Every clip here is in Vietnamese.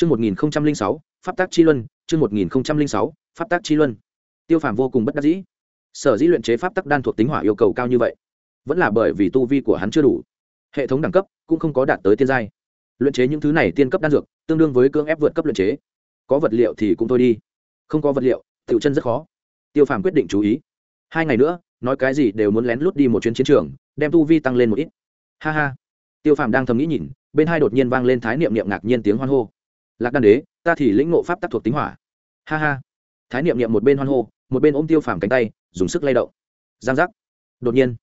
Chương 1006, Pháp tác chi luân, chương 1006, Pháp tác chi luân. Tiêu Phàm vô cùng bất đắc dĩ. Sở dĩ luyện chế pháp tắc đan thuộc tính hỏa yêu cầu cao như vậy, vẫn là bởi vì tu vi của hắn chưa đủ. Hệ thống đẳng cấp cũng không có đạt tới tiên giai. Luyện chế những thứ này tiên cấp đan dược, tương đương với cưỡng ép vượt cấp luyện chế. Có vật liệu thì cũng thôi đi, không có vật liệu, tiểu chân rất khó. Tiêu Phàm quyết định chú ý. Hai ngày nữa, nói cái gì đều muốn lén lút đi một chuyến chiến trường, đem tu vi tăng lên một ít. Ha ha. Tiêu Phàm đang thầm nghĩ nhìn, bên hai đột nhiên vang lên thái niệm niệm ngạc nhiên tiếng hoan hô lạc đan đế, ta thì lĩnh ngộ pháp tắc thuộc tính hỏa. Ha ha. Thái niệm niệm một bên hoan hô, một bên ôm tiêu phàm cánh tay, dùng sức lay động. Giang giác. Đột nhiên,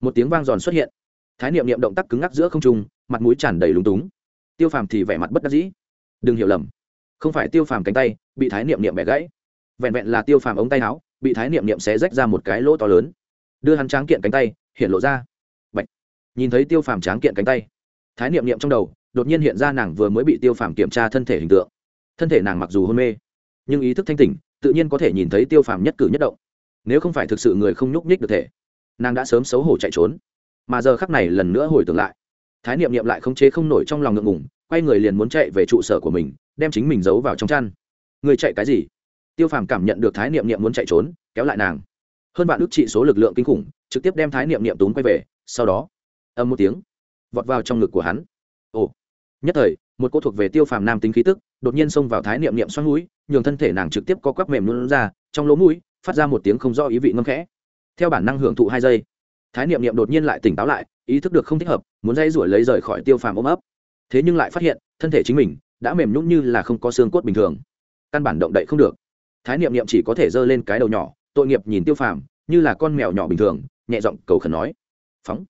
một tiếng vang giòn xuất hiện. Thái niệm niệm động tác cứng ngắc giữa không trung, mặt mũi tràn đầy lúng túng. Tiêu phàm thì vẻ mặt bất đắc dĩ. Đừng hiểu lầm. Không phải tiêu phàm cánh tay bị thái niệm niệm bẻ gãy. Vẹn vẹn là tiêu phàm ống tay áo bị thái niệm niệm xé rách ra một cái lỗ to lớn. Đưa hắn tráng kiện cánh tay, hiện lộ ra. Bạch. nhìn thấy tiêu phàm tráng kiện cánh tay, thái niệm niệm trong đầu đột nhiên hiện ra nàng vừa mới bị tiêu phàm kiểm tra thân thể hình tượng. Thân thể nàng mặc dù hôn mê, nhưng ý thức thanh tỉnh, tự nhiên có thể nhìn thấy tiêu phàm nhất cử nhất động. Nếu không phải thực sự người không nhúc nhích được thể, nàng đã sớm xấu hổ chạy trốn. Mà giờ khắc này lần nữa hồi tưởng lại, thái niệm niệm lại không chế không nổi trong lòng ngượng ngùng, quay người liền muốn chạy về trụ sở của mình, đem chính mình giấu vào trong chăn. Người chạy cái gì? Tiêu phàm cảm nhận được thái niệm niệm muốn chạy trốn, kéo lại nàng. Hơn bạn ước trị số lực lượng kinh khủng, trực tiếp đem thái niệm niệm tốn quay về, sau đó âm một tiếng, vọt vào trong ngực của hắn nhất thời, một cô thuộc về tiêu phàm nam tính khí tức, đột nhiên xông vào thái niệm niệm xoắn mũi nhường thân thể nàng trực tiếp có quắp mềm luôn ra, trong lỗ mũi, phát ra một tiếng không do ý vị ngâm khẽ. Theo bản năng hưởng thụ hai giây, thái niệm niệm đột nhiên lại tỉnh táo lại, ý thức được không thích hợp, muốn dây rủi lấy rời khỏi tiêu phàm ôm ấp. Thế nhưng lại phát hiện, thân thể chính mình đã mềm nhũng như là không có xương cốt bình thường. Căn bản động đậy không được. Thái niệm niệm chỉ có thể giơ lên cái đầu nhỏ, tội nghiệp nhìn tiêu phàm, như là con mèo nhỏ bình thường, nhẹ giọng cầu khẩn nói, phóng,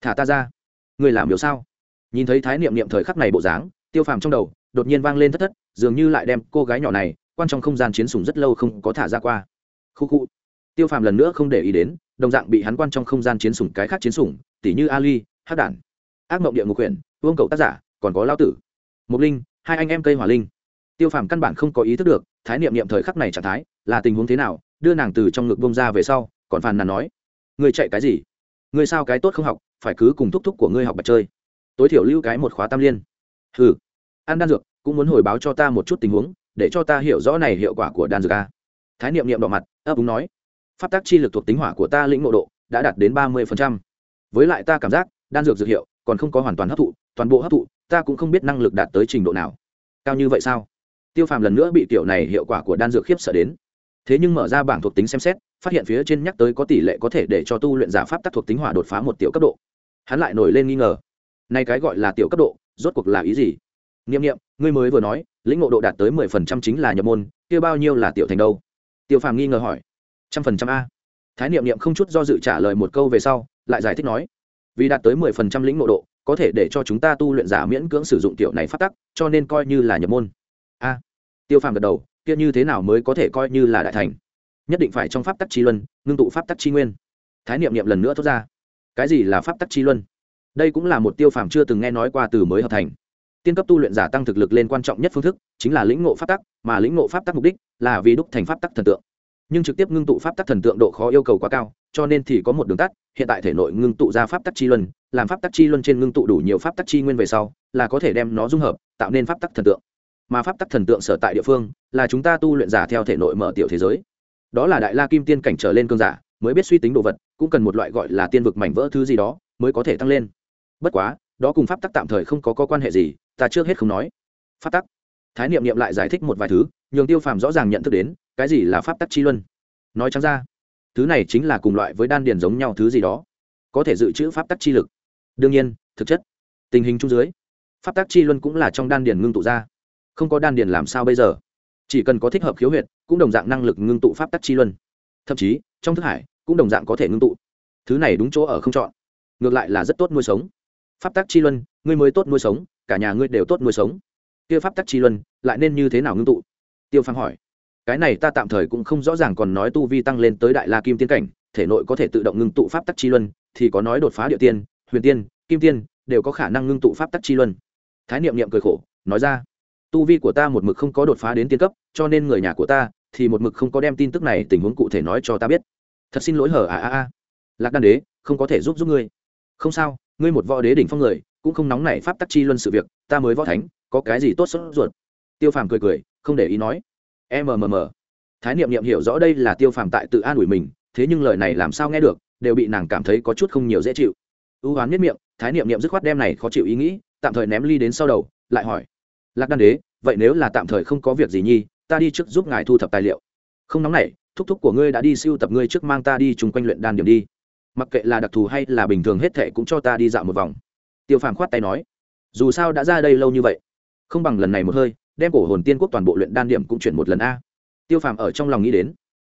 thả ta ra. Người làm điều sao? Nhìn thấy thái niệm niệm thời khắc này bộ dáng, tiêu phàm trong đầu đột nhiên vang lên thất thất, dường như lại đem cô gái nhỏ này quan trong không gian chiến sủng rất lâu không có thả ra qua. Khu khu. Tiêu phàm lần nữa không để ý đến, đồng dạng bị hắn quan trong không gian chiến sủng cái khác chiến sủng tỷ như ali hát đản, ác mộng địa ngục quyển, vương cầu tác giả, còn có lao tử mục linh, hai anh em cây hỏa linh. Tiêu phàm căn bản không có ý thức được, thái niệm niệm thời khắc này trạng thái là tình huống thế nào, đưa nàng từ trong ngực bông ra về sau, còn phàn nàn nói người chạy cái gì? Người sao cái tốt không học, phải cứ cùng thúc thúc của ngươi học bạch chơi tối thiểu lưu cái một khóa tam liên. Hừ, ăn đan dược cũng muốn hồi báo cho ta một chút tình huống để cho ta hiểu rõ này hiệu quả của đan dược a. Thái niệm niệm đỏ mặt ấp úng nói pháp tác chi lực thuộc tính hỏa của ta lĩnh ngộ độ đã đạt đến ba mươi với lại ta cảm giác đan dược dược hiệu còn không có hoàn toàn hấp thụ toàn bộ hấp thụ ta cũng không biết năng lực đạt tới trình độ nào. Cao như vậy sao? Tiêu phàm lần nữa bị tiểu này hiệu quả của đan dược khiếp sợ đến. Thế nhưng mở ra bảng thuộc tính xem xét phát hiện phía trên nhắc tới có tỷ lệ có thể để cho tu luyện giả pháp tác thuộc tính hỏa đột phá một tiểu cấp độ. Hắn lại nổi lên nghi ngờ nay cái gọi là tiểu cấp độ, rốt cuộc là ý gì? Nghiệm nghiệm ngươi mới vừa nói, lĩnh ngộ độ đạt tới mười phần trăm chính là nhập môn, kia bao nhiêu là tiểu thành đâu? Tiêu phàm nghi ngờ hỏi. Trăm phần trăm a. Thái niệm niệm không chút do dự trả lời một câu về sau, lại giải thích nói, vì đạt tới mười phần trăm lĩnh ngộ độ, có thể để cho chúng ta tu luyện giả miễn cưỡng sử dụng tiểu này phát tắc, cho nên coi như là nhập môn. A. Tiêu phàm gật đầu, kia như thế nào mới có thể coi như là đại thành? Nhất định phải trong pháp tắc chi luân, ngưng tụ pháp tắc chi nguyên. Thái niệm niệm lần nữa thốt ra. Cái gì là pháp tắc chi luân? Đây cũng là một tiêu phàm chưa từng nghe nói qua từ mới hợp thành. Tiên cấp tu luyện giả tăng thực lực lên quan trọng nhất phương thức chính là lĩnh ngộ pháp tắc, mà lĩnh ngộ pháp tắc mục đích là vì đúc thành pháp tắc thần tượng. Nhưng trực tiếp ngưng tụ pháp tắc thần tượng độ khó yêu cầu quá cao, cho nên thì có một đường tắt, hiện tại thể nội ngưng tụ ra pháp tắc chi luân, làm pháp tắc chi luân trên ngưng tụ đủ nhiều pháp tắc chi nguyên về sau, là có thể đem nó dung hợp, tạo nên pháp tắc thần tượng. Mà pháp tắc thần tượng sở tại địa phương, là chúng ta tu luyện giả theo thể nội mở tiểu thế giới. Đó là đại la kim tiên cảnh trở lên cơn giả, mới biết suy tính đồ vật, cũng cần một loại gọi là tiên vực mảnh vỡ thứ gì đó, mới có thể tăng lên bất quá đó cùng pháp tắc tạm thời không có, có quan hệ gì ta trước hết không nói. Pháp tắc. Thái niệm niệm lại giải thích một vài thứ nhường tiêu phàm rõ ràng nhận thức đến cái gì là pháp tắc chi luân. Nói chăng ra thứ này chính là cùng loại với đan điền giống nhau thứ gì đó. Có thể dự trữ pháp tắc chi lực. Đương nhiên thực chất. Tình hình chung dưới pháp tắc chi luân cũng là trong đan điền ngưng tụ ra. Không có đan điền làm sao bây giờ? Chỉ cần có thích hợp khiếu huyệt cũng đồng dạng năng lực ngưng tụ pháp tắc chi luân. Thậm chí trong thức hải cũng đồng dạng có thể ngưng tụ. Thứ này đúng chỗ ở không chọn. Ngược lại là rất tốt nuôi sống pháp tắc chi luân, ngươi mới tốt nuôi sống, cả nhà ngươi đều tốt nuôi sống. Kia pháp tắc chi luân, lại nên như thế nào ngưng tụ? Tiêu phàm hỏi. Cái này ta tạm thời cũng không rõ ràng còn nói tu vi tăng lên tới đại la kim tiên cảnh, thể nội có thể tự động ngưng tụ pháp tắc chi luân, thì có nói đột phá địa tiên, huyền tiên, kim tiên, đều có khả năng ngưng tụ pháp tắc chi luân. Thái niệm niệm cười khổ, nói ra. Tu vi của ta một mực không có đột phá đến tiên cấp, cho nên người nhà của ta thì một mực không có đem tin tức này tình huống cụ thể nói cho ta biết. Thật xin lỗi hở à à à. Lạc đan đế, không có thể giúp giúp ngươi. Không sao ngươi một võ đế đỉnh phong người, cũng không nóng nảy pháp tắc chi luân sự việc, ta mới võ thánh, có cái gì tốt sốt ruột? Tiêu phàm cười cười, không để ý nói. Mmm thái niệm niệm hiểu rõ đây là tiêu phàm tại tự an ủi mình, thế nhưng lời này làm sao nghe được, đều bị nàng cảm thấy có chút không nhiều dễ chịu. Ưu hoán nhất miệng, thái niệm niệm dứt khoát đem này khó chịu ý nghĩ, tạm thời ném ly đến sau đầu, lại hỏi. Lạc đan đế, vậy nếu là tạm thời không có việc gì nhi, ta đi trước giúp ngài thu thập tài liệu. Không nóng này thúc thúc của ngươi đã đi siêu tập ngươi trước mang ta đi chung quanh luyện đan điểm đi mặc kệ là đặc thù hay là bình thường hết thệ cũng cho ta đi dạo một vòng. Tiêu phàm khoát tay nói, dù sao đã ra đây lâu như vậy, không bằng lần này một hơi, đem cổ hồn tiên quốc toàn bộ luyện đan điểm cũng chuyển một lần a. Tiêu phàm ở trong lòng nghĩ đến,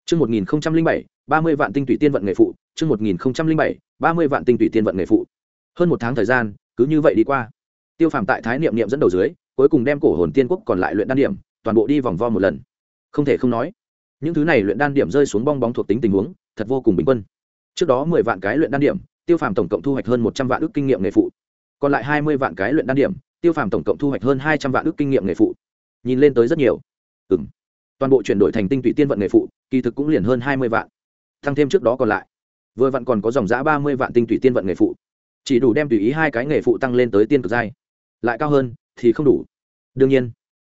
chương một nghìn bảy, ba mươi vạn tinh tủy tiên vận nghề phụ, chương một nghìn bảy, ba mươi vạn tinh tủy tiên vận nghề phụ. Hơn một tháng thời gian, cứ như vậy đi qua. Tiêu phàm tại thái niệm niệm dẫn đầu dưới, cuối cùng đem cổ hồn tiên quốc còn lại luyện đan điểm, toàn bộ đi vòng vo một lần. Không thể không nói, những thứ này luyện đan điểm rơi xuống bong bóng thuộc tính tình huống, thật vô cùng bình quân trước đó mười vạn cái luyện đan điểm, tiêu phàm tổng cộng thu hoạch hơn một trăm vạn ước kinh nghiệm nghề phụ. Còn lại hai mươi vạn cái luyện đan điểm, tiêu phàm tổng cộng thu hoạch hơn hai trăm vạn ước kinh nghiệm nghề phụ. Nhìn lên tới rất nhiều. Ừ m toàn bộ chuyển đổi thành tinh tụy tiên vận nghề phụ, kỳ thực cũng liền hơn hai mươi vạn. Thăng thêm trước đó còn lại. Vừa vặn còn có dòng giã ba mươi vạn tinh tụy tiên vận nghề phụ. Chỉ đủ đem tùy ý hai cái nghề phụ tăng lên tới tiên cực giai. Lại cao hơn, thì không đủ. Đương nhiên,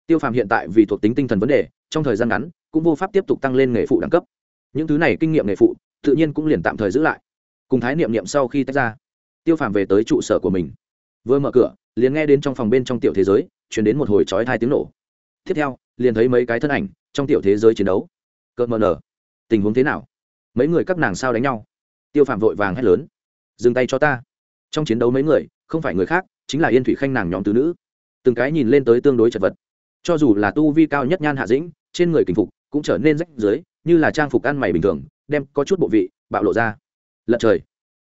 tiêu phàm hiện tại vì thuộc tính tinh thần vấn đề, trong thời gian ngắn, cũng vô pháp tiếp tục tăng lên nghề phụ đẳng cấp. Những thứ này kinh nghiệm nghề phụ tự nhiên cũng liền tạm thời giữ lại. Cùng thái niệm niệm sau khi tách ra, tiêu phàm về tới trụ sở của mình. Vừa mở cửa, liền nghe đến trong phòng bên trong tiểu thế giới chuyển đến một hồi trói thai tiếng nổ. Tiếp theo, liền thấy mấy cái thân ảnh trong tiểu thế giới chiến đấu. Cợt mờ nở, tình huống thế nào? Mấy người các nàng sao đánh nhau? Tiêu phàm vội vàng hét lớn. Dừng tay cho ta. Trong chiến đấu mấy người, không phải người khác, chính là yên thủy khanh nàng nhóm tứ nữ. Từng cái nhìn lên tới tương đối chật vật. Cho dù là tu vi cao nhất nhan hạ dĩnh, trên người kinh phục cũng trở nên rách dưới như là trang phục ăn mày bình thường đem có chút bộ vị bạo lộ ra. Lật trời.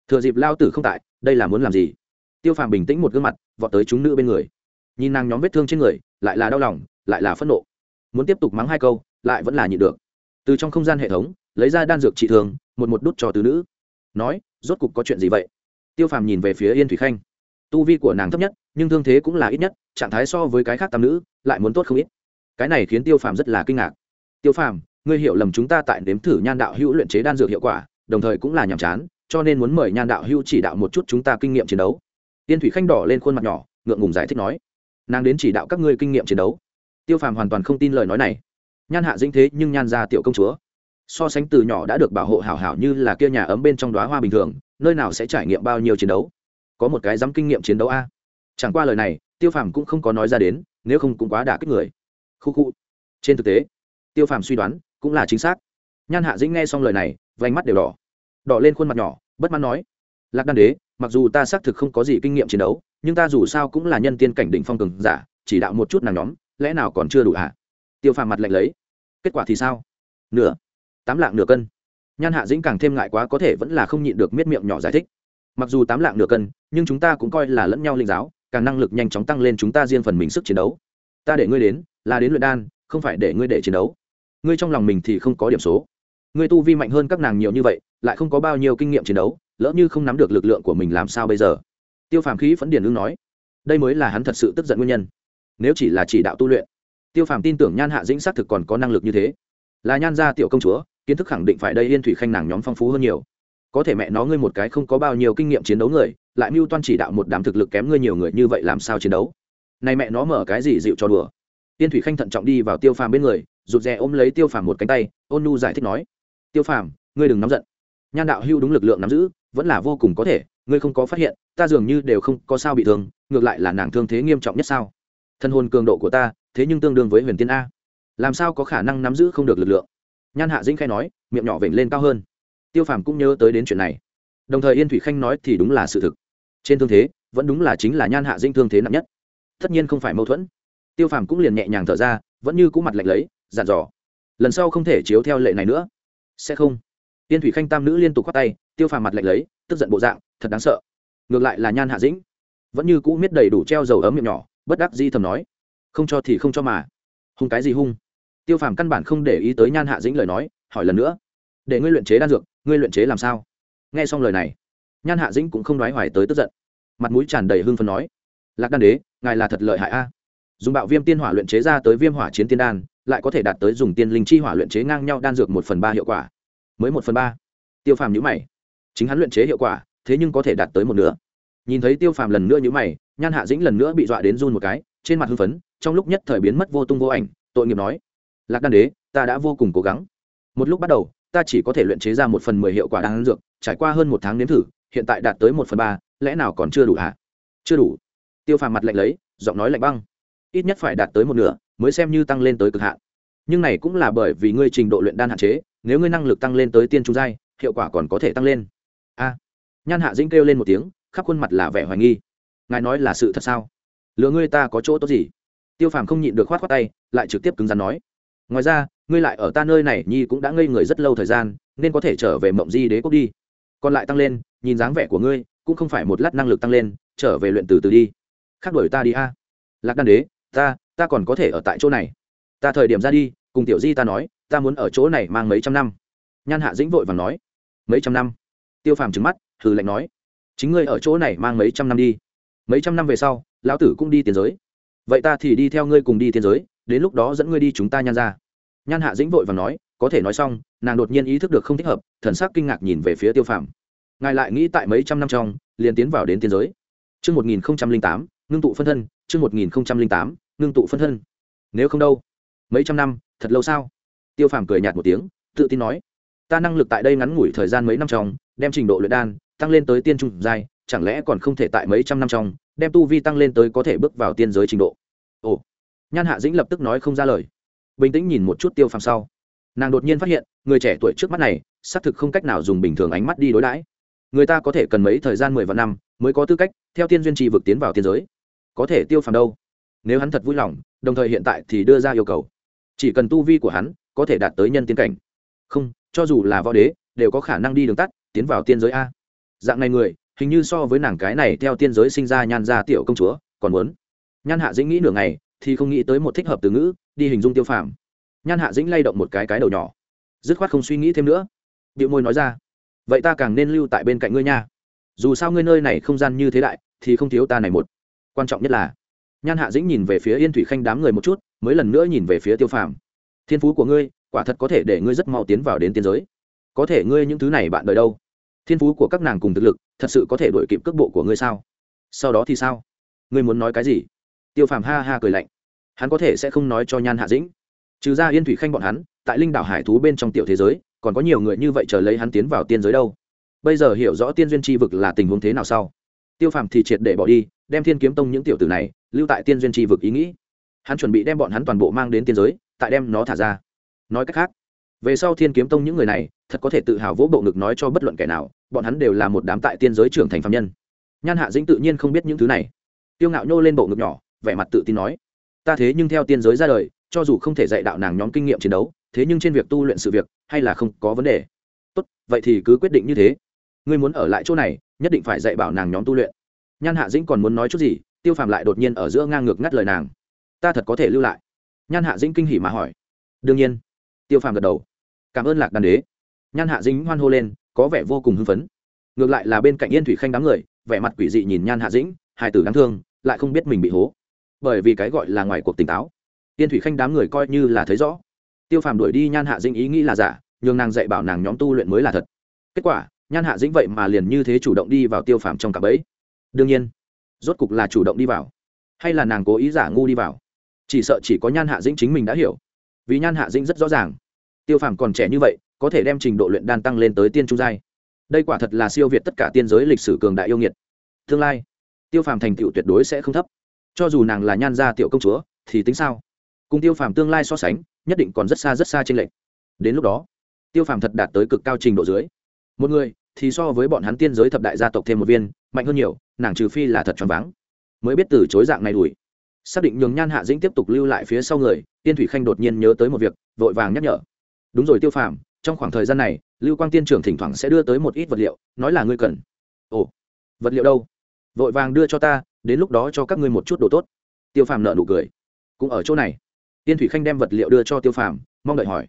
Thừa dịp lao tử không tại, đây là muốn làm gì? Tiêu phàm bình tĩnh một gương mặt, vọt tới chúng nữ bên người. Nhìn nàng nhóm vết thương trên người, lại là đau lòng, lại là phẫn nộ. Muốn tiếp tục mắng hai câu, lại vẫn là nhịn được. Từ trong không gian hệ thống, lấy ra đan dược trị thường, một một đút cho tứ nữ. Nói, rốt cục có chuyện gì vậy? Tiêu phàm nhìn về phía yên thủy khanh. Tu vi của nàng thấp nhất, nhưng thương thế cũng là ít nhất, trạng thái so với cái khác tam nữ, lại muốn tốt không ít. Cái này khiến tiêu phàm rất là kinh ngạc. Tiêu phàm ngươi hiểu lầm chúng ta tại nếm thử nhan đạo hữu luyện chế đan dược hiệu quả, đồng thời cũng là nhàm chán, cho nên muốn mời nhan đạo hữu chỉ đạo một chút chúng ta kinh nghiệm chiến đấu. Tiên thủy khanh đỏ lên khuôn mặt nhỏ, ngượng ngùng giải thích nói, nàng đến chỉ đạo các ngươi kinh nghiệm chiến đấu. Tiêu phàm hoàn toàn không tin lời nói này. Nhan hạ dĩnh thế, nhưng nhan ra tiểu công chúa, so sánh từ nhỏ đã được bảo hộ hảo hảo như là kia nhà ấm bên trong đoá hoa bình thường, nơi nào sẽ trải nghiệm bao nhiêu chiến đấu? Có một cái dám kinh nghiệm chiến đấu a. Chẳng qua lời này, tiêu phàm cũng không có nói ra đến, nếu không cũng quá đả kích người. Khu khu. Trên thực tế, tiêu phàm suy đoán cũng là chính xác. Nhan hạ dĩnh nghe xong lời này, vành mắt đều đỏ. Đỏ lên khuôn mặt nhỏ, bất mãn nói, lạc đan đế, mặc dù ta xác thực không có gì kinh nghiệm chiến đấu, nhưng ta dù sao cũng là nhân tiên cảnh đỉnh phong cường giả, chỉ đạo một chút nàng nhóm, lẽ nào còn chưa đủ hả? Tiêu phàm mặt lạnh lấy, kết quả thì sao? Nửa, tám lạng nửa cân. Nhan hạ dĩnh càng thêm ngại quá, có thể vẫn là không nhịn được miết miệng nhỏ giải thích. Mặc dù tám lạng nửa cân, nhưng chúng ta cũng coi là lẫn nhau linh giáo, càng năng lực nhanh chóng tăng lên chúng ta riêng phần mình sức chiến đấu. Ta để ngươi đến, là đến luyện đan, không phải để ngươi để chiến đấu ngươi trong lòng mình thì không có điểm số. Ngươi tu vi mạnh hơn các nàng nhiều như vậy, lại không có bao nhiêu kinh nghiệm chiến đấu, lỡ như không nắm được lực lượng của mình làm sao bây giờ? Tiêu phàm khí phấn điển ưng nói, đây mới là hắn thật sự tức giận nguyên nhân. Nếu chỉ là chỉ đạo tu luyện, tiêu phàm tin tưởng nhan hạ dĩnh xác thực còn có năng lực như thế. Là nhan gia tiểu công chúa, kiến thức khẳng định phải đây yên thủy khanh nàng nhóm phong phú hơn nhiều. Có thể mẹ nó ngươi một cái không có bao nhiêu kinh nghiệm chiến đấu người, lại mưu toan chỉ đạo một đám thực lực kém ngươi nhiều người như vậy làm sao chiến đấu? Này mẹ nó mở cái gì dịu cho đùa? Tiên thủy khanh thận trọng đi vào tiêu phàm bên người rụt rè ôm lấy tiêu phàm một cánh tay, ôn nu giải thích nói, tiêu phàm, ngươi đừng nóng giận. Nhan đạo hưu đúng lực lượng nắm giữ, vẫn là vô cùng có thể, ngươi không có phát hiện, ta dường như đều không có sao bị thương, ngược lại là nàng thương thế nghiêm trọng nhất sao? Thân hồn cường độ của ta, thế nhưng tương đương với huyền tiên a. Làm sao có khả năng nắm giữ không được lực lượng? Nhan hạ dĩnh khai nói, miệng nhỏ vểnh lên cao hơn. Tiêu phàm cũng nhớ tới đến chuyện này. Đồng thời yên thủy khanh nói thì đúng là sự thực. Trên thương thế, vẫn đúng là chính là nhan hạ dĩnh thương thế nặng nhất. Tất nhiên không phải mâu thuẫn. Tiêu phàm cũng liền nhẹ nhàng thở ra, vẫn như cũ mặt lạnh lấy dặn dò. Lần sau không thể chiếu theo lệ này nữa. Sẽ không. Tiên thủy khanh tam nữ liên tục khoác tay, tiêu phàm mặt lạnh lấy, tức giận bộ dạng, thật đáng sợ. Ngược lại là nhan hạ dĩnh. Vẫn như cũ miết đầy đủ treo dầu ấm miệng nhỏ, bất đắc di thầm nói. Không cho thì không cho mà. Hung cái gì hung? Tiêu phàm căn bản không để ý tới nhan hạ dĩnh lời nói, hỏi lần nữa. Để ngươi luyện chế đan dược, ngươi luyện chế làm sao? Nghe xong lời này, nhan hạ dĩnh cũng không nói hoài tới tức giận. Mặt mũi tràn đầy hưng phần nói. Lạc đan đế, ngài là thật lợi hại a. Dùng bạo viêm tiên hỏa luyện chế ra tới viêm hỏa chiến tiên đan lại có thể đạt tới dùng tiên linh chi hỏa luyện chế ngang nhau đan dược một phần ba hiệu quả. Mới một phần ba. Tiêu phàm nhữ mày. Chính hắn luyện chế hiệu quả, thế nhưng có thể đạt tới một nửa. Nhìn thấy tiêu phàm lần nữa nhữ mày, nhan hạ dĩnh lần nữa bị dọa đến run một cái, trên mặt hưng phấn, trong lúc nhất thời biến mất vô tung vô ảnh, tội nghiệp nói, lạc đan đế, ta đã vô cùng cố gắng. Một lúc bắt đầu, ta chỉ có thể luyện chế ra một phần mười hiệu quả đan dược, trải qua hơn một tháng nếm thử, hiện tại đạt tới một phần ba, lẽ nào còn chưa đủ hả? Chưa đủ. Tiêu phàm mặt lạnh lấy, giọng nói lạnh băng. Ít nhất phải đạt tới một nửa mới xem như tăng lên tới cực hạn. Nhưng này cũng là bởi vì ngươi trình độ luyện đan hạn chế, nếu ngươi năng lực tăng lên tới tiên trung giai, hiệu quả còn có thể tăng lên. A. Nhan hạ dĩnh kêu lên một tiếng, khắp khuôn mặt là vẻ hoài nghi. Ngài nói là sự thật sao? Lừa ngươi ta có chỗ tốt gì? Tiêu phàm không nhịn được khoát khoát tay, lại trực tiếp cứng rắn nói. Ngoài ra, ngươi lại ở ta nơi này, nhi cũng đã ngây người rất lâu thời gian, nên có thể trở về mộng di đế quốc đi. Còn lại tăng lên, nhìn dáng vẻ của ngươi, cũng không phải một lát năng lực tăng lên, trở về luyện từ từ đi. Khác đổi ta đi a. Lạc đan đế, ta ta còn có thể ở tại chỗ này. Ta thời điểm ra đi cùng tiểu di ta nói ta muốn ở chỗ này mang mấy trăm năm. Nhan hạ dĩnh vội và nói mấy trăm năm? Tiêu phàm trứng mắt thử lạnh nói chính ngươi ở chỗ này mang mấy trăm năm đi. Mấy trăm năm về sau lão tử cũng đi tiến giới. Vậy ta thì đi theo ngươi cùng đi tiến giới đến lúc đó dẫn ngươi đi chúng ta nhan ra nhan hạ dĩnh vội và nói có thể nói xong nàng đột nhiên ý thức được không thích hợp thần sắc kinh ngạc nhìn về phía tiêu phàm. Ngài lại nghĩ tại mấy trăm năm trong liền tiến vào đến tiến giới. Trước 1008, ngưng tụ phân thân, trước 1008, ngưng tụ phân thân. Nếu không đâu? Mấy trăm năm, thật lâu sao? Tiêu Phàm cười nhạt một tiếng, tự tin nói, ta năng lực tại đây ngắn ngủi thời gian mấy năm trong, đem trình độ luyện đan tăng lên tới tiên trung giai, chẳng lẽ còn không thể tại mấy trăm năm trong, đem tu vi tăng lên tới có thể bước vào tiên giới trình độ. Ồ. Nhan Hạ Dĩnh lập tức nói không ra lời. Bình tĩnh nhìn một chút Tiêu Phàm sau, nàng đột nhiên phát hiện, người trẻ tuổi trước mắt này, xác thực không cách nào dùng bình thường ánh mắt đi đối đãi người ta có thể cần mấy thời gian mười vạn năm mới có tư cách theo tiên duyên trì vực tiến vào tiên giới có thể tiêu phàm đâu nếu hắn thật vui lòng, đồng thời hiện tại thì đưa ra yêu cầu. Chỉ cần tu vi của hắn có thể đạt tới nhân tiến cảnh. Không, cho dù là võ đế, đều có khả năng đi đường tắt, tiến vào tiên giới a. Dạng này người, hình như so với nàng cái này theo tiên giới sinh ra nhan gia tiểu công chúa, còn muốn. Nhan hạ dĩnh nghĩ nửa ngày, thì không nghĩ tới một thích hợp từ ngữ, đi hình dung tiêu phàm. Nhan hạ dĩnh lay động một cái cái đầu nhỏ. Dứt khoát không suy nghĩ thêm nữa. Điệu môi nói ra, vậy ta càng nên lưu tại bên cạnh ngươi nha. Dù sao ngươi nơi này không gian như thế đại, thì không thiếu ta này một. Quan trọng nhất là nhan hạ dĩnh nhìn về phía yên thủy khanh đám người một chút, mới lần nữa nhìn về phía tiêu phàm. Thiên phú của ngươi, quả thật có thể để ngươi rất mau tiến vào đến tiên giới. Có thể ngươi những thứ này bạn đợi đâu? Thiên phú của các nàng cùng thực lực, thật sự có thể đổi kịp cước bộ của ngươi sao? Sau đó thì sao? Ngươi muốn nói cái gì? Tiêu phàm ha ha cười lạnh. Hắn có thể sẽ không nói cho nhan hạ dĩnh. Trừ ra yên thủy khanh bọn hắn, tại linh đảo hải thú bên trong tiểu thế giới, còn có nhiều người như vậy chờ lấy hắn tiến vào tiên giới đâu? Bây giờ hiểu rõ tiên duyên tri vực là tình huống thế nào sau? Tiêu phàm thì triệt để bỏ đi, đem thiên kiếm tông những tiểu tử này lưu tại tiên duyên tri vực ý nghĩ. Hắn chuẩn bị đem bọn hắn toàn bộ mang đến tiên giới, tại đem nó thả ra. Nói cách khác, về sau thiên kiếm tông những người này, thật có thể tự hào vỗ bộ ngực nói cho bất luận kẻ nào, bọn hắn đều là một đám tại tiên giới trưởng thành phạm nhân. Nhan hạ dĩnh tự nhiên không biết những thứ này. Tiêu ngạo nhô lên bộ ngực nhỏ, vẻ mặt tự tin nói, ta thế nhưng theo tiên giới ra đời, cho dù không thể dạy đạo nàng nhóm kinh nghiệm chiến đấu, thế nhưng trên việc tu luyện sự việc, hay là không có vấn đề. Tốt, vậy thì cứ quyết định như thế. Ngươi muốn ở lại chỗ này, nhất định phải dạy bảo nàng nhóm tu luyện. Nhan hạ dĩnh còn muốn nói chút gì tiêu phàm lại đột nhiên ở giữa ngang ngược ngắt lời nàng. Ta thật có thể lưu lại. Nhan hạ dĩnh kinh hỉ mà hỏi. Đương nhiên. Tiêu phàm gật đầu. Cảm ơn lạc đàn đế. Nhan hạ dĩnh hoan hô lên, có vẻ vô cùng hưng phấn. Ngược lại là bên cạnh yên thủy khanh đám người, vẻ mặt quỷ dị nhìn nhan hạ dĩnh, hài tử đáng thương, lại không biết mình bị hố. Bởi vì cái gọi là ngoài cuộc tỉnh táo, yên thủy khanh đám người coi như là thấy rõ. Tiêu phàm đuổi đi nhan hạ dĩnh ý nghĩ là giả, nhường nàng dạy bảo nàng nhóm tu luyện mới là thật. Kết quả, nhan hạ dĩnh vậy mà liền như thế chủ động đi vào tiêu phàm trong cặp ấy đương nhiên rốt cục là chủ động đi vào. Hay là nàng cố ý giả ngu đi vào? Chỉ sợ chỉ có nhan hạ dĩnh chính mình đã hiểu. Vì nhan hạ dĩnh rất rõ ràng. Tiêu phàm còn trẻ như vậy, có thể đem trình độ luyện đan tăng lên tới tiên trung giai. Đây quả thật là siêu việt tất cả tiên giới lịch sử cường đại yêu nghiệt. Tương lai, tiêu phàm thành tựu tuyệt đối sẽ không thấp. Cho dù nàng là nhan gia tiểu công chúa, thì tính sao? Cùng tiêu phàm tương lai so sánh, nhất định còn rất xa rất xa trên lệnh đến lúc đó, tiêu phàm thật đạt tới cực cao trình độ dưới. Một người thì so với bọn hắn tiên giới thập đại gia tộc thêm một viên, mạnh hơn nhiều nàng trừ phi là thật choáng váng, mới biết từ chối dạng này đuổi. Xác định nhường nhan hạ dĩnh tiếp tục lưu lại phía sau người, tiên thủy khanh đột nhiên nhớ tới một việc, vội vàng nhắc nhở. Đúng rồi tiêu phàm, trong khoảng thời gian này, lưu quang tiên trưởng thỉnh thoảng sẽ đưa tới một ít vật liệu, nói là ngươi cần. Ồ, vật liệu đâu? Vội vàng đưa cho ta, đến lúc đó cho các ngươi một chút đồ tốt. Tiêu phàm nợ nụ cười. Cũng ở chỗ này. Tiên thủy khanh đem vật liệu đưa cho tiêu phàm, mong đợi hỏi.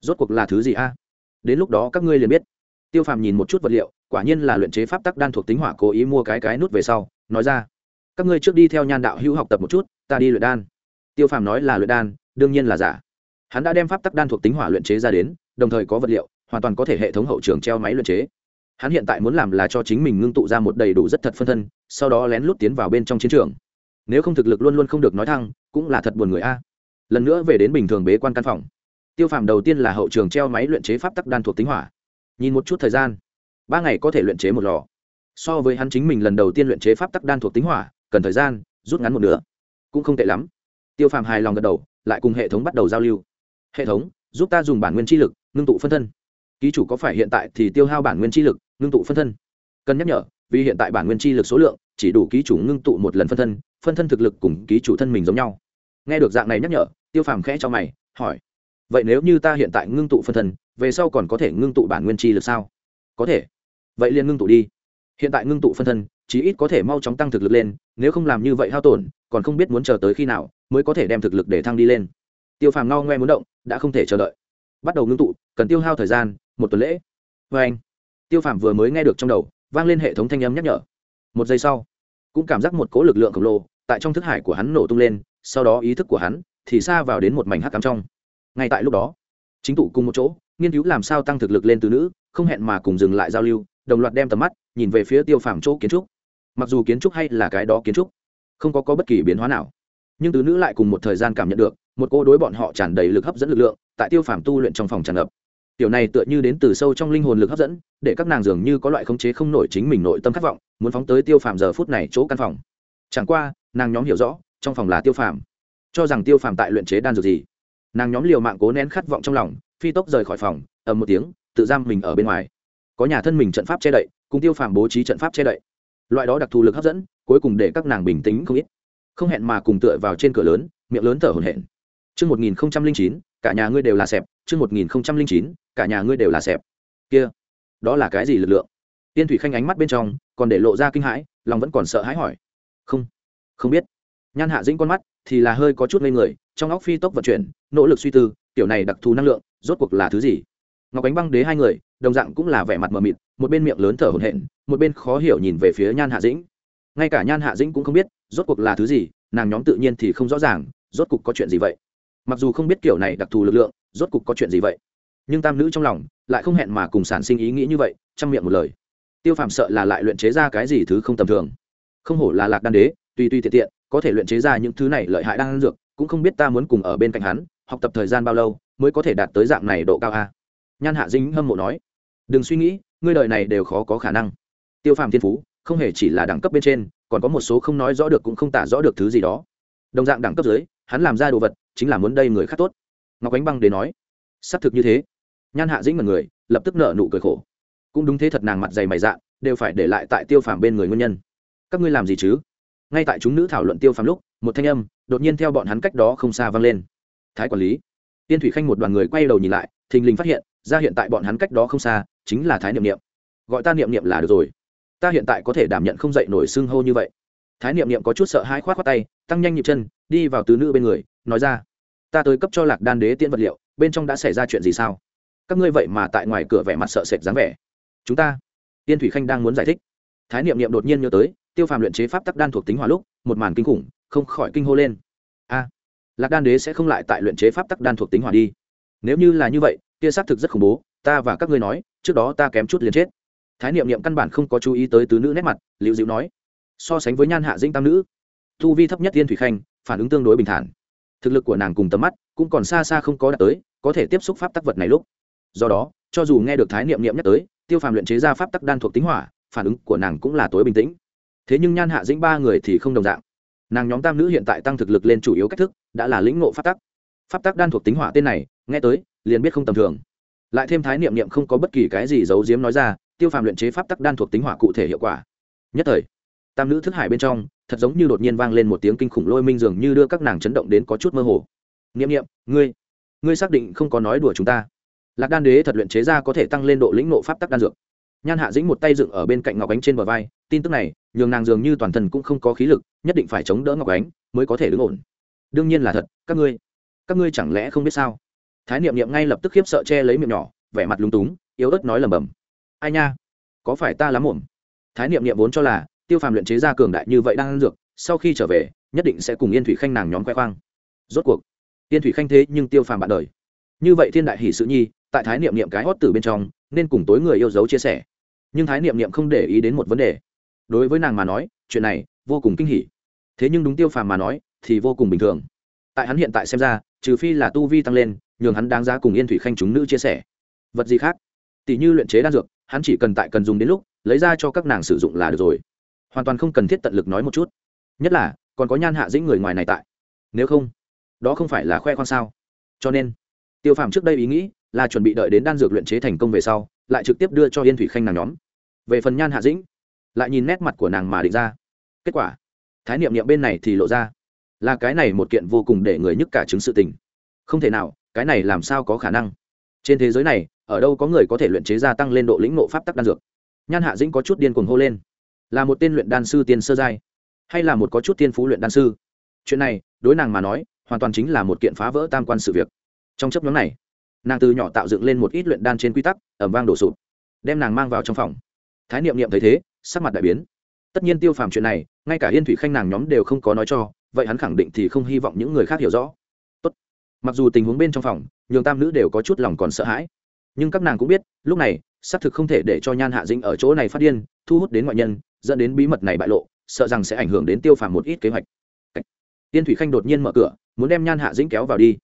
Rốt cuộc là thứ gì a? Đến lúc đó các ngươi liền biết. Tiêu phàm nhìn một chút vật liệu quả nhiên là luyện chế pháp tắc đan thuộc tính hỏa cố ý mua cái cái nút về sau, nói ra, các ngươi trước đi theo nhan đạo hữu học tập một chút, ta đi luyện đan. Tiêu phàm nói là luyện đan, đương nhiên là giả. Hắn đã đem pháp tắc đan thuộc tính hỏa luyện chế ra đến, đồng thời có vật liệu, hoàn toàn có thể hệ thống hậu trường treo máy luyện chế. Hắn hiện tại muốn làm là cho chính mình ngưng tụ ra một đầy đủ rất thật phân thân, sau đó lén lút tiến vào bên trong chiến trường. Nếu không thực lực luôn luôn không được nói thăng, cũng là thật buồn người a. Lần nữa về đến bình thường bế quan căn phòng. Tiêu phàm đầu tiên là hậu trường treo máy luyện chế pháp tắc đan thuộc tính hỏa. Nhìn một chút thời gian ba ngày có thể luyện chế một lò. So với hắn chính mình lần đầu tiên luyện chế pháp tắc đan thuộc tính hỏa, cần thời gian, rút ngắn một nửa. Cũng không tệ lắm. Tiêu phàm hài lòng gật đầu, lại cùng hệ thống bắt đầu giao lưu. Hệ thống, giúp ta dùng bản nguyên chi lực, ngưng tụ phân thân. Ký chủ có phải hiện tại thì tiêu hao bản nguyên chi lực, ngưng tụ phân thân? Cần nhắc nhở, vì hiện tại bản nguyên chi lực số lượng, chỉ đủ ký chủ ngưng tụ một lần phân thân phân thân thực lực cùng ký chủ thân mình giống nhau. Nghe được dạng này nhắc nhở, tiêu phàm khẽ cho mày, hỏi, vậy nếu như ta hiện tại ngưng tụ phân thân, về sau còn có thể ngưng tụ bản nguyên chi lực sao? Có thể vậy liền ngưng tụ đi. Hiện tại ngưng tụ phân thân, chí ít có thể mau chóng tăng thực lực lên, nếu không làm như vậy hao tổn, còn không biết muốn chờ tới khi nào mới có thể đem thực lực để thăng đi lên. Tiêu phàm no ngoe muốn động, đã không thể chờ đợi. Bắt đầu ngưng tụ, cần tiêu hao thời gian, một tuần lễ. Vê anh, tiêu phàm vừa mới nghe được trong đầu, vang lên hệ thống thanh âm nhắc nhở. Một giây sau, cũng cảm giác một cỗ lực lượng khổng lồ tại trong thức hải của hắn nổ tung lên, sau đó ý thức của hắn thì xa vào đến một mảnh hắc cắm trong. Ngay tại lúc đó, chính tụ cùng một chỗ, nghiên cứu làm sao tăng thực lực lên từ nữ, không hẹn mà cùng dừng lại giao lưu đồng loạt đem tầm mắt nhìn về phía tiêu phàm chỗ kiến trúc. Mặc dù kiến trúc hay là cái đó kiến trúc không có, có bất kỳ biến hóa nào nhưng tứ nữ lại cùng một thời gian cảm nhận được một cô đối bọn họ tràn đầy lực hấp dẫn lực lượng tại tiêu phàm tu luyện trong phòng tràn ngập. Tiểu này tựa như đến từ sâu trong linh hồn lực hấp dẫn để các nàng dường như có loại khống chế không nổi chính mình nội tâm khát vọng muốn phóng tới tiêu phàm giờ phút này chỗ căn phòng. Chẳng qua nàng nhóm hiểu rõ trong phòng là tiêu phàm cho rằng tiêu phàm tại luyện chế đan dược gì. Nàng nhóm liều mạng cố nén khát vọng trong lòng phi tốc rời khỏi phòng ầm một tiếng tự giam mình ở bên ngoài có nhà thân mình trận pháp che đậy cùng tiêu phàm bố trí trận pháp che đậy loại đó đặc thù lực hấp dẫn cuối cùng để các nàng bình tĩnh không ít không hẹn mà cùng tựa vào trên cửa lớn miệng lớn thở hổn hển Trước 1009, cả nhà ngươi đều là sẹp, trước 1009, cả nhà ngươi đều là sẹp. Kia, đó là cái gì lực lượng? Tiên Thủy Khanh ánh mắt bên trong, còn để lộ ra kinh hãi, lòng vẫn còn sợ hãi hỏi. Không, không biết. Nhan Hạ Dĩnh con mắt thì là hơi có chút ngây người, trong óc phi tốc vận chuyển, nỗ lực suy tư, tiểu này đặc thù năng lượng, rốt cuộc là thứ gì? Ngọc Ánh Băng Đế hai người, đồng dạng cũng là vẻ mặt mờ mịt, một bên miệng lớn thở hổn hển, một bên khó hiểu nhìn về phía Nhan Hạ Dĩnh. Ngay cả Nhan Hạ Dĩnh cũng không biết, rốt cuộc là thứ gì, nàng nhóm tự nhiên thì không rõ ràng, rốt cuộc có chuyện gì vậy? Mặc dù không biết kiểu này đặc thù lực lượng rốt cuộc có chuyện gì vậy? Nhưng tam nữ trong lòng lại không hẹn mà cùng sản sinh ý nghĩ như vậy trong miệng một lời. Tiêu phàm sợ là lại luyện chế ra cái gì thứ không tầm thường. Không hổ là lạc đan đế tuy tuy tiện tiện có thể luyện chế ra những thứ này lợi hại đang dược cũng không biết ta muốn cùng ở bên cạnh hắn học tập thời gian bao lâu mới có thể đạt tới dạng này độ cao a? Nhan hạ dính hâm mộ nói, đừng suy nghĩ, ngươi đời này đều khó có khả năng. Tiêu phàm thiên phú không hề chỉ là đẳng cấp bên trên, còn có một số không nói rõ được cũng không tả rõ được thứ gì đó. Đồng dạng đẳng cấp dưới, hắn làm ra đồ vật chính là muốn đây người khác tốt. Ngọc ánh băng để nói xác thực như thế. Nhan hạ dĩnh mật người, lập tức nợ nụ cười khổ. Cũng đúng thế thật nàng mặt dày mày dạ đều phải để lại tại tiêu phàm bên người nguyên nhân. Các ngươi làm gì chứ? Ngay tại chúng nữ thảo luận tiêu phàm lúc, một thanh âm đột nhiên theo bọn hắn cách đó không xa vang lên. Thái quản lý. Tiên thủy khanh một đoàn người quay đầu nhìn lại, thình lình phát hiện ra hiện tại bọn hắn cách đó không xa, chính là thái niệm niệm. Gọi ta niệm niệm là được rồi. Ta hiện tại có thể đảm nhận không dậy nổi xưng hô như vậy. Thái niệm niệm có chút sợ hãi khoát khoát tay, tăng nhanh nhịp chân, đi vào tứ nữ bên người, nói ra, ta tới cấp cho lạc đan đế tiễn vật liệu, bên trong đã xảy ra chuyện gì sao? Các ngươi vậy mà tại ngoài cửa vẻ mặt sợ sệt dáng vẻ. Chúng ta tiên thủy khanh đang muốn giải thích. Thái niệm niệm đột nhiên nhớ tới, tiêu phàm luyện chế pháp tắc đan thuộc tính hỏa lúc, một màn kinh khủng, không khỏi kinh hô lên. A, lạc đan đế sẽ không lại tại luyện chế pháp tắc đan thuộc tính hỏa đi nếu như là như vậy, kia xác thực rất khủng bố, ta và các ngươi nói, trước đó ta kém chút liền chết. Thái niệm niệm căn bản không có chú ý tới tứ nữ nét mặt liệu dịu nói. So sánh với nhan hạ dinh tam nữ thu vi thấp nhất tiên thủy khanh, phản ứng tương đối bình thản. Thực lực của nàng cùng tầm mắt cũng còn xa xa không có đạt tới, có thể tiếp xúc pháp tắc vật này lúc. Do đó, cho dù nghe được thái niệm niệm nhắc tới, tiêu phàm luyện chế ra pháp tắc đan thuộc tính hỏa, phản ứng của nàng cũng là tối bình tĩnh. Thế nhưng nhan hạ dĩnh ba người thì không đồng dạng. Nàng nhóm tam nữ hiện tại tăng thực lực lên chủ yếu cách thức, đã là lĩnh ngộ pháp tắc pháp tắc đan thuộc tính hỏa tên này, nghe tới, liền biết không tầm thường. Lại thêm thái niệm niệm không có bất kỳ cái gì giấu giếm nói ra, tiêu phàm luyện chế pháp tắc đan thuộc tính hỏa cụ thể hiệu quả. Nhất thời, tam nữ thức hải bên trong, thật giống như đột nhiên vang lên một tiếng kinh khủng lôi minh dường như đưa các nàng chấn động đến có chút mơ hồ. Niệm Niệm, ngươi ngươi xác định không có nói đùa chúng ta. Lạc đan đế thật luyện chế ra có thể tăng lên độ lĩnh nộ pháp tắc đan dược. Nhan hạ dĩnh một tay dựng ở bên cạnh ngọc ánh trên bờ vai, tin tức này, nhường nàng dường như toàn thân cũng không có khí lực, nhất định phải chống đỡ ngọc ánh, mới có thể đứng ổn. Đương nhiên là thật, các ngươi các ngươi chẳng lẽ không biết sao? Thái niệm niệm ngay lập tức khiếp sợ che lấy miệng nhỏ, vẻ mặt lúng túng, yếu ớt nói lầm bầm ai nha? Có phải ta lắm muộn? Thái niệm niệm vốn cho là, tiêu phàm luyện chế ra cường đại như vậy đang ăn dược, sau khi trở về, nhất định sẽ cùng yên thủy khanh nàng nhóm khoe khoang. Rốt cuộc, yên thủy khanh thế nhưng tiêu phàm bạn đời. Như vậy thiên đại hỷ sự nhi, tại thái niệm niệm cái hót từ bên trong, nên cùng tối người yêu dấu chia sẻ. Nhưng thái niệm niệm không để ý đến một vấn đề. Đối với nàng mà nói, chuyện này vô cùng kinh hỉ. Thế nhưng đúng tiêu phàm mà nói, thì vô cùng bình thường. Tại hắn hiện tại xem ra trừ phi là tu vi tăng lên, nhường hắn đáng giá cùng yên thủy khanh chúng nữ chia sẻ. Vật gì khác? Tỷ như luyện chế đan dược, hắn chỉ cần tại cần dùng đến lúc, lấy ra cho các nàng sử dụng là được rồi. Hoàn toàn không cần thiết tận lực nói một chút. Nhất là, còn có nhan hạ dĩnh người ngoài này tại. Nếu không, đó không phải là khoe khoang sao? Cho nên, tiêu phàm trước đây ý nghĩ là chuẩn bị đợi đến đan dược luyện chế thành công về sau, lại trực tiếp đưa cho yên thủy khanh nàng nhóm. Về phần nhan hạ dĩnh, lại nhìn nét mặt của nàng mà định ra. Kết quả, thái niệm niệm bên này thì lộ ra là cái này một kiện vô cùng để người nhức cả chứng sự tình. Không thể nào, cái này làm sao có khả năng? Trên thế giới này, ở đâu có người có thể luyện chế gia tăng lên độ lĩnh nộ pháp tắc đan dược? Nhan hạ dĩnh có chút điên cuồng hô lên. Là một tên luyện đan sư tiên sơ giai, hay là một có chút tiên phú luyện đan sư? Chuyện này, đối nàng mà nói, hoàn toàn chính là một kiện phá vỡ tam quan sự việc. Trong chấp nhóm này, nàng từ nhỏ tạo dựng lên một ít luyện đan trên quy tắc ẩm vang đổ sụp, đem nàng mang vào trong phòng. Thái niệm niệm thấy thế, sắc mặt đại biến. Tất nhiên tiêu phàm chuyện này, ngay cả yên thủy khanh nàng nhóm đều không có nói cho vậy hắn khẳng định thì không hy vọng những người khác hiểu rõ. Tốt. mặc dù tình huống bên trong phòng, nhường tam nữ đều có chút lòng còn sợ hãi. Nhưng các nàng cũng biết, lúc này, xác thực không thể để cho nhan hạ dĩnh ở chỗ này phát điên, thu hút đến ngoại nhân, dẫn đến bí mật này bại lộ, sợ rằng sẽ ảnh hưởng đến tiêu phàm một ít kế hoạch. Tiên thủy khanh đột nhiên mở cửa, muốn đem nhan hạ dĩnh kéo vào đi.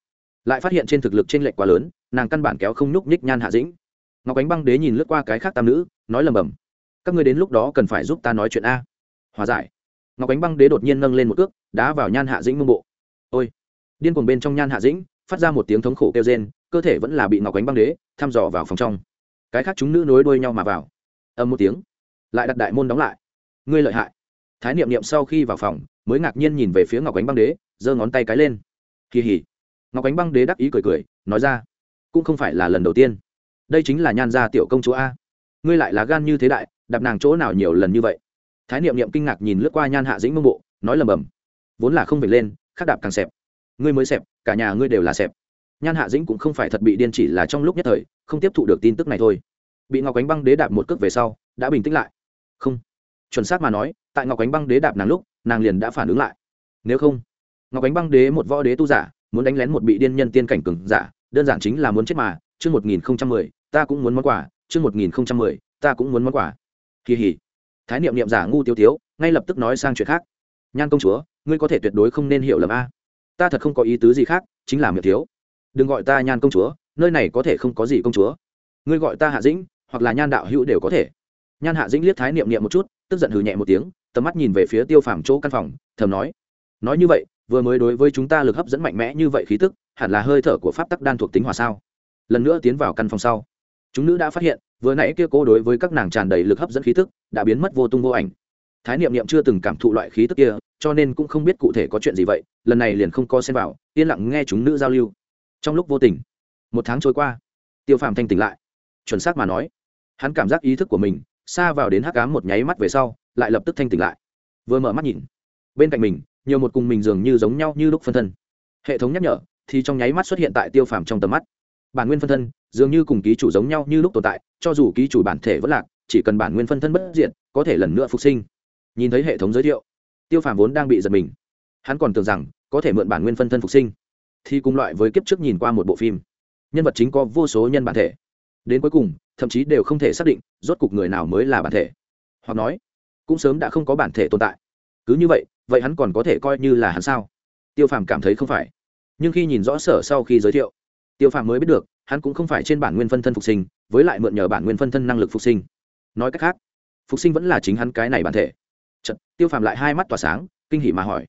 Lại phát hiện trên thực lực t r ê n lệch quá lớn, nàng căn bản kéo không nhúc nhích nhan hạ dĩnh. Ngọc ánh băng đế nhìn lướt qua cái khác tam nữ, nói lầm bầm. Các người đến lúc đó cần phải giúp ta nói chuyện a. Hòa giải ngọc ánh băng đế đột nhiên nâng lên một cước, đá vào nhan hạ dĩnh mông bộ. Ôi! Điên cuồng bên trong nhan hạ dĩnh, phát ra một tiếng thống khổ kêu rên, cơ thể vẫn là bị ngọc ánh băng đế thăm dò vào phòng trong. Cái khác chúng nữ nối đuôi nhau mà vào. Âm một tiếng, lại đặt đại môn đóng lại. Ngươi lợi hại. Thái niệm niệm sau khi vào phòng, mới ngạc nhiên nhìn về phía ngọc ánh băng đế, giơ ngón tay cái lên. Kỳ hỉ. Ngọc ánh băng đế đắc ý cười cười, nói ra, cũng không phải là lần đầu tiên. Đây chính là nhan gia tiểu công chúa a. Ngươi lại là gan như thế đại, đạp nàng chỗ nào nhiều lần như vậy? Thái niệm niệm kinh ngạc nhìn lướt qua nhan hạ dĩnh mông bộ, nói lầm bầm. Vốn là không về lên, khắc đạp càng xẹp. Ngươi mới xẹp, cả nhà ngươi đều là xẹp. Nhan hạ dĩnh cũng không phải thật bị điên chỉ là trong lúc nhất thời, không tiếp thụ được tin tức này thôi. Bị ngọc ánh băng đế đạp một cước về sau, đã bình tĩnh lại. Không. Chuẩn xác mà nói, tại ngọc ánh băng đế đạp nàng lúc, nàng liền đã phản ứng lại. Nếu không, ngọc ánh băng đế một võ đế tu giả, muốn đánh lén một bị điên nhân tiên cảnh cừng giả, đơn giản chính là muốn chết mà, chương một nghìn không trăm mười, ta cũng muốn món quà, chương một nghìn không trăm mười, ta cũng muốn món quà. Kỳ hỉ thái niệm niệm giả ngu tiêu tiếu, ngay lập tức nói sang chuyện khác. Nhan công chúa, ngươi có thể tuyệt đối không nên hiểu lầm a. Ta thật không có ý tứ gì khác, chính là miệng thiếu. Đừng gọi ta nhan công chúa, nơi này có thể không có gì công chúa. Ngươi gọi ta hạ dĩnh, hoặc là nhan đạo hữu đều có thể. Nhan hạ dĩnh liếc thái niệm niệm một chút, tức giận hừ nhẹ một tiếng, tầm mắt nhìn về phía tiêu phàm chỗ căn phòng, thầm nói. Nói như vậy, vừa mới đối với chúng ta lực hấp dẫn mạnh mẽ như vậy khí tức, hẳn là hơi thở của pháp tắc đan thuộc tính hòa sao. Lần nữa tiến vào căn phòng sau chúng nữ đã phát hiện, vừa nãy kia cô đối với các nàng tràn đầy lực hấp dẫn khí tức, đã biến mất vô tung vô ảnh. Thái niệm niệm chưa từng cảm thụ loại khí tức kia, cho nên cũng không biết cụ thể có chuyện gì vậy, lần này liền không co xem vào, yên lặng nghe chúng nữ giao lưu. Trong lúc vô tình, một tháng trôi qua, tiêu phàm thanh tỉnh lại, chuẩn xác mà nói, hắn cảm giác ý thức của mình xa vào đến hắc cám một nháy mắt về sau, lại lập tức thanh tỉnh lại. Vừa mở mắt nhìn, bên cạnh mình, nhiều một cùng mình dường như giống nhau như lúc phân thân. Hệ thống nhắc nhở, thì trong nháy mắt xuất hiện tại tiêu phàm trong tầm mắt. Bản nguyên phân thân dường như cùng ký chủ giống nhau như lúc tồn tại, cho dù ký chủ bản thể vẫn lạc, chỉ cần bản nguyên phân thân bất diện có thể lần nữa phục sinh. Nhìn thấy hệ thống giới thiệu, tiêu phàm vốn đang bị giật mình. Hắn còn tưởng rằng, có thể mượn bản nguyên phân thân phục sinh. Thì cùng loại với kiếp trước nhìn qua một bộ phim. Nhân vật chính có vô số nhân bản thể. Đến cuối cùng, thậm chí đều không thể xác định, rốt cục người nào mới là bản thể. Hoặc nói, cũng sớm đã không có bản thể tồn tại. Cứ như vậy vậy hắn còn có thể coi như là hắn sao? Tiêu phàm cảm thấy không phải. Nhưng khi nhìn rõ sở sau khi giới thiệu, tiêu phàm mới biết được hắn cũng không phải trên bản nguyên phân thân phục sinh với lại mượn nhờ bản nguyên phân thân năng lực phục sinh. Nói cách khác phục sinh vẫn là chính hắn cái này bản thể. Chật, tiêu phàm lại hai mắt tỏa sáng kinh hỉ mà hỏi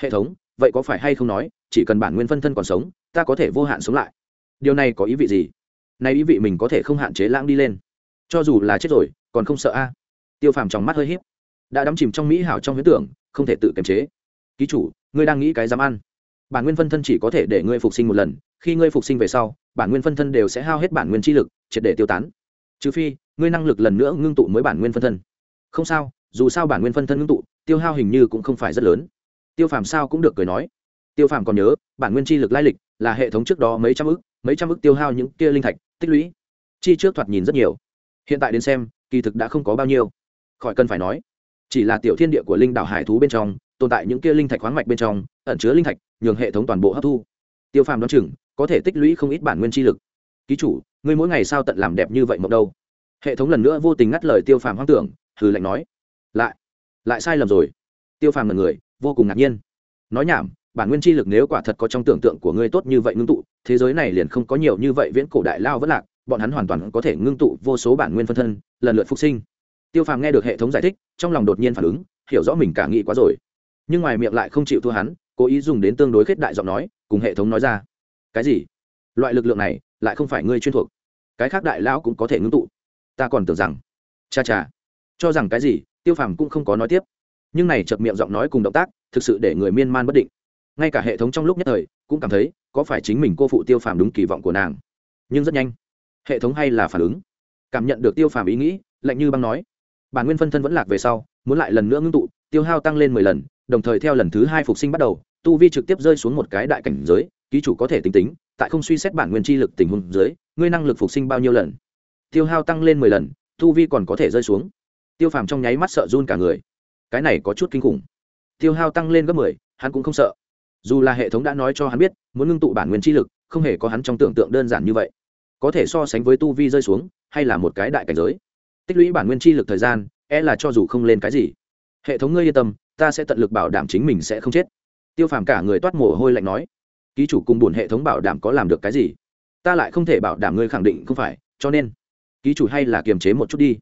hệ thống vậy có phải hay không nói chỉ cần bản nguyên phân thân còn sống ta có thể vô hạn sống lại? Điều này có ý vị gì? Nay ý vị mình có thể không hạn chế lãng đi lên. Cho dù là chết rồi còn không sợ a. Tiêu phàm trong mắt hơi hiếp đã đắm chìm trong mỹ hảo trong huyết tưởng không thể tự kiềm chế. Ký chủ ngươi đang nghĩ cái dám ăn. Bản nguyên phân thân chỉ có thể để ngươi phục sinh một lần khi ngươi phục sinh về sau bản nguyên phân thân đều sẽ hao hết bản nguyên chi lực, triệt để tiêu tán. Trừ phi, ngươi năng lực lần nữa ngưng tụ mới bản nguyên phân thân. Không sao, dù sao bản nguyên phân thân ngưng tụ, tiêu hao hình như cũng không phải rất lớn. Tiêu phàm sao cũng được cười nói. Tiêu phàm còn nhớ, bản nguyên chi lực lai lịch là hệ thống trước đó mấy trăm ức, mấy trăm ức tiêu hao những kia linh thạch, tích lũy. Chi trước thoạt nhìn rất nhiều. Hiện tại đến xem, kỳ thực đã không có bao nhiêu. Khỏi cần phải nói, chỉ là tiểu thiên địa của linh đảo hải thú bên trong, tồn tại những kia linh thạch khoáng mạch bên trong, ẩn chứa linh thạch, nhường hệ thống toàn bộ hấp thu tiêu phàm đ o á n chừng, có thể tích lũy không ít bản nguyên chi lực. Ký chủ, ngươi mỗi ngày sao tận làm đẹp như vậy mộng đâu? Hệ thống lần nữa vô tình ngắt lời tiêu phàm hoang tưởng, hừ lạnh nói. Lại lại sai lầm rồi. Tiêu phàm là người, vô cùng ngạc nhiên. Nói nhảm, bản nguyên chi lực nếu quả thật có trong tưởng tượng của ngươi tốt như vậy ngưng tụ, thế giới này liền không có nhiều như vậy viễn cổ đại lao vẫn lạc, bọn hắn hoàn toàn có thể ngưng tụ vô số bản nguyên phân thân, lần lượt phục sinh. Tiêu phàm nghe được hệ thống giải thích, trong lòng đột nhiên phản ứng, hiểu rõ mình cả nghĩ quá rồi. Nhưng ngoài miệng lại không chịu thua hắn, cố ý dùng đến tương đối khết đại giọng nói cùng hệ thống nói ra. Cái gì? Loại lực lượng này lại không phải ngươi chuyên thuộc. Cái khác đại lão cũng có thể ngưng tụ. Ta còn tưởng rằng, cha cha, cho rằng cái gì, tiêu phàm cũng không có nói tiếp. Nhưng này chợt miệng giọng nói cùng động tác, thực sự để người miên man bất định. Ngay cả hệ thống trong lúc nhất thời cũng cảm thấy, có phải chính mình cô phụ tiêu phàm đúng kỳ vọng của nàng. Nhưng rất nhanh, hệ thống hay là phản ứng. Cảm nhận được tiêu phàm ý nghĩ, lạnh như băng nói. Bản nguyên phân thân vẫn lạc về sau, muốn lại lần nữa ngưng tụ, tiêu hao tăng lên mười lần, đồng thời theo lần thứ hai phục sinh bắt đầu tu vi trực tiếp rơi xuống một cái đại cảnh giới, ký chủ có thể tính tính, tại không suy xét bản nguyên chi lực tình huống dưới, ngươi năng lực phục sinh bao nhiêu lần? Tiêu hao tăng lên mười lần, tu vi còn có thể rơi xuống. Tiêu phàm trong nháy mắt sợ run cả người. Cái này có chút kinh khủng. Tiêu hao tăng lên gấp mười, hắn cũng không sợ. Dù là hệ thống đã nói cho hắn biết, muốn ngưng tụ bản nguyên chi lực, không hề có hắn trong tưởng tượng đơn giản như vậy. Có thể so sánh với tu vi rơi xuống, hay là một cái đại cảnh giới. Tích lũy bản nguyên chi lực thời gian e là cho dù không lên cái gì. Hệ thống ngươi yên tâm, ta sẽ tận lực bảo đảm chính mình sẽ không chết tiêu phàm cả người toát mồ hôi lạnh nói, ký chủ cùng bổn hệ thống bảo đảm có làm được cái gì? Ta lại không thể bảo đảm ngươi khẳng định, không phải, cho nên, ký chủ hay là kiềm chế một chút đi.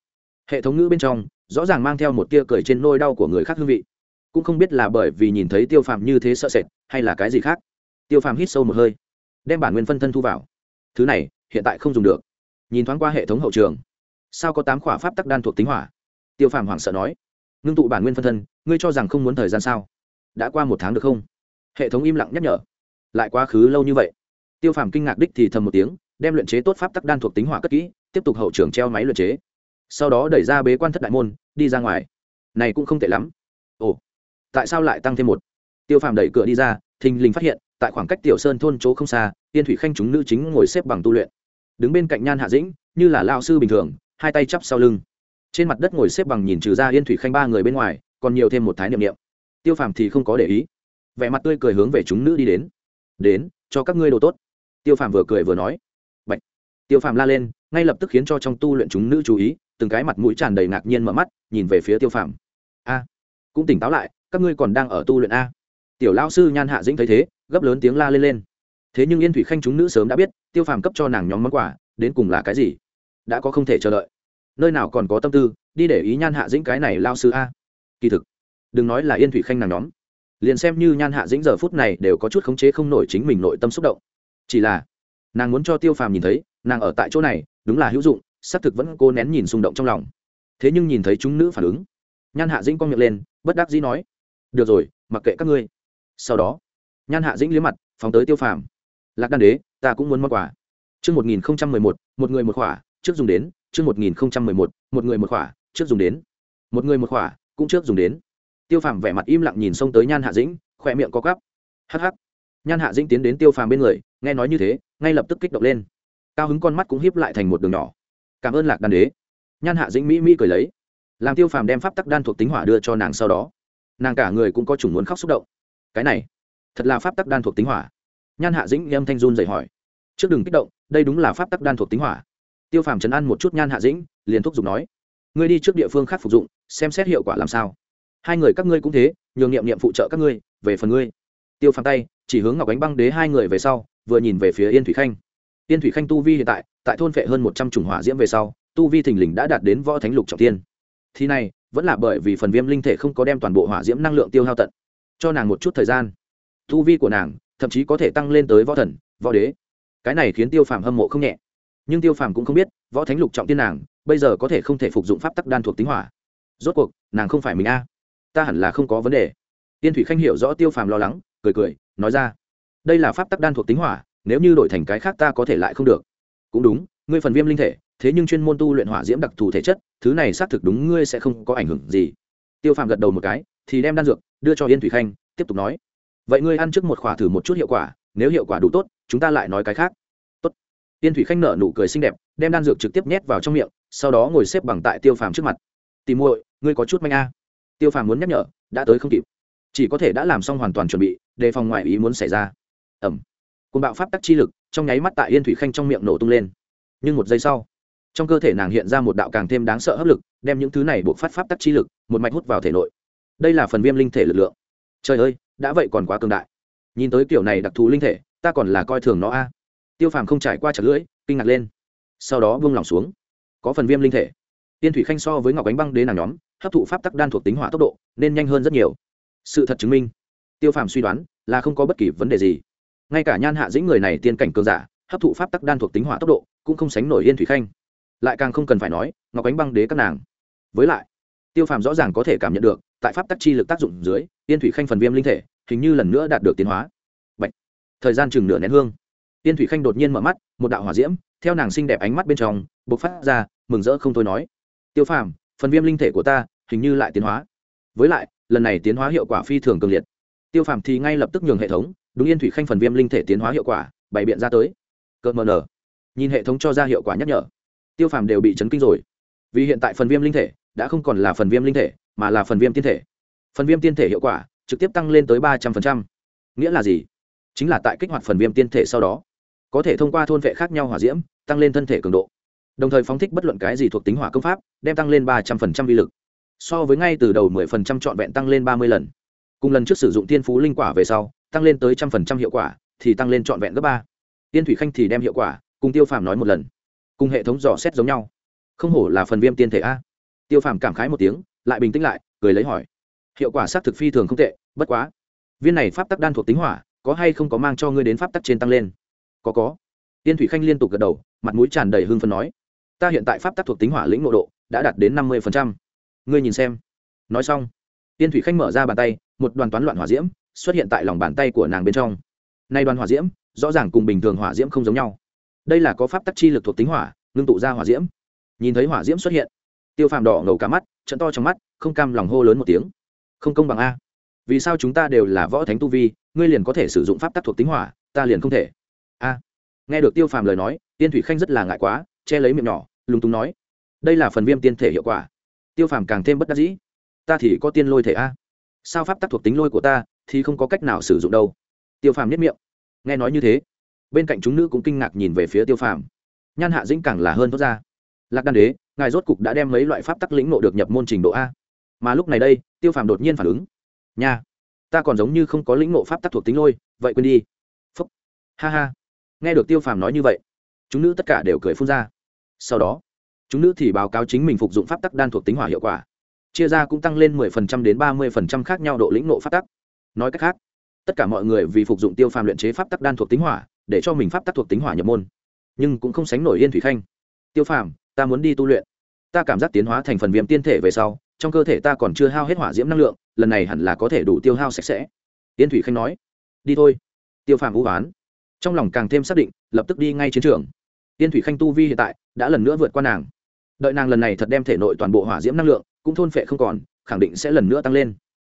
Hệ thống ngữ bên trong, rõ ràng mang theo một tia cười trên nôi đau của người khác hương vị. Cũng không biết là bởi vì nhìn thấy tiêu phàm như thế sợ sệt, hay là cái gì khác, tiêu phàm hít sâu một hơi, đem bản nguyên phân thân thu vào. Thứ này, hiện tại không dùng được. Nhìn thoáng qua hệ thống hậu trường, sao có tám khỏa pháp tắc đan thuộc tính hỏa? Tiêu phàm hoảng sợ nói, ngưng tụ bản nguyên phân thân, ngươi cho rằng không muốn thời gian sao? Đã qua một tháng được không? Hệ thống im lặng nhắc nhở. Lại quá khứ lâu như vậy. Tiêu phàm kinh ngạc đích thì thầm một tiếng, đem luyện chế tốt pháp tắc đan thuộc tính hỏa cất kỹ, tiếp tục hậu trường treo máy luyện chế. Sau đó đẩy ra bế quan thất đại môn, đi ra ngoài. Này cũng không tệ lắm. Ồ, tại sao lại tăng thêm một? Tiêu phàm đẩy cửa đi ra, thình lình phát hiện, tại khoảng cách tiểu sơn thôn chỗ không xa tiên thủy khanh chúng nữ chính ngồi xếp bằng tu luyện. Đứng bên cạnh nhan hạ dĩnh, như là lao sư bình thường, hai tay chắp sau lưng. Trên mặt đất ngồi xếp bằng nhìn trừ ra yên thủy khanh ba người bên ngoài, còn nhiều thêm một thái niệm niệm tiêu phàm thì không có để ý. Vẻ mặt tươi cười hướng về chúng nữ đi đến. Đến, cho các ngươi đồ tốt. Tiêu phàm vừa cười vừa nói. Bạch. tiêu phàm la lên, ngay lập tức khiến cho trong tu luyện chúng nữ chú ý, từng cái mặt mũi tràn đầy ngạc nhiên mở mắt, nhìn về phía tiêu phàm. A, cũng tỉnh táo lại, các ngươi còn đang ở tu luyện a. Tiểu lao sư nhan hạ dĩnh thấy thế, gấp lớn tiếng la lên lên. Thế nhưng yên thủy khanh chúng nữ sớm đã biết, tiêu phàm cấp cho nàng nhóm món quà, đến cùng là cái gì? Đã có không thể chờ đợi. Nơi nào còn có tâm tư, đi để ý nhan hạ dĩnh cái này lao sư a. Kỳ thực đừng nói là yên thủy khanh nàng nhóm liền xem như nhan hạ dĩnh giờ phút này đều có chút khống chế không nổi chính mình nội tâm xúc động. Chỉ là nàng muốn cho tiêu phàm nhìn thấy nàng ở tại chỗ này đúng là hữu dụng xác thực vẫn cố nén nhìn xung động trong lòng. Thế nhưng nhìn thấy chúng nữ phản ứng nhan hạ dĩnh con miệng lên bất đắc dĩ nói được rồi mặc kệ các ngươi. Sau đó nhan hạ dĩnh liếm mặt phóng tới tiêu phàm. Lạc đan đế ta cũng muốn món quà. Trước 1011, một người một khỏa, trước dùng đến, trước 1011, một người một khỏa, trước dùng đến. Một người một khỏa, cũng trước dùng đến. Tiêu Phàm vẻ mặt im lặng nhìn xông tới Nhan Hạ Dĩnh, khỏe miệng có cắp. Hắc hắc. Nhan Hạ Dĩnh tiến đến Tiêu Phàm bên người, nghe nói như thế, ngay lập tức kích động lên. Cao hứng con mắt cũng hiếp lại thành một đường nhỏ. Cảm ơn Lạc Đan Đế. Nhan Hạ Dĩnh mỹ mỹ cười lấy. Làm Tiêu Phàm đem pháp tắc đan thuộc tính hỏa đưa cho nàng sau đó, nàng cả người cũng có chủng muốn khóc xúc động. Cái này, thật là pháp tắc đan thuộc tính hỏa. Nhan Hạ Dĩnh âm thanh run rẩy hỏi trước đừng kích động đây đúng là pháp tắc đan thuộc tính hỏa tiêu phàm chấn an một chút nhan hạ dĩnh liền thúc giục nói ngươi đi trước địa phương khác phục dụng xem xét hiệu quả làm sao hai người các ngươi cũng thế, nhường nghiệm nghiệm phụ trợ các ngươi, về phần ngươi. Tiêu phàm tay, chỉ hướng ngọc ánh băng đế hai người về sau, vừa nhìn về phía yên thủy khanh. Yên thủy khanh tu vi hiện tại tại thôn vệ hơn một trăm chủng hỏa diễm về sau, tu vi thình lình đã đạt đến võ thánh lục trọng tiên thì này, vẫn là bởi vì phần viêm linh thể không có đem toàn bộ hỏa diễm năng lượng tiêu hao tận, cho nàng một chút thời gian. Tu vi của nàng, thậm chí có thể tăng lên tới võ thần, võ đế. Cái này khiến tiêu phàm hâm mộ không nhẹ. Nhưng tiêu phàm cũng không biết, võ thánh lục trọng tiên nàng, bây giờ có thể không thể phục dụng pháp tắc đan thuộc tính hỏa. Rốt cuộc, nàng không phải mình a ta hẳn là không có vấn đề. Tiên thủy khanh hiểu rõ tiêu phàm lo lắng, cười cười, nói ra. Đây là pháp tắc đan thuộc tính hỏa, nếu như đổi thành cái khác ta có thể lại không được. Cũng đúng, ngươi phần viêm linh thể, thế nhưng chuyên môn tu luyện hỏa diễm đặc thù thể chất, thứ này xác thực đúng, ngươi sẽ không có ảnh hưởng gì. Tiêu phàm gật đầu một cái, thì đem đan dược đưa cho yên thủy khanh, tiếp tục nói. Vậy ngươi ăn trước một khỏa thử một chút hiệu quả, nếu hiệu quả đủ tốt, chúng ta lại nói cái khác. Tốt. Yên thủy khanh nở nụ cười xinh đẹp, đem đan dược trực tiếp nhét vào trong miệng, sau đó ngồi xếp bằng tại tiêu phàm trước mặt. Tìm muội, ngươi có chút manh a tiêu phàm muốn nhắc nhở, đã tới không kịp. Chỉ có thể đã làm xong hoàn toàn chuẩn bị, đề phòng ngoại ý muốn xảy ra. Ẩm côn bạo pháp tắc chi lực, trong nháy mắt tại yên thủy khanh trong miệng nổ tung lên. Nhưng một giây sau, trong cơ thể nàng hiện ra một đạo càng thêm đáng sợ hấp lực, đem những thứ này buộc phát pháp tắc chi lực, một mạch hút vào thể nội. Đây là phần viêm linh thể lực lượng. Trời ơi, đã vậy còn quá cường đại. Nhìn tới kiểu này đặc thù linh thể, ta còn là coi thường nó a. Tiêu phàm không trải qua chặt lưỡi, kinh ngạc lên. Sau đó vung lòng xuống. Có phần viêm linh thể. Tiên thủy khanh so với ngọc ánh băng đế nàng nhóm hấp thụ pháp tắc đan thuộc tính hỏa tốc độ nên nhanh hơn rất nhiều. Sự thật chứng minh, tiêu phàm suy đoán là không có bất kỳ vấn đề gì. Ngay cả nhan hạ dĩnh người này tiên cảnh cường giả, hấp thụ pháp tắc đan thuộc tính hỏa tốc độ cũng không sánh nổi yên thủy khanh. Lại càng không cần phải nói, ngọc ánh băng đế các nàng. Với lại, tiêu phàm rõ ràng có thể cảm nhận được, tại pháp tắc chi lực tác dụng dưới, yên thủy khanh phần viêm linh thể hình như lần nữa đạt được tiến hóa. Bạch. thời gian chừng nửa nén hương, yên thủy khanh đột nhiên mở mắt, một đạo hỏa diễm theo nàng xinh đẹp ánh mắt bên trong b ộ c phát ra, mừng rỡ không thôi nói, tiêu phàm phần viêm linh thể của ta hình như lại tiến hóa. Với lại, lần này tiến hóa hiệu quả phi thường cường liệt. Tiêu phàm thì ngay lập tức nhường hệ thống, đúng yên thủy khanh phần viêm linh thể tiến hóa hiệu quả, bày biện ra tới. Cợt mờ nở nhìn hệ thống cho ra hiệu quả nhắc nhở. Tiêu phàm đều bị chấn kinh rồi. Vì hiện tại phần viêm linh thể đã không còn là phần viêm linh thể, mà là phần viêm tiên thể. Phần viêm tiên thể hiệu quả trực tiếp tăng lên tới ba trăm linh nghĩa là gì? Chính là tại kích hoạt phần viêm tiên thể sau đó. Có thể thông qua thôn vệ khác nhau hỏa diễm, tăng lên thân thể cường độ đồng thời phóng thích bất luận cái gì thuộc tính hỏa công pháp, đem tăng lên ba trăm linh vi lực. So với ngay từ đầu mười phần trăm trọn vẹn tăng lên ba mươi lần. Cùng lần trước sử dụng tiên phú linh quả về sau, tăng lên tới trăm phần trăm hiệu quả, thì tăng lên trọn vẹn gấp ba. Tiên thủy khanh thì đem hiệu quả, cùng tiêu phàm nói một lần. Cùng hệ thống dò xét giống nhau. Không hổ là phần viêm tiên thể a. Tiêu phàm cảm khái một tiếng, lại bình tĩnh lại, cười lấy hỏi. Hiệu quả xác thực phi thường không tệ, bất quá. Viên này pháp tắc đan thuộc tính hỏa, có hay không có mang cho ngươi đến pháp tắc trên tăng lên? Có có. Tiên thủy khanh liên tục gật đầu, mặt mũi tràn đầy hương phân nói ta hiện tại pháp tắc thuộc tính hỏa lĩnh ngộ độ đã đạt đến năm mươi ngươi nhìn xem. Nói xong, tiên thủy khanh mở ra bàn tay, một đoàn toán loạn hỏa diễm xuất hiện tại lòng bàn tay của nàng bên trong. Nay đoàn hỏa diễm, rõ ràng cùng bình thường hỏa diễm không giống nhau. Đây là có pháp tắc chi lực thuộc tính hỏa, ngưng tụ ra hỏa diễm. Nhìn thấy hỏa diễm xuất hiện, tiêu phàm đỏ ngầu cả mắt, trận to trong mắt, không cam lòng hô lớn một tiếng. Không công bằng a. Vì sao chúng ta đều là võ thánh tu vi, ngươi liền có thể sử dụng pháp tắc thuộc tính hỏa, ta liền không thể. A. Nghe được tiêu phàm lời nói, tiên thủy khanh rất là ngại quá, che lấy miệng nhỏ lúng túng nói, đây là phần viêm tiên thể hiệu quả. Tiêu phàm càng thêm bất đắc dĩ. Ta thì có tiên lôi thể a. Sao pháp tắc thuộc tính lôi của ta thì không có cách nào sử dụng đâu? Tiêu phàm nhất miệng. Nghe nói như thế, bên cạnh chúng nữ cũng kinh ngạc nhìn về phía tiêu phàm. Nhan hạ dĩnh càng là hơn thốt ra, lạc đan đế, ngài rốt cục đã đem mấy loại pháp tắc lĩnh nộ được nhập môn trình độ a. Mà lúc này đây, tiêu phàm đột nhiên phản ứng. Nha, ta còn giống như không có lĩnh nộ pháp tắc thuộc tính lôi, vậy quên đi. Phúc. Ha ha. Nghe được tiêu phàm nói như vậy, chúng nữ tất cả đều cười phun ra sau đó, chúng nữ thì báo cáo chính mình phục dụng pháp tắc đan thuộc tính hỏa hiệu quả. Chia ra cũng tăng lên mười phần trăm đến ba mươi phần trăm khác nhau độ lĩnh nộ pháp tắc. Nói cách khác, tất cả mọi người vì phục dụng tiêu phàm luyện chế pháp tắc đan thuộc tính hỏa, để cho mình pháp tắc thuộc tính hỏa nhập môn. Nhưng cũng không sánh nổi yên thủy khanh. Tiêu phàm, ta muốn đi tu luyện. Ta cảm giác tiến hóa thành phần viêm tiên thể về sau, trong cơ thể ta còn chưa hao hết hỏa diễm năng lượng, lần này hẳn là có thể đủ tiêu hao sạch sẽ. Yên thủy khanh nói. Đi thôi. Tiêu phàm vũ oán trong lòng càng thêm xác định, lập tức đi ngay chiến trường. Tiên thủy khanh tu vi hiện tại đã lần nữa vượt qua nàng. Đợi nàng lần này thật đem thể nội toàn bộ hỏa diễm năng lượng, cũng thôn phệ không còn, khẳng định sẽ lần nữa tăng lên.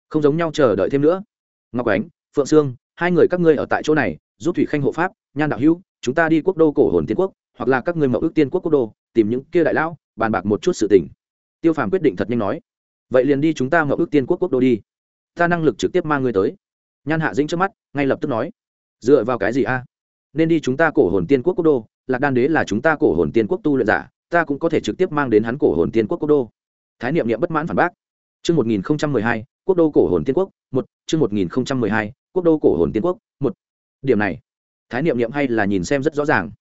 Không giống nhau chờ đợi thêm nữa. Ngọc ánh, phượng sương, hai người các ngươi ở tại chỗ này, giúp thủy khanh hộ pháp, nhan đạo hữu, chúng ta đi quốc đô cổ hồn tiên quốc, hoặc là các ngươi mậu ước tiên quốc quốc đô, tìm những kia đại lão, bàn bạc một chút sự tình. Tiêu phàm quyết định thật nhanh nói, vậy liền đi chúng ta mậu ước tiên quốc quốc đô đi. Ta năng lực trực tiếp mang ngươi tới. Nhan hạ dĩnh trước mắt, ngay lập tức nói, dựa vào cái gì a? Nên đi chúng ta cổ hồn tiên quốc quốc đô lạc đan đế là chúng ta cổ hồn tiên quốc tu luyện giả ta cũng có thể trực tiếp mang đến hắn cổ hồn tiên quốc quốc đô thái niệm niệm bất mãn phản bác Chương 1012, Quốc đô cổ hồn tiên quốc, một chương 1012, Quốc đô cổ hồn tiên quốc, một Điểm này, Thái niệm niệm hay là nhìn xem rất rõ ràng.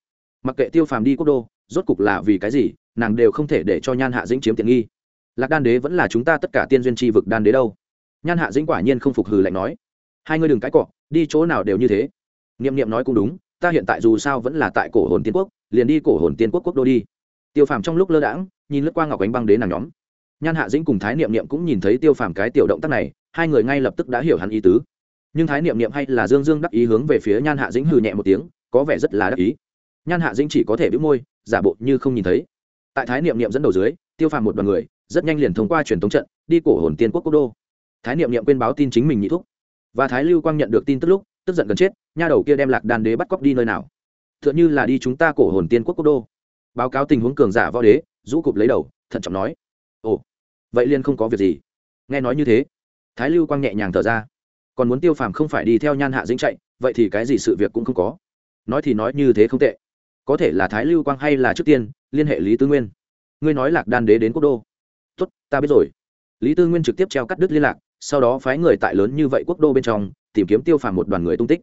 Mặc kệ Tiêu Phàm đi quốc đô, rốt cục là vì cái gì, nàng đều không thể để cho Nhan Hạ Dĩnh chiếm tiện nghi. Lạc Đan Đế vẫn là chúng ta tất cả tiên duyên chi vực đan đế đâu? Nhan Hạ Dĩnh quả nhiên không phục hừ lạnh nói, hai ngươi đừng cãi cọ, đi chỗ nào đều như thế. Niệm niệm nói cũng đúng, ta hiện tại dù sao vẫn là tại cổ hồn tiên quốc, liền đi cổ hồn tiên quốc quốc đô đi. Tiêu Phàm trong lúc lơ đãng, nhìn lướt qua Ngọc Ánh Băng Đế nàng nhóm, nhan hạ dĩnh cùng thái niệm niệm cũng nhìn thấy tiêu phàm cái tiểu động tác này hai người ngay lập tức đã hiểu hắn ý tứ. Nhưng thái niệm niệm hay là dương dương đắc ý hướng về phía nhan hạ dĩnh hừ nhẹ một tiếng có vẻ rất là đắc ý. Nhan hạ dĩnh chỉ có thể bĩu môi giả bộ như không nhìn thấy. Tại thái niệm niệm dẫn đầu dưới tiêu phàm một đoàn người rất nhanh liền thông qua truyền thống trận đi cổ hồn tiên quốc quốc đô. Thái niệm niệm quên báo tin chính mình nhị thúc. Và thái lưu quang nhận được tin tức lúc tức giận gần chết, nha đầu kia đem lạc đan đế bắt cóc đi nơi nào? T h ư ợ n như là đi chúng ta cổ hồn tiên quốc quốc đô. Báo cáo tình huống cường giả võ đế, rũ cụp lấy đầu, thận trọng nói. Ồ, vậy liên không có việc gì. Nghe nói như thế, thái lưu quang nhẹ nhàng thở ra. Còn muốn tiêu phàm không phải đi theo nhan hạ dĩnh chạy, vậy thì cái gì sự việc cũng không có. Nói thì nói như thế không tệ. Có thể là thái lưu quang hay là trước tiên, liên hệ lý tư nguyên. Ngươi nói lạc đan đế đến quốc đô. Tốt, ta biết rồi. Lý tư nguyên trực tiếp treo cắt đứt liên lạc, sau đó phái người tại lớn như vậy quốc đô bên trong tìm kiếm tiêu phàm một đoàn người tung tích.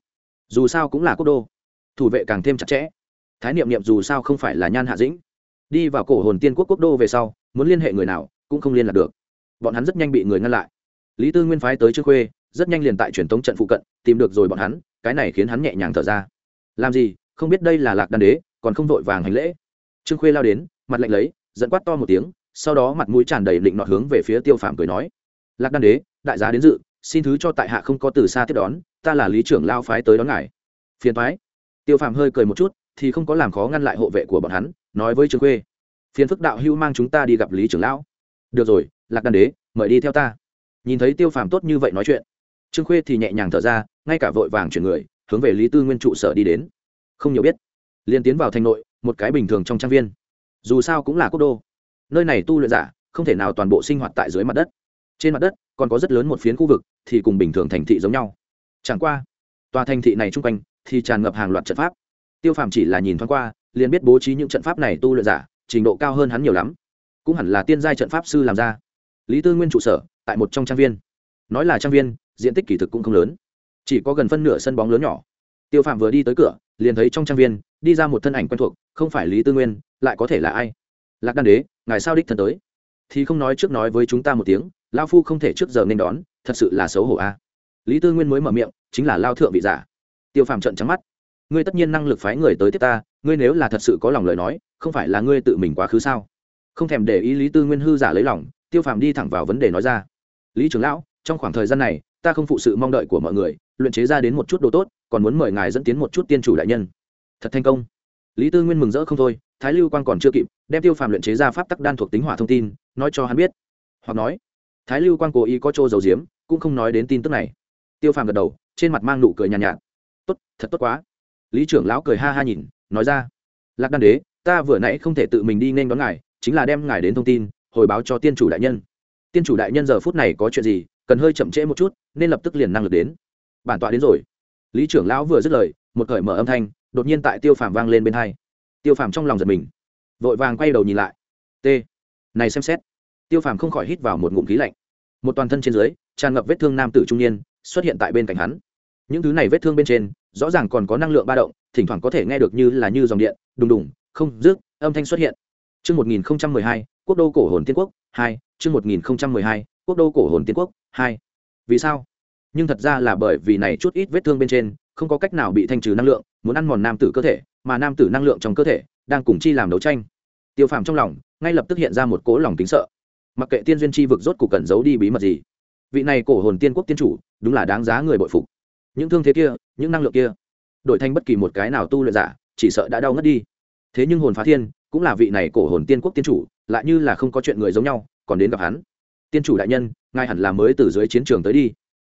Dù sao cũng là quốc đô. Thủ vệ càng thêm chặt chẽ. Thái niệm niệm dù sao không phải là nhan hạ dĩnh. Đi vào cổ hồn tiên quốc quốc đô về sau, muốn liên hệ người nào cũng không liên lạc được. Bọn hắn rất nhanh bị người ngăn lại. Lý tư nguyên phái tới trương khuê, rất nhanh liền tại truyền thống trận phụ cận, tìm được rồi bọn hắn, cái này khiến hắn nhẹ nhàng thở ra. Làm gì, không biết đây là lạc đan đế, còn không vội vàng hành lễ. Trương khuê lao đến, mặt lạnh lấy dẫn quát to một tiếng, sau đó mặt mũi tràn đầy định nọt hướng về phía tiêu phàm cười nói. Lạc đan đế, đại giá đến dự xin thứ cho tại hạ không có từ xa tiếp đón, ta là lý trưởng lao phái tới đón ngài. Phiền thoái tiêu phàm hơi cười một chút, thì không có làm khó ngăn lại hộ vệ của bọn hắn, nói với trương khuê. Phiền phức đạo hưu mang chúng ta đi gặp lý trưởng lão. Được rồi, lạc đàn đế, mời đi theo ta. Nhìn thấy tiêu phàm tốt như vậy nói chuyện, trương khuê thì nhẹ nhàng thở ra, ngay cả vội vàng chuyển người, hướng về lý tư nguyên trụ sở đi đến. Không nhiều biết, liền tiến vào thành nội, một cái bình thường trong trang viên. Dù sao cũng là quốc đô. Nơi này tu luyện giả, không thể nào toàn bộ sinh hoạt tại dưới mặt đất. Trên mặt đất còn có rất lớn một phiến khu vực thì cùng bình thường thành thị giống nhau. Chẳng qua, tòa thành thị này chung quanh thì tràn ngập hàng loạt trận pháp. Tiêu phàm chỉ là nhìn thoáng qua, liền biết bố trí những trận pháp này tu luyện giả, trình độ cao hơn hắn nhiều lắm. Cũng hẳn là tiên giai trận pháp sư làm ra. Lý tư nguyên trụ sở, tại một trong trang viên. Nói là trang viên, diện tích kỳ thực cũng không lớn. Chỉ có gần phân nửa sân bóng lớn nhỏ. Tiêu phạm vừa đi tới cửa, liền thấy trong trang viên, đi ra một thân ảnh quen thuộc, không phải lý tư nguyên, lại có thể là ai? Lạc đan đế, ngài sao đích thân tới? Thì không nói trước nói với chúng ta một tiếng lao phu không thể trước giờ nên đón, thật sự là xấu hổ a. Lý tư nguyên mới mở miệng, chính là lao thượng vị giả. Tiêu phàm trận trắng mắt. Ngươi tất nhiên năng lực phái người tới tiếp ta, ngươi nếu là thật sự có lòng lời nói, không phải là ngươi tự mình quá khứ sao? Không thèm để ý lý tư nguyên hư giả lấy lòng, tiêu phàm đi thẳng vào vấn đề nói ra. Lý trưởng lão, trong khoảng thời gian này, ta không phụ sự mong đợi của mọi người, luyện chế ra đến một chút đồ tốt, còn muốn mời ngài dẫn tiến một chút tiên chủ đại nhân. Thật thành công. Lý tư nguyên mừng rỡ không thôi, thái lưu quang còn chưa kịp, đem tiêu phàm luyện chế ra pháp tắc đan thuộc tính hỏa thông tin, nói cho hắn biết. Hoặc nói thái lưu quang cố ý có chỗ dầu diếm cũng không nói đến tin tức này. Tiêu phàm gật đầu trên mặt mang nụ cười nhàn nhạt, nhạt. Tốt thật tốt quá. Lý trưởng lão cười ha ha nhìn nói ra lạc đan đế ta vừa nãy không thể tự mình đi nên đón ngài chính là đem ngài đến thông tin hồi báo cho tiên chủ đại nhân. Tiên chủ đại nhân giờ phút này có chuyện gì cần hơi chậm trễ một chút nên lập tức liền năng lực đến. Bản tọa đến rồi. Lý trưởng lão vừa dứt lời một cởi mở âm thanh đột nhiên tại tiêu phàm vang lên bên hai. Tiêu phàm trong lòng giật mình vội vàng quay đầu nhìn lại. T này xem xét tiêu phàm không khỏi hít vào một ngụm khí lạnh một toàn thân trên dưới tràn ngập vết thương nam tử trung niên xuất hiện tại bên cạnh hắn những thứ này vết thương bên trên rõ ràng còn có năng lượng ba động thỉnh thoảng có thể nghe được như là như dòng điện đùng đùng không rước âm thanh xuất hiện Chương 1012, Quốc đô cổ hồn tiên quốc, hai chương 1012, Quốc đô cổ hồn tiên quốc, hai. Vì sao? Nhưng thật ra là bởi vì này chút ít vết thương bên trên, không có cách nào bị thanh trừ năng lượng, muốn ăn mòn nam tử cơ thể, mà nam tử năng lượng trong cơ thể đang cùng chi làm đấu tranh. Tiêu Phàm trong lòng, ngay lập tức hiện ra một cố lòng kính sợ. Mặc kệ tiên duyên chi vực rốt cục cần giấu đi bí mật gì, vị này cổ hồn tiên quốc tiên chủ, đúng là đáng giá người bội phục. Những thương thế kia, những năng lượng kia, đổi thành bất kỳ một cái nào tu luyện giả, chỉ sợ đã đau ngất đi. Thế nhưng hồn phá thiên, cũng là vị này cổ hồn tiên quốc tiên chủ lại như là không có chuyện người giống nhau còn đến gặp hắn. Tiên chủ đại nhân ngài hẳn là mới từ dưới chiến trường tới đi.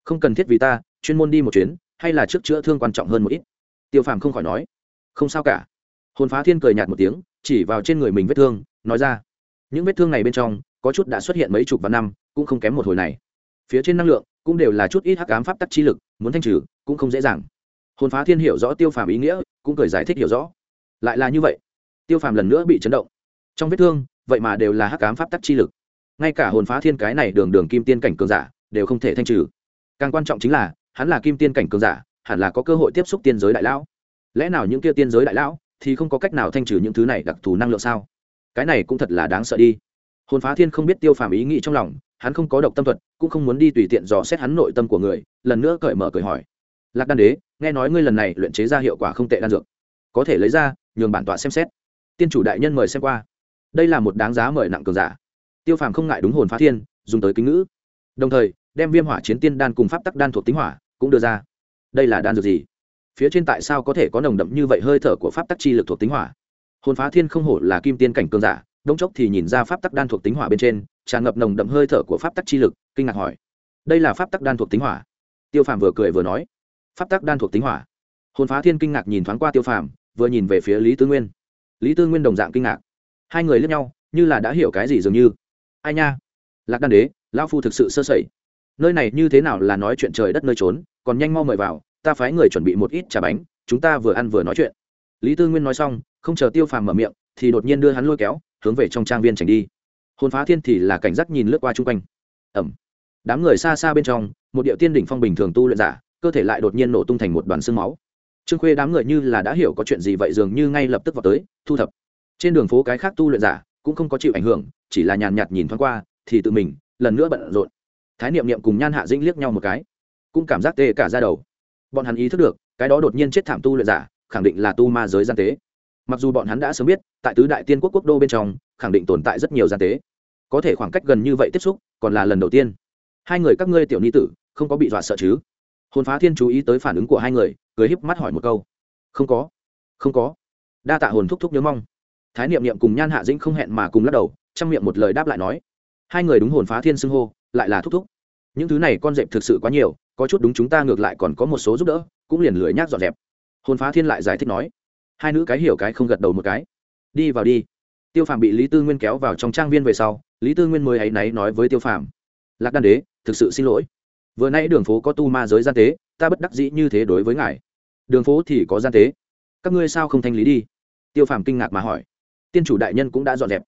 Không cần thiết vì ta chuyên môn đi một chuyến hay là trước chữa thương quan trọng hơn một ít. Tiêu phàm không khỏi nói. Không sao cả. Hồn phá thiên cười nhạt một tiếng chỉ vào trên người mình vết thương nói ra. Những vết thương này bên trong có chút đã xuất hiện mấy chục vạn năm, cũng không kém một hồi này. Phía trên năng lượng cũng đều là chút ít hắc ám pháp tắc chi lực, muốn thanh trừ cũng không dễ dàng. Hồn phá thiên hiểu rõ tiêu phàm ý nghĩa, cũng cười giải thích hiểu rõ. Lại là như vậy, tiêu phàm lần nữa bị chấn động. Trong vết thương, vậy mà đều là hắc cám pháp tắc chi lực. Ngay cả hồn phá thiên cái này đường đường kim tiên cảnh cường giả, đều không thể thanh trừ. Càng quan trọng chính là, hắn là kim tiên cảnh cường giả, hẳn là có cơ hội tiếp xúc tiên giới đại lão. Lẽ nào những kia tiên giới đại lão thì không có cách nào thanh trừ những thứ này đặc thù năng lượng sao? Cái này cũng thật là đáng sợ đi hồn phá thiên không biết tiêu phàm ý nghĩ trong lòng, hắn không có độc tâm thuật, cũng không muốn đi tùy tiện dò xét hắn nội tâm của người, lần nữa cởi mở cởi hỏi. Lạc đan đế, nghe nói ngươi lần này luyện chế ra hiệu quả không tệ đan dược. Có thể lấy ra, nhường bản tọa xem xét. Tiên chủ đại nhân mời xem qua. Đây là một đáng giá mời nặng cường giả. Tiêu phàm không ngại đúng hồn phá thiên, dùng tới kính ngữ. Đồng thời, đem viêm hỏa chiến tiên đan cùng pháp tắc đan thuộc tính hỏa cũng đưa ra. Đây là đan dược gì? Phía trên tại sao có thể có nồng đậm như vậy hơi thở của pháp tắc chi lực thuộc tính hỏa? Hồn phá thiên không hổ là kim tiên cảnh cường giả đông chốc thì nhìn ra pháp tắc đan thuộc tính hỏa bên trên, tràn ngập nồng đậm hơi thở của pháp tắc chi lực, kinh ngạc hỏi, đây là pháp tắc đan thuộc tính hỏa? Tiêu phàm vừa cười vừa nói, pháp tắc đan thuộc tính hỏa? Hồn phá thiên kinh ngạc nhìn thoáng qua tiêu phàm, vừa nhìn về phía lý tứ nguyên. Lý tư nguyên đồng dạng kinh ngạc. Hai người lướt nhau, như là đã hiểu cái gì dường như. Ai nha? Lạc đan đế lao phu thực sự sơ sẩy. Nơi này như thế nào là nói chuyện trời đất nơi trốn, còn nhanh mau mời vào, ta phái người chuẩn bị một ít trà bánh, chúng ta vừa ăn vừa nói chuyện. Lý tư nguyên nói xong, không chờ tiêu phàm mở miệng, thì đột nhiên đưa hắn lôi kéo hướng về trong trang viên tránh đi. Hồn phá thiên thì là cảnh giác nhìn lướt qua chung quanh. Ẩm. Đám người xa xa bên trong, một điệu tiên đỉnh phong bình thường tu luyện giả, cơ thể lại đột nhiên nổ tung thành một đoàn xương máu. Trương khuê đám người như là đã hiểu có chuyện gì vậy dường như ngay lập tức vào tới, thu thập. Trên đường phố cái khác tu luyện giả cũng không có chịu ảnh hưởng, chỉ là nhàn nhạt nhìn thoáng qua, thì tự mình, lần nữa bận rộn. Thái niệm niệm cùng nhan hạ dĩnh liếc nhau một cái, cũng cảm giác tê cả ra đầu. Bọn hắn ý thức được, cái đó đột nhiên chết thảm tu luyện giả, khẳng định là tu ma giới gian tế. Mặc dù bọn hắn đã sớm biết tại tứ đại tiên quốc quốc đô bên trong, khẳng định tồn tại rất nhiều gian tế. Có thể khoảng cách gần như vậy tiếp xúc, còn là lần đầu tiên. Hai người các ngươi tiểu ni tử, không có bị dọa sợ chứ? Hồn phá thiên chú ý tới phản ứng của hai người, cười híp mắt hỏi một câu. Không có không có. Đa tạ hồn thúc thúc nhớ mong. Thái niệm niệm cùng nhan hạ dĩnh không hẹn mà cùng lắc đầu, trong miệng một lời đáp lại nói. Hai người đúng hồn phá thiên xưng hô, lại là thúc thúc. Những thứ này con dẹp thực sự quá nhiều, có chút đúng chúng ta ngược lại còn có một số giúp đỡ, cũng liền lưỡi nhác dọn dẹp. Hồn phá thiên lại giải thích nói. Hai nữ cái hiểu cái không gật đầu một cái đi vào đi. Tiêu phàm bị lý tư nguyên kéo vào trong trang viên về sau, lý tư nguyên mới áy náy nói với tiêu phàm, lạc đan đế, thực sự xin lỗi. Vừa nãy đường phố có tu ma giới gian tế, ta bất đắc dĩ như thế đối với ngài. Đường phố thì có gian tế. Các ngươi sao không thanh lý đi? Tiêu phàm kinh ngạc mà hỏi. Tiên chủ đại nhân cũng đã dọn dẹp.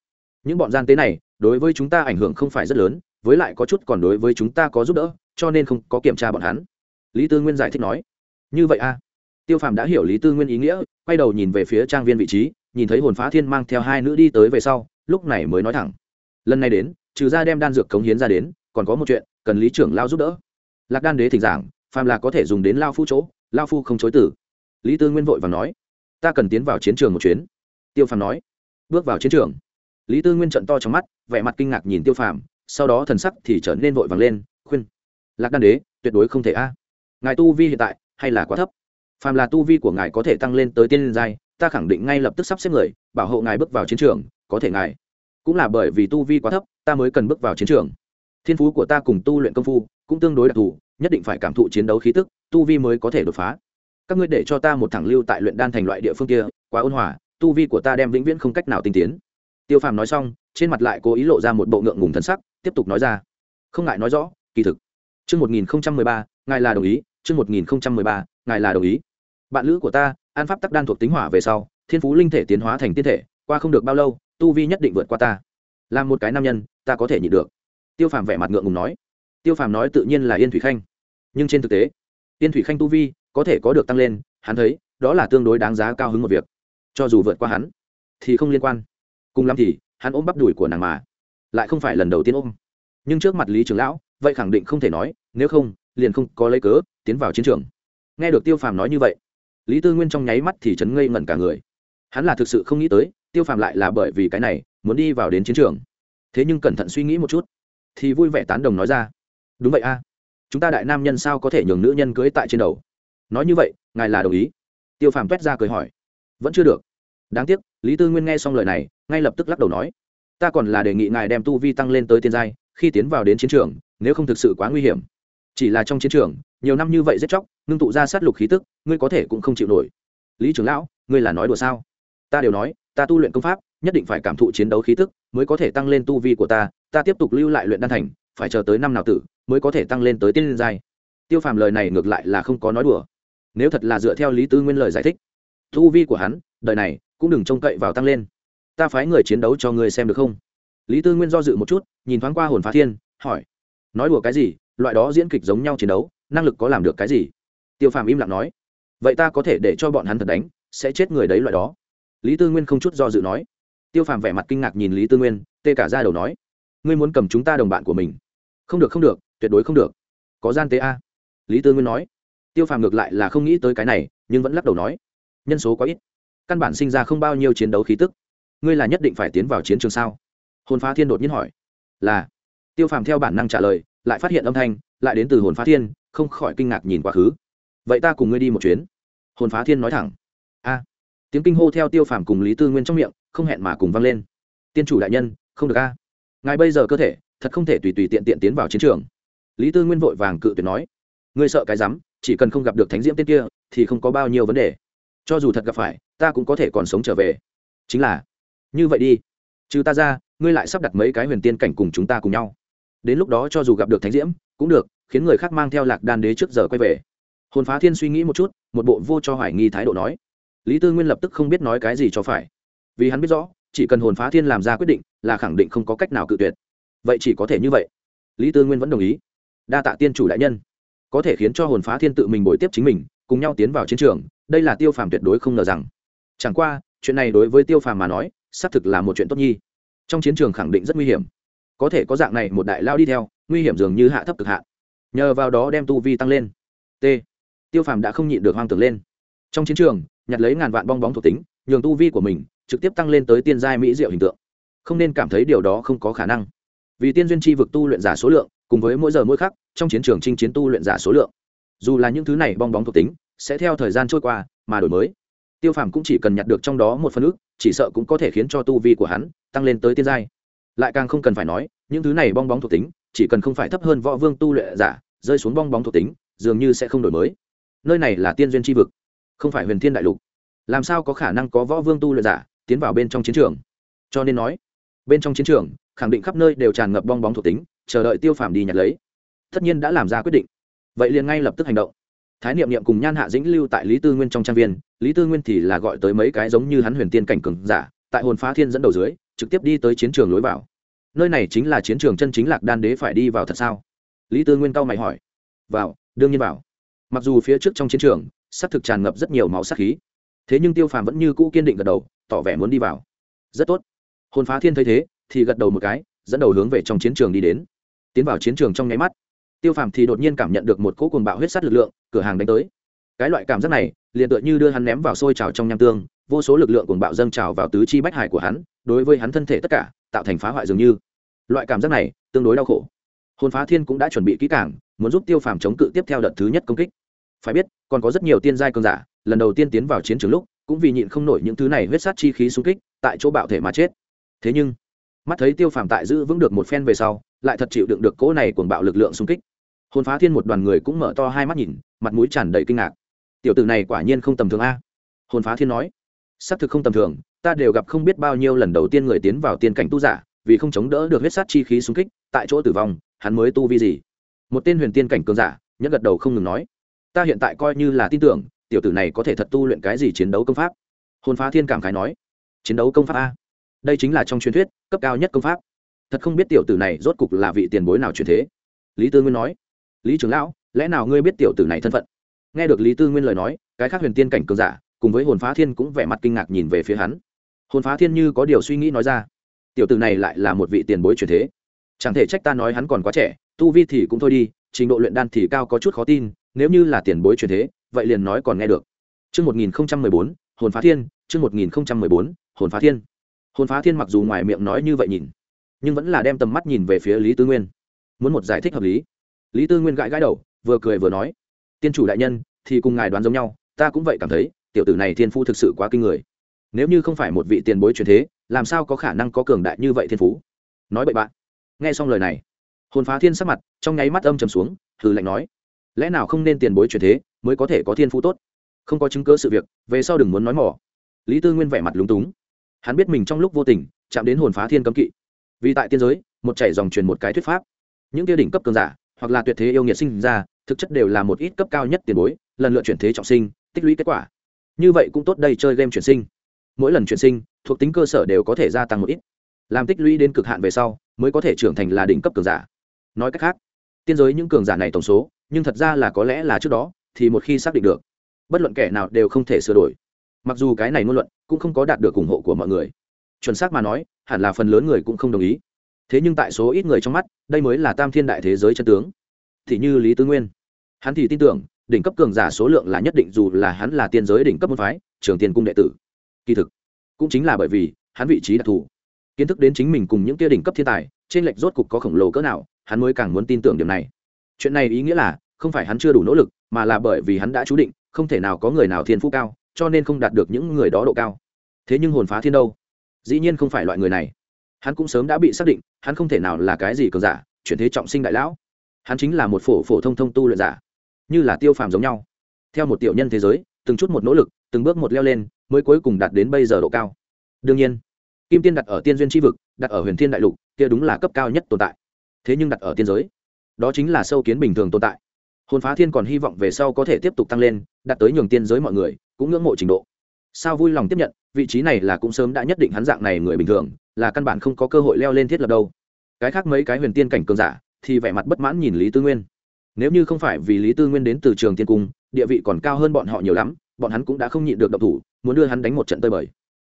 Những bọn gian tế này, đối với chúng ta ảnh hưởng không phải rất lớn, với lại có chút còn đối với chúng ta có giúp đỡ, cho nên không có kiểm tra bọn hắn. Lý tư nguyên giải thích nói, như vậy a à? Tiêu phàm đã hiểu lý tư nguyên ý nghĩa, quay đầu nhìn về phía trang viên vị trí, nhìn thấy hồn phá thiên mang theo hai nữ đi tới về sau, lúc này mới nói thẳng. Lần này đến, trừ ra đem đan dược cống hiến ra đến, còn có một chuyện, cần lý trưởng lao giúp đỡ. Lạc đan đế thỉnh giảng, phàm là có thể dùng đến lao phu chỗ, lao phu không chối tử lý tư nguyên vội và nói, ta cần tiến vào chiến trường một chuyến. Tiêu phàm nói, bước vào chiến trường. Lý tư nguyên trận to trong mắt, vẻ mặt kinh ngạc nhìn tiêu phàm, sau đó thần sắc thì trở nên vội vàng lên, khuyên, lạc đan đế, tuyệt đối không thể a. Ngài tu vi hiện tại hay là quá thấp? Phàm là tu vi của ngài có thể tăng lên tới tiên giai ta khẳng định ngay lập tức sắp xếp người bảo hộ ngài bước vào chiến trường có thể ngài. Cũng là bởi vì tu vi quá thấp ta mới cần bước vào chiến trường. Thiên phú của ta cùng tu luyện công phu cũng tương đối đặc thù nhất định phải cảm thụ chiến đấu khí tức tu vi mới có thể đột phá. Các ngươi để cho ta một thẳng lưu tại luyện đan thành loại địa phương kia quá ôn hòa tu vi của ta đem vĩnh viễn không cách nào tinh tiến. Tiêu phàm nói xong trên mặt lại cố ý lộ ra một bộ ngượng ngùng thần sắc tiếp tục nói ra. Không ngại nói rõ kỳ thực. Trước 1013, ngài là đồng ý, trước 1013, ngài là đồng ý. Bạn lữ của ta, an pháp tắc đan thuộc tính hỏa về sau, thiên phú linh thể tiến hóa thành tiên thể, qua không được bao lâu, tu vi nhất định vượt qua ta. Làm một cái nam nhân, ta có thể nhịn được. Tiêu Phàm vẻ mặt ngượng ngùng nói. Tiêu Phàm nói tự nhiên là Yên Thủy Khanh, nhưng trên thực tế, Yên Thủy Khanh tu vi có thể có được tăng lên, hắn thấy, đó là tương đối đáng giá cao hứng một việc. Cho dù vượt qua hắn, thì không liên quan. Cùng lắm thì, hắn ôm bắp đùi của nàng mà, lại không phải lần đầu tiên ôm. Nhưng trước mặt Lý trưởng lão, vậy khẳng định không thể nói nếu không liền không có lấy cớ tiến vào chiến trường nghe được tiêu phàm nói như vậy lý tư nguyên trong nháy mắt thì chấn ngây ngẩn cả người. Hắn là thực sự không nghĩ tới, tiêu phàm lại là bởi vì cái này, muốn đi vào đến chiến trường. Thế nhưng cẩn thận suy nghĩ một chút, thì vui vẻ tán đồng nói ra, đúng vậy a, chúng ta đại nam nhân sao có thể nhường nữ nhân cưới tại trên đầu? Nói như vậy, ngài là đồng ý. Tiêu phàm t t ra cười hỏi, vẫn chưa được. Đáng tiếc, lý tư nguyên nghe xong lời này, ngay lập tức lắc đầu nói, ta còn là đề nghị ngài đem tu vi tăng lên tới tiên giai, khi tiến vào đến chiến trường, nếu không thực sự quá nguy hiểm chỉ là trong chiến trường, nhiều năm như vậy giết chóc, ngưng tụ ra sát lục khí tức, ngươi có thể cũng không chịu nổi. Lý trưởng lão, ngươi là nói đùa sao? Ta đều nói, ta tu luyện công pháp, nhất định phải cảm thụ chiến đấu khí tức, mới có thể tăng lên tu vi của ta ta tiếp tục lưu lại luyện đan thành, phải chờ tới năm nào tử, mới có thể tăng lên tới tiên liên giai. Tiêu phàm lời này ngược lại là không có nói đùa. Nếu thật là dựa theo lý tư nguyên lời giải thích, tu vi của hắn, đời này, cũng đừng trông cậy vào tăng lên. Ta phái người chiến đấu cho ngươi xem được không? Lý tư nguyên do dự một chút, nhìn thoáng qua hồn phá thiên, hỏi, nói đùa cái gì? Loại đó diễn kịch giống nhau chiến đấu, năng lực có làm được cái gì? Tiêu phàm im lặng nói, vậy ta có thể để cho bọn hắn thật đánh, sẽ chết người đấy loại đó. Lý tư nguyên không chút do dự nói. Tiêu phàm vẻ mặt kinh ngạc nhìn lý tư nguyên, tê cả ra đầu nói, ngươi muốn cầm chúng ta đồng bạn của mình. Không được không được, tuyệt đối không được. Có gian tế a. Lý tư nguyên nói. Tiêu phàm ngược lại là không nghĩ tới cái này, nhưng vẫn lắc đầu nói, nhân số quá ít, căn bản sinh ra không bao nhiêu chiến đấu khí tức. Ngươi là nhất định phải tiến vào chiến trường sao? Hồn phá thiên đột nhiên hỏi. Là. Tiêu phàm theo bản năng trả lời lại phát hiện âm thanh, lại đến từ hồn phá thiên, không khỏi kinh ngạc nhìn quá khứ. Vậy ta cùng ngươi đi một chuyến. Hồn phá thiên nói thẳng. A. Tiếng kinh hô theo tiêu phàm cùng lý tư nguyên trong miệng, không hẹn mà cùng vang lên. Tiên chủ đại nhân, không được a. Ngài bây giờ cơ thể, thật không thể tùy tùy tiện tiện tiến vào chiến trường. Lý tư nguyên vội vàng cự tuyệt nói. Ngươi sợ cái rắm, chỉ cần không gặp được thánh diễm tên kia, thì không có bao nhiêu vấn đề. Cho dù thật gặp phải, ta cũng có thể còn sống trở về. Chính là, như vậy đi. Trừ ta ra, ngươi lại sắp đặt mấy cái huyền tiên cảnh cùng chúng ta cùng nhau đến lúc đó cho dù gặp được thánh diễm, cũng được, khiến người khác mang theo lạc đan đế trước giờ quay về. Hồn phá thiên suy nghĩ một chút, một bộ vô cho hoài nghi thái độ nói. Lý tư nguyên lập tức không biết nói cái gì cho phải. Vì hắn biết rõ, chỉ cần hồn phá thiên làm ra quyết định, là khẳng định không có cách nào cự tuyệt. Vậy chỉ có thể như vậy. Lý tư nguyên vẫn đồng ý. Đa tạ tiên chủ đại nhân. Có thể khiến cho hồn phá thiên tự mình bồi tiếp chính mình, cùng nhau tiến vào chiến trường, đây là tiêu phàm tuyệt đối không ngờ rằng. Chẳng qua, chuyện này đối với tiêu phàm mà nói, xác thực là một chuyện tốt nhi. Trong chiến trường khẳng định rất nguy hiểm có thể có dạng này một đại lao đi theo, nguy hiểm dường như hạ thấp cực hạn. Nhờ vào đó đem tu vi tăng lên. T. Tiêu phàm đã không nhịn được hoang tưởng lên. Trong chiến trường, nhặt lấy ngàn vạn bong bóng thuộc tính, nhường tu vi của mình trực tiếp tăng lên tới tiên giai mỹ diệu hình tượng. Không nên cảm thấy điều đó không có khả năng. Vì tiên duyên chi vực tu luyện giả số lượng, cùng với mỗi giờ mỗi khắc, trong chiến trường chinh chiến tu luyện giả số lượng. Dù là những thứ này bong bóng thuộc tính, sẽ theo thời gian trôi qua mà đổi mới. Tiêu phàm cũng chỉ cần nhặt được trong đó một phần ước chỉ sợ cũng có thể khiến cho tu vi của hắn tăng lên tới tiên giai lại càng không cần phải nói, những thứ này bong bóng thuộc tính, chỉ cần không phải thấp hơn võ vương tu luyện giả, rơi xuống bong bóng thuộc tính, dường như sẽ không đổi mới. Nơi này là tiên duyên tri vực, không phải huyền thiên đại lục. Làm sao có khả năng có võ vương tu luyện giả tiến vào bên trong chiến trường? Cho nên nói, bên trong chiến trường, khẳng định khắp nơi đều tràn ngập bong bóng thuộc tính, chờ đợi tiêu phàm đi nhặt lấy. Tất nhiên đã làm ra quyết định. Vậy liền ngay lập tức hành động. Thái niệm niệm cùng nhan hạ dĩnh lưu tại lý tư nguyên trong trang viên, lý tư nguyên thì là gọi tới mấy cái giống như hắn huyền tiên cảnh cường giả, tại hồn phá thiên dẫn đầu dưới trực tiếp đi tới chiến trường lối vào. Nơi này chính là chiến trường chân chính lạc đan đế phải đi vào thật sao? Lý tư nguyên cao mày hỏi. Vào, đương nhiên vào. Mặc dù phía trước trong chiến trường s á c thực tràn ngập rất nhiều máu sắc khí, thế nhưng tiêu phàm vẫn như cũ kiên định gật đầu, tỏ vẻ muốn đi vào. Rất tốt. Hồn phá thiên thấy thế, thì gật đầu một cái, dẫn đầu hướng về trong chiến trường đi đến. Tiến vào chiến trường trong nháy mắt, tiêu phàm thì đột nhiên cảm nhận được một cỗ cuồng bạo huyết sắt lực lượng, cửa hàng đánh tới. Cái loại cảm giác này, liền tựa như đưa hắn ném vào sôi trào trong nham tương, vô số lực lượng cuồng bạo dâng trào vào tứ chi bách hải của hắn đối với hắn thân thể tất cả, tạo thành phá hoại dường như. Loại cảm giác này, tương đối đau khổ. Hồn phá thiên cũng đã chuẩn bị kỹ càng, muốn giúp tiêu phàm chống cự tiếp theo đợt thứ nhất công kích. Phải biết, còn có rất nhiều tiên giai cường giả, lần đầu tiên tiến vào chiến trường lúc, cũng vì nhịn không nổi những thứ này huyết sát chi khí xung kích, tại chỗ bạo thể mà chết. Thế nhưng, mắt thấy tiêu phàm tại giữ vững được một phen về sau, lại thật chịu đựng được cỗ này cuồng bạo lực lượng xung kích. Hồn phá thiên một đoàn người cũng mở to hai mắt nhìn, mặt mũi tràn đầy kinh ngạc. Tiểu tử này quả nhiên không tầm thường a. Hồn phá thiên nói, xác thực không tầm thường ta đều gặp không biết bao nhiêu lần đầu tiên người tiến vào tiên cảnh tu giả, vì không chống đỡ được huyết sát chi khí xung kích, tại chỗ tử vong, hắn mới tu vi gì? Một tên huyền tiên cảnh cường giả nhất gật đầu không ngừng nói, ta hiện tại coi như là tin tưởng, tiểu tử này có thể thật tu luyện cái gì chiến đấu công pháp? Hồn phá thiên cảm khái nói, chiến đấu công pháp a. Đây chính là trong truyền thuyết, cấp cao nhất công pháp. Thật không biết tiểu tử này rốt cục là vị tiền bối nào truyền thế? Lý tư nguyên nói, lý trưởng lão, lẽ nào ngươi biết tiểu tử này thân phận? Nghe được lý tư nguyên lời nói, cái khác huyền tiên cảnh cường giả, cùng với hồn phá thiên cũng vẻ mặt kinh ngạc nhìn về phía hắn hồn phá thiên như có điều suy nghĩ nói ra tiểu tử này lại là một vị tiền bối truyền thế chẳng thể trách ta nói hắn còn quá trẻ tu vi thì cũng thôi đi trình độ luyện đan thì cao có chút khó tin nếu như là tiền bối truyền thế vậy liền nói còn nghe được Trước 1014, hồn phá thiên, trước 1014, hồn phá thiên. Hồn phá thiên mặc dù ngoài miệng nói như vậy nhìn, nhưng vẫn là đem tầm mắt nhìn về phía Lý Tư Nguyên. Muốn một giải thích hợp lý. Lý Tư Nguyên gãi gãi đầu, vừa cười vừa nói: "Tiên chủ đại nhân, thì cùng ngài đoán giống nhau, ta cũng vậy cảm thấy, tiểu tử này thiên phu thực sự quá kinh người. Nếu như không phải một vị tiền bối truyền thế, làm sao có khả năng có cường đại như vậy thiên phú?" Nói bậy bạn. Nghe xong lời này, hồn phá thiên sắc mặt trong nháy mắt âm trầm xuống thử lạnh nói lẽ nào không nên tiền bối truyền thế mới có thể có thiên phú tốt? Không có chứng cứ sự việc về sau đừng muốn nói mỏ. Lý tư nguyên vẻ mặt lúng túng. Hắn biết mình trong lúc vô tình chạm đến hồn phá thiên cấm kỵ. Vì tại tiên giới một chảy dòng truyền một cái thuyết pháp. Những tiêu đỉnh cấp cường giả hoặc là tuyệt thế yêu nghiệt sinh ra thực chất đều là một ít cấp cao nhất tiền bối lần lượt chuyển thế trọng sinh tích lũy kết quả. Như vậy cũng tốt đây chơi game chuyển sinh mỗi lần chuyển sinh, thuộc tính cơ sở đều có thể gia tăng một ít. Làm tích lũy đến cực hạn về sau, mới có thể trưởng thành là đỉnh cấp cường giả. Nói cách khác, tiên giới những cường giả này tổng số, nhưng thật ra là có lẽ là trước đó, thì một khi xác định được, bất luận kẻ nào đều không thể sửa đổi. Mặc dù cái này ngôn luận cũng không có đạt được ủng hộ của mọi người. Chuẩn xác mà nói, hẳn là phần lớn người cũng không đồng ý. Thế nhưng tại số ít người trong mắt, đây mới là tam thiên đại thế giới chân tướng. Thì như lý tứ nguyên, hắn thì tin tưởng, đỉnh cấp cường giả số lượng là nhất định dù là hắn là tiên giới đỉnh cấp môn phái, trường tiên cung đệ tử kỳ thực, cũng chính là bởi vì hắn vị trí đặc thù, kiến thức đến chính mình cùng những kia đỉnh cấp thiên tài, trên lệch rốt cục có khổng lồ cỡ nào, hắn mới càng muốn tin tưởng điểm này. Chuyện này ý nghĩa là, không phải hắn chưa đủ nỗ lực, mà là bởi vì hắn đã chú định, không thể nào có người nào thiên phú cao, cho nên không đạt được những người đó độ cao. Thế nhưng hồn phá thiên đâu? Dĩ nhiên không phải loại người này. Hắn cũng sớm đã bị xác định, hắn không thể nào là cái gì cường giả, chuyển thế trọng sinh đại lão. Hắn chính là một phổ phổ thông thông tu luyện giả, như là tiêu phàm giống nhau. Theo một tiểu nhân thế giới, từng chút một nỗ lực từng bước một leo lên, mới cuối cùng đạt đến bây giờ độ cao. Đương nhiên, kim tiên đặt ở tiên duyên tri vực, đặt ở huyền thiên đại lục, kia đúng là cấp cao nhất tồn tại. Thế nhưng đặt ở tiên giới, đó chính là sâu kiến bình thường tồn tại. Hồn phá thiên còn hy vọng về sau có thể tiếp tục tăng lên, đạt tới nhường tiên giới mọi người cũng ngưỡng mộ trình độ. Sao vui lòng tiếp nhận, vị trí này là cũng sớm đã nhất định hắn dạng này người bình thường, là căn bản không có cơ hội leo lên thiết lập đâu. Cái khác mấy cái huyền tiên cảnh cường giả, thì vẻ mặt bất mãn nhìn lý tư nguyên. Nếu như không phải vì lý tư nguyên đến từ trường tiên cung, địa vị còn cao hơn bọn họ nhiều lắm bọn hắn cũng đã không nhịn được độc thủ, muốn đưa hắn đánh một trận tơi bời.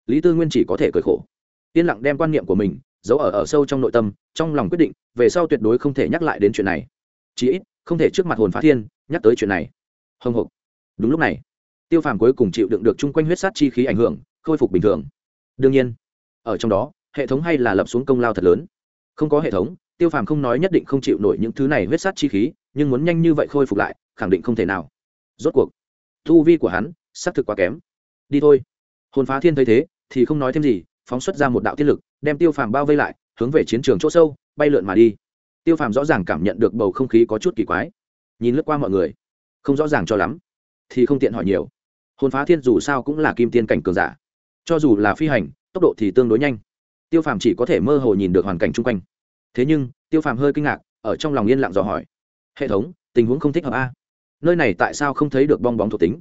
Lý tư nguyên chỉ có thể cười khổ. Yên lặng đem quan niệm của mình giấu ở ở sâu trong nội tâm, trong lòng quyết định, về sau tuyệt đối không thể nhắc lại đến chuyện này. Chí ít, không thể trước mặt hồn phá thiên, nhắc tới chuyện này. Hồng hộc đúng lúc này, tiêu phàm cuối cùng chịu đựng được chung quanh huyết sát chi khí ảnh hưởng, khôi phục bình thường. Đương nhiên, ở trong đó, hệ thống hay là lập xuống công lao thật lớn. Không có hệ thống, tiêu phàm không nói nhất định không chịu nổi những thứ này huyết sát chi khí, nhưng muốn nhanh như vậy khôi phục lại, khẳng định không thể nào. Rốt cuộc thu vi của hắn, xác thực quá kém. Đi thôi. Hồn phá thiên thấy thế, thì không nói thêm gì, phóng xuất ra một đạo thiên lực, đem tiêu phàm bao vây lại, hướng về chiến trường chỗ sâu, bay lượn mà đi. Tiêu phàm rõ ràng cảm nhận được bầu không khí có chút kỳ quái. Nhìn lướt qua mọi người, không rõ ràng cho lắm, thì không tiện hỏi nhiều. Hồn phá thiên dù sao cũng là kim tiên cảnh cường giả. Cho dù là phi hành, tốc độ thì tương đối nhanh. Tiêu phàm chỉ có thể mơ hồ nhìn được hoàn cảnh chung quanh. Thế nhưng, tiêu phàm hơi kinh ngạc, ở trong lòng yên lặng dò hỏi. Hệ thống, tình huống không thích hợp a nơi này tại sao không thấy được bong bóng thuộc tính?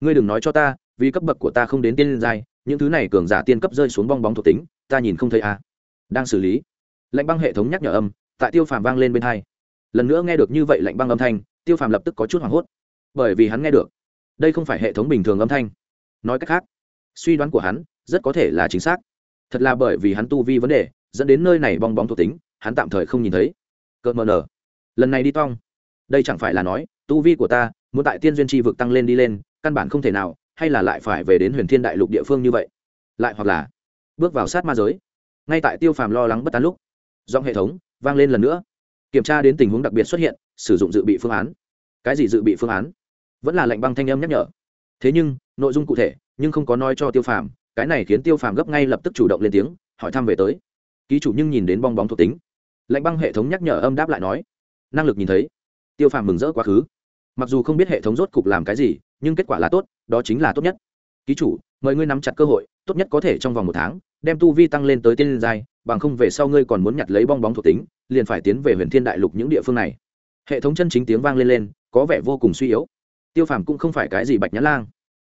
Ngươi đừng nói cho ta, vì cấp bậc của ta không đến tiên giai, những thứ này cường giả tiên cấp rơi xuống bong bóng thuộc tính, ta nhìn không thấy a đang xử lý. Lệnh băng hệ thống nhắc nhở âm, tại tiêu phàm vang lên bên hai. Lần nữa nghe được như vậy lệnh băng âm thanh, tiêu phàm lập tức có chút hoảng hốt. Bởi vì hắn nghe được. Đây không phải hệ thống bình thường âm thanh. Nói cách khác, suy đoán của hắn rất có thể là chính xác. Thật là bởi vì hắn tu vi vấn đề, dẫn đến nơi này bong bóng thuộc tính, hắn tạm thời không nhìn thấy. Cợt mờ nở. Lần này đi tong. Đây chẳng phải là nói tu vi của ta, muốn tại tiên duyên tri vực tăng lên đi lên, căn bản không thể nào, hay là lại phải về đến huyền thiên đại lục địa phương như vậy? Lại hoặc là bước vào sát ma giới. Ngay tại tiêu phàm lo lắng bất tán lúc, giọng hệ thống vang lên lần nữa. Kiểm tra đến tình huống đặc biệt xuất hiện, sử dụng dự bị phương án. Cái gì dự bị phương án? Vẫn là lệnh băng thanh âm nhắc nhở. Thế nhưng, nội dung cụ thể, nhưng không có nói cho tiêu phàm, cái này khiến tiêu phàm gấp ngay lập tức chủ động lên tiếng, hỏi thăm về tới. Ký chủ nhưng nhìn đến bong bóng thuộc tính. Lệnh băng hệ thống nhắc nhở âm đáp lại nói. Năng lực nhìn thấy. Tiêu phàm mừng rỡ quá khứ mặc dù không biết hệ thống rốt cục làm cái gì, nhưng kết quả là tốt, đó chính là tốt nhất. Ký chủ, mời ngươi nắm chặt cơ hội, tốt nhất có thể trong vòng một tháng, đem tu vi tăng lên tới tiên giai, bằng không về sau ngươi còn muốn nhặt lấy bong bóng thuộc tính, liền phải tiến về huyền thiên đại lục những địa phương này. Hệ thống chân chính tiếng vang lên lên, có vẻ vô cùng suy yếu. Tiêu phàm cũng không phải cái gì bạch nhã lang.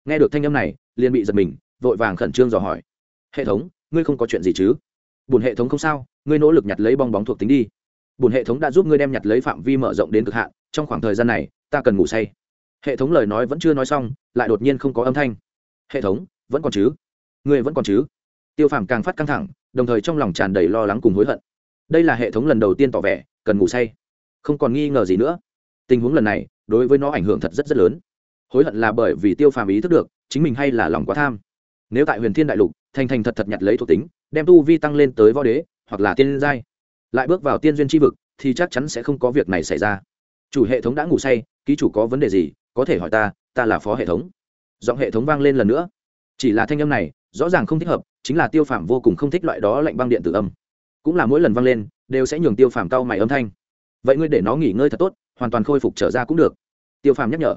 Nghe được thanh âm này, liền bị giật mình, vội vàng khẩn trương dò hỏi. Hệ thống, ngươi không có chuyện gì chứ? Bùn hệ thống không sao, ngươi nỗ lực nhặt lấy bong bóng thuộc tính đi. Bùn hệ thống đã giúp ngươi đem nhặt lấy phạm vi mở rộng đến cực hạn, trong khoảng thời gian này ta cần ngủ say. Hệ thống lời nói vẫn chưa nói xong, lại đột nhiên không có âm thanh. Hệ thống, vẫn còn chứ? Người vẫn còn chứ? Tiêu phàm càng phát căng thẳng, đồng thời trong lòng tràn đầy lo lắng cùng hối hận. Đây là hệ thống lần đầu tiên tỏ vẻ, cần ngủ say. Không còn nghi ngờ gì nữa. Tình huống lần này, đối với nó ảnh hưởng thật rất rất lớn. Hối hận là bởi vì tiêu phàm ý thức được, chính mình hay là lòng quá tham. Nếu tại huyền thiên đại lục, thành thành thật thật nhặt lấy thuộc tính, đem tu vi tăng lên tới võ đế, hoặc là tiên giai, lại bước vào tiên duyên tri vực, thì chắc chắn sẽ không có việc này xảy ra. Chủ hệ thống đã ngủ say ký chủ có vấn đề gì, có thể hỏi ta ta là phó hệ thống. Giọng hệ thống vang lên lần nữa. Chỉ là thanh âm này, rõ ràng không thích hợp, chính là tiêu phàm vô cùng không thích loại đó lạnh băng điện tử âm. Cũng là mỗi lần vang lên, đều sẽ nhường tiêu phàm cau mày âm thanh. Vậy ngươi để nó nghỉ ngơi thật tốt, hoàn toàn khôi phục trở ra cũng được. Tiêu phàm nhắc nhở.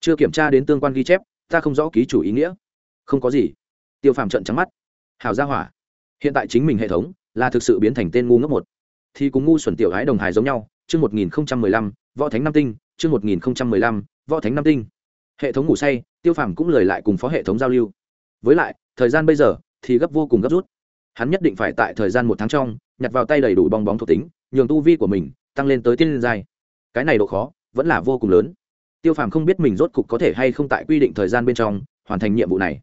Chưa kiểm tra đến tương quan ghi chép, ta không rõ ký chủ ý nghĩa. Không có gì. Tiêu phàm trận trắng mắt. Hào gia hỏa. Hiện tại chính mình hệ thống là thực sự biến thành tên ngu ngốc một. Thì cũng ngu xuẩn tiểu gái đồng hài giống nhau chương một nghìn mười lăm, võ thánh nam tinh, chương một nghìn mười lăm, võ thánh nam tinh. Hệ thống ngủ say, tiêu phàm cũng lời lại cùng phó hệ thống giao lưu. Với lại, thời gian bây giờ thì gấp vô cùng gấp rút. Hắn nhất định phải tại thời gian một tháng trong, nhặt vào tay đầy đủ bong bóng thuộc tính, nhường tu vi của mình tăng lên tới tiên giai. Cái này độ khó vẫn là vô cùng lớn. Tiêu phàm không biết mình rốt cục có thể hay không tại quy định thời gian bên trong hoàn thành nhiệm vụ này.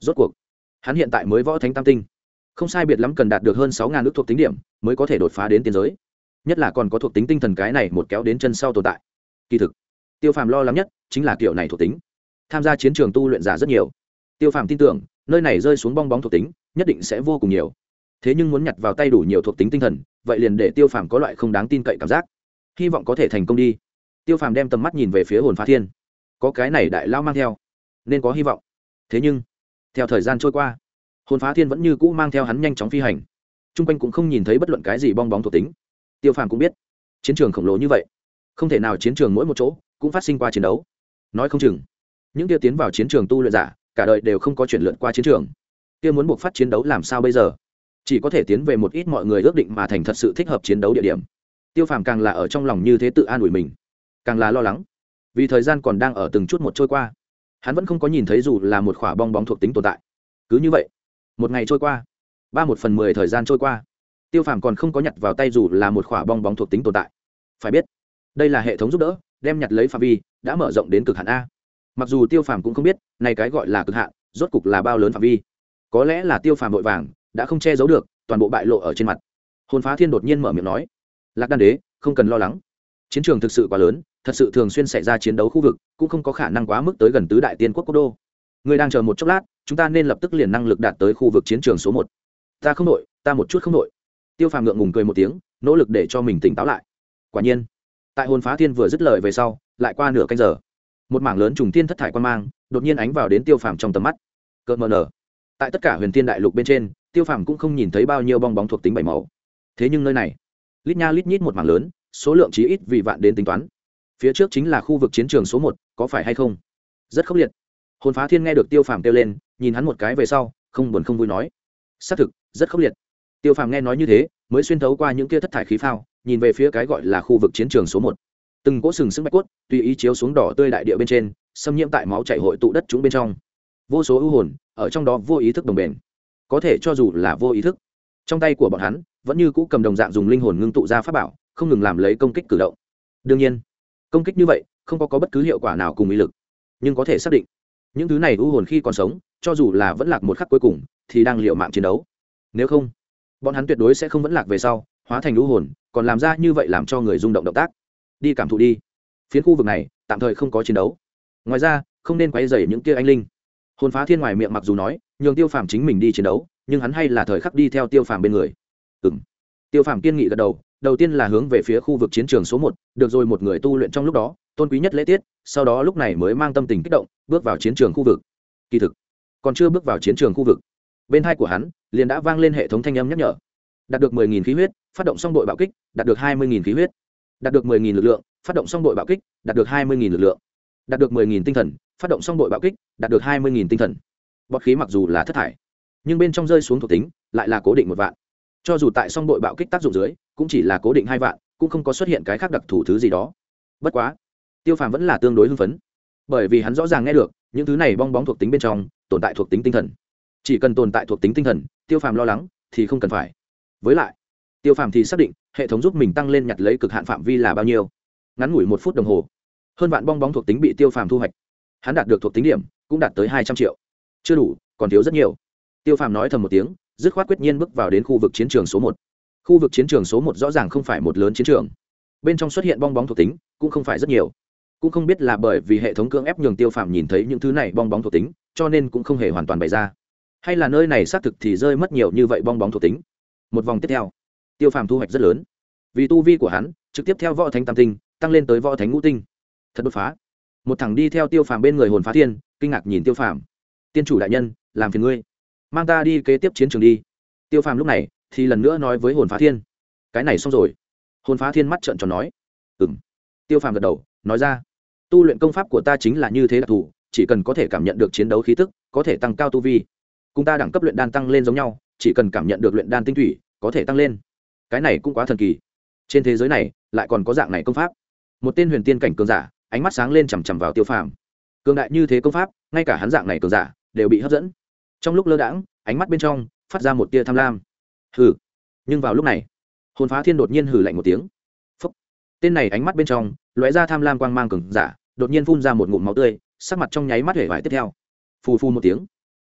Rốt cuộc, hắn hiện tại mới võ thánh tam tinh. Không sai biệt lắm cần đạt được hơn sáu ngàn nước thuộc tính điểm mới có thể đột phá đến tiên giới nhất là còn có thuộc tính tinh thần cái này một kéo đến chân sau tồn tại. Kỳ thực, tiêu phàm lo lắng nhất chính là kiểu này thuộc tính. Tham gia chiến trường tu luyện giả rất nhiều. Tiêu phàm tin tưởng, nơi này rơi xuống bong bóng thuộc tính, nhất định sẽ vô cùng nhiều. Thế nhưng muốn nhặt vào tay đủ nhiều thuộc tính tinh thần, vậy liền để tiêu phàm có loại không đáng tin cậy cảm giác. Hy vọng có thể thành công đi. Tiêu phàm đem tầm mắt nhìn về phía hồn phá thiên. Có cái này đại lao mang theo, nên có hy vọng. Thế nhưng, theo thời gian trôi qua, hồn phá thiên vẫn như cũ mang theo hắn nhanh chóng phi hành. T r u n g quanh cũng không nhìn thấy bất luận cái gì bong bóng thuộc tính tiêu phàm cũng biết, chiến trường khổng lồ như vậy, không thể nào chiến trường mỗi một chỗ cũng phát sinh qua chiến đấu. Nói không chừng, những kia tiến vào chiến trường tu luyện giả, cả đời đều không có chuyển lượn qua chiến trường. Kia muốn buộc phát chiến đấu làm sao bây giờ? Chỉ có thể tiến về một ít mọi người ước định mà thành thật sự thích hợp chiến đấu địa điểm. Tiêu phàm càng là ở trong lòng như thế tự an ủi mình, càng là lo lắng. Vì thời gian còn đang ở từng chút một trôi qua, hắn vẫn không có nhìn thấy dù là một khỏa bong bóng thuộc tính tồn tại. Cứ như vậy, một ngày trôi qua, ba một phần mười thời gian trôi qua tiêu phàm còn không có nhặt vào tay dù là một khỏa bong bóng thuộc tính tồn tại. Phải biết, đây là hệ thống giúp đỡ, đem nhặt lấy phạm vi, đã mở rộng đến cực hạn a. Mặc dù tiêu phàm cũng không biết, này cái gọi là cực hạn, rốt cục là bao lớn phạm vi. Có lẽ là tiêu phàm vội vàng, đã không che giấu được, toàn bộ bại lộ ở trên mặt. Hồn phá thiên đột nhiên mở miệng nói, lạc đan đế, không cần lo lắng. Chiến trường thực sự quá lớn, thật sự thường xuyên xảy ra chiến đấu khu vực, cũng không có khả năng quá mức tới gần tứ đại tiên quốc quốc đô. Người đang chờ một chốc lát, chúng ta nên lập tức liền năng lực đạt tới khu vực chiến trường số một. Ta không đội, ta một chút không đội tiêu phàm ngượng ngùng cười một tiếng, nỗ lực để cho mình tỉnh táo lại. Quả nhiên, tại hồn phá thiên vừa dứt lời về sau, lại qua nửa canh giờ, một mảng lớn trùng tiên thất thải quan mang đột nhiên ánh vào đến tiêu phàm trong tầm mắt. Cợt mờ nở. Tại tất cả huyền Thiên đại lục bên trên, tiêu phàm cũng không nhìn thấy bao nhiêu bong bóng thuộc tính bảy màu. Thế nhưng nơi này, lít nha lít nhít một mảng lớn, số lượng chí ít vì vạn đến tính toán. Phía trước chính là khu vực chiến trường số một, có phải hay không? Rất khốc liệt. Hồn phá thiên nghe được tiêu phàm kêu lên, nhìn hắn một cái về sau, không buồn không vui nói. Xác thực, rất khốc liệt tiêu phàm nghe nói như thế mới xuyên thấu qua những kia thất thải khí phao nhìn về phía cái gọi là khu vực chiến trường số một. Từng cỗ sừng sững bạch cốt tùy ý chiếu xuống đỏ tươi đại địa bên trên xâm nhiễm tại máu chảy hội tụ đất chúng bên trong. Vô số ưu hồn ở trong đó vô ý thức đồng bền. Có thể cho dù là vô ý thức trong tay của bọn hắn vẫn như cũ cầm đồng dạng dùng linh hồn ngưng tụ ra pháp bảo không ngừng làm lấy công kích cử động. Đương nhiên công kích như vậy không có, có bất cứ hiệu quả nào cùng ý lực. Nhưng có thể xác định những thứ này ưu hồn khi còn sống cho dù là vẫn lạc một khắc cuối cùng thì đang liệu mạng chiến đấu. Nếu không bọn hắn tuyệt đối sẽ không vẫn lạc về sau, hóa thành lũ hồn, còn làm ra như vậy làm cho người rung động động tác. Đi cảm thụ đi. Phiến khu vực này, tạm thời không có chiến đấu. Ngoài ra, không nên quay dày những kia anh linh. Hồn phá thiên ngoài miệng mặc dù nói, nhường tiêu phàm chính mình đi chiến đấu, nhưng hắn hay là thời khắc đi theo tiêu phàm bên người. Ừ m tiêu phàm kiên nghị gật đầu đầu tiên là hướng về phía khu vực chiến trường số một, được rồi một người tu luyện trong lúc đó, tôn quý nhất lễ tiết, sau đó lúc này mới mang tâm tình kích động, bước vào chiến trường khu vực. Kỳ thực, còn chưa bước vào chiến trường khu vực bên hai của hắn liền đã vang lên hệ thống thanh âm nhắc nhở. Đạt được 10.000 khí huyết, phát động xong đội bạo kích, đạt được 20.000 khí huyết. Đạt được 10.000 lực lượng, phát động xong đội bạo kích, đạt được 20.000 lực lượng. Đạt được 10.000 tinh thần, phát động xong đội bạo kích, đạt được 20.000 tinh thần. Bọt khí mặc dù là thất thải, nhưng bên trong rơi xuống thuộc tính lại là cố định một vạn. Cho dù tại xong đội bạo kích tác dụng dưới, cũng chỉ là cố định hai vạn, cũng không có xuất hiện cái khác đặc thù thứ gì đó. Bất quá, tiêu phàm vẫn là tương đối hưng phấn, bởi vì hắn rõ ràng nghe được những thứ này bong bóng thuộc tính bên trong tồn tại thuộc tính tinh thần chỉ cần tồn tại thuộc tính tinh thần, tiêu phàm lo lắng thì không cần phải. Với lại, tiêu phàm thì xác định hệ thống giúp mình tăng lên nhặt lấy cực hạn phạm vi là bao nhiêu. Ngắn ngủi một phút đồng hồ, hơn vạn bong bóng thuộc tính bị tiêu phàm thu hoạch. Hắn đạt được thuộc tính điểm cũng đạt tới hai trăm triệu. Chưa đủ, còn thiếu rất nhiều. Tiêu phàm nói thầm một tiếng, dứt khoát quyết nhiên bước vào đến khu vực chiến trường số một. Khu vực chiến trường số một rõ ràng không phải một lớn chiến trường. Bên trong xuất hiện bong bóng thuộc tính cũng không phải rất nhiều. Cũng không biết là bởi vì hệ thống cưỡng ép nhường tiêu phàm nhìn thấy những thứ này bong bóng thuộc tính, cho nên cũng không hề hoàn toàn bày ra hay là nơi này xác thực thì rơi mất nhiều như vậy bong bóng thuộc tính. Một vòng tiếp theo, tiêu phàm thu hoạch rất lớn. Vì tu vi của hắn, trực tiếp theo võ thánh tam tinh, tăng lên tới võ thánh ngũ tinh. Thật đột phá. Một thằng đi theo tiêu phàm bên người hồn phá thiên, kinh ngạc nhìn tiêu phàm. Tiên chủ đại nhân, làm phiền ngươi. Mang ta đi kế tiếp chiến trường đi. Tiêu phàm lúc này thì lần nữa nói với hồn phá thiên. Cái này xong rồi. Hồn phá thiên mắt trợn tròn nói. Ừ m tiêu phàm gật đầu, nói ra. Tu luyện công pháp của ta chính là như thế đặc thù, chỉ cần có thể cảm nhận được chiến đấu khí tức, có thể tăng cao tu vi cùng ta đẳng cấp luyện đan tăng lên giống nhau, chỉ cần cảm nhận được luyện đan tinh thủy, có thể tăng lên. Cái này cũng quá thần kỳ. Trên thế giới này, lại còn có dạng này công pháp. Một tên huyền tiên cảnh cường giả, ánh mắt sáng lên chằm chằm vào tiêu phàm. Cường đại như thế công pháp, ngay cả hắn dạng này cường giả, đều bị hấp dẫn. Trong lúc lơ đãng, ánh mắt bên trong, phát ra một tia tham lam. Hừ. Nhưng vào lúc này, hồn phá thiên đột nhiên hừ lạnh một tiếng. Phúc. tên này ánh mắt bên trong, lóe ra tham lam quang mang cường giả, đột nhiên phun ra một ngụm máu tươi, sắc mặt trong nháy mắt hể vải tiếp theo. Phù phu một tiếng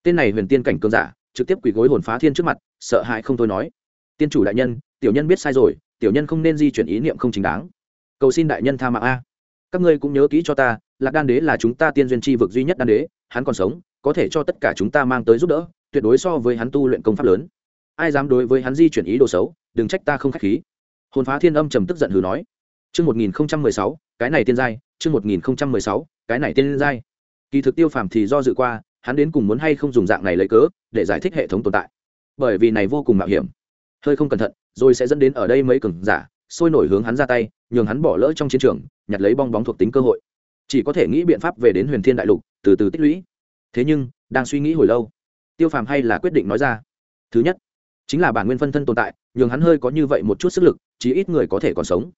tên này huyền tiên cảnh cường giả, trực tiếp quỳ gối hồn phá thiên trước mặt, sợ hãi không thôi nói. Tiên chủ đại nhân, tiểu nhân biết sai rồi, tiểu nhân không nên di chuyển ý niệm không chính đáng. Cầu xin đại nhân tha mạng a. Các ngươi cũng nhớ kỹ cho ta, lạc đan đế là chúng ta tiên duyên tri vực duy nhất đan đế, hắn còn sống, có thể cho tất cả chúng ta mang tới giúp đỡ, tuyệt đối so với hắn tu luyện công pháp lớn. Ai dám đối với hắn di chuyển ý đồ xấu, đừng trách ta không k h á c h khí. Hồn phá thiên âm trầm tức giận hừ nói. Chương một nghìn không trăm mười sáu, cái này tiên giai, chương một nghìn không trăm mười sáu, cái này tiên giai. Kỳ thực tiêu phàm thì do dự qua hắn đến cùng muốn hay không dùng dạng này lấy cớ để giải thích hệ thống tồn tại. Bởi vì này vô cùng mạo hiểm. Hơi không cẩn thận, rồi sẽ dẫn đến ở đây mấy cường giả sôi nổi hướng hắn ra tay, nhường hắn bỏ lỡ trong chiến trường, nhặt lấy bong bóng thuộc tính cơ hội. Chỉ có thể nghĩ biện pháp về đến huyền thiên đại lục, từ từ tích lũy. Thế nhưng, đang suy nghĩ hồi lâu, tiêu phàm hay là quyết định nói ra. Thứ nhất, chính là bản nguyên phân thân tồn tại, nhường hắn hơi có như vậy một chút sức lực, chí ít người có thể còn sống.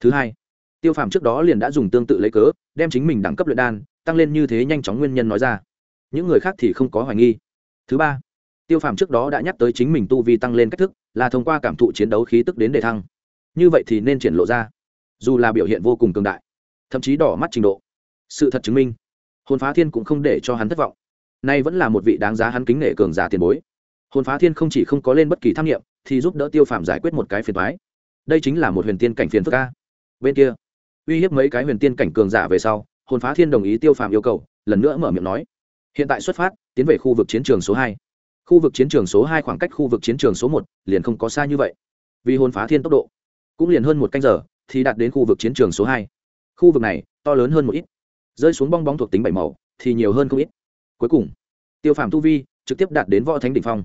Thứ hai, tiêu phàm trước đó liền đã dùng tương tự lấy cớ, đem chính mình đẳng cấp luyện đan tăng lên như thế nhanh chóng nguyên nhân nói ra những người khác thì không có hoài nghi. Thứ ba, tiêu phàm trước đó đã nhắc tới chính mình tu vi tăng lên cách thức, là thông qua cảm thụ chiến đấu khí tức đến đề thăng. Như vậy thì nên triển lộ ra. Dù là biểu hiện vô cùng cường đại, thậm chí đỏ mắt trình độ, sự thật chứng minh, hồn phá thiên cũng không để cho hắn thất vọng. Nay vẫn là một vị đáng giá hắn kính nể cường giả tiền bối. Hồn phá thiên không chỉ không có lên bất kỳ tham nghiệm thì giúp đỡ tiêu phàm giải quyết một cái phiền thoái đây chính là một huyền tiên cảnh phiền phức ca bên kia, uy hiếp mấy cái huyền tiên cảnh cường giả về sau, hồn phá thiên đồng ý tiêu phàm yêu cầu, lần nữa mở miệng nói hiện tại xuất phát, tiến về khu vực chiến trường số hai. Khu vực chiến trường số hai khoảng cách khu vực chiến trường số một liền không có xa như vậy. Vì hồn phá thiên tốc độ, cũng liền hơn một canh giờ thì đạt đến khu vực chiến trường số hai. Khu vực này, to lớn hơn một ít. Rơi xuống bong bóng thuộc tính bảy màu thì nhiều hơn không ít. Cuối cùng, tiêu phàm tu vi trực tiếp đạt đến võ thánh đ ỉ n h phong.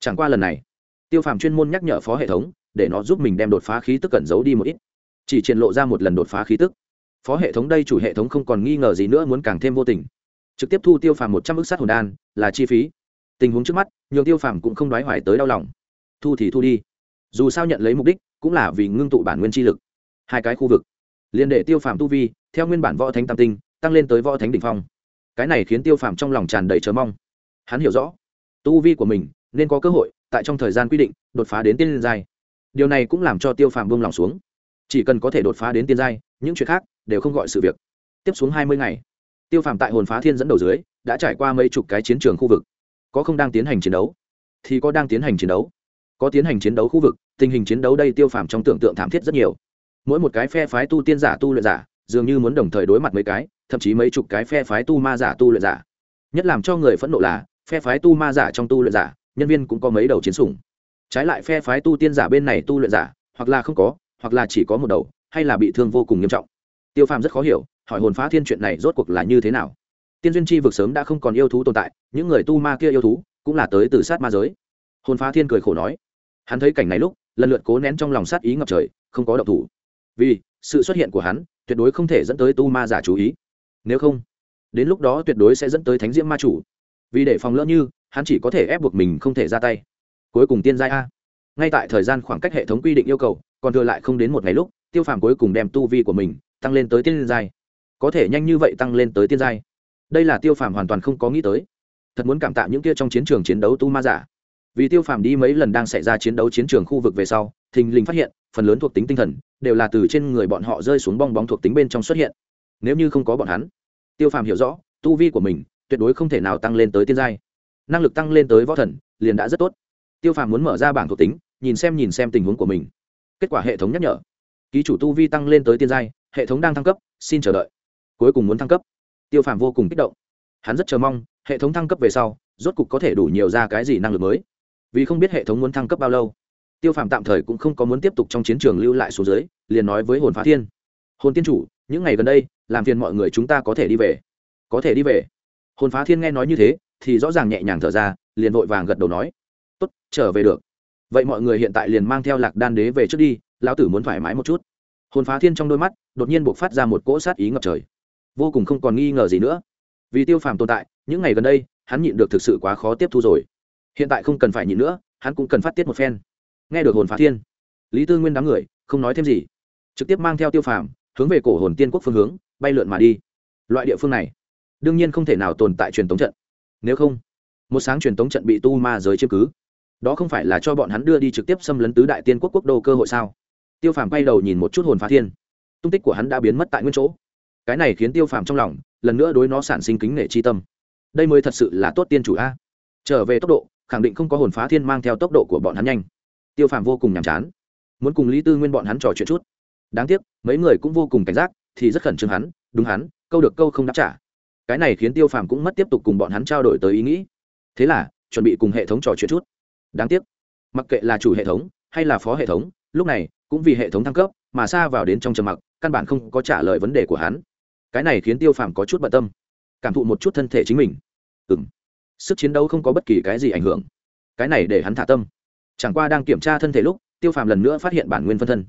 Chẳng qua lần này, tiêu phàm chuyên môn nhắc nhở phó hệ thống để nó giúp mình đem đột phá khí tức cẩn giấu đi một ít. Chỉ triển lộ ra một lần đột phá khí tức. Phó hệ thống đây chủ hệ thống không còn nghi ngờ gì nữa muốn càng thêm vô tình trực tiếp thu tiêu phàm một trăm ước sát hồn đan là chi phí. Tình huống trước mắt, nhường tiêu phàm cũng không đoái hoài tới đau lòng. Thu thì thu đi. Dù sao nhận lấy mục đích, cũng là vì ngưng tụ bản nguyên chi lực. Hai cái khu vực. Liền để tiêu phàm tu vi, theo nguyên bản võ thánh tam tinh, tăng lên tới võ thánh đ ỉ n h phong. Cái này khiến tiêu phàm trong lòng tràn đầy chờ mong. Hắn hiểu rõ, tu vi của mình nên có cơ hội, tại trong thời gian quy định, đột phá đến tiên giai. Điều này cũng làm cho tiêu phàm buông lòng xuống. Chỉ cần có thể đột phá đến tiên giai, những chuyện khác đều không gọi sự việc. Tiếp xuống hai mươi ngày tiêu phàm tại hồn phá thiên dẫn đầu dưới, đã trải qua mấy chục cái chiến trường khu vực. Có không đang tiến hành chiến đấu, thì có đang tiến hành chiến đấu. Có tiến hành chiến đấu khu vực, tình hình chiến đấu đây tiêu phàm trong tưởng tượng thảm thiết rất nhiều. Mỗi một cái phe phái tu tiên giả tu luyện giả, dường như muốn đồng thời đối mặt mấy cái, thậm chí mấy chục cái phe phái tu ma giả tu luyện giả. Nhất làm cho người phẫn nộ là, phe phái tu ma giả trong tu luyện giả, nhân viên cũng có mấy đầu chiến sủng. Trái lại phe phái tu tiên giả bên này tu luyện giả, hoặc là không có, hoặc là chỉ có một đầu, hay là bị thương vô cùng nghiêm trọng tiêu phàm rất khó hiểu, hỏi hồn phá thiên chuyện này rốt cuộc là như thế nào? Tiên duyên chi vực sớm đã không còn yêu thú tồn tại, những người tu ma kia yêu thú cũng là tới từ sát ma giới. Hồn phá thiên cười khổ nói, hắn thấy cảnh này lúc, lần lượt cố nén trong lòng sát ý ngập trời, không có động thủ. Vì sự xuất hiện của hắn, tuyệt đối không thể dẫn tới tu ma giả chú ý. Nếu không, đến lúc đó tuyệt đối sẽ dẫn tới thánh diễm ma chủ. Vì để phòng lỡ như, hắn chỉ có thể ép buộc mình không thể ra tay. Cuối cùng tiên giai a. Ngay tại thời gian khoảng cách hệ thống quy định yêu cầu, còn thừa lại không đến một ngày lúc, tiêu phàm cuối cùng đem tu vi của mình tăng lên tới tiên giai. Có thể nhanh như vậy tăng lên tới tiên giai. Đây là tiêu phàm hoàn toàn không có nghĩ tới. Thật muốn cảm tạ những kia trong chiến trường chiến đấu tu ma giả. Vì tiêu phàm đi mấy lần đang xảy ra chiến đấu chiến trường khu vực về sau, thình lình phát hiện, phần lớn thuộc tính tinh thần đều là từ trên người bọn họ rơi xuống bong bóng thuộc tính bên trong xuất hiện. Nếu như không có bọn hắn, tiêu phàm hiểu rõ, tu vi của mình tuyệt đối không thể nào tăng lên tới tiên giai. Năng lực tăng lên tới võ thần liền đã rất tốt. Tiêu phàm muốn mở ra bảng thuộc tính, nhìn xem nhìn xem tình huống của mình. Kết quả hệ thống nhắc nhở, ký chủ tu vi tăng lên tới tiên giai hệ thống đang thăng cấp, xin chờ đợi. Cuối cùng muốn thăng cấp. Tiêu phàm vô cùng kích động. Hắn rất chờ mong, hệ thống thăng cấp về sau, rốt cục có thể đủ nhiều ra cái gì năng lực mới. Vì không biết hệ thống muốn thăng cấp bao lâu, tiêu phàm tạm thời cũng không có muốn tiếp tục trong chiến trường lưu lại số dưới, liền nói với hồn phá thiên. Hồn tiên chủ, những ngày gần đây, làm phiền mọi người chúng ta có thể đi về. Có thể đi về? Hồn phá thiên nghe nói như thế, thì rõ ràng nhẹ nhàng thở ra, liền vội vàng gật đầu nói. Tốt, trở về được. Vậy mọi người hiện tại liền mang theo lạc đan đế về trước đi, lão tử muốn thoải mái một chút hồn phá thiên trong đôi mắt, đột nhiên buộc phát ra một cỗ sát ý ngập trời. Vô cùng không còn nghi ngờ gì nữa. Vì tiêu phàm tồn tại, những ngày gần đây, hắn nhịn được thực sự quá khó tiếp thu rồi. Hiện tại không cần phải nhịn nữa, hắn cũng cần phát tiết một phen. Nghe được hồn phá thiên, lý tư nguyên đám người, không nói thêm gì. Trực tiếp mang theo tiêu phàm, hướng về cổ hồn tiên quốc phương hướng, bay lượn mà đi. Loại địa phương này, đương nhiên không thể nào tồn tại truyền tống trận. Nếu không, một sáng truyền tống trận bị tu ma giới chiếm cứ. Đó không phải là cho bọn hắn đưa đi trực tiếp xâm lấn tứ đại tiên quốc quốc đô cơ hội sao? Tiêu phàm bay đầu nhìn một chút hồn phá thiên. Tung tích của hắn đã biến mất tại nguyên chỗ. Cái này khiến tiêu phàm trong lòng, lần nữa đối nó sản sinh kính nể chi tâm. Đây mới thật sự là tốt tiên chủ a. Trở về tốc độ, khẳng định không có hồn phá thiên mang theo tốc độ của bọn hắn nhanh. Tiêu phàm vô cùng nhàm chán. Muốn cùng lý tư nguyên bọn hắn trò chuyện chút. Đáng tiếc, mấy người cũng vô cùng cảnh giác, thì rất khẩn trương hắn, đúng hắn, câu được câu không đáp trả. Cái này khiến tiêu phàm cũng mất tiếp tục cùng bọn hắn trao đổi tới ý nghĩ. Thế là, chuẩn bị cùng hệ thống trò chuyện chút. Đáng tiếc, mặc kệ là chủ hệ thống hay là phó hệ thống, lúc này, cũng vì hệ thống thăng cấp mà xa vào đến trong trầm mặc, căn bản không có trả lời vấn đề của hắn. Cái này khiến tiêu phàm có chút bận tâm, cảm thụ một chút thân thể chính mình. Ừ m sức chiến đấu không có bất kỳ cái gì ảnh hưởng. Cái này để hắn thả tâm. Chẳng qua đang kiểm tra thân thể lúc, tiêu phàm lần nữa phát hiện bản nguyên phân thân.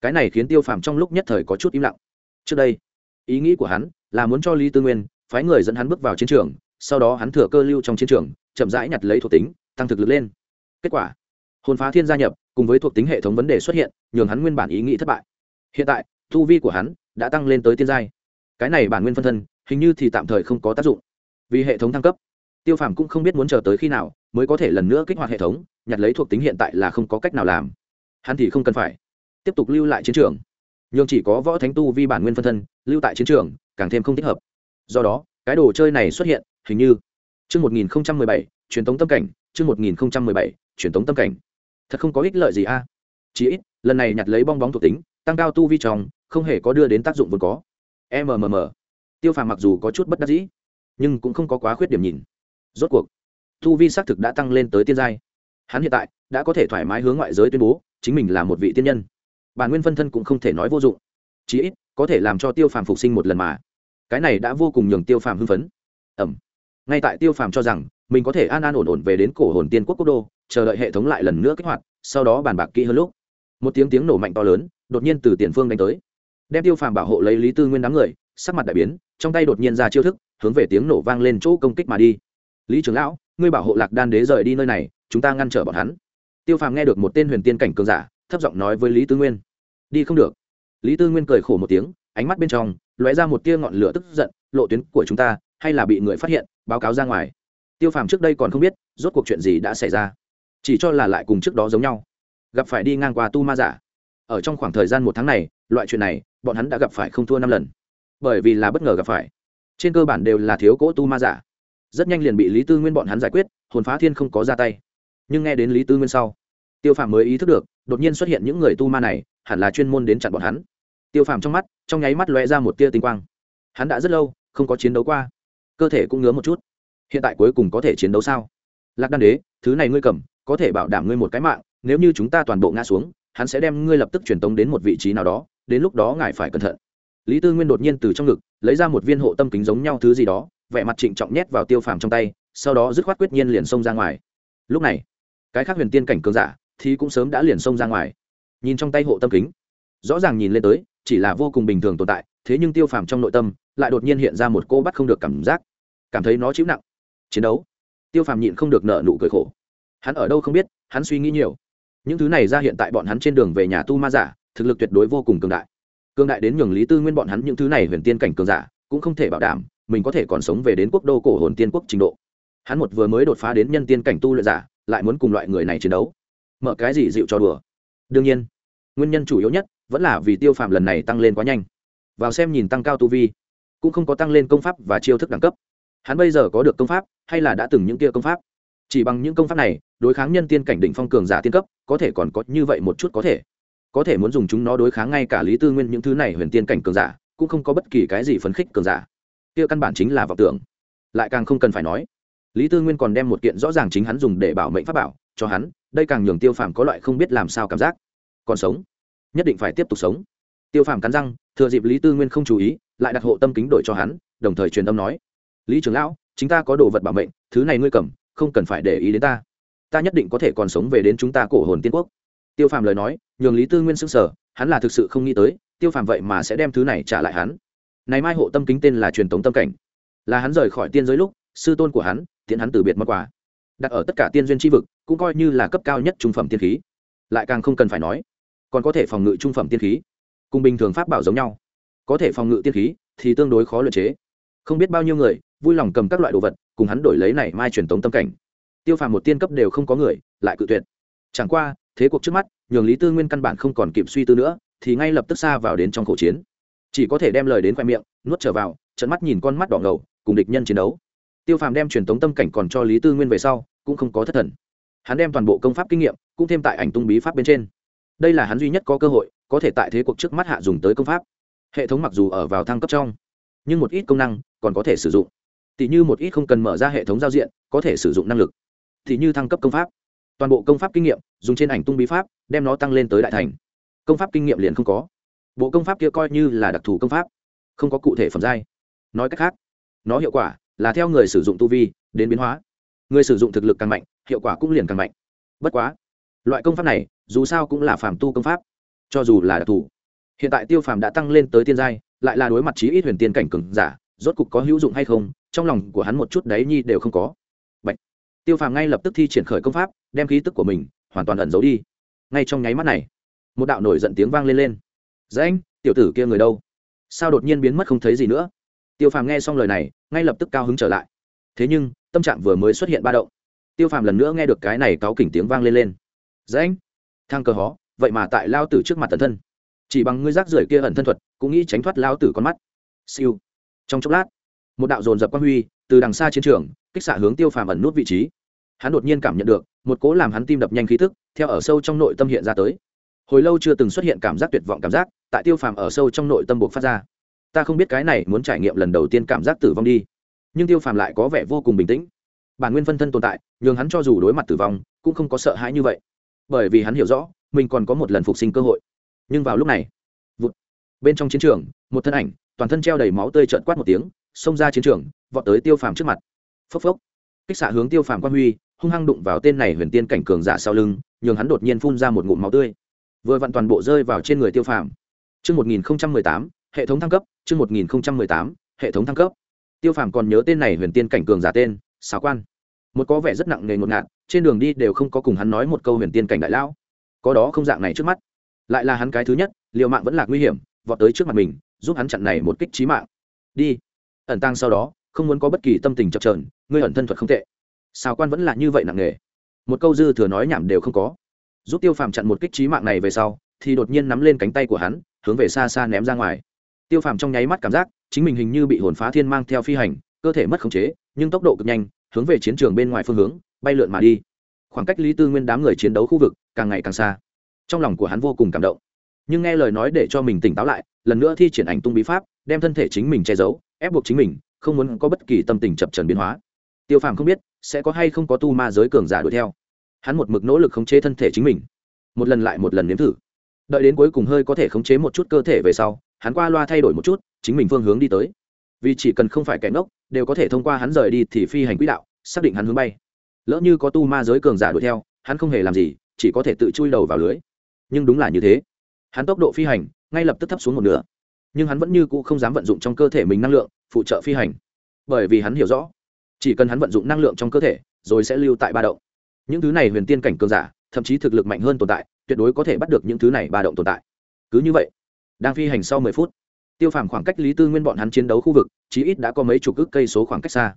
Cái này khiến tiêu phàm trong lúc nhất thời có chút im lặng. Trước đây, ý nghĩ của hắn là muốn cho lý tư nguyên phái người dẫn hắn bước vào chiến trường, sau đó hắn thừa cơ lưu trong chiến trường, chậm rãi nhặt lấy thuộc tính, tăng thực lực lên. Kết quả, hồn phá thiên gia nhập cùng với thuộc tính hệ thống vấn đề xuất hiện, nhường hắn nguyên bản ý nghĩ thất bại. Hiện tại thu vi của hắn đã tăng lên tới tiên giai. Cái này bản nguyên phân thân, hình như thì tạm thời không có tác dụng. Vì hệ thống thăng cấp, tiêu phàm cũng không biết muốn chờ tới khi nào mới có thể lần nữa kích hoạt hệ thống, nhặt lấy thuộc tính hiện tại là không có cách nào làm. Hắn thì không cần phải tiếp tục lưu lại chiến trường. Nhưng chỉ có võ thánh tu vi bản nguyên phân thân, lưu tại chiến trường, càng thêm không thích hợp. Do đó, cái đồ chơi này xuất hiện, hình như chương một nghìn bảy, truyền tống tâm cảnh, chương một nghìn bảy, truyền tống tâm cảnh thật không có ích lợi gì a. Chỉ ít, lần này nhặt lấy bong bóng thuộc tính, tăng cao tu vi tròng không hề có đưa đến tác dụng vốn có. Mmm tiêu phàm mặc dù có chút bất đắc dĩ, nhưng cũng không có quá khuyết điểm nhìn. Rốt cuộc, tu vi xác thực đã tăng lên tới tiên giai. Hắn hiện tại đã có thể thoải mái hướng ngoại giới tuyên bố, chính mình là một vị tiên nhân. Bản nguyên phân thân cũng không thể nói vô dụng. Chí ít, có thể làm cho tiêu phàm phục sinh một lần mà. Cái này đã vô cùng nhường tiêu phàm hưng phấn. Ẩm. Ngay tại tiêu phàm cho rằng mình có thể an an ổn ổn về đến cổ hồn tiên quốc quốc đô, chờ đợi hệ thống lại lần nữa kích hoạt, sau đó bàn bạc kỹ hơn lúc. Một tiếng tiếng nổ mạnh to lớn, đột nhiên từ tiền phương đánh tới. Đem tiêu phàm bảo hộ lấy lý tư nguyên đám người, sắc mặt đại biến, trong tay đột nhiên ra chiêu thức, hướng về tiếng nổ vang lên chỗ công kích mà đi. Lý trưởng lão, ngươi bảo hộ lạc đan đế rời đi nơi này, chúng ta ngăn trở bọn hắn. Tiêu phàm nghe được một tên huyền tiên cảnh cường giả, thấp giọng nói với lý tư nguyên. Đi không được. Lý tư nguyên cười khổ một tiếng, ánh mắt bên trong lóe ra một tia ngọn lửa tức giận, lộ tuyến của chúng ta, hay là bị người phát hiện, báo cáo ra ngoài tiêu phàm trước đây còn không biết, rốt cuộc chuyện gì đã xảy ra. Chỉ cho là lại cùng trước đó giống nhau. Gặp phải đi ngang qua tu ma giả. Ở trong khoảng thời gian một tháng này, loại chuyện này, bọn hắn đã gặp phải không thua năm lần. Bởi vì là bất ngờ gặp phải. Trên cơ bản đều là thiếu cỗ tu ma giả. Rất nhanh liền bị lý tư nguyên bọn hắn giải quyết, hồn phá thiên không có ra tay. Nhưng nghe đến lý tư nguyên sau, tiêu phàm mới ý thức được, đột nhiên xuất hiện những người tu ma này, hẳn là chuyên môn đến chặn bọn hắn. Tiêu phàm trong mắt, trong nháy mắt lóe ra một tia tinh quang. Hắn đã rất lâu không có chiến đấu qua. Cơ thể cũng ngứa một chút hiện tại cuối cùng có thể chiến đấu sao? Lạc đan đế, thứ này ngươi cầm, có thể bảo đảm ngươi một cái mạng, nếu như chúng ta toàn bộ ngã xuống, hắn sẽ đem ngươi lập tức truyền tống đến một vị trí nào đó, đến lúc đó ngài phải cẩn thận. Lý tư nguyên đột nhiên từ trong ngực, lấy ra một viên hộ tâm kính giống nhau thứ gì đó, vẻ mặt trịnh trọng nhét vào tiêu phàm trong tay, sau đó dứt khoát quyết nhiên liền xông ra ngoài. Lúc này, cái khác huyền tiên cảnh cường giả thì cũng sớm đã liền xông ra ngoài. Nhìn trong tay hộ tâm kính, rõ ràng nhìn lên tới, chỉ là vô cùng bình thường tồn tại, thế nhưng tiêu phàm trong nội tâm lại đột nhiên hiện ra một cô bắt không được cảm giác. Cảm thấy nó chịu nặng chiến đấu. Tiêu phàm nhịn không được nợ nụ cười khổ. Hắn ở đâu không biết, hắn suy nghĩ nhiều. Những thứ này ra hiện tại bọn hắn trên đường về nhà tu ma giả, thực lực tuyệt đối vô cùng cường đại. Cường đại đến nhường lý tư nguyên bọn hắn những thứ này huyền tiên cảnh cường giả, cũng không thể bảo đảm mình có thể còn sống về đến quốc đô cổ hồn tiên quốc trình độ. Hắn một vừa mới đột phá đến nhân tiên cảnh tu luyện giả, lại muốn cùng loại người này chiến đấu. Mở cái gì dịu cho đùa? Đương nhiên, nguyên nhân chủ yếu nhất vẫn là vì tiêu phàm lần này tăng lên quá nhanh. Vào xem nhìn tăng cao tu vi, cũng không có tăng lên công pháp và chiêu thức đẳng cấp hắn bây giờ có được công pháp, hay là đã từng những kia công pháp? Chỉ bằng những công pháp này, đối kháng nhân tiên cảnh đỉnh phong cường giả tiên cấp, có thể còn có như vậy một chút có thể. Có thể muốn dùng chúng nó đối kháng ngay cả lý tư nguyên những thứ này huyền tiên cảnh cường giả, cũng không có bất kỳ cái gì phấn khích cường giả. Kia căn bản chính là vọng tưởng. Lại càng không cần phải nói. Lý tư nguyên còn đem một kiện rõ ràng chính hắn dùng để bảo mệnh pháp bảo, cho hắn, đây càng nhường tiêu phàm có loại không biết làm sao cảm giác. Còn sống. Nhất định phải tiếp tục sống. Tiêu phàm cắn răng, thừa dịp lý tư nguyên không chú ý, lại đặt hộ tâm kính đổi cho hắn, đồng thời truyền âm nói lý trưởng lão chúng ta có đồ vật bảo mệnh, thứ này ngươi cầm, không cần phải để ý đến ta. Ta nhất định có thể còn sống về đến chúng ta cổ hồn tiên quốc. Tiêu phàm lời nói, nhường lý tư nguyên s ư n g sở hắn là thực sự không nghĩ tới, tiêu phàm vậy mà sẽ đem thứ này trả lại hắn. Này mai hộ tâm kính tên là truyền thống tâm cảnh. Là hắn rời khỏi tiên giới lúc, sư tôn của hắn tiễn hắn từ biệt mất quà. Đặt ở tất cả tiên duyên tri vực, cũng coi như là cấp cao nhất trung phẩm tiên khí. Lại càng không cần phải nói, còn có thể phòng ngự trung phẩm tiên khí. Cùng bình thường pháp bảo giống nhau. Có thể phòng ngự tiên khí thì tương đối khó luyện chế. Không biết bao nhiêu người vui lòng cầm các loại đồ vật, cùng hắn đổi lấy này mai truyền tống tâm cảnh. Tiêu phàm một tiên cấp đều không có người, lại cự tuyệt. Chẳng qua, thế cuộc trước mắt, nhường lý tư nguyên căn bản không còn kịp suy tư nữa, thì ngay lập tức xa vào đến trong khẩu chiến. Chỉ có thể đem lời đến khoe miệng, nuốt trở vào trận mắt nhìn con mắt đỏ ngầu, cùng địch nhân chiến đấu. Tiêu phàm đem truyền tống tâm cảnh còn cho lý tư nguyên về sau, cũng không có thất thần. Hắn đem toàn bộ công pháp kinh nghiệm, cũng thêm tại ảnh tung bí pháp bên trên. Đây là hắn duy nhất có cơ hội, có thể tại thế cuộc trước mắt hạ dùng tới công pháp. Hệ thống mặc dù ở vào thăng cấp trong, nhưng một ít công năng, còn có thể sử dụng tỷ như một ít không cần mở ra hệ thống giao diện, có thể sử dụng năng lực. Tỷ như thăng cấp công pháp. Toàn bộ công pháp kinh nghiệm, dùng trên ảnh tung bí pháp, đem nó tăng lên tới đại thành. Công pháp kinh nghiệm liền không có. Bộ công pháp kia coi như là đặc thù công pháp. Không có cụ thể phẩm giai. Nói cách khác, nó hiệu quả là theo người sử dụng tu vi, đến biến hóa. Người sử dụng thực lực càng mạnh, hiệu quả cũng liền càng mạnh. Bất quá, loại công pháp này, dù sao cũng là phàm tu công pháp, cho dù là đặc thù. Hiện tại tiêu phàm đã tăng lên tới tiên giai, lại là đối mặt chí ít huyền tiên cảnh cừng giả, rốt cục có hữu dụng hay không trong lòng của hắn một chút đấy nhi đều không có. Bạch. tiêu phàm ngay lập tức thi triển khởi công pháp, đem khí tức của mình hoàn toàn ẩn giấu đi. Ngay trong nháy mắt này, một đạo nổi giận tiếng vang lên lên. Dễ anh tiểu tử kia người đâu? Sao đột nhiên biến mất không thấy gì nữa? Tiêu phàm nghe xong lời này, ngay lập tức cao hứng trở lại. Thế nhưng, tâm trạng vừa mới xuất hiện ba động. Tiêu phàm lần nữa nghe được cái này cáu kỉnh tiếng vang lên lên. Dễ anh thang cờ hó, vậy mà tại lao tử trước mặt tần thân. Chỉ bằng ngươi rác rưởi kia ẩn thân thuật, cũng nghĩ tránh thoát lao tử con mắt. Siêu. Trong chốc lát một đạo dồn dập quang huy từ đằng xa chiến trường kích xạ hướng tiêu phàm ẩn nút vị trí. Hắn đột nhiên cảm nhận được một cố làm hắn tim đập nhanh khí thức theo ở sâu trong nội tâm hiện ra tới. Hồi lâu chưa từng xuất hiện cảm giác tuyệt vọng cảm giác tại tiêu phàm ở sâu trong nội tâm buộc phát ra. Ta không biết cái này muốn trải nghiệm lần đầu tiên cảm giác tử vong đi. Nhưng tiêu phàm lại có vẻ vô cùng bình tĩnh. Bản nguyên phân thân tồn tại nhường hắn cho dù đối mặt tử vong cũng không có sợ hãi như vậy. Bởi vì hắn hiểu rõ mình còn có một lần phục sinh cơ hội. Nhưng vào lúc này vụt, bên trong chiến trường một thân ảnh toàn thân treo đầy máu tươi trợn quát một tiếng xông ra chiến trường vọt tới tiêu phàm trước mặt phốc phốc kích xạ hướng tiêu phàm quan huy hung hăng đụng vào tên này huyền tiên cảnh cường giả sau lưng nhường hắn đột nhiên phun ra một ngụm máu tươi vừa vặn toàn bộ rơi vào trên người tiêu phàm Trước 1018, hệ thống thăng cấp, trước 1018, hệ thống thăng cấp. Tiêu phàm còn nhớ tên này huyền tiên cảnh cường giả tên, Sáo Quan. Một có vẻ rất nặng nề ngột ngạt, trên đường đi đều không có cùng hắn nói một câu huyền tiên cảnh đại lão. Có đó không dạng này trước mắt. Lại là hắn cái thứ nhất, liều mạng vẫn là nguy hiểm, vọt tới trước mặt mình, giúp hắn chặn này một kích chí mạng. Đi. Ẩn tăng sau đó, không muốn có bất kỳ tâm tình chập trờn ngươi ẩn thân thuật không tệ. Sáo Quan vẫn là như vậy nặng nề. Một câu dư thừa nói nhảm đều không có. Giúp tiêu phàm chặn một kích trí mạng này về sau thì đột nhiên nắm lên cánh tay của hắn hướng về xa xa ném ra ngoài. Tiêu phàm trong nháy mắt cảm giác chính mình hình như bị hồn phá thiên mang theo phi hành cơ thể mất khống chế nhưng tốc độ cực nhanh hướng về chiến trường bên ngoài phương hướng bay lượn mà đi. Khoảng cách lý tư nguyên đám người chiến đấu khu vực càng ngày càng xa. Trong lòng của hắn vô cùng cảm động. Nhưng nghe lời nói để cho mình tỉnh táo lại lần nữa thi triển ảnh tung bí pháp đem thân thể chính mình che giấu, ép buộc chính mình, không muốn có bất kỳ tâm tình chập trần biến hóa. Tiêu phàm không biết, sẽ có hay không có tu ma giới cường giả đuổi theo. Hắn một mực nỗ lực khống chế thân thể chính mình. Một lần lại một lần nếm thử. Đợi đến cuối cùng hơi có thể khống chế một chút cơ thể về sau, hắn qua loa thay đổi một chút, chính mình phương hướng đi tới. Vì chỉ cần không phải kẻ ngốc, đều có thể thông qua hắn rời đi thì phi hành quỹ đạo, xác định hắn hướng bay. Lỡ như có tu ma giới cường giả đuổi theo, hắn không hề làm gì, chỉ có thể tự chui đầu vào lưới. Nhưng đúng là như thế. Hắn tốc độ phi hành, ngay lập tức thấp xuống một nửa nhưng hắn vẫn như cũ không dám vận dụng trong cơ thể mình năng lượng, phụ trợ phi hành. Bởi vì hắn hiểu rõ, chỉ cần hắn vận dụng năng lượng trong cơ thể, rồi sẽ lưu tại ba động. Những thứ này huyền tiên cảnh cường giả, thậm chí thực lực mạnh hơn tồn tại, tuyệt đối có thể bắt được những thứ này ba động tồn tại. Cứ như vậy, đang phi hành sau mười phút, tiêu phàm khoảng cách lý tư nguyên bọn hắn chiến đấu khu vực, chí ít đã có mấy chục ước cây số khoảng cách xa.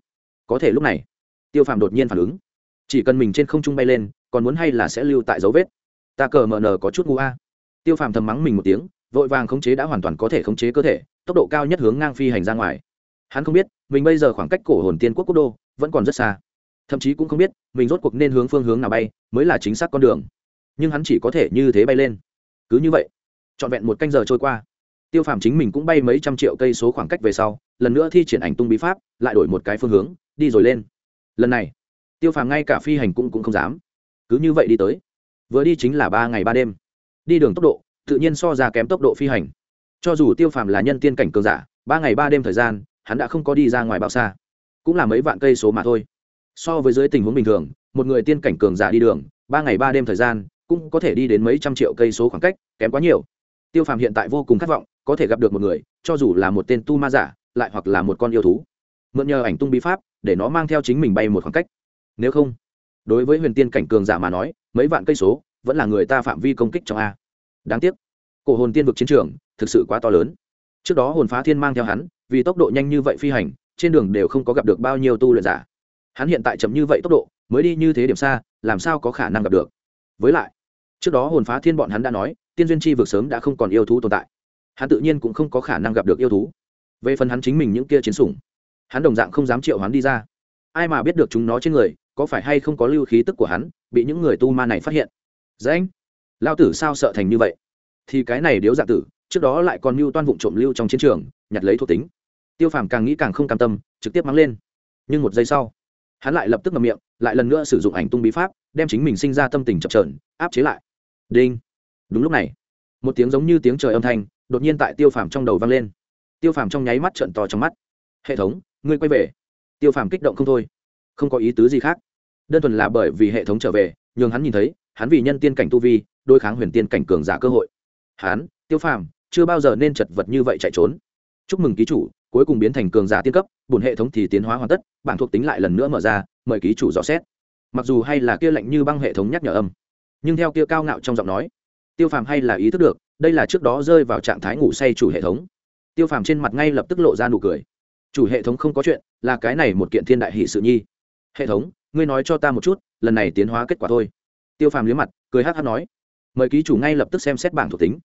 Có thể lúc này, tiêu phàm đột nhiên phản ứng. Chỉ cần mình trên không trung bay lên, còn muốn hay là sẽ lưu tại dấu vết. Ta cờ mờ nờ có chút ngu a. Tiêu phàm thầm mắng mình một tiếng vội vàng khống chế đã hoàn toàn có thể khống chế cơ thể tốc độ cao nhất hướng ngang phi hành ra ngoài. Hắn không biết mình bây giờ khoảng cách cổ hồn tiên quốc quốc đô vẫn còn rất xa. Thậm chí cũng không biết mình rốt cuộc nên hướng phương hướng nào bay mới là chính xác con đường. Nhưng hắn chỉ có thể như thế bay lên. Cứ như vậy trọn vẹn một canh giờ trôi qua. Tiêu phàm chính mình cũng bay mấy trăm triệu cây số khoảng cách về sau lần nữa thi triển ảnh tung bí pháp lại đổi một cái phương hướng đi rồi lên. Lần này tiêu phàm ngay cả phi hành cũng, cũng không dám. Cứ như vậy đi tới. Vừa đi chính là ba ngày ba đêm. Đi đường tốc độ tự nhiên so ra kém tốc độ phi hành. Cho dù tiêu phàm là nhân tiên cảnh cường giả, ba ngày ba đêm thời gian, hắn đã không có đi ra ngoài bao xa. Cũng là mấy vạn cây số mà thôi. So với dưới tình huống bình thường, một người tiên cảnh cường giả đi đường, ba ngày ba đêm thời gian, cũng có thể đi đến mấy trăm triệu cây số khoảng cách, kém quá nhiều. Tiêu phàm hiện tại vô cùng khát vọng, có thể gặp được một người, cho dù là một tên tu ma giả, lại hoặc là một con yêu thú. Mượn nhờ ảnh tung bí pháp, để nó mang theo chính mình bay một khoảng cách. Nếu không, đối với huyền tiên cảnh cường giả mà nói, mấy vạn cây số vẫn là người ta phạm vi công kích trong a đáng tiếc, cổ hồn tiên vực chiến trường thực sự quá to lớn. Trước đó hồn phá thiên mang theo hắn, vì tốc độ nhanh như vậy phi hành, trên đường đều không có gặp được bao nhiêu tu luyện giả. Hắn hiện tại chậm như vậy tốc độ, mới đi như thế điểm xa, làm sao có khả năng gặp được? Với lại, trước đó hồn phá thiên bọn hắn đã nói, tiên duyên chi vực sớm đã không còn yêu thú tồn tại. Hắn tự nhiên cũng không có khả năng gặp được yêu thú. Về phần hắn chính mình những kia chiến sủng, hắn đồng dạng không dám triệu hắn đi ra. Ai mà biết được chúng nó trên người, có phải hay không có lưu khí tức của hắn, bị những người tu ma này phát hiện? Dễ anh lao tử sao sợ thành như vậy? Thì cái này điếu dạ tử, trước đó lại còn mưu toan vụ trộm lưu trong chiến trường, nhặt lấy thuộc tính. Tiêu phàm càng nghĩ càng không cam tâm, trực tiếp mắng lên. Nhưng một giây sau, hắn lại lập tức ngậm miệng, lại lần nữa sử dụng ảnh tung bí pháp, đem chính mình sinh ra tâm tình chập trờn áp chế lại. Đinh. Đúng lúc này, một tiếng giống như tiếng trời âm thanh, đột nhiên tại tiêu phàm trong đầu vang lên. Tiêu phàm trong nháy mắt trận to trong mắt. Hệ thống, ngươi quay về. Tiêu phàm kích động không thôi. Không có ý tứ gì khác. Đơn thuần là bởi vì hệ thống trở về, nhường hắn nhìn thấy, hắn vì nhân tiên cảnh tu vi Đối kháng huyền tiên cảnh cường giả cơ hội. Hán, tiêu phàm chưa bao giờ nên chật vật như vậy chạy trốn. Chúc mừng ký chủ cuối cùng biến thành cường giả tiên cấp bùn hệ thống thì tiến hóa hoàn tất bản thuộc tính lại lần nữa mở ra mời ký chủ rõ xét. Mặc dù hay là kia lạnh như băng hệ thống nhắc nhở âm nhưng theo kia cao ngạo trong giọng nói tiêu phàm hay là ý thức được đây là trước đó rơi vào trạng thái ngủ say chủ hệ thống. Tiêu phàm trên mặt ngay lập tức lộ ra nụ cười. Chủ hệ thống không có chuyện là cái này một kiện thiên đại hỷ sự nhi. Hệ thống ngươi nói cho ta một chút lần này tiến hóa kết quả thôi. Tiêu phàm liếm mặt cười hát hát nói mời ký chủ ngay lập tức xem xét bảng thuộc tính.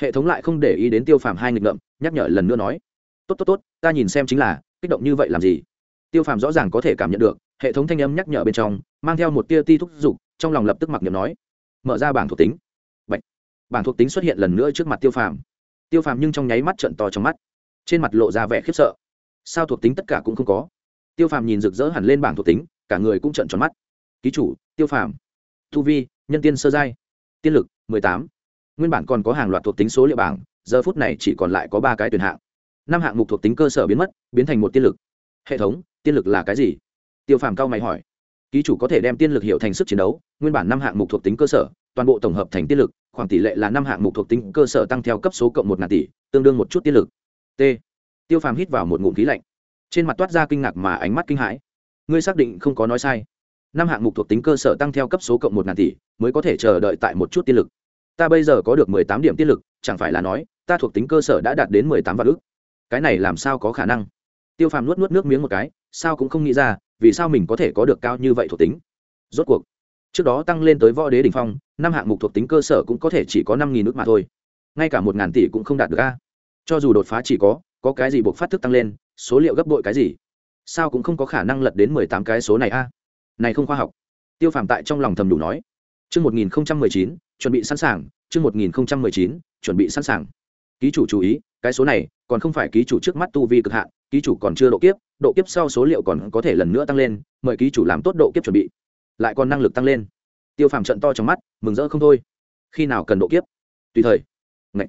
Hệ thống lại không để ý đến tiêu phàm hai nghịch ngợm, nhắc nhở lần nữa nói, tốt tốt tốt, ta nhìn xem chính là, kích động như vậy làm gì? Tiêu phàm rõ ràng có thể cảm nhận được, hệ thống thanh âm nhắc nhở bên trong, mang theo một tia ti thúc giục trong lòng lập tức mặc niệm nói, mở ra bảng thuộc tính. Bạch. bảng thuộc tính xuất hiện lần nữa trước mặt tiêu phàm. Tiêu phàm nhưng trong nháy mắt trận to trong mắt. Trên mặt lộ ra vẻ khiếp sợ. Sao thuộc tính tất cả cũng không có? Tiêu phàm nhìn rực rỡ hẳn lên bảng thuộc tính, cả người cũng trận tròn mắt. Ký chủ, tiêu phàm. Thu vi, nhân tiên sơ giai tiên lực, mười tám. Nguyên bản còn có hàng loạt thuộc tính số liệu bảng, giờ phút này chỉ còn lại có ba cái tuyển hạng. Năm hạng mục thuộc tính cơ sở biến mất, biến thành một tiên lực. Hệ thống, tiên lực là cái gì? Tiêu phàm cao mày hỏi. Ký chủ có thể đem tiên lực hiệu thành sức chiến đấu, nguyên bản năm hạng mục thuộc tính cơ sở, toàn bộ tổng hợp thành tiên lực, khoảng tỷ lệ là năm hạng mục thuộc tính cơ sở tăng theo cấp số cộng một ngàn tỷ, tương đương một chút tiên lực. T. Tiêu phàm hít vào một ngụm khí lạnh. Trên mặt toát ra kinh ngạc mà ánh mắt kinh hãi. Ngươi xác định không có nói sai năm hạng mục thuộc tính cơ sở tăng theo cấp số cộng một ngàn tỷ, mới có thể chờ đợi tại một chút tiên lực. Ta bây giờ có được mười tám điểm tiên lực, chẳng phải là nói, ta thuộc tính cơ sở đã đạt đến mười tám vạn ước cái này làm sao có khả năng? Tiêu phàm nuốt nuốt nước miếng một cái, sao cũng không nghĩ ra, vì sao mình có thể có được cao như vậy thuộc tính? Rốt cuộc, trước đó tăng lên tới võ đế đ ỉ n h phong, năm hạng mục thuộc tính cơ sở cũng có thể chỉ có năm nghìn ước mà thôi. Ngay cả một ngàn tỷ cũng không đạt được a. Cho dù đột phá chỉ có có cái gì buộc phát thức tăng lên, số liệu gấp bội cái gì? Sao cũng không có khả năng lật đến mười tám cái số này a này không khoa học tiêu phàm tại trong lòng thầm đủ nói Trước 1019, chuẩn bị sẵn sàng, trước 1019, chuẩn bị sẵn sàng. Ký chủ chú ý, cái số này còn không phải ký chủ trước mắt tu vi cực hạn, ký chủ còn chưa độ kiếp, độ kiếp sau số liệu còn có thể lần nữa tăng lên, mời ký chủ làm tốt độ kiếp chuẩn bị. Lại còn năng lực tăng lên. Tiêu Phàm trận to trong mắt, mừng rỡ không thôi. Khi nào cần độ kiếp? Tùy thời. Ngậy.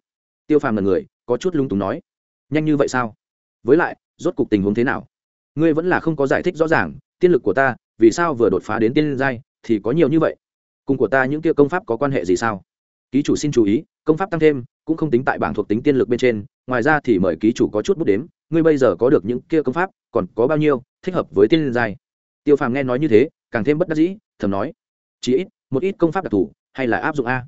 Tiêu Phàm là người, có chút lung túng nói. Nhanh như vậy sao? Với lại, rốt cục tình huống thế nào? Ngươi vẫn là không có giải thích rõ ràng, tiên lực của ta, vì sao vừa đột phá đến tiên giai thì có nhiều như vậy? Cùng của ta những kia công pháp có quan hệ gì sao? Ký chủ xin chú ý, công pháp tăng thêm cũng không tính tại bảng thuộc tính tiên lực bên trên, ngoài ra thì mời ký chủ có chút bút đếm, ngươi bây giờ có được những kia công pháp còn có bao nhiêu thích hợp với tiên giai tiêu phàm nghe nói như thế càng thêm bất đắc dĩ thầm nói chỉ ít một ít công pháp đặc thù hay là áp dụng a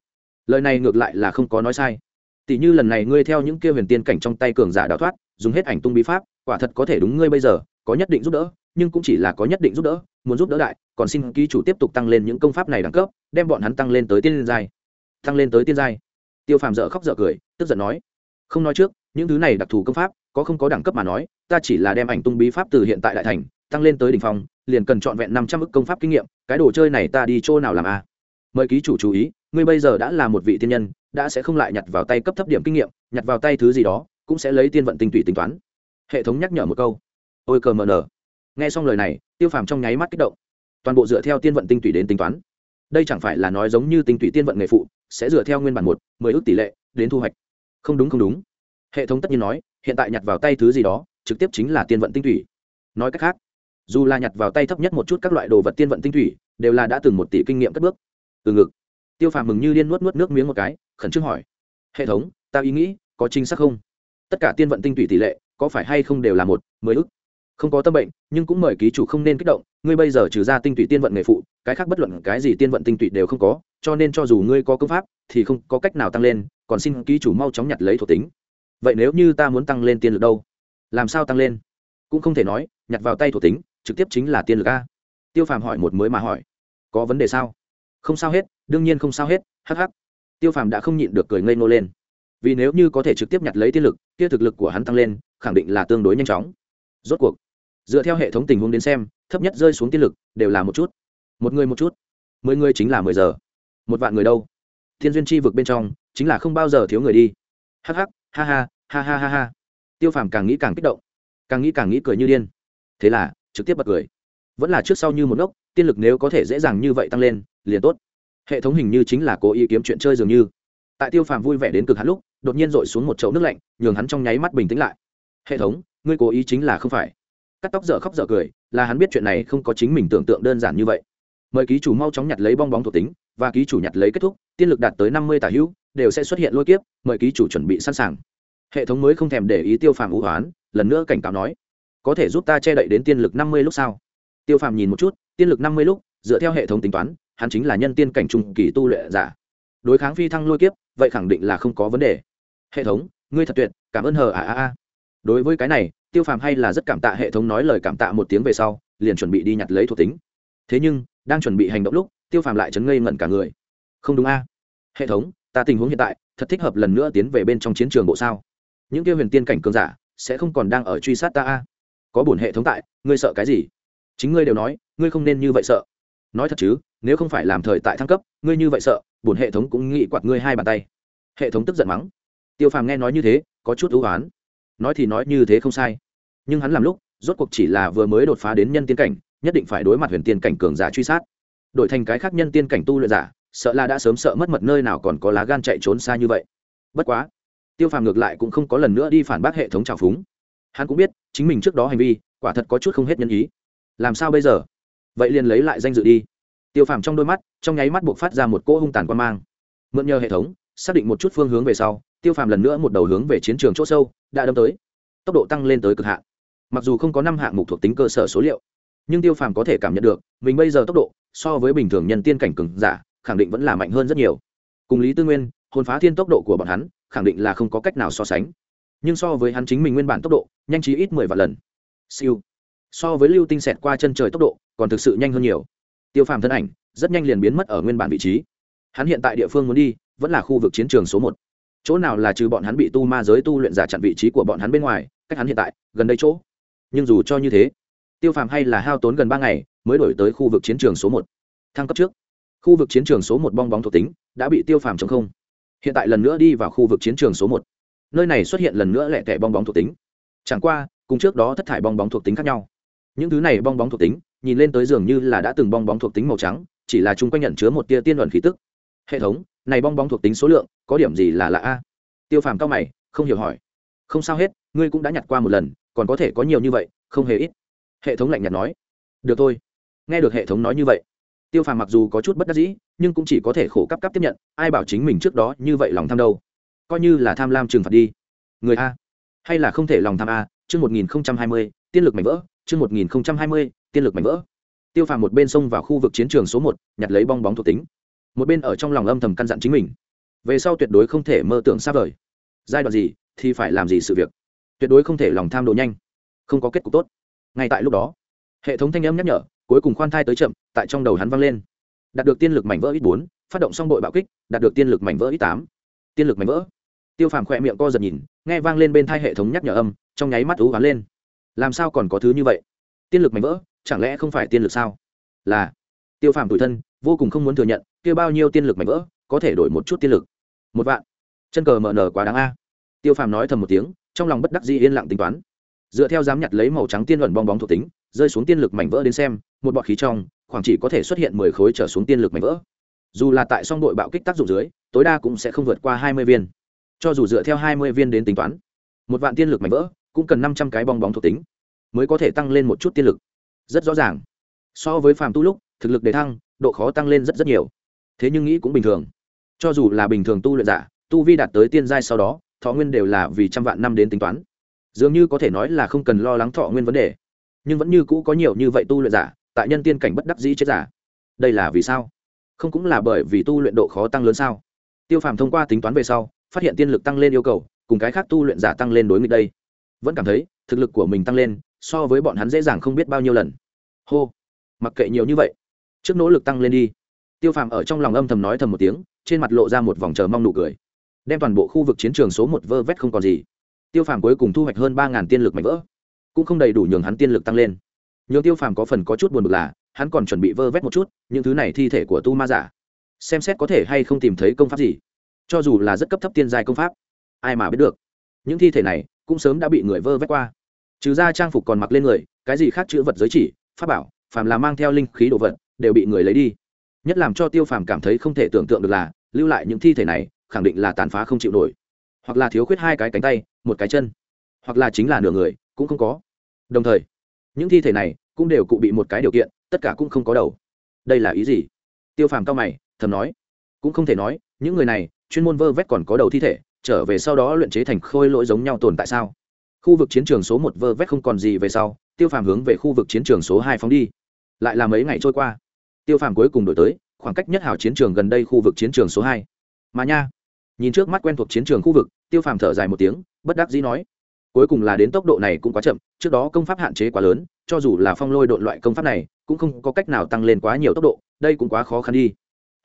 lời này ngược lại là không có nói sai tỷ như lần này ngươi theo những kia huyền tiên cảnh trong tay cường giả đào thoát dùng hết ảnh tung bí pháp quả thật có thể đúng ngươi bây giờ có nhất định giúp đỡ nhưng cũng chỉ là có nhất định giúp đỡ, muốn giúp đỡ đại, còn xin ký chủ tiếp tục tăng lên những công pháp này đẳng cấp, đem bọn hắn tăng lên tới tiên giai. Tăng lên tới tiên giai. Tiêu phàm dở khóc dở cười, tức giận nói, không nói trước, những thứ này đặc thù công pháp, có không có đẳng cấp mà nói, ta chỉ là đem ảnh tung bí pháp từ hiện tại đại thành, tăng lên tới đỉnh phong, liền cần trọn vẹn năm trăm ức công pháp kinh nghiệm, cái đồ chơi này ta đi chỗ nào làm a à? mời ký chủ chú ý, ngươi bây giờ đã là một vị tiên nhân, đã sẽ không lại nhặt vào tay cấp thấp điểm kinh nghiệm, nhặt vào tay thứ gì đó, cũng sẽ lấy tiên vận tinh tủy tính toán. Hệ thống nhắc nhở một câu. Ôi cờ mờ nờ nghe xong lời này, tiêu phàm trong nháy mắt kích động. Toàn bộ dựa theo tiên vận tinh tủy đến tính toán. Đây chẳng phải là nói giống như tinh tủy tiên vận nghề phụ, sẽ dựa theo nguyên bản một, mười ước tỷ lệ, đến thu hoạch. Không đúng không đúng. Hệ thống tất nhiên nói, hiện tại nhặt vào tay thứ gì đó, trực tiếp chính là tiên vận tinh thủy nói cách khác, dù là nhặt vào tay thấp nhất một chút các loại đồ vật tiên vận tinh thủy đều là đã từng một tỷ kinh nghiệm cất bước. Từ ngực, tiêu phàm mừng như điên nuốt nuốt nước miếng một cái, khẩn trương hỏi, hệ thống, ta ý nghĩ có chính xác không? Tất cả tiên vận tinh thủy tỷ lệ có phải hay không đều là một, mười ức không có tâm bệnh, nhưng cũng mời ký chủ không nên kích động, ngươi bây giờ trừ ra tinh thủy tiên vận nghề phụ, cái khác bất luận cái gì tiên vận tinh thủy đều không có, cho nên cho dù ngươi có công pháp, thì không có cách nào tăng lên, còn xin ký chủ mau chóng nhặt lấy thuộc tính. Vậy nếu như ta muốn tăng lên tiên lực đâu? Làm sao tăng lên? Cũng không thể nói, nhặt vào tay thuộc tính, trực tiếp chính là tiên lực a. Tiêu phàm hỏi một mới mà hỏi. Có vấn đề sao? Không sao hết, đương nhiên không sao hết hh tiêu phàm đã không nhịn được cười ngây ngô lên. Vì nếu như có thể trực tiếp nhặt lấy tiên lực, kia thực lực của hắn tăng lên, khẳng định là tương đối nhanh chóng rốt cuộc dựa theo hệ thống tình huống đến xem thấp nhất rơi xuống tiên lực đều là một chút. Một người một chút. Mười người chính là mười giờ. Một vạn người đâu? Thiên duyên chi vực bên trong chính là không bao giờ thiếu người đi. Hắc hắc, ha ha ha ha ha ha. Tiêu phàm càng nghĩ càng kích động. Càng nghĩ càng nghĩ cười như điên. Thế là trực tiếp bật cười. Vẫn là trước sau như một ngốc tiên lực nếu có thể dễ dàng như vậy tăng lên liền tốt. Hệ thống hình như chính là cố ý kiếm chuyện chơi dường như. Tại tiêu phàm vui vẻ đến cực hắn lúc đột nhiên dội xuống một chậu nước lạnh nhường hắn trong nháy mắt bình tĩnh lại. Hệ thống ngươi cố ý chính là không phải. Cắt tóc dở khóc dở cười, là hắn biết chuyện này không có chính mình tưởng tượng đơn giản như vậy. Mời ký chủ mau chóng nhặt lấy bong bóng thuộc tính, và ký chủ nhặt lấy kết thúc, tiên lực đạt tới năm mươi tả hữu, đều sẽ xuất hiện lôi kiếp, mời ký chủ chuẩn bị sẵn sàng. Hệ thống mới không thèm để ý tiêu phàm ưu hoán lần nữa cảnh cáo nói, có thể giúp ta che đậy đến tiên lực năm mươi lúc sau tiêu phàm nhìn một chút, tiên lực năm mươi lúc, dựa theo hệ thống tính toán, hắn chính là nhân tiên cảnh trung kỳ tu lệ giả. Đối kháng phi thăng lôi kiếp, vậy khẳng định là không có vấn đề. Hệ thống, ngươi thật tuyệt, cảm ơn hờ à à à đối với cái này, tiêu phàm hay là rất cảm tạ hệ thống nói lời cảm tạ một tiếng về sau, liền chuẩn bị đi nhặt lấy thuộc tính. Thế nhưng, đang chuẩn bị hành động lúc, tiêu phàm lại chấn ngây ngẩn cả người. Không đúng a. Hệ thống, ta tình huống hiện tại, thật thích hợp lần nữa tiến về bên trong chiến trường bộ sao? Những kia huyền tiên cảnh cường giả, sẽ không còn đang ở truy sát ta a? Có bổn hệ thống tại, ngươi sợ cái gì? Chính ngươi đều nói, ngươi không nên như vậy sợ. Nói thật chứ, nếu không phải làm thời tại thăng cấp, ngươi như vậy sợ bổn hệ thống cũng nghĩ quạt ngươi hai bàn tay. Hệ thống tức giận mắng. Tiêu phàm nghe nói như thế, có chút ưu oán nói thì nói như thế không sai. Nhưng hắn làm lúc, rốt cuộc chỉ là vừa mới đột phá đến nhân tiên cảnh, nhất định phải đối mặt huyền tiên cảnh cường giả truy sát. Đổi thành cái khác nhân tiên cảnh tu luyện giả, sợ là đã sớm sợ mất mật nơi nào còn có lá gan chạy trốn xa như vậy. Bất quá, tiêu phàm ngược lại cũng không có lần nữa đi phản bác hệ thống trào phúng. Hắn cũng biết, chính mình trước đó hành vi, quả thật có chút không hết nhân ý. Làm sao bây giờ? Vậy liền lấy lại danh dự đi. Tiêu phàm trong đôi mắt, trong nháy mắt buộc phát ra một cỗ hung tàn quan mang. Mượn nhờ hệ thống, xác định một chút phương hướng về sau tiêu phàm lần nữa một đầu hướng về chiến trường c h ỗ sâu, đã đâm tới. Tốc độ tăng lên tới cực hạn. Mặc dù không có năm hạng mục thuộc tính cơ sở số liệu, nhưng tiêu phàm có thể cảm nhận được, mình bây giờ tốc độ, so với bình thường nhân tiên cảnh cừng giả, khẳng định vẫn là mạnh hơn rất nhiều. Cùng lý tư nguyên, hồn phá thiên tốc độ của bọn hắn, khẳng định là không có cách nào so sánh. Nhưng so với hắn chính mình nguyên bản tốc độ, nhanh chí ít mười vạn lần. Siêu. So với lưu tinh xẹt qua chân trời tốc độ, còn thực sự nhanh hơn nhiều. Tiêu phàm thân ảnh, rất nhanh liền biến mất ở nguyên bản vị trí. Hắn hiện tại địa phương muốn đi, vẫn là khu vực chiến trường số một chỗ nào là trừ bọn hắn bị tu ma giới tu luyện giả chặn vị trí của bọn hắn bên ngoài, cách hắn hiện tại, gần đây chỗ. Nhưng dù cho như thế, tiêu phàm hay là hao tốn gần ba ngày mới đổi tới khu vực chiến trường số một. Thăng cấp trước, khu vực chiến trường số một bong bóng thuộc tính đã bị tiêu phàm chống không. Hiện tại lần nữa đi vào khu vực chiến trường số một. Nơi này xuất hiện lần nữa lẹ tẻ bong bóng thuộc tính. Chẳng qua, cùng trước đó thất thải bong bóng thuộc tính khác nhau. Những thứ này bong bóng thuộc tính, nhìn lên tới dường như là đã từng bong bóng thuộc tính màu trắng, chỉ là chúng quanh nhận chứa một tia tiên luận khí tức. Hệ thống, này bong bóng thuộc tính số lượng có điểm gì là lạ a? Tiêu phàm cao mày, không hiểu hỏi. Không sao hết, ngươi cũng đã nhặt qua một lần, còn có thể có nhiều như vậy, không hề ít. Hệ thống lạnh nhạt nói. Được thôi. Nghe được hệ thống nói như vậy, tiêu phàm mặc dù có chút bất đắc dĩ, nhưng cũng chỉ có thể khổ cấp cấp tiếp nhận, ai bảo chính mình trước đó như vậy lòng tham đâu. Coi như là tham lam trừng phạt đi. Người a. Hay là không thể lòng tham a, chương một nghìn hai mươi, tiên lực mảnh vỡ, chương một nghìn hai mươi, tiên lực mảnh vỡ. Tiêu phàm một bên xông vào khu vực chiến trường số một, nhặt lấy bong bóng thuộc tính. Một bên ở trong lòng âm thầm căn dặn chính mình về sau tuyệt đối không thể mơ tưởng xa vời. Giai đoạn gì, thì phải làm gì sự việc. Tuyệt đối không thể lòng tham đồ nhanh. Không có kết cục tốt. Ngay tại lúc đó, hệ thống thanh âm nhắc nhở, cuối cùng khoan thai tới chậm, tại trong đầu hắn vang lên. Đạt được tiên lực mảnh vỡ ít bốn, phát động xong đội bạo kích, đạt được tiên lực mảnh vỡ ít tám. Tiên lực mảnh vỡ. Tiêu phàm khỏe miệng co giật nhìn, nghe vang lên bên thai hệ thống nhắc nhở âm, trong nháy mắt ú ván lên. Làm sao còn có thứ như vậy? Tiên lực mảnh vỡ, chẳng lẽ không phải tiên lực sao? Là, tiêu phàm tủi thân, vô cùng không muốn thừa nhận, kia bao nhiêu tiên lực mảnh vỡ, có thể đổi một chút tiên lực một vạn. Chân cờ mở nở quá đáng a. Tiêu phàm nói thầm một tiếng, trong lòng bất đắc dĩ yên lặng tính toán. Dựa theo dám nhặt lấy màu trắng tiên luận bong bóng thuộc tính, rơi xuống tiên lực mảnh vỡ đến xem, một bọt khí trong, khoảng chỉ có thể xuất hiện mười khối trở xuống tiên lực mảnh vỡ. Dù là tại song đội bạo kích tác dụng dưới, tối đa cũng sẽ không vượt qua hai mươi viên. Cho dù dựa theo hai mươi viên đến tính toán, một vạn tiên lực mảnh vỡ cũng cần năm trăm cái bong bóng thuộc tính mới có thể tăng lên một chút tiên lực. Rất rõ ràng. So với phàm tu lúc, thực lực để thăng, độ khó tăng lên rất rất nhiều. Thế nhưng nghĩ cũng bình thường cho dù là bình thường tu luyện giả, tu vi đạt tới tiên giai sau đó, thọ nguyên đều là vì trăm vạn năm đến tính toán. Dường như có thể nói là không cần lo lắng thọ nguyên vấn đề. Nhưng vẫn như cũ có nhiều như vậy tu luyện giả, tại nhân tiên cảnh bất đắc dĩ chết giả. Đây là vì sao? Không cũng là bởi vì tu luyện độ khó tăng lớn sao? Tiêu phàm thông qua tính toán về sau, phát hiện tiên lực tăng lên yêu cầu, cùng cái khác tu luyện giả tăng lên đối nghịch đây. Vẫn cảm thấy, thực lực của mình tăng lên, so với bọn hắn dễ dàng không biết bao nhiêu lần. Hô! Mặc kệ nhiều như vậy, trước nỗ lực tăng lên đi. Tiêu phàm ở trong lòng âm thầm nói thầm một tiếng trên mặt lộ ra một vòng chờ mong nụ cười. Đem toàn bộ khu vực chiến trường số một vơ vét không còn gì. Tiêu phàm cuối cùng thu hoạch hơn ba ngàn tiên lực mạnh vỡ. Cũng không đầy đủ nhường hắn tiên lực tăng lên. Nhường tiêu phàm có phần có chút buồn bực là, hắn còn chuẩn bị vơ vét một chút, những thứ này thi thể của tu ma giả. Xem xét có thể hay không tìm thấy công pháp gì. Cho dù là rất cấp thấp tiên giai công pháp, ai mà biết được. Những thi thể này cũng sớm đã bị người vơ vét qua. Trừ ra trang phục còn mặc lên người, cái gì khác chữ vật giới chỉ, pháp bảo, phàm là mang theo linh khí đồ vật, đều bị người lấy đi nhất làm cho tiêu phàm cảm thấy không thể tưởng tượng được là, lưu lại những thi thể này, khẳng định là tàn phá không chịu nổi. Hoặc là thiếu khuyết hai cái cánh tay, một cái chân. Hoặc là chính là nửa người, cũng không có. Đồng thời, những thi thể này cũng đều cụ bị một cái điều kiện, tất cả cũng không có đầu. Đây là ý gì? Tiêu phàm cao mày, thầm nói. Cũng không thể nói, những người này, chuyên môn vơ vét còn có đầu thi thể, trở về sau đó luyện chế thành khôi lỗi giống nhau tồn tại sao? Khu vực chiến trường số một vơ vét không còn gì về sau, tiêu phàm hướng về khu vực chiến trường số hai phóng đi. Lại là mấy ngày trôi qua tiêu phàm cuối cùng đổi tới, khoảng cách nhất hảo chiến trường gần đây khu vực chiến trường số hai. Mà nha, nhìn trước mắt quen thuộc chiến trường khu vực, tiêu phàm thở dài một tiếng, bất đắc dĩ nói, cuối cùng là đến tốc độ này cũng quá chậm, trước đó công pháp hạn chế quá lớn, cho dù là phong lôi đội loại công pháp này, cũng không có cách nào tăng lên quá nhiều tốc độ, đây cũng quá khó khăn đi.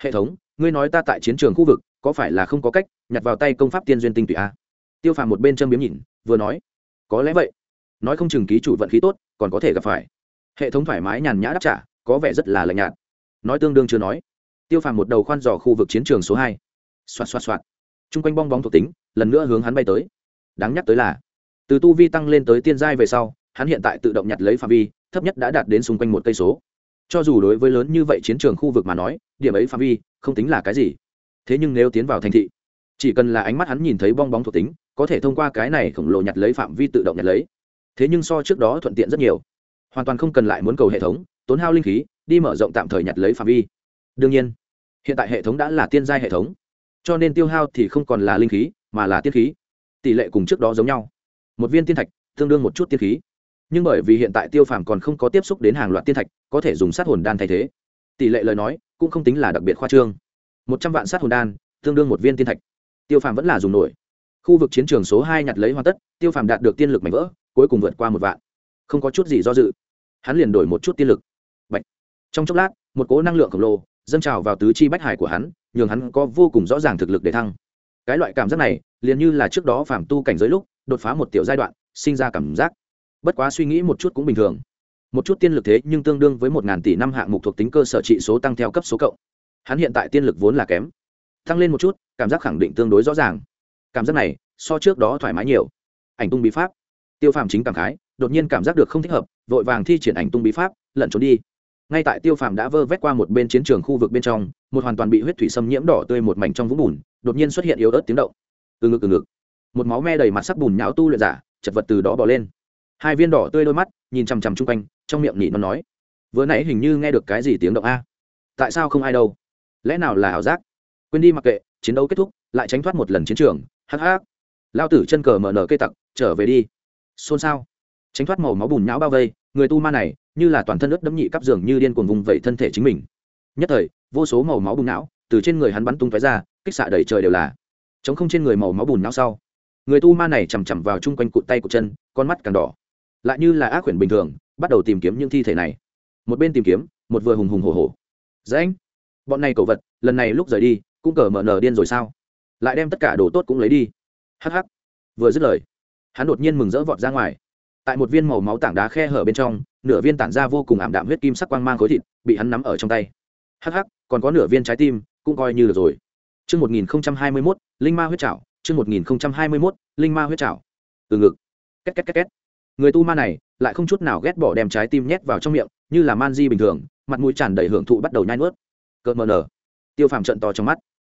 Hệ thống, ngươi nói ta tại chiến trường khu vực, có phải là không có cách nhặt vào tay công pháp tiên duyên tinh tụy a tiêu phàm một bên châm biếm nhìn, vừa nói, có lẽ vậy. Nói không chừng ký chủ vận khí tốt, còn có thể gặp phải. Hệ thống thoải mái nhàn nhã đáp trả, có vẻ rất là lạnh nhạt nói tương đương chưa nói. Tiêu phàm một đầu khoan dò khu vực chiến trường số hai. Xoạt xoạt xoạt. T r u n g quanh bong bóng thuộc tính, lần nữa hướng hắn bay tới. Đáng nhắc tới là, từ tu vi tăng lên tới tiên giai về sau, hắn hiện tại tự động nhặt lấy phạm vi, thấp nhất đã đạt đến xung quanh một cây số. Cho dù đối với lớn như vậy chiến trường khu vực mà nói, điểm ấy phạm vi, không tính là cái gì. Thế nhưng nếu tiến vào thành thị, chỉ cần là ánh mắt hắn nhìn thấy bong bóng thuộc tính, có thể thông qua cái này khổng lồ nhặt lấy phạm vi tự động nhặt lấy. Thế nhưng so trước đó thuận tiện rất nhiều. Hoàn toàn không cần lại muốn cầu hệ thống, tốn hao linh khí đi mở rộng tạm thời nhặt lấy phạm vi. Đương nhiên, hiện tại hệ thống đã là tiên giai hệ thống, cho nên tiêu hao thì không còn là linh khí, mà là tiên khí. Tỷ lệ cùng trước đó giống nhau. Một viên tiên thạch, tương đương một chút tiên khí. Nhưng bởi vì hiện tại tiêu phàm còn không có tiếp xúc đến hàng loạt tiên thạch, có thể dùng sát hồn đan thay thế. Tỷ lệ lời nói, cũng không tính là đặc biệt khoa trương. Một trăm vạn sát hồn đan, tương đương một viên tiên thạch. Tiêu phàm vẫn là dùng nổi. Khu vực chiến trường số hai nhặt lấy hoàn tất, tiêu phàm đạt được tiên lực mạnh vỡ, cuối cùng vượt qua một vạn. Không có chút gì do dự. Hắn liền đổi một chút tiên lực trong chốc lát, một cỗ năng lượng khổng lồ dâng trào vào tứ chi bách hải của hắn, nhường hắn có vô cùng rõ ràng thực lực để thăng. Cái loại cảm giác này, liền như là trước đó phàm tu cảnh giới lúc, đột phá một tiểu giai đoạn, sinh ra cảm giác. Bất quá suy nghĩ một chút cũng bình thường. Một chút tiên lực thế nhưng tương đương với một ngàn tỷ năm hạng mục thuộc tính cơ sở trị số tăng theo cấp số cộng. Hắn hiện tại tiên lực vốn là kém. Tăng lên một chút, cảm giác khẳng định tương đối rõ ràng. Cảm giác này, so trước đó thoải mái nhiều. Ảnh tung bí pháp. Tiêu phàm chính cảm khái, đột nhiên cảm giác được không thích hợp, vội vàng thi triển ảnh tung bí pháp, lẩn trốn đi ngay tại tiêu phàm đã vơ vét qua một bên chiến trường khu vực bên trong, một hoàn toàn bị huyết thủy xâm nhiễm đỏ tươi một mảnh trong vũng bùn, đột nhiên xuất hiện yếu ớt tiếng động. Từ ngực từ ngực. Một máu me đầy mặt sắc bùn nhão tu luyện giả, chật vật từ đó bỏ lên. Hai viên đỏ tươi đôi mắt, nhìn chằm chằm chung quanh, trong miệng nhị nó nói, vừa nãy hình như nghe được cái gì tiếng động a. Tại sao không ai đâu? Lẽ nào là ảo giác? Quên đi mặc kệ, chiến đấu kết thúc, lại tránh thoát một lần chiến trường. Hắc hắc. Lao tử chân cờ mở nở cây tặc, trở về đi. Xôn xao. Tránh thoát màu máu bùn nhão bao vây người tu ma này như là toàn thân ướt đẫm nhị cắp giường như điên cuồng vùng vẫy thân thể chính mình. Nhất thời, vô số màu máu bùn não từ trên người hắn bắn tung tóe ra, kích xạ đầy trời đều là. Chống không trên người màu máu bùn não sau, người tu ma này chằm chằm vào chung quanh cụt tay cụt chân, con mắt càng đỏ. Lại như là ác quyển bình thường, bắt đầu tìm kiếm những thi thể này. Một bên tìm kiếm, một vừa hùng hùng hổ hổ. Dễ bọn này cầu vật, lần này lúc rời đi, cũng cờ mở nở điên rồi sao? Lại đem tất cả đồ tốt cũng lấy đi. Hắc hắc. Vừa dứt lời, hắn đột nhiên mừng rỡ vọt ra ngoài tại một viên màu máu tảng đá khe hở bên trong nửa viên tản ra vô cùng ảm đạm huyết kim sắc quang mang khối thịt bị hắn nắm ở trong tay hắc hắc còn có nửa viên trái tim cũng coi như được rồi Trước 1021, Linh Ma huyết trảo, trước 1021, Linh Ma huyết trảo. Từ ngực. Két két két két. Người tu ma này lại không chút nào ghét bỏ đem trái tim nhét vào trong miệng, như là man di bình thường, mặt mũi tràn đầy hưởng thụ bắt đầu nhai nuốt. cợt mờ nở. Tiêu Phàm trận to trong mắt,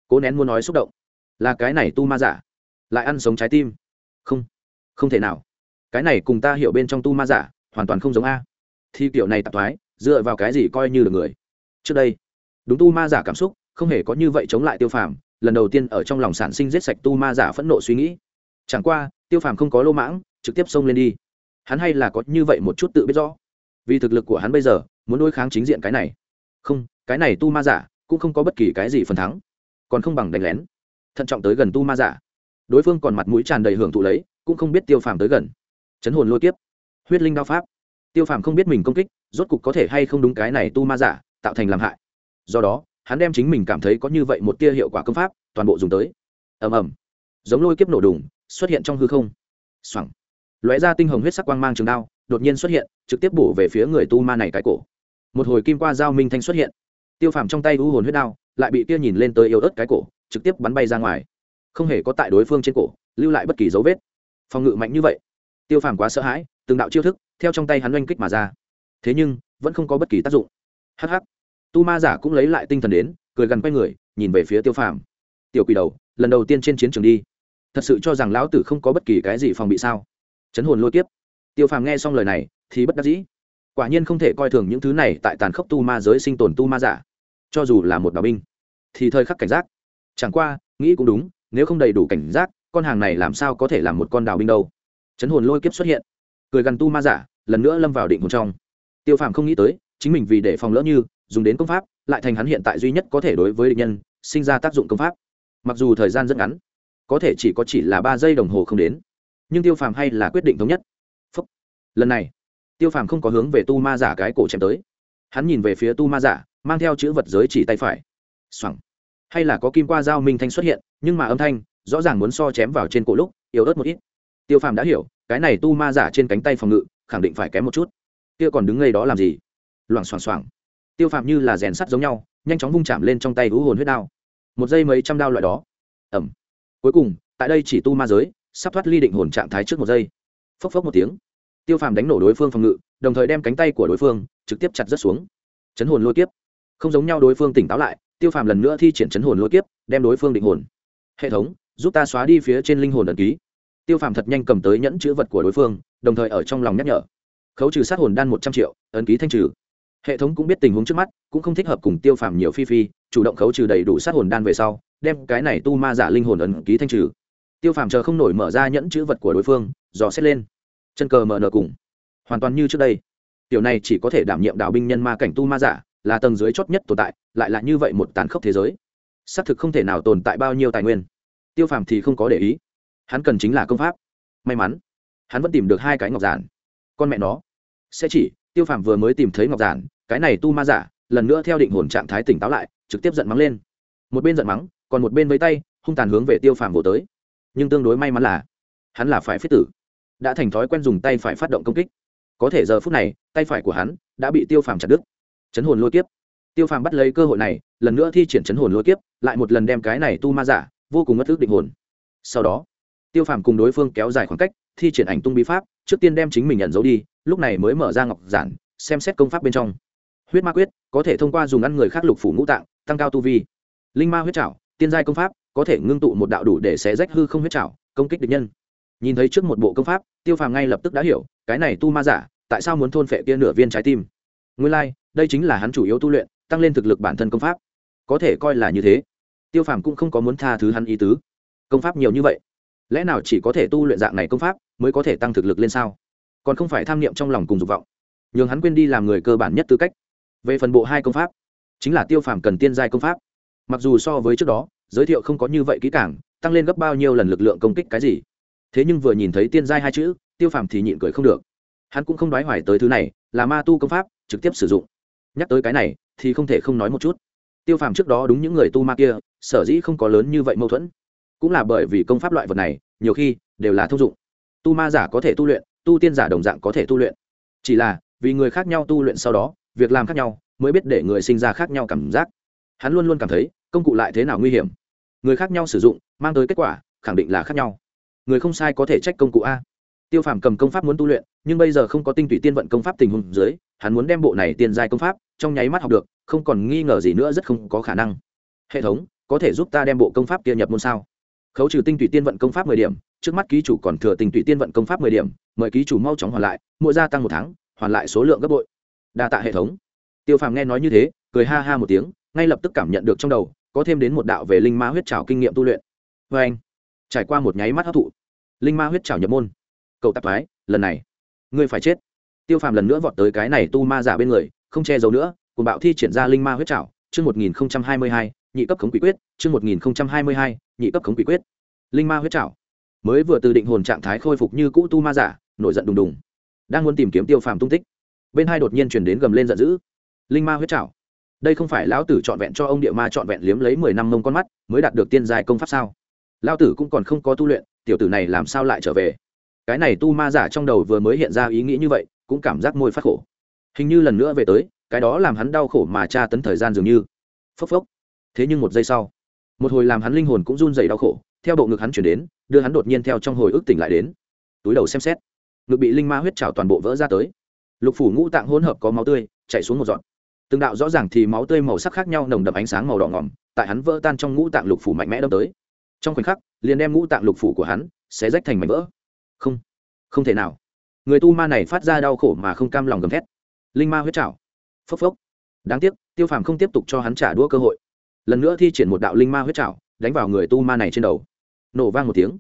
cố nén muốn nói xúc động. Là cái này tu ma giả, lại ăn sống trái tim. Không, không thể nào cái này cùng ta hiểu bên trong tu ma giả, hoàn toàn không giống a. Thì kiểu này tạp thoái, dựa vào cái gì coi như được người? Trước đây, đúng tu ma giả cảm xúc, không hề có như vậy chống lại tiêu phàm, lần đầu tiên ở trong lòng sản sinh giết sạch tu ma giả phẫn nộ suy nghĩ. Chẳng qua, tiêu phàm không có lô mãng, trực tiếp xông lên đi. Hắn hay là có như vậy một chút tự biết rõ. Vì thực lực của hắn bây giờ, muốn đối kháng chính diện cái này. Không, cái này tu ma giả cũng không có bất kỳ cái gì phần thắng. Còn không bằng đánh lén. Thận trọng tới gần tu ma giả. Đối phương còn mặt mũi tràn đầy hưởng thụ lấy, cũng không biết tiêu phàm tới gần chấn hồn lôi kiếp, huyết linh đao pháp. Tiêu phàm không biết mình công kích, rốt cục có thể hay không đúng cái này tu ma giả, tạo thành làm hại. Do đó, hắn đem chính mình cảm thấy có như vậy một tia hiệu quả công pháp, toàn bộ dùng tới. Ầm ầm. Giống lôi kiếp nổ đùng, xuất hiện trong hư không. Xoẳng lóe ra tinh hồng huyết sắc quang mang trường đao, đột nhiên xuất hiện, trực tiếp bổ về phía người tu ma này cái cổ. Một hồi kim qua dao minh thanh xuất hiện. Tiêu phàm trong tay u hồn huyết đao, lại bị kia nhìn lên tới yếu ớt cái cổ, trực tiếp bắn bay ra ngoài. Không hề có tại đối phương trên cổ, lưu lại bất kỳ dấu vết. Phòng ngự mạnh như vậy tiêu phàm quá sợ hãi, từng đạo chiêu thức theo trong tay hắn oanh kích mà ra. Thế nhưng, vẫn không có bất kỳ tác dụng. Hh tu ma giả cũng lấy lại tinh thần đến, cười gần quay người, nhìn về phía tiêu phàm. Tiểu quỷ đầu, lần đầu tiên trên chiến trường đi. Thật sự cho rằng lão tử không có bất kỳ cái gì phòng bị sao? Chấn hồn lôi kiếp. Tiêu phàm nghe xong lời này, thì bất đắc dĩ. Quả nhiên không thể coi thường những thứ này tại tàn khốc tu ma giới sinh tồn tu ma giả. Cho dù là một đạo binh, thì thời khắc cảnh giác. Chẳng qua, nghĩ cũng đúng, nếu không đầy đủ cảnh giác, con hàng này làm sao có thể làm một con đào binh đâu? Chấn hồn lôi kiếp xuất hiện. Cười gần tu ma giả, lần nữa lâm vào định hồn trong. Tiêu phàm không nghĩ tới, chính mình vì để phòng lỡ như, dùng đến công pháp, lại thành hắn hiện tại duy nhất có thể đối với địch nhân, sinh ra tác dụng công pháp. Mặc dù thời gian rất ngắn, có thể chỉ có chỉ là ba giây đồng hồ không đến, nhưng tiêu phàm hay là quyết định thống nhất. Phúc. lần này, tiêu phàm không có hướng về tu ma giả cái cổ chém tới. Hắn nhìn về phía tu ma giả, mang theo chữ vật giới chỉ tay phải. Xoẳng hay là có kim qua dao minh thanh xuất hiện, nhưng mà âm thanh, rõ ràng muốn so chém vào trên cổ lúc, yếu ớt một ít tiêu phàm đã hiểu, cái này tu ma giả trên cánh tay phòng ngự, khẳng định phải kém một chút. Kia còn đứng ngay đó làm gì? Loảng xoảng xoảng. Tiêu phàm như là rèn sắt giống nhau, nhanh chóng vung chạm lên trong tay hú hồn huyết đao. Một giây mấy trăm đao loại đó. Ẩm cuối cùng, tại đây chỉ tu ma giới, sắp thoát ly định hồn trạng thái trước một giây. Phốc phốc một tiếng. Tiêu phàm đánh nổ đối phương phòng ngự, đồng thời đem cánh tay của đối phương trực tiếp chặt rớt xuống. Chấn hồn lôi kiếp. Không giống nhau đối phương tỉnh táo lại, tiêu phàm lần nữa thi triển chấn hồn lôi kiếp, đem đối phương định hồn. Hệ thống, giúp ta xóa đi phía trên linh hồn ẩn ký tiêu phàm thật nhanh cầm tới nhẫn chữ vật của đối phương, đồng thời ở trong lòng nhắc nhở. Khấu trừ sát hồn đan một trăm triệu, ấn ký thanh trừ. Hệ thống cũng biết tình huống trước mắt, cũng không thích hợp cùng tiêu phàm nhiều phi phi, chủ động khấu trừ đầy đủ sát hồn đan về sau, đem cái này tu ma giả linh hồn ấn ký thanh trừ. Tiêu phàm chờ không nổi mở ra nhẫn chữ vật của đối phương, dò xét lên. Chân cờ mở nở cùng. Hoàn toàn như trước đây. Tiểu này chỉ có thể đảm nhiệm đạo binh nhân ma cảnh tu ma giả, là tầng dưới chót nhất tồn tại, lại là như vậy một tàn khốc thế giới. Xác thực không thể nào tồn tại bao nhiêu tài nguyên. Tiêu phàm thì không có để ý hắn cần chính là công pháp. May mắn, hắn vẫn tìm được hai cái ngọc giản. Con mẹ nó, sẽ chỉ, tiêu phàm vừa mới tìm thấy ngọc giản, cái này tu ma giả, lần nữa theo định hồn trạng thái tỉnh táo lại, trực tiếp giận mắng lên. Một bên giận mắng, còn một bên với tay, hung tàn hướng về tiêu phàm vỗ tới. Nhưng tương đối may mắn là, hắn là phải phết tử. Đã thành thói quen dùng tay phải phát động công kích. Có thể giờ phút này, tay phải của hắn đã bị tiêu phàm chặt đứt. Chấn hồn lôi kiếp. Tiêu phàm bắt lấy cơ hội này, lần nữa thi triển chấn hồn lôi kiếp, lại một lần đem cái này tu ma giả vô cùng ngất thức định hồn. Sau đó tiêu phàm cùng đối phương kéo dài khoảng cách thi triển ảnh tung bí pháp trước tiên đem chính mình nhận dấu đi lúc này mới mở ra ngọc giản xem xét công pháp bên trong. Huyết ma quyết có thể thông qua dùng ăn người khác lục phủ ngũ tạng tăng cao tu vi. Linh ma huyết trảo tiên giai công pháp có thể ngưng tụ một đạo đủ để xé rách hư không huyết trảo công kích địch nhân. Nhìn thấy trước một bộ công pháp tiêu phàm ngay lập tức đã hiểu cái này tu ma giả tại sao muốn thôn phệ kia nửa viên trái tim? Nguyên lai、like, đây chính là hắn chủ yếu tu luyện tăng lên thực lực bản thân công pháp. Có thể coi là như thế. Tiêu phàm cũng không có muốn tha thứ hắn ý tứ. Công pháp nhiều như vậy lẽ nào chỉ có thể tu luyện dạng này công pháp mới có thể tăng thực lực lên sao? Còn không phải tham niệm trong lòng cùng dục vọng. Nhường hắn quên đi làm người cơ bản nhất tư cách. Về phần bộ hai công pháp, chính là tiêu phàm cần tiên giai công pháp. Mặc dù so với trước đó, giới thiệu không có như vậy kỹ càng, tăng lên gấp bao nhiêu lần lực lượng công kích cái gì. Thế nhưng vừa nhìn thấy tiên giai hai chữ, tiêu phàm thì nhịn cười không được. Hắn cũng không đoái hoài tới thứ này, là ma tu công pháp, trực tiếp sử dụng. Nhắc tới cái này, thì không thể không nói một chút. Tiêu phàm trước đó đúng những người tu ma kia, sở dĩ không có lớn như vậy mâu thuẫn cũng là bởi vì công pháp loại vật này, nhiều khi đều là thông dụng. Tu ma giả có thể tu luyện, tu tiên giả đồng dạng có thể tu luyện. Chỉ là, vì người khác nhau tu luyện sau đó, việc làm khác nhau, mới biết để người sinh ra khác nhau cảm giác. Hắn luôn luôn cảm thấy, công cụ lại thế nào nguy hiểm. Người khác nhau sử dụng, mang tới kết quả, khẳng định là khác nhau. Người không sai có thể trách công cụ a. Tiêu phàm cầm công pháp muốn tu luyện, nhưng bây giờ không có tinh tủy tiên vận công pháp tình huống dưới, hắn muốn đem bộ này tiền giai công pháp, trong nháy mắt học được, không còn nghi ngờ gì nữa rất không có khả năng. Hệ thống, có thể giúp ta đem bộ công pháp kia nhập môn sao? Khấu trừ tinh tụy tiên vận công pháp mười điểm, trước mắt ký chủ còn thừa tinh tụy tiên vận công pháp mười điểm, mời ký chủ mau chóng hoàn lại, mỗi gia tăng một tháng, hoàn lại số lượng gấp bội. Đa tạ hệ thống. Tiêu phàm nghe nói như thế, cười ha ha một tiếng, ngay lập tức cảm nhận được trong đầu, có thêm đến một đạo về linh ma huyết trào kinh nghiệm tu luyện. Vê anh, trải qua một nháy mắt hấp thụ, linh ma huyết trào nhập môn. Cậu tạp thoái, lần này, ngươi phải chết. Tiêu phàm lần nữa vọt tới cái này tu ma giả bên người, không che giấu nữa cùng bạo thi triển ra linh ma huyết trào chương một nghìn hai mươi hai nhị cấp khống quỷ quyết, chương một nghìn hai mươi hai, nhị cấp khống quỷ quyết. Linh ma huyết trảo. Mới vừa từ định hồn trạng thái khôi phục như cũ tu ma giả, nổi giận đùng đùng. Đang muốn tìm kiếm tiêu phàm tung tích, bên hai đột nhiên chuyển đến gầm lên giận dữ. Linh ma huyết trảo. Đây không phải lão tử trọn vẹn cho ông địa ma trọn vẹn liếm lấy mười năm mông con mắt, mới đạt được tiên giai công pháp sao? Lão tử cũng còn không có tu luyện, tiểu tử này làm sao lại trở về? Cái này tu ma giả trong đầu vừa mới hiện ra ý nghĩ như vậy, cũng cảm giác môi phát khổ. Hình như lần nữa về tới, cái đó làm hắn đau khổ mà tra tấn thời gian dường như. Phốc phốc thế nhưng một giây sau, một hồi làm hắn linh hồn cũng run dày đau khổ, theo bộ ngực hắn chuyển đến, đưa hắn đột nhiên theo trong hồi ức tỉnh lại đến. Túi đầu xem xét, ngực bị linh ma huyết trào toàn bộ vỡ ra tới. Lục phủ ngũ tạng hỗn hợp có máu tươi, chảy xuống một giọt. Từng đạo rõ ràng thì máu tươi màu sắc khác nhau nồng đậm ánh sáng màu đỏ ngỏm, tại hắn vỡ tan trong ngũ tạng lục phủ mạnh mẽ đâm tới. Trong khoảnh khắc, liền đem ngũ tạng lục phủ của hắn sẽ rách thành mảnh vỡ. Không không thể nào. Người tu ma này phát ra đau khổ mà không cam lòng gầm thét. Linh ma huyết trào phốc phốc. Đáng tiếc, tiêu phàm không tiếp tục cho hắn trả đũa cơ hội lần nữa thi triển một đạo linh ma huyết trảo, đánh vào người tu ma này trên đầu. Nổ vang một tiếng.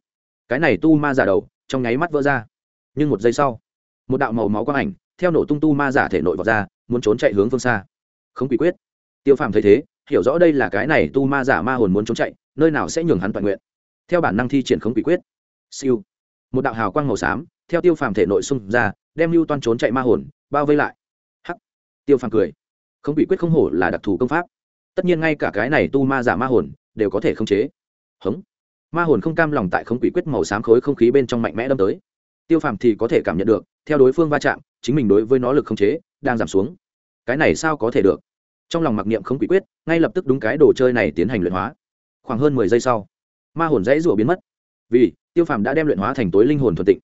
Cái này tu ma giả đầu, trong nháy mắt vỡ ra. Nhưng một giây sau, một đạo màu máu quang ảnh, theo nổ tung tu ma giả thể nội vào ra, muốn trốn chạy hướng phương xa. Không quỷ quyết. Tiêu phàm thấy thế, hiểu rõ đây là cái này tu ma giả ma hồn muốn trốn chạy, nơi nào sẽ nhường hắn toàn nguyện. Theo bản năng thi triển không quỷ quyết. Siêu. Một đạo hào quang màu xám, theo tiêu phàm thể nội xung ra, đem lưu toan trốn chạy ma hồn, bao vây lại. Hắc. Tiêu phàm cười. Không quỷ quyết không hổ là đặc thù công pháp tất nhiên ngay cả cái này tu ma giả ma hồn đều có thể khống chế. Hống. Ma hồn không cam lòng tại không quỷ quyết màu xám khối không khí bên trong mạnh mẽ đâm tới. Tiêu phàm thì có thể cảm nhận được, theo đối phương va chạm, chính mình đối với nó lực khống chế đang giảm xuống. Cái này sao có thể được? Trong lòng mặc niệm không quỷ quyết, ngay lập tức đúng cái đồ chơi này tiến hành luyện hóa. Khoảng hơn mười giây sau, ma hồn dãy rủa biến mất. Vì, tiêu phàm đã đem luyện hóa thành tối linh hồn thuần tịnh.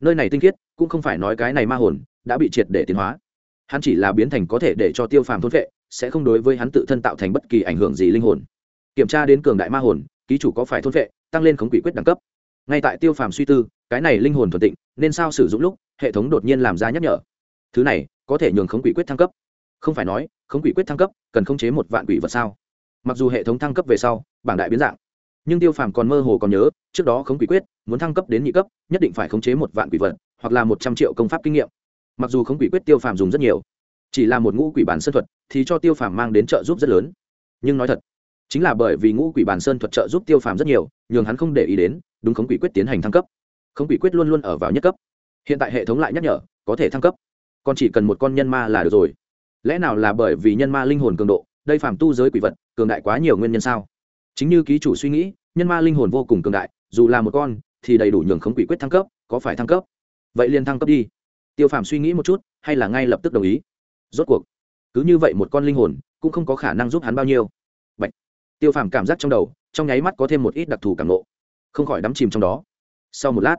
Nơi này tinh khiết, cũng không phải nói cái này ma hồn đã bị triệt để tiến hóa. Hắn chỉ là biến thành có thể để cho tiêu phàm thôn vệ sẽ không đối với hắn tự thân tạo thành bất kỳ ảnh hưởng gì linh hồn. Kiểm tra đến cường đại ma hồn, ký chủ có phải thôn vệ, tăng lên khống quỷ quyết đẳng cấp. Ngay tại tiêu phàm suy tư, cái này linh hồn thuần tịnh, nên sao sử dụng lúc, hệ thống đột nhiên làm ra nhắc nhở. Thứ này, có thể nhường khống quỷ quyết thăng cấp. Không phải nói, khống quỷ quyết thăng cấp, cần khống chế một vạn quỷ vật sao? Mặc dù hệ thống thăng cấp về sau, bảng đại biến dạng, nhưng tiêu phàm còn mơ hồ còn nhớ, trước đó khống quỷ quyết, muốn thăng cấp đến nhị cấp, nhất định phải khống chế một vạn quỷ vật, hoặc là một trăm triệu công pháp kinh nghiệm. Mặc dù khống quỷ quyết tiêu phàm dùng rất nhiều, chỉ là một ngũ quỷ bản sơn thuật thì cho tiêu phàm mang đến trợ giúp rất lớn. Nhưng nói thật, chính là bởi vì ngũ quỷ Bàn sơn thuật trợ giúp tiêu phàm rất nhiều, nhường hắn không để ý đến, đúng khống quỷ quyết tiến hành thăng cấp. Khống quỷ quyết luôn luôn ở vào nhất cấp. Hiện tại hệ thống lại nhắc nhở, có thể thăng cấp. Còn chỉ cần một con nhân ma là được rồi. Lẽ nào là bởi vì nhân ma linh hồn cường độ, đây phàm tu giới quỷ vật, cường đại quá nhiều nguyên nhân sao? Chính như ký chủ suy nghĩ, nhân ma linh hồn vô cùng cường đại, dù là một con, thì đầy đủ nhường khống quỷ quyết thăng cấp, có phải thăng cấp? Vậy liền thăng cấp đi. Tiêu phàm suy nghĩ một chút, hay là ngay lập tức đồng ý? Rốt cuộc cứ như vậy một con linh hồn cũng không có khả năng giúp hắn bao nhiêu. Bạch. tiêu phàm cảm giác trong đầu, trong nháy mắt có thêm một ít đặc thù cảm nộ không khỏi đắm chìm trong đó. Sau một lát,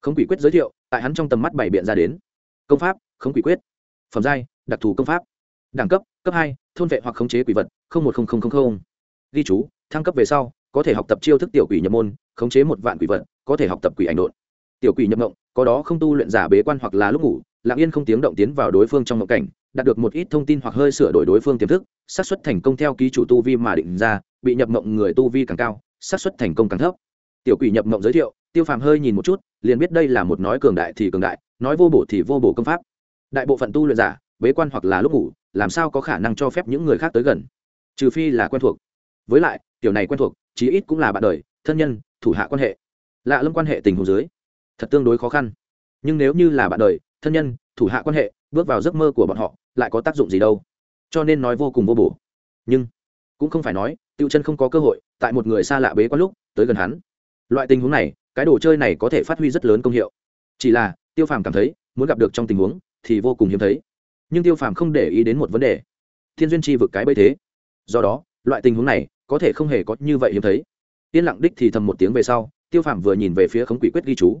khống quỷ quyết giới thiệu, tại hắn trong tầm mắt bảy biện ra đến. Công pháp, khống quỷ quyết. Phẩm giai, đặc thù công pháp. Đẳng cấp cấp hai, thôn vệ hoặc khống chế quỷ vật một ghi chú, thăng cấp về sau, có thể học tập chiêu thức tiểu quỷ nhập môn, khống chế một vạn quỷ vật, có thể học tập quỷ ảnh độn. Tiểu quỷ nhập mộng, có đó không tu luyện giả bế quan hoặc là lúc ngủ lặng yên không tiếng động tiến vào đối phương trong mộng cảnh, đạt được một ít thông tin hoặc hơi sửa đổi đối phương tiềm thức, xác suất thành công theo ký chủ tu vi mà định ra, bị nhập mộng người tu vi càng cao, xác suất thành công càng thấp. Tiểu quỷ nhập mộng giới thiệu, tiêu phàm hơi nhìn một chút, liền biết đây là một nói cường đại thì cường đại, nói vô bổ thì vô bổ công pháp. Đại bộ phận tu luyện giả, bế quan hoặc là lúc ngủ, làm sao có khả năng cho phép những người khác tới gần? Trừ phi là quen thuộc. Với lại, tiểu này quen thuộc, chí ít cũng là bạn đời, thân nhân, thủ hạ quan hệ. Lạ lâm quan hệ tình hồ dưới, thật tương đối khó khăn. Nhưng nếu như là bạn đời thân nhân, thủ hạ quan hệ, bước vào giấc mơ của bọn họ, lại có tác dụng gì đâu. Cho nên nói vô cùng vô bổ. Nhưng, cũng không phải nói, tiêu chân không có cơ hội, tại một người xa lạ bế quan lúc, tới gần hắn. Loại tình huống này, cái đồ chơi này có thể phát huy rất lớn công hiệu. Chỉ là, tiêu phàm cảm thấy, muốn gặp được trong tình huống, thì vô cùng hiếm thấy. Nhưng tiêu phàm không để ý đến một vấn đề. Thiên duyên chi vực cái bấy thế. Do đó, loại tình huống này, có thể không hề có như vậy hiếm thấy. Yên lặng đích thì thầm một tiếng về sau, tiêu phàm vừa nhìn về phía khống quỷ quyết ghi chú.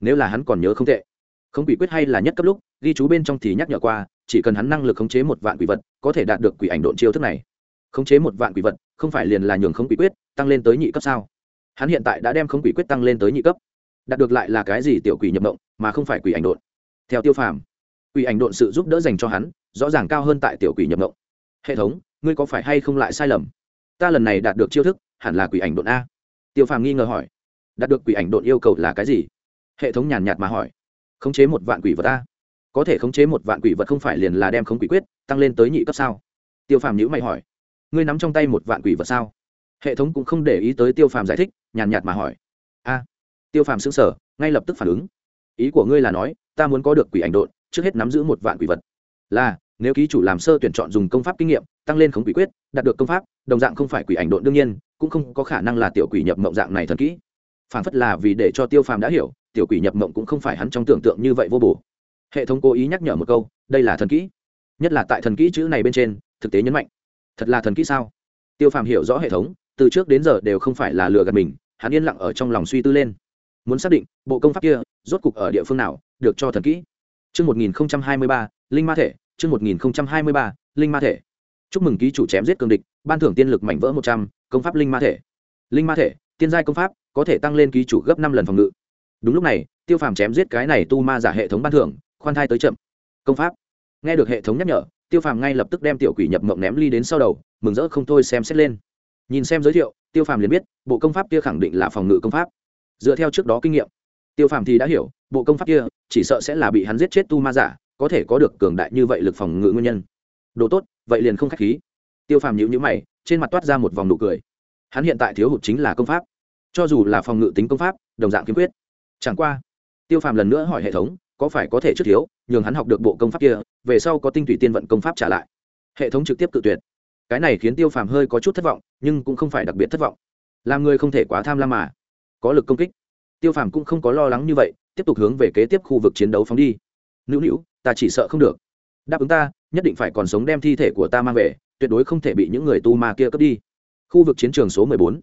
Nếu là hắn còn nhớ không tệ khống quỷ quyết hay là nhất cấp lúc, ghi chú bên trong thì nhắc nhở qua, chỉ cần hắn năng lực khống chế một vạn quỷ vật, có thể đạt được quỷ ảnh độn chiêu thức này. Khống chế một vạn quỷ vật, không phải liền là nhường khống quỷ quyết tăng lên tới nhị cấp sao? Hắn hiện tại đã đem khống quỷ quyết tăng lên tới nhị cấp. Đạt được lại là cái gì tiểu quỷ nhập động mà không phải quỷ ảnh độn? Theo tiêu phàm, quỷ ảnh độn sự giúp đỡ dành cho hắn, rõ ràng cao hơn tại tiểu quỷ nhập động hệ thống, ngươi có phải hay không lại sai lầm? Ta lần này đạt được chiêu thức, hẳn là quỷ ảnh độn a. Tiêu phàm nghi ngờ hỏi. Đạt được quỷ ảnh độn yêu cầu là cái gì? Hệ thống nhàn nhạt mà hỏi khống chế một vạn quỷ vật ta. Có thể khống chế một vạn quỷ vật không phải liền là đem khống quỷ quyết, tăng lên tới nhị cấp sao? Tiêu phàm nhữ mày hỏi. Ngươi nắm trong tay một vạn quỷ vật sao? Hệ thống cũng không để ý tới tiêu phàm giải thích, nhàn nhạt mà hỏi. A. Tiêu phàm xứng sở ngay lập tức phản ứng. Ý của ngươi là nói, ta muốn có được quỷ ảnh độn, trước hết nắm giữ một vạn quỷ vật. Là, nếu ký chủ làm sơ tuyển chọn dùng công pháp kinh nghiệm, tăng lên khống quỷ quyết, đạt được công pháp, đồng dạng không phải quỷ ảnh độn đương nhiên, cũng không có khả năng là tiểu quỷ nhập mộng dạng này thần kỹ. Phản phất là vì để cho tiêu phàm đã hiểu tiểu quỷ nhập mộng cũng không phải hắn trong tưởng tượng như vậy vô bổ hệ thống cố ý nhắc nhở một câu đây là thần kỹ nhất là tại thần kỹ chữ này bên trên thực tế nhấn mạnh thật là thần kỹ sao tiêu phàm hiểu rõ hệ thống từ trước đến giờ đều không phải là lừa gạt mình hắn yên lặng ở trong lòng suy tư lên muốn xác định bộ công pháp kia rốt cục ở địa phương nào được cho thần kỹ Trước 1023, Linh Ma Thể, chương 1023, Linh Ma Thể. Chúc mừng ký chủ chém giết cường địch, ban thưởng tiên lực mảnh vỡ 100, công pháp Linh Ma Thể. Linh Ma Thể, tiên giai công pháp, có thể tăng lên ký chủ gấp 5 lần phòng ngự. Đúng lúc này, Tiêu Phàm chém giết cái này tu ma giả hệ thống ban thưởng, khoan thai tới chậm. Công pháp. Nghe được hệ thống nhắc nhở, Tiêu Phàm ngay lập tức đem tiểu quỷ nhập mộng ném ly đến sau đầu, mừng rỡ không thôi xem xét lên. Nhìn xem giới thiệu, Tiêu Phàm liền biết, bộ công pháp kia khẳng định là phòng ngự công pháp. Dựa theo trước đó kinh nghiệm, Tiêu Phàm thì đã hiểu, bộ công pháp kia chỉ sợ sẽ là bị hắn giết chết tu ma giả, có thể có được cường đại như vậy lực phòng ngự nguyên nhân. Đồ tốt, vậy liền không khách khí. Tiêu Phàm nhíu nhíu mày, trên mặt toát ra một vòng nụ cười. Hắn hiện tại thiếu hụt chính là công pháp. Cho dù là phòng ngự tính công pháp, đồng dạng kiếm quyết. Chẳng qua, Tiêu Phàm lần nữa hỏi hệ thống, có phải có thể trước thiếu, nhường hắn học được bộ công pháp kia, về sau có tinh thủy tiên vận công pháp trả lại. Hệ thống trực tiếp cự tuyệt. cái này khiến tiêu phàm hơi có chút thất vọng nhưng cũng không phải đặc biệt thất vọng. Làm người không thể quá tham lam mà. Có lực công kích. Tiêu phàm cũng không có lo lắng như vậy tiếp tục hướng về kế tiếp khu vực chiến đấu phóng đi. Nữu nữu ta chỉ sợ không được. Đáp ứng ta nhất định phải còn sống đem thi thể của ta mang về tuyệt đối không thể bị những người tu ma kia cướp đi. Khu vực chiến trường số mười bốn.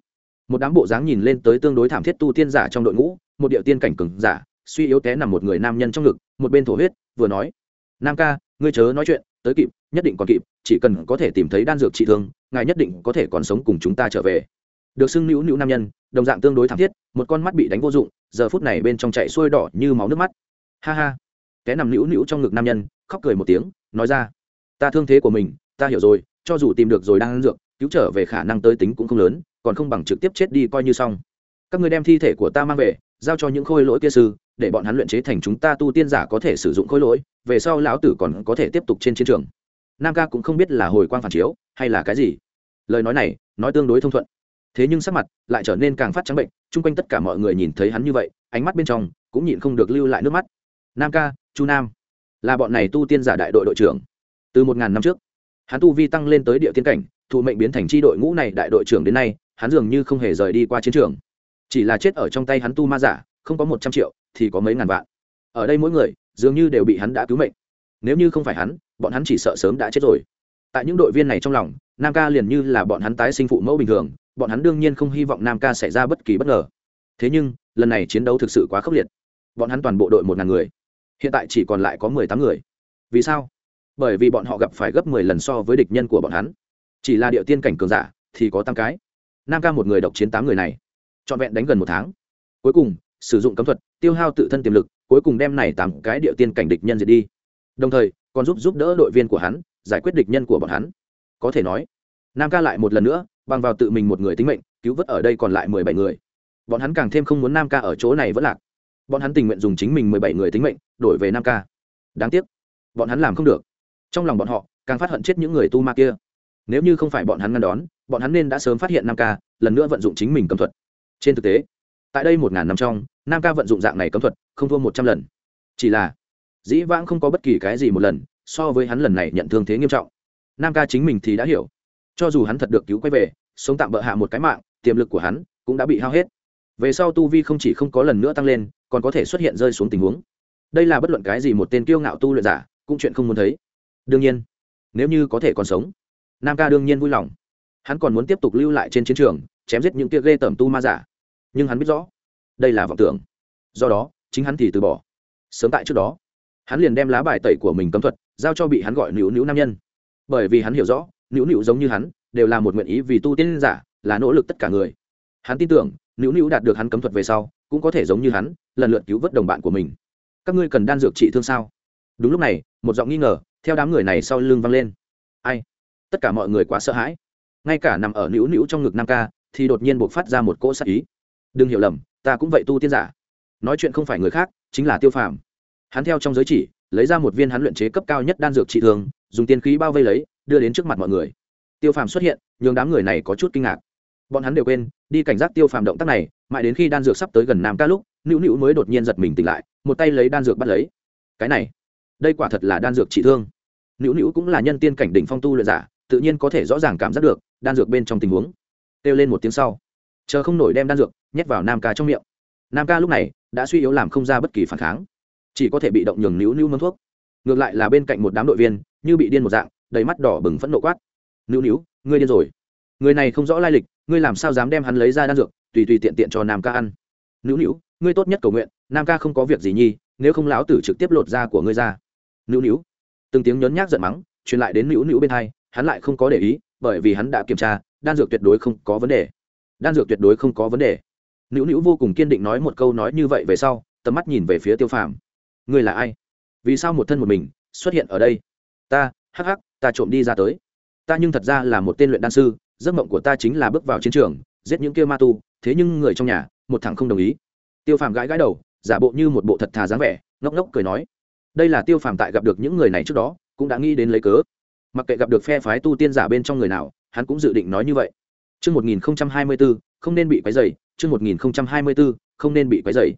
Một đám bộ dáng nhìn lên tới tương đối thảm thiết tu tiên giả trong đội ngũ một điệu tiên cảnh cừng giả, suy yếu té nằm một người nam nhân trong ngực, một bên thổ huyết, vừa nói, nam ca, ngươi chớ nói chuyện, tới kịp, nhất định còn kịp, chỉ cần có thể tìm thấy đan dược trị thương, ngài nhất định có thể còn sống cùng chúng ta trở về. Được xưng nữu nữu nam nhân, đồng dạng tương đối thảm thiết, một con mắt bị đánh vô dụng, giờ phút này bên trong chạy xuôi đỏ như máu nước mắt. Ha ha. Té nằm nữu nữu trong ngực nam nhân, khóc cười một tiếng, nói ra, ta thương thế của mình, ta hiểu rồi, cho dù tìm được rồi đang ăn dược, cứu trở về khả năng tới tính cũng không lớn, còn không bằng trực tiếp chết đi coi như xong. Các người đem thi thể của ta mang về giao cho những khôi lỗi kia sư, để bọn hắn luyện chế thành chúng ta tu tiên giả có thể sử dụng khôi lỗi, về sau lão tử còn có thể tiếp tục trên chiến trường. Nam ca cũng không biết là hồi quang phản chiếu, hay là cái gì. Lời nói này, nói tương đối thông thuận. Thế nhưng sắc mặt lại trở nên càng phát trắng bệnh, chung quanh tất cả mọi người nhìn thấy hắn như vậy, ánh mắt bên trong cũng nhịn không được lưu lại nước mắt. Nam ca, chu nam, là bọn này tu tiên giả đại đội đội trưởng. Từ một ngàn năm trước, hắn tu vi tăng lên tới địa tiên cảnh, thụ mệnh biến thành tri đội ngũ này đại đội trưởng đến nay, hắn dường như không hề rời đi qua chiến trường chỉ là chết ở trong tay hắn tu ma giả, không có một trăm triệu, thì có mấy ngàn vạn. Ở đây mỗi người, dường như đều bị hắn đã cứu mệnh. Nếu như không phải hắn, bọn hắn chỉ sợ sớm đã chết rồi. Tại những đội viên này trong lòng, nam ca liền như là bọn hắn tái sinh phụ mẫu bình thường, bọn hắn đương nhiên không hy vọng nam ca xảy ra bất kỳ bất ngờ. Thế nhưng, lần này chiến đấu thực sự quá khốc liệt. Bọn hắn toàn bộ đội một ngàn người. Hiện tại chỉ còn lại có mười tám người. Vì sao? Bởi vì bọn họ gặp phải gấp mười lần so với địch nhân của bọn hắn. Chỉ là địa tiên cảnh cường giả, thì có tám cái. Nam ca một người độc chiến tám người này trọn vẹn đánh gần một tháng. Cuối cùng, sử dụng cấm thuật, tiêu hao tự thân tiềm lực, cuối cùng đem này tám cái địa tiên cảnh địch nhân diệt đi. Đồng thời, còn giúp giúp đỡ đội viên của hắn, giải quyết địch nhân của bọn hắn. Có thể nói, nam ca lại một lần nữa, bằng vào tự mình một người tính mệnh, cứu vớt ở đây còn lại mười bảy người. Bọn hắn càng thêm không muốn nam ca ở chỗ này vẫn lạc. Bọn hắn tình nguyện dùng chính mình mười bảy người tính mệnh, đổi về nam ca. Đáng tiếc, bọn hắn làm không được. Trong lòng bọn họ, càng phát hận chết những người tu ma kia. Nếu như không phải bọn hắn ngăn đón, bọn hắn nên đã sớm phát hiện nam ca, lần nữa vận dụng chính mình cấm thuật trên thực tế, tại đây một ngàn năm trong, nam ca vận dụng dạng này cấm thuật, không thua một trăm lần. Chỉ là, dĩ vãng không có bất kỳ cái gì một lần, so với hắn lần này nhận thương thế nghiêm trọng. Nam ca chính mình thì đã hiểu. Cho dù hắn thật được cứu quay về, sống tạm bỡ hạ một cái mạng, tiềm lực của hắn cũng đã bị hao hết. Về sau tu vi không chỉ không có lần nữa tăng lên, còn có thể xuất hiện rơi xuống tình huống. Đây là bất luận cái gì một tên kiêu ngạo tu luyện giả, cũng chuyện không muốn thấy. Đương nhiên, nếu như có thể còn sống, nam ca đương nhiên vui lòng. Hắn còn muốn tiếp tục lưu lại trên chiến trường, chém giết những kia ghê tởm tu ma giả nhưng hắn biết rõ đây là vọng tưởng. Do đó, chính hắn thì từ bỏ. Sớm tại trước đó, hắn liền đem lá bài tẩy của mình cấm thuật giao cho bị hắn gọi nữu nữu nam nhân. Bởi vì hắn hiểu rõ, nữu nữu giống như hắn, đều là một nguyện ý vì tu tiên giả, là nỗ lực tất cả người. Hắn tin tưởng, nữu nữu đạt được hắn cấm thuật về sau, cũng có thể giống như hắn, lần lượt cứu vớt đồng bạn của mình. Các ngươi cần đan dược trị thương sao? Đúng lúc này, một giọng nghi ngờ, theo đám người này sau lưng vang lên. Ai? Tất cả mọi người quá sợ hãi. Ngay cả nằm ở nữu nữu trong ngực nam ca, thì đột nhiên buộc phát ra một cỗ sắc ý đừng hiểu lầm, ta cũng vậy tu tiên giả. Nói chuyện không phải người khác, chính là tiêu phàm. Hắn theo trong giới chỉ, lấy ra một viên hắn luyện chế cấp cao nhất đan dược trị thương, dùng tiên khí bao vây lấy, đưa đến trước mặt mọi người. Tiêu phàm xuất hiện, nhường đám người này có chút kinh ngạc. Bọn hắn đều quên, đi cảnh giác tiêu phàm động tác này, mãi đến khi đan dược sắp tới gần nam ca lúc, nữu nữu mới đột nhiên giật mình tỉnh lại, một tay lấy đan dược bắt lấy. Cái này, đây quả thật là đan dược trị thương. Nữu nữu cũng là nhân tiên cảnh đỉnh phong tu luyện giả, tự nhiên có thể rõ ràng cảm giác được đan dược bên trong tình huống. Kêu lên một tiếng sau chờ không nổi đem đan dược nhét vào nam ca trong miệng. Nam ca lúc này đã suy yếu làm không ra bất kỳ phản kháng, chỉ có thể bị động nhường nữu nữu mâm thuốc. Ngược lại là bên cạnh một đám đội viên, như bị điên một dạng, đầy mắt đỏ bừng phẫn nộ quát. Nữu nữu, ngươi điên rồi. Người này không rõ lai lịch, ngươi làm sao dám đem hắn lấy ra đan dược, tùy tùy tiện tiện cho nam ca ăn. Nữu nữu, ngươi tốt nhất cầu nguyện, nam ca không có việc gì nhi, nếu không lão tử trực tiếp lột da của ngươi ra. Nữu nữu, từng tiếng nhốn nhác giận mắng, truyền lại đến nữu nữu bên hai, hắn lại không có để ý, bởi vì hắn đã kiểm tra, đan dược tuyệt đối không có vấn đề đan dược tuyệt đối không có vấn đề. Nữu nữu vô cùng kiên định nói một câu nói như vậy về sau, tầm mắt nhìn về phía tiêu phàm. Ngươi là ai? Vì sao một thân một mình xuất hiện ở đây? Ta, hắc hắc, ta trộm đi ra tới. Ta nhưng thật ra là một tên luyện đan sư, giấc mộng của ta chính là bước vào chiến trường, giết những kia ma tu, thế nhưng người trong nhà, một thằng không đồng ý. Tiêu phàm gãi gãi đầu, giả bộ như một bộ thật thà dáng vẻ, ngốc ngốc cười nói. Đây là tiêu phàm tại gặp được những người này trước đó, cũng đã nghĩ đến lấy cớ. Mặc kệ gặp được phe phái tu tiên giả bên trong người nào, hắn cũng dự định nói như vậy. Chương 1024, không nên bị quấy rầy, Chương 1024, không nên bị quấy rầy.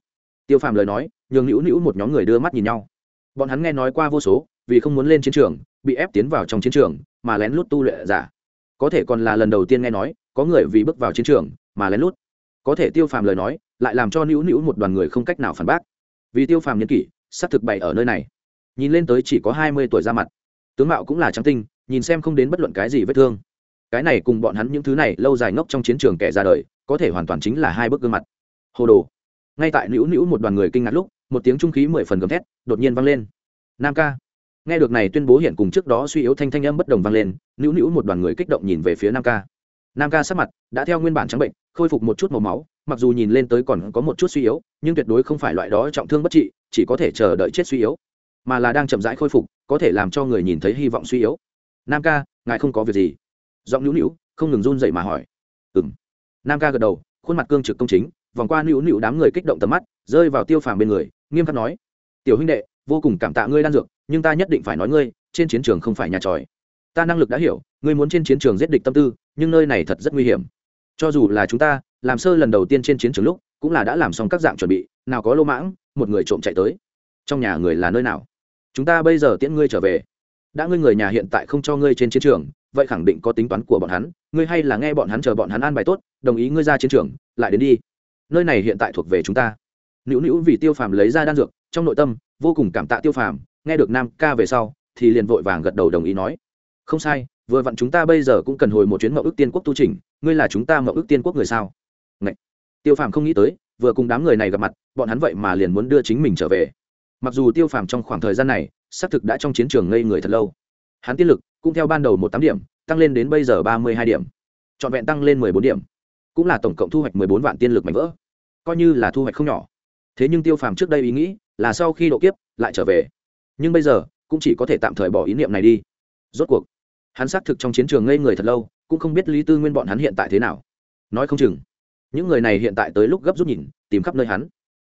Tiêu Phàm lời nói, nhường nữu nữu một nhóm người đưa mắt nhìn nhau. Bọn hắn nghe nói qua vô số, vì không muốn lên chiến trường, bị ép tiến vào trong chiến trường, mà lén lút tu luyện giả. có thể còn là lần đầu tiên nghe nói có người vì bước vào chiến trường mà lén lút có thể tiêu phàm lời nói lại làm cho nữu nữu một đoàn người không cách nào phản bác vì tiêu phàm nhân kỷ sát thực bày ở nơi này nhìn lên tới chỉ có hai mươi tuổi ra mặt tướng mạo cũng là trắng tinh nhìn xem không đến bất luận cái gì vết thương cái này cùng bọn hắn những thứ này lâu dài ngốc trong chiến trường kẻ ra đời, có thể hoàn toàn chính là hai bức gương mặt. Hồ đồ. Ngay tại nữu nữu một đoàn người kinh ngạc lúc, một tiếng trung khí mười phần gầm thét đột nhiên vang lên. Nam ca. Nghe được này tuyên bố hiện cùng trước đó suy yếu thanh thanh âm bất đồng vang lên, nữu nữu một đoàn người kích động nhìn về phía nam ca. Nam ca sắc mặt đã theo nguyên bản trắng bệnh, khôi phục một chút màu máu, mặc dù nhìn lên tới còn có một chút suy yếu, nhưng tuyệt đối không phải loại đó trọng thương bất trị, chỉ có thể chờ đợi chết suy yếu, mà là đang chậm rãi khôi phục, có thể làm cho người nhìn thấy hy vọng suy yếu. Nam ca, ngài không có việc gì giọng nữu nữu, không ngừng run dậy mà hỏi. Ừ m nam ca gật đầu, khuôn mặt cương trực công chính, vòng qua nữu nữu đám người kích động tầm mắt, rơi vào tiêu phàm bên người, nghiêm khắc nói, tiểu huynh đệ, vô cùng cảm tạ ngươi đan dược, nhưng ta nhất định phải nói ngươi, trên chiến trường không phải nhà tròi. Ta năng lực đã hiểu, ngươi muốn trên chiến trường giết địch tâm tư, nhưng nơi này thật rất nguy hiểm. Cho dù là chúng ta, làm sơ lần đầu tiên trên chiến trường lúc, cũng là đã làm xong các dạng chuẩn bị, nào có lô mãng, một người trộm chạy tới. Trong nhà người là nơi nào? Chúng ta bây giờ tiễn ngươi trở về. Đã ngươi người nhà hiện tại không cho ngươi trên chiến trường vậy khẳng định có tính toán của bọn hắn, ngươi hay là nghe bọn hắn chờ bọn hắn an bài tốt, đồng ý ngươi ra chiến trường, lại đến đi. Nơi này hiện tại thuộc về chúng ta. Nữu nữu vì tiêu phàm lấy ra đan dược, trong nội tâm vô cùng cảm tạ tiêu phàm, nghe được nam ca về sau, thì liền vội vàng gật đầu đồng ý nói. Không sai, vừa vặn chúng ta bây giờ cũng cần hồi một chuyến mậu ước tiên quốc tu trình, ngươi là chúng ta mậu ước tiên quốc người sao? Ngậy! tiêu phàm không nghĩ tới, vừa cùng đám người này gặp mặt, bọn hắn vậy mà liền muốn đưa chính mình trở về. Mặc dù tiêu phàm trong khoảng thời gian này, xác thực đã trong chiến trường ngây người thật lâu hắn tiên lực cũng theo ban đầu một tám điểm, tăng lên đến bây giờ ba mươi hai điểm. Trọn vẹn tăng lên mười bốn điểm, cũng là tổng cộng thu hoạch mười bốn vạn tiên lực mạnh vỡ. Coi như là thu hoạch không nhỏ. Thế nhưng tiêu phàm trước đây ý nghĩ là sau khi độ kiếp lại trở về. Nhưng bây giờ cũng chỉ có thể tạm thời bỏ ý niệm này đi. Rốt cuộc, hắn xác thực trong chiến trường ngây người thật lâu, cũng không biết lý tư nguyên bọn hắn hiện tại thế nào. Nói không chừng, những người này hiện tại tới lúc gấp rút nhìn, tìm khắp nơi hắn.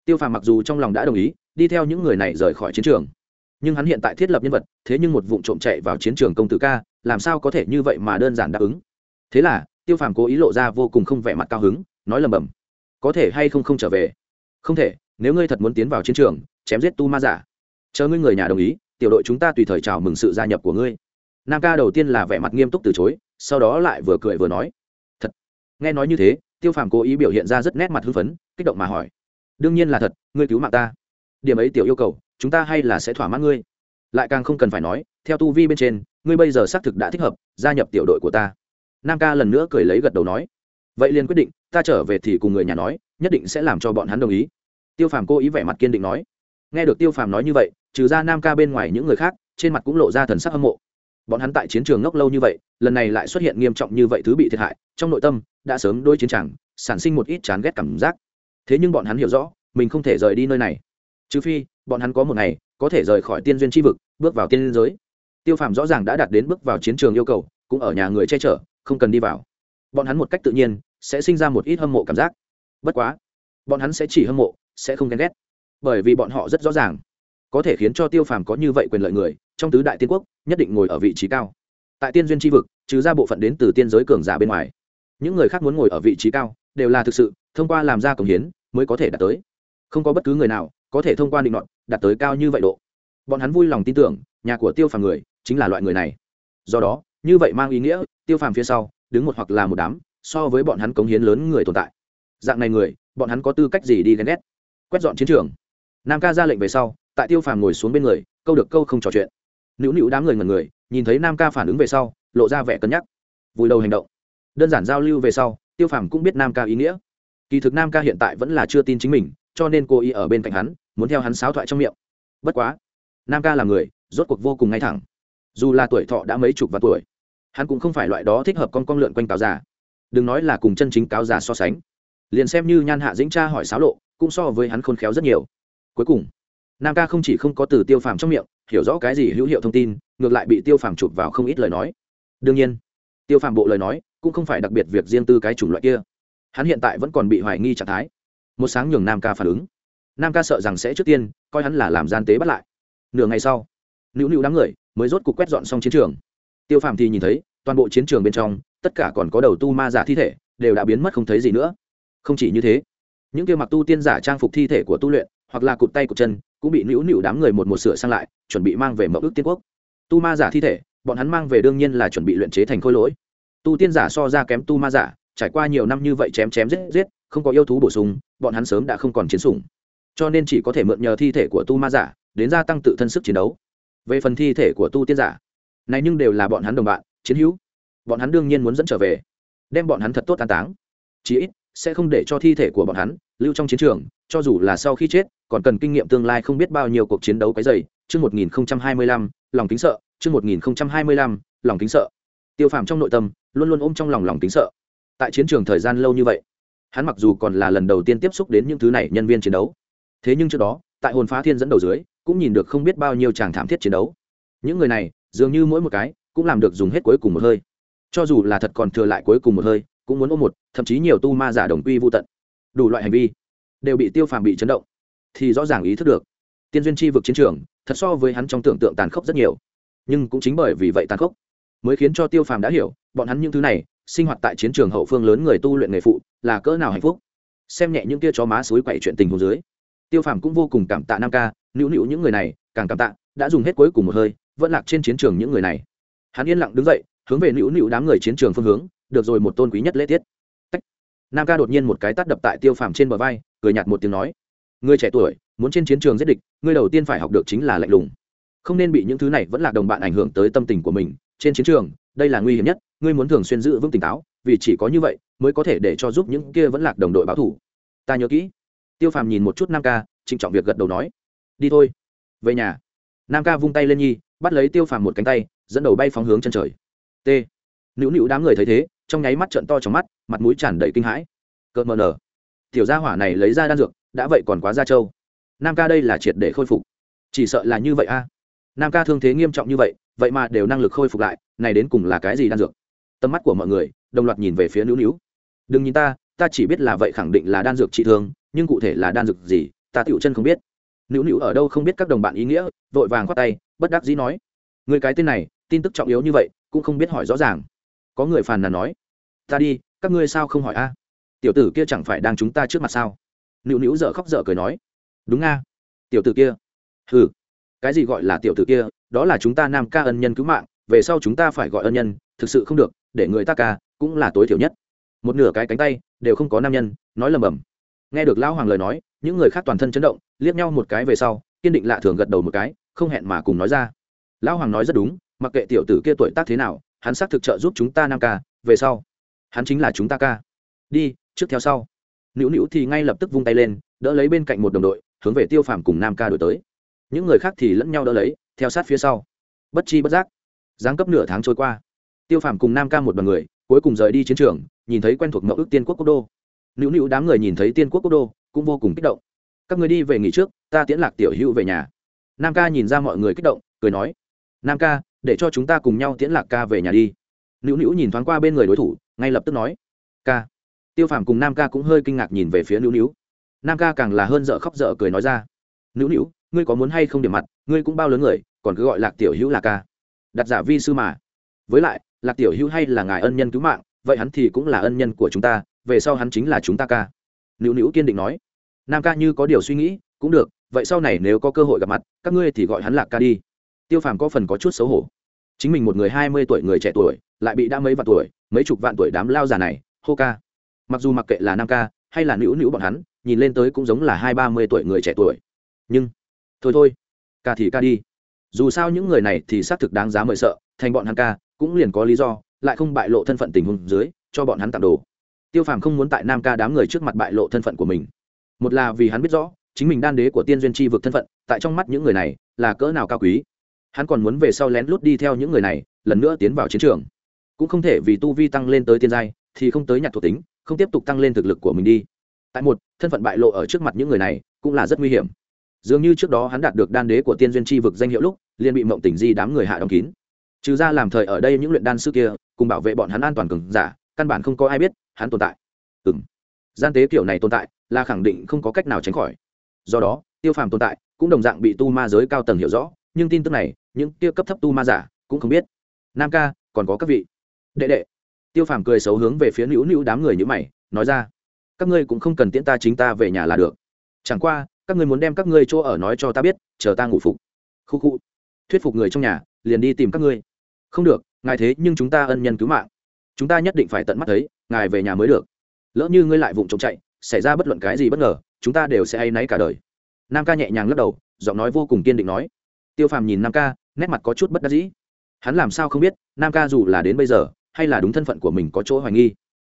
Tiêu phàm mặc dù trong lòng đã đồng ý, đi theo những người này rời khỏi chiến trường nhưng hắn hiện tại thiết lập nhân vật, thế nhưng một vụ trộm chạy vào chiến trường công tử ca, làm sao có thể như vậy mà đơn giản đáp ứng? Thế là, tiêu phàm cố ý lộ ra vô cùng không vẻ mặt cao hứng, nói lầm bầm có thể hay không không trở về? Không thể, nếu ngươi thật muốn tiến vào chiến trường, chém giết tu ma giả, chờ ngươi người nhà đồng ý, tiểu đội chúng ta tùy thời chào mừng sự gia nhập của ngươi. Nam ca đầu tiên là vẻ mặt nghiêm túc từ chối, sau đó lại vừa cười vừa nói, thật. Nghe nói như thế, tiêu phàm cố ý biểu hiện ra rất nét mặt hưng phấn, kích động mà hỏi, đương nhiên là thật, ngươi cứu mạng ta. Điểm ấy tiểu yêu cầu chúng ta hay là sẽ thỏa mãn ngươi. Lại càng không cần phải nói, theo tu vi bên trên, ngươi bây giờ xác thực đã thích hợp, gia nhập tiểu đội của ta. Nam ca lần nữa cười lấy gật đầu nói. Vậy liền quyết định, ta trở về thì cùng người nhà nói, nhất định sẽ làm cho bọn hắn đồng ý. Tiêu phàm cố ý vẻ mặt kiên định nói. Nghe được tiêu phàm nói như vậy, trừ ra nam ca bên ngoài những người khác, trên mặt cũng lộ ra thần sắc hâm mộ. Bọn hắn tại chiến trường ngốc lâu như vậy, lần này lại xuất hiện nghiêm trọng như vậy thứ bị thiệt hại, trong nội tâm, đã sớm đôi chiến tràng sản sinh một ít chán ghét cảm giác. Thế nhưng bọn hắn hiểu rõ, mình không thể rời đi nơi này trừ phi, bọn hắn có một ngày, có thể rời khỏi tiên duyên tri vực, bước vào tiên giới. Tiêu phàm rõ ràng đã đạt đến bước vào chiến trường yêu cầu, cũng ở nhà người che chở, không cần đi vào. Bọn hắn một cách tự nhiên, sẽ sinh ra một ít hâm mộ cảm giác. Bất quá, bọn hắn sẽ chỉ hâm mộ, sẽ không ghen ghét. Bởi vì bọn họ rất rõ ràng, có thể khiến cho tiêu phàm có như vậy quyền lợi người, trong tứ đại tiên quốc, nhất định ngồi ở vị trí cao. Tại tiên duyên tri vực, trừ ra bộ phận đến từ tiên giới cường giả bên ngoài, những người khác muốn ngồi ở vị trí cao, đều là thực sự, thông qua làm ra cống hiến, mới có thể đạt tới. Không có bất cứ người nào có thể thông qua định luận đạt tới cao như vậy độ. Bọn hắn vui lòng tin tưởng, nhà của tiêu phàm người chính là loại người này. Do đó, như vậy mang ý nghĩa, tiêu phàm phía sau, đứng một hoặc là một đám, so với bọn hắn cống hiến lớn người tồn tại. Dạng này người, bọn hắn có tư cách gì đi ghen ghét? Quét dọn chiến trường. Nam ca ra lệnh về sau, tại tiêu phàm ngồi xuống bên người, câu được câu không trò chuyện. Nữu nữu đám người ngần người, nhìn thấy nam ca phản ứng về sau, lộ ra vẻ cân nhắc. Vùi đầu hành động. Đơn giản giao lưu về sau, tiêu phàm cũng biết nam ca ý nghĩa. Kỳ thực nam ca hiện tại vẫn là chưa tin chính mình cho nên cô ý ở bên cạnh hắn, muốn theo hắn sáo thoại trong miệng. Bất quá, nam ca là người, rốt cuộc vô cùng ngay thẳng. Dù là tuổi thọ đã mấy chục và tuổi, hắn cũng không phải loại đó thích hợp con con lượn quanh cáo già. Đừng nói là cùng chân chính cáo già so sánh. Liền xem như nhan hạ dĩnh cha hỏi xáo lộ, cũng so với hắn khôn khéo rất nhiều. Cuối cùng, nam ca không chỉ không có từ tiêu phàm trong miệng, hiểu rõ cái gì hữu hiệu thông tin, ngược lại bị tiêu phàm chụp vào không ít lời nói. Đương nhiên, tiêu phàm bộ lời nói cũng không phải đặc biệt việc riêng tư cái chủng loại kia. Hắn hiện tại vẫn còn bị hoài nghi trạng thái một sáng nhường nam ca phản ứng. Nam ca sợ rằng sẽ trước tiên coi hắn là làm gian tế bắt lại. Nửa ngày sau, nữu nữu đám người mới rốt cuộc quét dọn xong chiến trường. Tiêu phàm thì nhìn thấy, toàn bộ chiến trường bên trong, tất cả còn có đầu tu ma giả thi thể, đều đã biến mất không thấy gì nữa. Không chỉ như thế, những kia mặc tu tiên giả trang phục thi thể của tu luyện, hoặc là cụt tay cụt chân, cũng bị nữu nữu đám người một một sửa sang lại, chuẩn bị mang về mậu ước tiên quốc. Tu ma giả thi thể, bọn hắn mang về đương nhiên là chuẩn bị luyện chế thành khôi lỗi. Tu tiên giả so ra kém tu ma giả, trải qua nhiều năm như vậy chém chém giết giết không có yêu thú bổ sung, bọn hắn sớm đã không còn chiến sủng. Cho nên chỉ có thể mượn nhờ thi thể của tu ma giả, đến gia tăng tự thân sức chiến đấu. Về phần thi thể của tu tiên giả, này nhưng đều là bọn hắn đồng bạn, chiến hữu. Bọn hắn đương nhiên muốn dẫn trở về, đem bọn hắn thật tốt an táng. Chí ít, sẽ không để cho thi thể của bọn hắn lưu trong chiến trường, cho dù là sau khi chết, còn cần kinh nghiệm tương lai không biết bao nhiêu cuộc chiến đấu cái dày chương một nghìn hai mươi lăm, lòng kính sợ, chương một nghìn hai mươi lăm, lòng kính sợ. Tiêu phàm trong nội tâm, luôn luôn ôm trong lòng lòng kính sợ. Tại chiến trường thời gian lâu như vậy hắn mặc dù còn là lần đầu tiên tiếp xúc đến những thứ này nhân viên chiến đấu, thế nhưng trước đó, tại hồn phá thiên dẫn đầu dưới, cũng nhìn được không biết bao nhiêu chàng thảm thiết chiến đấu. Những người này, dường như mỗi một cái, cũng làm được dùng hết cuối cùng một hơi. Cho dù là thật còn thừa lại cuối cùng một hơi, cũng muốn ôm một, thậm chí nhiều tu ma giả đồng quy vô tận. Đủ loại hành vi, đều bị tiêu phàm bị chấn động. Thì rõ ràng ý thức được, tiên duyên chi vực chiến trường, thật so với hắn trong tưởng tượng tàn khốc rất nhiều. Nhưng cũng chính bởi vì vậy tàn khốc, mới khiến cho tiêu phàm đã hiểu, bọn hắn những thứ này sinh hoạt tại chiến trường hậu phương lớn người tu luyện nghề phụ, là cỡ nào hạnh phúc. Xem nhẹ những kia chó má suối quậy chuyện tình hồ dưới. Tiêu phàm cũng vô cùng cảm tạ nam ca, nữu nữu những người này, càng cảm tạ, đã dùng hết cuối cùng một hơi, vẫn lạc trên chiến trường những người này. Hắn yên lặng đứng dậy, hướng về nữu nữu đám người chiến trường phương hướng, được rồi một tôn quý nhất lễ tiết. Tách. nam ca đột nhiên một cái tắt đập tại tiêu phàm trên bờ vai, cười nhạt một tiếng nói, người trẻ tuổi, muốn trên chiến trường giết địch người đầu tiên phải học được chính là lạnh lùng. Không nên bị những thứ này vẫn là đồng bạn ảnh hưởng tới tâm tình của mình. Trên chiến trường, đây là nguy hiểm nhất ngươi muốn thường xuyên giữ vững tỉnh táo, vì chỉ có như vậy mới có thể để cho giúp những kia vẫn lạc đồng đội báo thủ. Ta nhớ kỹ. Tiêu phàm nhìn một chút nam ca, trịnh trọng việc gật đầu nói. Đi thôi. Về nhà. Nam ca vung tay lên nhi, bắt lấy tiêu phàm một cánh tay, dẫn đầu bay phóng hướng chân trời. T. Nữu nữu đám người thấy thế, trong nháy mắt trận to trong mắt, mặt mũi tràn đầy kinh hãi. Cợt mờ nở. Tiểu gia hỏa này lấy ra đan dược, đã vậy còn quá ra trâu. Nam ca đây là triệt để khôi phục. Chỉ sợ là như vậy a. Nam ca thương thế nghiêm trọng như vậy vậy mà đều năng lực khôi phục lại, này đến cùng là cái gì đan dược? Tầm mắt của mọi người, đồng loạt nhìn về phía nữu nữu. Đừng nhìn ta ta chỉ biết là vậy khẳng định là đan dược trị thương, nhưng cụ thể là đan dược gì, ta tựu chân không biết. Nữu nữu ở đâu không biết các đồng bạn ý nghĩa, vội vàng khoát tay, bất đắc dĩ nói. Người cái tên này, tin tức trọng yếu như vậy, cũng không biết hỏi rõ ràng. Có người phàn nàn nói. Ta đi, các ngươi sao không hỏi a? Tiểu tử kia chẳng phải đang chúng ta trước mặt sao? Nữu nữu dở khóc dở cười nói. Đúng nga tiểu tử kia. Ừ cái gì gọi là tiểu tử kia, đó là chúng ta nam ca ân nhân cứu mạng về sau chúng ta phải gọi ân nhân, thực sự không được, để người ta ca, cũng là tối thiểu nhất. Một nửa cái cánh tay, đều không có nam nhân, nói lầm bầm. Nghe được lão hoàng lời nói, những người khác toàn thân chấn động, liếc nhau một cái về sau, kiên định lạ thường gật đầu một cái, không hẹn mà cùng nói ra. Lão hoàng nói rất đúng, mặc kệ tiểu tử kia tuổi tác thế nào, hắn xác thực trợ giúp chúng ta nam ca, về sau, hắn chính là chúng ta ca. Đi, trước theo sau. Nữu nữu thì ngay lập tức vung tay lên, đỡ lấy bên cạnh một đồng đội, hướng về tiêu phàm cùng nam ca đổi tới. Những người khác thì lẫn nhau đỡ lấy, theo sát phía sau. Bất chi bất giác giáng cấp nửa tháng trôi qua. Tiêu phàm cùng nam ca một đ o n người, cuối cùng rời đi chiến trường, nhìn thấy quen thuộc mẫu ước tiên quốc quốc đô. Nữu nữu đám người nhìn thấy tiên quốc quốc đô, cũng vô cùng kích động. Các người đi về nghỉ trước, ta tiễn lạc tiểu hữu về nhà. Nam ca nhìn ra mọi người kích động, cười nói, nam ca, để cho chúng ta cùng nhau tiễn lạc ca về nhà đi. Nữu nữu nhìn thoáng qua bên người đối thủ, ngay lập tức nói, ca. Tiêu phàm cùng nam ca cũng hơi kinh ngạc nhìn về phía nữu nữu. Nam ca càng là hơn dợ khóc dợ cười nói ra, nữu nữu, ngươi có muốn hay không điểm mặt, ngươi cũng bao lớn người, còn cứ gọi lạc tiểu hữu là ca đặt giả vi sư mà. Với lại, lạc tiểu hữu hay là ngài ân nhân cứu mạng, vậy hắn thì cũng là ân nhân của chúng ta, về sau hắn chính là chúng ta ca. Nữu nữu kiên định nói. Nam ca như có điều suy nghĩ, cũng được, vậy sau này nếu có cơ hội gặp mặt, các ngươi thì gọi hắn lạc ca đi. Tiêu phàm có phần có chút xấu hổ. Chính mình một người hai mươi tuổi người trẻ tuổi, lại bị đã mấy vạn tuổi, mấy chục vạn tuổi đám lao già này, hô ca. Mặc dù mặc kệ là nam ca, hay là nữu nữu bọn hắn, nhìn lên tới cũng giống là hai ba mươi tuổi người trẻ tuổi. Nhưng, thôi thôi, ca thì ca đi dù sao những người này thì xác thực đáng giá mời sợ, thành bọn hắn ca, cũng liền có lý do, lại không bại lộ thân phận tình huống dưới, cho bọn hắn tặng đồ. Tiêu phàm không muốn tại nam ca đám người trước mặt bại lộ thân phận của mình. Một là vì hắn biết rõ, chính mình đan đế của tiên duyên Chi vực thân phận, tại trong mắt những người này, là cỡ nào cao quý. Hắn còn muốn về sau lén lút đi theo những người này, lần nữa tiến vào chiến trường. Cũng không thể vì tu vi tăng lên tới tiên giai, thì không tới nhặt thuộc tính, không tiếp tục tăng lên thực lực của mình đi. Tại một, thân phận bại lộ ở trước mặt những người này, cũng là rất nguy hiểm dường như trước đó hắn đạt được đan đế của tiên duyên tri vực danh hiệu lúc, liền bị mộng tỉnh di đám người hạ đóng kín. Trừ ra làm thời ở đây những luyện đan sư kia, cùng bảo vệ bọn hắn an toàn cường giả, căn bản không có ai biết hắn tồn tại. Ừ m gian tế kiểu này tồn tại, là khẳng định không có cách nào tránh khỏi. Do đó, tiêu phàm tồn tại cũng đồng dạng bị tu ma giới cao tầng hiểu rõ, nhưng tin tức này, những kia cấp thấp tu ma giả cũng không biết. Nam ca, còn có các vị. Đệ đệ. Tiêu phàm cười xấu hướng về phía nữu nữu đám người như mày, nói ra, các ngươi cũng không cần tiễn ta chính ta về nhà là được. Chẳng qua các ngươi muốn đem các ngươi chỗ ở nói cho ta biết, chờ ta ngủ phục. Khu khu. Thuyết phục người trong nhà, liền đi tìm các ngươi. Không được, ngài thế nhưng chúng ta ân nhân cứu mạng. Chúng ta nhất định phải tận mắt thấy, ngài về nhà mới được. Lỡ như ngươi lại vụng trộm chạy, xảy ra bất luận cái gì bất ngờ, chúng ta đều sẽ hay náy cả đời. Nam ca nhẹ nhàng lắc đầu, giọng nói vô cùng kiên định nói. Tiêu phàm nhìn nam ca, nét mặt có chút bất đắc dĩ. Hắn làm sao không biết, nam ca dù là đến bây giờ, hay là đúng thân phận của mình có chỗ hoài nghi.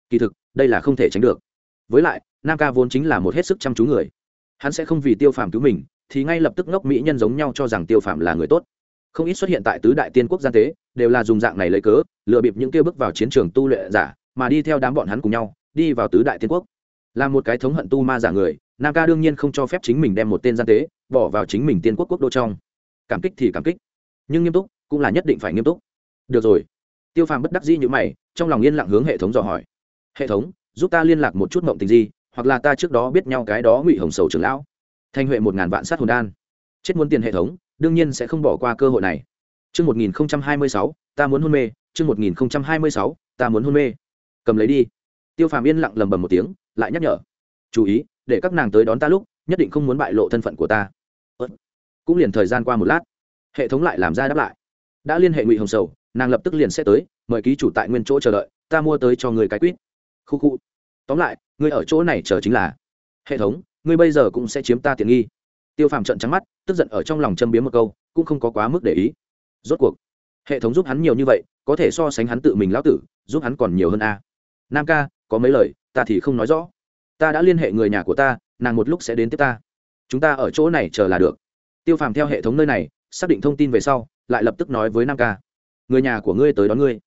Kỳ thực, đây là không thể tránh được. Với lại, nam ca vốn chính là một hết sức chăm chú người hắn sẽ không vì tiêu phàm cứu mình, thì ngay lập tức ngốc mỹ nhân giống nhau cho rằng tiêu phàm là người tốt. Không ít xuất hiện tại tứ đại tiên quốc gian tế, đều là dùng dạng này lấy cớ lựa bịp những kia bước vào chiến trường tu luyện giả, mà đi theo đám bọn hắn cùng nhau, đi vào tứ đại tiên quốc. Là một cái thống hận tu ma giả người, nam ca đương nhiên không cho phép chính mình đem một tên gian tế, bỏ vào chính mình tiên quốc quốc đô trong. Cảm kích thì cảm kích, nhưng nghiêm túc cũng là nhất định phải nghiêm túc. Được rồi. Tiêu phàm bất đắc dĩ như mày, trong lòng yên lặng hướng hệ thống dò hỏi. Hệ thống, giúp ta liên lạc một chút mộng tình gì hoặc là ta trước đó biết nhau cái đó ngụy hồng sầu trưởng lão thanh huệ một ngàn vạn sát hồn đan chết muốn tiền hệ thống đương nhiên sẽ không bỏ qua cơ hội này chương một nghìn hai mươi sáu ta muốn hôn mê, chương một nghìn hai mươi sáu ta muốn hôn mê. Cầm lấy đi. Tiêu Phàm yên lặng lầm bầm một tiếng, lại nhắc nhở. Chú ý, để các nàng tới đón ta lúc, nhất định không muốn bại lộ thân phận của ta. Cũng liền thời gian qua một lát, hệ thống lại làm ra đáp lại. Đã liên hệ Ngụy Hồng Sầu, nàng lập tức liền sẽ tới, mời ký chủ tại nguyên chỗ chờ đợi, ta mua tới cho người cái quýt. Khu khu. Tóm lại, ngươi ở chỗ này chờ chính là. Hệ thống, ngươi bây giờ cũng sẽ chiếm ta tiện nghi. Tiêu phàm trận trắng mắt tức giận ở trong lòng châm biếm một câu cũng không có quá mức để ý. Rốt cuộc hệ thống giúp hắn nhiều như vậy có thể so sánh hắn tự mình lão tử giúp hắn còn nhiều hơn a. Nam ca có mấy lời ta thì không nói rõ. Ta đã liên hệ người nhà của ta nàng một lúc sẽ đến tiếp ta. Chúng ta ở chỗ này chờ là được. Tiêu phàm theo hệ thống nơi này xác định thông tin về sau lại lập tức nói với nam ca. Người nhà của ngươi tới đón ngươi.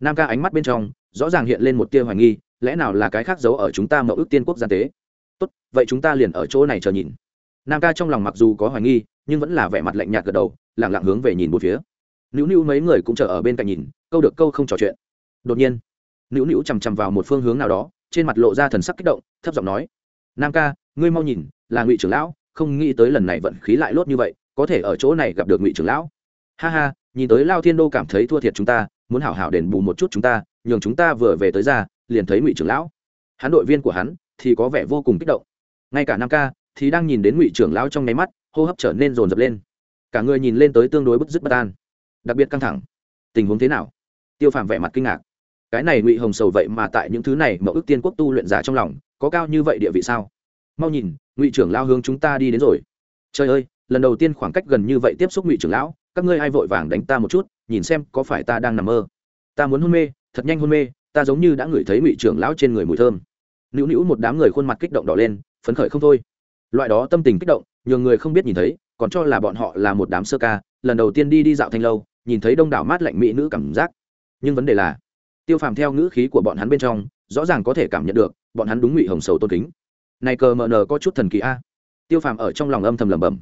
Nam ca ánh mắt bên trong rõ ràng hiện lên một tia hoài nghi lẽ nào là cái khác giấu ở chúng ta mậu ước tiên quốc gian tế? Tốt, vậy chúng ta liền ở chỗ này chờ nhìn. Nam ca trong lòng mặc dù có hoài nghi, nhưng vẫn là vẻ mặt lạnh nhạt gật đầu lẳng lặng hướng về nhìn một phía. Nữu nữu mấy người cũng chờ ở bên cạnh nhìn, câu được câu không trò chuyện. Đột nhiên, nữu nữu chằm chằm vào một phương hướng nào đó, trên mặt lộ ra thần sắc kích động, thấp giọng nói, nam ca, ngươi mau nhìn, là ngụy trưởng lão, không nghĩ tới lần này vận khí lại lốt như vậy, có thể ở chỗ này gặp được ngụy trưởng lão. Ha ha, nhìn tới lao thiên đô cảm thấy thua thiệt chúng ta, muốn hảo hảo đền bù một chút chúng ta, nhường chúng ta vừa về tới ra liền thấy ngụy trưởng lão. Hắn đội viên của hắn thì có vẻ vô cùng kích động. Ngay cả nam ca thì đang nhìn đến ngụy trưởng lão trong nháy mắt, hô hấp trở nên rồn rập lên. Cả người nhìn lên tới tương đối bức dứt bất an. Đặc biệt căng thẳng. Tình huống thế nào? Tiêu phàm vẻ mặt kinh ngạc. Cái này ngụy hồng sầu vậy mà tại những thứ này mậu ước tiên quốc tu luyện giả trong lòng, có cao như vậy địa vị sao? Mau nhìn, ngụy trưởng lao hướng chúng ta đi đến rồi. Trời ơi, lần đầu tiên khoảng cách gần như vậy tiếp xúc ngụy trưởng lão, các ngươi ai vội vàng đánh ta một chút, nhìn xem có phải ta đang nằm mơ. Ta muốn hôn mê, thật nhanh hôn mê ta giống như đã ngửi thấy ngụy trưởng lão trên người mùi thơm. Nữu nữu một đám người khuôn mặt kích động đỏ lên, phấn khởi không thôi. Loại đó tâm tình kích động nhiều người không biết nhìn thấy, còn cho là bọn họ là một đám sơ ca, lần đầu tiên đi đi dạo thanh lâu, nhìn thấy đông đảo mát lạnh mỹ nữ cảm giác. Nhưng vấn đề là, tiêu phàm theo ngữ khí của bọn hắn bên trong, rõ ràng có thể cảm nhận được, bọn hắn đúng ngụy hồng sầu tôn kính. Này cờ mờ nờ có chút thần kỳ a. Tiêu phàm ở trong lòng âm thầm lẩm bẩm.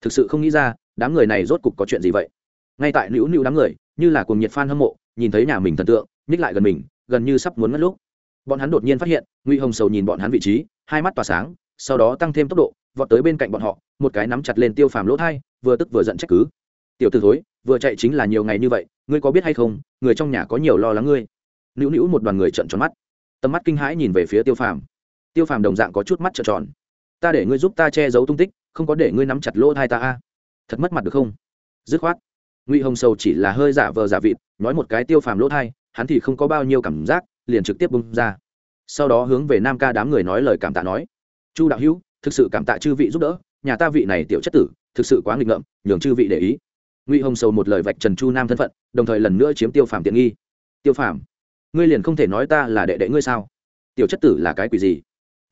Thực sự không nghĩ ra, đám người này rốt cục có chuyện gì vậy? Ngay tại nữu nữu đám người, như là cùng nhiệt f hâm mộ, nhìn thấy nhà mình thần tượng, nhích lại gần mình gần như sắp muốn ngất lúc. Bọn hắn đột nhiên phát hiện, ngụy hồng sầu nhìn bọn hắn vị trí, hai mắt tỏa sáng, sau đó tăng thêm tốc độ, vọt tới bên cạnh bọn họ, một cái nắm chặt lên tiêu phàm lỗ thai, vừa tức vừa giận trách cứ. Tiểu t ử thối, vừa chạy chính là nhiều ngày như vậy, ngươi có biết hay không, người trong nhà có nhiều lo lắng ngươi? Nữu nữu một đoàn người trận tròn mắt. Tầm mắt kinh hãi nhìn về phía tiêu phàm. Tiêu phàm đồng dạng có chút mắt trợn tròn. Ta để ngươi giúp ta che giấu tung tích, không có để ngươi nắm chặt lỗ thai ta a. Thật mất mặt được không? Dứt khoát, ngụy hồng sầu chỉ là hơi giả vờ giả vịt, nói một cái tiêu phàm lỗ thai hắn thì không có bao nhiêu cảm giác, liền trực tiếp bung ra. Sau đó hướng về nam ca đám người nói lời cảm tạ nói. Chu đạo hữu, thực sự cảm tạ chư vị giúp đỡ, nhà ta vị này tiểu chất tử, thực sự quá nghịch ngợm, nhường chư vị để ý. Ngụy hồng sầu một lời vạch trần chu nam thân phận, đồng thời lần nữa chiếm tiêu phàm tiện nghi. Tiêu phàm, ngươi liền không thể nói ta là đệ đệ ngươi sao? Tiểu chất tử là cái quỷ gì?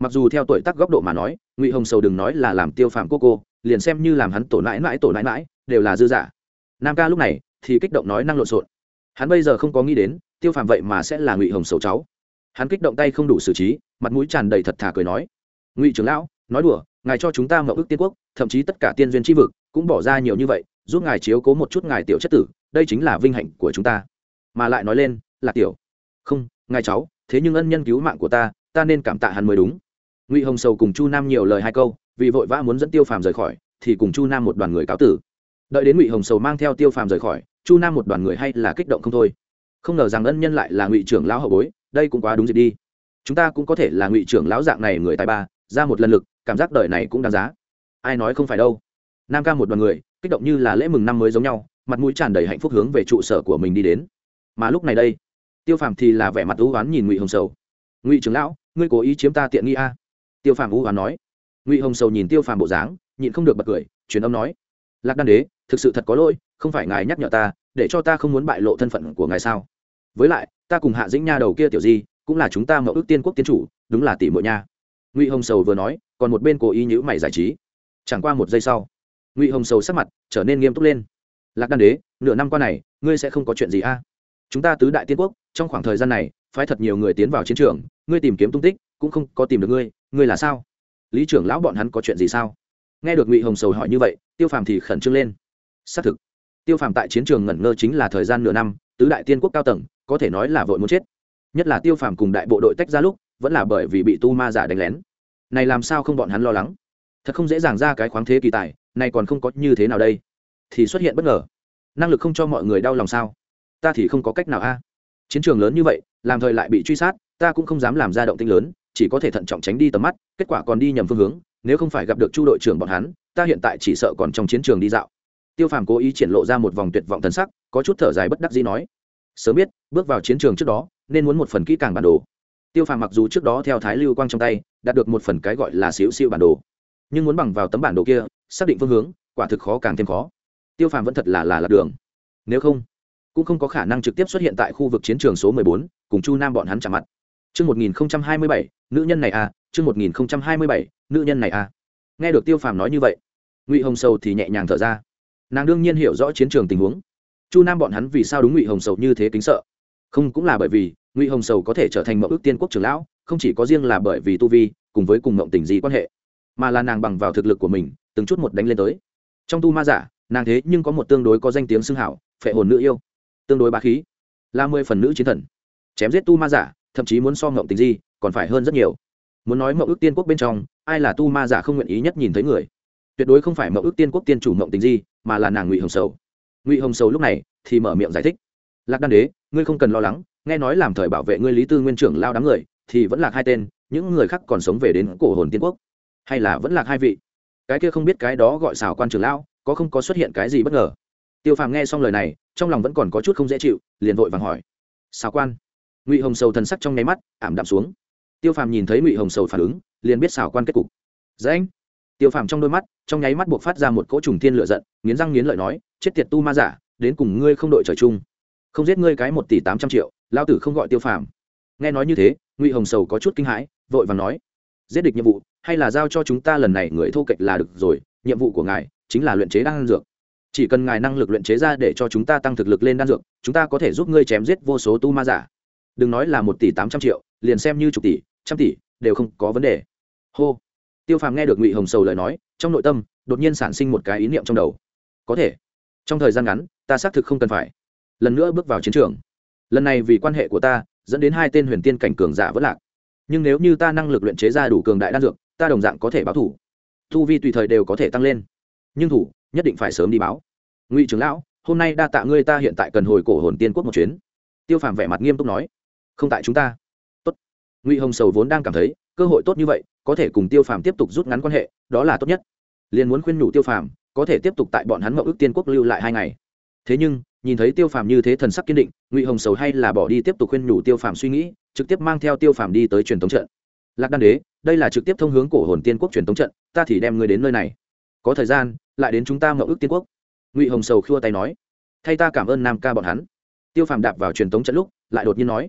Mặc dù theo tuổi tác góc độ mà nói, ngụy hồng sầu đừng nói là làm tiêu phàm cô cô, liền xem như làm hắn tổ nãi mãi tổ nãi mãi đều là dư giả. Nam ca lúc này thì kích động nói năng lộn xộn hắn bây giờ không có nghĩ đến, tiêu phàm vậy mà sẽ là ngụy hồng sầu cháu. Hắn kích động tay không đủ xử trí, mặt mũi tràn đầy thật thà cười nói, ngụy trưởng lão, nói đùa, ngài cho chúng ta mậu ước tiên quốc, thậm chí tất cả tiên duyên tri vực, cũng bỏ ra nhiều như vậy, giúp ngài chiếu cố một chút ngài tiểu chất tử, đây chính là vinh hạnh của chúng ta. Mà lại nói lên là tiểu, không, ngài cháu, thế nhưng ân nhân cứu mạng của ta ta nên cảm tạ hắn mới đúng. Ngụy hồng sầu cùng chu nam nhiều lời hai câu, vì vội vã muốn dẫn tiêu phàm rời khỏi, thì cùng chu nam một đoàn người cáo tử. Đợi đến ngụy hồng sầu mang theo tiêu phàm rời khỏi chu nam một đoàn người hay là kích động không thôi. Không ngờ rằng ân nhân lại là ngụy trưởng lão hậu bối, đây cũng quá đúng dịp đi. Chúng ta cũng có thể là ngụy trưởng lão dạng này người tài ba, ra một lần lực, cảm giác đời này cũng đáng giá. Ai nói không phải đâu. Nam ca một đoàn người, kích động như là lễ mừng năm mới giống nhau, mặt mũi tràn đầy hạnh phúc hướng về trụ sở của mình đi đến. Mà lúc này đây, tiêu phàm thì là vẻ mặt ưu oán nhìn ngụy hồng sầu. Ngụy trưởng lão, ngươi cố ý chiếm ta tiện nghi a? Tiêu phàm ưu oán nói. Ngụy hồng sầu nhìn tiêu phàm bộ dáng, nhịn không được bật cười, truyền âm nói. Lạc đan đế thực sự thật có lỗi, không phải ngài nhắc nhở ta, để cho ta không muốn bại lộ thân phận của ngài sao? Với lại, ta cùng hạ dĩnh nha đầu kia tiểu di, cũng là chúng ta mậu ước tiên quốc tiên chủ, đúng là tỷ muội nha. Ngụy hồng sầu vừa nói, còn một bên cố ý nhữ mày giải trí. Chẳng qua một giây sau, ngụy hồng sầu sắc mặt trở nên nghiêm túc lên. Lạc đan đế, nửa năm qua này, ngươi sẽ không có chuyện gì a? Chúng ta tứ đại tiên quốc, trong khoảng thời gian này, phái thật nhiều người tiến vào chiến trường, ngươi tìm kiếm tung tích, cũng không có tìm được ngươi ngươi là sao? Lý trưởng lão bọn hắn có chuyện gì sao? Nghe được ngụy hồng sầu hỏi như vậy, tiêu phàm thì khẩn trương lên xác thực. Tiêu phàm tại chiến trường ngẩn ngơ chính là thời gian nửa năm, tứ đại tiên quốc cao tầng, có thể nói là vội muốn chết. Nhất là tiêu phàm cùng đại bộ đội tách ra lúc, vẫn là bởi vì bị tu ma giả đánh lén. Này làm sao không bọn hắn lo lắng? Thật không dễ dàng ra cái khoáng thế kỳ tài, này còn không có như thế nào đây? Thì xuất hiện bất ngờ. Năng lực không cho mọi người đau lòng sao? Ta thì không có cách nào a. Chiến trường lớn như vậy, làm thời lại bị truy sát, ta cũng không dám làm ra động tinh lớn, chỉ có thể thận trọng tránh đi tầm mắt, kết quả còn đi nhầm phương hướng, nếu không phải gặp được chu đội trưởng bọn hắn, ta hiện tại chỉ sợ còn trong chiến trường đi dạo tiêu phàm cố ý triển lộ ra một vòng tuyệt vọng thần sắc có chút thở dài bất đắc dĩ nói sớm biết bước vào chiến trường trước đó nên muốn một phần kỹ càng bản đồ tiêu phàm mặc dù trước đó theo thái lưu quang trong tay đạt được một phần cái gọi là xíu xíu bản đồ nhưng muốn bằng vào tấm bản đồ kia xác định phương hướng quả thực khó càng thêm khó tiêu phàm vẫn thật là là lạc đường nếu không cũng không có khả năng trực tiếp xuất hiện tại khu vực chiến trường số mười bốn cùng chu nam bọn hắn chạm mặt Chương 1027, nữ nhân này à, chương 1027, nữ nhân này à. Nghe được Tiêu Phàm nói như vậy, Ngụy Hồng Sầu thì nhẹ nhàng thở ra. Nàng đương nhiên hiểu rõ chiến trường tình huống. Chu Nam bọn hắn vì sao đúng Ngụy Hồng Sầu như thế kính sợ? Không cũng là bởi vì, Ngụy Hồng Sầu có thể trở thành mộng ước tiên quốc trưởng lão, không chỉ có riêng là bởi vì tu vi, cùng với cùng mộng tình gì quan hệ, mà là nàng bằng vào thực lực của mình, từng chút một đánh lên tới. Trong tu ma giả, nàng thế nhưng có một tương đối có danh tiếng xưng hảo, phệ hồn nữ yêu, tương đối bá khí, là mười phần nữ chiến thần. Chém giết tu ma giả, thậm chí muốn so Mộng tình di còn phải hơn rất nhiều muốn nói mậu ước tiên quốc bên trong ai là tu ma giả không nguyện ý nhất nhìn thấy người tuyệt đối không phải mậu ước tiên quốc tiên chủ mộng tình di mà là nàng ngụy hồng sầu ngụy hồng sầu lúc này thì mở miệng giải thích lạc đan đế ngươi không cần lo lắng nghe nói làm thời bảo vệ ngươi lý tư nguyên trưởng lao đám người thì vẫn là hai tên những người khác còn sống về đến cổ hồn tiên quốc hay là vẫn là hai vị cái kia không biết cái đó gọi xào quan trưởng lão có không có xuất hiện cái gì bất ngờ tiêu phàm nghe xong lời này trong lòng vẫn còn có chút không dễ chịu liền vội vàng hỏi xào quan ngụy hồng sầu thần sắc trong nháy mắt ảm đạm xuống tiêu phàm nhìn thấy ngụy hồng sầu phản ứng liền biết xảo quan kết cục dễ anh tiêu phàm trong đôi mắt, trong nháy mắt buộc phát ra một cỗ trùng thiên lựa giận, nghiến răng nghiến lợi nói, chết tiệt tu ma giả, đến cùng ngươi không đội trời chung. Không giết ngươi cái một tỷ tám trăm triệu, lao tử không gọi tiêu phàm. Nghe nói như thế, ngụy hồng sầu có chút kinh hãi, vội và nói, giết địch nhiệm vụ, hay là giao cho chúng ta lần này người thô kệch là được rồi, nhiệm vụ của ngài chính là luyện chế đan dược. Chỉ cần ngài năng lực luyện chế ra để cho chúng ta tăng thực lực lên đan dược, chúng ta có thể giúp ngươi chém giết vô số tu ma giả. Đừng nói là một tỷ tám trăm triệu, liền xem như chục tỷ, trăm tỷ, đều không có vấn đề. Hô tiêu phàm nghe được ngụy hồng sầu lời nói, trong nội tâm, đột nhiên sản sinh một cái ý niệm trong đầu. Có thể, trong thời gian ngắn, ta xác thực không cần phải. Lần nữa bước vào chiến trường. Lần này vì quan hệ của ta, dẫn đến hai tên huyền tiên cảnh cường giả vất lạc. Nhưng nếu như ta năng lực luyện chế ra đủ cường đại đan dược, ta đồng dạng có thể báo thủ. Thu vi tùy thời đều có thể tăng lên. Nhưng thủ, nhất định phải sớm đi báo. Ngụy trưởng lão, hôm nay đa tạ ngươi ta hiện tại cần hồi cổ hồn tiên quốc một chuyến. Tiêu phàm vẻ mặt nghiêm túc nói, không tại chúng ta. Tốt. Ngụy hồng sầu vốn đang cảm thấy cơ hội tốt như vậy, có thể cùng tiêu phàm tiếp tục rút ngắn quan hệ, đó là tốt nhất. Liền muốn khuyên nhủ tiêu phàm, có thể tiếp tục tại bọn hắn mậu ước tiên quốc lưu lại hai ngày. Thế nhưng, nhìn thấy tiêu phàm như thế thần sắc kiên định, ngụy hồng sầu hay là bỏ đi tiếp tục khuyên nhủ tiêu phàm suy nghĩ, trực tiếp mang theo tiêu phàm đi tới truyền thống trận. Lạc đan đế, đây là trực tiếp thông hướng cổ hồn tiên quốc truyền thống trận, ta thì đem ngươi đến nơi này. Có thời gian, lại đến chúng ta mậu ước tiên quốc. Ngụy hồng sầu khua tay nói. Thay ta cảm ơn nam ca bọn hắn. Tiêu phàm đạp vào truyền thống trận lúc, lại đột nhiên nói.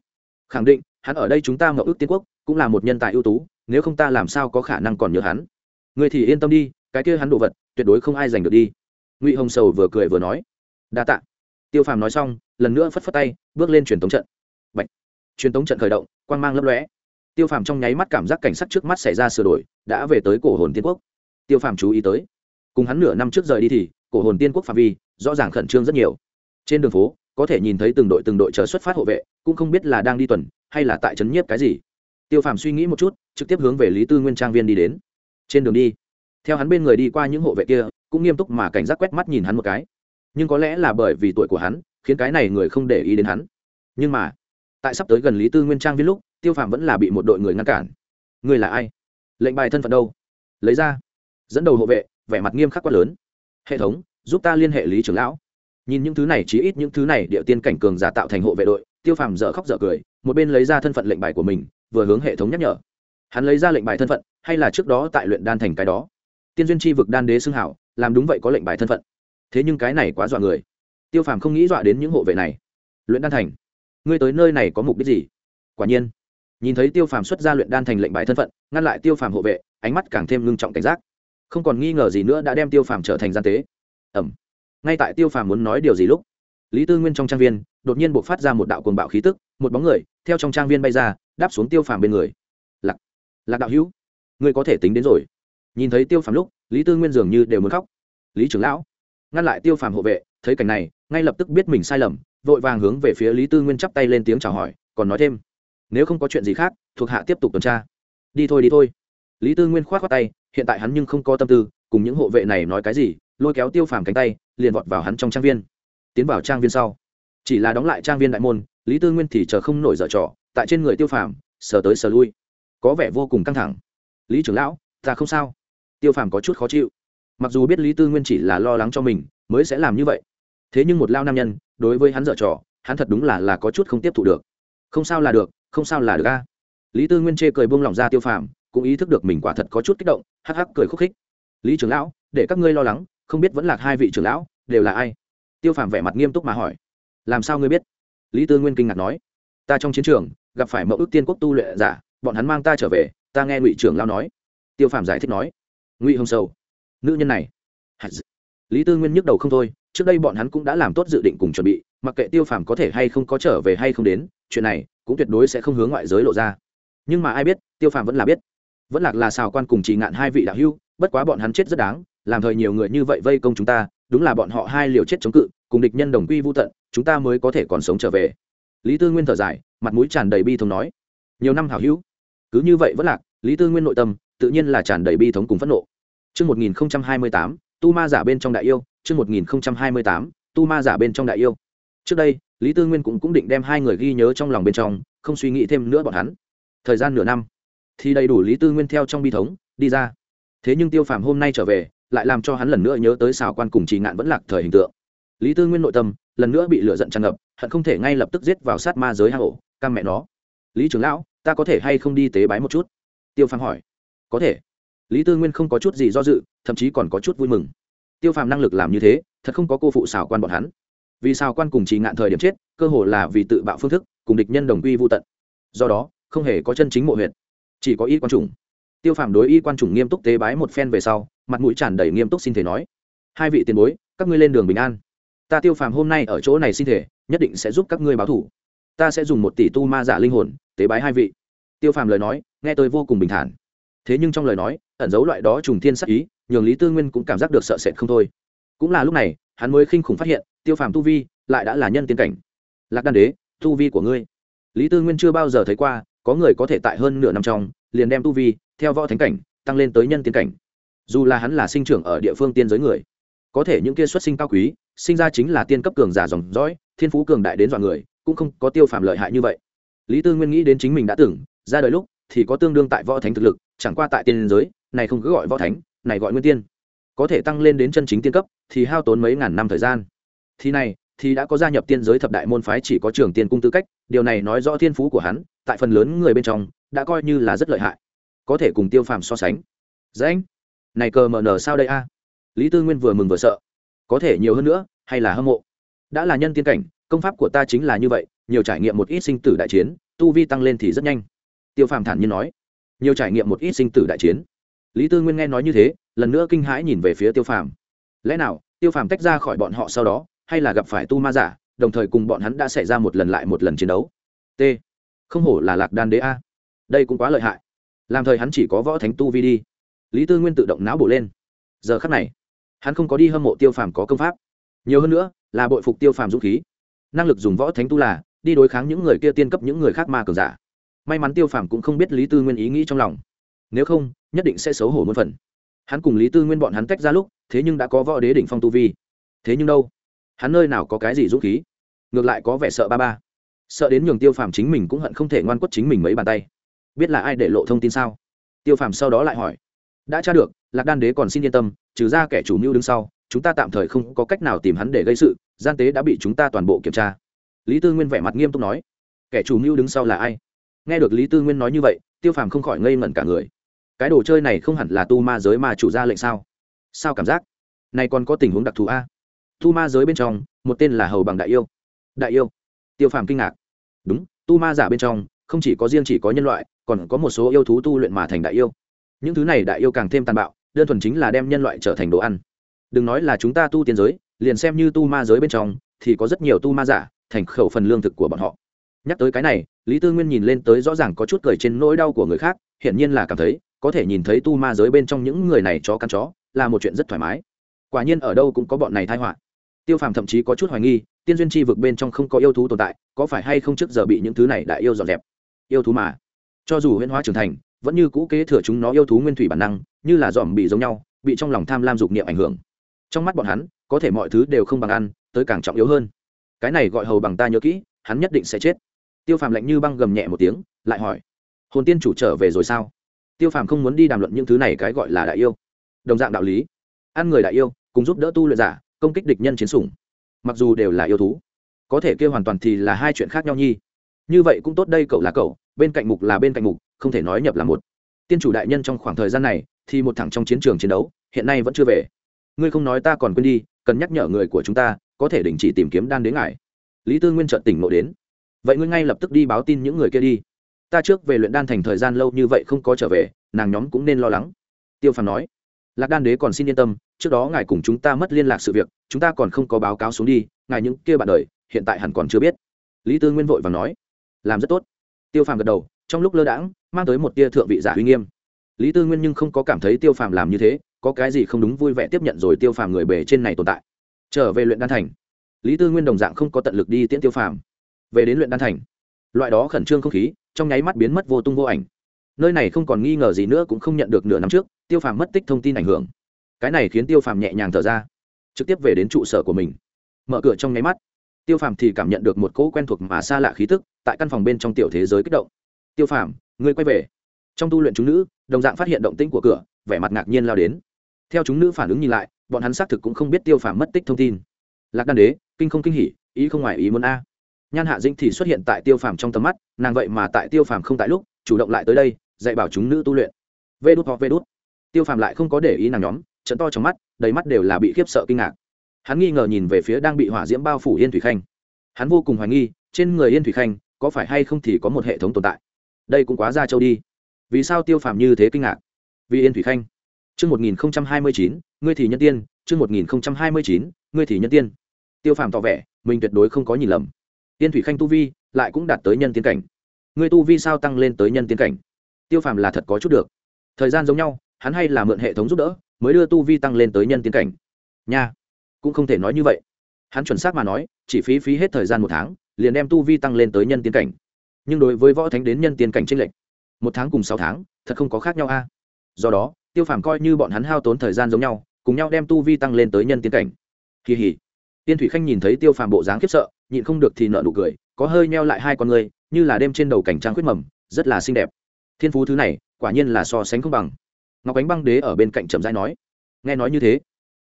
Khẳng định hắn ở đây chúng ta mậu ước tiên quốc, cũng là một nhân tài ưu tú, nếu không ta làm sao có khả năng còn nhớ hắn. Người thì yên tâm đi, cái kia hắn đồ vật, tuyệt đối không ai giành được đi. Ngụy hồng sầu vừa cười vừa nói. Đa t ạ tiêu phàm nói xong, lần nữa phất phất tay, bước lên truyền thống trận. Bạch. truyền thống trận khởi động, quang mang lấp lóe. Tiêu phàm trong nháy mắt cảm giác cảnh sắc trước mắt xảy ra sửa đổi, đã về tới cổ hồn tiên quốc. Tiêu phàm chú ý tới, cùng hắn nửa năm trước rời đi thì, cổ hồn tiên quốc phạm vi, rõ ràng khẩn trương rất nhiều. Trên đường phố, có thể nhìn thấy từng đội từng đội chờ xuất phát hộ vệ, cũng không biết là đang đi tuần hay là tại trấn nhiếp cái gì? Tiêu phàm suy nghĩ một chút, trực tiếp hướng về lý tư nguyên trang viên đi đến. Trên đường đi, theo hắn bên người đi qua những hộ vệ kia, cũng nghiêm túc mà cảnh giác quét mắt nhìn hắn một cái. Nhưng có lẽ là bởi vì tuổi của hắn, khiến cái này người không để ý đến hắn. Nhưng mà, tại sắp tới gần lý tư nguyên trang viên lúc, tiêu phàm vẫn là bị một đội người ngăn cản. Người là ai? Lệnh bài thân phận đâu? Lấy ra. Dẫn đầu hộ vệ, vẻ mặt nghiêm khắc quá lớn. Hệ thống, giúp ta liên hệ lý trưởng lão. Nhìn những thứ này, chí ít những thứ này, địa tiên cảnh cường giả tạo thành hộ vệ đội, tiêu phàm dở khóc dở cười một bên lấy ra thân phận lệnh bài của mình, vừa hướng hệ thống nhắc nhở. Hắn lấy ra lệnh bài thân phận, hay là trước đó tại luyện đan thành cái đó. Tiên duyên chi vực đan đế xưng hảo, làm đúng vậy có lệnh bài thân phận. Thế nhưng cái này quá dọa người. Tiêu phàm không nghĩ dọa đến những hộ vệ này. Luyện đan thành? Ngươi tới nơi này có mục đích gì? Quả nhiên. Nhìn thấy tiêu phàm xuất ra luyện đan thành lệnh bài thân phận, ngăn lại tiêu phàm hộ vệ, ánh mắt càng thêm ngưng trọng cảnh giác. Không còn nghi ngờ gì nữa đã đem tiêu phàm trở thành gian tế. Ẩm ngay tại tiêu phàm muốn nói điều gì lúc, lý tư nguyên trong trang viên, đột nhiên buộc phát ra một đạo cuồng bạo khí tức, một bóng người theo trong trang viên bay ra, đáp xuống tiêu phàm bên người. Lạc lạc đạo hữu, ngươi có thể tính đến rồi. Nhìn thấy tiêu phàm lúc, lý tư nguyên dường như đều muốn khóc. Lý trưởng lão. Ngăn lại tiêu phàm hộ vệ, thấy cảnh này, ngay lập tức biết mình sai lầm, vội vàng hướng về phía lý tư nguyên chắp tay lên tiếng chào hỏi, còn nói thêm, nếu không có chuyện gì khác, thuộc hạ tiếp tục tuần tra. Đi thôi đi thôi. Lý tư nguyên k h o á t khoác tay, hiện tại hắn nhưng không có tâm tư, cùng những hộ vệ này nói cái gì, lôi kéo tiêu phàm cánh tay, liền vọt vào hắn trong trang viên. Tiến vào trang viên sau, chỉ là đóng lại trang viên đại môn lý tư nguyên thì chờ không nổi dở trò, tại trên người tiêu phàm, sờ tới sờ lui. Có vẻ vô cùng căng thẳng. Lý trưởng lão, ta không sao. Tiêu phàm có chút khó chịu. Mặc dù biết lý tư nguyên chỉ là lo lắng cho mình, mới sẽ làm như vậy. Thế nhưng một lao nam nhân, đối với hắn dở trò, hắn thật đúng là là có chút không tiếp thụ được. Không sao là được, không sao là được a. Lý tư nguyên chê cười buông lỏng ra tiêu phàm, cũng ý thức được mình quả thật có chút kích động, hắc hắc cười khúc khích. Lý trưởng lão, để các ngươi lo lắng, không biết vẫn là hai vị trưởng lão, đều là ai? Tiêu phàm vẻ mặt nghiêm túc mà hỏi. Làm sao ngươi biết? Lý tư nguyên kinh ngạc nói, ta trong chiến trường, gặp phải mẫu ước tiên quốc tu luyện giả, bọn hắn mang ta trở về, ta nghe ngụy trưởng lao nói. Tiêu phàm giải thích nói, ngụy hồng sầu, nữ nhân này. Lý tư nguyên nhức đầu không thôi, trước đây bọn hắn cũng đã làm tốt dự định cùng chuẩn bị, mặc kệ tiêu phàm có thể hay không có trở về hay không đến, chuyện này cũng tuyệt đối sẽ không hướng ngoại giới lộ ra. Nhưng mà ai biết, tiêu phàm vẫn là biết. Vẫn lạc là xào quan cùng chỉ ngạn hai vị đạo hưu bất quá bọn hắn chết rất đáng, làm thời nhiều người như vậy vây công chúng ta đúng là bọn họ hai liều chết chống cự cùng địch nhân đồng quy vô tận chúng ta mới có thể còn sống trở về lý tư nguyên thở dài mặt mũi tràn đầy bi thống nói nhiều năm hảo hữu cứ như vậy vẫn lạc lý tư nguyên nội tâm tự nhiên là tràn đầy bi thống cùng phẫn nộ Trước 1028, tu ma giả bên trong đại yêu, chương 1028, tu ma giả bên trong đại yêu. Trước đây, Lý Tư Nguyên cũng cũng định đem hai người ghi nhớ trong lòng bên trong, không suy nghĩ thêm nữa bọn hắn. Thời gian nửa năm, thì đầy đủ Lý Tư Nguyên theo trong bi thống đi ra. Thế nhưng Tiêu Phàm hôm nay trở về, lại làm cho hắn lần nữa nhớ tới xào quan cùng trì ngạn vẫn lạc thời hình tượng. Lý Tư Nguyên nội tâm, lần nữa bị lửa giận tràn ngập, hận không thể ngay lập tức giết vào sát ma giới hang ổ, cam mẹ nó. Lý trưởng lão, ta có thể hay không đi tế bái một chút? Tiêu Phàm hỏi. Có thể lý tư nguyên không có chút gì do dự thậm chí còn có chút vui mừng tiêu phàm năng lực làm như thế thật không có cô phụ xào quan bọn hắn vì xào quan cùng trì ngạn thời điểm chết cơ hồ là vì tự bạo phương thức cùng địch nhân đồng quy vô tận do đó không hề có chân chính mộ huyện chỉ có y quan chủng tiêu phàm đối y quan chủng nghiêm túc tế bái một phen về sau mặt mũi tràn đầy nghiêm túc xin thể nói. Hai vị tiền bối, các ngươi lên đường bình an. Ta tiêu phàm hôm nay ở chỗ này xin thể, nhất định sẽ giúp các ngươi báo thủ. Ta sẽ dùng một tỷ tu ma giả linh hồn, tế bái hai vị. Tiêu phàm lời nói, nghe tôi vô cùng bình thản. Thế nhưng trong lời nói, ẩn giấu loại đó trùng thiên sắc ý, nhường lý tư nguyên cũng cảm giác được sợ sệt không thôi. Cũng là lúc này, hắn mới khinh khủng phát hiện, tiêu phàm tu vi lại đã là nhân tiên cảnh. Lạc đan đế, tu vi của ngươi. Lý tư nguyên chưa bao giờ thấy qua, có người có thể tại hơn nửa năm trong, liền đem tu vi theo võ thánh cảnh, tăng lên tới nhân tiên cảnh dù là hắn là sinh trưởng ở địa phương tiên giới người, có thể những kia xuất sinh cao quý, sinh ra chính là tiên cấp cường giả dòng dõi, thiên phú cường đại đến dọa người, cũng không có tiêu phàm lợi hại như vậy. Lý tư nguyên nghĩ đến chính mình đã từng, ra đời lúc thì có tương đương tại võ thánh thực lực, chẳng qua tại tiên giới, này không cứ gọi võ thánh, này gọi nguyên tiên. Có thể tăng lên đến chân chính tiên cấp thì hao tốn mấy ngàn năm thời gian. Thì này, thì đã có gia nhập tiên giới thập đại môn phái chỉ có trường tiên cung tư cách, điều này nói rõ thiên phú của hắn, tại phần lớn người bên trong, đã coi như là rất lợi hại. Có thể cùng tiêu phàm so sánh. Dạ Dễ này cờ mờ nờ sao đây a? Lý tư nguyên vừa mừng vừa sợ. Có thể nhiều hơn nữa, hay là hâm mộ? Đã là nhân tiên cảnh, công pháp của ta chính là như vậy, nhiều trải nghiệm một ít sinh tử đại chiến, tu vi tăng lên thì rất nhanh. Tiêu phàm thản nhiên nói. Nhiều trải nghiệm một ít sinh tử đại chiến. Lý tư nguyên nghe nói như thế, lần nữa kinh hãi nhìn về phía tiêu phàm. Lẽ nào, tiêu phàm tách ra khỏi bọn họ sau đó, hay là gặp phải tu ma giả, đồng thời cùng bọn hắn đã xảy ra một lần lại một lần chiến đấu? T. Không hổ là lạc đan đế a. Đây cũng quá lợi hại. Làm thời hắn chỉ có võ thánh tu vi đi lý tư nguyên tự động não bổ lên. Giờ khắc này, hắn không có đi hâm mộ tiêu phàm có công pháp. Nhiều hơn nữa, là bội phục tiêu phàm dũng khí. Năng lực dùng võ thánh tu là, đi đối kháng những người kia tiên cấp những người khác ma cường giả. May mắn tiêu phàm cũng không biết lý tư nguyên ý nghĩ trong lòng. Nếu không, nhất định sẽ xấu hổ một phần. Hắn cùng lý tư nguyên bọn hắn tách ra lúc, thế nhưng đã có võ đế đỉnh phong tu vi. Thế nhưng đâu? Hắn nơi nào có cái gì dũng khí? Ngược lại có vẻ sợ ba ba. Sợ đến nhường tiêu phàm chính mình cũng hận không thể ngoan quất chính mình mấy bàn tay. Biết là ai để lộ thông tin sao? Tiêu phàm sau đó lại hỏi đã tra được, lạc đan đế còn xin yên tâm, trừ ra kẻ chủ mưu đứng sau, chúng ta tạm thời không có cách nào tìm hắn để gây sự, gian tế đã bị chúng ta toàn bộ kiểm tra. Lý tư nguyên vẻ mặt nghiêm túc nói. Kẻ chủ mưu đứng sau là ai? Nghe được lý tư nguyên nói như vậy, tiêu phàm không khỏi ngây ngẩn cả người. Cái đồ chơi này không hẳn là tu ma giới mà chủ ra lệnh sao? Sao cảm giác? Này còn có tình huống đặc thù a. Tu ma giới bên trong, một tên là hầu bằng đại yêu. Đại yêu. Tiêu phàm kinh ngạc. Đúng, tu ma giả bên trong, không chỉ có riêng chỉ có nhân loại, còn có một số yêu thú tu luyện mà thành đại yêu những thứ này đại yêu càng thêm tàn bạo, đơn thuần chính là đem nhân loại trở thành đồ ăn. Đừng nói là chúng ta tu tiên giới, liền xem như tu ma giới bên trong, thì có rất nhiều tu ma giả, thành khẩu phần lương thực của bọn họ. Nhắc tới cái này, lý tư nguyên nhìn lên tới rõ ràng có chút cười trên nỗi đau của người khác, hiển nhiên là cảm thấy, có thể nhìn thấy tu ma giới bên trong những người này chó căn chó, là một chuyện rất thoải mái. Quả nhiên ở đâu cũng có bọn này thai họa. Tiêu phàm thậm chí có chút hoài nghi, tiên duyên chi vực bên trong không có yêu thú tồn tại, có phải hay không trước giờ bị những thứ này đã yêu dọn dẹp? Yêu thú mà. Cho dù huyễn hóa trưởng thành vẫn như cũ kế thừa chúng nó yêu thú nguyên thủy bản năng, như là dòm bị giống nhau, bị trong lòng tham lam dục niệm ảnh hưởng. Trong mắt bọn hắn, có thể mọi thứ đều không bằng ăn, tới càng trọng yếu hơn. Cái này gọi hầu bằng ta nhớ kỹ, hắn nhất định sẽ chết. Tiêu phàm lạnh như băng gầm nhẹ một tiếng, lại hỏi, hồn tiên chủ trở về rồi sao? Tiêu phàm không muốn đi đàm luận những thứ này cái gọi là đại yêu. Đồng dạng đạo lý, ăn người đại yêu, cùng giúp đỡ tu luyện giả, công kích địch nhân chiến sủng, mặc dù đều là yêu thú, có thể kêu hoàn toàn thì là hai chuyện khác nhau nhi. Như vậy cũng tốt đây cậu là cậu, bên cạnh mục là bên cạnh mục không thể nói nhập là một. Tiên chủ đại nhân trong khoảng thời gian này thì một thẳng trong chiến trường chiến đấu, hiện nay vẫn chưa về. Ngươi không nói ta còn quên đi, cần nhắc nhở người của chúng ta, có thể đình chỉ tìm kiếm đan đến ngài. Lý tư nguyên trợn tỉnh ngộ đến. Vậy ngươi ngay lập tức đi báo tin những người kia đi. Ta trước về luyện đan thành thời gian lâu như vậy không có trở về, nàng nhóm cũng nên lo lắng. Tiêu phàm nói. Lạc đan đế còn xin yên tâm, trước đó ngài cùng chúng ta mất liên lạc sự việc, chúng ta còn không có báo cáo xuống đi, ngài những kia bạn đời, hiện tại hẳn còn chưa biết. Lý tư nguyên vội và nói. Làm rất tốt. Tiêu phàm gật đầu, trong lúc lơ đãng mang tới một tia thượng vị giả uy nghiêm. Lý tư nguyên nhưng không có cảm thấy tiêu phàm làm như thế, có cái gì không đúng vui vẻ tiếp nhận rồi tiêu phàm người bề trên này tồn tại. Trở về luyện đan thành. Lý tư nguyên đồng dạng không có tận lực đi tiễn tiêu phàm. Về đến luyện đan thành, loại đó khẩn trương không khí, trong nháy mắt biến mất vô tung vô ảnh. Nơi này không còn nghi ngờ gì nữa cũng không nhận được nửa năm trước, tiêu phàm mất tích thông tin ảnh hưởng. Cái này khiến tiêu phàm nhẹ nhàng thở ra, trực tiếp về đến trụ sở của mình. Mở cửa trong nháy mắt, tiêu phàm thì cảm nhận được một cỗ quen thuộc mà xa lạ khí tức tại căn phòng bên trong tiểu thế giới kích động. Tiêu phàm ngươi quay về. Trong tu luyện chúng nữ, đồng dạng phát hiện động tĩnh của cửa, vẻ mặt ngạc nhiên lao đến. Theo chúng nữ phản ứng nhìn lại, bọn hắn xác thực cũng không biết tiêu phàm mất tích thông tin. Lạc đan đế, kinh không kinh hỉ, ý không ngoài ý muốn a. Nhan hạ dĩnh thì xuất hiện tại tiêu phàm trong tầm mắt, nàng vậy mà tại tiêu phàm không tại lúc, chủ động lại tới đây, dạy bảo chúng nữ tu luyện. Vê đút hoặc vê đút tiêu phàm lại không có để ý nàng nhóm, trận to trong mắt, đầy mắt đều là bị khiếp sợ kinh ngạc. Hắn nghi ngờ nhìn về phía đang bị hỏa diễm bao phủ yên thủy khanh. Hắn vô cùng hoài nghi, trên người yên thủy khanh, có phải hay không thì có một hệ thống tồn tại? Đây cũng quá ra châu đi vì sao tiêu phàm như thế kinh ngạc vì yên thủy khanh Chương 1029, ngươi thì nhân tiên, chương 1029, ngươi thì nhân tiên. Tiêu Phàm tỏ vẻ, mình tuyệt đối không có nhìn lầm. yên thủy khanh tu vi, lại cũng đạt tới nhân tiên cảnh. Ngươi tu vi sao tăng lên tới nhân tiên cảnh? Tiêu Phàm là thật có chút được. Thời gian giống nhau, hắn hay là mượn hệ thống giúp đỡ, mới đưa tu vi tăng lên tới nhân tiên cảnh. Nha, cũng không thể nói như vậy. Hắn chuẩn xác mà nói, chỉ phí phí hết thời gian một tháng, liền đem tu vi tăng lên tới nhân tiên cảnh. Nhưng đối với võ thánh đến nhân tiên cảnh chênh lệch, một tháng cùng sáu tháng, thật không có khác nhau a. Do đó, tiêu phàm coi như bọn hắn hao tốn thời gian giống nhau cùng nhau đem tu vi tăng lên tới nhân tiến cảnh. Kỳ hỉ. Tiên thủy khanh nhìn thấy tiêu phàm bộ dáng khiếp sợ nhịn không được thì nợ nụ cười có hơi meo lại hai con người như là đêm trên đầu cảnh trang khuyết mầm rất là xinh đẹp. Thiên phú thứ này quả nhiên là so sánh không bằng. Ngọc ánh băng đế ở bên cạnh trầm rãi nói nghe nói như thế.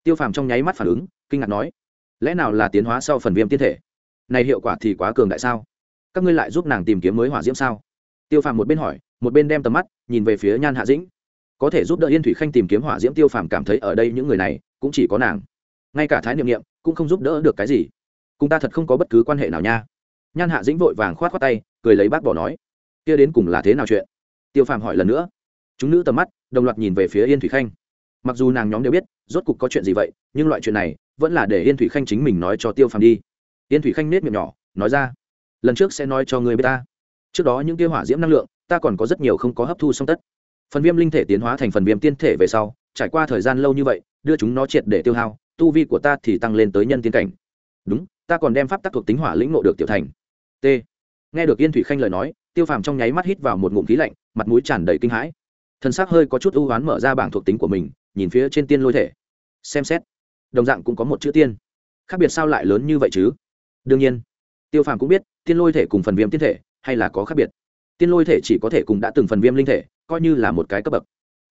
Tiêu phàm trong nháy mắt phản ứng kinh ngạc nói lẽ nào là tiến hóa sau phần viêm tiên thể? Này hiệu quả thì quá cường đại sao? Các ngươi lại giúp nàng tìm kiếm mới hỏa diễm sao? Tiêu phàm một bên hỏi, một bên đem tầm mắt nhìn về phía nhan hạ dĩnh. Có thể giúp đỡ yên thủy khanh tìm kiếm hỏa diễm, tiêu phàm cảm thấy ở đây những người này cũng chỉ có nàng. Ngay cả thái niệm niệm cũng không giúp đỡ được cái gì. Cùng ta thật không có bất cứ quan hệ nào nha. Nhan hạ dĩnh vội vàng khoát khoát tay, cười lấy bác bỏ nói, kia đến cùng là thế nào chuyện? Tiêu phàm hỏi lần nữa. Chúng nữ tầm mắt đồng loạt nhìn về phía yên thủy khanh. Mặc dù nàng nhóm đều biết rốt cục có chuyện gì vậy, nhưng loại chuyện này vẫn là để yên thủy khanh chính mình nói cho tiêu phàm đi. Yên thủy khanh nết miệng nhỏ, nói ra lần trước sẽ nói cho người b ta. Trước đó những kia hỏa diễm năng lượng, ta còn có rất nhiều không có hấp thu song tất. Phần viêm linh thể tiến hóa thành phần viêm tiên thể về sau, trải qua thời gian lâu như vậy, đưa chúng nó triệt để tiêu hao, tu vi của ta thì tăng lên tới nhân tiên cảnh. Đúng, ta còn đem pháp tác thuộc tính hỏa lĩnh ngộ được tiểu thành. T. Nghe được yên thủy khanh lời nói, tiêu phàm trong nháy mắt hít vào một ngụm khí lạnh, mặt mũi tràn đầy kinh hãi. Thân xác hơi có chút ưu oán mở ra bảng thuộc tính của mình, nhìn phía trên tiên lôi thể. Xem xét, đồng dạng cũng có một chữ tiên. Khác biệt sao lại lớn như vậy chứ? Đương nhiên, tiêu phàm cũng biết tiên lôi thể cùng phần viêm tiên thể, hay là có khác biệt? Tiên lôi thể chỉ có thể cùng đã từng phần viêm linh thể, coi như là một cái cấp bậc.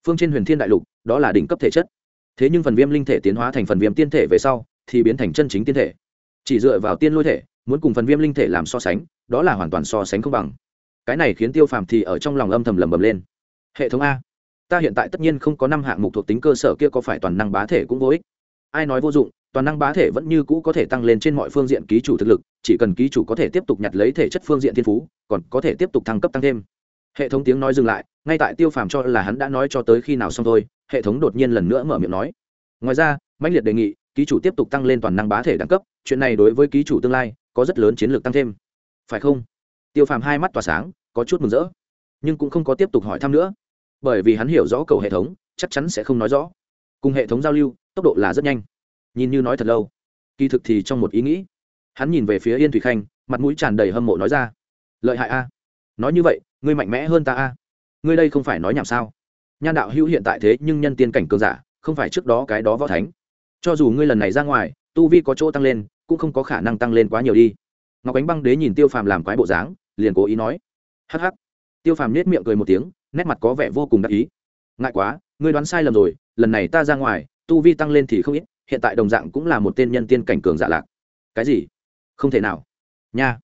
Phương trên huyền thiên đại lục, đó là đỉnh cấp thể chất. Thế nhưng phần viêm linh thể tiến hóa thành phần viêm tiên thể về sau, thì biến thành chân chính tiên thể. Chỉ dựa vào tiên lôi thể, muốn cùng phần viêm linh thể làm so sánh, đó là hoàn toàn so sánh không bằng. Cái này khiến tiêu phàm thì ở trong lòng âm thầm lầm bầm lên. Hệ thống a. Ta hiện tại tất nhiên không có năm hạng mục thuộc tính cơ sở kia có phải toàn năng bá thể cũng vô ích. Ai nói vô dụng toàn năng bá thể vẫn như cũ có thể tăng lên trên mọi phương diện ký chủ thực lực, chỉ cần ký chủ có thể tiếp tục nhặt lấy thể chất phương diện thiên phú, còn có thể tiếp tục thăng cấp tăng thêm. Hệ thống tiếng nói dừng lại, ngay tại tiêu phàm cho là hắn đã nói cho tới khi nào xong thôi, hệ thống đột nhiên lần nữa mở miệng nói. Ngoài ra, mạnh liệt đề nghị, ký chủ tiếp tục tăng lên toàn năng bá thể đẳng cấp, chuyện này đối với ký chủ tương lai, có rất lớn chiến lược tăng thêm. Phải không? Tiêu phàm hai mắt tỏa sáng, có chút mừng rỡ, nhưng cũng không có tiếp tục hỏi thăm nữa. Bởi vì hắn hiểu rõ cầu hệ thống, chắc chắn sẽ không nói rõ. Cùng hệ thống giao lưu, tốc độ là rất nhanh nhìn như nói thật lâu. Kỳ thực thì trong một ý nghĩ, hắn nhìn về phía yên thủy khanh, mặt mũi tràn đầy hâm mộ nói ra, lợi hại a. Nói như vậy, ngươi mạnh mẽ hơn ta a. Ngươi đây không phải nói nhảm sao? Nhan đạo hữu hiện tại thế nhưng nhân tiên cảnh cường giả, không phải trước đó cái đó võ thánh. Cho dù ngươi lần này ra ngoài, tu vi có chỗ tăng lên, cũng không có khả năng tăng lên quá nhiều đi. Ngọc ánh băng đế nhìn tiêu phàm làm quái bộ dáng, liền cố ý nói hh tiêu phàm nết miệng cười một tiếng, nét mặt có vẻ vô cùng đắc ý. Ngại quá, ngươi đoán sai lầm rồi, lần này ta ra ngoài, tu vi tăng lên thì không ít hiện tại đồng dạng cũng là một tên nhân tiên cảnh cường giả lạc. Cái gì? Không thể nào. Nha.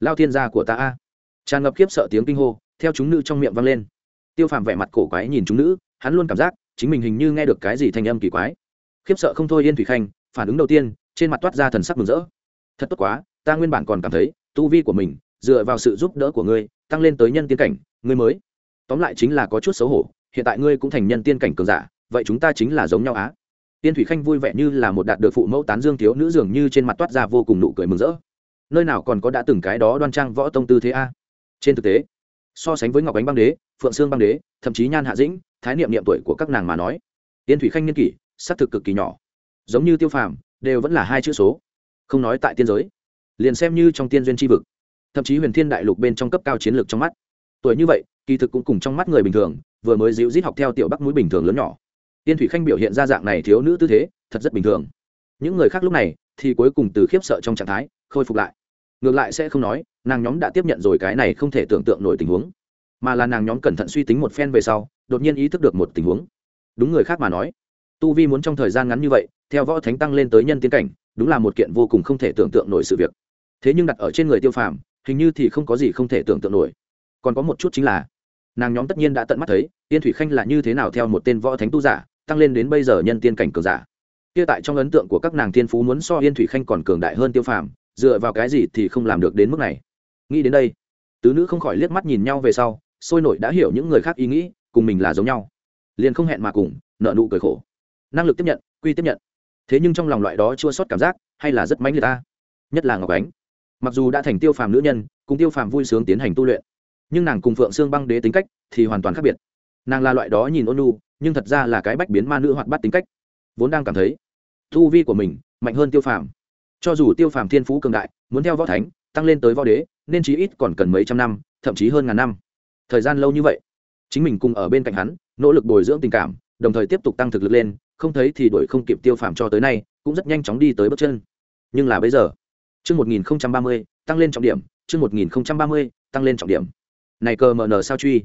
Lao thiên gia của ta a. Tràn ngập khiếp sợ tiếng kinh hô, theo chúng nữ trong miệng vang lên. Tiêu phàm vẻ mặt cổ quái nhìn chúng nữ, hắn luôn cảm giác chính mình hình như nghe được cái gì thanh âm kỳ quái. Khiếp sợ không thôi yên thủy khanh, phản ứng đầu tiên, trên mặt toát ra thần sắc mừng rỡ. Thật tốt quá, ta nguyên bản còn cảm thấy, tu vi của mình, dựa vào sự giúp đỡ của ngươi, tăng lên tới nhân tiên cảnh, ngươi mới. Tóm lại chính là có chút xấu hổ, hiện tại ngươi cũng thành nhân tiên cảnh cường giả, vậy chúng ta chính là giống nhau á tiên thủy khanh vui vẻ như là một đạt được phụ mẫu tán dương thiếu nữ dường như trên mặt toát ra vô cùng nụ cười mừng rỡ. Nơi nào còn có đã từng cái đó đoan trang võ tông tư thế a? Trên thực tế, so sánh với ngọc ánh băng đế, phượng sương băng đế, thậm chí nhan hạ dĩnh, thái niệm niệm tuổi của các nàng mà nói, tiên thủy khanh niên kỷ, xác thực cực kỳ nhỏ. Giống như tiêu phàm, đều vẫn là hai chữ số. Không nói tại tiên giới, liền xem như trong tiên duyên tri vực, thậm chí huyền thiên đại lục bên trong cấp cao chiến lược trong mắt. Tuổi như vậy, kỳ thực cũng cùng trong mắt người bình thường, vừa mới dịu rít học theo tiểu bắc mũi bình thường lớn nhỏ tiên thủy khanh biểu hiện ra dạng này thiếu nữ tư thế, thật rất bình thường. Những người khác lúc này thì cuối cùng từ khiếp sợ trong trạng thái khôi phục lại. Ngược lại sẽ không nói, nàng nhóm đã tiếp nhận rồi cái này không thể tưởng tượng nổi tình huống. Mà là nàng nhóm cẩn thận suy tính một phen về sau, đột nhiên ý thức được một tình huống. Đúng người khác mà nói, tu vi muốn trong thời gian ngắn như vậy, theo võ thánh tăng lên tới nhân tiến cảnh, đúng là một kiện vô cùng không thể tưởng tượng nổi sự việc. Thế nhưng đặt ở trên người tiêu phàm, hình như thì không có gì không thể tưởng tượng nổi. Còn có một chút chính là, nàng nhóm tất nhiên đã tận mắt thấy tiên thủy khanh là như thế nào theo một tên võ thánh tu giả tăng lên đến bây giờ nhân tiên cảnh cường giả. Kia tại trong ấn tượng của các nàng tiên phú muốn so yên thủy khanh còn cường đại hơn tiêu phàm, dựa vào cái gì thì không làm được đến mức này. Nghĩ đến đây, tứ nữ không khỏi liếc mắt nhìn nhau về sau, sôi nổi đã hiểu những người khác ý nghĩ, cùng mình là giống nhau. Liền không hẹn mà cùng, nợ nụ cười khổ. Năng lực tiếp nhận, quy tiếp nhận. Thế nhưng trong lòng loại đó chua sót cảm giác, hay là rất mãnh liệt ta. Nhất là ngọc ánh. Mặc dù đã thành tiêu phàm nữ nhân, cùng tiêu phàm vui sướng tiến hành tu luyện, nhưng nàng cùng phượng xương băng đế tính cách thì hoàn toàn khác biệt. Nàng là loại đó nhìn ôn nu nhưng thật ra là cái bách biến ma nữ hoạt bát tính cách. Vốn đang cảm thấy thu vi của mình mạnh hơn tiêu phàm. Cho dù tiêu phàm thiên phú cường đại, muốn theo võ thánh, tăng lên tới võ đế, nên chí ít còn cần mấy trăm năm, thậm chí hơn ngàn năm. Thời gian lâu như vậy, chính mình cùng ở bên cạnh hắn, nỗ lực bồi dưỡng tình cảm, đồng thời tiếp tục tăng thực lực lên, không thấy thì đuổi không kịp tiêu phàm cho tới nay, cũng rất nhanh chóng đi tới bước chân. Nhưng là bây giờ, chương một nghìn ba mươi, tăng lên trọng điểm, chương một nghìn ba mươi, tăng lên trọng điểm. Này cờ mờ nờ sao truy?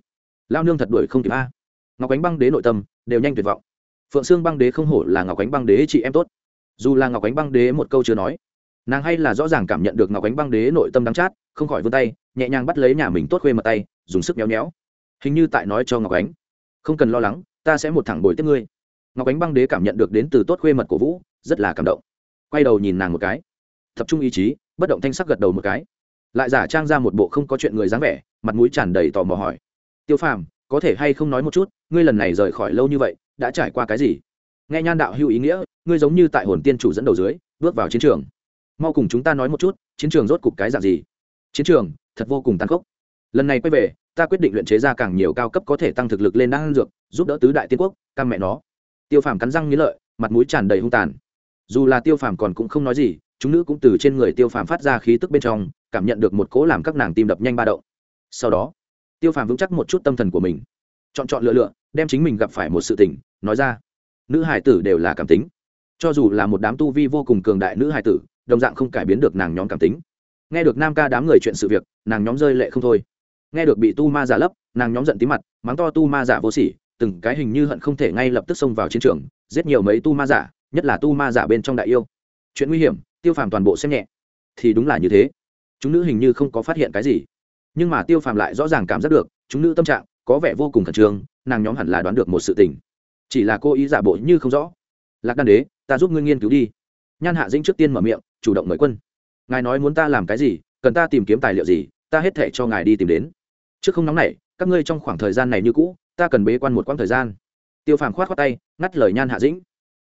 Lao nương thật đuổi không kịp a ngọc ánh băng đế nội tâm đều nhanh tuyệt vọng. Phượng sương băng đế không hổ là ngọc ánh băng đế chị em tốt. Dù là ngọc ánh băng đế một câu chưa nói, nàng hay là rõ ràng cảm nhận được ngọc ánh băng đế nội tâm đắng chát, không khỏi vươn tay, nhẹ nhàng bắt lấy nhà mình tốt khuê mật tay, dùng sức méo méo. Hình như tại nói cho ngọc ánh, không cần lo lắng, ta sẽ một thẳng bồi tiếp ngươi. Ngọc ánh băng đế cảm nhận được đến từ tốt khuê mật của vũ, rất là cảm động. Quay đầu nhìn nàng một cái, tập trung ý chí, bất động thanh sắc gật đầu một cái. Lại giả trang ra một bộ không có chuyện người dáng vẻ, mặt mũi tràn đầy tò mò hỏi, tiêu phàm có thể hay không nói một chút, ngươi lần này rời khỏi lâu như vậy, đã trải qua cái gì? Nghe nhan đạo hữu ý nghĩa, ngươi giống như tại hồn tiên chủ dẫn đầu dưới, bước vào chiến trường. Mau cùng chúng ta nói một chút, chiến trường rốt cục cái dạng gì? Chiến trường, thật vô cùng tàn khốc. Lần này quay về, ta quyết định luyện chế ra càng nhiều cao cấp có thể tăng thực lực lên đan dược, giúp đỡ tứ đại tiên quốc căn mẹ nó. Tiêu phàm cắn răng nghĩ lợi, mặt mũi tràn đầy hung tàn. Dù là tiêu phàm còn cũng không nói gì, chúng nữ cũng từ trên người tiêu phàm phát ra khí tức bên trong, cảm nhận được một cố làm các nàng tim đập nhanh ba đậu sau đó tiêu phàm vững chắc một chút tâm thần của mình. Chọn chọn lựa lựa, đem chính mình gặp phải một sự tình, nói ra. Nữ hải tử đều là cảm tính. Cho dù là một đám tu vi vô cùng cường đại nữ hải tử, đồng dạng không cải biến được nàng nhóm cảm tính. Nghe được nam ca đám người chuyện sự việc, nàng nhóm rơi lệ không thôi. Nghe được bị tu ma giả lấp, nàng nhóm giận tí mặt, mắng to tu ma giả vô sỉ, từng cái hình như hận không thể ngay lập tức xông vào chiến trường, giết nhiều mấy tu ma giả, nhất là tu ma giả bên trong đại yêu. Chuyện nguy hiểm, tiêu phàm toàn bộ xem nhẹ. Thì đúng là như thế. Chúng nữ hình như không có phát hiện cái gì nhưng mà tiêu phàm lại rõ ràng cảm giác được, chúng nữ tâm trạng có vẻ vô cùng khẩn trương, nàng nhóm hẳn là đoán được một sự tình. Chỉ là cô ý giả bộ như không rõ. Lạc đan đế, ta giúp ngươi nghiên cứu đi. Nhan hạ dĩnh trước tiên mở miệng, chủ động mời quân. Ngài nói muốn ta làm cái gì, cần ta tìm kiếm tài liệu gì, ta hết thể cho ngài đi tìm đến. Trước không nóng này các ngươi trong khoảng thời gian này như cũ, ta cần bế quan một quãng thời gian. Tiêu phàm khoát khoát tay, ngắt lời nhan hạ dĩnh.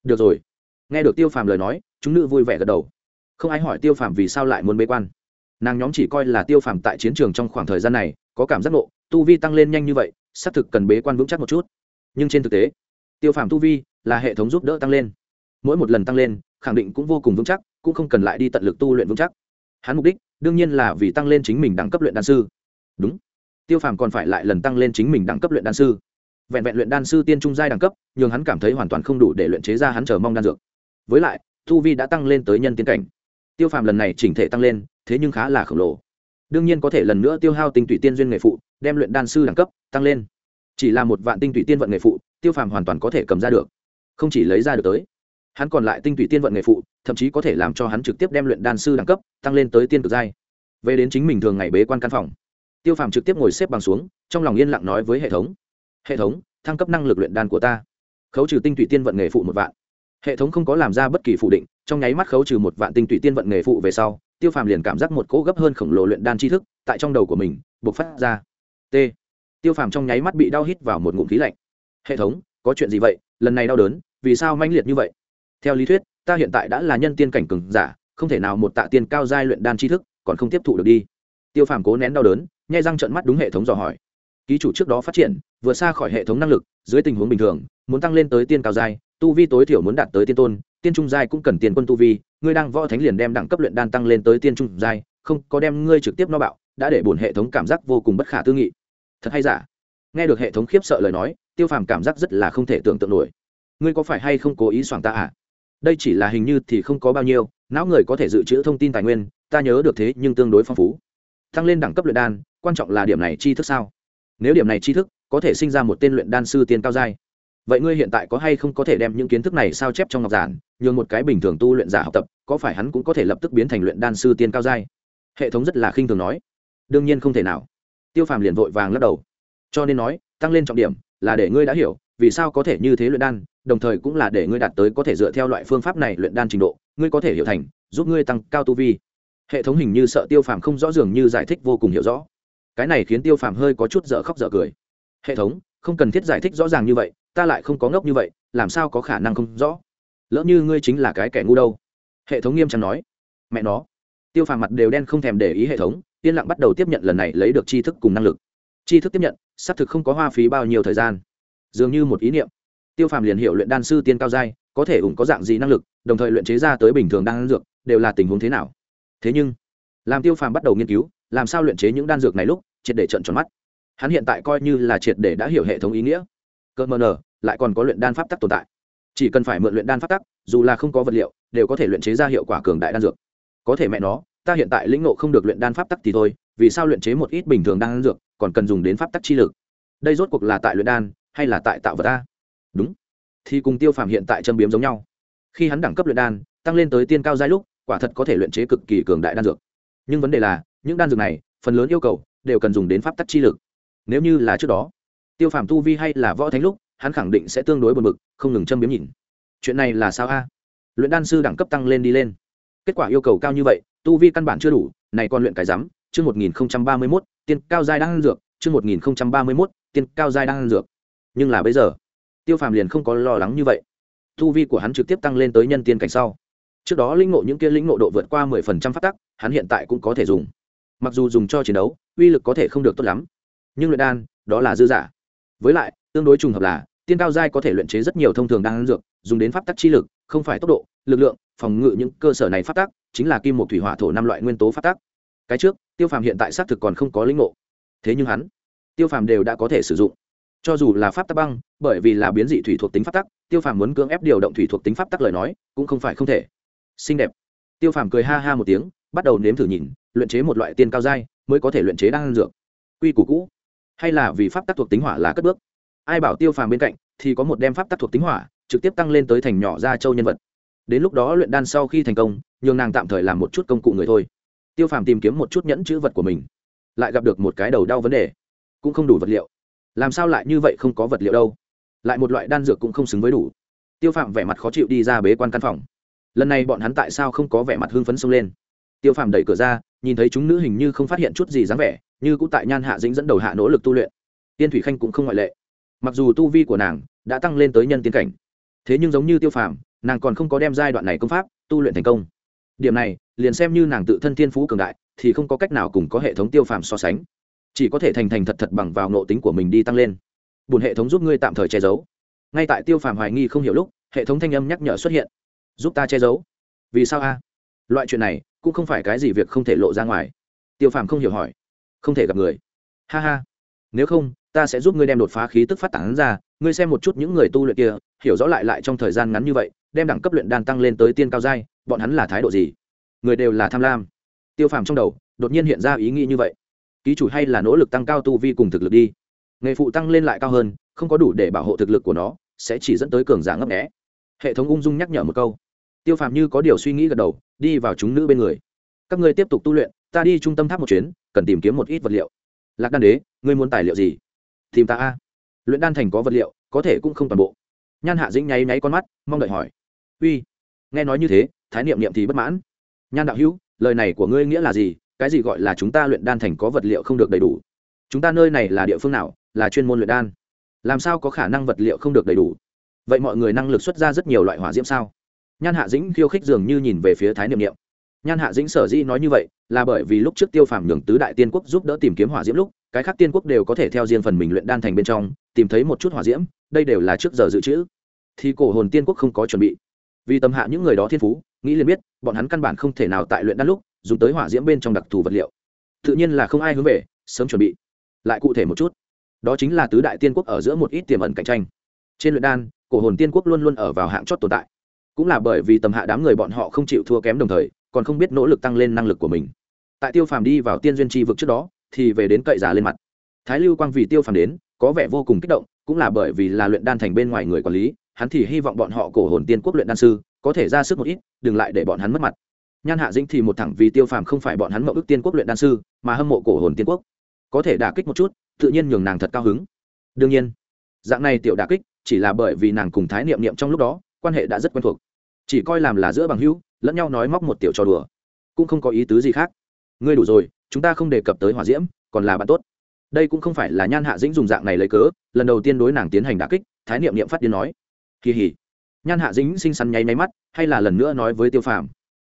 Được rồi. Nghe được tiêu phàm lời nói, chúng nữ vui vẻ gật đầu. Không ai hỏi tiêu phàm vì sao lại muốn bế quan nàng nhóm chỉ coi là tiêu phàm tại chiến trường trong khoảng thời gian này, có cảm giác nộ tu vi tăng lên nhanh như vậy, xác thực cần bế quan vững chắc một chút. Nhưng trên thực tế, tiêu phàm tu vi là hệ thống giúp đỡ tăng lên. Mỗi một lần tăng lên, khẳng định cũng vô cùng vững chắc, cũng không cần lại đi tận lực tu luyện vững chắc. Hắn mục đích, đương nhiên là vì tăng lên chính mình đẳng cấp luyện đan sư. Đúng. Tiêu phàm còn phải lại lần tăng lên chính mình đẳng cấp luyện đan sư. Vẹn vẹn luyện đan sư tiên trung giai đẳng cấp, nhường hắn cảm thấy hoàn toàn không đủ để luyện chế ra hắn chờ mong đan dược. Với lại, tu vi đã tăng lên tới nhân tiến cảnh tiêu phàm lần này chỉnh thể tăng lên, thế nhưng khá là khổng lồ. Đương nhiên có thể lần nữa tiêu hao tinh tủy tiên duyên nghề phụ, đem luyện đan sư đẳng cấp tăng lên. Chỉ là một vạn tinh tủy tiên vận nghề phụ, tiêu phàm hoàn toàn có thể cầm ra được. Không chỉ lấy ra được tới, hắn còn lại tinh tủy tiên vận nghề phụ, thậm chí có thể làm cho hắn trực tiếp đem luyện đan sư đẳng cấp tăng lên tới tiên cực giai. Về đến chính mình thường ngày bế quan căn phòng, tiêu phàm trực tiếp ngồi xếp bằng xuống, trong lòng yên lặng nói với hệ thống hệ thống, thăng cấp năng lực luyện đan của ta. Khấu trừ tinh tụy tiên vận nghề phụ một vạn hệ thống không có làm ra bất kỳ phủ định, trong nháy mắt khấu trừ một vạn tinh tụy tiên vận nghề phụ về sau, tiêu phàm liền cảm giác một cỗ gấp hơn khổng lồ luyện đan tri thức tại trong đầu của mình buộc phát ra. T. Tiêu phàm trong nháy mắt bị đau hít vào một ngụm khí lạnh. Hệ thống, có chuyện gì vậy? Lần này đau đớn, vì sao manh liệt như vậy? Theo lý thuyết, ta hiện tại đã là nhân tiên cảnh cừng giả, không thể nào một tạ tiên cao giai luyện đan tri thức còn không tiếp thụ được đi. Tiêu phàm cố nén đau đớn, nhai răng trận mắt đúng hệ thống dò hỏi. Ký chủ trước đó phát triển vừa xa khỏi hệ thống năng lực, dưới tình huống bình thường, muốn tăng lên tới tiên cao giai tu vi tối thiểu muốn đạt tới tiên tôn, tiên trung giai cũng cần tiền quân tu vi, ngươi đang võ thánh liền đem đẳng cấp luyện đan tăng lên tới tiên trung giai, không có đem ngươi trực tiếp no bạo, đã để bổn hệ thống cảm giác vô cùng bất khả tư nghị. Thật hay giả? Nghe được hệ thống khiếp sợ lời nói, tiêu phàm cảm giác rất là không thể tưởng tượng nổi. Ngươi có phải hay không cố ý soảng ta à? Đây chỉ là hình như thì không có bao nhiêu, não người có thể dự trữ thông tin tài nguyên, ta nhớ được thế nhưng tương đối phong phú. Tăng lên đẳng cấp luyện đan, quan trọng là điểm này chi thức sao? Nếu điểm này chi thức, có thể sinh ra một tên luyện đan sư tiên cao giai vậy ngươi hiện tại có hay không có thể đem những kiến thức này sao chép trong ngọc giản, nhường một cái bình thường tu luyện giả học tập, có phải hắn cũng có thể lập tức biến thành luyện đan sư tiên cao giai? Hệ thống rất là khinh thường nói. Đương nhiên không thể nào. Tiêu phàm liền vội vàng lắc đầu. Cho nên nói, tăng lên trọng điểm, là để ngươi đã hiểu, vì sao có thể như thế luyện đan, đồng thời cũng là để ngươi đạt tới có thể dựa theo loại phương pháp này luyện đan trình độ, ngươi có thể hiểu thành, giúp ngươi tăng cao tu vi. Hệ thống hình như sợ tiêu phàm không rõ dường như giải thích vô cùng hiểu rõ. Cái này khiến tiêu phàm hơi có chút dở khóc dở cười. Hệ thống, không cần thiết giải thích rõ ràng như vậy ta lại không có ngốc như vậy, làm sao có khả năng không rõ? Lỡ như ngươi chính là cái kẻ ngu đâu. Hệ thống nghiêm trọng nói. Mẹ nó. Tiêu phàm mặt đều đen không thèm để ý hệ thống, yên lặng bắt đầu tiếp nhận lần này lấy được tri thức cùng năng lực. Tri thức tiếp nhận, xác thực không có hoa phí bao nhiêu thời gian. Dường như một ý niệm. Tiêu phàm liền hiệu luyện đan sư tiên cao giai, có thể ủng có dạng gì năng lực, đồng thời luyện chế ra tới bình thường đan dược, đều là tình huống thế nào. Thế nhưng, làm tiêu phàm bắt đầu nghiên cứu, làm sao luyện chế những đan dược này lúc, triệt để trận tròn mắt. Hắn hiện tại coi như là triệt để đã hiểu hệ thống ý nghĩa. Cơ mờ nờ lại còn có luyện đan pháp tắc tồn tại. Chỉ cần phải mượn luyện đan pháp tắc, dù là không có vật liệu, đều có thể luyện chế ra hiệu quả cường đại đan dược. Có thể mẹ nó, ta hiện tại lĩnh ngộ không được luyện đan pháp tắc thì thôi, vì sao luyện chế một ít bình thường đan dược, còn cần dùng đến pháp tắc chi lực? Đây rốt cuộc là tại luyện đan, hay là tại tạo vật ta? Đúng. Thì cùng tiêu phàm hiện tại châm biếm giống nhau. Khi hắn đẳng cấp luyện đan, tăng lên tới tiên cao giai lúc, quả thật có thể luyện chế cực kỳ cường đại đan dược. Nhưng vấn đề là, những đan dược này, phần lớn yêu cầu, đều cần dùng đến pháp tắc chi lực. Nếu như là trước đó, tiêu phàm tu vi hay là võ thánh lúc hắn khẳng định sẽ tương đối buồn bực, không ngừng châm biếm nhìn. Chuyện này là sao a? Luyện đan sư đẳng cấp tăng lên đi lên. Kết quả yêu cầu cao như vậy, tu vi căn bản chưa đủ, này còn luyện cái rắm, chương một nghìn ba mươi mốt, tiên cao giai đang ăn dược, chương một nghìn ba mươi mốt, tiên cao giai đang ăn dược. Nhưng là bây giờ, tiêu phàm liền không có lo lắng như vậy. Tu vi của hắn trực tiếp tăng lên tới nhân tiên cảnh sau. Trước đó linh ngộ những kia linh ngộ độ vượt qua mười phần trăm phát tắc, hắn hiện tại cũng có thể dùng. Mặc dù dùng cho chiến đấu, uy lực có thể không được tốt lắm. Nhưng luyện đan, đó là dư giả. Với lại tương đối trùng hợp là, tiên cao giai có thể luyện chế rất nhiều thông thường đan dược, dùng đến pháp tắc chi lực, không phải tốc độ, lực lượng, phòng ngự những cơ sở này pháp tắc, chính là kim một thủy hỏa thổ năm loại nguyên tố pháp tắc. Cái trước, tiêu phàm hiện tại xác thực còn không có linh ngộ. Thế nhưng hắn, tiêu phàm đều đã có thể sử dụng. Cho dù là pháp tắc băng, bởi vì là biến dị thủy thuộc tính pháp tắc, tiêu phàm muốn cưỡng ép điều động thủy thuộc tính pháp tắc lời nói, cũng không phải không thể. Xinh đẹp. Tiêu phàm cười ha ha một tiếng, bắt đầu nếm thử nhìn, luyện chế một loại tiên cao giai, mới có thể luyện chế đan dược. Quy củ cũ. Hay là vì pháp tắc thuộc tính hỏa là cất bước ai bảo tiêu phàm bên cạnh thì có một đem pháp tắc thuộc tính hỏa, trực tiếp tăng lên tới thành nhỏ gia châu nhân vật. Đến lúc đó luyện đan sau khi thành công, nhường nàng tạm thời làm một chút công cụ người thôi. Tiêu phàm tìm kiếm một chút nhẫn chữ vật của mình, lại gặp được một cái đầu đau vấn đề. Cũng không đủ vật liệu. Làm sao lại như vậy không có vật liệu đâu? Lại một loại đan dược cũng không xứng với đủ. Tiêu phạm vẻ mặt khó chịu đi ra bế quan căn phòng. Lần này bọn hắn tại sao không có vẻ mặt hưng phấn xông lên? Tiêu phạm đẩy cửa ra, nhìn thấy chúng nữ hình như không phát hiện chút gì dáng vẻ, như cũng tại nhan hạ dĩnh dẫn đầu hạ nỗ lực tu luyện. Tiên thủy khanh cũng không ngoại lệ mặc dù tu vi của nàng đã tăng lên tới nhân tiến cảnh, thế nhưng giống như tiêu phàm, nàng còn không có đem giai đoạn này công pháp tu luyện thành công. Điểm này, liền xem như nàng tự thân thiên phú cường đại, thì không có cách nào cùng có hệ thống tiêu phàm so sánh. Chỉ có thể thành thành thật thật bằng vào nộ tính của mình đi tăng lên. Bùn hệ thống giúp ngươi tạm thời che giấu. Ngay tại tiêu phàm hoài nghi không hiểu lúc, hệ thống thanh âm nhắc nhở xuất hiện. Giúp ta che giấu? Vì sao a? Loại chuyện này cũng không phải cái gì việc không thể lộ ra ngoài. Tiêu phàm không hiểu hỏi. Không thể gặp người. Ha ha. Nếu không ta sẽ giúp ngươi đem đột phá khí tức phát tán ra, ngươi xem một chút những người tu luyện kia, hiểu rõ lại lại trong thời gian ngắn như vậy, đem đẳng cấp luyện đan tăng lên tới tiên cao giai, bọn hắn là thái độ gì? Người đều là tham lam. Tiêu phàm trong đầu, đột nhiên hiện ra ý nghĩ như vậy. Ký chủ hay là nỗ lực tăng cao tu vi cùng thực lực đi. Nghề phụ tăng lên lại cao hơn, không có đủ để bảo hộ thực lực của nó, sẽ chỉ dẫn tới cường giả ngấp nghẽ hệ thống ung dung nhắc nhở một câu. Tiêu phàm như có điều suy nghĩ gật đầu, đi vào chúng nữ bên người. Các ngươi tiếp tục tu luyện, ta đi trung tâm tháp một chuyến, cần tìm kiếm một ít vật liệu. Lạc đan đế, ngươi muốn tài liệu gì? Tìm ta a. Luyện đan thành có vật liệu, có thể cũng không toàn bộ. Nhan hạ dĩnh nháy nháy con mắt, mong đợi hỏi. Uy, nghe nói như thế, thái niệm niệm thì bất mãn. Nhan đạo hữu, lời này của ngươi nghĩa là gì? Cái gì gọi là chúng ta luyện đan thành có vật liệu không được đầy đủ? Chúng ta nơi này là địa phương nào? Là chuyên môn luyện đan. Làm sao có khả năng vật liệu không được đầy đủ? Vậy mọi người năng lực xuất ra rất nhiều loại hỏa diễm sao? Nhan hạ dĩnh khiêu khích dường như nhìn về phía thái niệm niệm. Nhan hạ dĩnh sở dĩ nói như vậy, là bởi vì lúc trước tiêu phàm nhường tứ đại tiên quốc giúp đỡ tìm kiếm hỏa diễm lúc cái khác tiên quốc đều có thể theo riêng phần mình luyện đan thành bên trong, tìm thấy một chút hỏa diễm, đây đều là trước giờ dự trữ. Thì cổ hồn tiên quốc không có chuẩn bị. Vì tầm hạ những người đó thiên phú, nghĩ liền biết, bọn hắn căn bản không thể nào tại luyện đan lúc, dùng tới hỏa diễm bên trong đặc thù vật liệu. Tự nhiên là không ai hướng về, sớm chuẩn bị. Lại cụ thể một chút, đó chính là tứ đại tiên quốc ở giữa một ít tiềm ẩn cạnh tranh. Trên luyện đan, cổ hồn tiên quốc luôn luôn ở vào hạng chót tồn tại. Cũng là bởi vì tầm hạ đám người bọn họ không chịu thua kém đồng thời, còn không biết nỗ lực tăng lên năng lực của mình. Tại tiêu phàm đi vào tiên duyên tri vực trước đó thì về đến cậy giả lên mặt. Thái lưu quang vì tiêu phàm đến, có vẻ vô cùng kích động, cũng là bởi vì là luyện đan thành bên ngoài người quản lý, hắn thì hy vọng bọn họ cổ hồn tiên quốc luyện đan sư có thể ra sức một ít, đừng lại để bọn hắn mất mặt. Nhan hạ dĩnh thì một thẳng vì tiêu phàm không phải bọn hắn mậu ước tiên quốc luyện đan sư, mà hâm mộ cổ hồn tiên quốc. Có thể đả kích một chút, tự nhiên nhường nàng thật cao hứng. Đương nhiên, dạng này tiểu đả kích, chỉ là bởi vì nàng cùng thái niệm niệm trong lúc đó, quan hệ đã rất quen thuộc. Chỉ coi làm là giữa bằng hữu, lẫn nhau nói móc một tiểu trò đùa. Cũng không có ý tứ gì khác. Ngươi đủ rồi chúng ta không đề cập tới hỏa diễm, còn là bạn tốt. Đây cũng không phải là nhan hạ dĩnh dùng dạng này lấy cớ, lần đầu tiên đối nàng tiến hành đả kích, thái niệm niệm phát điên nói. Kỳ hỉ. Nhan hạ dĩnh xinh xắn nháy máy mắt, hay là lần nữa nói với tiêu phàm.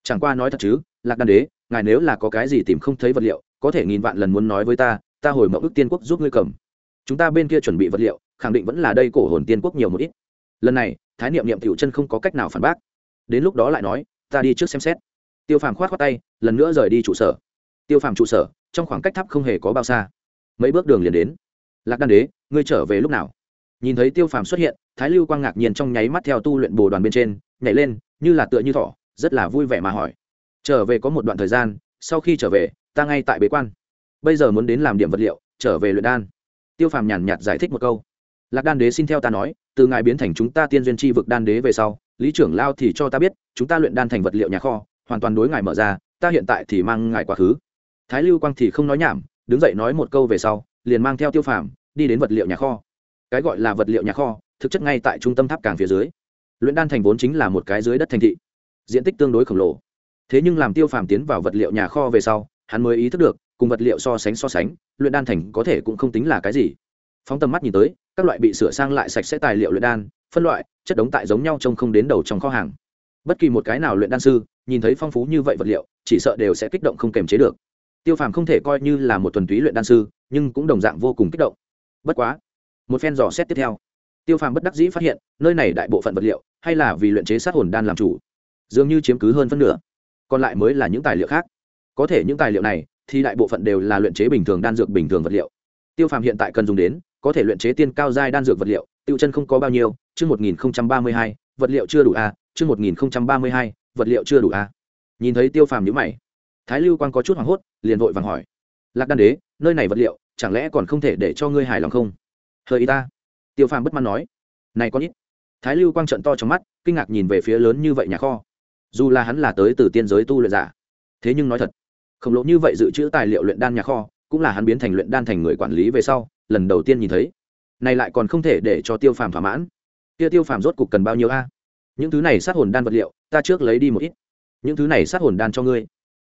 Chẳng qua nói thật chứ, lạc đan đế, ngài nếu là có cái gì tìm không thấy vật liệu, có thể nghìn vạn lần muốn nói với ta ta hồi mẫu ước tiên quốc giúp ngươi cầm. Chúng ta bên kia chuẩn bị vật liệu, khẳng định vẫn là đây cổ hồn tiên quốc nhiều một ít. Lần này, thái niệm niệm tiểu chân không có cách nào phản bác. Đến lúc đó lại nói, ta đi trước xem xét. Tiêu phàm khoát khoát tay, lần nữa rời đi trụ sở tiêu phàm trụ sở, trong khoảng cách tháp không hề có bao xa. Mấy bước đường liền đến. Lạc đan đế, ngươi trở về lúc nào? Nhìn thấy tiêu phàm xuất hiện, thái lưu quang ngạc nhiên trong nháy mắt theo tu luyện bồ đoàn bên trên, nhảy lên, như là tựa như thỏ, rất là vui vẻ mà hỏi. Trở về có một đoạn thời gian, sau khi trở về, ta ngay tại bế quan. Bây giờ muốn đến làm điểm vật liệu, trở về luyện đan. Tiêu phàm nhàn nhạt giải thích một câu. Lạc đan đế xin theo ta nói, từ ngài biến thành chúng ta tiên duyên tri vực đan đế về sau, lý trưởng lao thì cho ta biết, chúng ta luyện đan thành vật liệu nhà kho, hoàn toàn đối ngài mở ra, ta hiện tại thì mang ngài quá khứ thái lưu quang thì không nói nhảm, đứng dậy nói một câu về sau, liền mang theo tiêu phàm đi đến vật liệu nhà kho. Cái gọi là vật liệu nhà kho, thực chất ngay tại trung tâm tháp càng phía dưới. Luyện đan thành vốn chính là một cái dưới đất thành thị. Diện tích tương đối khổng lồ. Thế nhưng làm tiêu phàm tiến vào vật liệu nhà kho về sau, hắn mới ý thức được, cùng vật liệu so sánh so sánh, luyện đan thành có thể cũng không tính là cái gì. Phóng tầm mắt nhìn tới, các loại bị sửa sang lại sạch sẽ tài liệu luyện đan, phân loại, chất đống tại giống nhau trông không đến đầu trong kho hàng. Bất kỳ một cái nào luyện đan sư, nhìn thấy phong phú như vậy vật liệu, chỉ sợ đều sẽ kích động không kềm chế được tiêu phàm không thể coi như là một thuần túy luyện đan sư, nhưng cũng đồng dạng vô cùng kích động. Bất quá, một phen dò xét tiếp theo, tiêu phàm bất đắc dĩ phát hiện, nơi này đại bộ phận vật liệu, hay là vì luyện chế sát hồn đan làm chủ, dường như chiếm cứ hơn phân nửa, còn lại mới là những tài liệu khác. Có thể những tài liệu này, thì đại bộ phận đều là luyện chế bình thường đan dược bình thường vật liệu. Tiêu phàm hiện tại cần dùng đến, có thể luyện chế tiên cao giai đan dược vật liệu, tiêu chân không có bao nhiêu, chương một nghìn ba mươi hai, vật liệu chưa đủ a chương một nghìn ba mươi hai, vật liệu chưa đủ a nhìn thấy tiêu phàm nhữ mày thái lưu Quang có chút hoảng hốt, liền vội vàng hỏi. Lạc đan đế, nơi này vật liệu, chẳng lẽ còn không thể để cho ngươi hài lòng không? Hơi y ta. Tiêu phàm bất mãn nói. Này có ít. Thái lưu quang trận to trong mắt, kinh ngạc nhìn về phía lớn như vậy nhà kho. Dù là hắn là tới từ tiên giới tu luyện giả, thế nhưng nói thật, khổng lồ như vậy dự trữ tài liệu luyện đan nhà kho, cũng là hắn biến thành luyện đan thành người quản lý về sau, lần đầu tiên nhìn thấy. Này lại còn không thể để cho tiêu phàm thỏa mãn. Kia tiêu phàm rốt cục cần bao nhiêu a? Những thứ này sát hồn đan vật liệu, ta trước lấy đi một ít. Những thứ này sát hồn đan cho ngươi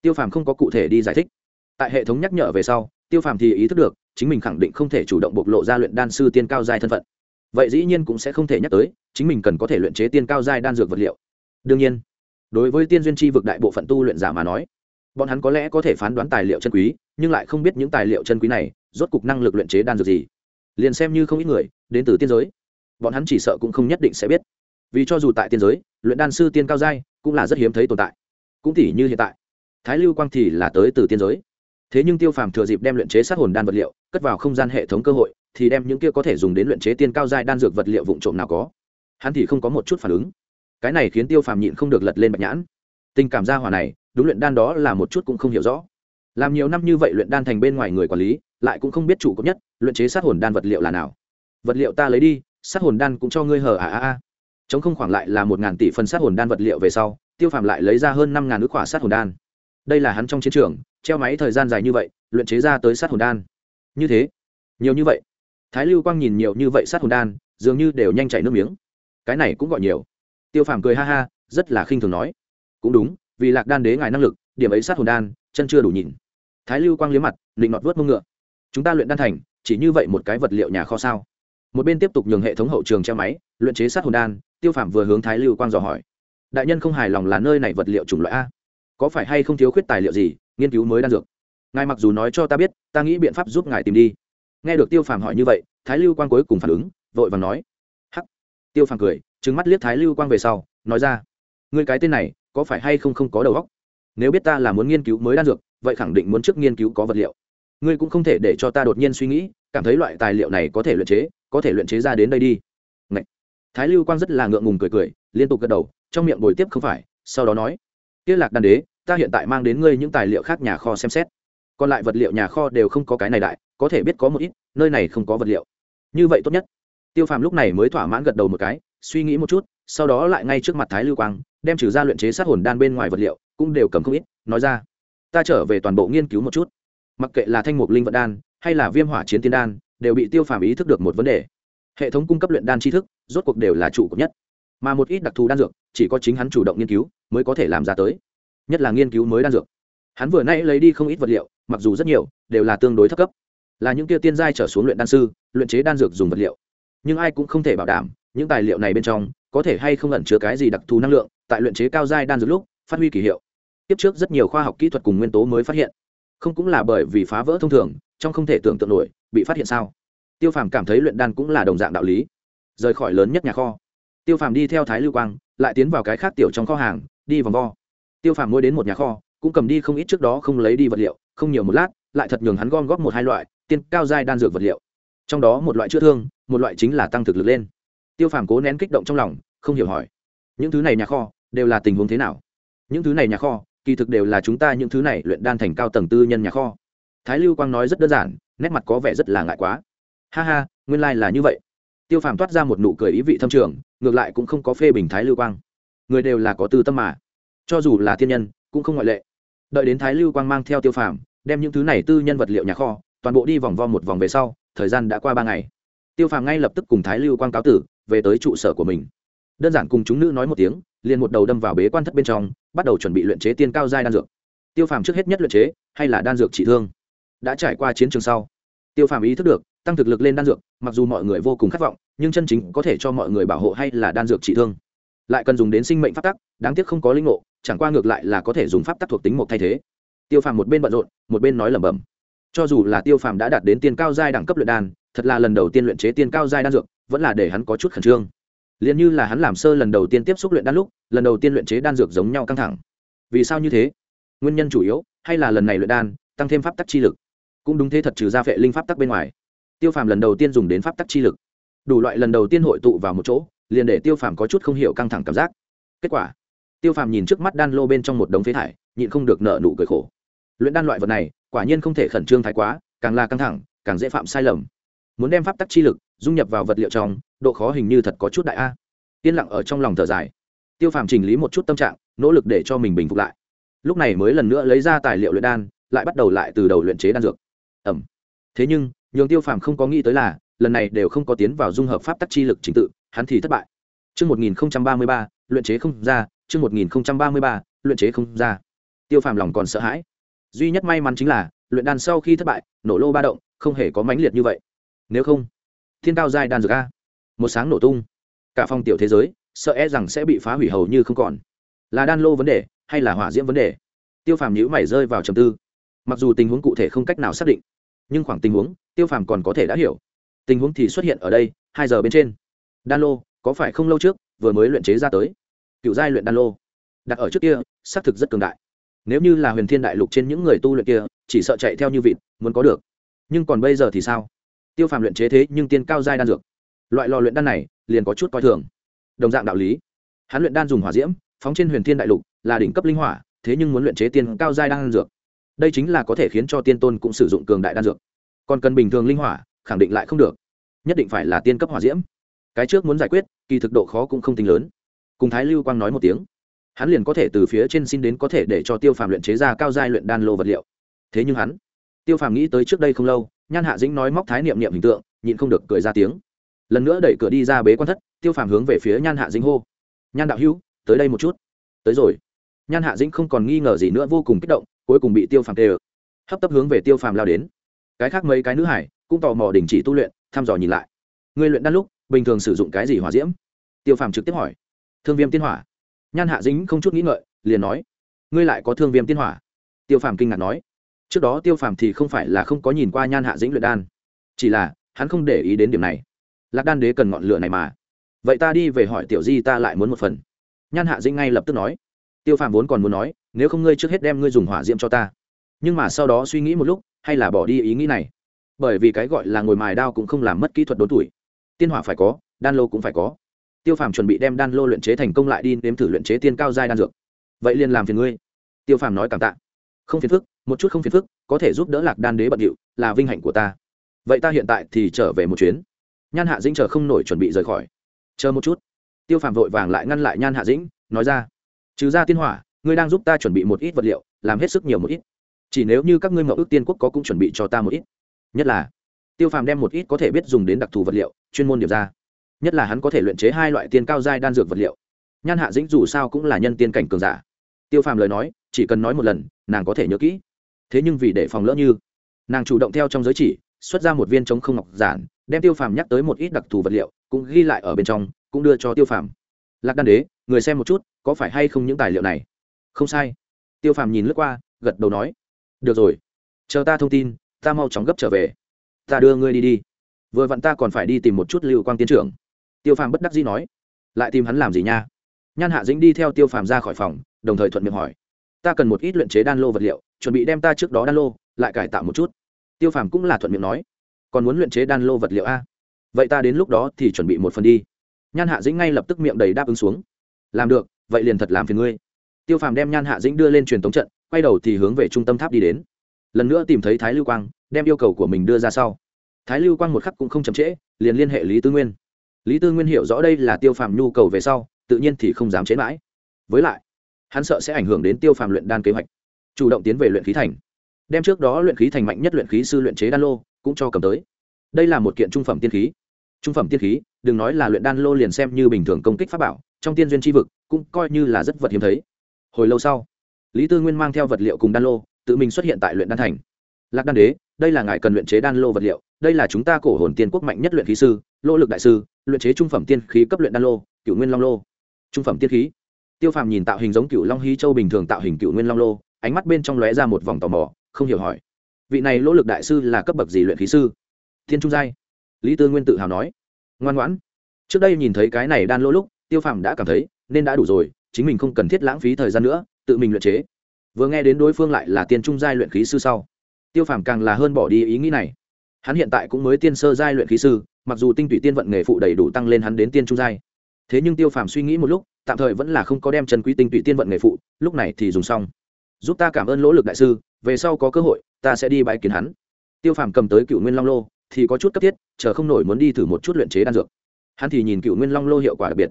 tiêu phàm không có cụ thể đi giải thích. Tại hệ thống nhắc nhở về sau, tiêu phàm thì ý thức được, chính mình khẳng định không thể chủ động bộc lộ ra luyện đan sư tiên cao giai thân phận. Vậy dĩ nhiên cũng sẽ không thể nhắc tới, chính mình cần có thể luyện chế tiên cao giai đan dược vật liệu. Đương nhiên, đối với tiên duyên tri vực đại bộ phận tu luyện giả mà nói, bọn hắn có lẽ có thể phán đoán tài liệu chân quý, nhưng lại không biết những tài liệu chân quý này rốt cục năng lực luyện chế đan dược gì. Liền xem như không ít người, đến từ tiên giới, bọn hắn chỉ sợ cũng không nhất định sẽ biết. Vì cho dù tại tiên giới, luyện đan sư tiên cao giai cũng là rất hiếm thấy tồn tại. Cũng tỉ như hiện tại thái lưu quang thì là tới từ tiên giới. Thế nhưng tiêu phàm thừa dịp đem luyện chế sát hồn đan vật liệu, cất vào không gian hệ thống cơ hội, thì đem những kia có thể dùng đến luyện chế tiên cao giai đan dược vật liệu vụn trộm nào có. Hắn thì không có một chút phản ứng. Cái này khiến tiêu phàm nhịn không được lật lên bạch nhãn. Tình cảm gia hỏa này, đúng luyện đan đó là một chút cũng không hiểu rõ. Làm nhiều năm như vậy luyện đan thành bên ngoài người quản lý, lại cũng không biết chủ cấp nhất, luyện chế sát hồn đan vật liệu là nào. Vật liệu ta lấy đi, sát hồn đan cũng cho ngươi hờ à à à. Chống không khoảng lại là một ngàn tỷ phần sát hồn đan vật liệu về sau, tiêu phàm lại lấy ra hơn năm ngàn ước khỏa sát hồn đan đây là hắn trong chiến trường, treo máy thời gian dài như vậy, luyện chế ra tới sát hồn đan. Như thế, nhiều như vậy. Thái lưu quang nhìn nhiều như vậy sát hồn đan, dường như đều nhanh chảy nước miếng. Cái này cũng gọi nhiều. Tiêu phàm cười ha ha, rất là khinh thường nói. Cũng đúng, vì lạc đan đế ngài năng lực, điểm ấy sát hồn đan, chân chưa đủ nhìn. Thái lưu quang liếm mặt định nọt vớt mông ngựa. Chúng ta luyện đan thành, chỉ như vậy một cái vật liệu nhà kho sao? Một bên tiếp tục nhường hệ thống hậu trường treo máy, luyện chế sát hồn đan, tiêu Phàm vừa hướng thái lưu quang dò hỏi. Đại nhân không hài lòng là nơi này vật liệu chủng loại a? Có phải hay không thiếu khuyết tài liệu gì, nghiên cứu mới đan dược? Ngài mặc dù nói cho ta biết, ta nghĩ biện pháp giúp ngài tìm đi. Nghe được tiêu phàm hỏi như vậy, thái lưu quang cuối cùng phản ứng, vội và nói. Hắc. Tiêu phàm cười trứng mắt liếc thái lưu quang về sau, nói ra. Ngươi cái tên này, có phải hay không không có đầu óc? Nếu biết ta là muốn nghiên cứu mới đan dược, vậy khẳng định muốn trước nghiên cứu có vật liệu. Ngươi cũng không thể để cho ta đột nhiên suy nghĩ, cảm thấy loại tài liệu này có thể luyện chế, có thể luyện chế ra đến đây đi. Ngậy. thái lưu quang rất là ngượng ngùng cười cười, liên tục gật đầu, trong miệng bồi tiếp không phải, sau đó nói tiết lạc đan đế, ta hiện tại mang đến ngươi những tài liệu khác nhà kho xem xét. Còn lại vật liệu nhà kho đều không có cái này đại, có thể biết có một ít, nơi này không có vật liệu. Như vậy tốt nhất. Tiêu phàm lúc này mới thỏa mãn gật đầu một cái, suy nghĩ một chút, sau đó lại ngay trước mặt thái lưu quang, đem trừ ra luyện chế sát hồn đan bên ngoài vật liệu, cũng đều cầm không ít, nói ra. Ta trở về toàn bộ nghiên cứu một chút. Mặc kệ là thanh mục linh vận đan, hay là viêm hỏa chiến tiên đan, đều bị tiêu phàm ý thức được một vấn đề. Hệ thống cung cấp luyện đan tri thức, rốt cuộc đều là chủ cấp nhất. Mà một ít đặc thù đan dược, chỉ có chính hắn chủ động nghiên cứu mới có thể làm ra tới. Nhất là nghiên cứu mới đan dược. Hắn vừa nay lấy đi không ít vật liệu, mặc dù rất nhiều, đều là tương đối thấp cấp. Là những kia tiên giai trở xuống luyện đan sư, luyện chế đan dược dùng vật liệu. Nhưng ai cũng không thể bảo đảm, những tài liệu này bên trong, có thể hay không ẩn chứa cái gì đặc thù năng lượng, tại luyện chế cao giai đan dược lúc, phát huy kỳ hiệu. Tiếp trước rất nhiều khoa học kỹ thuật cùng nguyên tố mới phát hiện. Không cũng là bởi vì phá vỡ thông thường, trong không thể tưởng tượng nổi, bị phát hiện sao? Tiêu phàm cảm thấy luyện đan cũng là đồng dạng đạo lý. Rời khỏi lớn nhất nhà kho. Tiêu phàm đi theo thái lưu quang, lại tiến vào cái khác tiểu trong kho hàng đi vòng vo. Tiêu phàm mua đến một nhà kho, cũng cầm đi không ít trước đó không lấy đi vật liệu, không nhiều một lát, lại thật nhường hắn gom góp một hai loại, tiên cao giai đan dược vật liệu. Trong đó một loại chữa thương, một loại chính là tăng thực lực lên. Tiêu phàm cố nén kích động trong lòng, không hiểu hỏi, những thứ này nhà kho đều là tình huống thế nào? Những thứ này nhà kho, kỳ thực đều là chúng ta những thứ này luyện đan thành cao tầng tư nhân nhà kho. Thái lưu quang nói rất đơn giản, nét mặt có vẻ rất là ngại quá. Ha ha, nguyên lai、like、là như vậy. Tiêu phàm toát ra một nụ cười ý vị thâm trường, ngược lại cũng không có phê bình thái lưu quang người đều là có tư tâm mà. Cho dù là thiên nhân, cũng không ngoại lệ. Đợi đến thái lưu quang mang theo tiêu phàm, đem những thứ này tư nhân vật liệu nhà kho, toàn bộ đi vòng vo một vòng về sau, thời gian đã qua ba ngày. Tiêu phàm ngay lập tức cùng thái lưu quang cáo tử, về tới trụ sở của mình. Đơn giản cùng chúng nữ nói một tiếng, liền một đầu đâm vào bế quan thất bên trong, bắt đầu chuẩn bị luyện chế tiên cao giai đan dược. Tiêu phàm trước hết nhất luyện chế, hay là đan dược trị thương. Đã trải qua chiến trường sau, tiêu phàm ý thức được, tăng thực lực lên đan dược, mặc dù mọi người vô cùng khát vọng, nhưng chân chính có thể cho mọi người bảo hộ hay là đan dược trị thương lại cần dùng đến sinh mệnh pháp tắc, đáng tiếc không có linh ngộ, chẳng qua ngược lại là có thể dùng pháp tắc thuộc tính một thay thế. Tiêu phàm một bên bận rộn, một bên nói lẩm bẩm. Cho dù là tiêu phàm đã đạt đến tiên cao giai đẳng cấp luyện đan, thật là lần đầu tiên luyện chế tiên cao giai đan dược, vẫn là để hắn có chút khẩn trương. Liền như là hắn làm sơ lần đầu tiên tiếp xúc luyện đan lúc, lần đầu tiên luyện chế đan dược giống nhau căng thẳng. Vì sao như thế? Nguyên nhân chủ yếu, hay là lần này luyện đan, tăng thêm pháp tắc chi lực? Cũng đúng thế thật trừ ra vệ linh pháp tắc bên ngoài. Tiêu phàm lần đầu tiên dùng đến pháp tắc chi lực. Đủ loại lần đầu tiên hội tụ vào một chỗ liền để tiêu phàm có chút không hiểu căng thẳng cảm giác. Kết quả, tiêu phàm nhìn trước mắt đan lô bên trong một đống phế thải, nhịn không được nợ nụ cười khổ. Luyện đan loại vật này, quả nhiên không thể khẩn trương thái quá, càng là căng thẳng, càng dễ phạm sai lầm. Muốn đem pháp tắc chi lực dung nhập vào vật liệu trong, độ khó hình như thật có chút đại a. Yên lặng ở trong lòng thở dài. Tiêu phàm chỉnh lý một chút tâm trạng, nỗ lực để cho mình bình phục lại. Lúc này mới lần nữa lấy ra tài liệu luyện đan, lại bắt đầu lại từ đầu luyện chế đan dược. Ẩm. Thế nhưng, nhường tiêu phàm không có nghĩ tới là, lần này đều không có tiến vào dung hợp pháp tắc chi lực trình tự hắn thì thất bại Trước 1033, luyện chế không ra, trước 1033, luyện chế không ra. Tiêu phàm lòng còn sợ hãi. Duy nhất may mắn chính là, luyện đan sau khi thất bại, nổ lô ba động, không hề có mãnh liệt như vậy. Nếu không, thiên cao giai đan dược a, một sáng nổ tung, cả phong tiểu thế giới, sợ e rằng sẽ bị phá hủy hầu như không còn. Là đan lô vấn đề, hay là hỏa diễm vấn đề? Tiêu phàm nhíu mày rơi vào trầm tư. Mặc dù tình huống cụ thể không cách nào xác định, nhưng khoảng tình huống, Tiêu phàm còn có thể đã hiểu. Tình huống thì xuất hiện ở đây, hai giờ bên trên. Đan lô, có phải không lâu trước vừa mới luyện chế ra tới? Cựu giai luyện đan lô. Đặt ở trước kia xác thực rất cường đại. Nếu như là huyền thiên đại lục trên những người tu luyện kia chỉ sợ chạy theo như vịt muốn có được. Nhưng còn bây giờ thì sao? Tiêu phàm luyện chế thế nhưng tiên cao giai đan dược. Loại lò luyện đan này liền có chút coi thường. Đồng dạng đạo lý. Hắn luyện đan dùng hỏa diễm phóng trên huyền thiên đại lục là đỉnh cấp linh hỏa thế nhưng muốn luyện chế tiên cao giai đan dược. Đây chính là có thể khiến cho tiên tôn cũng sử dụng cường đại đan dược. Còn cần bình thường linh hỏa khẳng định lại không được. Nhất định phải là tiên cấp hỏa diễm cái trước muốn giải quyết, kỳ thực độ khó cũng không tính lớn. Cùng thái lưu quang nói một tiếng, hắn liền có thể từ phía trên xin đến có thể để cho tiêu phàm luyện chế ra cao giai luyện đan lô vật liệu. Thế nhưng hắn, tiêu phàm nghĩ tới trước đây không lâu, nhan hạ dĩnh nói móc thái niệm niệm hình tượng, nhịn không được cười ra tiếng. Lần nữa đẩy cửa đi ra bế quan thất, tiêu phàm hướng về phía nhan hạ dĩnh hô, nhan đạo hữu, tới đây một chút. Tới rồi. Nhan hạ dĩnh không còn nghi ngờ gì nữa, vô cùng kích động, cuối cùng bị tiêu phàm tê ơ, hấp tấp hướng về tiêu phàm lao đến. Cái khác mấy cái nữ hải cũng tò mò đình chỉ tu luyện, thăm dò nhìn lại. Người luyện đan lúc bình thường sử dụng cái gì hỏa diễm? Tiêu phàm trực tiếp hỏi. Thương viêm tiên hỏa. Nhan hạ dính không chút nghĩ ngợi, liền nói, ngươi lại có thương viêm tiên hỏa? Tiêu phàm kinh ngạc nói, trước đó tiêu phàm thì không phải là không có nhìn qua nhan hạ dĩnh luyện đan, chỉ là hắn không để ý đến điểm này. Lạc đan đế cần ngọn lửa này mà. Vậy ta đi về hỏi tiểu di ta lại muốn một phần. Nhan hạ dĩnh ngay lập tức nói, tiêu phàm vốn còn muốn nói, nếu không ngươi trước hết đem ngươi dùng hỏa diễm cho ta. Nhưng mà sau đó suy nghĩ một lúc, hay là bỏ đi ý nghĩ này. Bởi vì cái gọi là ngồi mài đao cũng không làm mất kỹ thuật đốn tuổi tiên hỏa phải có, đan lô cũng phải có. Tiêu phàm chuẩn bị đem đan lô luyện chế thành công lại đi nếm thử luyện chế tiên cao giai đan dược. Vậy liền làm phiền ngươi. Tiêu phàm nói cảm tạ. Không phiền phức, một chút không phiền phức, có thể giúp đỡ lạc đan đế bận điệu, là vinh hạnh của ta. Vậy ta hiện tại thì trở về một chuyến. Nhan hạ dĩnh chờ không nổi chuẩn bị rời khỏi. Chờ một chút. Tiêu phàm vội vàng lại ngăn lại nhan hạ dĩnh, nói ra. Trừ ra tiên hỏa, ngươi đang giúp ta chuẩn bị một ít vật liệu, làm hết sức nhiều một ít. Chỉ nếu như các ngươi mậu ước tiên quốc có cũng chuẩn bị cho ta một ít. Nhất là tiêu phàm đem một ít có thể biết dùng đến đặc thù vật liệu, chuyên môn điểm ra. Nhất là hắn có thể luyện chế hai loại tiên cao giai đan dược vật liệu. Nhan hạ dĩnh dù sao cũng là nhân tiên cảnh cường giả. Tiêu phàm lời nói, chỉ cần nói một lần, nàng có thể nhớ kỹ. Thế nhưng vì để phòng lỡ như, nàng chủ động theo trong giới chỉ, xuất ra một viên chống không ngọc giản, đem tiêu phàm nhắc tới một ít đặc thù vật liệu, cũng ghi lại ở bên trong, cũng đưa cho tiêu phàm. Lạc đan đế, người xem một chút, có phải hay không những tài liệu này? Không sai. Tiêu phàm nhìn lướt qua, gật đầu nói. Được rồi. Chờ ta thông tin, ta mau chóng gấp trở về ta đưa ngươi đi đi. Vừa vặn ta còn phải đi tìm một chút lưu quang tiến trưởng. Tiêu phàm bất đắc dĩ nói. Lại tìm hắn làm gì nha? Nhan hạ dĩnh đi theo tiêu phàm ra khỏi phòng, đồng thời thuận miệng hỏi. Ta cần một ít luyện chế đan lô vật liệu, chuẩn bị đem ta trước đó đan lô, lại cải tạo một chút. Tiêu phàm cũng là thuận miệng nói. Còn muốn luyện chế đan lô vật liệu a vậy ta đến lúc đó thì chuẩn bị một phần đi. Nhan hạ dĩnh ngay lập tức miệng đầy đáp ứng xuống. Làm được, vậy liền thật làm phiền ngươi. Tiêu phàm đem nhan hạ dĩnh đưa lên truyền tống trận, quay đầu thì hướng về trung tâm tháp đi đến. Lần nữa tìm thấy thái lưu quang đem yêu cầu của mình đưa ra sau. Thái lưu quang một khắc cũng không chậm trễ, liền liên hệ lý tư nguyên. Lý tư nguyên hiểu rõ đây là tiêu phàm nhu cầu về sau, tự nhiên thì không dám chế mãi. Với lại, hắn sợ sẽ ảnh hưởng đến tiêu phàm luyện đan kế hoạch, chủ động tiến về luyện khí thành. Đem trước đó luyện khí thành mạnh nhất luyện khí sư luyện chế đan lô cũng cho cầm tới. Đây là một kiện trung phẩm tiên khí. Trung phẩm tiên khí, đừng nói là luyện đan lô liền xem như bình thường công kích pháp bảo, trong tiên duyên tri vực cũng coi như là rất vật hiếm thấy. Hồi lâu sau, lý tư nguyên mang theo vật liệu cùng đan lô, tự mình xuất hiện tại luyện đan thành. Lạc đan đế đây là ngài cần luyện chế đan lô vật liệu, đây là chúng ta cổ hồn tiên quốc mạnh nhất luyện khí sư lô lực đại sư, luyện chế trung phẩm tiên khí cấp luyện đan lô, cựu nguyên long lô. Trung phẩm tiên khí. Tiêu phàm nhìn tạo hình giống cựu long hí châu bình thường tạo hình cựu nguyên long lô, ánh mắt bên trong lóe ra một vòng tò mò, không hiểu hỏi. Vị này lỗ lực đại sư là cấp bậc gì luyện khí sư? Thiên trung giai. Lý tư nguyên tự hào nói. Ngoan ngoãn. Trước đây nhìn thấy cái này đan lô lúc, tiêu phàm đã cảm thấy nên đã đủ rồi, chính mình không cần thiết lãng phí thời gian nữa, tự mình luyện chế. Vừa nghe đến đối phương lại là tiên trung giai luyện khí sư sau tiêu phàm càng là hơn bỏ đi ý nghĩ này. Hắn hiện tại cũng mới tiên sơ giai luyện khí sư, mặc dù tinh tủy tiên vận nghề phụ đầy đủ tăng lên hắn đến tiên trung giai. Thế nhưng tiêu phàm suy nghĩ một lúc, tạm thời vẫn là không có đem chân quý tinh tụy tiên vận nghề phụ, lúc này thì dùng xong. Giúp ta cảm ơn lỗ lực đại sư, về sau có cơ hội, ta sẽ đi bãi kiến hắn. Tiêu phàm cầm tới cựu nguyên long lô, thì có chút cấp thiết, chờ không nổi muốn đi thử một chút luyện chế đan dược. Hắn thì nhìn cựu nguyên long lô hiệu quả đặc biệt.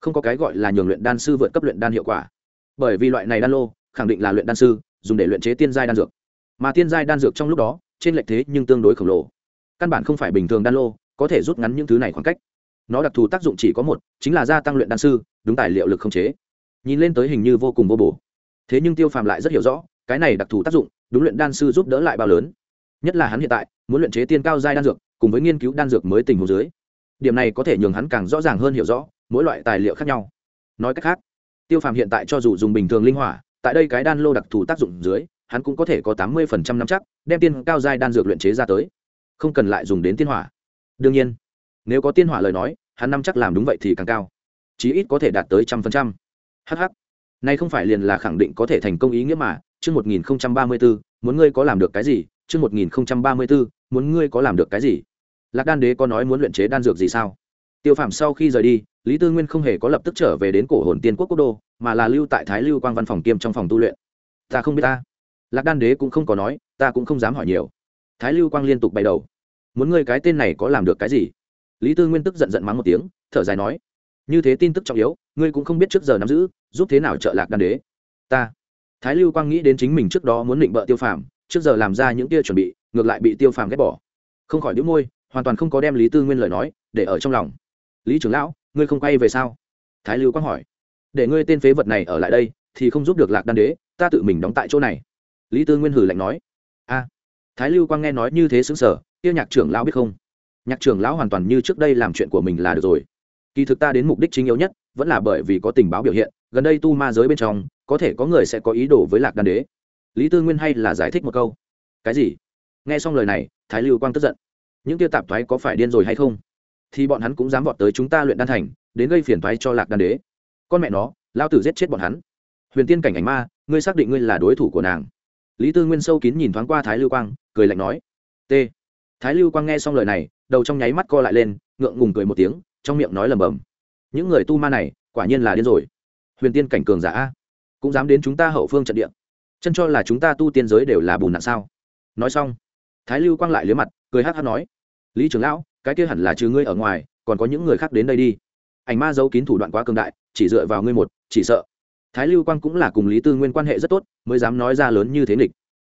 Không có cái gọi là nhường luyện đan sư vượt cấp luyện đan hiệu quả. Bởi vì loại này đan lô, khẳng định là luyện đan sư, dùng để luyện chế tiên giai đan dược mà tiên giai đan dược trong lúc đó, trên lệch thế nhưng tương đối khổng lồ. Căn bản không phải bình thường đan lô, có thể rút ngắn những thứ này khoảng cách. Nó đặc thù tác dụng chỉ có một, chính là gia tăng luyện đan sư, đúng tài liệu lực không chế. Nhìn lên tới hình như vô cùng vô bổ. Thế nhưng tiêu phàm lại rất hiểu rõ, cái này đặc thù tác dụng, đúng luyện đan sư giúp đỡ lại bao lớn. Nhất là hắn hiện tại, muốn luyện chế tiên cao giai đan dược, cùng với nghiên cứu đan dược mới tình hồ dưới. Điểm này có thể nhường hắn càng rõ ràng hơn hiểu rõ, mỗi loại tài liệu khác nhau. Nói cách khác, tiêu phàm hiện tại cho dù dùng bình thường linh hỏa, tại đây cái đan lô đặc thù tác dụng dưới hắn cũng có thể có tám mươi năm chắc, đem tiên cao giai đan dược luyện chế ra tới. Không cần lại dùng đến tiên hỏa. Đương nhiên, nếu có tiên hỏa lời nói, hắn năm chắc làm đúng vậy thì càng cao. Chí ít có thể đạt tới trăm phần trăm. Hh nay không phải liền là khẳng định có thể thành công ý nghĩa mà, chương một nghìn ba mươi bốn muốn ngươi có làm được cái gì? Chương một nghìn ba mươi bốn muốn ngươi có làm được cái gì? Lạc đan đế có nói muốn luyện chế đan dược gì sao? Tiêu phàm sau khi rời đi, lý tư nguyên không hề có lập tức trở về đến cổ hồn tiên quốc quốc đô, mà là lưu tại thái lưu quang văn phòng kiêm trong phòng tu luyện. Ta không biết ta lạc đan đế cũng không có nói, ta cũng không dám hỏi nhiều. Thái lưu quang liên tục bày đầu. Muốn ngươi cái tên này có làm được cái gì? Lý tư nguyên tức giận giận mắng một tiếng, thở dài nói. Như thế tin tức trọng yếu, ngươi cũng không biết trước giờ nắm giữ, giúp thế nào trợ lạc đan đế? Ta. Thái lưu quang nghĩ đến chính mình trước đó muốn định bợ tiêu phàm, trước giờ làm ra những kia chuẩn bị, ngược lại bị tiêu phàm ghét bỏ. Không khỏi đĩu môi, hoàn toàn không có đem lý tư nguyên lời nói để ở trong lòng. Lý trưởng lão, ngươi không quay về sao? Thái lưu quang hỏi. Để ngươi tên phế vật này ở lại đây, thì không giúp được lạc đan đế, ta tự mình đóng tại chỗ này lý tư nguyên hử lạnh nói, a, thái lưu quang nghe nói như thế xứng sở tiêu nhạc trưởng lão biết không? Nhạc trưởng lão hoàn toàn như trước đây làm chuyện của mình là được rồi. Kỳ thực ta đến mục đích chính yếu nhất, vẫn là bởi vì có tình báo biểu hiện, gần đây tu ma giới bên trong, có thể có người sẽ có ý đồ với lạc đan đế. Lý tư nguyên hay là giải thích một câu, cái gì? Nghe xong lời này, thái lưu quang tức giận, những tiêu tạp thoái có phải điên rồi hay không? Thì bọn hắn cũng dám vọt tới chúng ta luyện đan thành, đến gây phiền thoái cho lạc đan đế. Con mẹ nó lao tử giết chết bọn hắn. Huyền tiên cảnh ảnh ma, ngươi xác định ngươi là đối thủ của nàng lý tư nguyên sâu kín nhìn thoáng qua thái lưu quang, cười lạnh nói, t. Thái lưu quang nghe xong lời này, đầu trong nháy mắt co lại lên, ngượng ngùng cười một tiếng, trong miệng nói lầm bầm những người tu ma này, quả nhiên là điên rồi. Huyền tiên cảnh cường giả cũng dám đến chúng ta hậu phương trận địa. Chân cho là chúng ta tu tiên giới đều là bùn nặng sao? Nói xong, thái lưu quang lại liếm mặt, cười hát hát nói, lý trưởng lão, cái kia hẳn là trừ ngươi ở ngoài, còn có những người khác đến đây đi. Ảnh ma giấu kín thủ đoạn quá cường đại, chỉ dựa vào ngươi một, chỉ sợ thái lưu quang cũng là cùng lý tư nguyên quan hệ rất tốt, mới dám nói ra lớn như thế nghịch.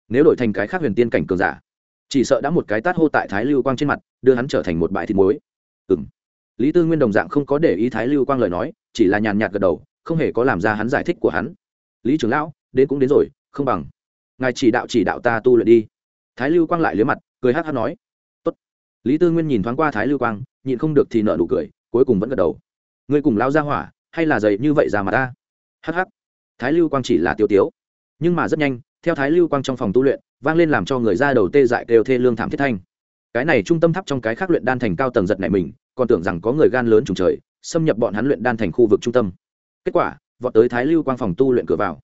Nếu đổi thành cái khác huyền tiên cảnh cường giả, chỉ sợ đã một cái tát hô tại thái lưu quang trên mặt, đưa hắn trở thành một bãi thịt muối. Ừ m lý tư nguyên đồng dạng không có để ý thái lưu quang lời nói, chỉ là nhàn nhạt gật đầu, không hề có làm ra hắn giải thích của hắn. Lý trưởng lão, đến cũng đến rồi, không bằng. Ngài chỉ đạo chỉ đạo ta tu luyện đi. Thái lưu quang lại liếm mặt, cười hát hát nói. Tốt. lý tư nguyên nhìn thoáng qua thái lưu quang, nhịn không được thì nợ nụ cười, cuối cùng vẫn gật đầu. Ngươi cùng lao ra hỏa, hay là dày như vậy ra mà ta? Hh thái lưu quang chỉ là tiêu tiếu. Nhưng mà rất nhanh, theo thái lưu quang trong phòng tu luyện, vang lên làm cho người ra đầu tê dại kêu thê lương thảm thiết thanh. Cái này trung tâm tháp trong cái khác luyện đan thành cao tầng giật này mình, còn tưởng rằng có người gan lớn trùng trời, xâm nhập bọn hắn luyện đan thành khu vực trung tâm. Kết quả, vọt tới thái lưu quang phòng tu luyện cửa vào.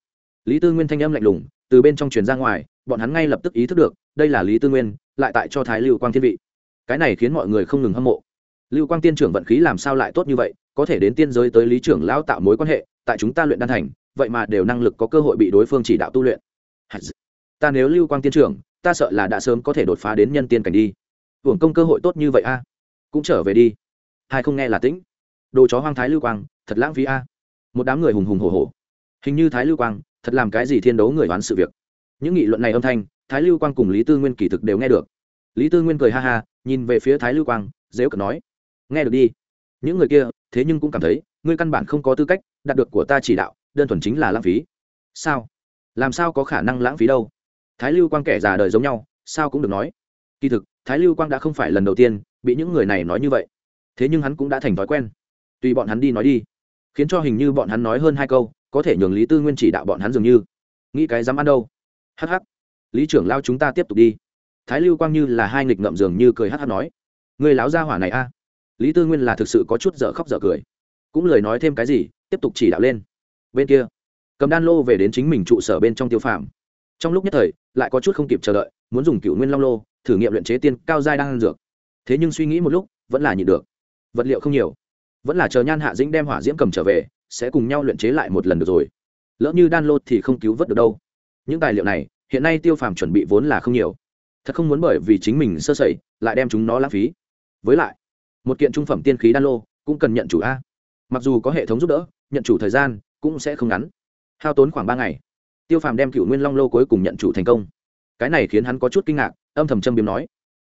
Lý tư nguyên thanh âm lạnh lùng, từ bên trong truyền ra ngoài, bọn hắn ngay lập tức ý thức được, đây là lý tư nguyên, lại tại cho thái lưu quang thiên vị. Cái này khiến mọi người không ngừng hâm mộ lưu quang tiên trưởng vận khí làm sao lại tốt như vậy? Có thể đến tiên giới tới lý trưởng lão tạo mối quan hệ tại chúng ta luyện đan thành vậy mà đều năng lực có cơ hội bị đối phương chỉ đạo tu luyện. Ta nếu lưu quang tiên trưởng ta sợ là đã sớm có thể đột phá đến nhân tiên cảnh đi. Hưởng công cơ hội tốt như vậy a. Cũng trở về đi. Hai không nghe là tĩnh. Đồ chó hoang thái lưu quang thật lãng phí a. Một đám người hùng hùng hổ hổ, hình như thái lưu quang thật làm cái gì thiên đấu người đoán sự việc. Những nghị luận này âm thanh thái lưu quang cùng lý tư nguyên kỳ thực đều nghe được. Lý tư nguyên cười ha ha nhìn về phía thái lưu quang dếu cờ nói nghe được đi. Những người kia, thế nhưng cũng cảm thấy, ngươi căn bản không có tư cách đạt được của ta chỉ đạo, đơn thuần chính là lãng phí. Sao? Làm sao có khả năng lãng phí đâu? Thái lưu quang kẻ già đời giống nhau, sao cũng được nói. Kỳ thực, thái lưu quang đã không phải lần đầu tiên bị những người này nói như vậy. Thế nhưng hắn cũng đã thành thói quen. Tùy bọn hắn đi nói đi. Khiến cho hình như bọn hắn nói hơn hai câu, có thể nhường lý tư nguyên chỉ đạo bọn hắn dường như. Nghĩ cái dám ăn đâu? Hh lý trưởng lao chúng ta tiếp tục đi. Thái lưu quang như là hai nghịch ngậm dường như cười hh nói. Người láo ra hỏa này a lý tư nguyên là thực sự có chút dở khóc dở cười. Cũng lời nói thêm cái gì, tiếp tục chỉ đạo lên. Bên kia, cầm đan lô về đến chính mình trụ sở bên trong tiêu phạm trong lúc nhất thời, lại có chút không kịp chờ đợi, muốn dùng cựu nguyên long lô, thử nghiệm luyện chế tiên cao giai đang dược. Thế nhưng suy nghĩ một lúc, vẫn là nhịn được. Vật liệu không nhiều. Vẫn là chờ nhan hạ dĩnh đem hỏa diễm cầm trở về, sẽ cùng nhau luyện chế lại một lần được rồi. Lỡ như đan lô thì không cứu vớt được đâu. Những tài liệu này, hiện nay tiêu phàm chuẩn bị vốn là không nhiều. Thật không muốn bởi vì chính mình sơ sẩy, lại đem chúng nó lãng phí. Với lại một kiện trung phẩm tiên khí đan lô, cũng cần nhận chủ a. Mặc dù có hệ thống giúp đỡ, nhận chủ thời gian cũng sẽ không ngắn. Hao tốn khoảng ba ngày. Tiêu phàm đem cựu nguyên long lô cuối cùng nhận chủ thành công. Cái này khiến hắn có chút kinh ngạc, âm thầm châm biếm nói,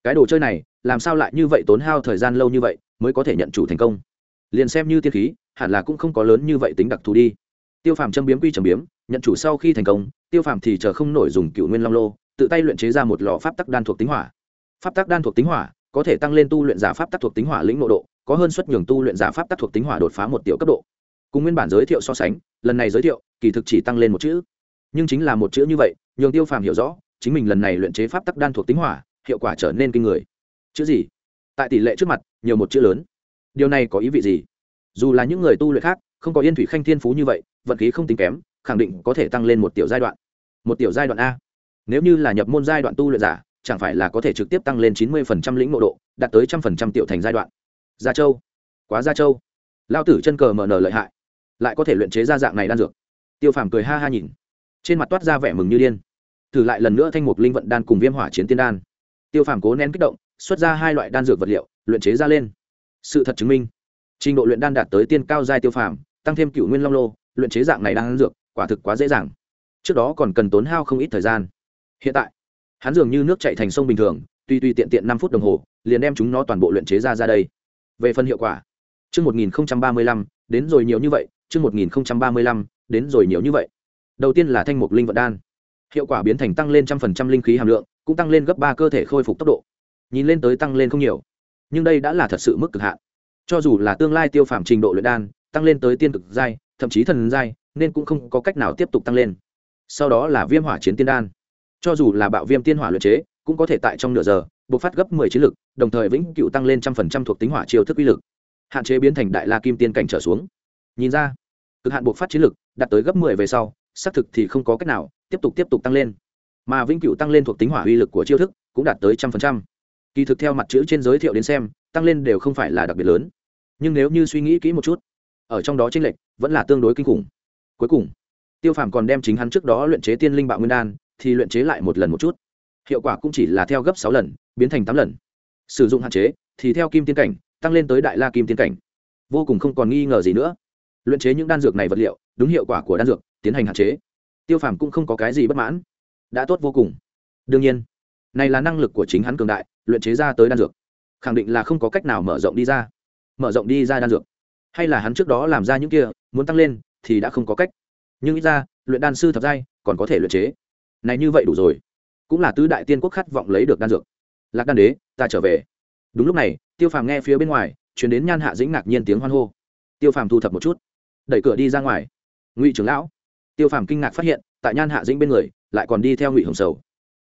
cái đồ chơi này, làm sao lại như vậy tốn hao thời gian lâu như vậy mới có thể nhận chủ thành công? Liền xem như tiên khí, hẳn là cũng không có lớn như vậy tính đặc thù đi. Tiêu phàm châm biếm quy châm biếm, nhận chủ sau khi thành công, tiêu phàm thì chờ không nổi dùng cựu nguyên long lô, tự tay luyện chế ra một lò pháp tắc đan thuộc tính hỏa. Pháp tắc đan thuộc tính hỏa có thể tăng lên tu luyện giả pháp tác thuộc tính hỏa lĩnh nội độ, có hơn suất nhường tu luyện giả pháp tác thuộc tính hỏa đột phá một tiểu cấp độ. Cùng nguyên bản giới thiệu so sánh, lần này giới thiệu, kỳ thực chỉ tăng lên một chữ. Nhưng chính là một chữ như vậy, nhường tiêu phàm hiểu rõ, chính mình lần này luyện chế pháp tắc đan thuộc tính hỏa, hiệu quả trở nên kinh người. Chữ gì? Tại tỷ lệ trước mặt, nhiều một chữ lớn. Điều này có ý vị gì? Dù là những người tu luyện khác, không có yên thủy khanh thiên phú như vậy, vận khí không tính kém, khẳng định có thể tăng lên một tiểu giai đoạn. Một tiểu giai đoạn a. Nếu như là nhập môn giai đoạn tu luyện giả chẳng phải là có thể trực tiếp tăng lên chín mươi phần trăm lĩnh ngộ độ, đạt tới trăm phần trăm tiểu thành giai đoạn. Gia châu. Quá gia châu. Lao tử chân cờ mở nở lợi hại. Lại có thể luyện chế ra dạng này đan dược. Tiêu phàm cười ha ha nhìn. Trên mặt toát ra vẻ mừng như điên. Thử lại lần nữa thanh mục linh vận đan cùng viêm hỏa chiến tiên đan. Tiêu phàm cố nén kích động, xuất ra hai loại đan dược vật liệu, luyện chế ra lên. Sự thật chứng minh, trình độ luyện đan đạt tới tiên cao giai tiêu phàm, tăng thêm cựu nguyên long lô, luyện chế dạng này đan dược, quả thực quá dễ dàng. Trước đó còn cần tốn hao không ít thời gian. Hiện tại hắn dường như nước chạy thành sông bình thường, tuy tuy tiện tiện năm phút đồng hồ, liền đem chúng nó toàn bộ luyện chế ra ra đây. Về phần hiệu quả. Chương một nghìn ba mươi lăm, đến rồi nhiều như vậy, chương một nghìn ba mươi lăm, đến rồi nhiều như vậy. Đầu tiên là thanh mục linh vận đan. Hiệu quả biến thành tăng lên trăm phần trăm linh khí hàm lượng, cũng tăng lên gấp ba cơ thể khôi phục tốc độ. Nhìn lên tới tăng lên không nhiều, nhưng đây đã là thật sự mức cực hạn. Cho dù là tương lai tiêu phạm trình độ luyện đan, tăng lên tới tiên cực giai, thậm chí thần giai, nên cũng không có cách nào tiếp tục tăng lên. Sau đó là viêm hỏa chiến tiên đan cho dù là bạo viêm tiên hỏa luyện chế, cũng có thể tại trong nửa giờ buộc phát gấp mười chiến lực, đồng thời vĩnh cựu tăng lên trăm phần trăm thuộc tính hỏa chiêu thức uy lực. Hạn chế biến thành đại la kim tiên cảnh trở xuống. Nhìn ra, cực hạn buộc phát chiến lực đạt tới gấp mười về sau, xác thực thì không có cách nào, tiếp tục tiếp tục tăng lên. Mà vĩnh cựu tăng lên thuộc tính hỏa uy lực của chiêu thức cũng đạt tới trăm phần trăm. Kỳ thực theo mặt chữ trên giới thiệu đến xem, tăng lên đều không phải là đặc biệt lớn. Nhưng nếu như suy nghĩ kỹ một chút, ở trong đó tranh lệch vẫn là tương đối kinh khủng. Cuối cùng, tiêu phàm còn đem chính hắn trước đó luyện chế tiên linh bạo nguyên đan thì luyện chế lại một lần một chút. Hiệu quả cũng chỉ là theo gấp sáu lần, biến thành tám lần. Sử dụng hạn chế, thì theo kim tiên cảnh, tăng lên tới đại la kim tiên cảnh. Vô cùng không còn nghi ngờ gì nữa. Luyện chế những đan dược này vật liệu, đúng hiệu quả của đan dược, tiến hành hạn chế. Tiêu phàm cũng không có cái gì bất mãn. Đã tốt vô cùng. Đương nhiên, này là năng lực của chính hắn cường đại, luyện chế ra tới đan dược. Khẳng định là không có cách nào mở rộng đi ra. Mở rộng đi ra đan dược. Hay là hắn trước đó làm ra những kia, muốn tăng lên, thì đã không có cách. Nhưng ít ra, luyện đan sư thập giai, còn có thể luyện chế này như vậy đủ rồi. Cũng là tứ đại tiên quốc khát vọng lấy được đan dược. Lạc đan đế, ta trở về. Đúng lúc này, tiêu phàm nghe phía bên ngoài chuyển đến nhan hạ dĩnh ngạc nhiên tiếng hoan hô. Tiêu phàm thu thập một chút. Đẩy cửa đi ra ngoài. Ngụy trưởng lão. Tiêu phàm kinh ngạc phát hiện, tại nhan hạ dĩnh bên người, lại còn đi theo ngụy hồng sầu.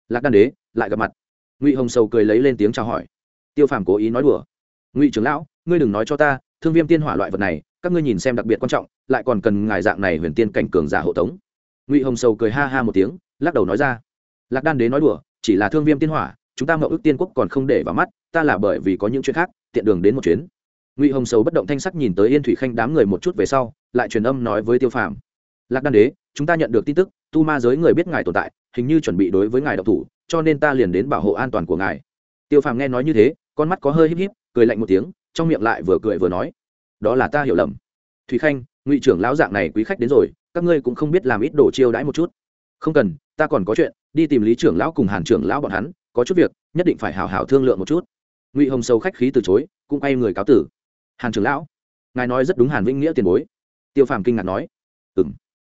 Lạc đan đế, lại gặp mặt. Ngụy hồng sầu cười lấy lên tiếng chào hỏi. Tiêu phàm cố ý nói đùa. Ngụy trưởng lão, ngươi đừng nói cho ta, thương viêm tiên hỏa loại vật này, các ngươi nhìn xem đặc biệt quan trọng, lại còn cần ngài dạng này huyền tiên cảnh cường giả hộ tống. Ngụy hồng sầu cười ha ha một tiếng lắc đầu nói ra. Lạc đan đế nói đùa, chỉ là thương viêm tiên hỏa, chúng ta mậu ước tiên quốc còn không để vào mắt, ta là bởi vì có những chuyện khác, tiện đường đến một chuyến. Ngụy hồng sầu bất động thanh sắc nhìn tới yên thủy khanh đám người một chút về sau, lại truyền âm nói với tiêu phàm. Lạc đan đế, chúng ta nhận được tin tức, tu ma giới người biết ngài tồn tại, hình như chuẩn bị đối với ngài độc thủ, cho nên ta liền đến bảo hộ an toàn của ngài. Tiêu phàm nghe nói như thế, con mắt có hơi híp híp, cười lạnh một tiếng, trong miệng lại vừa cười vừa nói, đó là ta hiểu lầm. Thùy khanh, ngụy trưởng lão dạng này quý khách đến rồi, các ngươi cũng không biết làm ít đồ chiêu đãi một chút. Không cần ta còn có chuyện, đi tìm lý trưởng lão cùng hàn trưởng lão bọn hắn, có chút việc, nhất định phải hào hào thương lượng một chút. Ngụy hồng sâu khách khí từ chối, cũng quay người cáo tử. Hàn trưởng lão, ngài nói rất đúng hàn vĩnh nghĩa tiền bối. Tiêu phàm kinh ngạc nói. Ừ m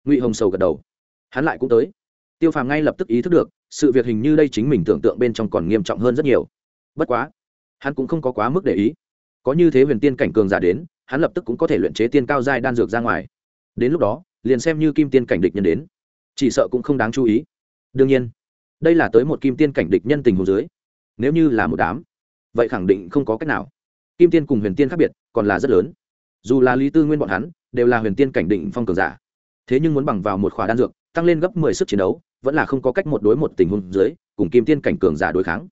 ngụy hồng sầu gật đầu. Hắn lại cũng tới. Tiêu phàm ngay lập tức ý thức được, sự việc hình như đây chính mình tưởng tượng bên trong còn nghiêm trọng hơn rất nhiều. Bất quá, hắn cũng không có quá mức để ý. Có như thế huyền tiên cảnh cường giả đến, hắn lập tức cũng có thể luyện chế tiên cao giai đan dược ra ngoài. Đến lúc đó, liền xem như kim tiên cảnh địch nhân đến chỉ sợ cũng không đáng chú ý. Đương nhiên, đây là tới một kim tiên cảnh địch nhân tình hồ dưới. Nếu như là một đám, vậy khẳng định không có cách nào. Kim tiên cùng huyền tiên khác biệt còn là rất lớn. Dù là lý tư nguyên bọn hắn đều là huyền tiên cảnh định phong cường giả. Thế nhưng muốn bằng vào một khóa đan dược, tăng lên gấp mười sức chiến đấu, vẫn là không có cách một đối một tình huống dưới, cùng kim tiên cảnh cường giả đối kháng.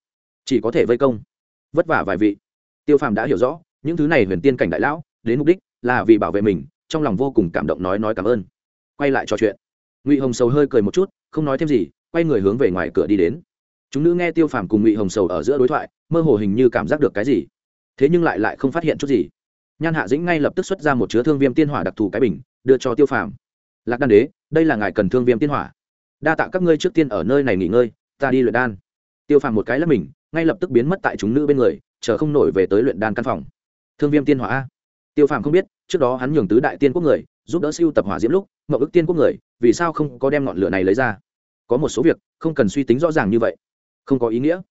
Chỉ có thể vây công. Vất vả vài vị. Tiêu phàm đã hiểu rõ, những thứ này huyền tiên cảnh đại lão, đến mục đích là vì bảo vệ mình, trong lòng vô cùng cảm động nói nói cảm ơn. Quay lại trò chuyện ngụy hồng sầu hơi cười một chút, không nói thêm gì, quay người hướng về ngoài cửa đi đến. Chúng nữ nghe tiêu phàm cùng ngụy hồng sầu ở giữa đối thoại, mơ hồ hình như cảm giác được cái gì. Thế nhưng lại lại không phát hiện chút gì. Nhan hạ dĩnh ngay lập tức xuất ra một chứa thương viêm tiên hỏa đặc thù cái bình, đưa cho tiêu phàm. Lạc đan đế, đây là ngài cần thương viêm tiên hỏa. Đa tạ các ngươi trước tiên ở nơi này nghỉ ngơi, ta đi luyện đan. Tiêu phàm một cái là mình, ngay lập tức biến mất tại chúng nữ bên người, chờ không nổi về tới luyện đan căn phòng. Thương viêm tiên hỏa a? Tiêu phàm không biết, trước đó hắn nhường tứ đại tiên quốc người, giúp đỡ siêu tập hỏa diễm lúc mậu ức tiên quốc người vì sao không có đem ngọn lửa này lấy ra? Có một số việc, không cần suy tính rõ ràng như vậy. Không có ý nghĩa.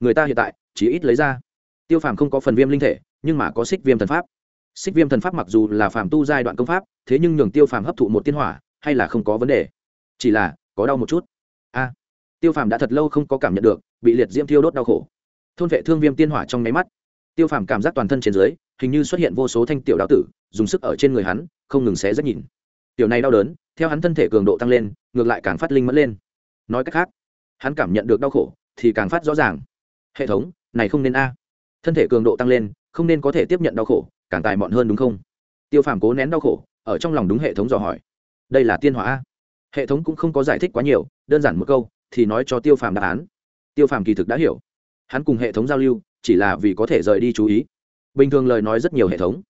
Người ta hiện tại, chỉ ít lấy ra. Tiêu phàm không có phần viêm linh thể, nhưng mà có xích viêm thần pháp. Xích viêm thần pháp mặc dù là phàm tu giai đoạn công pháp, thế nhưng nhường tiêu phàm hấp thụ một tiên hỏa, hay là không có vấn đề. Chỉ là, có đau một chút. A. Tiêu phàm đã thật lâu không có cảm nhận được, bị liệt diễm thiêu đốt đau khổ. Thôn vệ thương viêm tiên hỏa trong nháy mắt. Tiêu phàm cảm giác toàn thân trên dưới, hình như xuất hiện vô số thanh tiểu đạo tử, dùng sức ở trên người hắn, không ngừng xé rất nhìn tiểu này đau đớn, theo hắn thân thể cường độ tăng lên, ngược lại càng phát linh mẫn lên. Nói cách khác, hắn cảm nhận được đau khổ, thì càng phát rõ ràng. Hệ thống, này không nên a. Thân thể cường độ tăng lên, không nên có thể tiếp nhận đau khổ, càng tài mọn hơn đúng không? Tiêu phàm cố nén đau khổ, ở trong lòng đúng hệ thống dò hỏi. Đây là tiên hỏa a. Hệ thống cũng không có giải thích quá nhiều, đơn giản một câu, thì nói cho tiêu phàm đáp án. Tiêu phàm kỳ thực đã hiểu. Hắn cùng hệ thống giao lưu, chỉ là vì có thể rời đi chú ý. Bình thường lời nói rất nhiều hệ thống.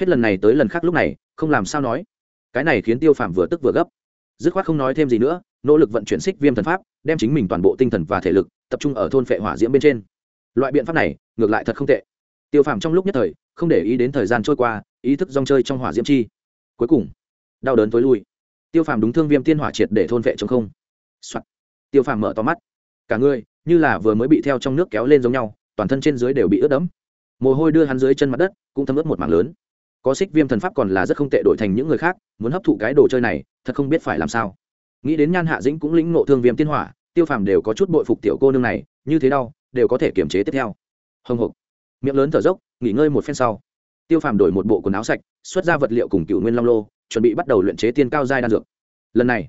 Hết lần này tới lần khác lúc này, không làm sao nói cái này khiến tiêu phàm vừa tức vừa gấp. Dứt khoát không nói thêm gì nữa, nỗ lực vận chuyển xích viêm thần pháp, đem chính mình toàn bộ tinh thần và thể lực tập trung ở thôn phệ hỏa diễm bên trên. Loại biện pháp này, ngược lại thật không tệ. Tiêu phàm trong lúc nhất thời, không để ý đến thời gian trôi qua, ý thức rong chơi trong hỏa diễm chi. Cuối cùng, đau đớn tối lui. Tiêu phàm đúng thương viêm tiên hỏa triệt để thôn vệ chống không、Soạn. tiêu phàm mở to mắt. Cả người, như là vừa mới bị theo trong nước kéo lên giống nhau, toàn thân trên dưới đều bị ướt đẫm. Mồ hôi đưa hắn dưới chân mặt đất, cũng thấm ướt một mảng lớn có xích viêm thần pháp còn là rất không tệ đổi thành những người khác, muốn hấp thụ cái đồ chơi này, thật không biết phải làm sao. Nghĩ đến nhan hạ dĩnh cũng lĩnh ngộ thương viêm tiên hỏa, tiêu phàm đều có chút bội phục tiểu cô nương này, như thế đau, đều có thể kiềm chế tiếp theo. Hồng hộc miệng lớn thở dốc, nghỉ ngơi một phen sau. Tiêu phàm đổi một bộ quần áo sạch, xuất ra vật liệu cùng cựu nguyên long lô, chuẩn bị bắt đầu luyện chế tiên cao giai đan dược. Lần này,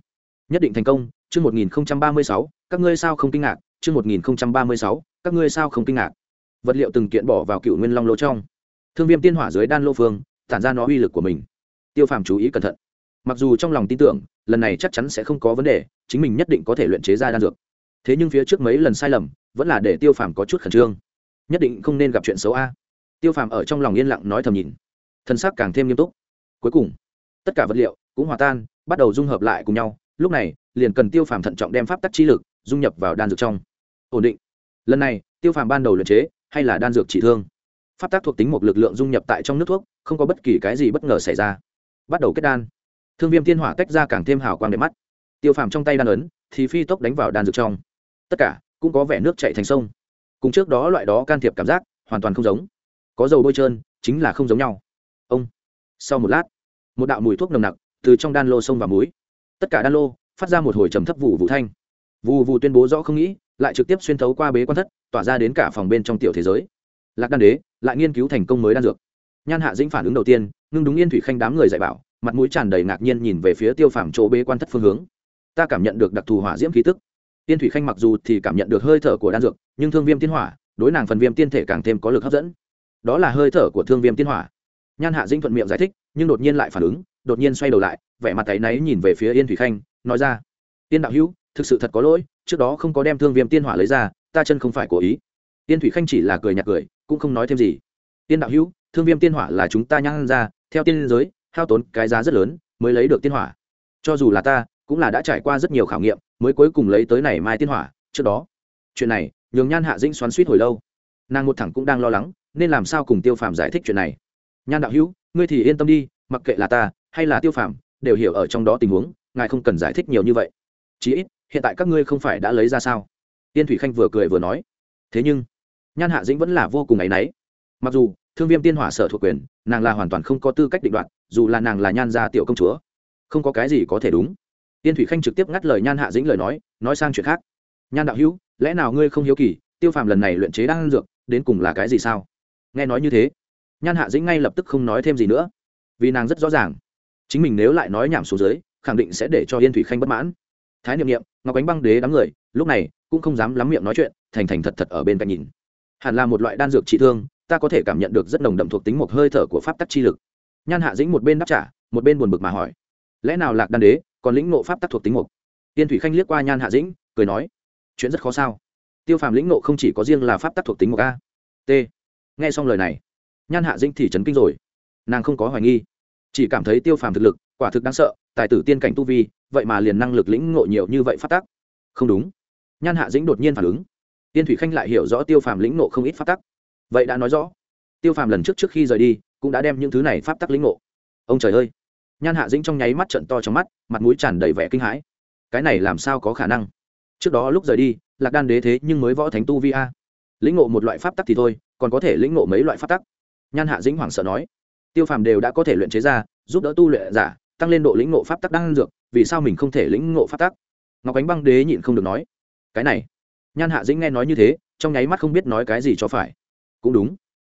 nhất định thành công, chương một nghìn ba mươi sáu, các ngươi sao không kinh ngạc, chương một nghìn ba mươi sáu, các ngươi sao không kinh ngạc. Vật liệu từng kiện bỏ vào cựu nguyên long lô trong. Thương viêm tiên hỏa dưới đan lô phương tản ra nó uy lực của mình. Tiêu phàm chú ý cẩn thận. Mặc dù trong lòng tin tưởng, lần này chắc chắn sẽ không có vấn đề, chính mình nhất định có thể luyện chế ra đan dược. Thế nhưng phía trước mấy lần sai lầm, vẫn là để tiêu phàm có chút khẩn trương. Nhất định không nên gặp chuyện xấu a. Tiêu phàm ở trong lòng yên lặng nói thầm nhìn. Thân xác càng thêm nghiêm túc. Cuối cùng, tất cả vật liệu cũng hòa tan, bắt đầu dung hợp lại cùng nhau. Lúc này, liền cần tiêu phàm thận trọng đem pháp tắc chi lực dung nhập vào đan dược trong. Ổn định. Lần này, tiêu phàm ban đầu luyện chế, hay là đan dược trị thương. Pháp tác thuộc tính một lực lượng dung nhập tại trong nước thuốc không có bất kỳ cái gì bất ngờ xảy ra. Bắt đầu kết đan. Thương viêm tiên hỏa tách ra càng thêm hào quang đẹp mắt. Tiêu phàm trong tay đan ấn, thì phi tốc đánh vào đan dược trong. Tất cả cũng có vẻ nước chạy thành sông. Cùng trước đó loại đó can thiệp cảm giác hoàn toàn không giống. Có dầu bôi trơn, chính là không giống nhau. Ông. Sau một lát, một đạo mùi thuốc nồng nặc từ trong đan lô sông và muối tất cả đan lô phát ra một hồi trầm thấp vụ vụ thanh. Vụ vụ tuyên bố rõ không nghĩ, lại trực tiếp xuyên thấu qua bế quan thất, tỏa ra đến cả phòng bên trong tiểu thế giới. Lạc đan đế lại nghiên cứu thành công mới đan dược nhan hạ dĩnh phản ứng đầu tiên, ngưng đúng yên thủy khanh đám người dạy bảo, mặt mũi tràn đầy ngạc nhiên nhìn về phía tiêu phàm chỗ bế quan thất phương hướng. Ta cảm nhận được đặc thù hỏa diễm khí tức. Tiên thủy khanh mặc dù thì cảm nhận được hơi thở của đan dược, nhưng thương viêm tiên hỏa, đối nàng phần viêm tiên thể càng thêm có lực hấp dẫn. Đó là hơi thở của thương viêm tiên hỏa. Nhan hạ dĩnh thuận miệng giải thích, nhưng đột nhiên lại phản ứng, đột nhiên xoay đầu lại, vẻ mặt tay náy nhìn về phía yên thủy khanh, nói ra tiên đạo hữu, thực sự thật có lỗi, trước đó không có đem thương viêm tiên hỏa lấy ra, ta chân không phải cố ý. Tiên thủy khanh chỉ là cười nhạt cười, cũng không nói thêm gì. Tiên đạo hữu thương viêm tiên hỏa là chúng ta nhang ra, theo tiên giới, hao tốn cái giá rất lớn mới lấy được tiên hỏa. Cho dù là ta, cũng là đã trải qua rất nhiều khảo nghiệm mới cuối cùng lấy tới này mai tiên hỏa, trước đó. Chuyện này, nhường nhan hạ dĩnh xoắn suýt hồi lâu. Nàng một thẳng cũng đang lo lắng, nên làm sao cùng tiêu phàm giải thích chuyện này. Nhan đạo hữu, ngươi thì yên tâm đi, mặc kệ là ta hay là tiêu phàm, đều hiểu ở trong đó tình huống, ngài không cần giải thích nhiều như vậy. Chí ít, hiện tại các ngươi không phải đã lấy ra sao? Tiên thủy khanh vừa cười vừa nói. Thế nhưng, nhan hạ dĩnh vẫn là vô cùng áy náy. Mặc dù thương viêm tiên hỏa sở thuộc quyền, nàng là hoàn toàn không có tư cách định đoạt, dù là nàng là nhan gia tiểu công chúa. Không có cái gì có thể đúng. Tiên thủy khanh trực tiếp ngắt lời nhan hạ dĩnh lời nói nói sang chuyện khác. Nhan đạo hữu, lẽ nào ngươi không hiếu kỳ, tiêu phàm lần này luyện chế đang dược, đến cùng là cái gì sao? Nghe nói như thế, nhan hạ dĩnh ngay lập tức không nói thêm gì nữa. Vì nàng rất rõ ràng, chính mình nếu lại nói nhảm xuống dưới, khẳng định sẽ để cho yên thủy khanh bất mãn. Thái niệm niệm, ngọc ánh băng đế đám người, lúc này cũng không dám lắm miệng nói chuyện, thành thành thật thật ở bên cạnh nhìn. Hẳn là một loại đan dược trị thương ta có thể cảm nhận được rất nồng đậm thuộc tính một hơi thở của pháp tắc chi lực. Nhan hạ dĩnh một bên đáp trả, một bên buồn bực mà hỏi, lẽ nào lạc đan đế còn lĩnh nộ pháp tắc thuộc tính một? Tiên thủy khanh liếc qua nhan hạ dĩnh, cười nói, chuyện rất khó sao? Tiêu phàm lĩnh nộ không chỉ có riêng là pháp tắc thuộc tính một a. T. Nghe xong lời này, nhan hạ dĩnh thì chấn kinh rồi. Nàng không có hoài nghi, chỉ cảm thấy tiêu phàm thực lực quả thực đáng sợ, tài tử tiên cảnh tu vi, vậy mà liền năng lực lĩnh ngộ nhiều như vậy pháp tắc. Không đúng. Nhan hạ dĩnh đột nhiên phản ứng. Tiên thủy khanh lại hiểu rõ tiêu phàm lĩnh ngộ không ít pháp tắc vậy đã nói rõ. Tiêu phàm lần trước trước khi rời đi, cũng đã đem những thứ này pháp tắc lĩnh ngộ. Ông trời ơi! Nhan hạ dĩnh trong nháy mắt trận to trong mắt, mặt mũi tràn đầy vẻ kinh hãi. Cái này làm sao có khả năng? Trước đó lúc rời đi, lạc đan đế thế nhưng mới võ thánh tu vi a. Lĩnh ngộ một loại pháp tắc thì thôi, còn có thể lĩnh ngộ mấy loại pháp tắc? Nhan hạ dĩnh hoảng sợ nói. Tiêu phàm đều đã có thể luyện chế ra, giúp đỡ tu luyện giả, tăng lên độ lĩnh ngộ pháp tắc đang dược, vì sao mình không thể lĩnh ngộ pháp tắc? Ngọc ánh băng đế nhịn không được nói. Cái này. Nhan hạ dĩnh nghe nói như thế, trong nháy mắt không biết nói cái gì cho phải cũng đúng.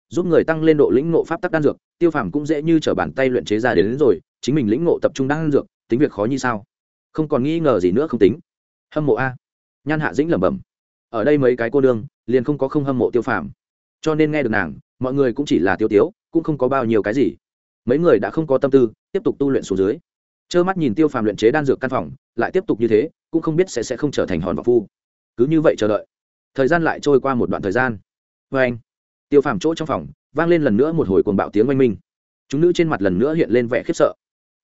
Giúp người tăng lên độ lĩnh ngộ pháp tắc đan dược tiêu phàm cũng dễ như t r ở bàn tay luyện chế ra đến, đến rồi chính mình lĩnh ngộ tập trung đan dược tính việc khó như sao? Không còn nghi ngờ gì nữa không tính. Hâm mộ a. Nhan hạ dĩnh lẩm bẩm. Ở đây mấy cái cô đương liền không có không hâm mộ tiêu phàm. Cho nên nghe được nàng mọi người cũng chỉ là tiêu tiếu cũng không có bao nhiêu cái gì. Mấy người đã không có tâm tư tiếp tục tu luyện xuống dưới. Trơ mắt nhìn tiêu phàm luyện chế đan dược căn phòng lại tiếp tục như thế cũng không biết sẽ sẽ không trở thành hòn vọc phu. Cứ như vậy chờ đợi. Thời gian lại trôi qua một đoạn thời gian. Vê anh tiêu phàm chỗ trong phòng, vang lên lần nữa một hồi cuồng bạo tiếng oanh minh. Chúng nữ trên mặt lần nữa hiện lên vẻ khiếp sợ.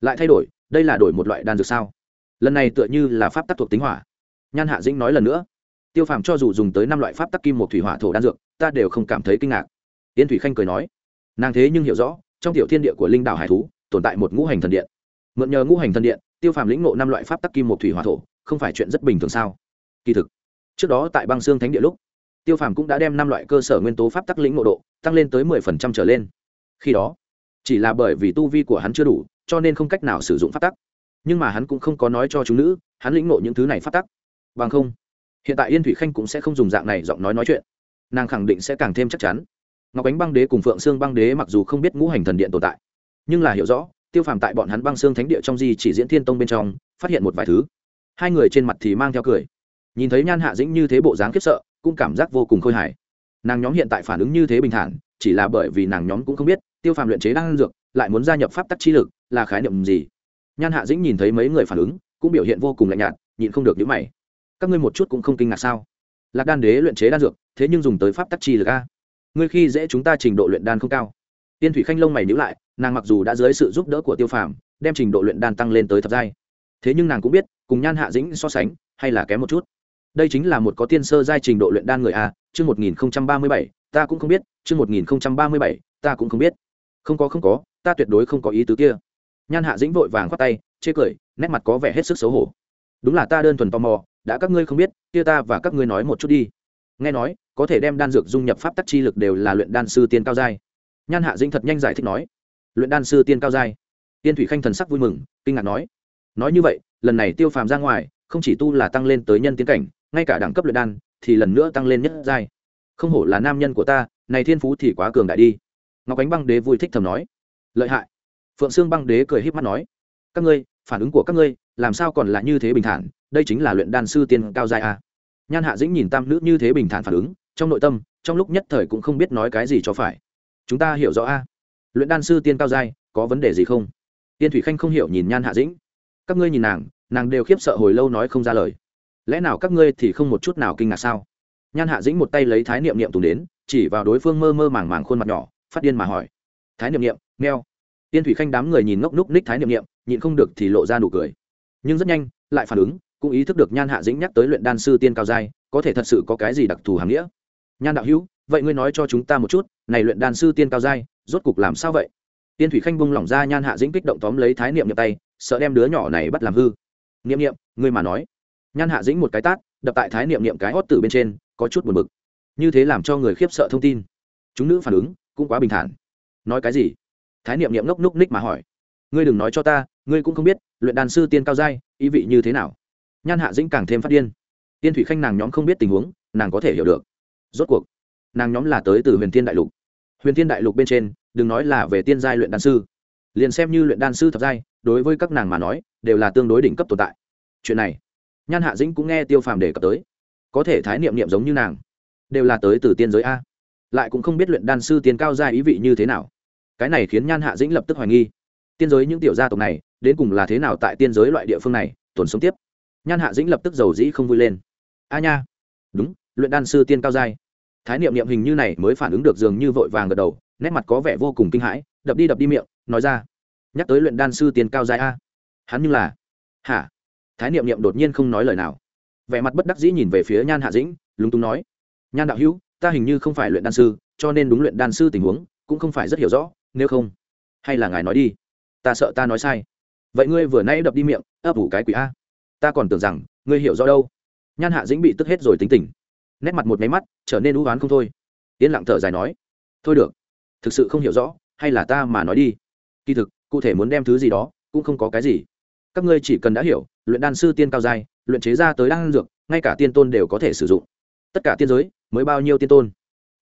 Lại thay đổi, đây là đổi một loại đan dược sao? Lần này tựa như là pháp tắc thuộc tính hỏa. Nhan hạ dĩnh nói lần nữa. Tiêu phàm cho dù dùng tới năm loại pháp tắc kim một thủy hỏa thổ đan dược, ta đều không cảm thấy kinh ngạc. Yên thủy khanh cười nói. Nàng thế nhưng hiểu rõ, trong tiểu thiên địa của linh đảo hải thú, tồn tại một ngũ hành thần điện. Mượn nhờ ngũ hành thần điện, tiêu phàm lĩnh ngộ năm loại pháp tắc kim một thủy hỏa thổ, không phải chuyện rất bình thường sao? Kỳ thực, trước đó tại băng xương thánh địa lúc tiêu phàm cũng đã đem năm loại cơ sở nguyên tố pháp tắc lĩnh ngộ độ tăng lên tới mười phần trăm trở lên. Khi đó, chỉ là bởi vì tu vi của hắn chưa đủ, cho nên không cách nào sử dụng pháp tắc. Nhưng mà hắn cũng không có nói cho chúng nữ, hắn lĩnh ngộ những thứ này pháp tắc. Bằng không, hiện tại yên thủy khanh cũng sẽ không dùng dạng này giọng nói nói chuyện. Nàng khẳng định sẽ càng thêm chắc chắn. Ngọc ánh băng đế cùng phượng sương băng đế mặc dù không biết ngũ hành thần điện tồn tại, nhưng là hiểu rõ, tiêu phàm tại bọn hắn băng xương thánh địa trong di chỉ diễn thiên tông bên trong, phát hiện một vài thứ. Hai người trên mặt thì mang theo cười. Nhìn thấy nhan hạ dĩnh như thế bộ dáng khiếp sợ cũng cảm giác vô cùng khôi hài. Nàng nhóm hiện tại phản ứng như thế bình thản, chỉ là bởi vì nàng nhóm cũng không biết, tiêu phàm luyện chế đang dược, lại muốn gia nhập pháp tắc chi lực, là khái niệm gì? Nhan hạ dĩnh nhìn thấy mấy người phản ứng, cũng biểu hiện vô cùng lạnh nhạt, nhịn không được nhữ mày. Các ngươi một chút cũng không kinh ngạc sao? Lạc đan đế luyện chế đan dược, thế nhưng dùng tới pháp tắc chi lực a. Ngươi khi dễ chúng ta trình độ luyện đan không cao. Tiên thủy khanh lông mày nhữ lại, nàng mặc dù đã dưới sự giúp đỡ của tiêu phàm, đem trình độ luyện đan tăng lên tới thập giai. Thế nhưng nàng cũng biết, cùng nhan hạ dĩnh so sánh, hay là kém một chút đây chính là một có tiên sơ giai trình độ luyện đan người a, chương một nghìn ba mươi bảy, ta cũng không biết, chương một nghìn ba mươi bảy, ta cũng không biết. Không có không có, ta tuyệt đối không có ý tứ kia. Nhan hạ dĩnh vội vàng khoát tay, chê cười, nét mặt có vẻ hết sức xấu hổ. Đúng là ta đơn thuần tò mò, đã các ngươi không biết, kia ta và các ngươi nói một chút đi. Nghe nói, có thể đem đan dược dung nhập pháp tắc chi lực đều là luyện đan sư tiên cao giai. Nhan hạ dĩnh thật nhanh giải thích nói. Luyện đan sư tiên cao giai. Tiên thủy khanh thần sắc vui mừng, kinh ngạc nói. Nói như vậy, lần này tiêu phàm ra ngoài, không chỉ tu là tăng lên tới nhân tiến cảnh ngay cả đẳng cấp luyện đan thì lần nữa tăng lên nhất giai. Không hổ là nam nhân của ta, này thiên phú thì quá cường đại đi. Ngọc ánh băng đế vui thích thầm nói. Lợi hại. Phượng sương băng đế cười h í p mắt nói. Các ngươi, phản ứng của các ngươi, làm sao còn là như thế bình thản? Đây chính là luyện đan sư tiên cao giai a nhan hạ dĩnh nhìn tam nữ như thế bình thản phản ứng, trong nội tâm, trong lúc nhất thời cũng không biết nói cái gì cho phải. Chúng ta hiểu rõ a. Luyện đan sư tiên cao giai, có vấn đề gì không? Tiên thủy khanh không hiểu nhìn nhan hạ dĩnh. Các ngươi nhìn nàng nàng đều khiếp sợ hồi lâu nói không ra lời lẽ nào các ngươi thì không một chút nào kinh ngạc sao? Nhan hạ dĩnh một tay lấy thái niệm niệm tùng đến chỉ vào đối phương mơ mơ màng màng khuôn mặt nhỏ phát điên mà hỏi. Thái niệm niệm neo. tiên thủy khanh đám người nhìn ngốc núc ních thái niệm niệm nhịn không được thì lộ ra nụ cười. Nhưng rất nhanh lại phản ứng cũng ý thức được nhan hạ dĩnh nhắc tới luyện đan sư tiên cao giai có thể thật sự có cái gì đặc thù hàm nghĩa. Nhan đạo hữu vậy ngươi nói cho chúng ta một chút này luyện đan sư tiên cao giai rốt cục làm sao vậy? Tiên thủy khanh bung lỏng ra nhan hạ dĩnh kích động tóm lấy thái niệm Niệm, tay sợ đem đứa nhỏ này bắt làm hư. Niệm niệm ngươi mà nói nhan hạ dĩnh một cái tát, đập tại thái niệm niệm cái hót tử bên trên, có chút buồn bực. Như thế làm cho người khiếp sợ thông tin. Chúng nữ phản ứng cũng quá bình thản. Nói cái gì? Thái niệm niệm ngốc núc ních mà hỏi. Ngươi đừng nói cho ta, ngươi cũng không biết, luyện đàn sư tiên cao giai, ý vị như thế nào? Nhan hạ dĩnh càng thêm phát điên. Tiên thủy khanh nàng nhóm không biết tình huống, nàng có thể hiểu được. Rốt cuộc, nàng nhóm là tới từ huyền thiên đại lục. Huyền thiên đại lục bên trên, đừng nói là về tiên giai luyện đan sư. Liền xem như luyện đan sư thập giai, đối với các nàng mà nói, đều là tương đối đỉnh cấp tồn tại. Chuyện này nhan hạ dĩnh cũng nghe tiêu phàm đề cập tới. Có thể thái niệm niệm giống như nàng, đều là tới từ tiên giới a. Lại cũng không biết luyện đan sư tiên cao ra ý vị như thế nào. Cái này khiến nhan hạ dĩnh lập tức hoài nghi. Tiên giới những tiểu gia tộc này, đến cùng là thế nào tại tiên giới loại địa phương này, tồn sống tiếp. Nhan hạ dĩnh lập tức giàu dĩ không vui lên. A nha. Đúng, luyện đan sư tiên cao giai. Thái niệm niệm hình như này mới phản ứng được dường như vội vàng gật đầu, nét mặt có vẻ vô cùng kinh hãi, đập đi đập đi miệng, nói ra. Nhắc tới luyện đan sư tiên cao giai a. Hắn như là, hả? Thái niệm niệm đột nhiên không nói lời nào. Vẻ mặt bất đắc dĩ nhìn về phía nhan hạ dĩnh, lúng túng nói, nhan đạo hữu, ta hình như không phải luyện đan sư, cho nên đúng luyện đan sư tình huống cũng không phải rất hiểu rõ, nếu không, hay là ngài nói đi. Ta sợ ta nói sai. Vậy ngươi vừa nãy đập đi miệng, ấp ủ cái quỷ a. Ta còn tưởng rằng, ngươi hiểu rõ đâu. Nhan hạ dĩnh bị tức hết rồi tính tình. Nét mặt một máy mắt, trở nên u oán không thôi. Yên lặng thở dài nói, thôi được, thực sự không hiểu rõ, hay là ta mà nói đi. Kỳ thực, cụ thể muốn đem thứ gì đó cũng không có cái gì. Các ngươi chỉ cần đã hiểu luyện đan sư tiên cao giai, luyện chế ra tới đan dược, ngay cả tiên tôn đều có thể sử dụng. Tất cả tiên giới mới bao nhiêu tiên tôn?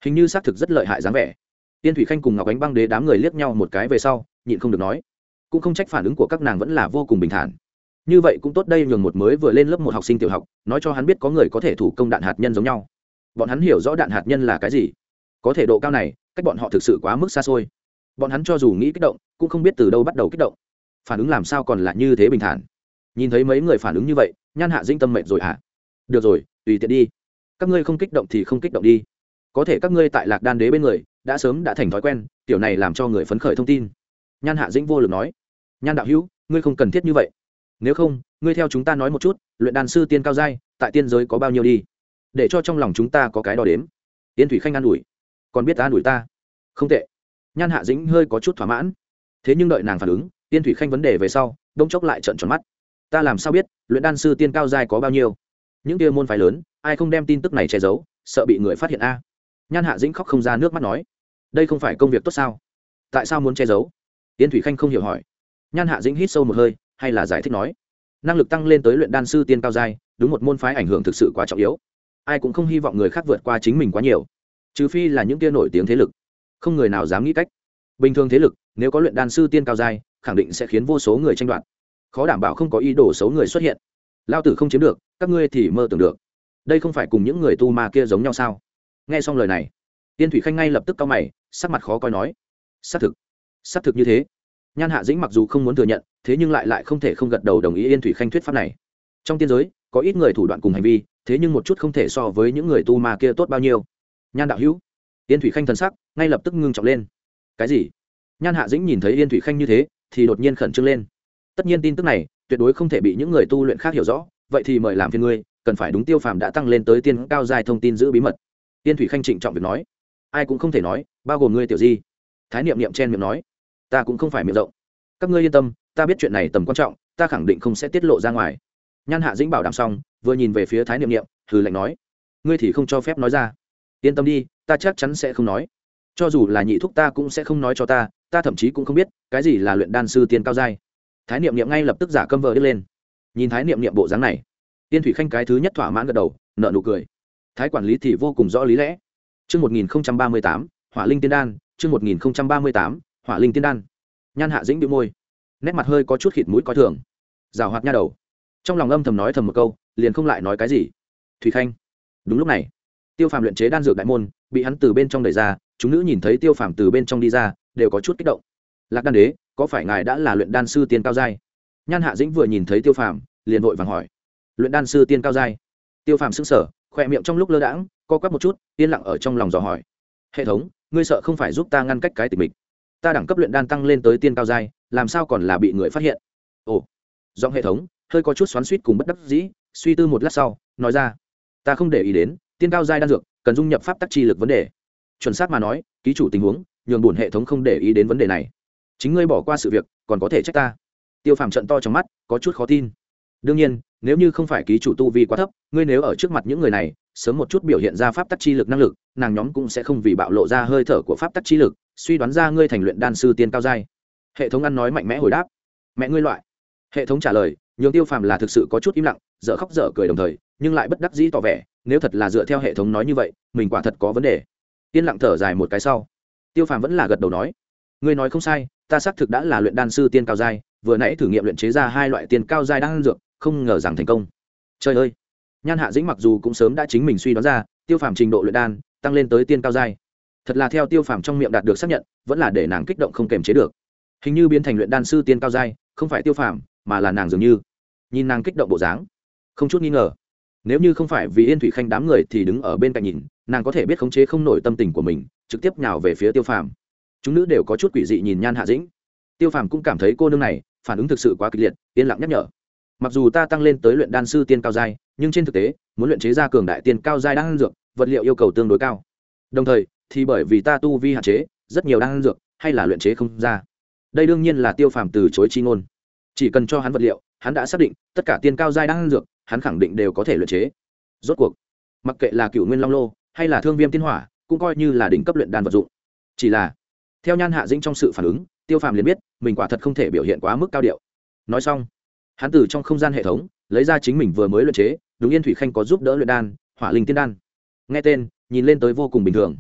Hình như xác thực rất lợi hại dáng vẻ. Tiên thủy khanh cùng ngọc ánh băng đế đám người liếc nhau một cái về sau, nhịn không được nói. Cũng không trách phản ứng của các nàng vẫn là vô cùng bình thản. Như vậy cũng tốt đây, nhường một mới vừa lên lớp một học sinh tiểu học, nói cho hắn biết có người có thể thủ công đạn hạt nhân giống nhau. Bọn hắn hiểu rõ đạn hạt nhân là cái gì. Có thể độ cao này, cách bọn họ thực sự quá mức xa xôi. Bọn hắn cho dù nghĩ kích động, cũng không biết từ đâu bắt đầu kích động. Phản ứng làm sao còn là như thế bình thản nhìn thấy mấy người phản ứng như vậy, nhan hạ dinh tâm mệnh rồi hả? À? được rồi, tùy tiện đi. Các ngươi không kích động thì không kích động đi. Có thể các ngươi tại lạc đan đế bên người, đã sớm đã thành thói quen tiểu này làm cho người phấn khởi thông tin. Nhan hạ dĩnh vô lực nói. Nhan đạo hữu, ngươi không cần thiết như vậy. Nếu không, ngươi theo chúng ta nói một chút, luyện đàn sư tiên cao giai, tại tiên giới có bao nhiêu đi? Để cho trong lòng chúng ta có cái đo đếm. Tiên thủy khanh an ủi. Còn biết an ủi ta? Không tệ. Nhan hạ dĩnh hơi có chút thỏa mãn. Thế nhưng đợi nàng phản ứng tiên thủy khanh vấn đề về sau, đông chốc lại trận tròn mắt ta làm sao biết, luyện đan sư tiên cao giai có bao nhiêu? Những kia môn phái lớn, ai không đem tin tức này che giấu, sợ bị người phát hiện a? Nhan hạ dĩnh khóc không ra nước mắt nói, đây không phải công việc tốt sao? Tại sao muốn che giấu? Tiên thủy khanh không hiểu hỏi. Nhan hạ dĩnh hít sâu một hơi, hay là giải thích nói, năng lực tăng lên tới luyện đan sư tiên cao giai, đúng một môn phái ảnh hưởng thực sự quá trọng yếu. Ai cũng không hy vọng người khác vượt qua chính mình quá nhiều, trừ phi là những kia nổi tiếng thế lực. Không người nào dám nghĩ cách. Bình thường thế lực, nếu có luyện đan sư tiên cao giai, khẳng định sẽ khiến vô số người tranh đoạt khó đảm bảo không có ý đồ xấu người xuất hiện. Lao tử không chiếm được, các ngươi thì mơ tưởng được. Đây không phải cùng những người tu ma kia giống nhau sao? Nghe xong lời này, tiên thủy khanh ngay lập tức cau mày, sắc mặt khó coi nói, xác thực xác thực như thế. Nhan hạ dĩnh mặc dù không muốn thừa nhận, thế nhưng lại lại không thể không gật đầu đồng ý yên thủy khanh thuyết pháp này. Trong tiên giới, có ít người thủ đoạn cùng hành vi, thế nhưng một chút không thể so với những người tu ma kia tốt bao nhiêu. Nhan đạo hữu, yên thủy khanh thần sắc ngay lập tức ngưng trọng lên. Cái gì? Nhan hạ dĩnh nhìn thấy yên thủy khanh như thế, thì đột nhiên khẩn trương lên tất nhiên tin tức này, tuyệt đối không thể bị những người tu luyện khác hiểu rõ, vậy thì mời làm phiên ngươi, cần phải đúng tiêu phàm đã tăng lên tới tiên cao dài thông tin giữ bí mật. Tiên thủy khanh trịnh trọng việc nói. Ai cũng không thể nói, bao gồm ngươi tiểu di. Thái niệm niệm chen miệng nói. Ta cũng không phải miệng rộng. Các ngươi yên tâm, ta biết chuyện này tầm quan trọng, ta khẳng định không sẽ tiết lộ ra ngoài. Nhan hạ dĩnh bảo đảm xong, vừa nhìn về phía thái niệm niệm, hừ lạnh nói. Ngươi thì không cho phép nói ra. Yên tâm đi, ta chắc chắn sẽ không nói. Cho dù là nhị thúc ta cũng sẽ không nói cho ta ta thậm chí cũng không biết, cái gì là luyện đan sư tiên cao giai thái niệm niệm ngay lập tức giả câm vờ đi lên nhìn thái niệm niệm bộ dáng này tiên thủy khanh cái thứ nhất thỏa mãn gật đầu nợ nụ cười thái quản lý thì vô cùng rõ lý lẽ Trước 1038, hỏa linh tiên đan, trước 1038, hỏa linh tiên đan. Nhan hạ dĩnh bĩu môi, nét mặt hơi có chút khịt mũi coi thường. Giảo hoạt nha đầu. Trong lòng âm thầm nói thầm một câu, liền không lại nói cái gì. Thủy Khanh. Đúng lúc này, Tiêu Phàm luyện chế đan dược đại môn, bị hắn từ bên trong đẩy ra, chúng nữ nhìn thấy Tiêu Phàm từ bên trong đi ra, đều có chút kích động. Lạc Đan Đế, có phải ngài đã là luyện đan sư tiên cao giai? Nhan Hạ Dĩnh vừa nhìn thấy Tiêu Phàm, liền vội vàng hỏi. Luyện đan sư tiên cao giai? Tiêu Phàm sững sờ, khỏe miệng trong lúc lơ đãng co quắp một chút yên lặng ở trong lòng dò hỏi. Hệ thống ngươi sợ không phải giúp ta ngăn cách cái tình mình ta đẳng cấp luyện đan tăng lên tới tiên cao giai làm sao còn là bị người phát hiện? Ồ. Giọng hệ thống hơi có chút xoắn suýt cùng bất đắc dĩ suy tư một lát sau nói ra. Ta không để ý đến tiên cao giai đan dược cần dung nhập pháp tắc chi lực vấn đề. Chuẩn xác mà nói ký chủ tình huống nhường buồn hệ thống không để ý đến vấn đề này chính ngươi bỏ qua sự việc, còn có thể trách ta. Tiêu phàm trận to trong mắt, có chút khó tin. Đương nhiên, nếu như không phải ký chủ tu vi quá thấp, ngươi nếu ở trước mặt những người này, sớm một chút biểu hiện ra pháp tắc chi lực năng lực, nàng nhóm cũng sẽ không vì bạo lộ ra hơi thở của pháp tắc chi lực, suy đoán ra ngươi thành luyện đan sư tiên cao giai. Hệ thống ăn nói mạnh mẽ hồi đáp. Mẹ ngươi loại. Hệ thống trả lời, nhường tiêu phàm là thực sự có chút im lặng, dở khóc dở cười đồng thời, nhưng lại bất đắc dĩ tỏ vẻ, nếu thật là dựa theo hệ thống nói như vậy, mình quả thật có vấn đề. Yên lặng thở dài một cái sau, tiêu phàm vẫn là gật đầu nói. Ngươi nói không sai ta xác thực đã là luyện đan sư tiên cao giai, vừa nãy thử nghiệm luyện chế ra hai loại tiên cao giai đan dược, không ngờ rằng thành công. Trời ơi! Nhan hạ dĩnh mặc dù cũng sớm đã chính mình suy đoán ra, tiêu phàm trình độ luyện đan tăng lên tới tiên cao giai. Thật là theo tiêu phàm trong miệng đạt được xác nhận, vẫn là để nàng kích động không kềm chế được. Hình như biến thành luyện đan sư tiên cao giai, không phải tiêu phàm, mà là nàng dường như. Nhìn nàng kích động bộ dáng, không chút nghi ngờ. Nếu như không phải vì yên thủy khanh đám người thì đứng ở bên cạnh nhìn, nàng có thể biết khống chế không nổi tâm tình của mình, trực tiếp nhào về phía tiêu phàm chúng nữ đều có chút quỷ dị nhìn nhan hạ dĩnh tiêu phàm cũng cảm thấy cô nương này phản ứng thực sự quá kịch liệt yên lặng nhắc nhở mặc dù ta tăng lên tới luyện đan sư tiên cao giai nhưng trên thực tế muốn luyện chế ra cường đại tiên cao giai đan dược vật liệu yêu cầu tương đối cao đồng thời thì bởi vì ta tu vi hạn chế rất nhiều đan dược hay là luyện chế không ra đây đương nhiên là tiêu phàm từ chối chi ngôn chỉ cần cho hắn vật liệu hắn đã xác định tất cả tiên cao giai đan dược hắn khẳng định đều có thể luyện chế rốt cuộc mặc kệ là cựu nguyên long lô hay là thương viêm tiên hỏa cũng coi như là đỉnh cấp luyện đan vật dụng chỉ là theo nhan hạ dĩnh trong sự phản ứng, tiêu phàm liền biết mình quả thật không thể biểu hiện quá mức cao điệu. Nói xong, hắn từ trong không gian hệ thống lấy ra chính mình vừa mới luyện chế, đúng yên thủy khanh có giúp đỡ luyện đan, hỏa linh tiên đan. Nghe tên, nhìn lên tới vô cùng bình thường.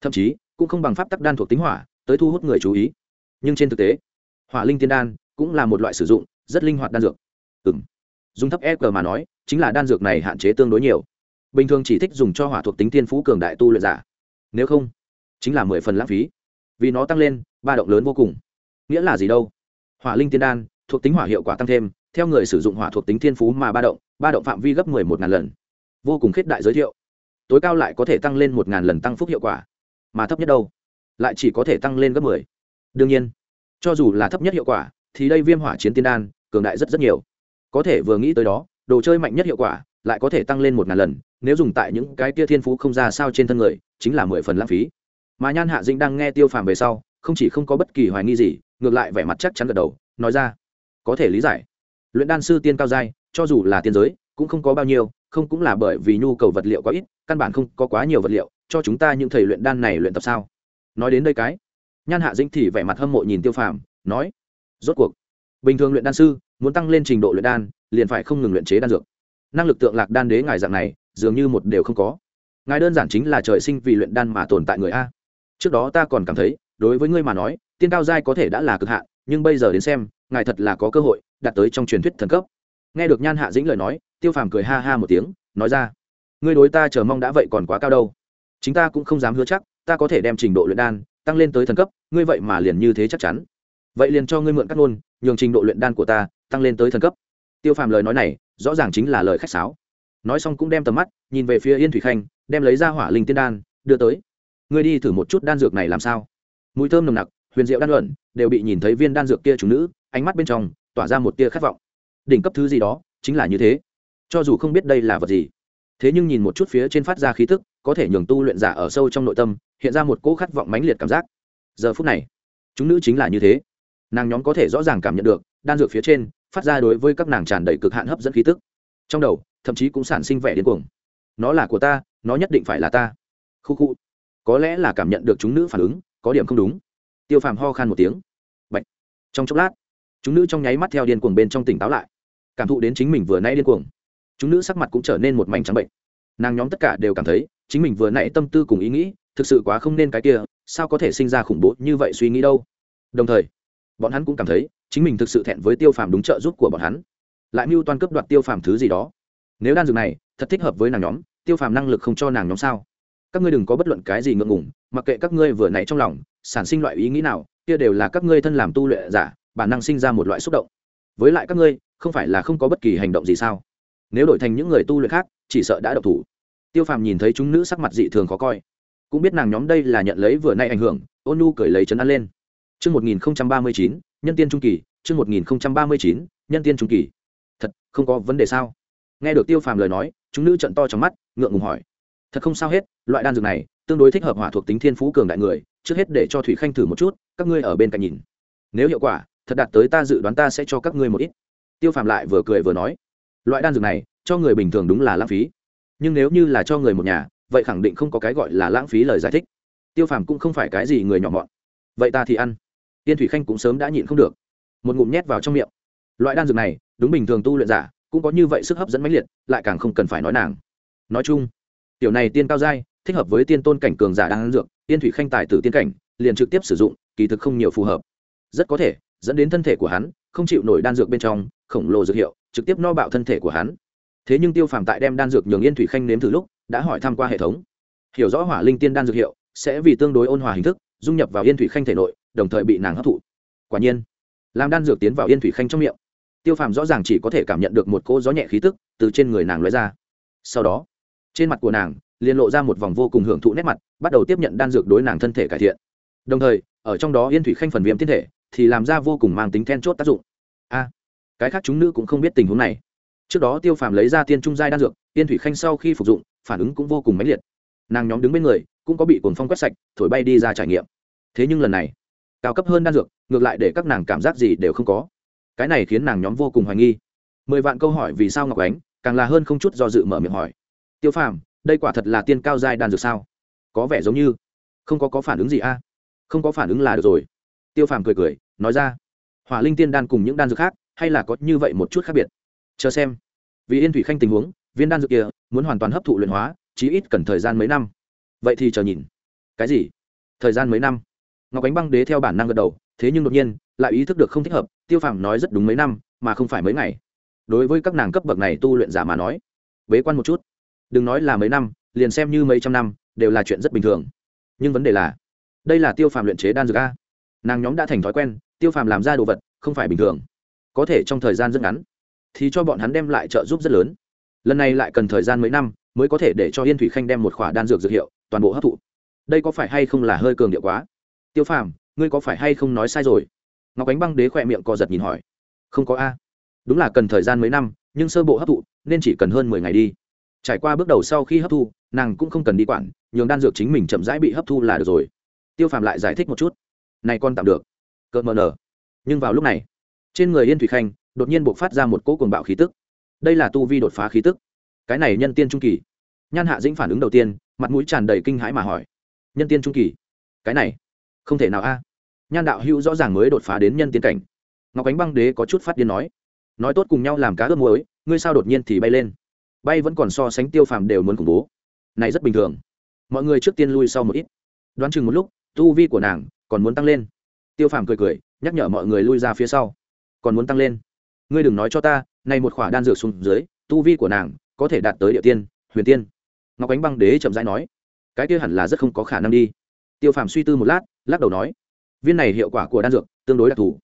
Thậm chí, cũng không bằng pháp tắc đan thuộc tính hỏa, tới thu hút người chú ý. Nhưng trên thực tế, hỏa linh tiên đan cũng là một loại sử dụng rất linh hoạt đan dược. Ừ m dùng thấp e g mà nói, chính là đan dược này hạn chế tương đối nhiều. Bình thường chỉ thích dùng cho hỏa thuộc tính tiên phú cường đại tu luyện giả. Nếu không, chính là mười phần lãng phí vì nó tăng lên, ba động lớn vô cùng. Nghĩa là gì đâu? Hỏa linh tiên đan, thuộc tính hỏa hiệu quả tăng thêm, theo người sử dụng hỏa thuộc tính thiên phú mà ba động ba động phạm vi gấp mười một ngàn lần. Vô cùng khuyết đại giới thiệu. Tối cao lại có thể tăng lên một ngàn lần tăng phúc hiệu quả, mà thấp nhất đâu? Lại chỉ có thể tăng lên gấp mười. Đương nhiên, cho dù là thấp nhất hiệu quả, thì đây viêm hỏa chiến tiên đan, cường đại rất rất nhiều. Có thể vừa nghĩ tới đó, đồ chơi mạnh nhất hiệu quả, lại có thể tăng lên một ngàn lần, nếu dùng tại những cái kia thiên phú không ra sao trên thân người, chính là mười phần lãng phí mà nhan hạ dĩnh đang nghe tiêu phàm về sau, không chỉ không có bất kỳ hoài nghi gì, ngược lại vẻ mặt chắc chắn gật đầu, nói ra, có thể lý giải. Luyện đan sư tiên cao giai, cho dù là tiên giới, cũng không có bao nhiêu, không cũng là bởi vì nhu cầu vật liệu có ít, căn bản không có quá nhiều vật liệu, cho chúng ta những thầy luyện đan này luyện tập sao? Nói đến đây cái, nhan hạ dĩnh thì vẻ mặt hâm mộ nhìn tiêu phàm, nói, rốt cuộc, bình thường luyện đan sư, muốn tăng lên trình độ luyện đan, liền phải không ngừng luyện chế đan dược. Năng lực tượng lạc đan đế ngài dạng này, dường như một đều không có. Ngài đơn giản chính là trời sinh vì luyện đan mà tồn tại người a trước đó ta còn cảm thấy, đối với ngươi mà nói, tiên cao giai có thể đã là cực hạn, nhưng bây giờ đến xem, ngài thật là có cơ hội, đạt tới trong truyền thuyết thần cấp. Nghe được nhan hạ dĩnh lời nói, tiêu phàm cười ha ha một tiếng, nói ra, ngươi đối ta chờ mong đã vậy còn quá cao đâu. Chính ta cũng không dám hứa chắc, ta có thể đem trình độ luyện đan tăng lên tới thần cấp, ngươi vậy mà liền như thế chắc chắn. Vậy liền cho ngươi mượn cắt ngôn, nhường trình độ luyện đan của ta tăng lên tới thần cấp. Tiêu phàm lời nói này, rõ ràng chính là lời khách sáo. Nói xong cũng đem tầm mắt nhìn về phía yên thủy khanh, đem lấy ra hỏa linh tiên đan, đưa tới ngươi đi thử một chút đan dược này làm sao? Mùi thơm nồng nặc, huyền diệu đan luận, đều bị nhìn thấy viên đan dược kia chủ nữ, ánh mắt bên trong, tỏa ra một tia khát vọng. Đỉnh cấp thứ gì đó, chính là như thế. Cho dù không biết đây là vật gì, thế nhưng nhìn một chút phía trên phát ra khí tức, có thể nhường tu luyện giả ở sâu trong nội tâm, hiện ra một cỗ khát vọng mãnh liệt cảm giác. Giờ phút này, chúng nữ chính là như thế. Nàng nhóm có thể rõ ràng cảm nhận được, đan dược phía trên, phát ra đối với các nàng tràn đầy cực hạn hấp dẫn khí tức. Trong đầu, thậm chí cũng sản sinh vẻ điên cuồng. Nó là của ta, nó nhất định phải là ta. Khu khu có lẽ là cảm nhận được chúng nữ phản ứng, có điểm không đúng. Tiêu phàm ho khan một tiếng. Bạch. trong chốc lát, chúng nữ trong nháy mắt theo điên cuồng bên trong tỉnh táo lại. Cảm thụ đến chính mình vừa nay điên cuồng. Chúng nữ sắc mặt cũng trở nên một mảnh trắng bệnh. Nàng nhóm tất cả đều cảm thấy, chính mình vừa nãy tâm tư cùng ý nghĩ, thực sự quá không nên cái kia, sao có thể sinh ra khủng bố như vậy suy nghĩ đâu. Đồng thời, bọn hắn cũng cảm thấy, chính mình thực sự thẹn với tiêu phàm đúng trợ giúp của bọn hắn. Lại mưu toan cấp đoạt tiêu phàm thứ gì đó. Nếu đan dược này thật thích hợp với nàng nhóm, tiêu phàm năng lực không cho nàng nhóm sao? Các ngươi đừng có bất luận cái gì ngượng ngùng mặc kệ các ngươi vừa nãy trong lòng sản sinh loại ý nghĩ nào kia đều là các ngươi thân làm tu luyện giả bản năng sinh ra một loại xúc động với lại các ngươi không phải là không có bất kỳ hành động gì sao nếu đổi thành những người tu luyện khác chỉ sợ đã độc thủ tiêu phàm nhìn thấy chúng nữ sắc mặt dị thường khó coi cũng biết nàng nhóm đây là nhận lấy vừa nay ảnh hưởng ôn nhu cởi lấy chấn an lên Trước 1039, nhân tiên trung kỳ, trước 1039, nhân tiên trung kỳ. Thật, không có vấn đề sao? Nghe được Tiêu Phàm lời nói, chúng nữ trận to trong mắt, ngượng ngùng hỏi. Thật không sao hết, loại đan dược này tương đối thích hợp hỏa thuộc tính thiên phú cường đại người, trước hết để cho Thủy Khanh thử một chút, các ngươi ở bên cạnh nhìn. Nếu hiệu quả thật đạt tới ta dự đoán ta sẽ cho các ngươi một ít. Tiêu Phàm lại vừa cười vừa nói, loại đan dược này cho người bình thường đúng là lãng phí, nhưng nếu như là cho người một nhà, vậy khẳng định không có cái gọi là lãng phí lời giải thích. Tiêu Phàm cũng không phải cái gì người nhỏ mọn. Vậy ta thì ăn tiên thủy khanh cũng sớm đã nhịn không được một ngụm nhét vào trong miệng loại đan dược này đúng bình thường tu luyện giả cũng có như vậy sức hấp dẫn mãnh liệt lại càng không cần phải nói nàng nói chung tiểu này tiên cao giai, thích hợp với tiên tôn cảnh cường giả đang ăn dược, tiên thủy khanh tài tử tiên cảnh, liền trực tiếp sử dụng, kỳ thực không nhiều phù hợp. Rất có thể, dẫn đến thân thể của hắn không chịu nổi đan dược bên trong, khổng lồ dược hiệu, trực tiếp no bạo thân thể của hắn. Thế nhưng tiêu phàm tại đem đan dược nhường yên thủy khanh nếm thử lúc, đã hỏi thăm qua hệ thống. Hiểu rõ hỏa linh tiên đan dược hiệu, sẽ vì tương đối ôn hòa hình thức, dung nhập vào yên thủy khanh thể nội, đồng thời bị nàng hấp thụ. Quả nhiên, làm đan dược tiến vào yên thủy khanh trong miệng, tiêu phàm rõ ràng chỉ có thể cảm nhận được một cỗ gió nhẹ khí tức từ trên người nàng lóe ra. Sau đó trên mặt của nàng, liền lộ ra một vòng vô cùng hưởng thụ nét mặt, bắt đầu tiếp nhận đan dược đối nàng thân thể cải thiện. Đồng thời, ở trong đó yên thủy khanh phần viêm thiên thể, thì làm ra vô cùng mang tính then chốt tác dụng. A, cái khác chúng nữ cũng không biết tình huống này. Trước đó tiêu phàm lấy ra tiên trung giai đan dược, yên thủy khanh sau khi phục dụng, phản ứng cũng vô cùng mãnh liệt. Nàng nhóm đứng bên người, cũng có bị cồn phong quét sạch, thổi bay đi ra trải nghiệm. Thế nhưng lần này, cao cấp hơn đan dược, ngược lại để các nàng cảm giác gì đều không có. Cái này khiến nàng nhóm vô cùng hoài nghi. Mười vạn câu hỏi vì sao ngọc ánh, càng là hơn không chút do dự mở miệng hỏi tiêu phàm, đây quả thật là tiên cao giai đan dược sao? Có vẻ giống như không có có phản ứng gì a. Không có phản ứng là được rồi. Tiêu phàm cười cười, nói ra, hỏa linh tiên đan cùng những đan dược khác, hay là có như vậy một chút khác biệt? Chờ xem. Vì yên thủy khanh tình huống, viên đan dược kia muốn hoàn toàn hấp thụ luyện hóa, chí ít cần thời gian mấy năm. Vậy thì chờ nhìn. Cái gì? Thời gian mấy năm? Ngọc ánh băng đế theo bản năng gật đầu, thế nhưng đột nhiên, lại ý thức được không thích hợp, tiêu phàm nói rất đúng mấy năm, mà không phải mấy ngày. Đối với các nàng cấp bậc này tu luyện giả mà nói, bế quan một chút đừng nói là mấy năm, liền xem như mấy trăm năm, đều là chuyện rất bình thường. Nhưng vấn đề là, đây là tiêu phàm luyện chế đan dược a. Nàng nhóm đã thành thói quen, tiêu phàm làm ra đồ vật, không phải bình thường. Có thể trong thời gian rất ngắn, thì cho bọn hắn đem lại trợ giúp rất lớn. Lần này lại cần thời gian mấy năm, mới có thể để cho yên thủy khanh đem một khỏa đan dược dược hiệu, toàn bộ hấp thụ. Đây có phải hay không là hơi cường điệu quá? Tiêu phàm, ngươi có phải hay không nói sai rồi? Ngọc ánh băng đế khỏe miệng co giật nhìn hỏi. Không có a. Đúng là cần thời gian mấy năm, nhưng sơ bộ hấp thụ, nên chỉ cần hơn mười ngày đi trải qua bước đầu sau khi hấp thu, nàng cũng không cần đi quản, nhường đan dược chính mình chậm rãi bị hấp thu là được rồi. Tiêu phàm lại giải thích một chút. Này con tạm được. Cợt mờ nở. Nhưng vào lúc này, trên người yên thủy khanh, đột nhiên buộc phát ra một cỗ cuồng bạo khí tức. Đây là tu vi đột phá khí tức. Cái này nhân tiên trung kỳ. Nhan hạ dĩnh phản ứng đầu tiên, mặt mũi tràn đầy kinh hãi mà hỏi. Nhân tiên trung kỳ? Cái này, không thể nào a. Nhan đạo hữu rõ ràng mới đột phá đến nhân tiên cảnh. Ngọc ánh băng đế có chút phát điên nói. Nói tốt cùng nhau làm cá ướp muối, ngươi sao đột nhiên thì bay lên? Bay vẫn còn so sánh tiêu phàm đều muốn khủng bố. Này rất bình thường. Mọi người trước tiên lui sau một ít. Đoán chừng một lúc, tu vi của nàng còn muốn tăng lên. Tiêu phàm cười cười, nhắc nhở mọi người lui ra phía sau. Còn muốn tăng lên. Ngươi đừng nói cho ta, này một khỏa đan dược xuống dưới, tu vi của nàng có thể đạt tới địa tiên, huyền tiên. Ngọc ánh băng đế chậm rãi nói, cái kia hẳn là rất không có khả năng đi. Tiêu phàm suy tư một lát, lắc đầu nói, viên này hiệu quả của đan dược tương đối đặc thù.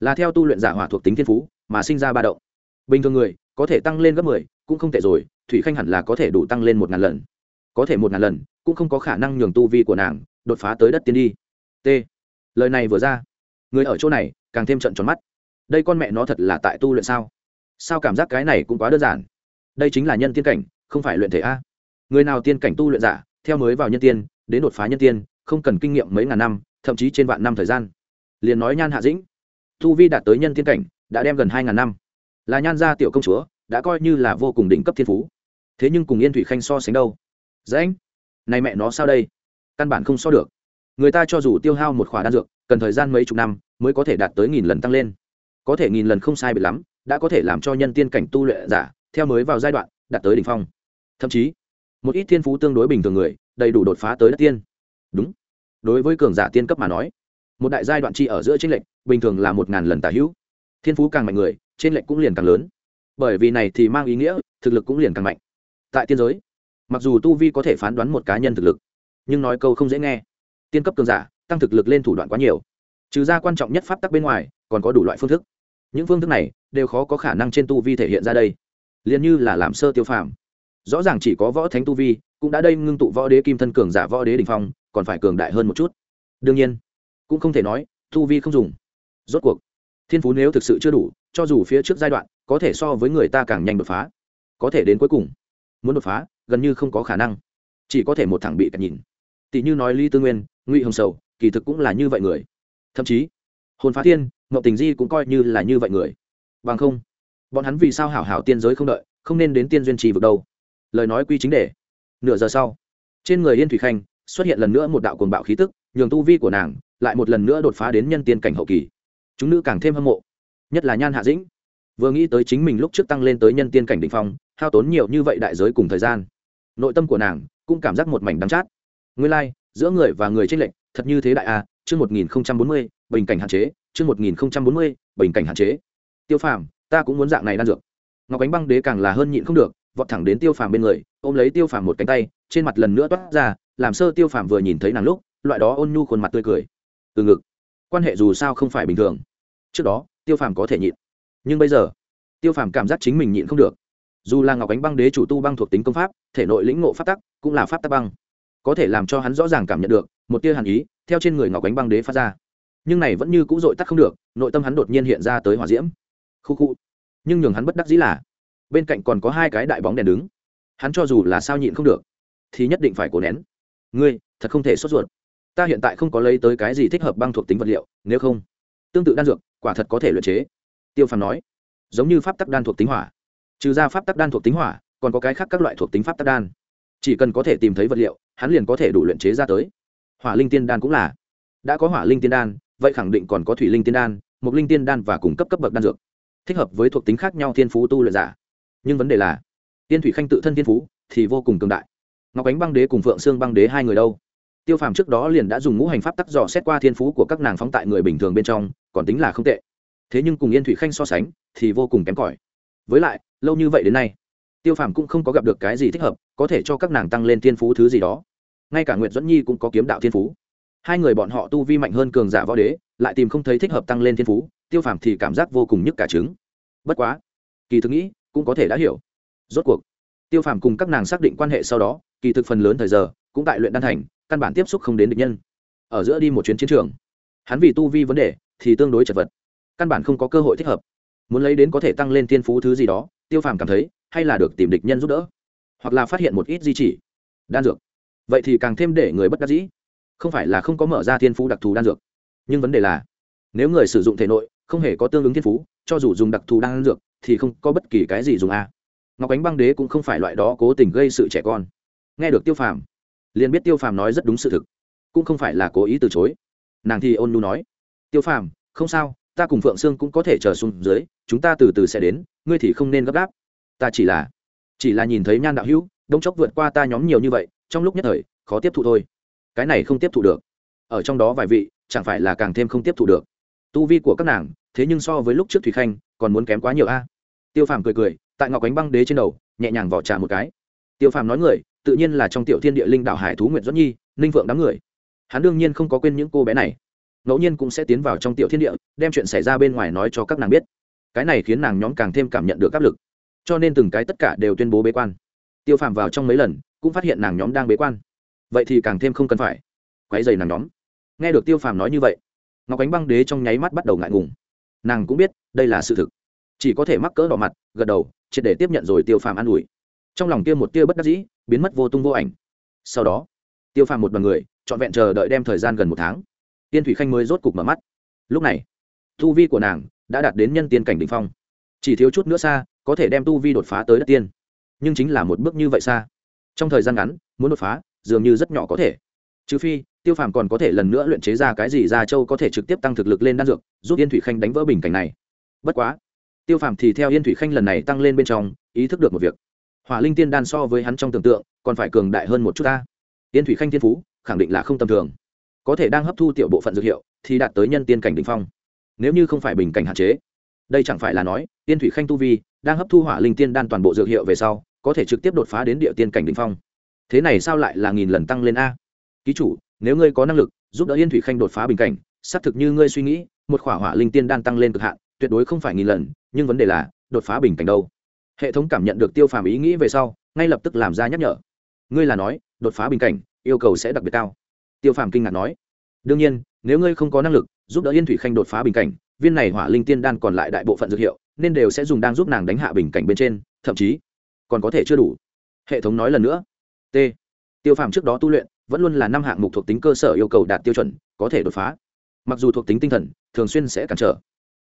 Là theo tu luyện giả hỏa thuộc tính thiên phú, mà sinh ra ba động. Bình thường người có thể tăng lên gấp mười cũng không thể rồi, thủy khanh hẳn là có thể đủ tăng lên một ngàn lần. Có thể một ngàn lần, cũng không có khả năng nhường tu vi của nàng đột phá tới đất tiên đi. T. Lời này vừa ra, người ở chỗ này càng thêm trận tròn mắt. Đây con mẹ nó thật là tại tu luyện sao? Sao cảm giác cái này cũng quá đơn giản? Đây chính là nhân tiên cảnh, không phải luyện thể a. Người nào tiên cảnh tu luyện giả, theo mới vào nhân tiên, đến đột phá nhân tiên, không cần kinh nghiệm mấy ngàn năm, thậm chí trên vạn năm thời gian. Liền nói nhan hạ dĩnh, tu vi đạt tới nhân tiên cảnh, đã đem gần hai ngàn năm. Là nhan gia tiểu công chúa đã coi như là vô cùng đỉnh cấp thiên phú. Thế nhưng cùng yên thủy khanh so sánh đâu? Dạ Dễ này mẹ nó sao đây? Căn bản không so được. Người ta cho dù tiêu hao một khỏa đan dược, cần thời gian mấy chục năm mới có thể đạt tới nghìn lần tăng lên. Có thể nghìn lần không sai biệt lắm, đã có thể làm cho nhân tiên cảnh tu luyện giả, theo mới vào giai đoạn, đạt tới đỉnh phong. Thậm chí, một ít thiên phú tương đối bình thường người, đầy đủ đột phá tới đất tiên. Đúng. Đối với cường giả tiên cấp mà nói, một đại giai đoạn chi ở giữa t r ê n lệch, bình thường là một ngàn lần tả hữu. Thiên phú càng mạnh người trên lệch cũng liền càng lớn bởi vì này thì mang ý nghĩa, thực lực cũng liền càng mạnh. Tại tiên giới, mặc dù tu vi có thể phán đoán một cá nhân thực lực, nhưng nói câu không dễ nghe. Tiên cấp cường giả, tăng thực lực lên thủ đoạn quá nhiều. Trừ ra quan trọng nhất pháp tắc bên ngoài, còn có đủ loại phương thức. Những phương thức này đều khó có khả năng trên tu vi thể hiện ra đây. Liền như là làm sơ tiêu phàm. Rõ ràng chỉ có võ thánh tu vi, cũng đã đây ngưng tụ võ đế kim thân cường giả võ đế đình phong, còn phải cường đại hơn một chút. Đương nhiên, cũng không thể nói, tu vi không dùng. Rốt cuộc, thiên phú nếu thực sự chưa đủ cho dù phía trước giai đoạn có thể so với người ta càng nhanh đột phá, có thể đến cuối cùng, muốn đột phá, gần như không có khả năng. Chỉ có thể một thẳng bị cả nhìn. Tỷ như nói ly tư nguyên, ngụy hồng sầu, kỳ thực cũng là như vậy người. Thậm chí, hồn phá thiên ngậu tình di cũng coi như là như vậy người. Bằng không, bọn hắn vì sao hảo hảo tiên giới không đợi, không nên đến tiên duyên trì vực đâu. Lời nói quy chính đề. Nửa giờ sau, trên người yên thủy khanh xuất hiện lần nữa một đạo cuồng bạo khí tức, nhường tu vi của nàng lại một lần nữa đột phá đến nhân tiên cảnh hậu kỳ. Chúng nữ càng thêm hâm mộ nhất là nhan hạ dĩnh vừa nghĩ tới chính mình lúc trước tăng lên tới nhân tiên cảnh đ ỉ n h phong hao tốn nhiều như vậy đại giới cùng thời gian nội tâm của nàng cũng cảm giác một mảnh đắng chát nguyên lai、like, giữa người và người tranh lệch thật như thế đại a chương một nghìn bốn mươi bình cảnh hạn chế chương một nghìn bốn mươi bình cảnh hạn chế. Tiêu phàm ta cũng muốn dạng này đan dược. Ngọc ánh băng đế càng là hơn nhịn không được vọt thẳng đến tiêu phàm bên người ôm lấy tiêu phàm một cánh tay trên mặt lần nữa toát ra làm sơ tiêu phàm vừa nhìn thấy nàng lúc loại đó ôn nhu khuôn mặt tươi cười. Từ ngực quan hệ dù sao không phải bình thường. Trước đó tiêu phàm có thể nhịn. Nhưng bây giờ, tiêu phàm cảm giác chính mình nhịn không được. Dù là ngọc ánh băng đế chủ tu băng thuộc tính công pháp, thể nội lĩnh ngộ pháp tắc, cũng là pháp tắc băng. Có thể làm cho hắn rõ ràng cảm nhận được, một tia hàn ý, theo trên người ngọc ánh băng đế phát ra. Nhưng này vẫn như c ũ dội tắt không được, nội tâm hắn đột nhiên hiện ra tới hòa diễm. Khu khu. Nhưng nhường hắn bất đắc dĩ là, bên cạnh còn có hai cái đại bóng đèn đứng. Hắn cho dù là sao nhịn không được, thì nhất định phải cổ nén. Ngươi, thật không thể sốt ruột. Ta hiện tại không có lấy tới cái gì thích hợp băng thuộc tính vật liệu, nếu không, tương tự đan dược quả thật có thể luyện chế. Tiêu phàm nói, giống như pháp tắc đan thuộc tính hỏa. Trừ ra pháp tắc đan thuộc tính hỏa, còn có cái khác các loại thuộc tính pháp tắc đan. Chỉ cần có thể tìm thấy vật liệu, hắn liền có thể đủ luyện chế ra tới. Hỏa linh tiên đan cũng là. Đã có hỏa linh tiên đan, vậy khẳng định còn có thủy linh tiên đan mục linh tiên đan và cung cấp cấp bậc đan dược. Thích hợp với thuộc tính khác nhau thiên phú tu luyện giả. Nhưng vấn đề là, tiên thủy khanh tự thân thiên phú thì vô cùng cường đại. Ngọc ánh băng đế cùng phượng xương băng đế hai người đâu? Tiêu phàm trước đó liền đã dùng ngũ hành pháp tắc dò xét qua thiên phú của các nàng phóng tại người bình thường bên trong, còn tính là không tệ. Thế nhưng cùng yên thủy khanh so sánh, thì vô cùng kém cỏi. Với lại, lâu như vậy đến nay, tiêu phàm cũng không có gặp được cái gì thích hợp, có thể cho các nàng tăng lên thiên phú thứ gì đó. Ngay cả nguyệt dẫn nhi cũng có kiếm đạo thiên phú. Hai người bọn họ tu vi mạnh hơn cường giả võ đế, lại tìm không thấy thích hợp tăng lên thiên phú, tiêu phàm thì cảm giác vô cùng nhức cả trứng. Bất quá, kỳ thực nghĩ, cũng có thể đã hiểu. Rốt cuộc, tiêu phàm cùng các nàng xác định quan hệ sau đó, kỳ thực phần lớn thời giờ, cũng tại luyện đan thành căn bản tiếp xúc không đến địch nhân. Ở giữa đi một chuyến chiến trường, hắn vì tu vi vấn đề thì tương đối chật vật, căn bản không có cơ hội thích hợp. Muốn lấy đến có thể tăng lên thiên phú thứ gì đó, tiêu phàm cảm thấy, hay là được tìm địch nhân giúp đỡ, hoặc là phát hiện một ít di chỉ, đan dược. Vậy thì càng thêm để người bất đắc dĩ. Không phải là không có mở ra thiên phú đặc thù đan dược, nhưng vấn đề là, nếu người sử dụng thể nội không hề có tương ứng thiên phú, cho dù dùng đặc thù đan dược thì không có bất kỳ cái gì dùng a. Ngọc ánh băng đế cũng không phải loại đó cố tình gây sự trẻ con. Nghe được tiêu phàm liền biết tiêu phàm nói rất đúng sự thực, cũng không phải là cố ý từ chối. Nàng thì ôn nu nói, tiêu phàm, không sao, ta cùng phượng sương cũng có thể chờ xuống dưới, chúng ta từ từ sẽ đến, ngươi thì không nên gấp gáp. Ta chỉ là chỉ là nhìn thấy nhan đạo hữu, đông chốc vượt qua ta nhóm nhiều như vậy, trong lúc nhất thời, khó tiếp thụ thôi. Cái này không tiếp thụ được. Ở trong đó vài vị, chẳng phải là càng thêm không tiếp thụ được. Tu vi của các nàng, thế nhưng so với lúc trước thủy khanh, còn muốn kém quá nhiều a. Tiêu phàm cười cười, tại ngọc ánh băng đế trên đầu, nhẹ nhàng vỏ trà một cái. Tiêu phàm nói người tự nhiên là trong tiểu thiên địa linh đảo hải thú nguyệt dẫn nhi, ninh phượng đám người. Hắn đương nhiên không có quên những cô bé này. Ngẫu nhiên cũng sẽ tiến vào trong tiểu thiên địa, đem chuyện xảy ra bên ngoài nói cho các nàng biết. Cái này khiến nàng nhóm càng thêm cảm nhận được áp lực. Cho nên từng cái tất cả đều tuyên bố bế quan. Tiêu phàm vào trong mấy lần, cũng phát hiện nàng nhóm đang bế quan. Vậy thì càng thêm không cần phải. Quáy dày nàng nhóm. Nghe được tiêu phàm nói như vậy, ngọc ánh băng đế trong nháy mắt bắt đầu ngại ngùng. Nàng cũng biết, đây là sự thực. Chỉ có thể mắc cỡ đỏ mặt, gật đầu, triệt để tiếp nhận rồi tiêu phàm an ủi trong lòng kia một tia bất đắc dĩ, biến mất vô tung vô ảnh. Sau đó, tiêu phàm một đ o à n người, trọn vẹn chờ đợi đem thời gian gần một tháng. Tiên thủy khanh mới rốt cục mở mắt. Lúc này, tu vi của nàng đã đạt đến nhân tiên cảnh đ ỉ n h phong. Chỉ thiếu chút nữa xa, có thể đem tu vi đột phá tới đất tiên. Nhưng chính là một bước như vậy xa. Trong thời gian ngắn, muốn đột phá, dường như rất nhỏ có thể. Trừ phi, tiêu phàm còn có thể lần nữa luyện chế ra cái gì ra châu có thể trực tiếp tăng thực lực lên đan dược, giúp yên thủy khanh đánh vỡ bình cảnh này. Bất quá, tiêu phàm thì theo yên thủy khanh lần này tăng lên bên trong, ý thức được một việc hỏa linh tiên đan so với hắn trong tưởng tượng, còn phải cường đại hơn một chút ta. Tiên thủy khanh thiên phú, khẳng định là không tầm thường. Có thể đang hấp thu tiểu bộ phận dược hiệu, thì đạt tới nhân tiên cảnh đ ỉ n h phong. Nếu như không phải bình cảnh hạn chế, đây chẳng phải là nói tiên thủy khanh tu vi đang hấp thu hỏa linh tiên đan toàn bộ dược hiệu về sau, có thể trực tiếp đột phá đến địa tiên cảnh đ ỉ n h phong. Thế này sao lại là nghìn lần tăng lên a? Ký chủ, nếu ngươi có năng lực, giúp đỡ yên thủy khanh đột phá bình cảnh, xác thực như ngươi suy nghĩ, một khỏa hỏa linh tiên đan tăng lên cực hạn, tuyệt đối không phải nghìn lần, nhưng vấn đề là, đột phá bình cảnh đâu? Hệ thống cảm nhận được tiêu phàm ý nghĩ về sau, ngay lập tức làm ra nhắc nhở. Ngươi là nói, đột phá bình cảnh, yêu cầu sẽ đặc biệt cao. Tiêu phàm kinh ngạc nói. Đương nhiên, nếu ngươi không có năng lực giúp đỡ yên thủy khanh đột phá bình cảnh, viên này hỏa linh tiên đan còn lại đại bộ phận dược hiệu, nên đều sẽ dùng đang giúp nàng đánh hạ bình cảnh bên trên, thậm chí còn có thể chưa đủ. Hệ thống nói lần nữa. T. Tiêu phàm trước đó tu luyện, vẫn luôn là năm hạng mục thuộc tính cơ sở yêu cầu đạt tiêu chuẩn, có thể đột phá. Mặc dù thuộc tính tinh thần, thường xuyên sẽ cản trở,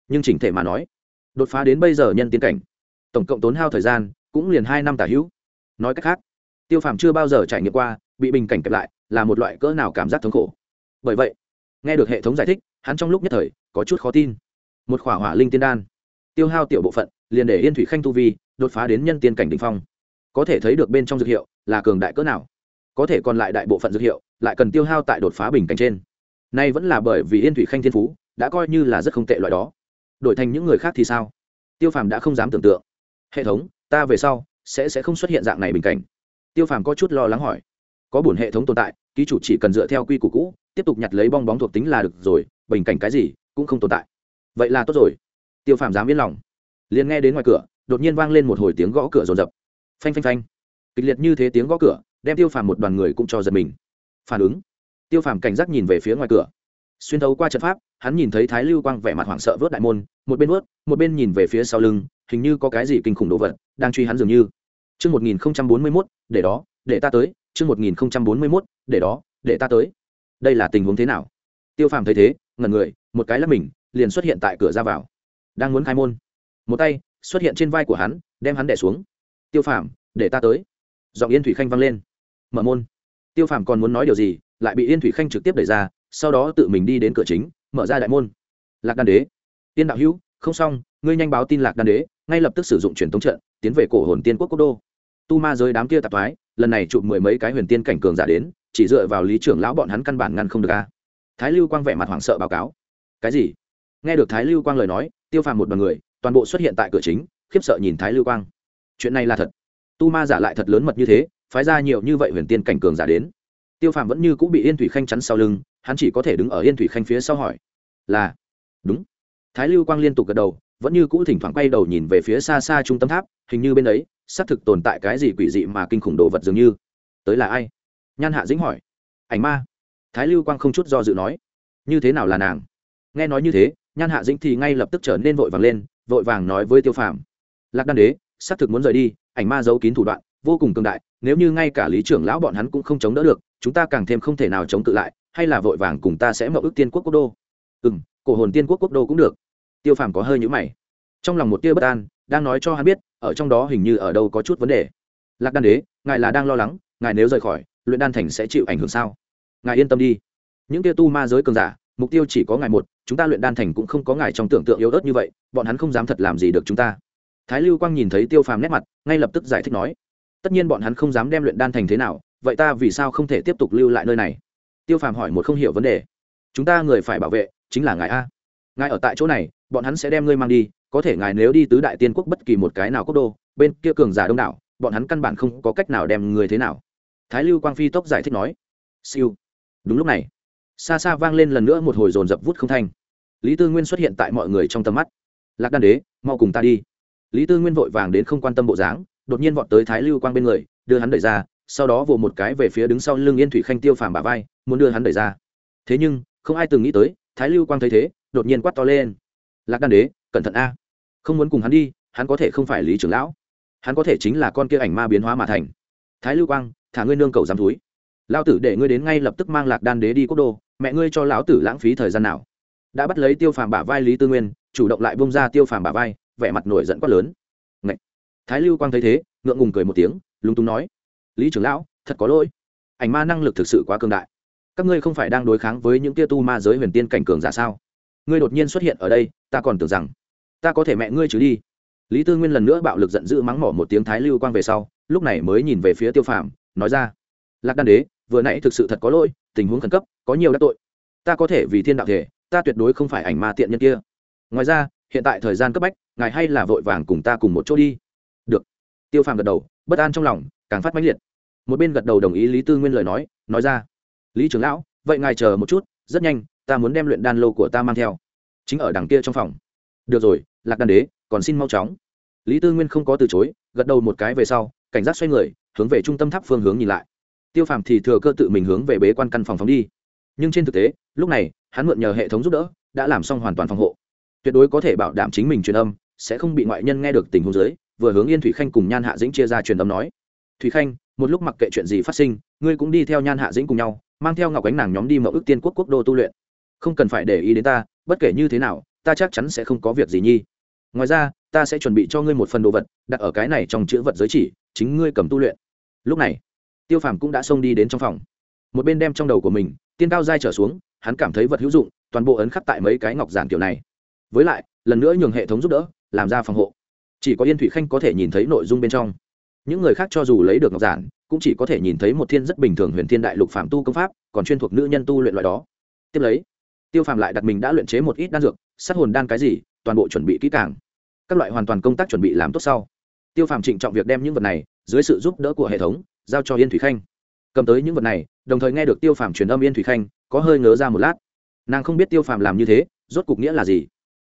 nhưng chỉnh thể mà nói, đột phá đến bây giờ nhân tiến cảnh tổng cộng tốn hao thời gian, cũng liền hai năm tả hữu. Nói cách khác, tiêu phàm chưa bao giờ trải nghiệm qua, bị bình cảnh kẹp lại là một loại cỡ nào cảm giác thống khổ. Bởi vậy, nghe được hệ thống giải thích, hắn trong lúc nhất thời có chút khó tin. Một khỏa hỏa linh tiên đan, tiêu hao tiểu bộ phận, liền để yên thủy khanh tu vi đột phá đến nhân tiên cảnh đ ỉ n h phong. Có thể thấy được bên trong dược hiệu là cường đại cỡ nào. Có thể còn lại đại bộ phận dược hiệu lại cần tiêu hao tại đột phá bình cảnh trên. Nay vẫn là bởi vì yên thủy khanh thiên phú đã coi như là rất không tệ loại đó. Đổi thành những người khác thì sao? Tiêu phàm đã không dám tưởng tượng hệ thống, ta về sau sẽ sẽ không xuất hiện dạng này bình cảnh. Tiêu phàm có chút lo lắng hỏi. Có bổn hệ thống tồn tại, ký chủ chỉ cần dựa theo quy củ cũ, tiếp tục nhặt lấy bong bóng thuộc tính là được rồi, bình cảnh cái gì cũng không tồn tại. Vậy là tốt rồi. Tiêu phàm dám yên lòng. Liền nghe đến ngoài cửa, đột nhiên vang lên một hồi tiếng gõ cửa rồn rập. Phanh phanh phanh. Kịch liệt như thế tiếng gõ cửa, đem tiêu phàm một đoàn người cũng cho giật mình. Phản ứng. Tiêu phàm cảnh giác nhìn về phía ngoài cửa. Xuyên thấu qua trận pháp, hắn nhìn thấy thái lưu quang vẻ mặt hoảng sợ vớt đại môn, một bên vớt, một bên nhìn về phía sau lưng hình như có cái gì kinh khủng đồ vật đang truy hắn dường như Trước 1041, để đó, để ta tới, trước 1041, để đó, để ta tới. Đây là tình huống thế nào? Tiêu Phàm thấy thế, ngẩn người, một cái lắc mình, liền xuất hiện tại cửa ra vào. Đang muốn khai môn. Một tay xuất hiện trên vai của hắn, đem hắn đè xuống. Tiêu Phàm, để ta tới. Giọng Yên Thủy Khanh vang lên. Mở môn. Tiêu Phàm còn muốn nói điều gì, lại bị Yên Thủy Khanh trực tiếp đẩy ra, sau đó tự mình đi đến cửa chính, mở ra đại môn. Lạc Đan Đế, Tiên đạo hữu, không xong, ngươi nhanh báo tin Lạc Đan Đế, ngay lập tức sử dụng truyền thống trận, tiến về cổ hồn tiên quốc quốc đô. Tu ma giới đám kia tạp thoái lần này chụp mười mấy cái huyền tiên cảnh cường giả đến chỉ dựa vào lý trưởng lão bọn hắn căn bản ngăn không được a. Thái lưu quang vẻ mặt hoảng sợ báo cáo. Cái gì? Nghe được thái lưu quang lời nói tiêu phàm một đ o n người toàn bộ xuất hiện tại cửa chính khiếp sợ nhìn thái lưu quang. Chuyện này là thật. Tu ma giả lại thật lớn mật như thế phái ra nhiều như vậy huyền tiên cảnh cường giả đến. Tiêu phàm vẫn như cũng bị yên thủy khanh chắn sau lưng hắn chỉ có thể đứng ở yên thủy khanh phía sau hỏi. Là đúng thái lưu quang liên tục gật đầu, vẫn như cũ thỉnh thoảng quay đầu nhìn về phía xa xa trung tâm tháp, hình như bên ấy, xác thực tồn tại cái gì quỷ dị mà kinh khủng đồ vật dường như. Tới là ai? Nhan hạ dĩnh hỏi. Ảnh ma. Thái lưu quang không chút do dự nói. Như thế nào là nàng? Nghe nói như thế, nhan hạ dĩnh thì ngay lập tức trở nên vội vàng lên, vội vàng nói với tiêu phàm. Lạc đan đế, xác thực muốn rời đi, ảnh ma giấu kín thủ đoạn, vô cùng cường đại, nếu như ngay cả lý trưởng lão bọn hắn cũng không chống đỡ được, chúng ta càng thêm không thể nào chống cự lại, hay là vội vàng cùng ta sẽ mậu ước tiên quốc quốc đô. Ừ m cổ hồn tiên quốc quốc đô cũng được tiêu phàm có hơi nhũ mày. Trong lòng một tia bất an, đang nói cho hắn biết, ở trong đó hình như ở đâu có chút vấn đề. Lạc đan đế, ngài là đang lo lắng, ngài nếu rời khỏi, luyện đan thành sẽ chịu ảnh hưởng sao? Ngài yên tâm đi. Những tia tu ma giới cường giả, mục tiêu chỉ có ngài một, chúng ta luyện đan thành cũng không có ngài trong tưởng tượng yếu ớt như vậy, bọn hắn không dám thật làm gì được chúng ta. Thái lưu quang nhìn thấy tiêu phàm nét mặt, ngay lập tức giải thích nói, tất nhiên bọn hắn không dám đem luyện đan thành thế nào, vậy ta vì sao không thể tiếp tục lưu lại nơi này? Tiêu phàm hỏi một không hiểu vấn đề. Chúng ta người phải bảo vệ chính là ngài a ngài ở tại chỗ này, bọn hắn sẽ đem ngươi mang đi, có thể ngài nếu đi tứ đại tiên quốc bất kỳ một cái nào quốc đô, bên kia cường giả đông đảo, bọn hắn căn bản không có cách nào đem người thế nào. Thái lưu quang phi tốc giải thích nói. Siêu. Đúng lúc này, xa xa vang lên lần nữa một hồi dồn dập vút không thanh. Lý tư nguyên xuất hiện tại mọi người trong tầm mắt. Lạc đan đế, mau cùng ta đi. Lý tư nguyên vội vàng đến không quan tâm bộ dáng, đột nhiên vọt tới thái lưu quang bên người, đưa hắn đẩy ra, sau đó vồ một cái về phía đứng sau lưng yên thủy khanh tiêu phàm bà vai, muốn đưa hắn đẩy ra. Thế nhưng, không ai từng nghĩ tới, thái lưu quang thấy thế đột nhiên quát to lên. Lạc đan đế, cẩn thận a. Không muốn cùng hắn đi, hắn có thể không phải lý trưởng lão. Hắn có thể chính là con kia ảnh ma biến hóa mà thành. Thái lưu quang, thả ngươi nương cầu giám túi lao tử để ngươi đến ngay lập tức mang lạc đan đế đi quốc đô, mẹ ngươi cho lão tử lãng phí thời gian nào. Đã bắt lấy tiêu phàm bả vai lý tư nguyên, chủ động lại bông ra tiêu phàm bả vai, vẻ mặt nổi giận quát lớn. Ngậy! thái lưu quang thấy thế, ngượng ngùng cười một tiếng, lúng túng nói, lý trưởng lão, thật có lỗi. Ảnh ma năng lực thực sự quá cường đại. Các ngươi không phải đang đối kháng với những tia tu ma giới huyền tiên cảnh cường giả sao? Ngươi đột nhiên xuất hiện ở đây, ta còn tưởng rằng ta có thể mẹ ngươi chứ đi. Lý tư nguyên lần nữa bạo lực giận dữ mắng mỏ một tiếng thái lưu quang về sau, lúc này mới nhìn về phía tiêu phàm, nói ra, lạc đan đế, vừa nãy thực sự thật có lỗi, tình huống khẩn cấp, có nhiều đắc tội. Ta có thể vì thiên đạo thể, ta tuyệt đối không phải ảnh ma tiện nhân kia. Ngoài ra, hiện tại thời gian cấp bách, ngài hay là vội vàng cùng ta cùng một chỗ đi. Được. Tiêu phàm gật đầu, bất an trong lòng, càng phát mãnh liệt. Một bên gật đầu đồng ý lý tư nguyên lời nói nói ra, lý trưởng lão, vậy ngài chờ một chút, rất nhanh ta muốn đem luyện đan lô của ta mang theo. Chính ở đằng kia trong phòng. Được rồi, lạc đan đế, còn xin mau chóng. Lý tư nguyên không có từ chối, gật đầu một cái về sau, cảnh giác xoay người, hướng về trung tâm tháp phương hướng nhìn lại. Tiêu phàm thì thừa cơ tự mình hướng về bế quan căn phòng phóng đi. Nhưng trên thực tế, lúc này, hắn mượn nhờ hệ thống giúp đỡ, đã làm xong hoàn toàn phòng hộ. Tuyệt đối có thể bảo đảm chính mình truyền âm, sẽ không bị ngoại nhân nghe được tình huống dưới, vừa hướng yên thủy khanh cùng nhan hạ dĩnh chia ra truyền âm nói. Thủy khanh, một lúc mặc kệ chuyện gì phát sinh, ngươi cũng đi theo nhan hạ dĩnh cùng nhau, mang theo ngọc ánh nàng nhóm đi mậu ước tiên quốc quốc đô tu luyện không cần phải để ý đến ta, bất kể như thế nào, ta chắc chắn sẽ không có việc gì nhi. Ngoài ra, ta sẽ chuẩn bị cho ngươi một phần đồ vật, đặt ở cái này trong chữ vật giới chỉ, chính ngươi cầm tu luyện. Lúc này, tiêu phàm cũng đã xông đi đến trong phòng. Một bên đem trong đầu của mình, tiên cao dai trở xuống, hắn cảm thấy vật hữu dụng, toàn bộ ấn khắc tại mấy cái ngọc giản kiểu này. Với lại, lần nữa nhường hệ thống giúp đỡ, làm ra phòng hộ. Chỉ có yên thủy khanh có thể nhìn thấy nội dung bên trong. Những người khác cho dù lấy được ngọc giản, cũng chỉ có thể nhìn thấy một thiên rất bình thường huyền thiên đại lục phạm tu công pháp, còn chuyên thuộc nữ nhân tu luyện loại đó. Tiếp lấy tiêu phàm lại đặt mình đã luyện chế một ít đan dược, sát hồn đan cái gì, toàn bộ chuẩn bị kỹ càng. Các loại hoàn toàn công tác chuẩn bị làm tốt sau. Tiêu phàm trịnh trọng việc đem những vật này, dưới sự giúp đỡ của hệ thống, giao cho yên thủy khanh. Cầm tới những vật này, đồng thời nghe được tiêu phàm truyền âm yên thủy khanh, có hơi ngớ ra một lát. Nàng không biết tiêu phàm làm như thế, rốt cục nghĩa là gì.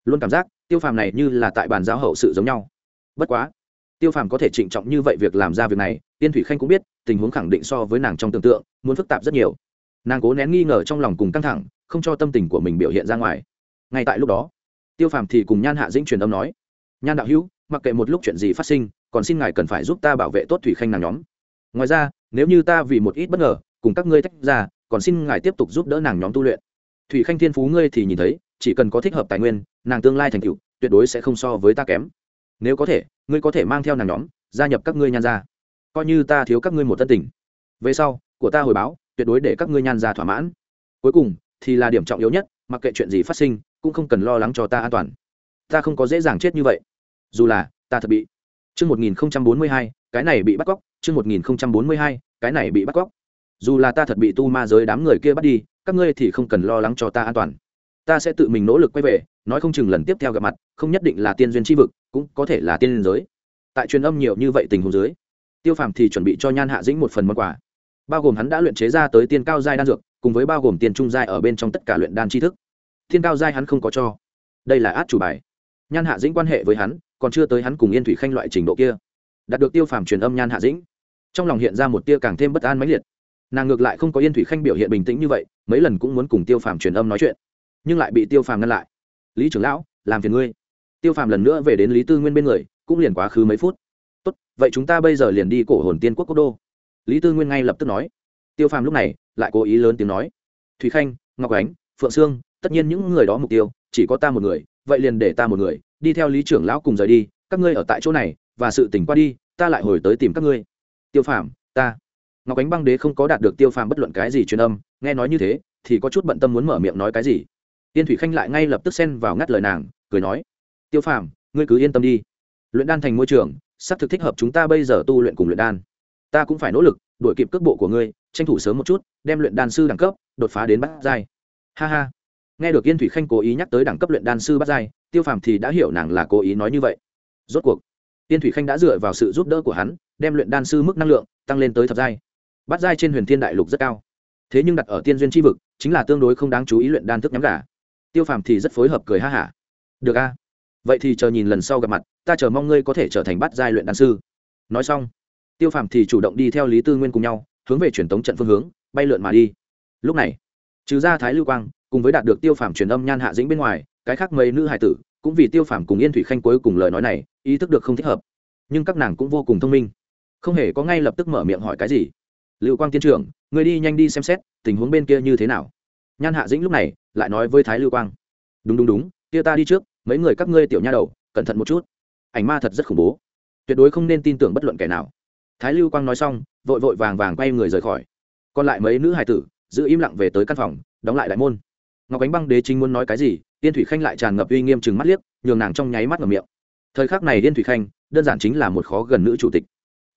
Luôn cảm giác, tiêu phàm này như là tại bàn giáo hậu sự giống nhau. Bất quá, tiêu phàm có thể trịnh trọng như vậy việc làm ra việc này, yên thủy khanh cũng biết, tình huống khẳng định so với nàng trong tưởng tượng, muốn phức tạp rất nhiều. Nàng cố nén nghi ngờ trong lòng cùng căng thẳng không cho tâm tình của mình biểu hiện ra ngoài. Ngay tại lúc đó, tiêu phàm thì cùng nhan hạ dĩnh truyền âm nói, nhan đạo hữu, mặc kệ một lúc chuyện gì phát sinh, còn xin ngài cần phải giúp ta bảo vệ tốt thủy khanh nàng nhóm. Ngoài ra, nếu như ta vì một ít bất ngờ, cùng các ngươi tách ra, còn xin ngài tiếp tục giúp đỡ nàng nhóm tu luyện. Thủy khanh thiên phú ngươi thì nhìn thấy, chỉ cần có thích hợp tài nguyên, nàng tương lai thành tựu, tuyệt đối sẽ không so với ta kém. Nếu có thể, ngươi có thể mang theo nàng nhóm, gia nhập các ngươi nhan gia. Coi như ta thiếu các ngươi một tân tình. Về sau, của ta hồi báo, tuyệt đối để các ngươi nhan gia thỏa mãn. Cuối cùng thì là điểm trọng yếu nhất mặc kệ chuyện gì phát sinh cũng không cần lo lắng cho ta an toàn ta không có dễ dàng chết như vậy dù là ta thật bị Chương 1042, cái này bị bắt cóc, chương 1042, cái này bị bắt cóc. Dù là ta thật bị tu ma giới đám người kia bắt đi, các ngươi thì không cần lo lắng cho ta an toàn. Ta sẽ tự mình nỗ lực quay về, nói không chừng lần tiếp theo gặp mặt, không nhất định là tiên duyên chi vực, cũng có thể là tiên giới. Tại truyền âm nhiều như vậy tình huống dưới, Tiêu Phàm thì chuẩn bị cho Nhan Hạ Dĩnh một phần món quà, bao gồm hắn đã luyện chế ra tới tiên cao giai đan dược, cùng với bao gồm tiền trung giai ở bên trong tất cả luyện đan chi thức. thiên cao giai hắn không có cho. Đây là át chủ bài. Nhan Hạ Dĩnh quan hệ với hắn, còn chưa tới hắn cùng yên thủy khanh loại trình độ kia. Đạt được tiêu phàm truyền âm nhan hạ dĩnh trong lòng hiện ra một tia càng thêm bất an mãnh liệt. Nàng ngược lại không có yên thủy khanh biểu hiện bình tĩnh như vậy mấy lần cũng muốn cùng tiêu phàm truyền âm nói chuyện nhưng lại bị tiêu phàm ngăn lại. Lý trưởng lão làm phiền ngươi. Tiêu phàm lần nữa về đến lý tư nguyên bên người cũng liền quá khứ mấy phút. Tốt vậy chúng ta bây giờ liền đi cổ hồn tiên quốc quốc đô. Lý tư nguyên ngay lập tức nói tiêu phàm lúc này lại cố ý lớn tiếng nói, thủy khanh, ngọc ánh, phượng sương, tất nhiên những người đó mục tiêu, chỉ có ta một người, vậy liền để ta một người, đi theo lý trưởng lão cùng rời đi, các ngươi ở tại chỗ này, và sự tỉnh qua đi, ta lại hồi tới tìm các ngươi. Tiêu phàm, ta. Ngọc ánh băng đế không có đạt được tiêu phàm bất luận cái gì truyền âm, nghe nói như thế, thì có chút bận tâm muốn mở miệng nói cái gì. Tiên thủy khanh lại ngay lập tức xen vào ngắt lời nàng, cười nói, tiêu phàm, ngươi cứ yên tâm đi. Luyện đan thành môi trường, sắp thực thích hợp chúng ta bây giờ tu luyện cùng luyện đan. Ta cũng phải nỗ lực, đuổi kịp cước bộ của ngươi tranh thủ sớm một chút, đem luyện đan sư đẳng cấp đột phá đến bát giai. Ha ha. Nghe được yên thủy khanh cố ý nhắc tới đẳng cấp luyện đan sư bát giai, tiêu phàm thì đã hiểu nàng là cố ý nói như vậy. Rốt cuộc tiên thủy khanh đã dựa vào sự giúp đỡ của hắn, đem luyện đan sư mức năng lượng tăng lên tới thập giai. Bát giai trên huyền thiên đại lục rất cao. Thế nhưng đặt ở tiên duyên tri vực, chính là tương đối không đáng chú ý luyện đan thức nhắm gà. Tiêu phàm thì rất phối hợp cười ha hả. Được a. Vậy thì chờ nhìn lần sau gặp mặt, ta chờ mong ngươi có thể trở thành bát giai luyện đan sư. Nói xong, tiêu phàm thì chủ động đi theo lý tư nguyên cùng nhau hướng về truyền tống trận phương hướng, bay lượn mà đi. Lúc này, trừ ra thái lưu quang, cùng với đạt được tiêu phàm truyền âm nhan hạ dĩnh bên ngoài, cái khác mấy nữ hải tử, cũng vì tiêu phàm cùng yên thủy khanh cuối cùng lời nói này, ý thức được không thích hợp. Nhưng các nàng cũng vô cùng thông minh. Không hề có ngay lập tức mở miệng hỏi cái gì. Lưu quang tiên trưởng, người đi nhanh đi xem xét, tình huống bên kia như thế nào? Nhan hạ dĩnh lúc này, lại nói với thái lưu quang. Đúng đúng đúng, kia ta đi trước, mấy người các ngươi tiểu nha đầu, cẩn thận một chút. Ảnh ma thật rất khủng bố. Tuyệt đối không nên tin tưởng bất luận kẻ nào thái lưu quang nói xong, vội vội vàng vàng quay người rời khỏi. Còn lại mấy nữ hài tử, giữ im lặng về tới căn phòng, đóng lại đại môn. Ngọc ánh băng đế chính muốn nói cái gì, yên thủy khanh lại tràn ngập uy nghiêm chừng mắt liếc, nhường nàng trong nháy mắt ngầm miệng. Thời khắc này yên thủy khanh, đơn giản chính là một khó gần nữ chủ tịch.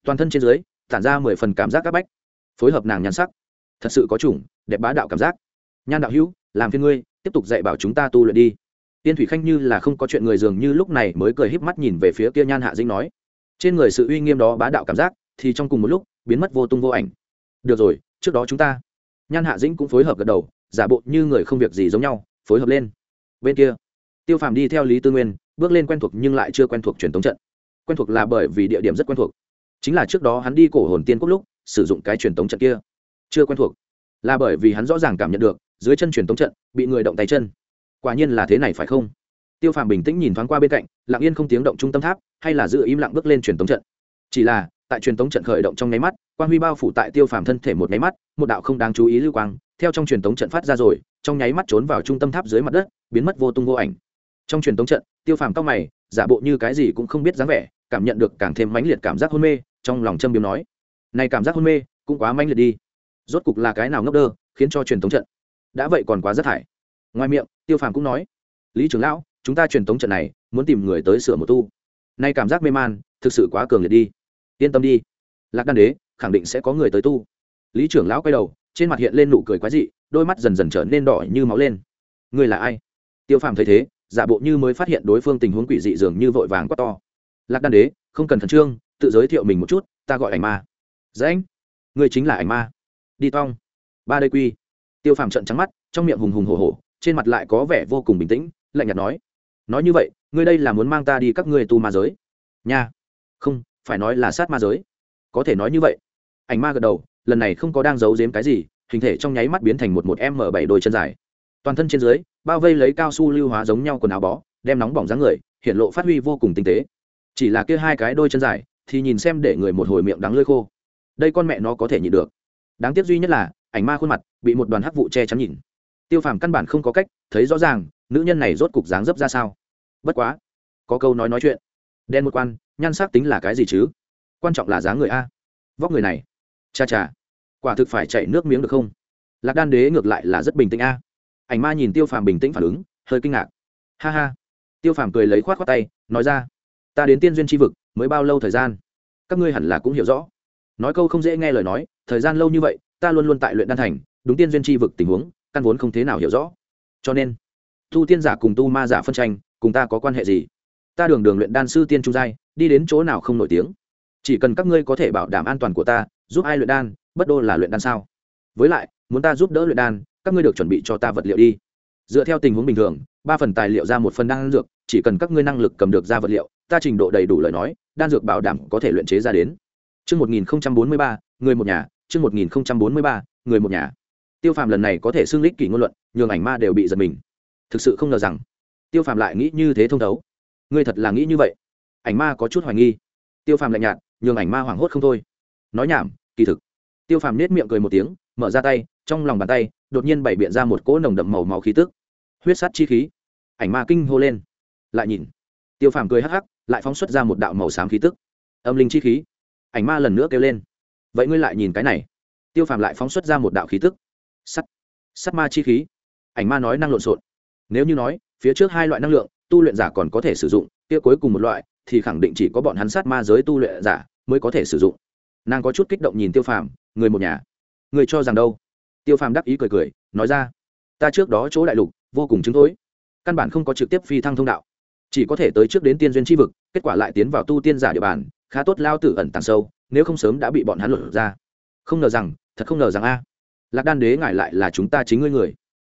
Toàn thân trên dưới, tản ra mười phần cảm giác các bách. Phối hợp nàng nhan sắc, thật sự có chủng, đẹp bá đạo cảm giác. Nhan đạo hữu, làm phiên ngươi, tiếp tục dạy bảo chúng ta tu luyện đi. Tiên thủy khanh như là không có chuyện người dường như lúc này mới cười híp mắt nhìn về phía kia nhan hạ dĩnh nói. Trên người sự uy nghiêm đó bá đạo cảm giác thì trong cùng một lúc, biến mất vô tung vô ảnh. Được rồi, trước đó chúng ta. Nhan hạ dĩnh cũng phối hợp gật đầu, giả bộ như người không việc gì giống nhau, phối hợp lên. Bên kia, tiêu phàm đi theo lý tư nguyên, bước lên quen thuộc nhưng lại chưa quen thuộc truyền thống trận. Quen thuộc là bởi vì địa điểm rất quen thuộc. Chính là trước đó hắn đi cổ hồn tiên quốc lúc, sử dụng cái truyền thống trận kia. Chưa quen thuộc. Là bởi vì hắn rõ ràng cảm nhận được, dưới chân truyền thống trận, bị người động tay chân. Quả nhiên là thế này phải không? Tiêu phàm bình tĩnh nhìn thoáng qua bên cạnh, lặng yên không tiếng động trung tâm tháp, hay là giữ im lặng bước lên truyền thống trận? Chỉ là tại truyền tống trận khởi động trong nháy mắt, quang huy bao phủ tại tiêu phàm thân thể một nháy mắt, một đạo không đáng chú ý lưu quang, theo trong truyền tống trận phát ra rồi, trong nháy mắt trốn vào trung tâm tháp dưới mặt đất, biến mất vô tung vô ảnh. Trong truyền tống trận, tiêu phàm cao mày, giả bộ như cái gì cũng không biết dáng vẻ, cảm nhận được càng thêm mãnh liệt cảm giác hôn mê, trong lòng châm biếm nói, này cảm giác hôn mê, cũng quá mãnh liệt đi. Rốt cục là cái nào ngốc đơ, khiến cho truyền tống trận đã vậy còn quá rất hại. ngoài miệng, tiêu phàm cũng nói, lý trưởng lão, chúng ta truyền tống trận này, muốn tìm người tới sửa một tu. Nay cảm giác mê man, thực sự quá cường liệt đi yên tâm đi. Lạc đan đế khẳng định sẽ có người tới tu. Lý trưởng lão quay đầu, trên mặt hiện lên nụ cười quái dị, đôi mắt dần dần trở nên đỏ như máu lên. Người là ai? Tiêu phàm thấy thế, giả bộ như mới phát hiện đối phương tình huống quỷ dị dường như vội vàng quá to. Lạc đan đế, không cần khẩn trương, tự giới thiệu mình một chút, ta gọi ảnh ma. Dễ anh người chính là ảnh ma. Đi tong. Ba đây quy. Tiêu phàm trận trắng mắt, trong miệng hùng hùng hổ hổ, trên mặt lại có vẻ vô cùng bình tĩnh, lạnh nhạt nói. Nói như vậy, ngươi đây là muốn mang ta đi các ngươi tu ma giới? Nha. Không phải nói là sát ma giới. Có thể nói như vậy. Ảnh ma gật đầu, lần này không có đang giấu giếm cái gì, hình thể trong nháy mắt biến thành một một m bảy đôi chân dài. Toàn thân trên dưới, bao vây lấy cao su lưu hóa giống nhau quần áo bó, đem nóng bỏng dáng người, hiện lộ phát huy vô cùng tinh tế. Chỉ là kia hai cái đôi chân dài, thì nhìn xem để người một hồi miệng đắng lơi khô. Đây con mẹ nó có thể nhịn được. Đáng tiếc duy nhất là, ảnh ma khuôn mặt bị một đoàn hắc vụ che chắn nhìn. Tiêu phàm căn bản không có cách thấy rõ ràng, nữ nhân này rốt cục dáng dấp ra sao. Bất quá, có câu nói nói chuyện đen một quan, nhan sắc tính là cái gì chứ? Quan trọng là giá người a. Vóc người này. Cha cha. Quả thực phải chạy nước miếng được không? Lạc đan đế ngược lại là rất bình tĩnh a. Ảnh ma nhìn tiêu phàm bình tĩnh phản ứng, hơi kinh ngạc. Ha ha. Tiêu phàm cười lấy khoát khoát tay, nói ra. Ta đến tiên duyên tri vực, mới bao lâu thời gian? Các ngươi hẳn là cũng hiểu rõ. Nói câu không dễ nghe lời nói, thời gian lâu như vậy, ta luôn luôn tại luyện đan thành, đúng tiên duyên tri vực tình huống, căn vốn không thế nào hiểu rõ. Cho nên, tu tiên giả cùng tu ma giả phân tranh, cùng ta có quan hệ gì? Ta đường đường luyện đan sư tiên trung giai đi đến chỗ nào không nổi tiếng chỉ cần các ngươi có thể bảo đảm an toàn của ta giúp ai luyện đan bất đô là luyện đan sao với lại muốn ta giúp đỡ luyện đan các ngươi được chuẩn bị cho ta vật liệu đi dựa theo tình huống bình thường ba phần tài liệu ra một phần đan dược chỉ cần các ngươi năng lực cầm được ra vật liệu ta trình độ đầy đủ lời nói đan dược bảo đảm có thể luyện chế ra đến Trước 1043, người một nhà, trước 1043, người một nhà. Tiêu Phàm lần này có thể xưng lích kỷ ngôn luận, nhường ảnh ma đều bị giật mình. Thực sự không ngờ rằng, Tiêu Phàm lại nghĩ như thế thông thấu. Ngươi thật là nghĩ như vậy? Ảnh ma có chút hoài nghi. Tiêu Phàm lạnh nhạt, nhường ảnh ma hoảng hốt không thôi. Nói nhảm, kỳ thực. Tiêu Phàm nét miệng cười một tiếng, mở ra tay, trong lòng bàn tay đột nhiên bày biện ra một cỗ nồng đậm màu máu khí tức. Huyết sắt chi khí. Ảnh ma kinh hô lên. Lại nhìn. Tiêu phàm cười hắc hắc lại phóng xuất ra một đạo màu xám khí tức. Âm linh chi khí. Ảnh ma lần nữa kêu lên. Vậy ngươi lại nhìn cái này. Tiêu phàm lại phóng xuất ra một đạo khí tức. Sắt. Sắt ma chi khí. Ảnh ma nói năng lộn xộn. Nếu như nói phía trước hai loại năng lượng tu luyện giả còn có thể sử dụng, kia cuối cùng một loại, thì khẳng định chỉ có bọn hắn sát ma giới tu luyện giả mới có thể sử dụng. Nàng có chút kích động nhìn tiêu phàm, người một nhà. Người cho rằng đâu? Tiêu phàm đắc ý cười cười, nói ra, ta trước đó chỗ đại lục, vô cùng chứng thối. Căn bản không có trực tiếp phi thăng thông đạo. Chỉ có thể tới trước đến tiên duyên tri vực, kết quả lại tiến vào tu tiên giả địa bàn, khá tốt lao tử ẩn tàng sâu, nếu không sớm đã bị bọn hắn lột ra. Không ngờ rằng, thật không ngờ rằng a. Lạc đan đế ngại lại là chúng ta chính ngươi người.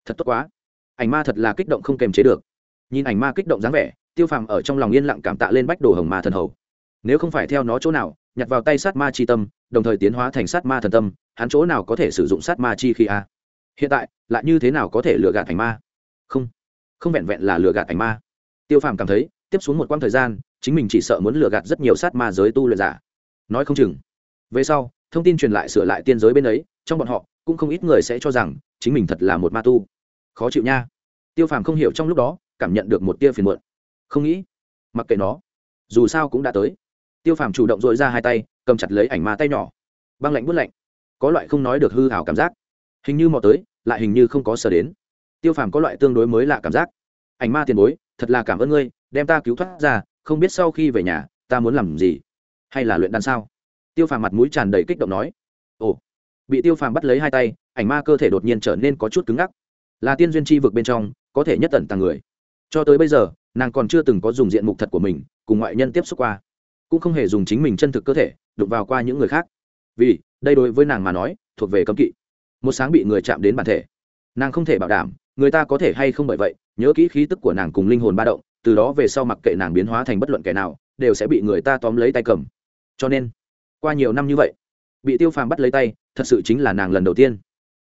Thật tốt quá. Ảnh ma thật là kích động không kềm chế được nhìn ảnh ma kích động dáng vẻ, tiêu phàm ở trong lòng yên lặng cảm tạ lên bách đồ hồng ma thần hầu. Nếu không phải theo nó chỗ nào, nhặt vào tay sát ma chi tâm, đồng thời tiến hóa thành sát ma thần tâm, hắn chỗ nào có thể sử dụng sát ma chi khi a? Hiện tại, lại như thế nào có thể lừa gạt ảnh ma? Không không vẹn vẹn là lừa gạt ảnh ma. Tiêu phàm cảm thấy, tiếp xuống một quãng thời gian, chính mình chỉ sợ muốn lừa gạt rất nhiều sát ma giới tu luyện giả. Nói không chừng. Về sau, thông tin truyền lại sửa lại tiên giới bên ấy, trong bọn họ, cũng không ít người sẽ cho rằng, chính mình thật là một ma tu. Khó chịu nha. Tiêu phàm không hiểu trong lúc đó cảm nhận được một tia phiền muộn. Không nghĩ, mặc kệ nó, dù sao cũng đã tới. Tiêu phàm chủ động dội ra hai tay, cầm chặt lấy ảnh ma tay nhỏ. Băng lạnh bút lạnh, có loại không nói được hư hảo cảm giác. Hình như mò tới, lại hình như không có sở đến. Tiêu phàm có loại tương đối mới lạ cảm giác. Ảnh ma tiền bối, thật là cảm ơn ngươi, đem ta cứu thoát ra, không biết sau khi về nhà, ta muốn làm gì? Hay là luyện đan sao? Tiêu phàm mặt mũi tràn đầy kích động nói. Ồ, bị tiêu phàm bắt lấy hai tay, ảnh ma cơ thể đột nhiên trở nên có chút cứng ngắc. Là tiên duyên chi vực bên trong, có thể nhất tẩn tàng người cho tới bây giờ, nàng còn chưa từng có dùng diện mục thật của mình, cùng ngoại nhân tiếp xúc qua. Cũng không hề dùng chính mình chân thực cơ thể, đụng vào qua những người khác. Vì, đây đối với nàng mà nói, thuộc về cấm kỵ. Một sáng bị người chạm đến bản thể. Nàng không thể bảo đảm, người ta có thể hay không bởi vậy, nhớ kỹ khí tức của nàng cùng linh hồn ba động, từ đó về sau mặc kệ nàng biến hóa thành bất luận kẻ nào, đều sẽ bị người ta tóm lấy tay cầm. Cho nên, qua nhiều năm như vậy, bị tiêu phàm bắt lấy tay, thật sự chính là nàng lần đầu tiên.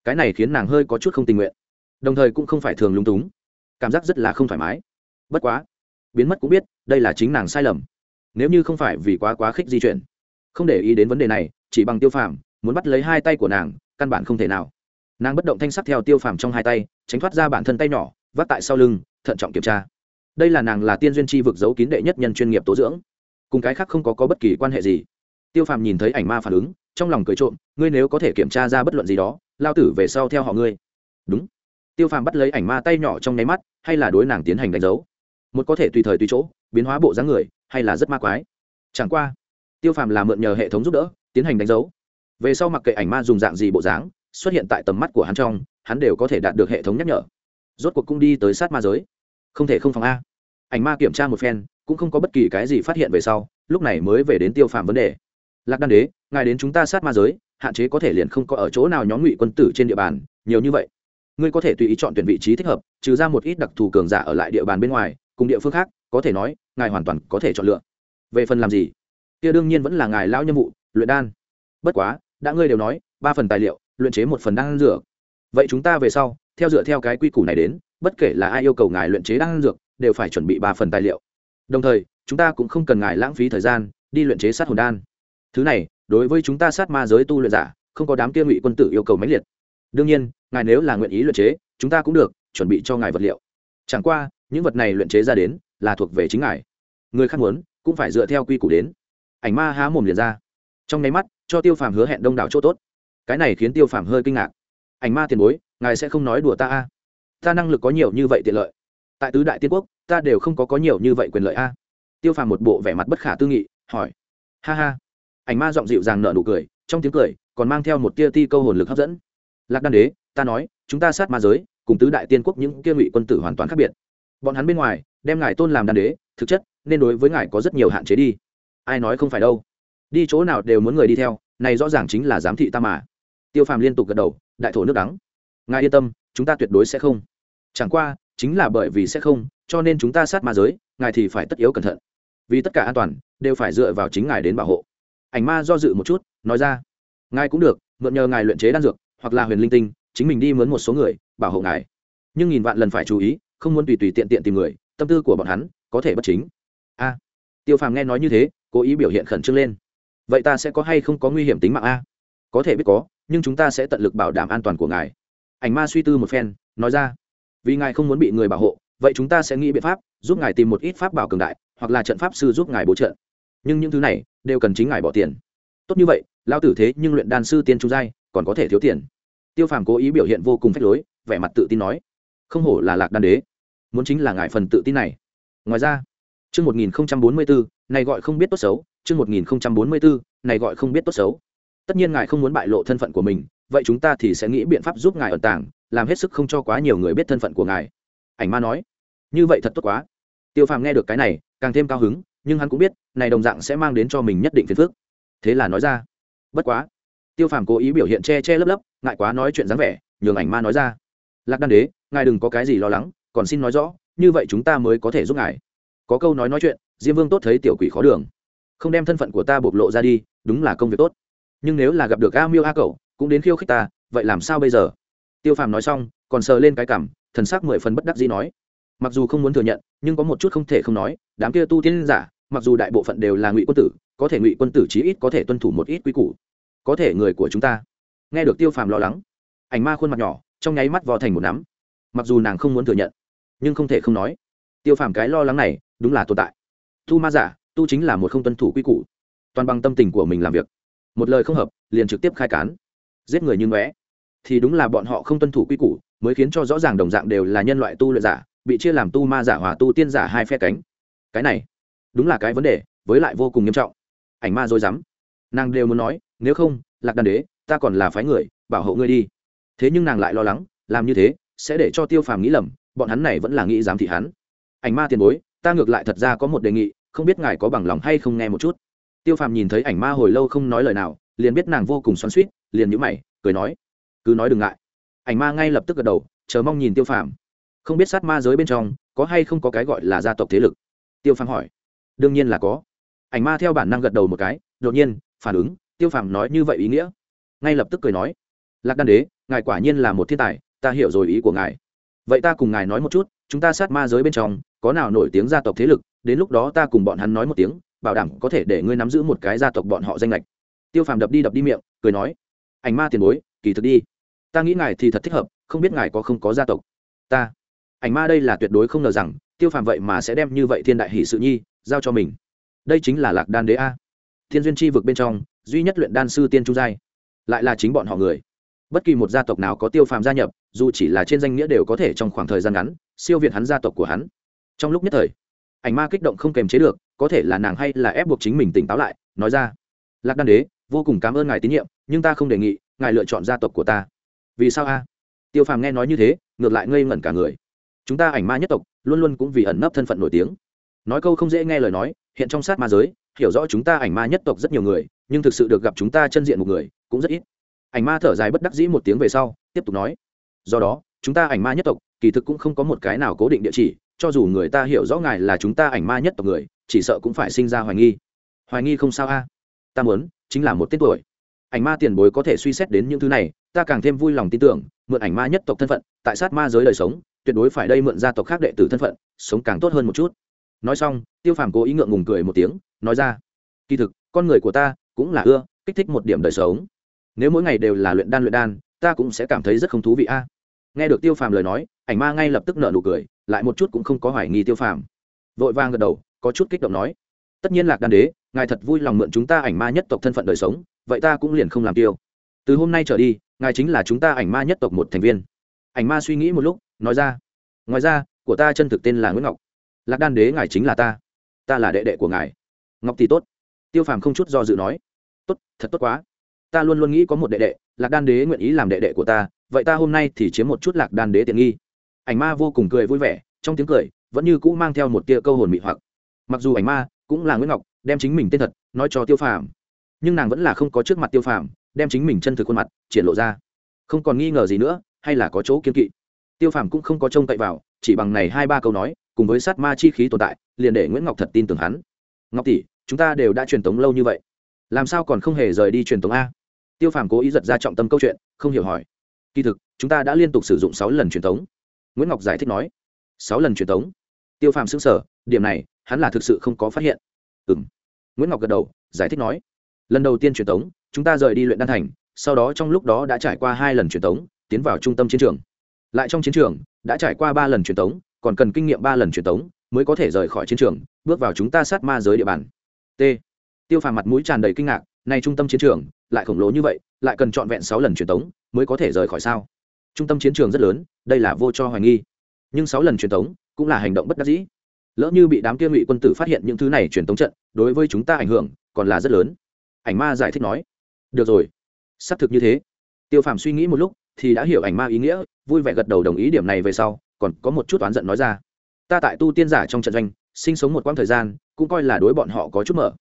Cái này khiến nàng hơi có chút không tình nguyện. Đồng thời cũng không phải thường lúng túng cảm giác rất là không thoải mái. Bất quá biến mất cũng biết đây là chính nàng sai lầm. Nếu như không phải vì quá quá khích di chuyển không để ý đến vấn đề này chỉ bằng tiêu phàm muốn bắt lấy hai tay của nàng căn bản không thể nào. Nàng bất động thanh sắc theo tiêu phàm trong hai tay tránh thoát ra bản thân tay nhỏ vác tại sau lưng thận trọng kiểm tra. Đây là nàng là tiên duyên chi vực giấu kín đệ nhất nhân chuyên nghiệp tố dưỡng. Cùng cái khác không có, có bất kỳ quan hệ gì. Tiêu phàm nhìn thấy ảnh ma phản ứng trong lòng cười trộm ngươi nếu có thể kiểm tra ra bất luận gì đó lao tử về sau theo họ ngươi. Đúng tiêu phàm bắt lấy ảnh ma tay nhỏ trong nháy mắt, hay là đối nàng tiến hành đánh dấu. Một có thể tùy thời tùy chỗ, biến hóa bộ dáng người, hay là rất ma quái. Chẳng qua, tiêu phàm là mượn nhờ hệ thống giúp đỡ, tiến hành đánh dấu. Về sau mặc kệ ảnh ma dùng dạng gì bộ dáng, xuất hiện tại tầm mắt của hắn trong, hắn đều có thể đạt được hệ thống nhắc nhở. Rốt cuộc cũng đi tới sát ma giới. Không thể không phòng a. Ảnh ma kiểm tra một phen, cũng không có bất kỳ cái gì phát hiện về sau, lúc này mới về đến tiêu phàm vấn đề. Lạc đan đế, ngài đến chúng ta sát ma giới, hạn chế có thể liền không có ở chỗ nào nhóm ngụy quân tử trên địa bàn, nhiều như vậy ngươi có thể tùy ý chọn tuyển vị trí thích hợp, trừ ra một ít đặc thù cường giả ở lại địa bàn bên ngoài, cùng địa phương khác, có thể nói, ngài hoàn toàn có thể chọn lựa. Về phần làm gì? Kia đương nhiên vẫn là ngài lao nhiệm vụ, luyện đan. Bất quá, đã ngươi đều nói, ba phần tài liệu, luyện chế một phần đan dược. Vậy chúng ta về sau, theo dựa theo cái quy củ này đến, bất kể là ai yêu cầu ngài luyện chế đan dược, đều phải chuẩn bị ba phần tài liệu. Đồng thời, chúng ta cũng không cần ngài lãng phí thời gian, đi luyện chế sát hồn đan. Thứ này, đối với chúng ta sát ma giới tu luyện giả, không có đám kia ngụy quân tử yêu cầu mãnh liệt đương nhiên, ngài nếu là nguyện ý luyện chế, chúng ta cũng được, chuẩn bị cho ngài vật liệu. Chẳng qua, những vật này luyện chế ra đến, là thuộc về chính ngài. Người khác muốn, cũng phải dựa theo quy củ đến. Ảnh ma há mồm liền ra. Trong nháy mắt, cho tiêu phàm hứa hẹn đông đảo chỗ tốt. Cái này khiến tiêu phàm hơi kinh ngạc. Ảnh ma tiền bối, ngài sẽ không nói đùa ta a? Ta năng lực có nhiều như vậy tiện lợi. Tại tứ đại tiên quốc, ta đều không có có nhiều như vậy quyền lợi a. Tiêu phàm một bộ vẻ mặt bất khả tư nghị, hỏi. Ha ha. Ảnh ma giọng dịu dàng nở nụ cười, trong tiếng cười, còn mang theo một tia ti câu hồn lực hấp dẫn lạc đan đế, ta nói, chúng ta sát ma giới, cùng tứ đại tiên quốc những kia ngụy quân tử hoàn toàn khác biệt. Bọn hắn bên ngoài, đem ngài tôn làm đan đế, thực chất, nên đối với ngài có rất nhiều hạn chế đi. Ai nói không phải đâu. Đi chỗ nào đều muốn người đi theo, này rõ ràng chính là giám thị ta mà. Tiêu phàm liên tục gật đầu, đại thổ nước đắng. Ngài yên tâm, chúng ta tuyệt đối sẽ không. Chẳng qua, chính là bởi vì sẽ không, cho nên chúng ta sát ma giới, ngài thì phải tất yếu cẩn thận. Vì tất cả an toàn, đều phải dựa vào chính ngài đến bảo hộ. Ảnh ma do dự một chút, nói ra. Ngài cũng được, mượn nhờ ngài luyện chế đan dược hoặc là huyền linh tinh, chính mình đi mướn một số người, bảo hộ ngài. Nhưng nghìn vạn lần phải chú ý, không muốn tùy tùy tiện tiện tìm người, tâm tư của bọn hắn có thể bất chính. A. Tiêu phàm nghe nói như thế, cố ý biểu hiện khẩn trương lên. Vậy ta sẽ có hay không có nguy hiểm tính mạng a? Có thể biết có, nhưng chúng ta sẽ tận lực bảo đảm an toàn của ngài. Ảnh ma suy tư một phen, nói ra. Vì ngài không muốn bị người bảo hộ, vậy chúng ta sẽ nghĩ biện pháp giúp ngài tìm một ít pháp bảo cường đại, hoặc là trận pháp sư giúp ngài bố trợ. Nhưng những thứ này đều cần chính ngài bỏ tiền. Tốt như vậy lao tử thế nhưng luyện đan sư tiên trung giai còn có thể thiếu tiền. Tiêu phàm cố ý biểu hiện vô cùng phách lối, vẻ mặt tự tin nói, không hổ là lạc đan đế, muốn chính là ngài phần tự tin này. Ngoài ra, chương một nghìn bốn mươi bốn này gọi không biết tốt xấu, chương một nghìn bốn mươi bốn này gọi không biết tốt xấu. Tất nhiên ngài không muốn bại lộ thân phận của mình, vậy chúng ta thì sẽ nghĩ biện pháp giúp ngài ẩn tàng, làm hết sức không cho quá nhiều người biết thân phận của ngài. Ảnh ma nói, như vậy thật tốt quá. Tiêu phàm nghe được cái này, càng thêm cao hứng, nhưng hắn cũng biết, này đồng dạng sẽ mang đến cho mình nhất định phiền phức. Thế là nói ra, bất quá tiêu phàm cố ý biểu hiện che che lấp lấp, ngại quá nói chuyện dáng vẻ, nhường ảnh ma nói ra. Lạc đan đế, ngài đừng có cái gì lo lắng, còn xin nói rõ, như vậy chúng ta mới có thể giúp ngài. Có câu nói nói chuyện, diêm vương tốt thấy tiểu quỷ khó đường. Không đem thân phận của ta bộc lộ ra đi, đúng là công việc tốt. Nhưng nếu là gặp được a miêu a cậu cũng đến khiêu khích ta, vậy làm sao bây giờ? Tiêu phàm nói xong, còn sờ lên cái cảm thần sắc mười phần bất đắc dĩ nói. Mặc dù không muốn thừa nhận, nhưng có một chút không thể không nói, đám kia tu tiên giả, mặc dù đại bộ phận đều là ngụy quân tử, có thể ngụy quân tử chí ít có thể tuân thủ một ít quy củ có thể người của chúng ta. Nghe được tiêu phàm lo lắng, ảnh ma khuôn mặt nhỏ, trong nháy mắt vò thành một nắm. Mặc dù nàng không muốn thừa nhận, nhưng không thể không nói, tiêu phàm cái lo lắng này đúng là tồn tại. Tu ma giả, tu chính là một không tuân thủ quy củ, toàn bằng tâm tình của mình làm việc. Một lời không hợp, liền trực tiếp khai cán, giết người như ngóe. Thì đúng là bọn họ không tuân thủ quy củ, mới khiến cho rõ ràng đồng dạng đều là nhân loại tu luyện giả, bị chia làm tu ma giả hòa tu tiên giả hai phe cánh. Cái này, đúng là cái vấn đề, với lại vô cùng nghiêm trọng. Ảnh ma dối rắm. Nàng đều muốn nói nếu không, lạc đàn đế, ta còn là phái người, bảo hộ ngươi đi. Thế nhưng nàng lại lo lắng, làm như thế, sẽ để cho tiêu phàm nghĩ lầm, bọn hắn này vẫn là nghĩ giám thị hắn. Ảnh ma tiền bối, ta ngược lại thật ra có một đề nghị, không biết ngài có bằng lòng hay không nghe một chút. Tiêu phàm nhìn thấy ảnh ma hồi lâu không nói lời nào, liền biết nàng vô cùng xoắn suýt liền nhữ mày, cười nói, cứ nói đừng ngại. Ảnh ma ngay lập tức gật đầu, chờ mong nhìn tiêu phàm. Không biết sát ma giới bên trong, có hay không có cái gọi là gia tộc thế lực? Tiêu phàm hỏi. Đương nhiên là có. Ảnh ma theo bản năng gật đầu một cái, đột nhiên, phản ứng tiêu phàm nói như vậy ý nghĩa? Ngay lập tức cười nói, lạc đan đế, ngài quả nhiên là một thiên tài, ta hiểu rồi ý của ngài. Vậy ta cùng ngài nói một chút, chúng ta sát ma giới bên trong, có nào nổi tiếng gia tộc thế lực, đến lúc đó ta cùng bọn hắn nói một tiếng, bảo đảm có thể để ngươi nắm giữ một cái gia tộc bọn họ danh lệch. Tiêu phàm đập đi đập đi miệng, cười nói, ảnh ma tiền bối, kỳ thực đi. Ta nghĩ ngài thì thật thích hợp, không biết ngài có không có gia tộc. Ta. Ảnh ma đây là tuyệt đối không ngờ rằng, tiêu phàm vậy mà sẽ đem như vậy thiên đại hỷ sự nhi giao cho mình. Đây chính là lạc đan đế a thiên duyên chi vực bên trong, duy nhất luyện đan sư tiên trung giai, lại là chính bọn họ người. Bất kỳ một gia tộc nào có tiêu phàm gia nhập, dù chỉ là trên danh nghĩa đều có thể trong khoảng thời gian ngắn siêu việt hắn gia tộc của hắn. Trong lúc nhất thời, ảnh ma kích động không kềm chế được, có thể là nàng hay là ép buộc chính mình tỉnh táo lại, nói ra, lạc đan đế, vô cùng cảm ơn ngài tín nhiệm, nhưng ta không đề nghị ngài lựa chọn gia tộc của ta. Vì sao a? Tiêu phàm nghe nói như thế, ngược lại ngây ngẩn cả người. Chúng ta ảnh ma nhất tộc, luôn luôn cũng vì ẩn nấp thân phận nổi tiếng. Nói câu không dễ nghe lời nói, hiện trong sát ma giới hiểu rõ chúng ta ảnh ma nhất tộc rất nhiều người, nhưng thực sự được gặp chúng ta chân diện một người, cũng rất ít. Ảnh ma thở dài bất đắc dĩ một tiếng về sau, tiếp tục nói. Do đó, chúng ta ảnh ma nhất tộc, kỳ thực cũng không có một cái nào cố định địa chỉ, cho dù người ta hiểu rõ ngài là chúng ta ảnh ma nhất tộc người, chỉ sợ cũng phải sinh ra hoài nghi. Hoài nghi không sao a? Ta muốn, chính là một tên tuổi. Ảnh ma tiền bối có thể suy xét đến những thứ này, ta càng thêm vui lòng tin tưởng, mượn ảnh ma nhất tộc thân phận, tại sát ma giới đời sống, tuyệt đối phải đây mượn gia tộc khác đệ tử thân phận, sống càng tốt hơn một chút nói xong, tiêu phàm cố ý ngượng ngùng cười một tiếng, nói ra, kỳ thực, con người của ta cũng là ưa, kích thích một điểm đời sống. Nếu mỗi ngày đều là luyện đan luyện đan, ta cũng sẽ cảm thấy rất không thú vị a. Nghe được tiêu phàm lời nói, ảnh ma ngay lập tức nợ nụ cười, lại một chút cũng không có hoài nghi tiêu phàm. Vội vàng gật đầu, có chút kích động nói, tất nhiên lạc đan đế, ngài thật vui lòng mượn chúng ta ảnh ma nhất tộc thân phận đời sống, vậy ta cũng liền không làm tiêu. Từ hôm nay trở đi, ngài chính là chúng ta ảnh ma nhất tộc một thành viên. Ảnh ma suy nghĩ một lúc, nói ra, ngoài ra, của ta chân thực tên là nguyễn ngọc lạc đan đế ngài chính là ta. Ta là đệ đệ của ngài. Ngọc tỷ tốt. Tiêu phàm không chút do dự nói. Tốt, thật tốt quá. Ta luôn luôn nghĩ có một đệ đệ, lạc đan đế nguyện ý làm đệ đệ của ta, vậy ta hôm nay thì chiếm một chút lạc đan đế tiện nghi. Ảnh ma vô cùng cười vui vẻ, trong tiếng cười, vẫn như cũ mang theo một tia câu hồn mị hoặc. Mặc dù ảnh ma cũng là nguyễn ngọc, đem chính mình tên thật, nói cho tiêu phàm. Nhưng nàng vẫn là không có trước mặt tiêu phàm, đem chính mình chân thực khuôn mặt, triển lộ ra. Không còn nghi ngờ gì nữa, hay là có chỗ kiên kỵ. Tiêu phàm cũng không có trông cậy vào, chỉ bằng này hai ba câu nói cùng với sát ma chi khí tồn tại, liền để nguyễn ngọc thật tin tưởng hắn. Ngọc tỷ, chúng ta đều đã truyền tống lâu như vậy, làm sao còn không hề rời đi truyền tống a? Tiêu phàm cố ý giật ra trọng tâm câu chuyện, không hiểu hỏi. Kỳ thực, chúng ta đã liên tục sử dụng sáu lần truyền tống. Nguyễn ngọc giải thích nói. Sáu lần truyền tống? Tiêu phàm xứng sở điểm này, hắn là thực sự không có phát hiện. Ừ m nguyễn ngọc gật đầu, giải thích nói. Lần đầu tiên truyền tống, chúng ta rời đi luyện đan thành, sau đó trong lúc đó đã trải qua hai lần truyền tống, tiến vào trung tâm chiến trường. Lại trong chiến trường, đã trải qua ba lần truyền tống còn cần kinh nghiệm ba lần truyền tống, mới có thể rời khỏi chiến trường, bước vào chúng ta sát ma giới địa bàn. T. Tiêu phàm mặt mũi tràn đầy kinh ngạc nay trung tâm chiến trường, lại khổng lồ như vậy, lại cần trọn vẹn sáu lần truyền tống, mới có thể rời khỏi sao? Trung tâm chiến trường rất lớn, đây là vô cho hoài nghi. Nhưng sáu lần truyền tống cũng là hành động bất đắc dĩ. Lỡ như bị đám kia ngụy quân tử phát hiện những thứ này truyền tống trận, đối với chúng ta ảnh hưởng còn là rất lớn. Ảnh ma giải thích nói, được rồi, xác thực như thế. Tiêu phàm suy nghĩ một lúc thì đã hiểu ảnh ma ý nghĩa, vui vẻ gật đầu đồng ý điểm này về sau còn có một chút oán giận nói ra. Ta tại tu tiên giả trong trận doanh sinh sống một quãng thời gian cũng coi là đối bọn họ có chút mở.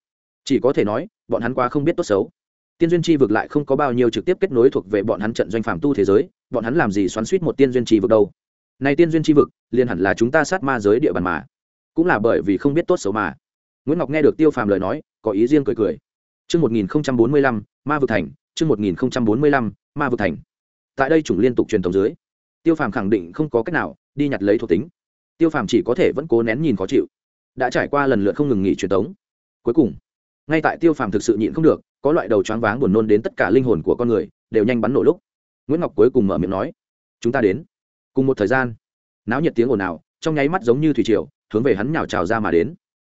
Chỉ có thể nói bọn hắn quá không biết tốt xấu. Tiên duyên chi vực lại không có bao nhiêu trực tiếp kết nối thuộc về bọn hắn trận doanh phạm tu thế giới bọn hắn làm gì xoắn suýt một tiên duyên chi vực đâu. Này tiên duyên chi vực liền hẳn là chúng ta sát ma giới địa bàn mà. Cũng là bởi vì không biết tốt xấu mà. Nguyễn ngọc nghe được tiêu phàm lời nói có ý riêng cười cười. Chương 1045, Ma vực thành, chương 1045, Ma vực thành. Tại đây chủng liên tục truyền thống dưới, Tiêu Phàm khẳng định không có cách nào đi nhặt lấy thuộc tính. Tiêu Phàm chỉ có thể vẫn cố nén nhìn khó chịu. Đã trải qua lần lượt không ngừng nghỉ truyền tống. Cuối cùng, ngay tại Tiêu Phàm thực sự nhịn không được, có loại đầu choáng váng buồn nôn đến tất cả linh hồn của con người, đều nhanh bắn nổ lúc. Nguyễn Ngọc cuối cùng mở miệng nói: "Chúng ta đến." Cùng một thời gian, náo nhiệt tiếng ồn ào, trong nháy mắt giống như thủy triều, hướng về hắn nhào trào ra mà đến.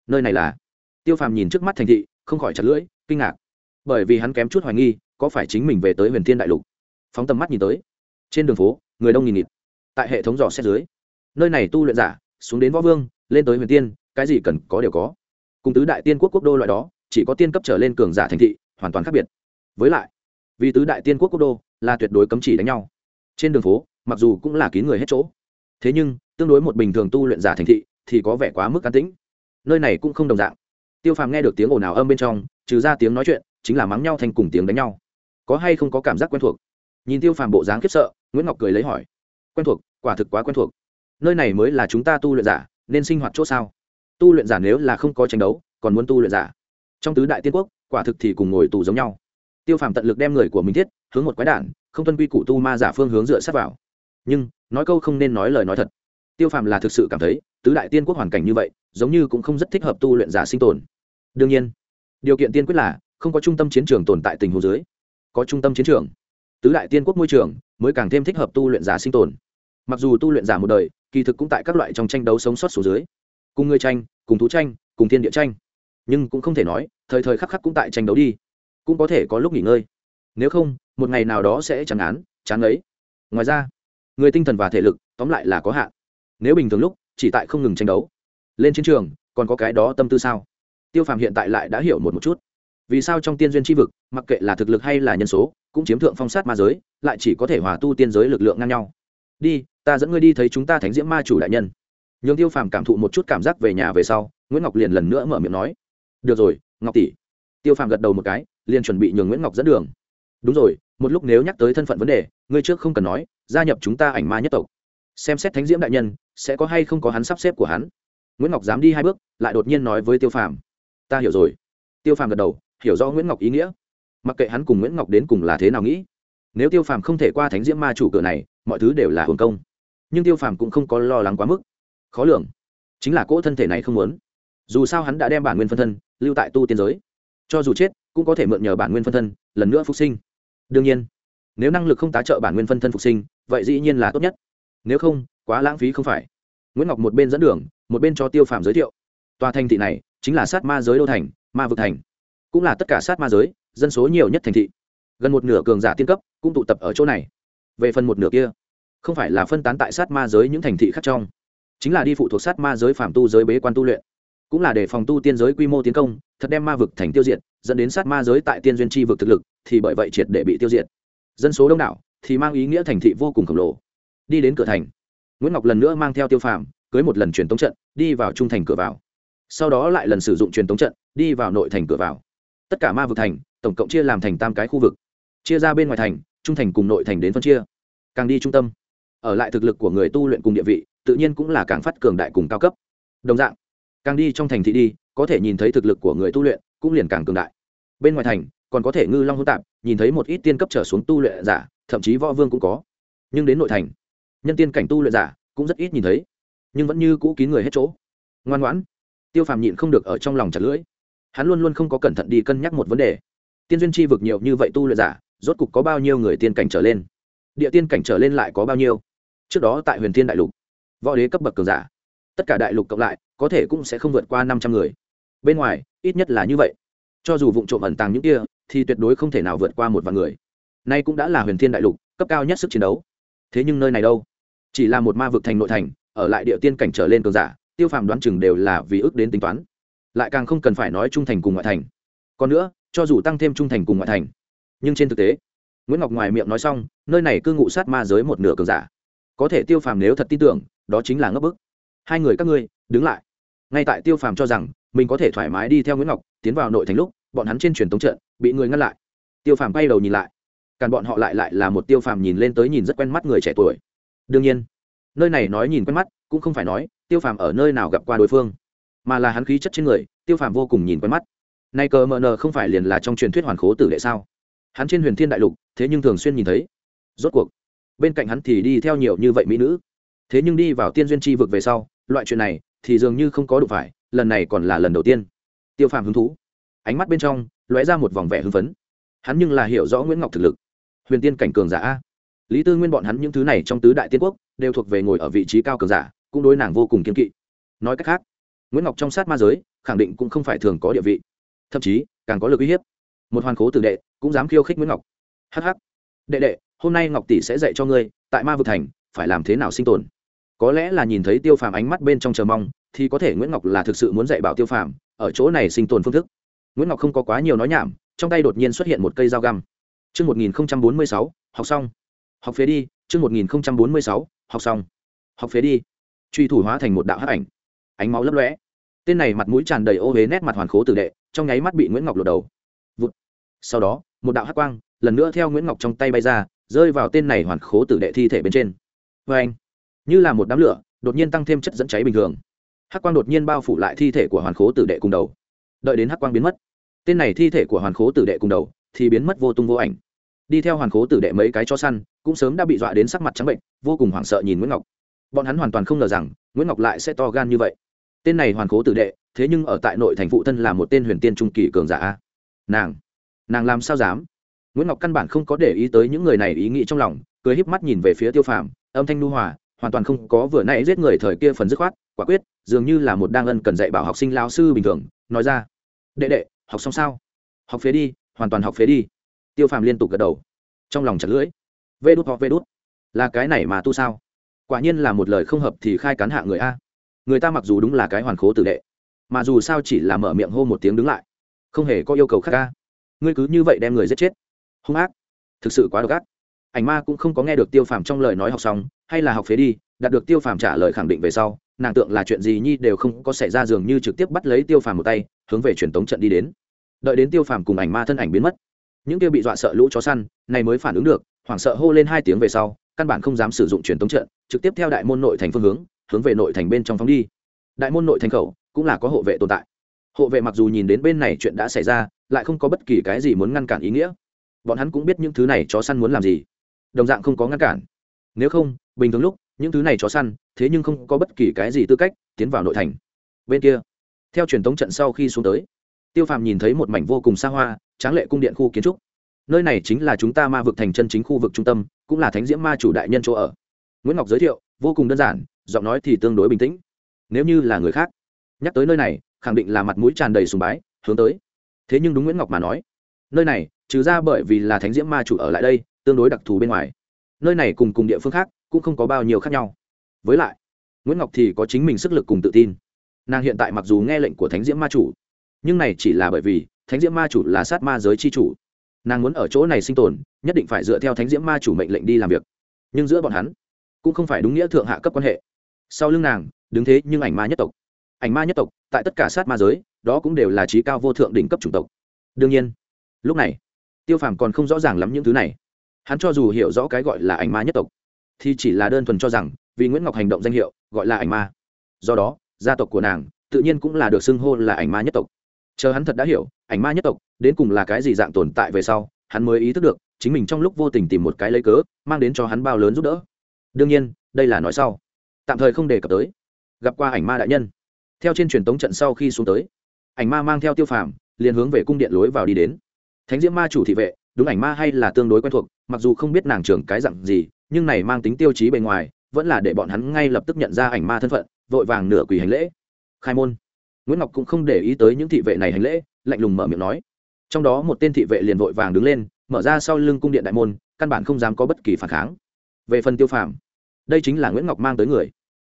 Nơi này là Tiêu Phàm nhìn trước mắt thành thị, không khỏi chặt lưỡi, kinh ngạc bởi vì hắn kém chút hoài nghi có phải chính mình về tới huyền thiên đại lục phóng tầm mắt nhìn tới trên đường phố người đông nghìn nghịt tại hệ thống dò xét dưới. Nơi này tu luyện giả, xuống đến võ vương, lên tới huyền tiên, cái gì cần có đều có. Cùng tứ đại tiên quốc quốc đô loại đó, chỉ có tiên cấp trở lên cường giả thành thị, hoàn toàn khác biệt. Với lại, vì tứ đại tiên quốc quốc đô là tuyệt đối cấm chỉ đánh nhau. Trên đường phố, mặc dù cũng là kín người hết chỗ. Thế nhưng, tương đối một bình thường tu luyện giả thành thị thì có vẻ quá mức an tĩnh. Nơi này cũng không đồng dạng. Tiêu phàm nghe được tiếng ồn ào âm bên trong, trừ ra tiếng nói chuyện, chính là mắng nhau thành cùng tiếng đánh nhau. Có hay không có cảm giác quen thuộc? Nhìn tiêu phàm bộ dáng khiếp sợ, nguyễn ngọc cười lấy hỏi quen thuộc, quả thực quá quen thuộc. Nơi này mới là chúng ta tu luyện giả, nên sinh hoạt c h ỗ sao? Tu luyện giả nếu là không có tranh đấu, còn muốn tu luyện giả? Trong tứ đại tiên quốc, quả thực thì cùng ngồi tù giống nhau. Tiêu phàm tận lực đem người của mình thiết, hướng một quái đản, không tuân quy củ tu ma giả phương hướng dựa sát vào. Nhưng, nói câu không nên nói lời nói thật. Tiêu phàm là thực sự cảm thấy, tứ đại tiên quốc hoàn cảnh như vậy, giống như cũng không rất thích hợp tu luyện giả sinh tồn. Đương nhiên, điều kiện tiên quyết là, không có trung tâm chiến trường tồn tại tình hồ dưới. Có trung tâm chiến trường. Tứ đại tiên quốc môi trường mới càng thêm thích hợp tu luyện giả sinh tồn. Mặc dù tu luyện giả một đời, kỳ thực cũng tại các loại trong tranh đấu sống sót số dưới. Cùng người tranh, cùng thú tranh, cùng thiên địa tranh. Nhưng cũng không thể nói, thời thời khắc khắc cũng tại tranh đấu đi. Cũng có thể có lúc nghỉ ngơi. Nếu không, một ngày nào đó sẽ chẳng án chán ấy ngoài ra, người tinh thần và thể lực, tóm lại là có hạn. Nếu bình thường lúc, chỉ tại không ngừng tranh đấu. Lên chiến trường, còn có cái đó tâm tư sao? Tiêu phàm hiện tại lại đã hiểu một một chút vì sao trong tiên duyên tri vực, mặc kệ là thực lực hay là nhân số, cũng chiếm thượng phong sát ma giới, lại chỉ có thể hòa tu tiên giới lực lượng ngang nhau. Đi, ta dẫn ngươi đi thấy chúng ta thánh diễm ma chủ đại nhân. Nhường tiêu phàm cảm thụ một chút cảm giác về nhà về sau, nguyễn ngọc liền lần nữa mở miệng nói, được rồi, ngọc tỷ. Tiêu phàm gật đầu một cái, liền chuẩn bị nhường nguyễn ngọc dẫn đường. Đúng rồi, một lúc nếu nhắc tới thân phận vấn đề, ngươi trước không cần nói, gia nhập chúng ta ảnh ma nhất tộc. Xem xét thánh diễm đại nhân, sẽ có hay không có hắn sắp xếp của hắn. Nguyễn ngọc dám đi hai bước, lại đột nhiên nói với tiêu phàm, ta hiểu rồi. Tiêu phàm gật đầu hiểu rõ nguyễn ngọc ý nghĩa. Mặc kệ hắn cùng nguyễn ngọc đến cùng là thế nào nghĩ, nếu tiêu phàm không thể qua thánh diễm ma chủ cửa này, mọi thứ đều là hồn công. Nhưng tiêu phàm cũng không có lo lắng quá mức. Khó lường, chính là cỗ thân thể này không muốn. Dù sao hắn đã đem bản nguyên phân thân lưu tại tu tiên giới, cho dù chết cũng có thể mượn nhờ bản nguyên phân thân lần nữa phục sinh. Đương nhiên, nếu năng lực không tá trợ bản nguyên phân thân phục sinh, vậy dĩ nhiên là tốt nhất. Nếu không, quá lãng phí không phải. Nguyễn ngọc một bên dẫn đường, một bên cho tiêu phàm giới thiệu. Tòa thành thị này chính là sát ma giới đô thành, ma vực thành cũng là tất cả sát ma giới, dân số nhiều nhất thành thị. Gần một nửa cường giả tiên cấp cũng tụ tập ở chỗ này. Về phần một nửa kia, không phải là phân tán tại sát ma giới những thành thị khác trong, chính là đi phụ thuộc sát ma giới phạm tu giới bế quan tu luyện. Cũng là để phòng tu tiên giới quy mô tiến công, thật đem ma vực thành tiêu diệt, dẫn đến sát ma giới tại tiên duyên tri vực thực lực, thì bởi vậy triệt để bị tiêu diệt. Dân số đông đảo, thì mang ý nghĩa thành thị vô cùng khổng lồ. Đi đến cửa thành, nguyễn ngọc lần nữa mang theo tiêu phàm, cưới một lần truyền tống trận, đi vào trung thành cửa vào. Sau đó lại lần sử dụng truyền tống trận, đi vào nội thành cửa vào tất cả ma vực thành, tổng cộng chia làm thành tam cái khu vực. Chia ra bên ngoài thành, trung thành cùng nội thành đến phân chia. Càng đi trung tâm, ở lại thực lực của người tu luyện cùng địa vị, tự nhiên cũng là càng phát cường đại cùng cao cấp. Đồng dạng, càng đi trong thành thị đi, có thể nhìn thấy thực lực của người tu luyện cũng liền càng cường đại. Bên ngoài thành, còn có thể ngư long hỗn tạp, nhìn thấy một ít tiên cấp trở xuống tu luyện giả, thậm chí võ vương cũng có. Nhưng đến nội thành, nhân tiên cảnh tu luyện giả cũng rất ít nhìn thấy, nhưng vẫn như cũ kín người hết chỗ. Ngoan ngoãn, tiêu phàm nhịn không được ở trong lòng chặt lưỡi hắn luôn luôn không có cẩn thận đi cân nhắc một vấn đề. Tiên duyên chi vực nhiều như vậy tu luyện giả, rốt cục có bao nhiêu người tiên cảnh trở lên? Địa tiên cảnh trở lên lại có bao nhiêu? Trước đó tại huyền thiên đại lục, võ đế cấp bậc cường giả, tất cả đại lục cộng lại, có thể cũng sẽ không vượt qua năm trăm người. Bên ngoài, ít nhất là như vậy. Cho dù vụ trộm ẩn tàng những kia, thì tuyệt đối không thể nào vượt qua một vạn người. Nay cũng đã là huyền thiên đại lục cấp cao nhất sức chiến đấu. Thế nhưng nơi này đâu? Chỉ là một ma vực thành nội thành, ở lại địa tiên cảnh trở lên cường giả, tiêu phàm đoán chừng đều là vì ước đến tính toán lại càng không cần phải nói trung thành cùng ngoại thành. Còn nữa, cho dù tăng thêm trung thành cùng ngoại thành, nhưng trên thực tế, nguyễn ngọc ngoài miệng nói xong, nơi này cư ngụ sát ma giới một nửa cường giả. Có thể tiêu phàm nếu thật tin tưởng, đó chính là ngấp bức. Hai người các ngươi, đứng lại. Ngay tại tiêu phàm cho rằng mình có thể thoải mái đi theo nguyễn ngọc tiến vào nội thành lúc, bọn hắn trên truyền tống trận bị người ngăn lại. Tiêu phàm bay đầu nhìn lại. Càn bọn họ lại lại là một tiêu phàm nhìn lên tới nhìn rất quen mắt người trẻ tuổi. Đương nhiên, nơi này nói nhìn quen mắt cũng không phải nói tiêu phàm ở nơi nào gặp qua đối phương mà là hắn khí chất trên người, tiêu phàm vô cùng nhìn quen mắt. Nay cờ mờ nờ không phải liền là trong truyền thuyết hoàn khố tử đệ sao? Hắn trên huyền thiên đại lục, thế nhưng thường xuyên nhìn thấy. Rốt cuộc, bên cạnh hắn thì đi theo nhiều như vậy mỹ nữ. Thế nhưng đi vào tiên duyên tri vực về sau, loại chuyện này thì dường như không có đủ phải, lần này còn là lần đầu tiên. Tiêu phàm hứng thú. Ánh mắt bên trong lóe ra một vòng vẻ hưng phấn. Hắn nhưng là hiểu rõ nguyễn ngọc thực lực. Huyền tiên cảnh cường giả a. Lý tư nguyên bọn hắn những thứ này trong tứ đại tiên quốc đều thuộc về ngồi ở vị trí cao cường giả, cũng đối nàng vô cùng kiên kỵ. Nói cách khác nguyễn ngọc trong sát ma giới khẳng định cũng không phải thường có địa vị thậm chí càng có lực uy hiếp một hoàn cố tử đệ cũng dám khiêu khích nguyễn ngọc hh đệ đệ hôm nay ngọc tỷ sẽ dạy cho ngươi tại ma vực thành phải làm thế nào sinh tồn có lẽ là nhìn thấy tiêu phàm ánh mắt bên trong chờ mong thì có thể nguyễn ngọc là thực sự muốn dạy bảo tiêu phàm ở chỗ này sinh tồn phương thức nguyễn ngọc không có quá nhiều nói nhảm trong tay đột nhiên xuất hiện một cây dao găm Chương 1046, học xong. Học phế đi, chương 1046, học xong. Học phế đi. Truy thủ hóa thành một đạo hắc ảnh. Ánh máu lấp lóe. Tên này mặt mũi tràn đầy ô uế nét mặt hoàn khố tử đệ, trong nháy mắt bị Nguyễn Ngọc lột đầu. Vụt. Sau đó, một đạo hắc quang, lần nữa theo Nguyễn Ngọc trong tay bay ra, rơi vào tên này hoàn khố tử đệ thi thể bên trên. Oeng. Như là một đám lửa, đột nhiên tăng thêm chất dẫn cháy bình thường. Hắc quang đột nhiên bao phủ lại thi thể của hoàn khố tử đệ cùng đầu. Đợi đến hắc quang biến mất, tên này thi thể của hoàn khố tử đệ cùng đầu thì biến mất vô tung vô ảnh đi theo hoàn khố tử đệ mấy cái cho săn cũng sớm đã bị dọa đến sắc mặt trắng bệnh vô cùng hoảng sợ nhìn nguyễn ngọc bọn hắn hoàn toàn không ngờ rằng, nguyễn ngọc lại sẽ to gan như vậy. Tên này hoàn cố tử đệ, thế nhưng ở tại nội thành phụ thân là một tên huyền tiên trung kỳ cường giả nàng nàng làm sao dám? Nguyễn ngọc căn bản không có để ý tới những người này ý nghĩ trong lòng, cười híp mắt nhìn về phía tiêu phàm, âm thanh nu hòa, hoàn toàn không có vừa nãy giết người thời kia phần dứt khoát, quả quyết, dường như là một đang ân cần dạy bảo học sinh lao sư bình thường, nói ra, đệ đệ, học xong sao? Học phế đi, hoàn toàn học phế đi. Tiêu phàm liên tục gật đầu. Trong lòng chặt lưỡi. Vê đút hoặc vê đút. Là cái này mà tu sao? Quả nhiên là một lời không hợp thì khai cán hạ người a. Người ta mặc dù đúng là cái hoàn khố tử đệ, mà dù sao chỉ là mở miệng hô một tiếng đứng lại, không hề có yêu cầu khác ca ngươi cứ như vậy đem người giết chết. Hung ác, thực sự quá độc ác. Ảnh ma cũng không có nghe được tiêu phàm trong lời nói học xong, hay là học phế đi, đạt được tiêu phàm trả lời khẳng định về sau, nàng tượng là chuyện gì nhi đều không có xảy ra dường như trực tiếp bắt lấy tiêu phàm một tay, hướng về truyền tống trận đi đến. Đợi đến tiêu phàm cùng ảnh ma thân ảnh biến mất, những kia bị dọa sợ lũ chó săn, này mới phản ứng được, hoảng sợ hô lên hai tiếng về sau căn bản không dám sử dụng truyền tống trận, trực tiếp theo đại môn nội thành phương hướng hướng về nội thành bên trong phóng đi. Đại môn nội thành khẩu cũng là có hộ vệ tồn tại. Hộ vệ mặc dù nhìn đến bên này chuyện đã xảy ra, lại không có bất kỳ cái gì muốn ngăn cản ý nghĩa. Bọn hắn cũng biết những thứ này chó săn muốn làm gì. Đồng dạng không có ngăn cản. Nếu không, bình thường lúc, những thứ này chó săn, thế nhưng không có bất kỳ cái gì tư cách, tiến vào nội thành. Bên kia, theo truyền thống trận sau khi xuống tới, tiêu phàm nhìn thấy một mảnh vô cùng xa hoa, tráng lệ cung điện khu kiến trúc nơi này chính là chúng ta ma vực thành chân chính khu vực trung tâm, cũng là thánh diễm ma chủ đại nhân chỗ ở. Nguyễn ngọc giới thiệu, vô cùng đơn giản, giọng nói thì tương đối bình tĩnh. Nếu như là người khác, nhắc tới nơi này, khẳng định là mặt mũi tràn đầy sùng bái, hướng tới. Thế nhưng đúng nguyễn ngọc mà nói, nơi này, trừ ra bởi vì là thánh diễm ma chủ ở lại đây, tương đối đặc thù bên ngoài. Nơi này cùng cùng địa phương khác, cũng không có bao nhiêu khác nhau. Với lại, nguyễn ngọc thì có chính mình sức lực cùng tự tin. Nàng hiện tại mặc dù nghe lệnh của thánh diễm ma chủ, nhưng này chỉ là bởi vì thánh diễm ma chủ là sát ma giới c h i chủ nàng muốn ở chỗ này sinh tồn, nhất định phải dựa theo thánh diễm ma chủ mệnh lệnh đi làm việc. Nhưng giữa bọn hắn, cũng không phải đúng nghĩa thượng hạ cấp quan hệ. Sau lưng nàng, đứng thế nhưng ảnh ma nhất tộc. Ảnh ma nhất tộc, tại tất cả sát ma giới, đó cũng đều là trí cao vô thượng đỉnh cấp chủng tộc. Đương nhiên, lúc này, tiêu phàm còn không rõ ràng lắm những thứ này. Hắn cho dù hiểu rõ cái gọi là ảnh ma nhất tộc, thì chỉ là đơn thuần cho rằng, vì nguyễn ngọc hành động danh hiệu, gọi là ảnh ma. Do đó, gia tộc của nàng, tự nhiên cũng là được xưng hô là ảnh ma nhất tộc chờ hắn thật đã hiểu, ảnh ma nhất tộc, đến cùng là cái gì dạng tồn tại về sau, hắn mới ý thức được, chính mình trong lúc vô tình tìm một cái lấy cớ, mang đến cho hắn bao lớn giúp đỡ. Đương nhiên, đây là nói sau. Tạm thời không đề cập tới. Gặp qua ảnh ma đại nhân. Theo trên truyền tống trận sau khi xuống tới, ảnh ma mang theo tiêu phàm, liền hướng về cung điện lối vào đi đến. Thánh diễm ma chủ thị vệ, đúng ảnh ma hay là tương đối quen thuộc, mặc dù không biết nàng trưởng cái dặn gì, nhưng này mang tính tiêu chí bề ngoài, vẫn là để bọn hắn ngay lập tức nhận ra ảnh ma thân phận, vội vàng nửa quỳ hành lễ. Khai môn nguyễn ngọc cũng không để ý tới những thị vệ này hành lễ, lạnh lùng mở miệng nói. Trong đó một tên thị vệ liền vội vàng đứng lên, mở ra sau lưng cung điện đại môn, căn bản không dám có bất kỳ phản kháng. Về phần tiêu phàm, đây chính là nguyễn ngọc mang tới người.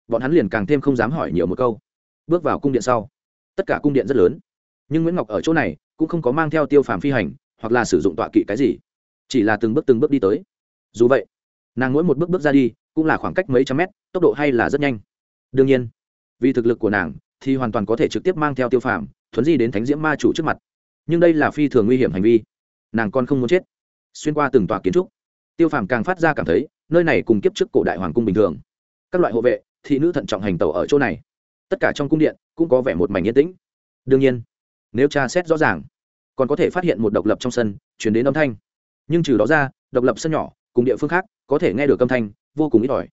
Bọn hắn liền càng thêm không dám hỏi nhiều một câu. Bước vào cung điện sau, tất cả cung điện rất lớn. Nhưng nguyễn ngọc ở chỗ này cũng không có mang theo tiêu phàm phi hành, hoặc là sử dụng tọa kỵ cái gì. Chỉ là từng bước từng bước đi tới. Dù vậy, nàng mỗi một bước bước ra đi, cũng là khoảng cách mấy trăm mét, tốc độ hay là rất nhanh. Đương nhiên, vì thực lực của nàng thì hoàn toàn có thể trực tiếp mang theo tiêu phàm, thuấn di đến thánh diễm ma chủ trước mặt. Nhưng đây là phi thường nguy hiểm hành vi. Nàng con không muốn chết. Xuyên qua từng tòa kiến trúc, tiêu phàm càng phát ra cảm thấy, nơi này cùng kiếp trước cổ đại hoàng cung bình thường. Các loại hộ vệ, thị nữ thận trọng hành tàu ở chỗ này. Tất cả trong cung điện cũng có vẻ một mảnh yên tĩnh. Đương nhiên, nếu tra xét rõ ràng, còn có thể phát hiện một độc lập trong sân chuyển đến âm thanh. Nhưng trừ đó ra, độc lập sân nhỏ, cùng địa phương khác, có thể nghe được âm thanh, vô cùng ít ỏi.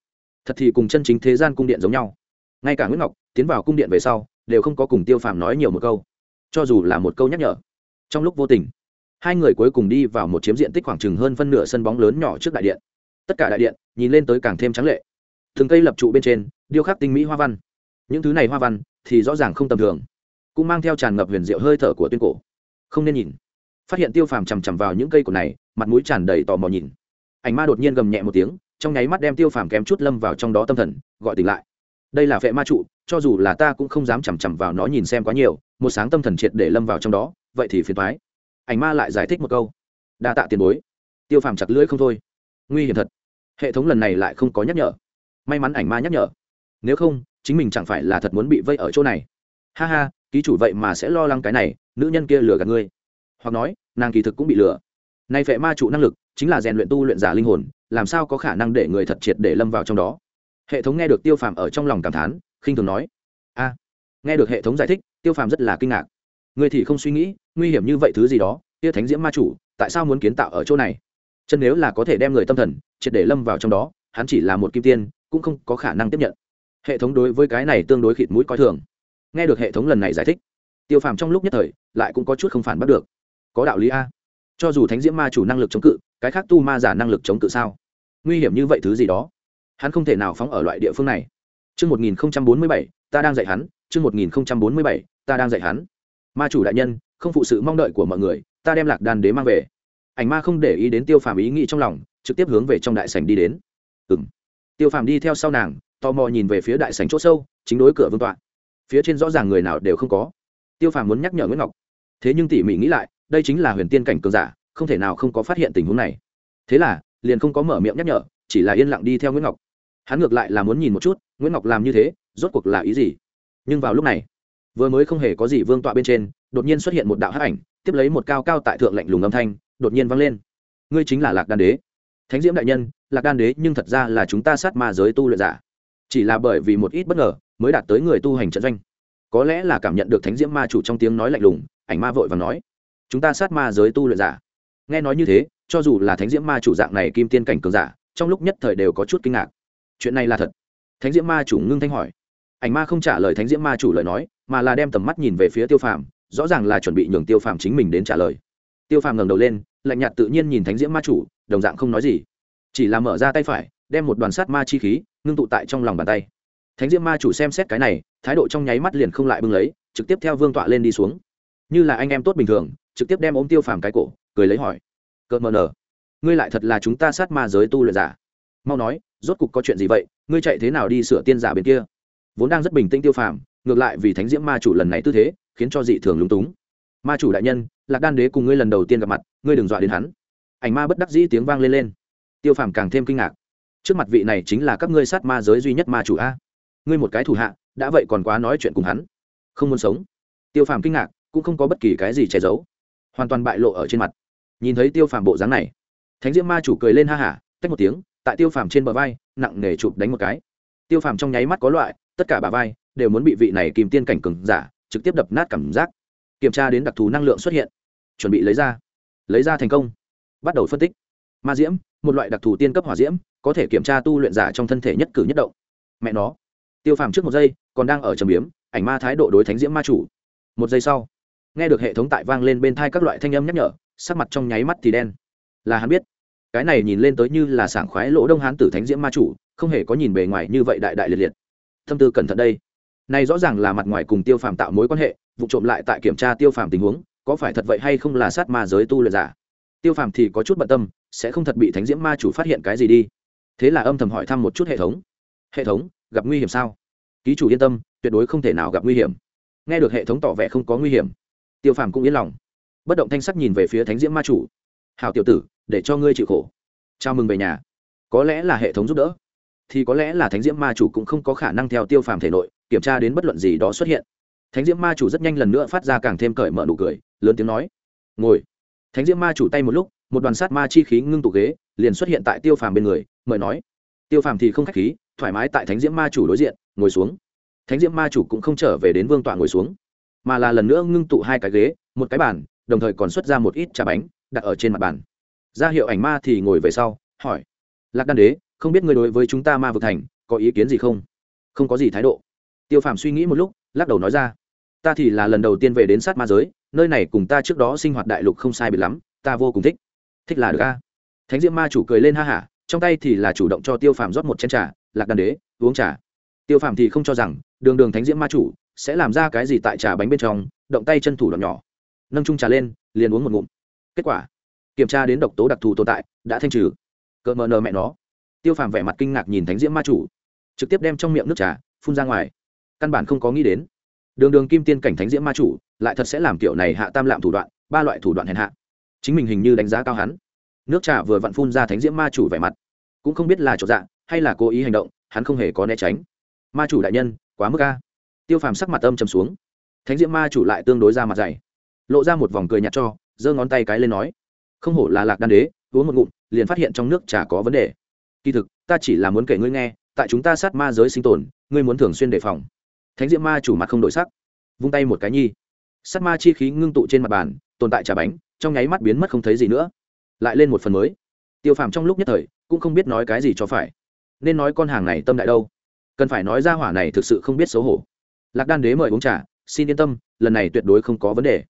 Thật thì cùng chân chính thế gian cung điện giống nhau. Ngay cả nguyễn ngọc tiến vào cung điện về sau, đều không có cùng tiêu phàm nói nhiều một câu. Cho dù là một câu nhắc nhở. Trong lúc vô tình, hai người cuối cùng đi vào một chiếm diện tích khoảng chừng hơn phân nửa sân bóng lớn nhỏ trước đại điện. Tất cả đại điện nhìn lên tới càng thêm trắng lệ. Thường cây lập trụ bên trên, điêu khắc tinh mỹ hoa văn. Những thứ này hoa văn thì rõ ràng không tầm thường, cũng mang theo tràn ngập huyền diệu hơi thở của tuyên cổ. Không nên nhìn. Phát hiện tiêu phàm chằm chằm vào những cây cổ này, mặt mũi tràn đầy tò mò nhìn. Ảnh ma đột nhiên gầm nhẹ một tiếng, trong nháy mắt đem tiêu phàm kém chút lâm vào trong đó tâm thần, gọi tỉnh lại. Đây là vệ ma trụ cho dù là ta cũng không dám chằm chằm vào nó nhìn xem quá nhiều, một sáng tâm thần triệt để lâm vào trong đó, vậy thì phiền thoái ảnh ma lại giải thích một câu. Đa tạ tiền bối. Tiêu phàm chặt lưỡi không thôi. Nguy hiểm thật. Hệ thống lần này lại không có nhắc nhở. May mắn ảnh ma nhắc nhở. Nếu không, chính mình chẳng phải là thật muốn bị vây ở chỗ này. Ha ha, ký chủ vậy mà sẽ lo lắng cái này, nữ nhân kia lừa gạt ngươi. Hoặc nói, nàng kỳ thực cũng bị lừa. Nay vệ ma trụ năng lực chính là rèn luyện tu luyện giả linh hồn, làm sao có khả năng để người thật triệt để lâm vào trong đó? Hệ thống nghe được tiêu phàm ở trong lòng cảm thán khinh thường nói. A, nghe được hệ thống giải thích, tiêu phàm rất là kinh ngạc. Người thì không suy nghĩ, nguy hiểm như vậy thứ gì đó tia thánh diễm ma chủ, tại sao muốn kiến tạo ở chỗ này? Chân nếu là có thể đem người tâm thần, triệt để lâm vào trong đó, hắn chỉ là một kim tiên, cũng không có khả năng tiếp nhận. Hệ thống đối với cái này tương đối khịt mũi coi thường. Nghe được hệ thống lần này giải thích, tiêu phàm trong lúc nhất thời, lại cũng có chút không phản bắt được. Có đạo lý a. Cho dù thánh diễm ma chủ năng lực chống cự, cái khác tu ma giả năng lực chống cự sao? Nguy hiểm như vậy thứ gì đó? Hắn không thể nào phóng ở loại địa phương này. Chương 1047, ta đang dạy hắn, chương 1047, ta đang dạy hắn. Ma chủ đại nhân, không phụ sự mong đợi của mọi người, ta đem lạc đan đế mang về. Ảnh ma không để ý đến tiêu phàm ý nghĩ trong lòng, trực tiếp hướng về trong đại sảnh đi đến. Ừm. Tiêu phàm đi theo sau nàng, tò mò nhìn về phía đại sảnh chỗ sâu, chính đối cửa vương tọa. Phía trên rõ ràng người nào đều không có. Tiêu phàm muốn nhắc nhở Nguyễn Ngọc, thế nhưng tỉ mỉ nghĩ lại, đây chính là huyền tiên cảnh cường giả, không thể nào không có phát hiện tình huống này. Thế là, liền không có mở miệng nhắc nhở, chỉ là yên lặng đi theo Nguyễn Ngọc hắn ngược lại là muốn nhìn một chút, nguyễn ngọc làm như thế, rốt cuộc là ý gì? Nhưng vào lúc này, vừa mới không hề có gì vương tọa bên trên, đột nhiên xuất hiện một đạo hắc ảnh, tiếp lấy một cao cao tại thượng lạnh lùng âm thanh, đột nhiên vang lên. Ngươi chính là lạc đan đế. Thánh diễm đại nhân, lạc đan đế nhưng thật ra là chúng ta sát ma giới tu luyện giả. Chỉ là bởi vì một ít bất ngờ, mới đạt tới người tu hành trận doanh. Có lẽ là cảm nhận được thánh diễm ma chủ trong tiếng nói lạnh lùng, ảnh ma vội và nói, chúng ta sát ma giới tu luyện giả. Nghe nói như thế, cho dù là thánh diễm ma chủ dạng này kim tiên cảnh cường giả, trong lúc nhất thời đều có chút kinh ngạc chuyện này là thật? Thánh diễm ma chủ ngưng thanh hỏi. Ảnh ma không trả lời thánh diễm ma chủ lời nói, mà là đem tầm mắt nhìn về phía tiêu phàm, rõ ràng là chuẩn bị nhường tiêu phàm chính mình đến trả lời. Tiêu phàm ngẩng đầu lên, lạnh nhạt tự nhiên nhìn thánh diễm ma chủ, đồng dạng không nói gì. Chỉ là mở ra tay phải, đem một đoàn sát ma chi khí ngưng tụ tại trong lòng bàn tay. Thánh diễm ma chủ xem xét cái này, thái độ trong nháy mắt liền không lại bưng lấy, trực tiếp theo vương tọa lên đi xuống. Như là anh em tốt bình thường, trực tiếp đem ôm tiêu phàm cái cổ, cười lấy hỏi. Cợt mờ nở ngươi lại thật là chúng ta sát ma giới tu luyện giả? Mau nói rốt cục có chuyện gì vậy, ngươi chạy thế nào đi sửa tiên giả bên kia? Vốn đang rất bình tĩnh tiêu phàm, ngược lại vì thánh diễm ma chủ lần này tư thế, khiến cho dị thường lúng túng. Ma chủ đại nhân, lạc đan đế cùng ngươi lần đầu tiên gặp mặt, ngươi đừng dọa đến hắn. Ảnh ma bất đắc dĩ tiếng vang lên lên. Tiêu phàm càng thêm kinh ngạc. Trước mặt vị này chính là các ngươi sát ma giới duy nhất ma chủ a. Ngươi một cái thủ hạ, đã vậy còn quá nói chuyện cùng hắn. Không muốn sống. Tiêu phàm kinh ngạc, cũng không có bất kỳ cái gì che giấu. Hoàn toàn bại lộ ở trên mặt. Nhìn thấy tiêu phàm bộ dáng này, thánh diễm ma chủ cười lên ha hả, tách một tiếng tại tiêu phàm trên bờ vai, nặng nề chụp đánh một cái. Tiêu phàm trong nháy mắt có loại, tất cả bà vai đều muốn bị vị này kìm tiên cảnh cừng giả trực tiếp đập nát cảm giác. Kiểm tra đến đặc thù năng lượng xuất hiện. Chuẩn bị lấy ra. Lấy ra thành công. Bắt đầu phân tích. Ma diễm, một loại đặc thù tiên cấp hỏa diễm, có thể kiểm tra tu luyện giả trong thân thể nhất cử nhất động. Mẹ nó. Tiêu phàm trước một giây, còn đang ở trầm biếm, ảnh ma thái độ đối thánh diễm ma chủ. Một giây sau, nghe được hệ thống tại vang lên bên thai các loại thanh âm nhắc nhở, sắc mặt trong nháy mắt thì đen. Là hắn biết cái này nhìn lên tới như là sảng khoái lỗ đông hán tử thánh diễm ma chủ, không hề có nhìn bề ngoài như vậy đại đại liệt liệt. Tâm tư cẩn thận đây. Này rõ ràng là mặt ngoài cùng tiêu phàm tạo mối quan hệ, vụ trộm lại tại kiểm tra tiêu phàm tình huống, có phải thật vậy hay không là sát ma giới tu luyện giả? Tiêu phàm thì có chút bận tâm, sẽ không thật bị thánh diễm ma chủ phát hiện cái gì đi. Thế là âm thầm hỏi thăm một chút hệ thống. Hệ thống, gặp nguy hiểm sao? Ký chủ yên tâm, tuyệt đối không thể nào gặp nguy hiểm. Nghe được hệ thống tỏ vẻ không có nguy hiểm, tiêu phàm cũng yên lòng. Bất động thanh sắc nhìn về phía thánh diễm ma chủ. Hào tiểu tử để cho ngươi chịu khổ. Chào mừng về nhà. Có lẽ là hệ thống giúp đỡ. Thì có lẽ là thánh diễm ma chủ cũng không có khả năng theo tiêu phàm thể nội kiểm tra đến bất luận gì đó xuất hiện. Thánh diễm ma chủ rất nhanh lần nữa phát ra càng thêm cởi mở nụ cười, lớn tiếng nói, ngồi. Thánh diễm ma chủ tay một lúc, một đoàn sát ma chi khí ngưng tụ ghế, liền xuất hiện tại tiêu phàm bên người, mời nói, tiêu phàm thì không k h á c h khí, thoải mái tại thánh diễm ma chủ đối diện, ngồi xuống. Thánh diễm ma chủ cũng không trở về đến vương tọa ngồi xuống, mà là lần nữa ngưng tụ hai cái ghế, một cái bàn, đồng thời còn xuất ra một ít trà bánh đặt ở trên mặt bàn ra hiệu ảnh ma thì ngồi về sau, hỏi, lạc đan đế, không biết người đối với chúng ta ma vực thành có ý kiến gì không? Không có gì thái độ. Tiêu phàm suy nghĩ một lúc, lắc đầu nói ra, ta thì là lần đầu tiên về đến sát ma giới, nơi này cùng ta trước đó sinh hoạt đại lục không sai biệt lắm, ta vô cùng thích. Thích là được a. Thánh diễm ma chủ cười lên ha hả, trong tay thì là chủ động cho tiêu phàm rót một chén trà, lạc đàn đế, uống trà. Tiêu phàm thì không cho rằng, đường đường thánh diễm ma chủ sẽ làm ra cái gì tại trà bánh bên trong, động tay chân thủ đoạn nhỏ. Nâng trung trà lên, liền uống một ngụm. Kết quả kiểm tra đến độc tố đặc thù tồn tại, đã thanh trừ. Cỡ mờ nờ mẹ nó. Tiêu phàm vẻ mặt kinh ngạc nhìn thánh diễm ma chủ, trực tiếp đem trong miệng nước trà phun ra ngoài. Căn bản không có nghĩ đến, đường đường kim tiên cảnh thánh diễm ma chủ lại thật sẽ làm kiểu này hạ tam lạm thủ đoạn, ba loại thủ đoạn hèn hạ. Chính mình hình như đánh giá cao hắn. Nước trà vừa vặn phun ra thánh diễm ma chủ vẻ mặt, cũng không biết là chỗ dạ hay là cố ý hành động, hắn không hề có né tránh. Ma chủ đại nhân, quá mức ca tiêu phàm sắc mặt âm trầm xuống. Thánh diễm ma chủ lại tương đối ra mặt dày, lộ ra một vòng cười nhạt cho, giơ ngón tay cái lên nói không hổ là lạc đan đế, uống một ngụm, liền phát hiện trong nước trà có vấn đề. Kỳ thực, ta chỉ là muốn kể ngươi nghe, tại chúng ta sát ma giới sinh tồn, ngươi muốn thường xuyên đề phòng. Thánh diễm ma chủ mặt không đổi sắc, vung tay một cái nhi. Sát ma chi khí ngưng tụ trên mặt bàn, tồn tại trà bánh, trong nháy mắt biến mất không thấy gì nữa. Lại lên một phần mới. Tiêu phàm trong lúc nhất thời, cũng không biết nói cái gì cho phải. Nên nói con hàng này tâm đại đâu? Cần phải nói ra hỏa này thực sự không biết xấu hổ. Lạc đan đế mời uống trà, xin yên tâm, lần này tuyệt đối không có vấn đề.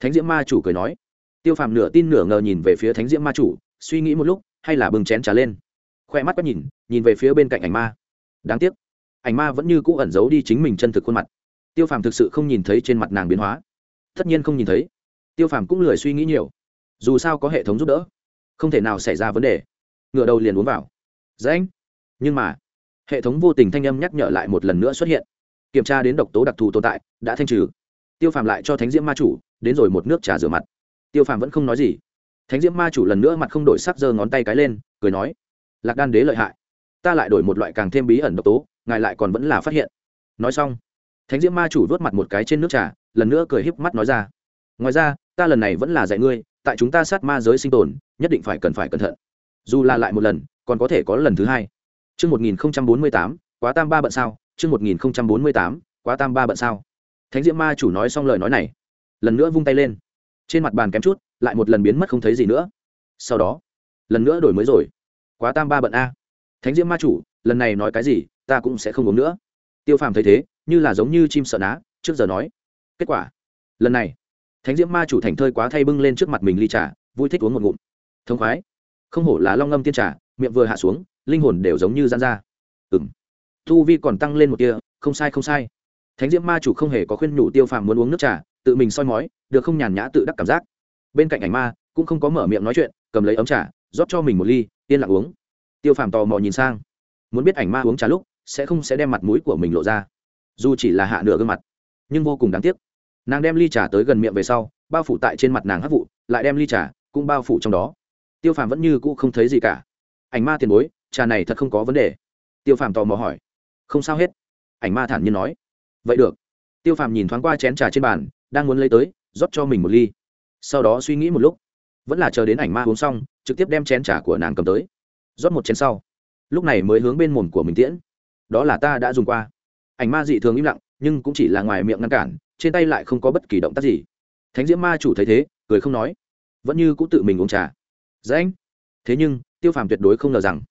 Thánh diễm ma chủ cười nói tiêu phàm nửa tin nửa ngờ nhìn về phía thánh diễm ma chủ, suy nghĩ một lúc, hay là bừng chén trà lên. Khoe mắt quét nhìn nhìn về phía bên cạnh ảnh ma. Đáng tiếc, ảnh ma vẫn như cũ ẩn giấu đi chính mình chân thực khuôn mặt. Tiêu phàm thực sự không nhìn thấy trên mặt nàng biến hóa. Tất nhiên không nhìn thấy. Tiêu phàm cũng lười suy nghĩ nhiều. Dù sao có hệ thống giúp đỡ, không thể nào xảy ra vấn đề. Ngựa đầu liền uống vào. Dễ anh nhưng mà, hệ thống vô tình thanh âm nhắc nhở lại một lần nữa xuất hiện. Kiểm tra đến độc tố đặc thù tồn tại, đã thanh trừ. Tiêu phàm lại cho thánh diễm ma chủ, đến rồi một nước trà rửa mặt tiêu phàm vẫn không nói gì thánh diễm ma chủ lần nữa mặt không đổi sắc giơ ngón tay cái lên cười nói lạc đan đế lợi hại ta lại đổi một loại càng thêm bí ẩn độc tố ngài lại còn vẫn là phát hiện nói xong thánh diễm ma chủ vớt mặt một cái trên nước trà lần nữa cười híp mắt nói ra ngoài ra ta lần này vẫn là dạy ngươi tại chúng ta sát ma giới sinh tồn nhất định phải cần phải cẩn thận dù là lại một lần còn có thể có lần thứ hai Trước 1048, quá tam ba bận sao? Trước 1048, quá tam ba bận sao? Thánh Diễm Ma chủ nói xong lời nói này, lần nữa vung tay lên. Trên mặt bàn kém chút, lại một lần biến mất không thấy gì nữa. Sau đó, lần nữa đổi mới rồi. Quá tam ba bận a. Thánh Diễm Ma chủ, lần này nói cái gì, ta cũng sẽ không uống nữa. Tiêu phàm thấy thế như là giống như chim sợ ná trước giờ nói. Kết quả lần này thánh diễm ma chủ thành thơi quá thay bưng lên trước mặt mình ly trà vui thích uống một ngụm. Thông khoái. Không hổ là long ngâm tiên trà miệng vừa hạ xuống linh hồn đều giống như gian ra. Ừng thu vi còn tăng lên một tia không sai không sai. Thánh diễm ma chủ không hề có khuyên nhủ tiêu phàm muốn uống nước trà tự mình soi mói, được không nhàn nhã tự đắc cảm giác. Bên cạnh ảnh ma, cũng không có mở miệng nói chuyện, cầm lấy ấm trà, rót cho mình một ly, yên lặng uống. Tiêu phàm tò mò nhìn sang. Muốn biết ảnh ma uống trà lúc, sẽ không sẽ đem mặt mũi của mình lộ ra. Dù chỉ là hạ nửa gương mặt, nhưng vô cùng đáng tiếc. Nàng đem ly trà tới gần miệng về sau, bao phủ tại trên mặt nàng hấp vụ, lại đem ly trà cũng bao phủ trong đó. Tiêu phàm vẫn như cũ không thấy gì cả. Ảnh ma tiền bối, trà này thật không có vấn đề. Tiêu phàm tò mò hỏi. Không sao hết. Ảnh ma thản nhiên nói. Vậy được. Tiêu phàm nhìn thoáng qua chén trà trên bàn đang muốn lấy tới, rót cho mình một ly. Sau đó suy nghĩ một lúc, vẫn là chờ đến ảnh ma uống xong, trực tiếp đem chén trà của nàng cầm tới. Rót một chén sau, lúc này mới hướng bên mồm của mình tiễn. Đó là ta đã dùng qua. Ảnh ma dị thường im lặng, nhưng cũng chỉ là ngoài miệng ngăn cản, trên tay lại không có bất kỳ động tác gì. Thánh diễm ma chủ thấy thế, cười không nói, vẫn như cũng tự mình uống trà. Dễ anh. Thế nhưng, tiêu phàm tuyệt đối không ngờ rằng,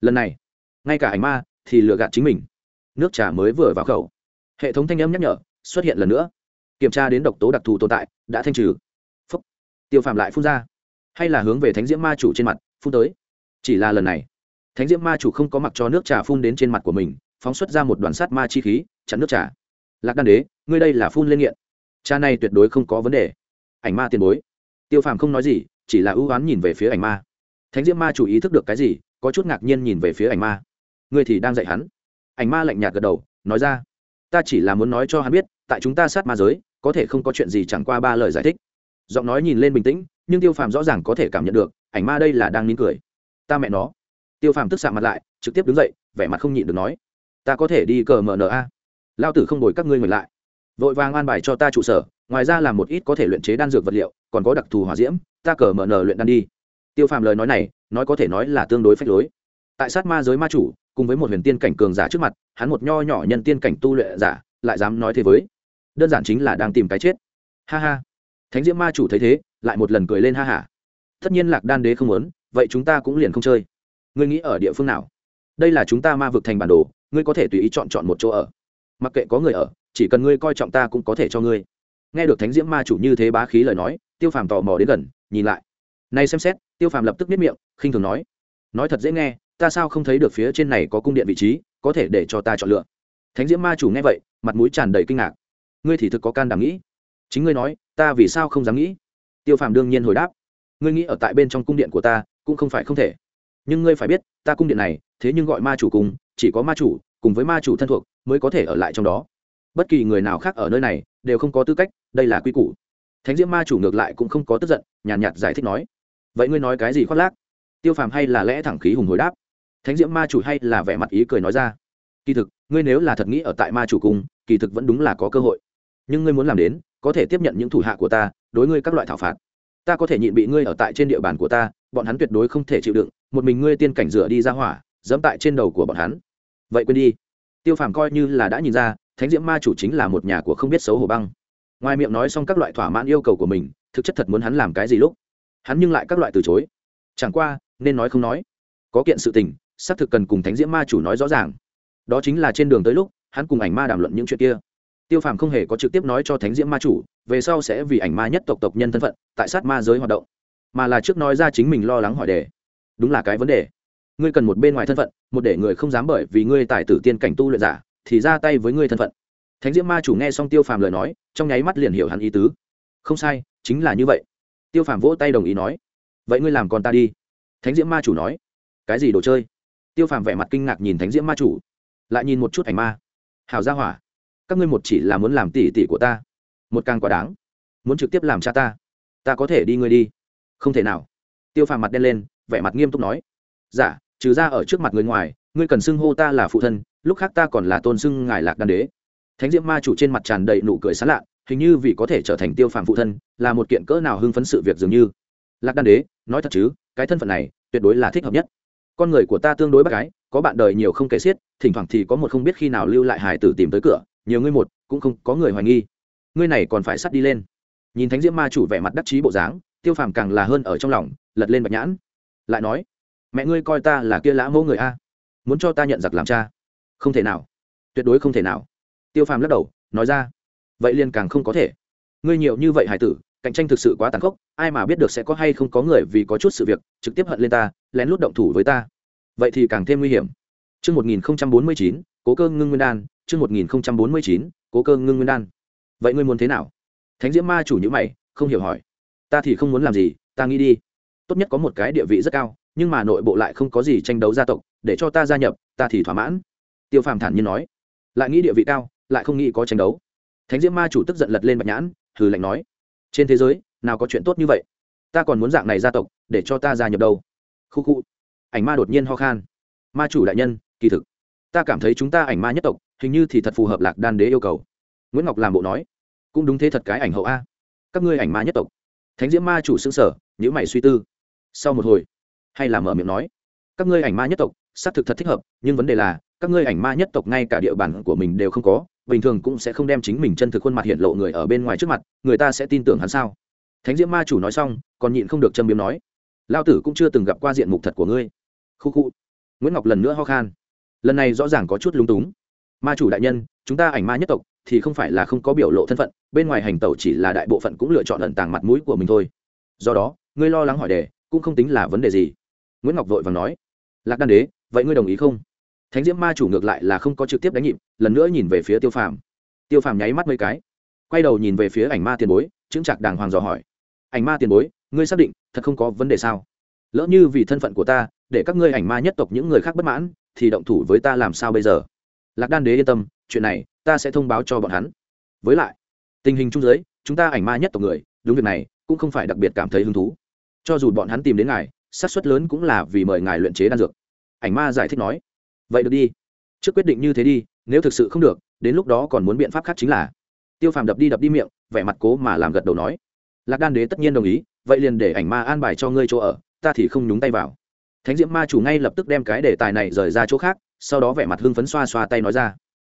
lần này, ngay cả ảnh ma thì lừa gạt chính mình. Nước trà mới vừa vào khẩu. Hệ thống thanh âm nhắc nhở, xuất hiện lần nữa kiểm tra đến độc tố đặc thù tồn tại, đã thanh trừ. Phúc. tiêu phàm lại phun ra. Hay là hướng về thánh diễm ma chủ trên mặt, phun tới. Chỉ là lần này, thánh diễm ma chủ không có mặc cho nước trà phun đến trên mặt của mình, phóng xuất ra một đoàn sát ma chi khí, chặn nước trà. Lạc đan đế, ngươi đây là phun lên nghiện. Cha này tuyệt đối không có vấn đề. Ảnh ma tiền bối. Tiêu phàm không nói gì, chỉ là ưu oán nhìn về phía ảnh ma. Thánh diễm ma chủ ý thức được cái gì, có chút ngạc nhiên nhìn về phía ảnh ma. Ngươi thì đang dạy hắn. Ảnh ma lạnh nhạt gật đầu, nói ra. Ta chỉ là muốn nói cho hắn biết, tại chúng ta sát ma giới có thể không có chuyện gì chẳng qua ba lời giải thích. Giọng nói nhìn lên bình tĩnh, nhưng tiêu phàm rõ ràng có thể cảm nhận được, ảnh ma đây là đang nín cười. Ta mẹ nó. Tiêu phàm tức xạ mặt lại, trực tiếp đứng dậy, vẻ mặt không nhịn được nói. Ta có thể đi cờ mna lao tử không đổi các ngươi ngược lại. Vội vàng an bài cho ta trụ sở, ngoài ra làm một ít có thể luyện chế đan dược vật liệu, còn có đặc thù hỏa diễm, ta cờ mở nờ luyện đan đi. Tiêu phàm lời nói này, nói có thể nói là tương đối phách lối. Tại sát ma giới ma chủ, cùng với một huyền tiên cảnh cường giả trước mặt, hắn một nho nhỏ nhân tiên cảnh tu luyện giả, lại dám nói thế với đơn giản chính là đang tìm cái chết. Ha ha. Thánh diễm ma chủ thấy thế, lại một lần cười lên ha hả tất nhiên lạc đan đế không muốn, vậy chúng ta cũng liền không chơi. Ngươi nghĩ ở địa phương nào? Đây là chúng ta ma vực thành bản đồ, ngươi có thể tùy ý chọn chọn một chỗ ở. Mặc kệ có người ở, chỉ cần ngươi coi trọng ta cũng có thể cho ngươi. Nghe được thánh diễm ma chủ như thế bá khí lời nói, tiêu phàm tò mò đến gần, nhìn lại. Nay xem xét, tiêu phàm lập tức biết miệng, khinh thường nói. Nói thật dễ nghe, ta sao không thấy được phía trên này có cung điện vị trí, có thể để cho ta chọn lựa. Thánh diễm ma chủ nghe vậy, mặt mũi tràn đầy kinh ngạc ngươi thì thực có can đảm nghĩ. Chính ngươi nói ta vì sao không dám nghĩ? Tiêu phàm đương nhiên hồi đáp ngươi nghĩ ở tại bên trong cung điện của ta cũng không phải không thể. Nhưng ngươi phải biết ta cung điện này thế nhưng gọi ma chủ cùng chỉ có ma chủ cùng với ma chủ thân thuộc mới có thể ở lại trong đó. Bất kỳ người nào khác ở nơi này đều không có tư cách đây là quy củ. Thánh diễm ma chủ ngược lại cũng không có tức giận nhàn nhạt, nhạt giải thích nói vậy ngươi nói cái gì khoác lác? Tiêu phàm hay là lẽ thẳng khí hùng hồi đáp thánh diễm ma chủ hay là vẻ mặt ý cười nói ra kỳ thực ngươi nếu là thật nghĩ ở tại ma chủ cung kỳ thực vẫn đúng là có cơ hội nhưng ngươi muốn làm đến, có thể tiếp nhận những thủ hạ của ta, đối ngươi các loại thảo phạt. Ta có thể nhịn bị ngươi ở tại trên địa bàn của ta, bọn hắn tuyệt đối không thể chịu đựng, một mình ngươi tiên cảnh rửa đi ra hỏa, dẫm tại trên đầu của bọn hắn. Vậy quên đi. Tiêu phàm coi như là đã nhìn ra, thánh diễm ma chủ chính là một nhà của không biết xấu hổ băng. Ngoài miệng nói xong các loại thỏa mãn yêu cầu của mình, thực chất thật muốn hắn làm cái gì lúc? Hắn nhưng lại các loại từ chối. Chẳng qua, nên nói không nói. Có kiện sự tình, xác thực cần cùng thánh diễm ma chủ nói rõ ràng. Đó chính là trên đường tới lúc, hắn cùng ảnh ma đàm luận những chuyện kia tiêu phàm không hề có trực tiếp nói cho thánh diễm ma chủ, về sau sẽ vì ảnh ma nhất tộc tộc nhân thân phận, tại sát ma giới hoạt động, mà là trước nói ra chính mình lo lắng hỏi đề. Đúng là cái vấn đề. Ngươi cần một bên ngoài thân phận, một để người không dám bởi vì ngươi tài tử tiên cảnh tu luyện giả, thì ra tay với ngươi thân phận. Thánh diễm ma chủ nghe xong tiêu phàm lời nói, trong nháy mắt liền hiểu hắn ý tứ. Không sai, chính là như vậy. Tiêu phàm vỗ tay đồng ý nói. Vậy ngươi làm con ta đi. Thánh diễm ma chủ nói. Cái gì đồ chơi? Tiêu phàm vẻ mặt kinh ngạc nhìn thánh diễm ma chủ, lại nhìn một chút ảnh ma. Hào ra hỏa các ngươi một chỉ là muốn làm tỉ tỉ của ta. Một càng quá đáng. Muốn trực tiếp làm cha ta. Ta có thể đi ngươi đi. Không thể nào. Tiêu phàm mặt đen lên vẻ mặt nghiêm túc nói. Giả dạ, trừ ra ở trước mặt người ngoài ngươi cần xưng hô ta là phụ thân lúc khác ta còn là tôn xưng ngài lạc đan đế. Thánh diễm ma chủ trên mặt tràn đầy nụ cười sán lạ hình như vì có thể trở thành tiêu phàm phụ thân là một kiện cỡ nào hưng phấn sự việc dường như. Lạc đan đế nói thật chứ cái thân phận này tuyệt đối là thích hợp nhất. Con người của ta tương đối bác gái có bạn đời nhiều không kể xiết thỉnh thoảng thì có một không biết khi nào lưu lại hải tử tìm tới cửa nhiều ngươi một cũng không có người hoài nghi. Ngươi này còn phải sắt đi lên. Nhìn thánh diễm ma chủ vẻ mặt đắc chí bộ dáng tiêu phàm càng là hơn ở trong lòng lật lên bạch nhãn. Lại nói mẹ ngươi coi ta là kia lã mẫu người a? Muốn cho ta nhận giặc làm cha? Không thể nào. Tuyệt đối không thể nào. Tiêu phàm lắc đầu nói ra vậy liền càng không có thể. Ngươi nhiều như vậy hải tử cạnh tranh thực sự quá tàn khốc ai mà biết được sẽ có hay không có người vì có chút sự việc trực tiếp hận lên ta lén lút động thủ với ta. Vậy thì càng thêm nguy hiểm. Trước 1049, cố cơ ngưng nguyên đan, trước 1049, cố cơ ngưng nguyên đan. Vậy ngươi muốn thế nào? Thánh Diễm Ma chủ như mày, không hiểu hỏi. Ta thì không muốn làm gì, ta nghĩ đi. Tốt nhất có một cái địa vị rất cao, nhưng mà nội bộ lại không có gì tranh đấu gia tộc, để cho ta gia nhập, ta thì thỏa mãn. Tiêu Phàm thản nhiên nói. Lại nghĩ địa vị cao, lại không nghĩ có tranh đấu. Thánh Diễm Ma chủ tức giận lật lên bạch nhãn, hừ lạnh nói: "Trên thế giới, nào có chuyện tốt như vậy? Ta còn muốn dạng này gia tộc, để cho ta gia nhập đâu?" Khu khu. Ảnh Ma đột nhiên ho khan. "Ma chủ đại nhân, kỳ thực ta cảm thấy chúng ta ảnh ma nhất tộc, hình như thì thật phù hợp lạc đan đế yêu cầu. Nguyễn ngọc làm bộ nói, cũng đúng thế thật cái ảnh hậu a. Các ngươi ảnh ma nhất tộc. Thánh diễm ma chủ xương sở nhữ mày suy tư. Sau một hồi, hay là mở miệng nói, các ngươi ảnh ma nhất tộc, xác thực thật thích hợp, nhưng vấn đề là, các ngươi ảnh ma nhất tộc ngay cả địa bàn của mình đều không có, bình thường cũng sẽ không đem chính mình chân thực khuôn mặt hiện lộ người ở bên ngoài trước mặt, người ta sẽ tin tưởng hắn sao? Thánh diễm ma chủ nói xong, còn nhịn không được châm biếm nói lao tử cũng chưa từng gặp qua diện mục thật của ngươi. Khu khu. Nguyễn ngọc lần nữa ho khan lần này rõ ràng có chút lúng túng. Ma chủ đại nhân, chúng ta ảnh ma nhất tộc thì không phải là không có biểu lộ thân phận, bên ngoài hành tẩu chỉ là đại bộ phận cũng lựa chọn ẩn tàng mặt mũi của mình thôi. Do đó, ngươi lo lắng hỏi đề, cũng không tính là vấn đề gì. Nguyễn ngọc vội và nói, lạc đan đế, vậy ngươi đồng ý không? Thánh diễm ma chủ ngược lại là không có trực tiếp đánh nhịp, lần nữa nhìn về phía tiêu phàm. Tiêu phàm nháy mắt mấy cái, quay đầu nhìn về phía ảnh ma tiền bối, chững chạc đàng hoàng dò hỏi, ảnh ma tiền bối, ngươi xác định thật không có vấn đề sao? Lỡ như vì thân phận của ta, để các ngươi ảnh ma nhất tộc những người khác bất mãn thì động thủ với ta làm sao bây giờ? Lạc đan đế yên tâm, chuyện này ta sẽ thông báo cho bọn hắn. Với lại, tình hình chung giới, chúng ta ảnh ma nhất tộc người, đúng việc này cũng không phải đặc biệt cảm thấy hứng thú. Cho dù bọn hắn tìm đến ngài, xác suất lớn cũng là vì mời ngài luyện chế đan dược. Ảnh ma giải thích nói, vậy được đi. Trước quyết định như thế đi, nếu thực sự không được, đến lúc đó còn muốn biện pháp khác chính là. Tiêu phàm đập đi đập đi miệng, vẻ mặt cố mà làm gật đầu nói, lạc đan đế tất nhiên đồng ý, vậy liền để ảnh ma an bài cho ngươi chỗ ở, ta thì không nhúng tay vào thánh diễm ma chủ ngay lập tức đem cái đề tài này rời ra chỗ khác, sau đó vẻ mặt hưng phấn xoa xoa tay nói ra.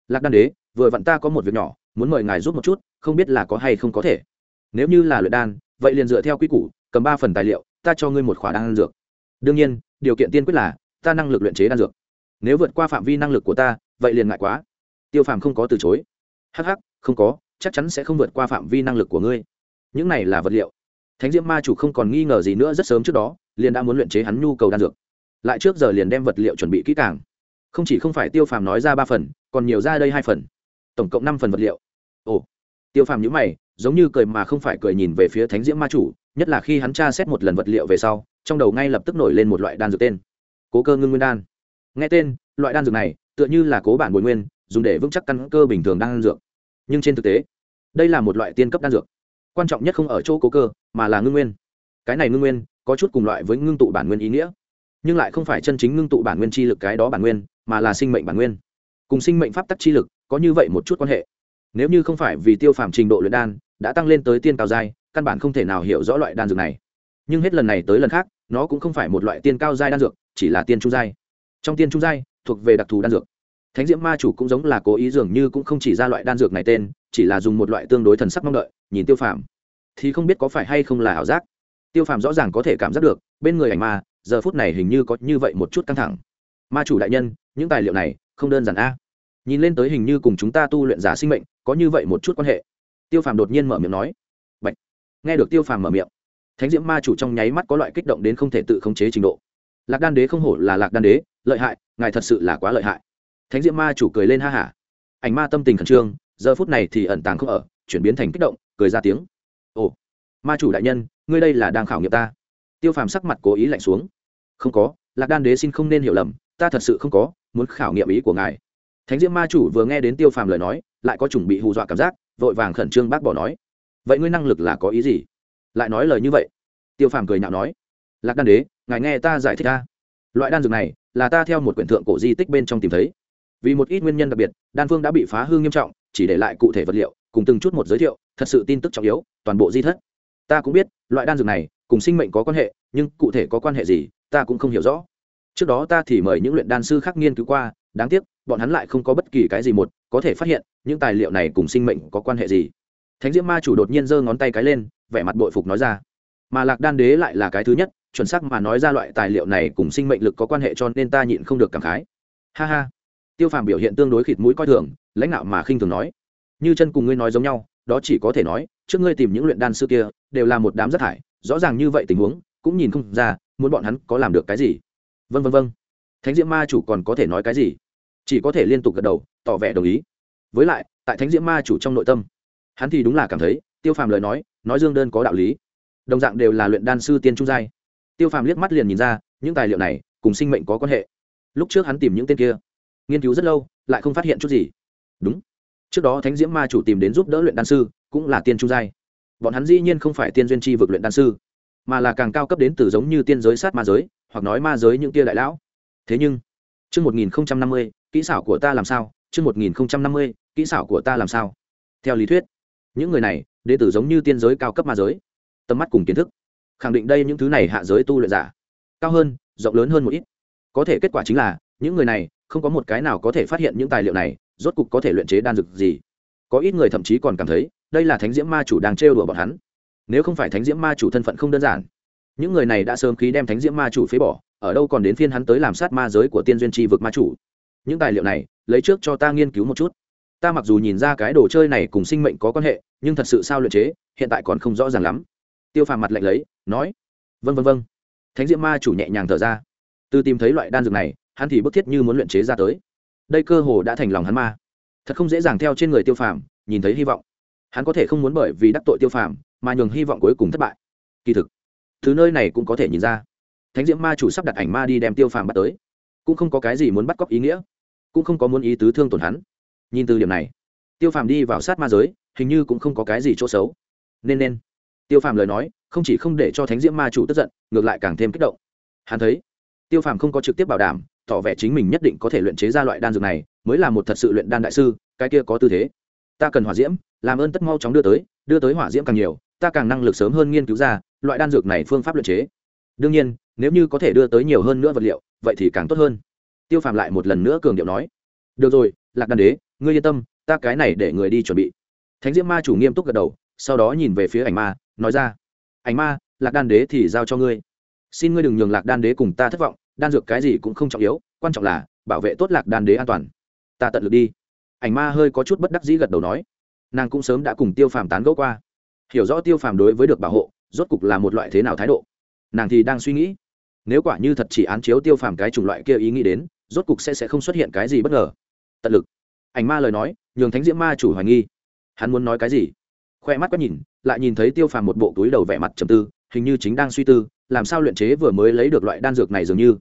Lạc đan đế, vừa vặn ta có một việc nhỏ, muốn mời ngài giúp một chút, không biết là có hay không có thể. Nếu như là luyện đan, vậy liền dựa theo quy củ, cầm ba phần tài liệu, ta cho ngươi một khỏa đan dược. Đương nhiên, điều kiện tiên quyết là, ta năng lực luyện chế đan dược. Nếu vượt qua phạm vi năng lực của ta, vậy liền ngại quá. Tiêu phàm không có từ chối. Hh không có, chắc chắn sẽ không vượt qua phạm vi năng lực của ngươi. Những này là vật liệu thánh diễm ma chủ không còn nghi ngờ gì nữa, rất sớm trước đó, liền đã muốn luyện chế hắn nhu cầu đan dược. Lại trước giờ liền đem vật liệu chuẩn bị kỹ càng. Không chỉ không phải tiêu phàm nói ra ba phần, còn nhiều ra đây hai phần. Tổng cộng năm phần vật liệu. Ồ. Tiêu phàm nhữ mày, giống như cười mà không phải cười nhìn về phía thánh diễm ma chủ, nhất là khi hắn tra xét một lần vật liệu về sau, trong đầu ngay lập tức nổi lên một loại đan dược tên. Cố cơ ngưng nguyên đan. Nghe tên, loại đan dược này, tựa như là cố bản bồi nguyên, dùng để vững chắc căn cơ bình thường đan dược. Nhưng trên thực tế, đây là một loại tiên cấp đan dược quan trọng nhất không ở chỗ cố cơ, mà là ngưng nguyên. Cái này ngưng nguyên có chút cùng loại với ngưng tụ bản nguyên ý nghĩa, nhưng lại không phải chân chính ngưng tụ bản nguyên chi lực cái đó bản nguyên, mà là sinh mệnh bản nguyên. Cùng sinh mệnh pháp tắc chi lực có như vậy một chút quan hệ. Nếu như không phải vì tiêu phàm trình độ luyện đan đã tăng lên tới tiên cao giai, căn bản không thể nào hiểu rõ loại đan dược này. Nhưng hết lần này tới lần khác, nó cũng không phải một loại tiên cao giai đan dược, chỉ là tiên trung giai. Trong tiên trung giai, thuộc về đặc thù đan dược. Thánh diễm ma chủ cũng giống là cố ý dường như cũng không chỉ ra loại đan dược này tên chỉ là dùng một loại tương đối thần sắc mong đợi, nhìn tiêu phàm. Thì không biết có phải hay không là ảo giác. Tiêu phàm rõ ràng có thể cảm giác được, bên người ảnh ma, giờ phút này hình như có như vậy một chút căng thẳng. Ma chủ đại nhân, những tài liệu này, không đơn giản a. Nhìn lên tới hình như cùng chúng ta tu luyện giả sinh mệnh, có như vậy một chút quan hệ. Tiêu phàm đột nhiên mở miệng nói. Bạch. nghe được tiêu phàm mở miệng, thánh diễm ma chủ trong nháy mắt có loại kích động đến không thể tự khống chế trình độ. Lạc đan đế không hổ là lạc đan đế, lợi hại, ngài thật sự là quá lợi hại. Thánh diễm ma chủ cười lên ha hả. Ảnh ma tâm tình khẩn trương giờ phút này thì ẩn tàng không ở, chuyển biến thành kích động, cười ra tiếng. Ồ, ma chủ đại nhân, ngươi đây là đang khảo nghiệm ta. Tiêu phàm sắc mặt cố ý lạnh xuống. Không có, lạc đan đế xin không nên hiểu lầm, ta thật sự không có, muốn khảo nghiệm ý của ngài. Thánh diễm ma chủ vừa nghe đến tiêu phàm lời nói, lại có chuẩn bị hù dọa cảm giác, vội vàng khẩn trương bác bỏ nói. Vậy ngươi năng lực là có ý gì? Lại nói lời như vậy. Tiêu phàm cười nhạo nói. Lạc đan đế, ngài nghe ta giải thích ta. Loại đan dược này là ta theo một quyển thượng cổ di tích bên trong tìm thấy. Vì một ít nguyên nhân đặc biệt, đan phương đã bị phá hư nghiêm trọng chỉ để lại cụ thể vật liệu, cùng từng chút một giới thiệu, thật sự tin tức trọng yếu, toàn bộ di thất. Ta cũng biết, loại đan dược này, cùng sinh mệnh có quan hệ, nhưng cụ thể có quan hệ gì, ta cũng không hiểu rõ. Trước đó ta thì mời những luyện đan sư khác nghiên cứu qua, đáng tiếc, bọn hắn lại không có bất kỳ cái gì một, có thể phát hiện, những tài liệu này cùng sinh mệnh có quan hệ gì. Thánh diễm ma chủ đột nhiên giơ ngón tay cái lên, vẻ mặt bội phục nói ra. Mà lạc đan đế lại là cái thứ nhất, chuẩn xác mà nói ra loại tài liệu này cùng sinh mệnh lực có quan hệ cho nên ta nhịn không được cảm khái. Ha ha. Tiêu phàm biểu hiện tương đối khịt mũi coi thường lãnh đạo mà khinh thường nói. Như chân cùng ngươi nói giống nhau, đó chỉ có thể nói, trước ngươi tìm những luyện đan sư kia, đều là một đám rất thải, rõ ràng như vậy tình huống, cũng nhìn không ra, muốn bọn hắn có làm được cái gì. Vân vân vân thánh diễm ma chủ còn có thể nói cái gì? Chỉ có thể liên tục gật đầu, tỏ vẻ đồng ý. Với lại, tại thánh diễm ma chủ trong nội tâm, hắn thì đúng là cảm thấy, tiêu phàm lời nói nói dương đơn có đạo lý. Đồng dạng đều là luyện đan sư tiên trung giai. Tiêu phàm liếc mắt liền nhìn ra, những tài liệu này cùng sinh mệnh có quan hệ. Lúc trước hắn tìm những tên kia, nghiên cứu rất lâu, lại không phát hiện chút gì đúng. Trước đó thánh diễm ma chủ tìm đến giúp đỡ luyện đan sư, cũng là tiên trung giai. Bọn hắn dĩ nhiên không phải tiên duyên tri vực luyện đan sư, mà là càng cao cấp đến từ giống như tiên giới sát ma giới, hoặc nói ma giới những tia đại lão. Thế nhưng, chương một nghìn năm mươi, kỹ xảo của ta làm sao? Chương một nghìn năm mươi, kỹ xảo của ta làm sao? Theo lý thuyết, những người này, đến từ giống như tiên giới cao cấp ma giới. Tầm mắt cùng kiến thức. Khẳng định đây những thứ này hạ giới tu luyện giả. Cao hơn, rộng lớn hơn một ít. Có thể kết quả chính là, những người này, không có một cái nào có thể phát hiện những tài liệu này rốt cục có thể luyện chế đan dược gì. Có ít người thậm chí còn cảm thấy, đây là thánh diễm ma chủ đang trêu đùa bọn hắn. Nếu không phải thánh diễm ma chủ thân phận không đơn giản, những người này đã sớm khí đem thánh diễm ma chủ phế bỏ, ở đâu còn đến phiên hắn tới làm sát ma giới của tiên duyên tri vực ma chủ. Những tài liệu này, lấy trước cho ta nghiên cứu một chút. Ta mặc dù nhìn ra cái đồ chơi này cùng sinh mệnh có quan hệ, nhưng thật sự sao luyện chế, hiện tại còn không rõ ràng lắm. Tiêu phàm mặt lạnh lấy, nói vân vân vân thánh diễm ma chủ nhẹ nhàng thở ra. Từ tìm thấy loại đan dược này, hắn thì bức thiết như muốn luyện chế ra tới đây cơ hồ đã thành lòng hắn ma. Thật không dễ dàng theo trên người tiêu phàm, nhìn thấy hy vọng. Hắn có thể không muốn bởi vì đắc tội tiêu phàm, mà nhường hy vọng cuối cùng thất bại. Kỳ thực, thứ nơi này cũng có thể nhìn ra. Thánh diễm ma chủ sắp đặt ảnh ma đi đem tiêu phàm bắt tới. Cũng không có cái gì muốn bắt cóc ý nghĩa. Cũng không có muốn ý tứ thương tổn hắn. Nhìn từ điểm này, tiêu phàm đi vào sát ma giới, hình như cũng không có cái gì chỗ xấu. Nên nên. Tiêu phàm lời nói, không chỉ không để cho thánh diễm ma chủ tức giận, ngược lại càng thêm kích động. Hắn thấy, tiêu phàm không có trực tiếp bảo đảm tỏ vẻ chính mình nhất định có thể luyện chế ra loại đan dược này, mới là một thật sự luyện đan đại sư, cái kia có tư thế. Ta cần hỏa diễm, làm ơn tất mau chóng đưa tới đưa tới hỏa diễm càng nhiều, ta càng năng lực sớm hơn nghiên cứu ra, loại đan dược này phương pháp luyện chế. Đương nhiên, nếu như có thể đưa tới nhiều hơn nữa vật liệu, vậy thì càng tốt hơn. Tiêu phàm lại một lần nữa cường điệu nói. Được rồi, lạc đan đế, ngươi yên tâm, ta cái này để người đi chuẩn bị. Thánh diễm ma chủ nghiêm túc gật đầu, sau đó nhìn về phía ảnh ma, nói ra. Ảnh ma, lạc đan đế thì giao cho ngươi. Xin ngươi đừng nhường lạc đan đế cùng ta thất vọng đan dược cái gì cũng không trọng yếu, quan trọng là bảo vệ tốt lạc đan đế an toàn. Ta tận lực đi. Ảnh ma hơi có chút bất đắc dĩ gật đầu nói. Nàng cũng sớm đã cùng tiêu phàm tán gẫu qua. Hiểu rõ tiêu phàm đối với được bảo hộ, rốt cục là một loại thế nào thái độ. Nàng thì đang suy nghĩ. Nếu quả như thật chỉ án chiếu tiêu phàm cái chủng loại kia ý nghĩ đến, rốt cục sẽ sẽ không xuất hiện cái gì bất ngờ. Tận lực. Ảnh ma lời nói, nhường thánh diễm ma chủ hoài nghi. Hắn muốn nói cái gì? Khoe mắt quét nhìn, lại nhìn thấy tiêu phàm một bộ túi đầu vẻ mặt trầm tư, hình như chính đang suy tư, làm sao luyện chế vừa mới lấy được loại đan dược này dường như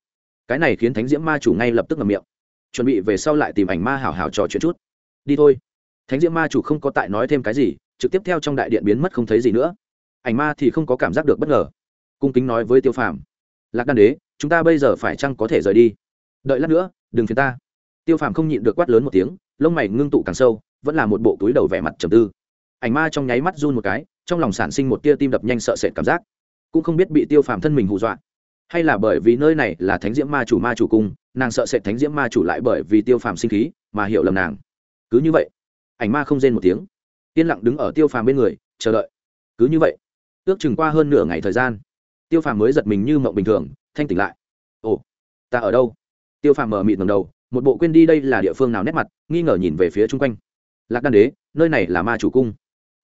cái này khiến thánh diễm ma chủ ngay lập tức ngậm miệng. Chuẩn bị về sau lại tìm ảnh ma hảo hảo trò chuyện chút. Đi thôi. Thánh diễm ma chủ không có tại nói thêm cái gì, trực tiếp theo trong đại điện biến mất không thấy gì nữa. Ảnh ma thì không có cảm giác được bất ngờ. Cung kính nói với tiêu phàm. Lạc đan đế, chúng ta bây giờ phải chăng có thể rời đi? Đợi lát nữa, đừng phiền ta. Tiêu phàm không nhịn được quát lớn một tiếng, lông mày ngưng tụ càng sâu, vẫn là một bộ túi đầu vẻ mặt trầm tư. Ảnh ma trong nháy mắt run một cái, trong lòng sản sinh một tia tim đập nhanh sợ sệt cảm giác. Cũng không biết bị tiêu phàm thân mình hù dọa hay là bởi vì nơi này là thánh diễm ma chủ ma chủ cung, nàng sợ sệt thánh diễm ma chủ lại bởi vì tiêu phàm sinh khí mà hiểu lầm nàng. Cứ như vậy, ảnh ma không rên một tiếng, yên lặng đứng ở tiêu phàm bên người, chờ đợi. Cứ như vậy, ước chừng qua hơn nửa ngày thời gian, tiêu phàm mới giật mình như mộng bình thường, thanh tỉnh lại. Ồ, ta ở đâu? Tiêu phàm mở mịt ngầm đầu, một bộ quên đi đây là địa phương nào nét mặt, nghi ngờ nhìn về phía chung quanh. Lạc đan đế, nơi này là ma chủ cung.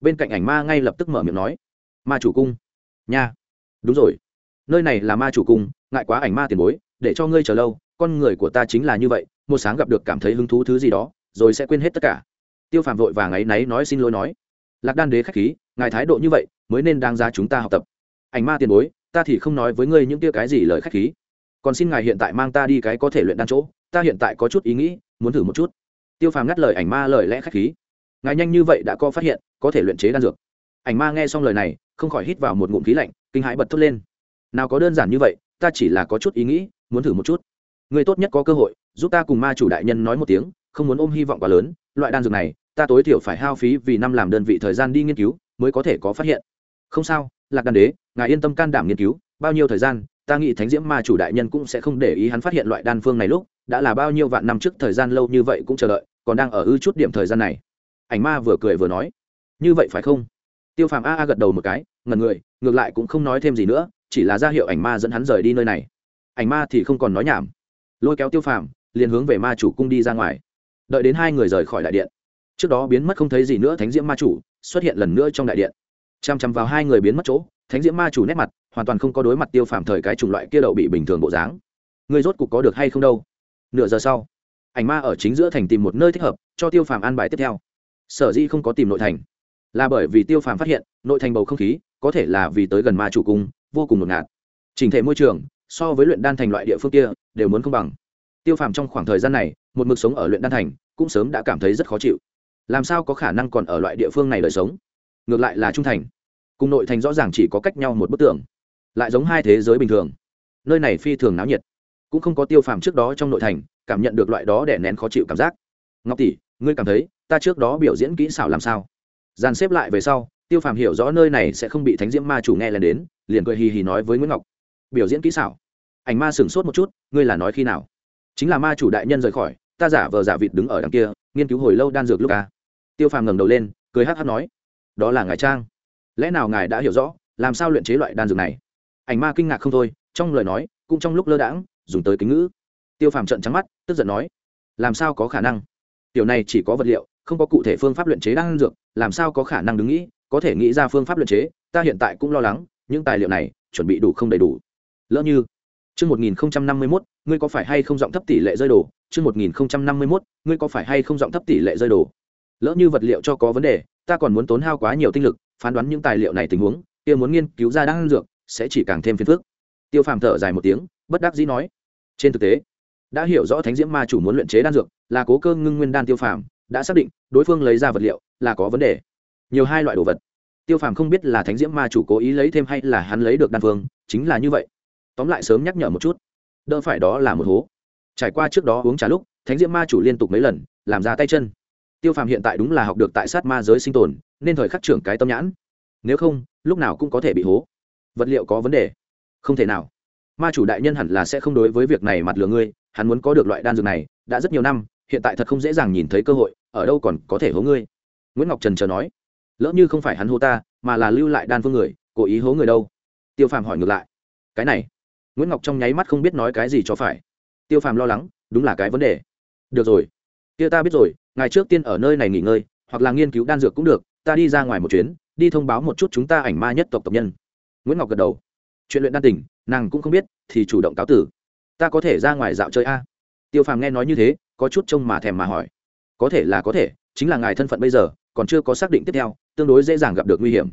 Bên cạnh ảnh ma ngay lập tức mở miệng nói, ma chủ cung, nha, đúng rồi nơi này là ma chủ cung, ngại quá ảnh ma tiền bối, để cho ngươi chờ lâu, con người của ta chính là như vậy, một sáng gặp được cảm thấy hứng thú thứ gì đó, rồi sẽ quên hết tất cả. Tiêu phàm vội vàng ấy náy nói xin lỗi nói. Lạc đan đế k h á c h khí, ngài thái độ như vậy, mới nên đáng giá chúng ta học tập. Ảnh ma tiền bối, ta thì không nói với ngươi những tia cái gì lời k h á c h khí. Còn xin ngài hiện tại mang ta đi cái có thể luyện đan chỗ, ta hiện tại có chút ý nghĩ, muốn thử một chút. Tiêu phàm ngắt lời ảnh ma lời lẽ k h á c h khí. Ngài nhanh như vậy đã có phát hiện, có thể luyện chế đan dược. Ảnh ma nghe xong lời này, không khỏi hít vào một ngụm khí lạnh, kinh hãi bật thốt lên nào có đơn giản như vậy, ta chỉ là có chút ý nghĩ, muốn thử một chút. Người tốt nhất có cơ hội, giúp ta cùng ma chủ đại nhân nói một tiếng, không muốn ôm hy vọng quá lớn, loại đan dược này, ta tối thiểu phải hao phí vì năm làm đơn vị thời gian đi nghiên cứu, mới có thể có phát hiện. Không sao, lạc đan đế, ngài yên tâm can đảm nghiên cứu, bao nhiêu thời gian, ta nghĩ thánh diễm ma chủ đại nhân cũng sẽ không để ý hắn phát hiện loại đan phương này lúc, đã là bao nhiêu vạn năm trước thời gian lâu như vậy cũng chờ đợi, còn đang ở ư chút điểm thời gian này. Ảnh ma vừa cười vừa nói. Như vậy phải không? Tiêu phàm a a gật đầu một cái ngần người, ngược lại cũng không nói thêm gì nữa chỉ là ra hiệu ảnh ma dẫn hắn rời đi nơi này. Ảnh ma thì không còn nói nhảm. Lôi kéo tiêu phàm, liền hướng về ma chủ cung đi ra ngoài. Đợi đến hai người rời khỏi đại điện, trước đó biến mất không thấy gì nữa thánh diễm ma chủ xuất hiện lần nữa trong đại điện. Chằm chằm vào hai người biến mất chỗ, thánh diễm ma chủ nét mặt hoàn toàn không có đối mặt tiêu phàm thời cái chủng loại kia đậu bị bình thường bộ dáng. Người rốt cục có được hay không đâu? Nửa giờ sau, ảnh ma ở chính giữa thành tìm một nơi thích hợp cho tiêu phàm an bài tiếp theo. Sở dĩ không có tìm nội thành, là bởi vì tiêu phàm phát hiện, nội thành bầu không khí có thể là vì tới gần ma chủ cung vô cùng ngột ngạt. Trình thể môi trường, so với luyện đan thành loại địa phương kia, đều muốn không bằng. Tiêu phàm trong khoảng thời gian này, một mực sống ở luyện đan thành, cũng sớm đã cảm thấy rất khó chịu. Làm sao có khả năng còn ở loại địa phương này đời sống? Ngược lại là trung thành. Cùng nội thành rõ ràng chỉ có cách nhau một bức tường, lại giống hai thế giới bình thường. Nơi này phi thường náo nhiệt. Cũng không có tiêu phàm trước đó trong nội thành, cảm nhận được loại đó để nén khó chịu cảm giác. Ngọc tỷ, ngươi cảm thấy ta trước đó biểu diễn kỹ xảo làm sao? Dàn xếp lại về sau tiêu phàm hiểu rõ nơi này sẽ không bị thánh diễm ma chủ nghe lên đến, liền cười hì hì nói với nguyễn ngọc, biểu diễn kỹ xảo. Ảnh ma sửng sốt một chút, ngươi là nói khi nào? Chính là ma chủ đại nhân rời khỏi, ta giả vờ giả vịt đứng ở đằng kia, nghiên cứu hồi lâu đan dược lúc ca tiêu phàm ngẩng đầu lên, cười hát hát nói, đó là ngài trang. Lẽ nào ngài đã hiểu rõ, làm sao luyện chế loại đan dược này? Ảnh ma kinh ngạc không thôi, trong lời nói, cũng trong lúc lơ đãng, dùng tới kính ngữ. Tiêu phàm trận trắng mắt, tức giận nói, làm sao có khả năng? Tiểu này chỉ có vật liệu, không có cụ thể phương pháp luyện chế đan dược, làm sao có khả năng đứng nghĩ? Có thể nghĩ ra phương pháp luyện chế ta hiện tại cũng lo lắng những tài liệu này chuẩn bị đủ không đầy đủ lỡ như Chương 1051, ngươi có phải hay không giọng thấp tỷ lệ rơi đồ? Chương 1051, ngươi có phải hay không giọng thấp tỷ lệ rơi đồ? Lỡ như vật liệu cho có vấn đề, ta còn muốn tốn hao quá nhiều tinh lực, phán đoán những tài liệu này tình huống, kia muốn nghiên cứu ra đan dược, sẽ chỉ càng thêm phiền phức. Tiêu Phàm thở dài một tiếng, bất đắc dĩ nói: Trên thực tế, đã hiểu rõ Thánh Diễm Ma chủ muốn luyện chế đan dược, là Cố Cơ ngưng nguyên đan Tiêu Phàm, đã xác định, đối phương lấy ra vật liệu là có vấn đề. Nhiều hai loại đồ vật. Tiêu Phàm không biết là Thánh Diễm Ma chủ cố ý lấy thêm hay là hắn lấy được đan phương, chính là như vậy. Tóm lại sớm nhắc nhở một chút đỡ phải đó là một hố. Trải qua trước đó uống trà lúc thánh diễm ma chủ liên tục mấy lần làm ra tay chân. Tiêu phàm hiện tại đúng là học được tại sát ma giới sinh tồn nên thời khắc trưởng cái tâm nhãn. Nếu không lúc nào cũng có thể bị hố. Vật liệu có vấn đề? Không thể nào. Ma chủ đại nhân hẳn là sẽ không đối với việc này mặt lừa ngươi hắn muốn có được loại đan dược này đã rất nhiều năm hiện tại thật không dễ dàng nhìn thấy cơ hội ở đâu còn có thể hố ngươi. Nguyễn ngọc trần chờ nói lỡ như không phải hắn hô ta, mà là lưu lại đan phương người, cố ý hố người đâu? Tiêu phàm hỏi ngược lại. Cái này, nguyễn ngọc trong nháy mắt không biết nói cái gì cho phải. Tiêu phàm lo lắng, đúng là cái vấn đề. Được rồi. Kia ta biết rồi ngài trước tiên ở nơi này nghỉ ngơi, hoặc là nghiên cứu đan dược cũng được, ta đi ra ngoài một chuyến, đi thông báo một chút chúng ta ảnh ma nhất tộc tộc nhân. Nguyễn ngọc gật đầu. Chuyện luyện đan tỉnh, nàng cũng không biết, thì chủ động cáo tử. Ta có thể ra ngoài dạo chơi a? Tiêu phàm nghe nói như thế, có chút trông mà thèm mà hỏi. Có thể là có thể, chính là ngài thân phận bây giờ, còn chưa có xác định tiếp theo tương đối dễ dàng gặp được nguy hiểm.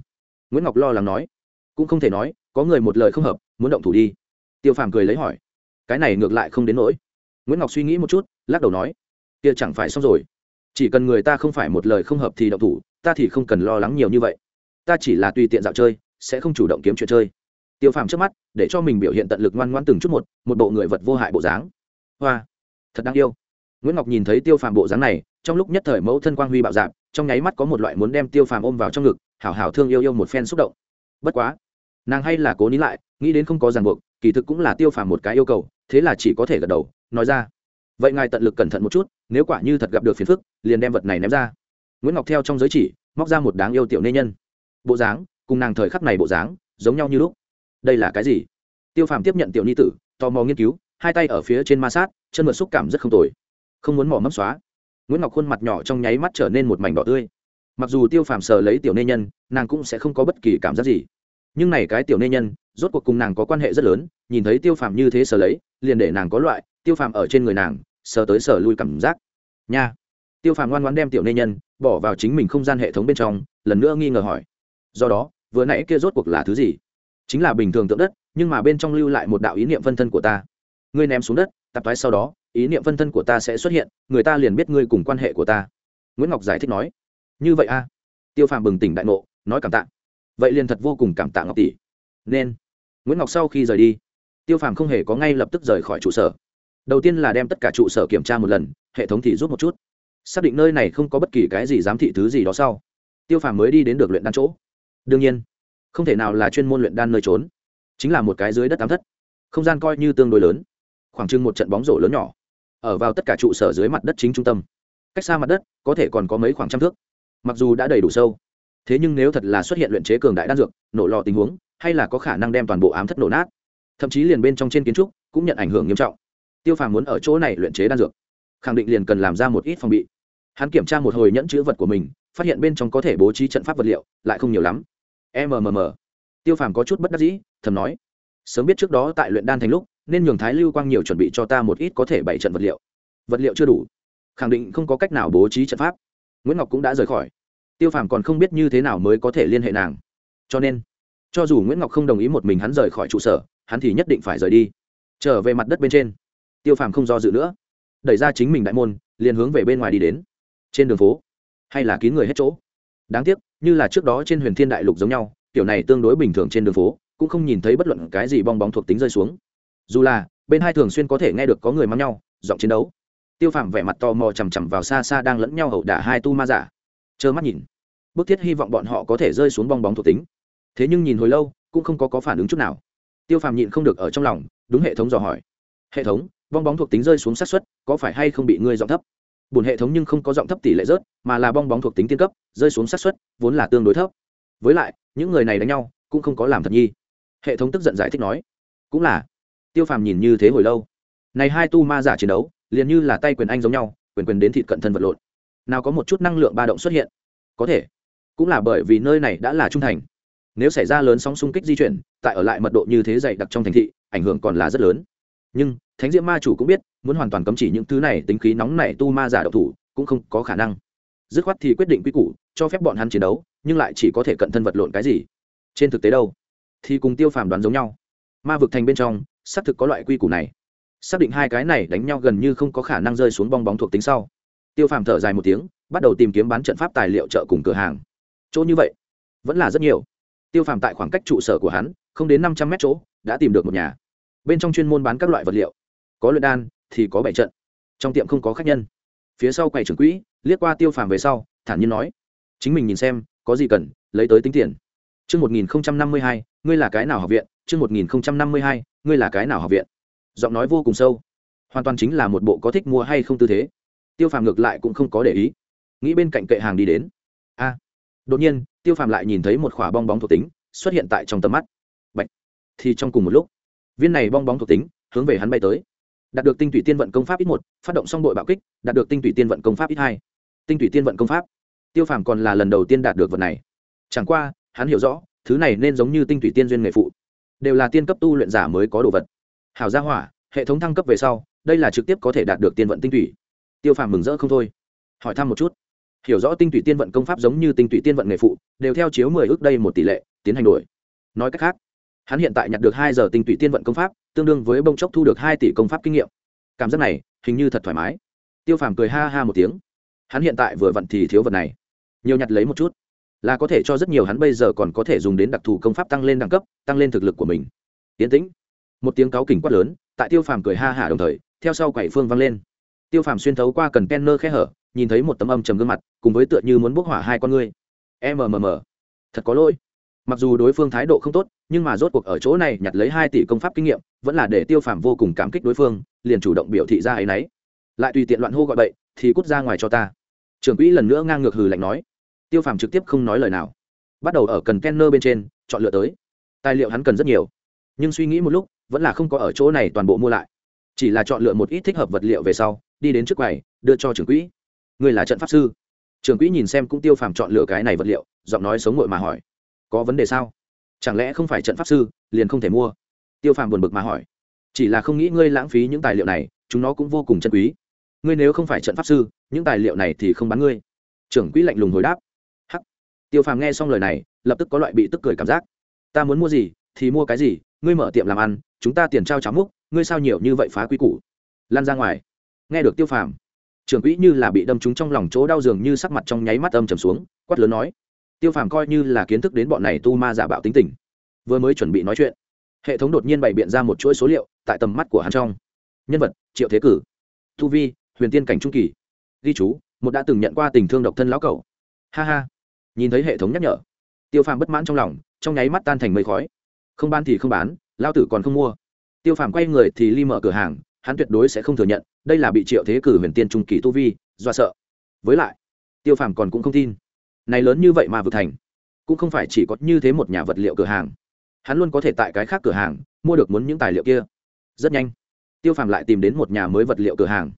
Nguyễn ngọc lo lắng nói, cũng không thể nói, có người một lời không hợp, muốn động thủ đi. Tiêu phàm cười lấy hỏi, cái này ngược lại không đến nỗi. Nguyễn ngọc suy nghĩ một chút, lắc đầu nói, kia chẳng phải xong rồi. Chỉ cần người ta không phải một lời không hợp thì động thủ, ta thì không cần lo lắng nhiều như vậy. Ta chỉ là tùy tiện dạo chơi, sẽ không chủ động kiếm chuyện chơi. Tiêu phàm trước mắt, để cho mình biểu hiện tận lực ngoan ngoan từng chút một một bộ người vật vô hại bộ dáng. Hoa, thật đáng yêu. Nguyễn ngọc nhìn thấy tiêu phàm bộ dáng này, trong lúc nhất thời mẫu thân quang huy bạo dạp trong nháy mắt có một loại muốn đem tiêu phàm ôm vào trong ngực, hảo hảo thương yêu yêu một phen xúc động. Bất quá, nàng hay là cố nín lại, nghĩ đến không có ràng buộc, kỳ thực cũng là tiêu phàm một cái yêu cầu, thế là chỉ có thể gật đầu, nói ra. Vậy ngài tận lực cẩn thận một chút, nếu quả như thật gặp được phiền phức, liền đem vật này ném ra. Nguyễn ngọc theo trong giới chỉ, móc ra một đáng yêu tiểu nê nhân. Bộ dáng, cùng nàng thời khắc này bộ dáng, giống nhau như lúc. Đây là cái gì? Tiêu phàm tiếp nhận tiểu ni tử, tò mò nghiên cứu, hai tay ở phía trên ma sát, chân mượt xúc cảm rất không tồi. Không muốn mỏ mấp xóa nguyễn ngọc khuôn mặt nhỏ trong nháy mắt trở nên một mảnh đỏ tươi. Mặc dù tiêu phàm sờ lấy tiểu nê nhân, nàng cũng sẽ không có bất kỳ cảm giác gì. Nhưng này cái tiểu nê nhân, rốt cuộc cùng nàng có quan hệ rất lớn, nhìn thấy tiêu phàm như thế sờ lấy, liền để nàng có loại, tiêu phàm ở trên người nàng, sờ tới sờ lui cảm giác. Nha! Tiêu phàm ngoan ngoan đem tiểu nê nhân, bỏ vào chính mình không gian hệ thống bên trong, lần nữa nghi ngờ hỏi. Do đó, vừa nãy kia rốt cuộc là thứ gì? Chính là bình thường tượng đất, nhưng mà bên trong lưu lại một đạo ý niệm phân thân của ta. Ngươi ném xuống đất tập thoái sau đó ý niệm phân thân của ta sẽ xuất hiện, người ta liền biết ngươi cùng quan hệ của ta. Nguyễn ngọc giải thích nói. Như vậy a. Tiêu phàm bừng tỉnh đại ngộ, nói cảm tạ. Vậy liền thật vô cùng cảm tạ ngọc tỷ. Nên. Nguyễn ngọc sau khi rời đi, tiêu phàm không hề có ngay lập tức rời khỏi trụ sở. Đầu tiên là đem tất cả trụ sở kiểm tra một lần, hệ thống thì rút một chút. Xác định nơi này không có bất kỳ cái gì giám thị thứ gì đó sau, tiêu phàm mới đi đến được luyện đan chỗ. Đương nhiên, không thể nào là chuyên môn luyện đan nơi trốn, chính là một cái dưới đất tám thất, không gian coi như tương đối lớn, khoảng chừng một trận bóng rổ lớn nhỏ ở vào tất cả trụ sở dưới mặt đất chính trung tâm. Cách xa mặt đất, có thể còn có mấy khoảng trăm thước. Mặc dù đã đầy đủ sâu, thế nhưng nếu thật là xuất hiện luyện chế cường đại đan dược, nổ lò tình huống, hay là có khả năng đem toàn bộ ám thất nổ nát. Thậm chí liền bên trong trên kiến trúc cũng nhận ảnh hưởng nghiêm trọng. Tiêu phàm muốn ở chỗ này luyện chế đan dược, khẳng định liền cần làm ra một ít phòng bị. Hắn kiểm tra một hồi nhẫn chữ vật của mình, phát hiện bên trong có thể bố trí trận pháp vật liệu, lại không nhiều lắm. Mmm tiêu phàm có chút bất đắc dĩ, thầm nói, sớm biết trước đó tại luyện đan thành lúc nên nhường thái lưu quang nhiều chuẩn bị cho ta một ít có thể bảy trận vật liệu. Vật liệu chưa đủ. Khẳng định không có cách nào bố trí trận pháp. Nguyễn ngọc cũng đã rời khỏi. Tiêu phàm còn không biết như thế nào mới có thể liên hệ nàng. Cho nên, cho dù nguyễn ngọc không đồng ý một mình hắn rời khỏi trụ sở, hắn thì nhất định phải rời đi. Trở về mặt đất bên trên, tiêu phàm không do dự nữa. Đẩy ra chính mình đại môn, liền hướng về bên ngoài đi đến. Trên đường phố, hay là kín người hết chỗ. Đáng tiếc, như là trước đó trên huyền thiên đại lục giống nhau kiểu này tương đối bình thường trên đường phố, cũng không nhìn thấy bất luận cái gì bong bóng thuộc tính rơi xuống dù là bên hai thường xuyên có thể nghe được có người mắng nhau giọng chiến đấu. Tiêu phàm vẻ mặt to mò chằm chằm vào xa xa đang lẫn nhau hậu đả hai tu ma giả. Trơ mắt nhìn. Bức thiết hy vọng bọn họ có thể rơi xuống bong bóng thuộc tính. Thế nhưng nhìn hồi lâu cũng không có, có phản ứng chút nào. Tiêu phàm nhịn không được ở trong lòng đúng hệ thống dò hỏi. Hệ thống bong bóng thuộc tính rơi xuống sát xuất có phải hay không bị ngươi giọng thấp? Bùn hệ thống nhưng không có giọng thấp tỷ lệ rớt mà là bong bóng thuộc tính tiên cấp rơi xuống sát xuất vốn là tương đối thấp. Với lại những người này đánh nhau cũng không có làm thật nhi. Hệ thống tức giận giải thích nói. Cũng là tiêu phàm nhìn như thế hồi lâu. Này hai tu ma giả chiến đấu, liền như là tay quyền anh giống nhau, quyền quyền đến thịt cận thân vật lộn. Nào có một chút năng lượng ba động xuất hiện? Có thể. Cũng là bởi vì nơi này đã là trung thành. Nếu xảy ra lớn sóng xung kích di chuyển, tại ở lại mật độ như thế dày đặc trong thành thị, ảnh hưởng còn là rất lớn. Nhưng, thánh diễm ma chủ cũng biết, muốn hoàn toàn cấm chỉ những thứ này tính khí nóng này tu ma giả độc thủ, cũng không có khả năng. Dứt khoát thì quyết định quy củ, cho phép bọn hắn chiến đấu, nhưng lại chỉ có thể cận thân vật lộn cái gì? Trên thực tế đâu? Thì cùng tiêu phàm đoán giống nhau. Ma vực thành bên trong xác thực có loại quy củ này. Xác định hai cái này đánh nhau gần như không có khả năng rơi xuống bong bóng thuộc tính sau. Tiêu phàm thở dài một tiếng, bắt đầu tìm kiếm bán trận pháp tài liệu chợ cùng cửa hàng. Chỗ như vậy, vẫn là rất nhiều. Tiêu phàm tại khoảng cách trụ sở của hắn, không đến năm trăm mét chỗ, đã tìm được một nhà. Bên trong chuyên môn bán các loại vật liệu. Có luyện đan, thì có bảy trận. Trong tiệm không có khách nhân. Phía sau quầy trưởng quỹ, liếc qua tiêu phàm về sau, thản nhiên nói, chính mình nhìn xem, có gì cần, lấy tới tính tiền. Chương 1052, ngươi là cái nào học viện? Chương 1052, ngươi là cái nào học viện? Giọng nói vô cùng sâu. Hoàn toàn chính là một bộ có thích mua hay không tư thế. Tiêu Phàm ngược lại cũng không có để ý. Nghĩ bên cạnh kệ hàng đi đến. A. đột nhiên, Tiêu Phàm lại nhìn thấy một quả bong bóng thuộc tính xuất hiện tại trong tầm mắt. Bạch. Thì trong cùng một lúc, viên này bong bóng thuộc tính hướng về hắn bay tới đạt được tinh thủy tiên vận công pháp ít một phát động xong đội bạo kích đạt được tinh thủy tiên vận công pháp ít hai tinh thủy tiên vận công pháp tiêu phàm còn là lần đầu tiên đạt được vật này chẳng qua hắn hiểu rõ, thứ này nên giống như tinh thủy tiên duyên nghề phụ. Đều là tiên cấp tu luyện giả mới có đồ vật. Hảo gia hỏa, hệ thống thăng cấp về sau, đây là trực tiếp có thể đạt được tiên vận tinh thủy. Tiêu phàm mừng rỡ không thôi. Hỏi thăm một chút. Hiểu rõ tinh thủy tiên vận công pháp giống như tinh thủy tiên vận nghề phụ, đều theo chiếu mười ước đây một tỷ lệ, tiến hành đổi. Nói cách khác, hắn hiện tại nhặt được hai giờ tinh thủy tiên vận công pháp, tương đương với bông chốc thu được hai tỷ công pháp kinh nghiệm. Cảm giác này, hình như thật thoải mái. Tiêu phàm cười ha ha một tiếng. Hắn hiện tại vừa vặn thì thiếu vật này. Nhiều nhặt lấy một chút là có thể cho rất nhiều hắn bây giờ còn có thể dùng đến đặc thù công pháp tăng lên đẳng cấp, tăng lên thực lực của mình. Tiến tĩnh. Một tiếng cáo kỉnh quát lớn, tại tiêu phàm cười ha hả đồng thời, theo sau quẩy phương vang lên. Tiêu phàm xuyên thấu qua cần penner khe hở, nhìn thấy một tấm âm trầm gương mặt, cùng với tựa như muốn bốc hỏa hai con ngươi. Mmm thật có lỗi. Mặc dù đối phương thái độ không tốt, nhưng mà rốt cuộc ở chỗ này nhặt lấy hai tỷ công pháp kinh nghiệm, vẫn là để tiêu phàm vô cùng cảm kích đối phương, liền chủ động biểu thị ra ấy nấy. Lại tùy tiện loạn hô gọi bậy, thì cút ra ngoài cho ta. Trưởng quỹ lần nữa ngang ngược hừ lạnh nói tiêu phàm trực tiếp không nói lời nào. Bắt đầu ở cần kenner bên trên, chọn lựa tới. Tài liệu hắn cần rất nhiều, nhưng suy nghĩ một lúc, vẫn là không có ở chỗ này toàn bộ mua lại. Chỉ là chọn lựa một ít thích hợp vật liệu về sau, đi đến trước quầy, đưa cho trưởng quỹ. Người là trận pháp sư. Trưởng quỹ nhìn xem cũng tiêu phàm chọn lựa cái này vật liệu, giọng nói sống ngội mà hỏi, có vấn đề sao? Chẳng lẽ không phải trận pháp sư, liền không thể mua? Tiêu phàm buồn bực mà hỏi, chỉ là không nghĩ ngươi lãng phí những tài liệu này, chúng nó cũng vô cùng chân quý. Ngươi nếu không phải trận pháp sư, những tài liệu này thì không bán ngươi. Trưởng quỹ lạnh lùng hồi đáp tiêu phàm nghe xong lời này, lập tức có loại bị tức cười cảm giác. Ta muốn mua gì, thì mua cái gì, ngươi mở tiệm làm ăn, chúng ta tiền trao cháo múc, ngươi sao nhiều như vậy phá quy củ? Lan ra ngoài. Nghe được tiêu phàm, trưởng quỹ như là bị đâm trúng trong lòng chỗ đau dường như sắc mặt trong nháy mắt âm trầm xuống, quát lớn nói, tiêu phàm coi như là kiến thức đến bọn này tu ma giả bạo tính tình, vừa mới chuẩn bị nói chuyện, hệ thống đột nhiên bày biện ra một chuỗi số liệu tại tầm mắt của hắn trong. Nhân vật, triệu thế cử, tu vi, huyền tiên cảnh trung kỳ. Ghi chú, một đã từng nhận qua tình thương độc thân lão cầu ha ha nhìn thấy hệ thống nhắc nhở. Tiêu phàm bất mãn trong lòng, trong nháy mắt tan thành mây khói. Không bán thì không bán, lao tử còn không mua. Tiêu phàm quay người thì ly mở cửa hàng, hắn tuyệt đối sẽ không thừa nhận, đây là bị triệu thế cử huyền tiên trung kỳ tu vi, do sợ. Với lại, tiêu phàm còn cũng không tin. Này lớn như vậy mà vượt thành, cũng không phải chỉ có như thế một nhà vật liệu cửa hàng. Hắn luôn có thể tại cái khác cửa hàng, mua được muốn những tài liệu kia. Rất nhanh, tiêu phàm lại tìm đến một nhà mới vật liệu cửa hàng.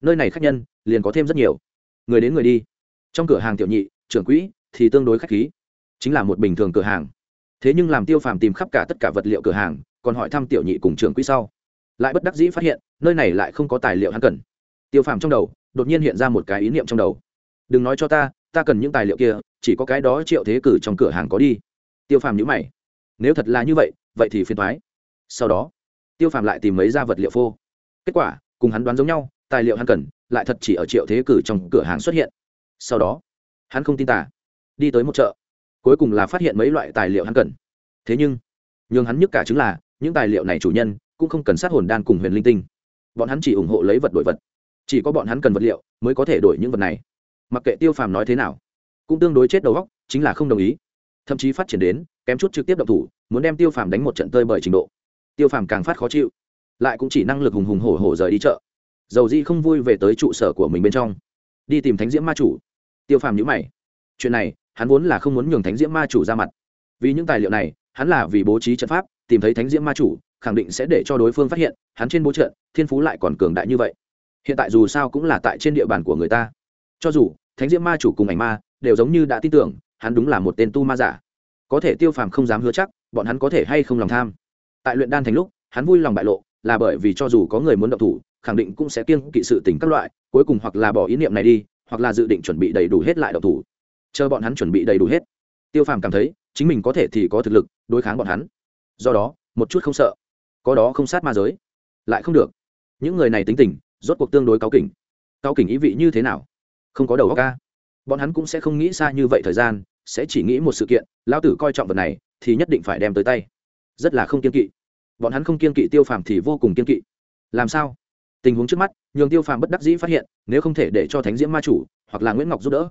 Nơi này khách nhân, liền có thêm rất nhiều. Người đến người đi. Trong cửa hàng tiểu nhị, trưởng quỹ thì tương đối khách khí. Chính là một bình thường cửa hàng. Thế nhưng làm tiêu phàm tìm khắp cả tất cả vật liệu cửa hàng, còn hỏi thăm tiểu nhị cùng trưởng quỹ sau. Lại bất đắc dĩ phát hiện, nơi này lại không có tài liệu hắn cần. Tiêu phàm trong đầu, đột nhiên hiện ra một cái ý niệm trong đầu. Đừng nói cho ta ta cần những tài liệu kia, chỉ có cái đó triệu thế cử trong cửa hàng có đi. Tiêu phàm nhữ mày. Nếu thật là như vậy vậy thì phiền thoái sau đó, tiêu phàm lại tìm mấy ra vật liệu phô. Kết quả, cùng hắn đoán giống nhau, tài liệu hắn cần, lại thật chỉ ở triệu thế cử trong cửa hàng xuất hiện. Sau đó, hắn không tin tả đi tới một chợ. Cuối cùng là phát hiện mấy loại tài liệu hắn cần. Thế nhưng, nhường hắn nhức cả chứng là, những tài liệu này chủ nhân cũng không cần sát hồn đan cùng huyền linh tinh. Bọn hắn chỉ ủng hộ lấy vật đổi vật. Chỉ có bọn hắn cần vật liệu mới có thể đổi những vật này. Mặc kệ tiêu phàm nói thế nào, cũng tương đối chết đầu góc chính là không đồng ý. Thậm chí phát triển đến, kém chút trực tiếp động thủ, muốn đem tiêu phàm đánh một trận tơi bởi trình độ. Tiêu phàm càng phát khó chịu. Lại cũng chỉ năng lực hùng hùng hổ hổ rời đi chợ. Dầu di không vui về tới trụ sở của mình bên trong. Đi tìm thánh diễm ma chủ. Tiêu phàm nhữ mày. Chuyện này hắn vốn là không muốn nhường thánh diễm ma chủ ra mặt. Vì những tài liệu này, hắn là vì bố trí trận pháp, tìm thấy thánh diễm ma chủ, khẳng định sẽ để cho đối phương phát hiện, hắn trên bố trận, thiên phú lại còn cường đại như vậy. Hiện tại dù sao cũng là tại trên địa bàn của người ta. Cho dù, thánh diễm ma chủ cùng ảnh ma đều giống như đã tin tưởng, hắn đúng là một tên tu ma giả. Có thể tiêu phàm không dám hứa chắc, bọn hắn có thể hay không lòng tham. Tại luyện đan thành lúc, hắn vui lòng bại lộ, là bởi vì cho dù có người muốn động thủ, khẳng định cũng sẽ kiêng kỵ sự tình các loại, cuối cùng hoặc là bỏ ý niệm này đi, hoặc là dự định chuẩn bị đầy đủ hết lại động thủ chờ bọn hắn chuẩn bị đầy đủ hết. Tiêu phàm cảm thấy, chính mình có thể thì có thực lực, đối kháng bọn hắn. Do đó, một chút không sợ. Có đó không sát ma giới. Lại không được. Những người này tính tình, rốt cuộc tương đối cáo kỉnh. Cáo kỉnh ý vị như thế nào? Không có đầu óc ca bọn hắn cũng sẽ không nghĩ xa như vậy thời gian, sẽ chỉ nghĩ một sự kiện lao tử coi trọng vật này, thì nhất định phải đem tới tay. Rất là không kiên kỵ. Bọn hắn không kiên kỵ tiêu phàm thì vô cùng kiên kỵ. Làm sao? Tình huống trước mắt, nhường tiêu phàm bất đắc dĩ phát hiện, nếu không thể để cho thánh diễm ma chủ hoặc là nguyễn ngọc giúp đỡ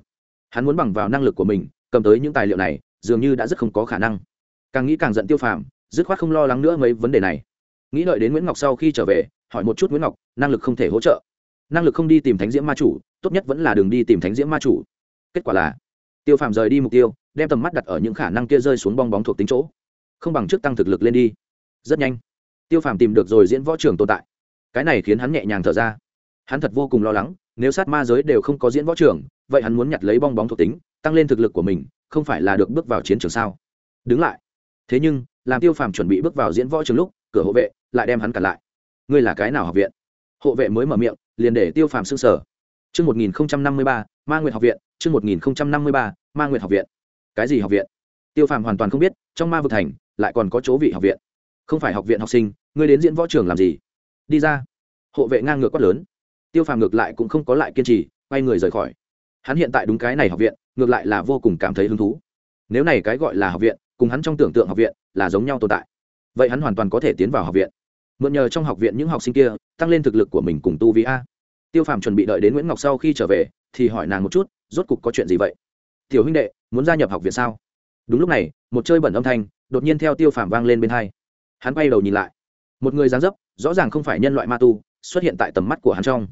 hắn muốn bằng vào năng lực của mình, cầm tới những tài liệu này, dường như đã rất không có khả năng. Càng nghĩ càng giận tiêu phàm, dứt khoát không lo lắng nữa mấy vấn đề này. Nghĩ đợi đến nguyễn ngọc sau khi trở về, hỏi một chút nguyễn ngọc, năng lực không thể hỗ trợ. Năng lực không đi tìm thánh diễm ma chủ, tốt nhất vẫn là đường đi tìm thánh diễm ma chủ. Kết quả là, tiêu phàm rời đi mục tiêu, đem tầm mắt đặt ở những khả năng kia rơi xuống bong bóng thuộc tính chỗ. Không bằng trước tăng thực lực lên đi. Rất nhanh, tiêu phàm tìm được rồi diễn võ trường tồn tại. Cái này khiến hắn nhẹ nhàng thở ra. Hắn thật vô cùng lo lắng, nếu sát ma giới đều không có diễn võ trường vậy hắn muốn nhặt lấy bong bóng thuộc tính tăng lên thực lực của mình không phải là được bước vào chiến trường sao đứng lại thế nhưng làm tiêu phàm chuẩn bị bước vào diễn võ trường lúc cửa hộ vệ lại đem hắn cản lại ngươi là cái nào học viện hộ vệ mới mở miệng liền để tiêu phàm xương sở Trước 1053, Ma Nguyệt học viện, trước 1053, Ma Nguyệt học viện. Cái gì học viện? Tiêu Phàm hoàn toàn không biết, trong Ma vực thành lại còn có chỗ vị học viện. Không phải học viện học sinh, ngươi đến diễn võ trường làm gì? Đi ra. Hộ vệ ngang ngược quát lớn. Tiêu Phàm ngược lại cũng không có lại kiên trì, quay người rời khỏi. Hắn hiện tại đúng cái này học viện, ngược lại là vô cùng cảm thấy hứng thú. Nếu này cái gọi là học viện, cùng hắn trong tưởng tượng học viện là giống nhau tồn tại. Vậy hắn hoàn toàn có thể tiến vào học viện. Mượn nhờ trong học viện những học sinh kia, tăng lên thực lực của mình cùng tu vi a tiêu phàm chuẩn bị đợi đến nguyễn ngọc sau khi trở về thì hỏi nàng một chút rốt cục có chuyện gì vậy tiểu huynh đệ muốn gia nhập học viện sao đúng lúc này một chơi bẩn âm thanh đột nhiên theo tiêu phàm vang lên bên hai hắn quay đầu nhìn lại một người dáng dấp rõ ràng không phải nhân loại ma tu xuất hiện tại tầm mắt của hắn trong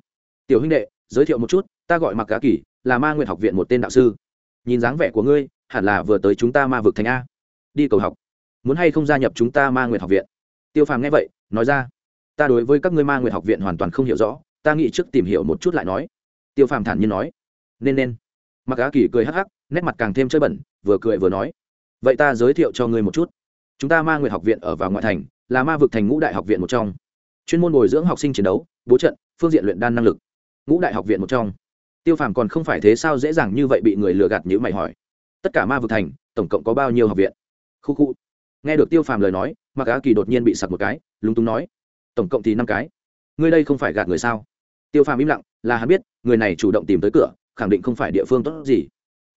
tiểu huynh đệ giới thiệu một chút ta gọi mặc cá kỳ là ma nguyện học viện một tên đạo sư. Nhìn dáng vẻ của ngươi, hẳn là vừa tới chúng ta ma vực thành a. Đi cầu học. Muốn hay không gia nhập chúng ta ma nguyện học viện? Tiêu phàm nghe vậy, nói ra. Ta đối với các ngươi ma nguyện học viện hoàn toàn không hiểu rõ, ta nghĩ trước tìm hiểu một chút lại nói. Tiêu phàm thản nhiên nói. Nên nên. Mặc á kỳ cười hắc hắc, nét mặt càng thêm chơi bẩn, vừa cười vừa nói. Vậy ta giới thiệu cho ngươi một chút. Chúng ta ma nguyện học viện ở vào ngoại thành, là ma vực thành ngũ đại học viện một trong. Chuyên môn bồi dưỡng học sinh chiến đấu, bố trận, phương diện luyện đan năng lực. Ngũ đại học viện một trong tiêu phàm còn không phải thế sao dễ dàng như vậy bị người lừa gạt như mày hỏi. Tất cả ma vực thành, tổng cộng có bao nhiêu học viện? Khu khu. Nghe được tiêu phàm lời nói mặc á kỳ đột nhiên bị sặc một cái, lúng túng nói, tổng cộng thì năm cái. Ngươi đây không phải gạt người sao? Tiêu phàm im lặng, là hắn biết, người này chủ động tìm tới cửa, khẳng định không phải địa phương tốt gì.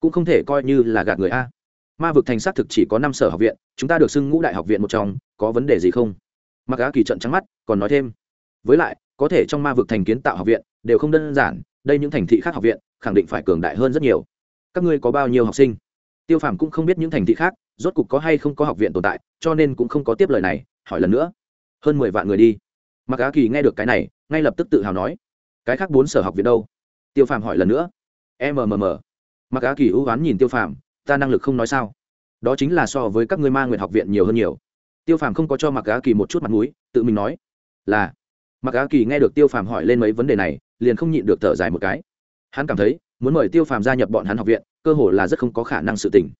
Cũng không thể coi như là gạt người a. Ma vực thành xác thực chỉ có năm sở học viện, chúng ta được xưng ngũ đại học viện một trong, có vấn đề gì không? Mặc á kỳ trận trắng mắt, còn nói thêm, với lại, có thể trong ma vực thành kiến tạo học viện, đều không đơn giản đây những thành thị khác học viện khẳng định phải cường đại hơn rất nhiều. Các ngươi có bao nhiêu học sinh? Tiêu phàm cũng không biết những thành thị khác, rốt cục có hay không có học viện tồn tại, cho nên cũng không có tiếp lời này, hỏi lần nữa. Hơn mười vạn người đi. Mặc á kỳ nghe được cái này, ngay lập tức tự hào nói. Cái khác bốn sở học viện đâu? Tiêu phàm hỏi lần nữa. Mmm mặc á kỳ ưu oán nhìn tiêu phàm, ta năng lực không nói sao? Đó chính là so với các ngươi ma nguyện học viện nhiều hơn nhiều. Tiêu phàm không có cho mặc á kỳ một chút mặt m ũ i tự mình nói. Là. Mặc á kỳ nghe được tiêu phàm hỏi lên mấy vấn đề này liền không nhịn được thở dài một cái. Hắn cảm thấy, muốn mời tiêu phàm gia nhập bọn hắn học viện, cơ hồ là rất không có khả năng sự tình.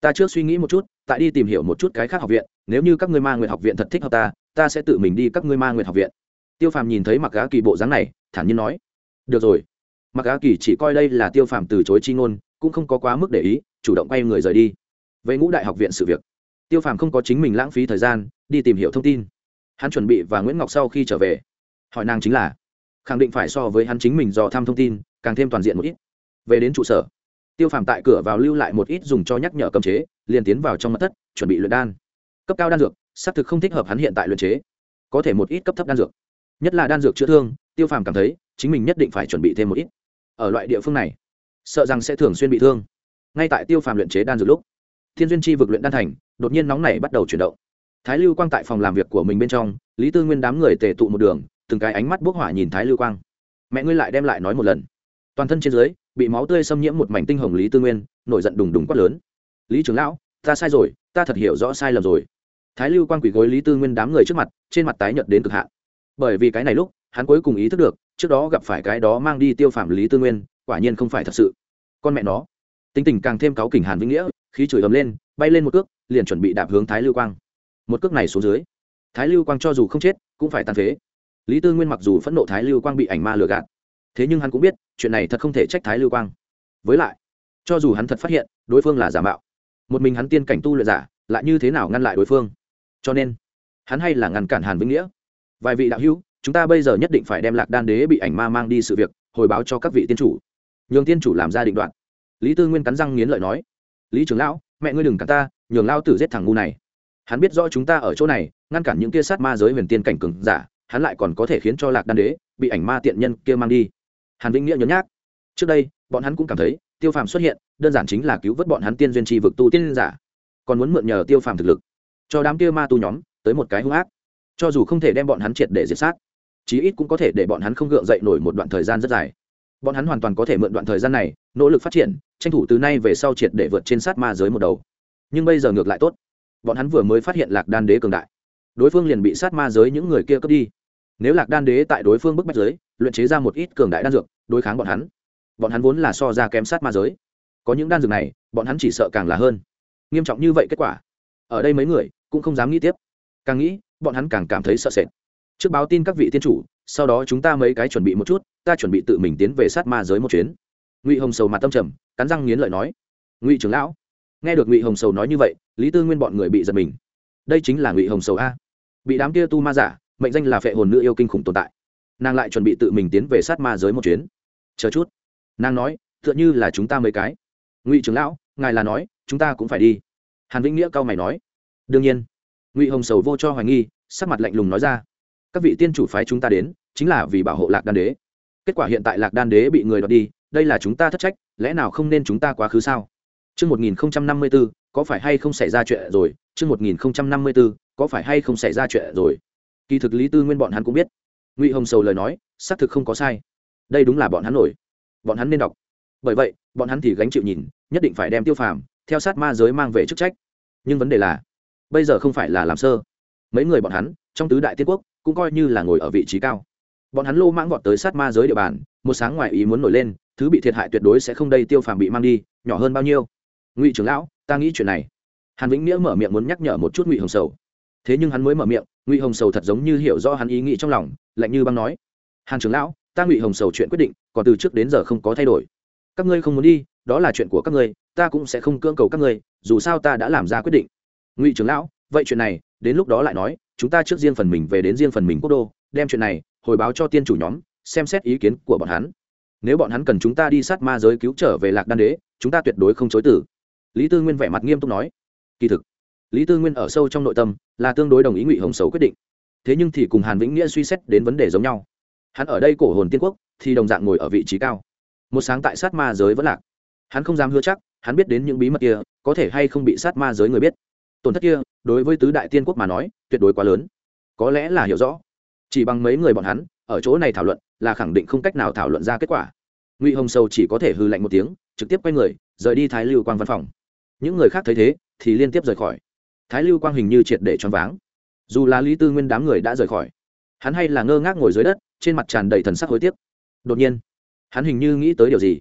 Ta trước suy nghĩ một chút, tại đi tìm hiểu một chút cái khác học viện, nếu như các ngươi ma nguyện học viện thật thích hợp ta ta sẽ tự mình đi các ngươi ma nguyện học viện. Tiêu phàm nhìn thấy mặc gá kỳ bộ dáng này, thản nhiên nói, được rồi. Mặc gá kỳ chỉ coi đây là tiêu phàm từ chối chi ngôn, cũng không có quá mức để ý, chủ động quay người rời đi. Về ngũ đại học viện sự việc, tiêu phàm không có chính mình lãng phí thời gian, đi tìm hiểu thông tin. Hắn chuẩn bị và nguyễn ngọc sau khi trở về. Hỏi nàng chính là khẳng định phải so với hắn chính mình dò thăm thông tin, càng thêm toàn diện một ít. Về đến trụ sở, tiêu phàm tại cửa vào lưu lại một ít dùng cho nhắc nhở cầm chế, liền tiến vào trong mặt thất, chuẩn bị luyện đan. Cấp cao đan dược, xác thực không thích hợp hắn hiện tại luyện chế. Có thể một ít cấp thấp đan dược. Nhất là đan dược chữa thương, tiêu phàm cảm thấy chính mình nhất định phải chuẩn bị thêm một ít. Ở loại địa phương này, sợ rằng sẽ thường xuyên bị thương. Ngay tại tiêu phàm luyện chế đan dược lúc, thiên duyên chi vực luyện đan thành, đột nhiên nóng này bắt đầu chuyển động. Thái lưu quang tại phòng làm việc của mình bên trong, lý tư nguyên đám người tề tụ một đường từng cái ánh mắt bốc hỏa nhìn thái lưu quang. Mẹ ngươi lại đem lại nói một lần. Toàn thân trên dưới, bị máu tươi xâm nhiễm một mảnh tinh hồng lý tư nguyên, nổi giận đùng đùng quát lớn. Lý trưởng lão, ta sai rồi, ta thật hiểu rõ sai lầm rồi. Thái lưu quang quỷ gối lý tư nguyên đám người trước mặt, trên mặt tái nhợt đến cực hạn. Bởi vì cái này lúc, hắn cuối cùng ý thức được, trước đó gặp phải cái đó mang đi tiêu phạm lý tư nguyên, quả nhiên không phải thật sự. Con mẹ nó. Tính tình càng thêm cáu kỉnh hàn vĩnh nghĩa, khí chửi ấm lên, bay lên một cước, liền chuẩn bị đạp hướng thái lưu quang. Một cước này xuống dưới. Thái lưu quang cho dù không chết, cũng phải tàn phế lý tư nguyên mặc dù phẫn nộ thái lưu quang bị ảnh ma lừa gạt, thế nhưng hắn cũng biết chuyện này thật không thể trách thái lưu quang. Với lại, cho dù hắn thật phát hiện, đối phương là giả mạo, một mình hắn tiên cảnh tu luyện giả, lại như thế nào ngăn lại đối phương? Cho nên, hắn hay là ngăn cản hàn vĩnh nghĩa. Vài vị đạo hữu, chúng ta bây giờ nhất định phải đem lạc đan đế bị ảnh ma mang đi sự việc, hồi báo cho các vị tiên chủ. Nhường tiên chủ làm ra định đoạn lý tư nguyên cắn răng nghiến lợi nói, lý trưởng lão, mẹ ngươi đừng cản ta, nhường lao tử giết thằng ngu này. Hắn biết rõ chúng ta ở chỗ này, ngăn cản những kia sát ma giới huyền tiên cảnh cừng giả hắn lại còn có thể khiến cho lạc đan đế bị ảnh ma tiện nhân kia mang đi. Hàn vĩnh nghĩa nhớ nhác. Trước đây, bọn hắn cũng cảm thấy, tiêu phàm xuất hiện, đơn giản chính là cứu vớt bọn hắn tiên duyên tri vực tu tiên giả. Còn muốn mượn nhờ tiêu phàm thực lực, cho đám kia ma tu nhóm tới một cái hung ác. Cho dù không thể đem bọn hắn triệt để diệt sát, chí ít cũng có thể để bọn hắn không gượng dậy nổi một đoạn thời gian rất dài. Bọn hắn hoàn toàn có thể mượn đoạn thời gian này, nỗ lực phát triển, tranh thủ từ nay về sau triệt để vượt trên sát ma giới một đầu. Nhưng bây giờ ngược lại tốt. Bọn hắn vừa mới phát hiện lạc đan đế cường đại. Đối phương liền bị sát ma giới những người kia cướp đi nếu lạc đan đế tại đối phương bức bách giới, luyện chế ra một ít cường đại đan dược, đối kháng bọn hắn bọn hắn vốn là so ra kém sát ma giới. Có những đan dược này, bọn hắn chỉ sợ càng là hơn. Nghiêm trọng như vậy kết quả, ở đây mấy người cũng không dám nghĩ tiếp. Càng nghĩ, bọn hắn càng cảm thấy sợ sệt. Trước báo tin các vị tiên chủ, sau đó chúng ta mấy cái chuẩn bị một chút, ta chuẩn bị tự mình tiến về sát ma giới một chuyến. Ngụy hồng sầu mặt tâm trầm, cắn răng nghiến lợi nói, ngụy trưởng lão. Nghe được ngụy hồng sầu nói như vậy, lý tư nguyên bọn người bị giật mình. Đây chính là ngụy hồng sầu a. Bị đám kia tu ma giả mệnh danh là phệ hồn nữ yêu kinh khủng tồn tại. Nàng lại chuẩn bị tự mình tiến về sát ma giới một chuyến. Chờ chút. Nàng nói tựa như là chúng ta mấy cái. Ngụy trưởng lão ngài là nói chúng ta cũng phải đi. Hàn vĩnh nghĩa cao mày nói. Đương nhiên. Ngụy hồng sầu vô cho hoài nghi sắc mặt lạnh lùng nói ra. Các vị tiên chủ phái chúng ta đến chính là vì bảo hộ lạc đan đế. Kết quả hiện tại lạc đan đế bị người đoạt đi đây là chúng ta thất trách lẽ nào không nên chúng ta quá khứ sao? Trước 1054, có phải hay không xảy ra chuyện rồi? Trước 1054, có phải hay không xảy ra chuyện rồi? Kỳ thực Lý Tư Nguyên bọn hắn cũng biết. Ngụy Hồng Sầu lời nói, xác thực không có sai. Đây đúng là bọn hắn nổi. Bọn hắn nên đọc. Bởi vậy, bọn hắn thì gánh chịu nhìn, nhất định phải đem Tiêu Phàm theo sát ma giới mang về chức trách. Nhưng vấn đề là, bây giờ không phải là làm sơ. Mấy người bọn hắn, trong tứ đại tiên quốc, cũng coi như là ngồi ở vị trí cao bọn hắn lô mãng vọt tới sát ma giới địa bàn một sáng ngoài ý muốn nổi lên thứ bị thiệt hại tuyệt đối sẽ không đây tiêu phàm bị mang đi nhỏ hơn bao nhiêu ngụy trưởng lão ta nghĩ chuyện này hàn vĩnh nghĩa mở miệng muốn nhắc nhở một chút ngụy hồng sầu thế nhưng hắn mới mở miệng ngụy hồng sầu thật giống như hiểu rõ hắn ý nghĩ trong lòng, lạnh như băng nói, hàn trưởng lão, ta ngụy hồng sầu chuyện quyết định, còn từ trước đến giờ không có thay đổi. Các ngươi không muốn đi, đó là chuyện của các ngươi, ta cũng sẽ không cưỡng cầu các ngươi, dù sao ta đã làm ra quyết định. Ngụy trưởng lão, vậy chuyện này, đến lúc đó lại nói, chúng ta trước riêng phần mình về đến riêng phần mình quốc đô, đem chuyện này hồi báo cho tiên chủ nhóm, xem xét ý kiến của bọn hắn. Nếu bọn hắn cần chúng ta đi sát ma giới cứu trở về lạc đan đế, chúng ta tuyệt đối không chối tử lý tư nguyên vẻ mặt nghiêm túc nói, kỳ thực lý tư nguyên ở sâu trong nội tâm là tương đối đồng ý ngụy hồng sầu quyết định. Thế nhưng thì cùng hàn vĩnh nghĩa suy xét đến vấn đề giống nhau. Hắn ở đây cổ hồn tiên quốc thì đồng dạng ngồi ở vị trí cao. Một sáng tại sát ma giới vẫn lạc. Hắn không dám hứa chắc, hắn biết đến những bí mật kia, có thể hay không bị sát ma giới người biết. Tổn thất kia, đối với tứ đại tiên quốc mà nói, tuyệt đối quá lớn. Có lẽ là hiểu rõ. Chỉ bằng mấy người bọn hắn, ở chỗ này thảo luận là khẳng định không cách nào thảo luận ra kết quả. Ngụy hồng Sầu chỉ có thể hư lạnh một tiếng, trực tiếp quay người, rời đi thái lưu quang văn phòng. Những người khác thấy thế thì liên tiếp rời khỏi thái lưu quang hình như triệt để choáng váng. Dù là lý tư nguyên đám người đã rời khỏi, hắn hay là ngơ ngác ngồi dưới đất, trên mặt tràn đầy thần sắc hối tiếc. Đột nhiên, hắn hình như nghĩ tới điều gì.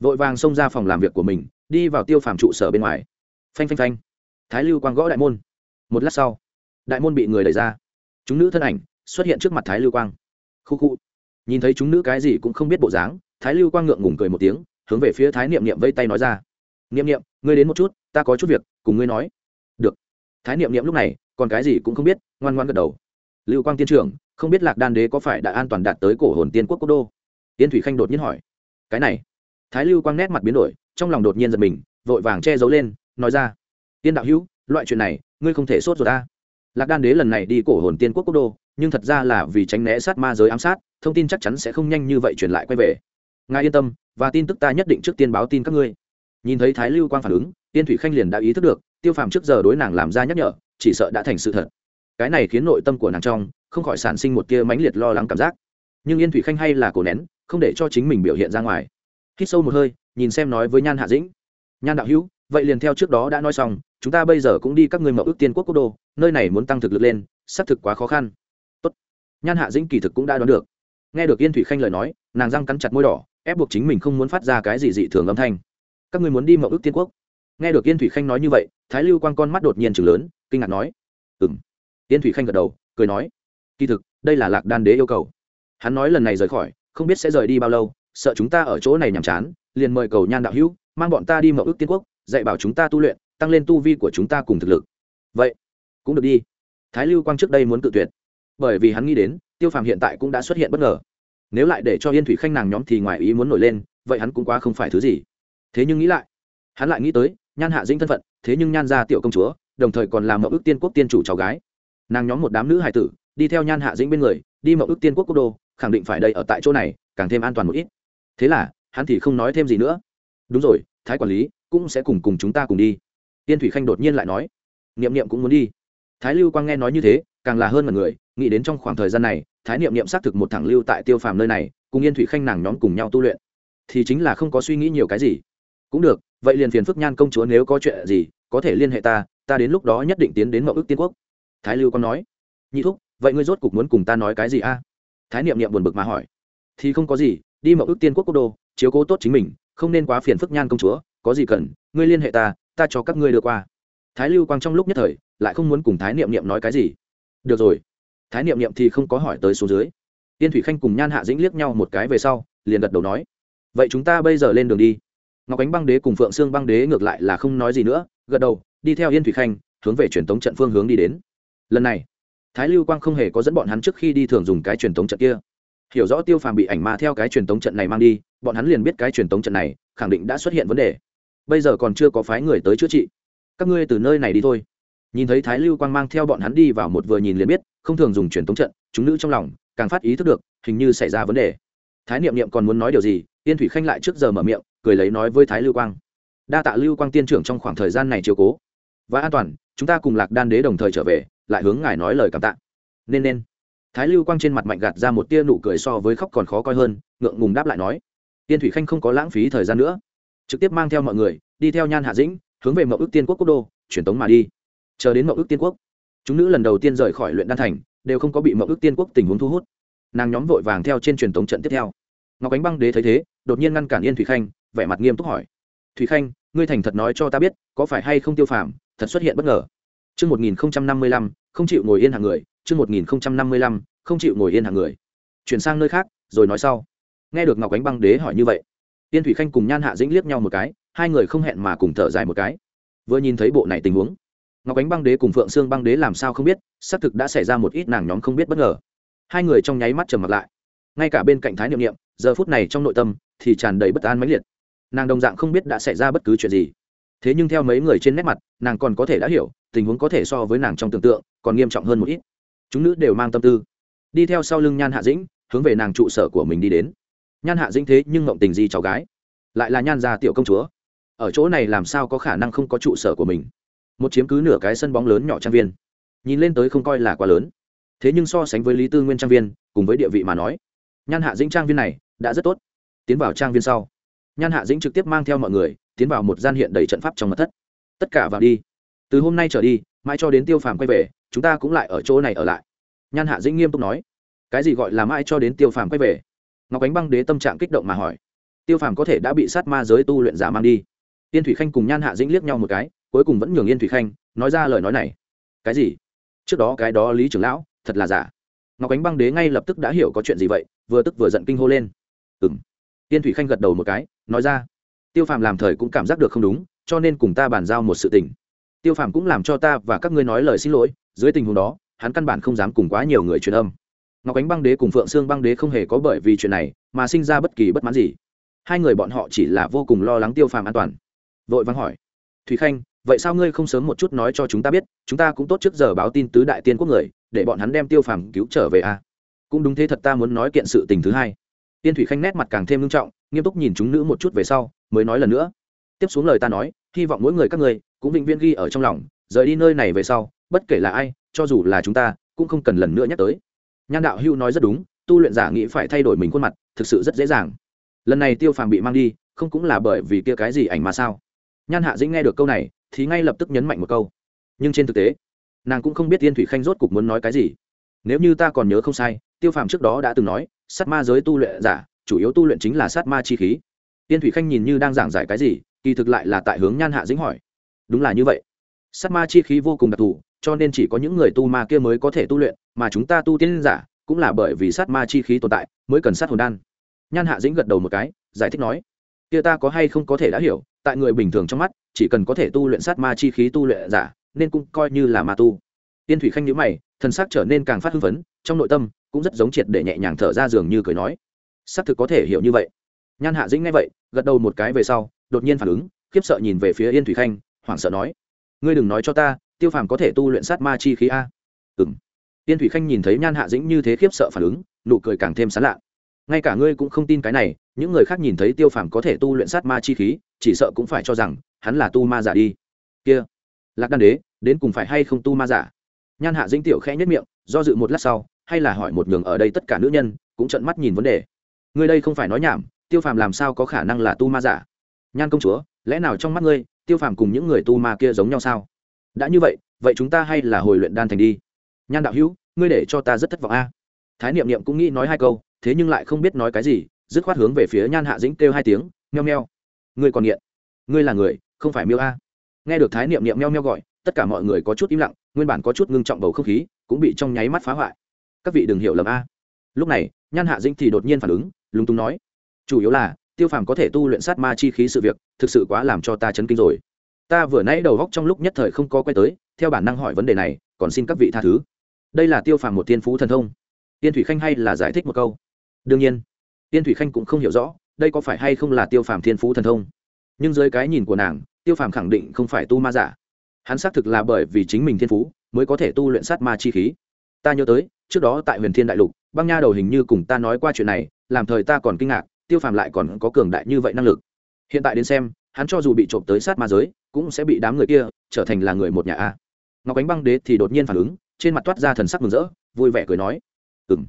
Vội vàng xông ra phòng làm việc của mình, đi vào tiêu phàm trụ sở bên ngoài. Phanh phanh phanh. Thái lưu quang gõ đại môn. Một lát sau, đại môn bị người đẩy ra. Chúng nữ thân ảnh xuất hiện trước mặt thái lưu quang. Khu khu. Nhìn thấy chúng nữ cái gì cũng không biết bộ dáng, thái lưu quang ngượng ngùng cười một tiếng, hướng về phía thái niệm niệm vây tay nói ra. Niệm niệm, ngươi đến một chút, ta có chút việc, cùng ngươi nói thái niệm niệm lúc này, còn cái gì cũng không biết, ngoan ngoan gật đầu. Lưu quang tiên trưởng, không biết lạc đan đế có phải đã an toàn đạt tới cổ hồn tiên quốc quốc đô? Tiên thủy khanh đột nhiên hỏi. Cái này. Thái lưu quang nét mặt biến đổi, trong lòng đột nhiên giật mình, vội vàng che giấu lên, nói ra. Tiên đạo hữu, loại chuyện này, ngươi không thể sốt rồi ta. Lạc đan đế lần này đi cổ hồn tiên quốc quốc đô, nhưng thật ra là vì tránh né sát ma giới ám sát, thông tin chắc chắn sẽ không nhanh như vậy truyền lại quay về. Ngài yên tâm, và tin tức ta nhất định trước tiên báo tin các ngươi. Nhìn thấy thái lưu quang phản ứng tiên thủy khanh liền đã ý thức được tiêu phàm trước giờ đối nàng làm ra nhắc nhở, chỉ sợ đã thành sự thật. Cái này khiến nội tâm của nàng trong, không khỏi sản sinh một tia mãnh liệt lo lắng cảm giác. Nhưng yên thủy khanh hay là cổ nén, không để cho chính mình biểu hiện ra ngoài. Hít sâu một hơi, nhìn xem nói với nhan hạ dĩnh. Nhan đạo hữu, vậy liền theo trước đó đã nói xong, chúng ta bây giờ cũng đi các người mậu ước tiên quốc quốc đô, nơi này muốn tăng thực lực lên, xác thực quá khó khăn. Tốt. nhan hạ dĩnh kỳ thực cũng đã đoán được. Nghe được yên thủy khanh lời nói, nàng răng cắn chặt môi đỏ, ép buộc chính mình không muốn phát ra cái gì dị thường âm thanh. Các người muốn đi mậu ước tiên quốc? Nghe được yên thủy khanh nói như vậy, thái lưu quang con mắt đột nhiên chừng lớn, kinh ngạc nói ừ m yên thủy khanh gật đầu, cười nói, kỳ thực, đây là lạc đan đế yêu cầu. Hắn nói lần này rời khỏi, không biết sẽ rời đi bao lâu, sợ chúng ta ở chỗ này nhàm chán, liền mời cầu nhan đạo hữu, mang bọn ta đi mậu ước tiên quốc, dạy bảo chúng ta tu luyện, tăng lên tu vi của chúng ta cùng thực lực. Vậy, cũng được đi. Thái lưu quang trước đây muốn tự tuyệt, bởi vì hắn nghĩ đến, tiêu phàm hiện tại cũng đã xuất hiện bất ngờ. Nếu lại để cho yên thủy khanh nàng nhóm thì ngoài ý muốn nổi lên, vậy hắn cũng quá không phải thứ gì. Thế nhưng nghĩ lại, hắn lại nghĩ tới nhan hạ dĩnh thân phận, thế nhưng nhan ra tiểu công chúa, đồng thời còn làm mậu ước tiên quốc tiên chủ cháu gái. Nàng nhóm một đám nữ hải tử, đi theo nhan hạ dĩnh bên người, đi mậu ước tiên quốc quốc đô, khẳng định phải đây ở tại chỗ này, càng thêm an toàn một ít. Thế là, hắn thì không nói thêm gì nữa. Đúng rồi, thái quản lý, cũng sẽ cùng cùng chúng ta cùng đi. Tiên thủy khanh đột nhiên lại nói. Niệm niệm cũng muốn đi. Thái lưu quang nghe nói như thế, càng là hơn mọi người, nghĩ đến trong khoảng thời gian này, thái niệm niệm xác thực một thẳng lưu tại tiêu phàm nơi này, cùng yên thủy khanh nàng nhóm cùng nhau tu luyện. Thì chính là không có suy nghĩ nhiều cái gì cũng được, vậy liền phiền phức nhan công chúa nếu có chuyện gì, có thể liên hệ ta ta đến lúc đó nhất định tiến đến mậu ước tiên quốc. Thái lưu quang nói, nhị thúc, vậy ngươi rốt cục muốn cùng ta nói cái gì a? Thái niệm niệm buồn bực mà hỏi, thì không có gì, đi mậu ước tiên quốc quốc đô, chiếu cố tốt chính mình, không nên quá phiền phức nhan công chúa, có gì cần, ngươi liên hệ ta ta cho các ngươi đưa qua. Thái lưu quang trong lúc nhất thời, lại không muốn cùng thái niệm niệm nói cái gì. Được rồi. Thái niệm niệm thì không có hỏi tới số dưới. Tiên thủy khanh cùng nhan hạ dĩnh liếc nhau một cái về sau, liền gật đầu nói, vậy chúng ta bây giờ lên đường đi ngọc ánh băng đế cùng phượng sương băng đế ngược lại là không nói gì nữa, gật đầu, đi theo yên thủy khanh, hướng về truyền thống trận phương hướng đi đến. Lần này, thái lưu quang không hề có dẫn bọn hắn trước khi đi thường dùng cái truyền thống trận kia. Hiểu rõ tiêu phàm bị ảnh ma theo cái truyền thống trận này mang đi, bọn hắn liền biết cái truyền thống trận này khẳng định đã xuất hiện vấn đề. Bây giờ còn chưa có phái người tới chữa trị. Các ngươi từ nơi này đi thôi. Nhìn thấy thái lưu quang mang theo bọn hắn đi vào một vừa nhìn liền biết, không thường dùng truyền thống trận, chúng nữ trong lòng càng phát ý thức được, hình như xảy ra vấn đề. Thái niệm niệm còn muốn nói điều gì, yên thủy khanh lại trước giờ mở miệng cười lấy nói với thái lưu quang. Đa tạ lưu quang tiên trưởng trong khoảng thời gian này chiều cố. Và an toàn, chúng ta cùng lạc đan đế đồng thời trở về, lại hướng ngài nói lời cảm tạ. Nên nên. Thái lưu quang trên mặt mạnh gạt ra một tia nụ cười so với khóc còn khó coi hơn, ngượng ngùng đáp lại nói. Tiên thủy khanh không có lãng phí thời gian nữa. Trực tiếp mang theo mọi người, đi theo nhan hạ dĩnh, hướng về mậu ước tiên quốc quốc đô truyền tống mà đi. Chờ đến mậu ước tiên quốc, chúng nữ lần đầu tiên rời khỏi luyện đan thành, đều không có bị mậu ước tiên quốc tình huống thu hút. Nàng nhóm vội vàng theo trên truyền tống trận tiếp theo. Ngọc ánh băng đế thấy thế, đột nhiên ngăn cản yên thủy khanh vẻ mặt nghiêm túc hỏi thủy khanh ngươi thành thật nói cho ta biết có phải hay không tiêu phàm thật xuất hiện bất ngờ Trước 1055, không chịu ngồi yên hàng người, chương 1055, không chịu ngồi yên hàng người. Chuyển sang nơi khác, rồi nói sau. Nghe được Ngọc Ánh Băng Đế hỏi như vậy, Tiên Thủy Khanh cùng Nhan Hạ Dĩnh liếc nhau một cái, hai người không hẹn mà cùng thở dài một cái. Vừa nhìn thấy bộ này tình huống, Ngọc Ánh Băng Đế cùng Phượng Sương Băng Đế làm sao không biết, xác thực đã xảy ra một ít nàng nhóm không biết bất ngờ. Hai người trong nháy mắt trầm mặt lại. Ngay cả bên cạnh Thái Niệm Niệm, giờ phút này trong nội tâm thì tràn đầy bất an mãnh liệt. Nàng đồng dạng không biết đã xảy ra bất cứ chuyện gì. Thế nhưng theo mấy người trên nét mặt, nàng còn có thể đã hiểu, tình huống có thể so với nàng trong tưởng tượng còn nghiêm trọng hơn một ít. Chúng nữ đều mang tâm tư. Đi theo sau lưng nhan hạ dĩnh hướng về nàng trụ sở của mình đi đến. Nhan hạ dĩnh thế nhưng ngộng tình gì cháu gái? Lại là nhan gia tiểu công chúa. Ở chỗ này làm sao có khả năng không có trụ sở của mình? Một chiếm cứ nửa cái sân bóng lớn nhỏ trang viên. Nhìn lên tới không coi là quá lớn. Thế nhưng so sánh với lý tư nguyên trang viên cùng với địa vị mà nói nhan hạ dĩnh trang viên này đã rất tốt. Tiến vào trang viên sau nhan hạ dĩnh trực tiếp mang theo mọi người, tiến vào một gian hiện đầy trận pháp trong mật thất. Tất cả vào đi. Từ hôm nay trở đi, mãi cho đến tiêu phàm quay về, chúng ta cũng lại ở chỗ này ở lại. Nhan hạ dĩnh nghiêm túc nói. Cái gì gọi là mãi cho đến tiêu phàm quay về? Ngọc ánh băng đế tâm trạng kích động mà hỏi. Tiêu phàm có thể đã bị sát ma giới tu luyện giả mang đi. Yên thủy khanh cùng nhan hạ dĩnh liếc nhau một cái, cuối cùng vẫn nhường yên thủy khanh nói ra lời nói này. Cái gì? Trước đó cái đó lý trưởng lão, thật là giả. Ngọc ánh băng đế ngay lập tức đã hiểu có chuyện gì vậy, vừa tức vừa giận kinh hô lên. Ừ m tiên thủy khanh gật đầu một cái, nói ra, tiêu phàm làm thời cũng cảm giác được không đúng, cho nên cùng ta bàn giao một sự tình. Tiêu phàm cũng làm cho ta và các ngươi nói lời xin lỗi, dưới tình huống đó, hắn căn bản không dám cùng quá nhiều người truyền âm. Ngọc ánh băng đế cùng phượng sương băng đế không hề có bởi vì chuyện này mà sinh ra bất kỳ bất mãn gì. Hai người bọn họ chỉ là vô cùng lo lắng tiêu phàm an toàn. Vội vắng hỏi, thủy khanh, vậy sao ngươi không sớm một chút nói cho chúng ta biết, chúng ta cũng tốt trước giờ báo tin tứ đại tiên quốc người, để bọn hắn đem tiêu phàm cứu trở về à? cũng đúng thế thật ta muốn nói kiện sự tình thứ hai tiên thủy khanh nét mặt càng thêm nghiêm trọng, nghiêm túc nhìn chúng nữ một chút về sau, mới nói lần nữa. Tiếp xuống lời ta nói, hy vọng mỗi người các ngươi cũng vĩnh viễn ghi ở trong lòng, rời đi nơi này về sau, bất kể là ai, cho dù là chúng ta, cũng không cần lần nữa nhắc tới. Nhan đạo hưu nói rất đúng, tu luyện giả nghĩ phải thay đổi mình khuôn mặt, thực sự rất dễ dàng. Lần này tiêu phàm bị mang đi, không cũng là bởi vì kia cái gì ảnh mà sao? Nhan hạ dĩnh nghe được câu này, thì ngay lập tức nhấn mạnh một câu. Nhưng trên thực tế, nàng cũng không biết tiên thủy khanh rốt cục muốn nói cái gì nếu như ta còn nhớ không sai, tiêu phàm trước đó đã từng nói, sát ma giới tu luyện giả, chủ yếu tu luyện chính là sát ma chi khí. Tiên thủy khanh nhìn như đang giảng giải cái gì, kỳ thực lại là tại hướng nhan hạ dĩnh hỏi. Đúng là như vậy. Sát ma chi khí vô cùng đặc thù, cho nên chỉ có những người tu ma kia mới có thể tu luyện, mà chúng ta tu tiên giả cũng là bởi vì sát ma chi khí tồn tại mới cần sát hồn đan. Nhan hạ dĩnh gật đầu một cái, giải thích nói, kia ta có hay không có thể đã hiểu, tại người bình thường trong mắt, chỉ cần có thể tu luyện sát ma chi khí tu luyện giả, nên cũng coi như là ma tu. Tiên thủy khanh nhữ mày thần sắc trở nên càng phát hưng phấn, trong nội tâm cũng rất giống triệt để nhẹ nhàng thở ra giường như cười nói. Xác thực có thể hiểu như vậy. Nhan hạ dĩnh nghe vậy, gật đầu một cái về sau, đột nhiên phản ứng, khiếp sợ nhìn về phía yên thủy khanh, hoảng sợ nói, ngươi đừng nói cho ta, tiêu phàm có thể tu luyện sát ma chi khí a? Ừng yên thủy khanh nhìn thấy nhan hạ dĩnh như thế khiếp sợ phản ứng, nụ cười càng thêm sán lạ. Ngay cả ngươi cũng không tin cái này, những người khác nhìn thấy tiêu phàm có thể tu luyện sát ma chi khí, chỉ sợ cũng phải cho rằng hắn là tu ma giả đi. Kia, lạc đan đế, đến cùng phải hay không tu ma giả? Nhan hạ dĩnh tiểu khẽ nhất miệng, do dự một lát sau, hay là hỏi một nhường ở đây tất cả nữ nhân, cũng trận mắt nhìn vấn đề. Ngươi đây không phải nói nhảm, tiêu phàm làm sao có khả năng là tu ma giả? Nhan công chúa, lẽ nào trong mắt ngươi, tiêu phàm cùng những người tu ma kia giống nhau sao? Đã như vậy vậy chúng ta hay là hồi luyện đan thành đi. Nhan đạo hữu, ngươi để cho ta rất thất vọng a. Thái niệm niệm cũng nghĩ nói hai câu, thế nhưng lại không biết nói cái gì, dứt khoát hướng về phía nhan hạ dĩnh kêu hai tiếng, meo meo. Ngươi còn nghiện. Ngươi là người, không phải miêu a. Nghe được thái niệm niệm meo meo gọi, tất cả mọi người có chút im lặng nguyên bản có chút ngưng trọng bầu không khí cũng bị trong nháy mắt phá hoại. Các vị đừng hiểu lầm a. Lúc này, nhan hạ dĩnh thì đột nhiên phản ứng, lúng túng nói, chủ yếu là, tiêu phàm có thể tu luyện sát ma chi khí sự việc, thực sự quá làm cho ta chấn kinh rồi. Ta vừa nãy đầu góc trong lúc nhất thời không có quay tới, theo bản năng hỏi vấn đề này, còn xin các vị tha thứ. Đây là tiêu phàm một tiên phú thần thông. Tiên thủy khanh hay là giải thích một câu? Đương nhiên, tiên thủy khanh cũng không hiểu rõ, đây có phải hay không là tiêu phàm thiên phú thần thông. Nhưng dưới cái nhìn của nàng, tiêu phàm khẳng định không phải tu ma giả hắn xác thực là bởi vì chính mình thiên phú mới có thể tu luyện sát ma chi khí. Ta nhớ tới, trước đó tại huyền thiên đại lục, băng nha đầu hình như cùng ta nói qua chuyện này, làm thời ta còn kinh ngạc, tiêu phàm lại còn có cường đại như vậy năng lực. Hiện tại đến xem, hắn cho dù bị trộm tới sát ma giới, cũng sẽ bị đám người kia trở thành là người một nhà a. Ngọc ánh băng đế thì đột nhiên phản ứng, trên mặt toát ra thần sắc mừng rỡ, vui vẻ cười nói ừng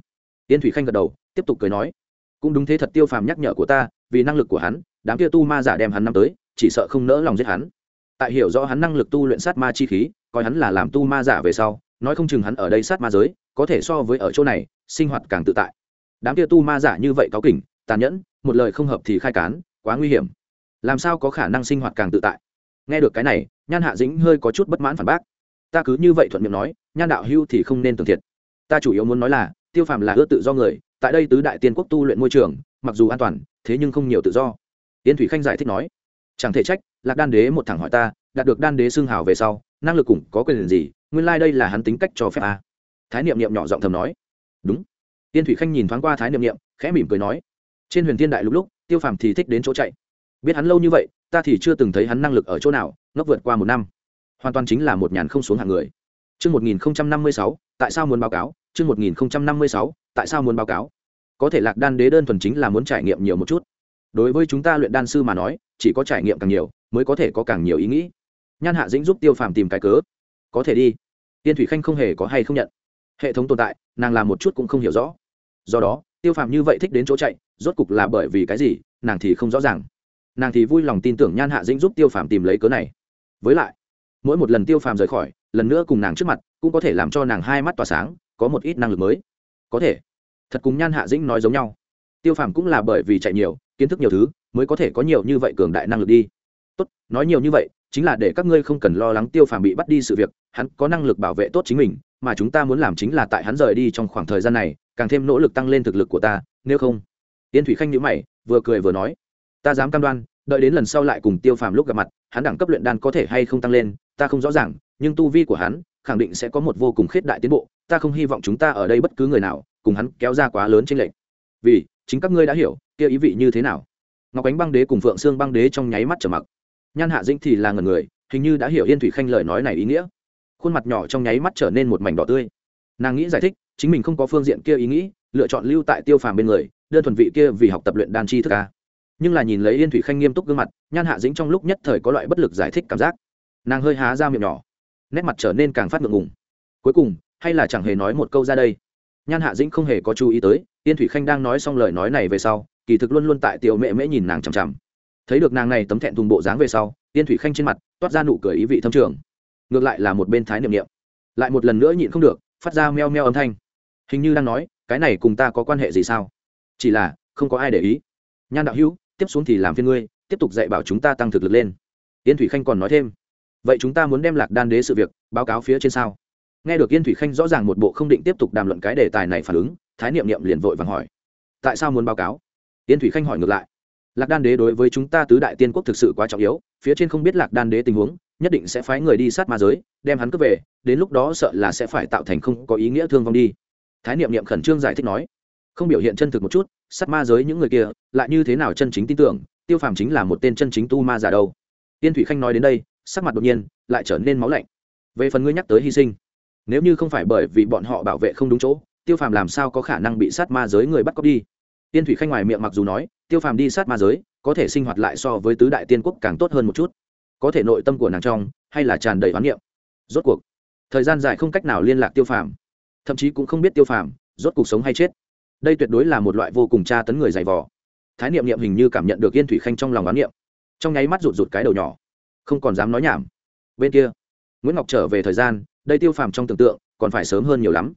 tiên thủy khanh gật đầu, tiếp tục cười nói, cũng đúng thế thật tiêu phàm nhắc nhở của ta, vì năng lực của hắn, đám kia tu ma giả đem hắn năm tới, chỉ sợ không nỡ lòng giết hắn tại hiểu rõ hắn năng lực tu luyện sát ma chi khí, coi hắn là làm tu ma giả về sau, nói không chừng hắn ở đây sát ma giới, có thể so với ở chỗ này, sinh hoạt càng tự tại. Đám kia tu ma giả như vậy cáo kỉnh, tàn nhẫn, một lời không hợp thì khai cán, quá nguy hiểm. Làm sao có khả năng sinh hoạt càng tự tại? Nghe được cái này, nhan hạ dĩnh hơi có chút bất mãn phản bác. Ta cứ như vậy thuận miệng nói, nhan đạo hưu thì không nên tưởng thiệt. Ta chủ yếu muốn nói là, tiêu phàm là ưa tự do người, tại đây tứ đại tiên quốc tu luyện môi trường, mặc dù an toàn, thế nhưng không nhiều tự do. Tiên thủy khanh giải thích nói chẳng thể trách lạc đan đế một thẳng hỏi ta đạt được đan đế xưng hào về sau năng lực cũng có quyền gì nguyên lai、like、đây là hắn tính cách cho phép a à. thái niệm niệm nhỏ giọng thầm nói đúng tiên thủy khanh nhìn thoáng qua thái niệm niệm khẽ mỉm cười nói trên huyền thiên đại lúc lúc tiêu phàm thì thích đến chỗ chạy biết hắn lâu như vậy ta thì chưa từng thấy hắn năng lực ở chỗ nào ngốc vượt qua một năm hoàn toàn chính là một nhàn không xuống hạng người Trước 1056, tại sao muốn báo cáo? Trước 1056, tại sao muốn báo cáo? Có thể lạc đan đế đơn thuần chính là muốn trải nghiệm nhiều một chút. Đối với chúng ta luyện đan sư mà nói, chỉ có trải nghiệm càng nhiều, mới có thể có càng nhiều ý nghĩ. Nhan Hạ Dĩnh giúp Tiêu Phàm tìm cái cớ. Có thể đi. Tiên Thủy Khanh không hề có hay không nhận. Hệ thống tồn tại, nàng làm một chút cũng không hiểu rõ. Do đó, Tiêu Phàm như vậy thích đến chỗ chạy, rốt cục là bởi vì cái gì, nàng thì không rõ ràng. Nàng thì vui lòng tin tưởng Nhan Hạ Dĩnh giúp Tiêu Phàm tìm lấy cớ này. Với lại, mỗi một lần tiêu phàm rời khỏi lần nữa cùng nàng trước mặt cũng có thể làm cho nàng hai mắt tỏa sáng có một ít năng lực mới có thể thật cùng nhan hạ dĩnh nói giống nhau tiêu phàm cũng là bởi vì chạy nhiều kiến thức nhiều thứ, mới có thể có nhiều như vậy cường đại năng lực đi. Tốt, nói nhiều như vậy, chính là để các ngươi không cần lo lắng tiêu phàm bị bắt đi sự việc, hắn có năng lực bảo vệ tốt chính mình, mà chúng ta muốn làm chính là tại hắn rời đi trong khoảng thời gian này, càng thêm nỗ lực tăng lên thực lực của ta, nếu không. Yên thủy khanh nhữ mày, vừa cười vừa nói, ta dám cam đoan, đợi đến lần sau lại cùng tiêu phàm lúc gặp mặt, hắn đẳng cấp luyện đan có thể hay không tăng lên, ta không rõ ràng, nhưng tu vi của hắn khẳng định sẽ có một vô cùng khết đại tiến bộ, ta không hy vọng chúng ta ở đây bất cứ người nào cùng hắn kéo ra quá lớn trên lệnh vì chính các ngươi đã hiểu, kia ý vị như thế nào. Ngọc ánh băng đế cùng phượng xương băng đế trong nháy mắt trở mặc. Nhan hạ dĩnh thì là ngần người, hình như đã hiểu yên thủy khanh lời nói này ý nghĩa. Khuôn mặt nhỏ trong nháy mắt trở nên một mảnh đỏ tươi. Nàng nghĩ giải thích, chính mình không có phương diện kia ý nghĩ, lựa chọn lưu tại tiêu phàm bên người, đơn thuần vị kia vì học tập luyện đan chi thức ca nhưng là nhìn lấy yên thủy khanh nghiêm túc gương mặt, nhan hạ dĩnh trong lúc nhất thời có loại bất lực giải thích cảm giác. Nàng hơi há ra miệng nhỏ, nét mặt trở nên càng phát ngượng ngùng. Cuối cùng, hay là chẳng hề nói một câu ra đây. Nhan hạ dĩnh không hề có chú ý tới yên thủy khanh đang nói xong lời nói này về sau, kỳ thực luôn luôn tại tiểu mẹ mễ nhìn nàng chằm chằm. Thấy được nàng này tấm thẹn thùng bộ dáng về sau, yên thủy khanh trên mặt toát ra nụ cười ý vị thâm trường. Ngược lại là một bên thái niệm niệm. Lại một lần nữa nhịn không được, phát ra meo meo âm thanh. Hình như đang nói, cái này cùng ta có quan hệ gì sao? Chỉ là, không có ai để ý. Nhan đạo hữu, tiếp xuống thì làm phiên ngươi, tiếp tục dạy bảo chúng ta tăng thực lực lên. Yên thủy khanh còn nói thêm, vậy chúng ta muốn đem lạc đan đế sự việc báo cáo phía trên sao? Nghe được yên thủy khanh rõ ràng một bộ không định tiếp tục đàm luận cái đề tài này phản ứng, thái niệm niệm liền vội vàng hỏi, tại sao muốn báo cáo? Yên thủy khanh hỏi ngược lại, lạc đan đế đối với chúng ta tứ đại tiên quốc thực sự quá trọng yếu, phía trên không biết lạc đan đế tình huống, nhất định sẽ phái người đi sát ma giới, đem hắn cướp về, đến lúc đó sợ là sẽ phải tạo thành không có ý nghĩa thương vong đi. Thái niệm niệm khẩn trương giải thích nói, không biểu hiện chân thực một chút, sát ma giới những người kia, lại như thế nào chân chính tin tưởng, tiêu phàm chính là một tên chân chính tu ma giả đâu. Tiên thủy khanh nói đến đây, sắc mặt đột nhiên lại trở nên máu lạnh. Về phần ngươi nhắc tới hy sinh nếu như không phải bởi vì bọn họ bảo vệ không đúng chỗ, tiêu phàm làm sao có khả năng bị sát ma giới người bắt cóc đi? Tiên thủy khanh ngoài miệng mặc dù nói, tiêu phàm đi sát ma giới, có thể sinh hoạt lại so với tứ đại tiên quốc càng tốt hơn một chút. Có thể nội tâm của nàng trong, hay là tràn đầy oán niệm. Rốt cuộc, thời gian dài không cách nào liên lạc tiêu phàm. Thậm chí cũng không biết tiêu phàm, rốt cuộc sống hay chết. Đây tuyệt đối là một loại vô cùng tra tấn người dày vò. Thái niệm niệm hình như cảm nhận được yên thủy khanh trong lòng oán niệm. Trong nháy mắt rụt rụt cái đầu nhỏ. Không còn dám nói nhảm. Bên kia, nguyễn ngọc trở về thời gian đây tiêu phàm trong tưởng tượng còn phải sớm hơn nhiều lắm.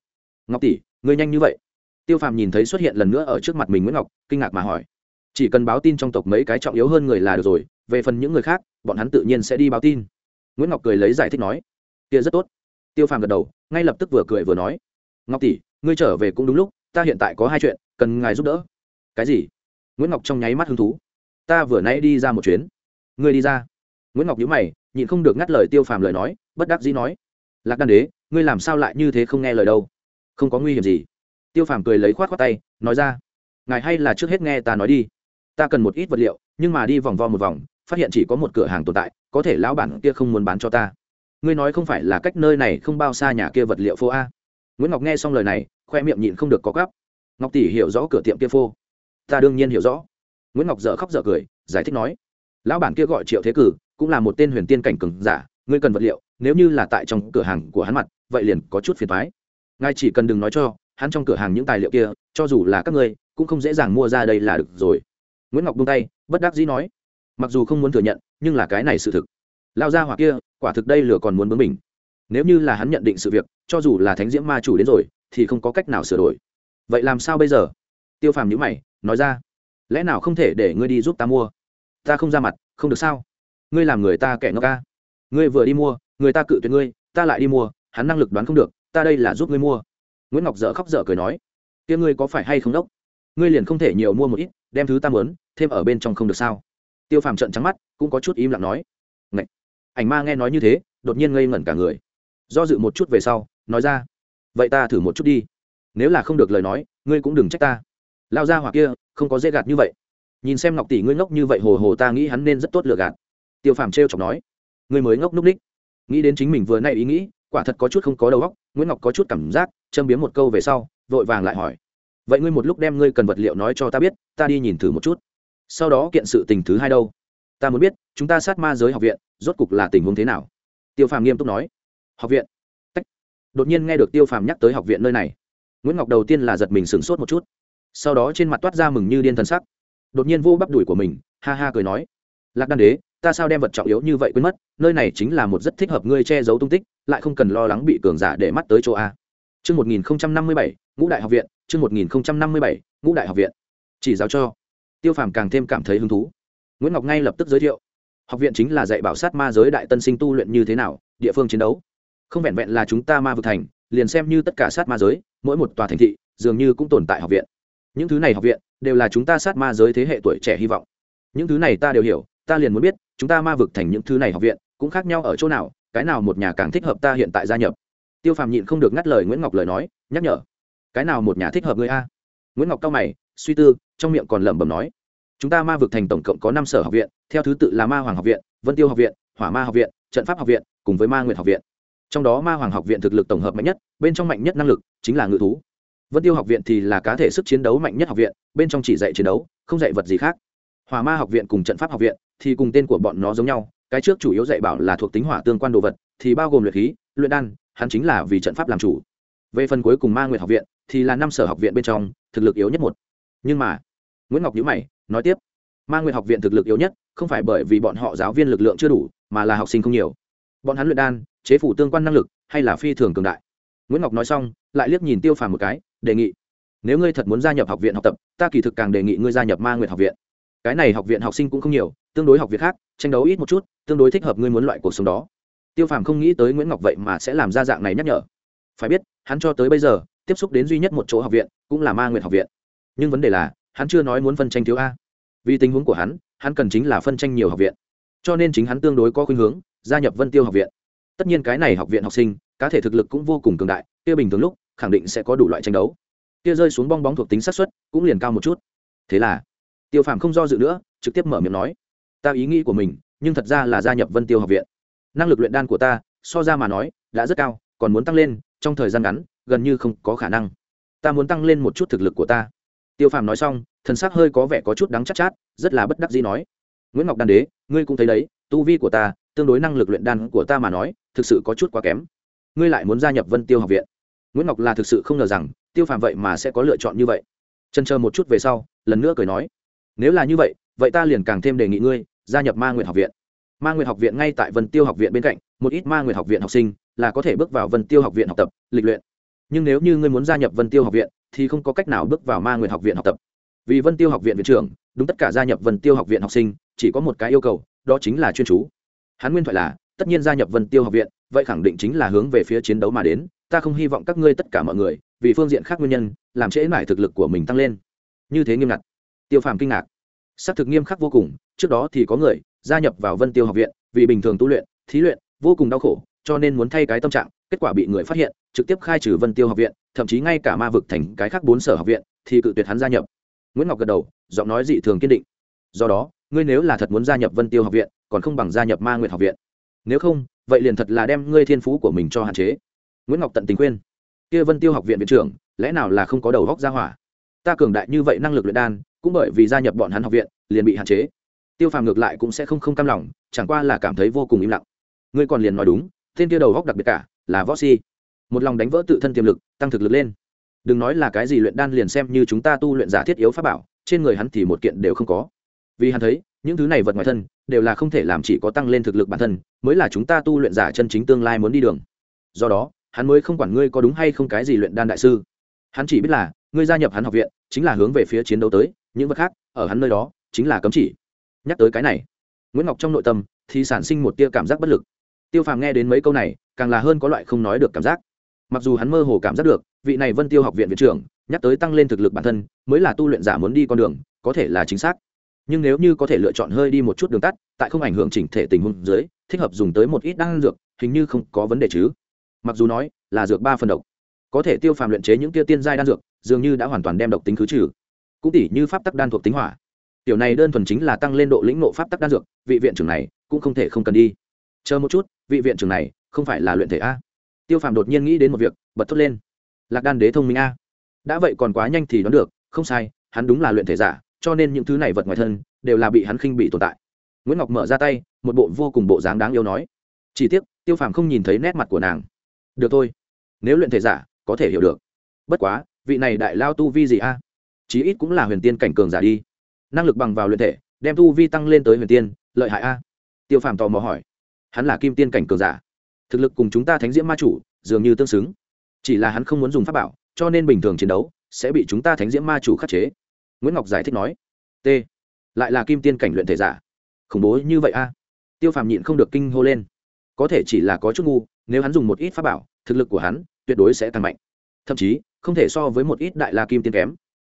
Ngọc tỷ, ngươi nhanh như vậy. Tiêu phàm nhìn thấy xuất hiện lần nữa ở trước mặt mình nguyễn ngọc, kinh ngạc mà hỏi. Chỉ cần báo tin trong tộc mấy cái trọng yếu hơn người là được rồi, về phần những người khác, bọn hắn tự nhiên sẽ đi báo tin. Nguyễn ngọc cười lấy giải thích nói. Kia rất tốt. Tiêu phàm gật đầu, ngay lập tức vừa cười vừa nói. Ngọc tỷ, ngươi trở về cũng đúng lúc, ta hiện tại có hai chuyện, cần ngài giúp đỡ. Cái gì? Nguyễn ngọc trong nháy mắt hứng thú. Ta vừa nãy đi ra một chuyến. Ngươi đi ra. Nguyễn ngọc nhíu mày, nhịn không được ngắt lời tiêu phàm lời nói, bất đắc dĩ nói lạc đan đế, ngươi làm sao lại như thế không nghe lời đâu? Không có nguy hiểm gì. Tiêu phàm cười lấy khoát t tay, nói ra, ngài hay là trước hết nghe ta nói đi. Ta cần một ít vật liệu, nhưng mà đi vòng vo một vòng, phát hiện chỉ có một cửa hàng tồn tại, có thể lão bản kia không muốn bán cho ta. Ngươi nói không phải là cách nơi này không bao xa nhà kia vật liệu phô a? Nguyễn ngọc nghe xong lời này, khoe miệng nhịn không được có gắp ngọc tỷ hiểu rõ cửa tiệm kia phô. Ta đương nhiên hiểu rõ. Nguyễn ngọc dợ khóc dợ cười, giải thích nói, lão bản kia gọi triệu thế cử, cũng là một tên huyền tiên cảnh cừng giả, ngươi cần vật liệu nếu như là tại trong cửa hàng của hắn mặt, vậy liền có chút phiền thoái ngài chỉ cần đừng nói cho hắn trong cửa hàng những tài liệu kia, cho dù là các ngươi, cũng không dễ dàng mua ra đây là được rồi. Nguyễn ngọc buông tay, bất đắc dĩ nói, mặc dù không muốn thừa nhận, nhưng là cái này sự thực. Lao ra hoặc kia, quả thực đây lửa còn muốn bướng mình nếu như là hắn nhận định sự việc, cho dù là thánh diễm ma chủ đến rồi, thì không có cách nào sửa đổi. Vậy làm sao bây giờ? Tiêu phàm nhữ mày, nói ra, lẽ nào không thể để ngươi đi giúp ta mua? Ta không ra mặt, không được sao? Ngươi làm người ta kẻ ngốc ca ngươi vừa đi mua người ta cự tuyệt ngươi, ta lại đi mua, hắn năng lực đoán không được, ta đây là giúp ngươi mua. Nguyễn ngọc dở khóc dở cười nói, kia ngươi có phải hay không đốc? Ngươi liền không thể nhiều mua một ít, đem thứ ta mớn thêm ở bên trong không được sao? Tiêu phàm trận trắng mắt, cũng có chút im lặng nói, Ngậy! ảnh ma nghe nói như thế, đột nhiên ngây ngẩn cả người. Do dự một chút về sau, nói ra, vậy ta thử một chút đi. Nếu là không được lời nói, ngươi cũng đừng trách ta. Lao ra hoặc kia, không có dễ gạt như vậy. Nhìn xem ngọc tỷ ngươi ngốc như vậy hồ hồ ta nghĩ hắn nên rất tốt lựa gạt. Tiêu phàm trêu chọc nói, ngươi mới ngốc núc ních nghĩ đến chính mình vừa nay ý nghĩ, quả thật có chút không có đầu óc, nguyễn ngọc có chút cảm giác, châm biếm một câu về sau, vội vàng lại hỏi. Vậy ngươi một lúc đem ngươi cần vật liệu nói cho ta biết, ta đi nhìn thử một chút. Sau đó kiện sự tình thứ hai đâu? Ta muốn biết, chúng ta sát ma giới học viện, rốt cục là tình huống thế nào? Tiêu phàm nghiêm túc nói. Học viện? Tách. đột nhiên nghe được tiêu phàm nhắc tới học viện nơi này, nguyễn ngọc đầu tiên là giật mình sửng sốt một chút. Sau đó trên mặt toát ra mừng như điên thần sắc. Đột nhiên vô bắp đùi của mình, ha ha cười nói. Lạc đan đế ta sao đem vật trọng yếu như vậy quên mất nơi này chính là một rất thích hợp ngươi che giấu tung tích lại không cần lo lắng bị cường giả để mắt tới chỗ a Chương 1057, Ngũ Đại học viện, chương 1057, Ngũ Đại học viện. Chỉ giáo cho. Tiêu Phàm càng thêm cảm thấy hứng thú. Nguyễn Ngọc ngay lập tức giới thiệu. học viện chính là dạy bảo sát ma giới đại tân sinh tu luyện như thế nào địa phương chiến đấu không vẹn vẹn là chúng ta ma vực thành liền xem như tất cả sát ma giới mỗi một tòa thành thị dường như cũng tồn tại học viện những thứ này học viện đều là chúng ta sát ma giới thế hệ tuổi trẻ hy vọng những thứ này ta đều hiểu ta liền muốn biết chúng ta ma vực thành những thứ này học viện, cũng khác nhau ở chỗ nào, cái nào một nhà càng thích hợp ta hiện tại gia nhập. Tiêu phàm nhịn không được ngắt lời nguyễn ngọc lời nói, nhắc nhở. Cái nào một nhà thích hợp ngươi a? Nguyễn ngọc cao mày, suy tư, trong miệng còn lẩm bẩm nói. Chúng ta ma vực thành tổng cộng có năm sở học viện, theo thứ tự là ma hoàng học viện, vân tiêu học viện, hỏa ma học viện, trận pháp học viện, cùng với ma nguyệt học viện. Trong đó ma hoàng học viện thực lực tổng hợp mạnh nhất, bên trong mạnh nhất năng lực chính là ngự thú. Vân tiêu học viện thì là cá thể sức chiến đấu mạnh nhất học viện, bên trong chỉ dạy chiến đấu, không dạy vật gì khác hỏa ma học viện cùng trận pháp học viện thì cùng tên của bọn nó giống nhau. Cái trước chủ yếu dạy bảo là thuộc tính hỏa tương quan đồ vật, thì bao gồm luyện khí, luyện đan, hắn chính là vì trận pháp làm chủ. Về phần cuối cùng ma nguyệt học viện thì là năm sở học viện bên trong, thực lực yếu nhất một. Nhưng mà, nguyễn ngọc nhữ mày, nói tiếp, ma nguyệt học viện thực lực yếu nhất không phải bởi vì bọn họ giáo viên lực lượng chưa đủ, mà là học sinh không nhiều. Bọn hắn luyện đan, chế phủ tương quan năng lực, hay là phi thường cường đại. Nguyễn ngọc nói xong, lại liếc nhìn tiêu phàm một cái, đề nghị, nếu ngươi thật muốn gia nhập học viện học tập, ta kỳ thực càng đề nghị ngươi gia nhập ma nguyệt học viện cái này học viện học sinh cũng không nhiều, tương đối học viện khác, tranh đấu ít một chút, tương đối thích hợp ngươi muốn loại cuộc sống đó. Tiêu phàm không nghĩ tới nguyễn ngọc vậy mà sẽ làm ra dạng này nhắc nhở. Phải biết, hắn cho tới bây giờ, tiếp xúc đến duy nhất một chỗ học viện, cũng là ma nguyện học viện. Nhưng vấn đề là, hắn chưa nói muốn phân tranh thiếu a. Vì tình huống của hắn hắn cần chính là phân tranh nhiều học viện. Cho nên chính hắn tương đối có khuynh hướng, gia nhập vân tiêu học viện. Tất nhiên cái này học viện học sinh, cá thể thực lực cũng vô cùng cường đại, kia bình thường lúc, khẳng định sẽ có đủ loại tranh đấu. Kia rơi xuống bong bóng thuộc tính sát xuất cũng liền cao một chút. Thế là tiêu phàm không do dự nữa trực tiếp mở miệng nói ta ý nghĩ của mình nhưng thật ra là gia nhập vân tiêu học viện. Năng lực luyện đan của ta so ra mà nói đã rất cao còn muốn tăng lên trong thời gian ngắn gần như không có khả năng. Ta muốn tăng lên một chút thực lực của ta. Tiêu phàm nói xong thần sắc hơi có vẻ có chút đắng chắc chát, chát rất là bất đắc dĩ nói nguyễn ngọc đan đế ngươi cũng thấy đấy tu vi của ta tương đối năng lực luyện đan của ta mà nói thực sự có chút quá kém. Ngươi lại muốn gia nhập vân tiêu học viện? Nguyễn ngọc là thực sự không ngờ rằng tiêu phàm vậy mà sẽ có lựa chọn như vậy. Chân chờ một chút về sau lần nữa cười nói nếu là như vậy vậy ta liền càng thêm đề nghị ngươi, gia nhập ma nguyện học viện. Ma nguyện học viện ngay tại vân tiêu học viện bên cạnh, một ít ma nguyện học viện học sinh là có thể bước vào vân tiêu học viện học tập, lịch luyện. Nhưng nếu như ngươi muốn gia nhập vân tiêu học viện, thì không có cách nào bước vào ma nguyện học viện học tập. Vì vân tiêu học viện viện trưởng, đúng tất cả gia nhập vân tiêu học viện học sinh, chỉ có một cái yêu cầu, đó chính là chuyên chú. Hắn nguyên thoại là, tất nhiên gia nhập vân tiêu học viện, vậy khẳng định chính là hướng về phía chiến đấu mà đến, ta không hy vọng các ngươi tất cả mọi người, vì phương diện khác nguyên nhân, làm trễ mải thực lực của mình tăng lên. Như thế nghiêm ngặt tiêu phàm kinh ngạc. Xác thực nghiêm khắc vô cùng, trước đó thì có người gia nhập vào vân tiêu học viện, vì bình thường tu luyện, thí luyện, vô cùng đau khổ, cho nên muốn thay cái tâm trạng, kết quả bị người phát hiện, trực tiếp khai trừ vân tiêu học viện, thậm chí ngay cả ma vực thành cái khác bốn sở học viện thì cự tuyệt hắn gia nhập. Nguyễn ngọc gật đầu, giọng nói dị thường kiên định. Do đó, ngươi nếu là thật muốn gia nhập vân tiêu học viện, còn không bằng gia nhập ma nguyệt học viện. Nếu không, vậy liền thật là đem ngươi thiên phú của mình cho hạn chế. Nguyễn ngọc tận tình khuyên. Kia vân tiêu học viện viện trưởng, lẽ nào là không có đầu góc gia hỏa? Ta cường đại như vậy năng lực luyện đan cũng bởi vì gia nhập bọn hắn học viện, liền bị hạn chế. Tiêu phàm ngược lại cũng sẽ không không cam lòng, chẳng qua là cảm thấy vô cùng im lặng. Ngươi còn liền nói đúng, tên kia đầu góc đặc biệt cả, là võ si. Một lòng đánh vỡ tự thân tiềm lực, tăng thực lực lên. Đừng nói là cái gì luyện đan liền xem như chúng ta tu luyện giả thiết yếu pháp bảo, trên người hắn thì một kiện đều không có. Vì hắn thấy, những thứ này vật ngoài thân, đều là không thể làm chỉ có tăng lên thực lực bản thân, mới là chúng ta tu luyện giả chân chính tương lai muốn đi đường. Do đó, hắn mới không quản ngươi có đúng hay không cái gì luyện đan đại sư. Hắn chỉ biết là, ngươi gia nhập hắn học viện, chính là hướng về phía chiến đấu tới những vật khác, ở hắn nơi đó, chính là cấm chỉ. Nhắc tới cái này, nguyễn ngọc trong nội tâm thì sản sinh một tia cảm giác bất lực. Tiêu phàm nghe đến mấy câu này, càng là hơn có loại không nói được cảm giác. Mặc dù hắn mơ hồ cảm giác được, vị này vân tiêu học viện viện trưởng nhắc tới tăng lên thực lực bản thân, mới là tu luyện giả muốn đi con đường, có thể là chính xác. Nhưng nếu như có thể lựa chọn hơi đi một chút đường tắt, tại không ảnh hưởng chỉnh thể tình huống dưới, thích hợp dùng tới một ít đan dược, hình như không có vấn đề chứ. Mặc dù nói là dược ba phần độc, có thể tiêu phàm luyện chế những tia tiên giai đan dược, dường như đã hoàn toàn đem độc tính khứ trừ cũng tỉ như pháp tắc đan thuộc tính hỏa. Tiểu này đơn thuần chính là tăng lên độ lĩnh nộ pháp tắc đan dược, vị viện trưởng này cũng không thể không cần đi. Chờ một chút, vị viện trưởng này không phải là luyện thể a. Tiêu phàm đột nhiên nghĩ đến một việc, bật thốt lên. Lạc đan đế thông minh a. Đã vậy còn quá nhanh thì đoán được, không sai, hắn đúng là luyện thể giả, cho nên những thứ này vật ngoài thân đều là bị hắn khinh bị tồn tại. Nguyễn ngọc mở ra tay, một bộ vô cùng bộ dáng đáng yêu nói. Chỉ tiếc, tiêu phàm không nhìn thấy nét mặt của nàng. Được thôi, nếu luyện thể giả, có thể hiểu được. Bất quá, vị này đại lao tu vi gì a? Chí ít cũng là huyền tiên cảnh cường giả đi. Năng lực bằng vào luyện thể, đem tu vi tăng lên tới huyền tiên, lợi hại a. Tiêu phàm tò mò hỏi. Hắn là kim tiên cảnh cường giả. Thực lực cùng chúng ta thánh diễm ma chủ dường như tương xứng. Chỉ là hắn không muốn dùng pháp bảo, cho nên bình thường chiến đấu sẽ bị chúng ta thánh diễm ma chủ khắc chế. Nguyễn ngọc giải thích nói. T. Lại là kim tiên cảnh luyện thể giả. Khủng bố như vậy a. Tiêu phàm nhịn không được kinh hô lên. Có thể chỉ là có chút ngu, nếu hắn dùng một ít pháp bảo, thực lực của hắn tuyệt đối sẽ tăng mạnh. Thậm chí, không thể so với một ít đại la kim tiên kém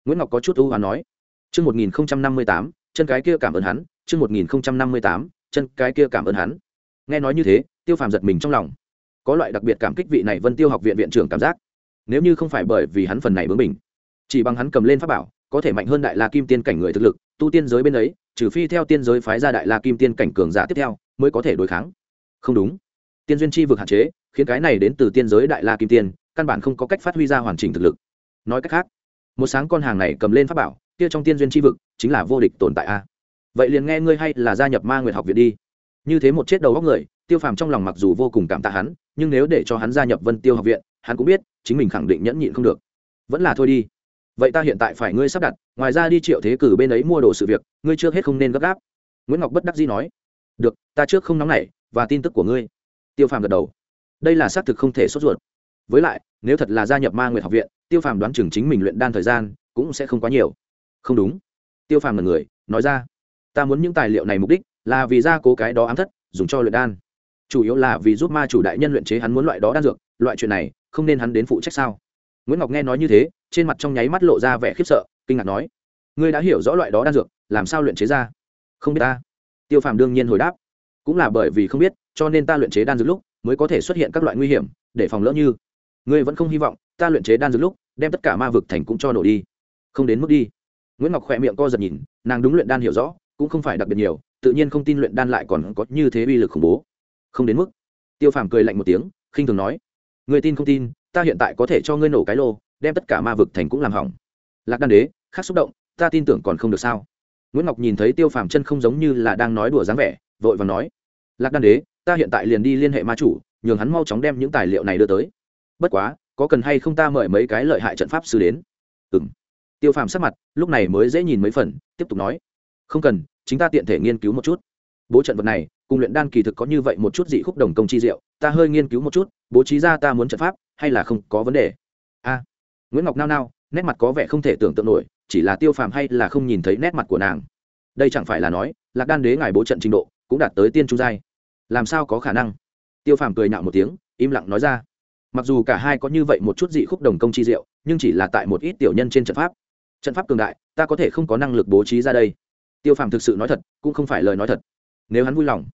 nguyễn ngọc có chút ưu hoán nói, chương một nghìn năm mươi tám, chân cái kia cảm ơn hắn, chương một nghìn năm mươi tám, chân cái kia cảm ơn hắn. Nghe nói như thế, tiêu phàm giật mình trong lòng. Có loại đặc biệt cảm kích vị này vân tiêu học viện viện trưởng cảm giác. Nếu như không phải bởi vì hắn phần này bướng mình chỉ bằng hắn cầm lên pháp bảo, có thể mạnh hơn đại la kim tiên cảnh người thực lực, tu tiên giới bên ấy, trừ phi theo tiên giới phái ra đại la kim tiên cảnh cường giả tiếp theo, mới có thể đối kháng. Không đúng. Tiên duyên chi vực hạn chế, khiến cái này đến từ tiên giới đại la kim tiên, căn bản không có cách phát huy ra hoàn chỉnh thực lực. Nói cách khác một sáng con hàng này cầm lên pháp bảo, kia trong tiên duyên chi vực, chính là vô địch tồn tại a. Vậy liền nghe ngươi hay là gia nhập ma nguyệt học viện đi. Như thế một chết đầu góc người, tiêu phàm trong lòng mặc dù vô cùng cảm tạ hắn, nhưng nếu để cho hắn gia nhập vân tiêu học viện, hắn cũng biết, chính mình khẳng định nhẫn nhịn không được. Vẫn là thôi đi. Vậy ta hiện tại phải ngươi sắp đặt, ngoài ra đi triệu thế cử bên ấy mua đồ sự việc, ngươi trước hết không nên gấp gáp. Nguyễn ngọc bất đắc dĩ nói, được, ta trước không nóng nảy, và tin tức của ngươi. Tiêu phàm gật đầu. Đây là xác thực không thể sốt ruột với lại, nếu thật là gia nhập ma nguyệt học viện, tiêu phàm đoán chừng chính mình luyện đan thời gian cũng sẽ không quá nhiều. Không đúng. Tiêu phàm là người, nói ra, ta muốn những tài liệu này mục đích là vì gia cố cái đó ám thất, dùng cho luyện đan. Chủ yếu là vì giúp ma chủ đại nhân luyện chế hắn muốn loại đó đan dược, loại chuyện này không nên hắn đến phụ trách sao? Nguyễn ngọc nghe nói như thế, trên mặt trong nháy mắt lộ ra vẻ khiếp sợ, kinh ngạc nói, ngươi đã hiểu rõ loại đó đan dược, làm sao luyện chế ra? Không biết ta. Tiêu phàm đương nhiên hồi đáp, cũng là bởi vì không biết, cho nên ta luyện chế đan dược lúc mới có thể xuất hiện các loại nguy hiểm, để phòng lỡ như ngươi vẫn không hy vọng, ta luyện chế đan dược lúc, đem tất cả ma vực thành cũng cho nổ đi. Không đến mức đi. Nguyễn ngọc khỏe miệng co giật nhìn, nàng đúng luyện đan hiểu rõ, cũng không phải đặc biệt nhiều, tự nhiên không tin luyện đan lại còn có như thế uy lực khủng bố. Không đến mức. Tiêu phàm cười lạnh một tiếng, khinh thường nói người tin không tin, ta hiện tại có thể cho ngươi nổ cái lô, đem tất cả ma vực thành cũng làm hỏng. Lạc đan đế khác xúc động, ta tin tưởng còn không được sao? Nguyễn ngọc nhìn thấy tiêu phàm chân không giống như là đang nói đùa dáng vẻ, vội và nói, lạc đan đế, ta hiện tại liền đi liên hệ ma chủ, nhường hắn mau chóng đem những tài liệu này đưa tới bất quá, có cần hay không ta mời mấy cái lợi hại trận pháp sư đến? Ừng tiêu phàm sắc mặt, lúc này mới dễ nhìn mấy phần, tiếp tục nói. Không cần, chính ta tiện thể nghiên cứu một chút. Bố trận vật này, cùng luyện đan kỳ thực có như vậy một chút dị khúc đồng công chi diệu, ta hơi nghiên cứu một chút, bố trí ra ta muốn trận pháp, hay là không có vấn đề? A. Nguyễn ngọc nao nao, nét mặt có vẻ không thể tưởng tượng nổi, chỉ là tiêu phàm hay là không nhìn thấy nét mặt của nàng. Đây chẳng phải là nói, lạc đan đế ngài bố trận trình độ, cũng đạt tới tiên trung giai. Làm sao có khả năng? Tiêu phàm cười nhạo một tiếng, im lặng nói ra mặc dù cả hai có như vậy một chút dị khúc đồng công chi diệu, nhưng chỉ là tại một ít tiểu nhân trên trận pháp. Trận pháp cường đại, ta có thể không có năng lực bố trí ra đây. Tiêu phàm thực sự nói thật, cũng không phải lời nói thật. Nếu hắn vui lòng,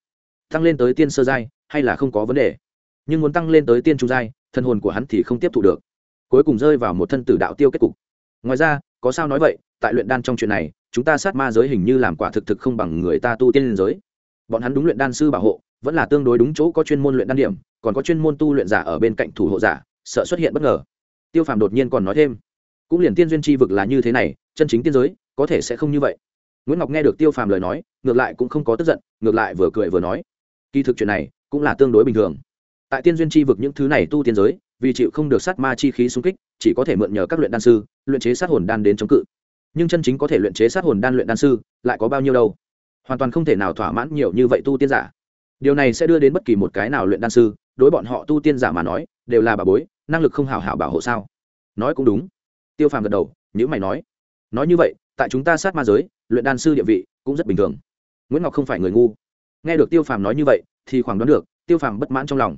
tăng lên tới tiên sơ giai, hay là không có vấn đề. Nhưng muốn tăng lên tới tiên trung giai, thân hồn của hắn thì không tiếp thụ được. Cuối cùng rơi vào một thân tử đạo tiêu kết cục. Ngoài ra, có sao nói vậy, tại luyện đan trong chuyện này, chúng ta sát ma giới hình như làm quả thực thực không bằng người ta tu tiên liên giới. Bọn hắn đúng luyện đan sư bảo hộ vẫn là tương đối đúng chỗ có chuyên môn luyện đan điểm, còn có chuyên môn tu luyện giả ở bên cạnh thủ hộ giả, sợ xuất hiện bất ngờ. Tiêu phàm đột nhiên còn nói thêm, cũng liền tiên duyên chi vực là như thế này, chân chính tiên giới, có thể sẽ không như vậy. Nguyễn ngọc nghe được tiêu phàm lời nói, ngược lại cũng không có tức giận, ngược lại vừa cười vừa nói. Kỳ thực chuyện này cũng là tương đối bình thường. Tại tiên duyên chi vực những thứ này tu tiên giới, vì chịu không được sát ma chi khí xung kích, chỉ có thể mượn nhờ các luyện đan sư, luyện chế sát hồn đan đến chống cự. Nhưng chân chính có thể luyện chế sát hồn đan luyện đan sư, lại có bao nhiêu đâu? Hoàn toàn không thể nào thỏa mãn nhiều như vậy tu tiên giả điều này sẽ đưa đến bất kỳ một cái nào luyện đan sư, đối bọn họ tu tiên giả mà nói, đều là bà bối, năng lực không hào hảo bảo hộ sao? Nói cũng đúng. Tiêu phàm gật đầu nhữ mày nói. Nói như vậy, tại chúng ta sát ma giới, luyện đan sư địa vị cũng rất bình thường. Nguyễn ngọc không phải người ngu. Nghe được tiêu phàm nói như vậy, thì khoảng đoán được, tiêu phàm bất mãn trong lòng.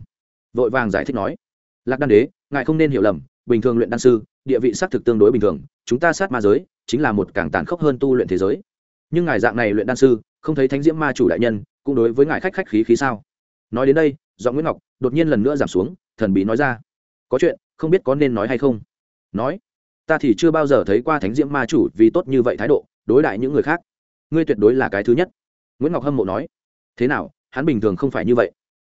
Vội vàng giải thích nói. Lạc đan đế, ngài không nên hiểu lầm, bình thường luyện đan sư, địa vị xác thực tương đối bình thường, chúng ta sát ma giới, chính là một càng tàn khốc hơn tu luyện thế giới. Nhưng ngài dạng này luyện đan sư, không thấy thánh diễm ma chủ đại nhân cũng đối với ngài khách khách khí khí sao? Nói đến đây do nguyễn ngọc đột nhiên lần nữa giảm xuống, thần bí nói ra. Có chuyện, không biết có nên nói hay không? Nói. Ta thì chưa bao giờ thấy qua thánh diễm ma chủ vì tốt như vậy thái độ, đối đại những người khác. Ngươi tuyệt đối là cái thứ nhất. Nguyễn ngọc hâm mộ nói. Thế nào, hắn bình thường không phải như vậy?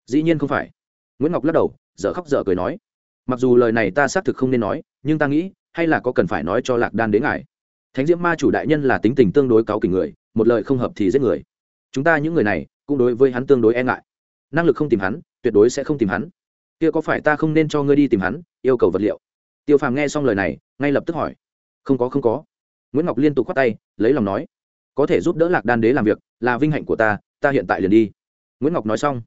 Dĩ nhiên không phải. Nguyễn ngọc lắc đầu, dở khóc dở cười nói. Mặc dù lời này ta xác thực không nên nói, nhưng ta nghĩ, hay là có cần phải nói cho lạc đan đến ngài. Thánh diễm ma chủ đại nhân là tính tình tương đối cáu kỉnh người, một lời không hợp thì giết người. Chúng ta những người này cũng đối với hắn tương đối e ngại. Năng lực không tìm hắn, tuyệt đối sẽ không tìm hắn. Kia có phải ta không nên cho ngươi đi tìm hắn, yêu cầu vật liệu? Tiêu phàm nghe xong lời này, ngay lập tức hỏi. Không có không có. Nguyễn ngọc liên tục khoát tay, lấy lòng nói. Có thể giúp đỡ lạc đan đế làm việc, là vinh hạnh của ta ta hiện tại liền đi. Nguyễn ngọc nói xong.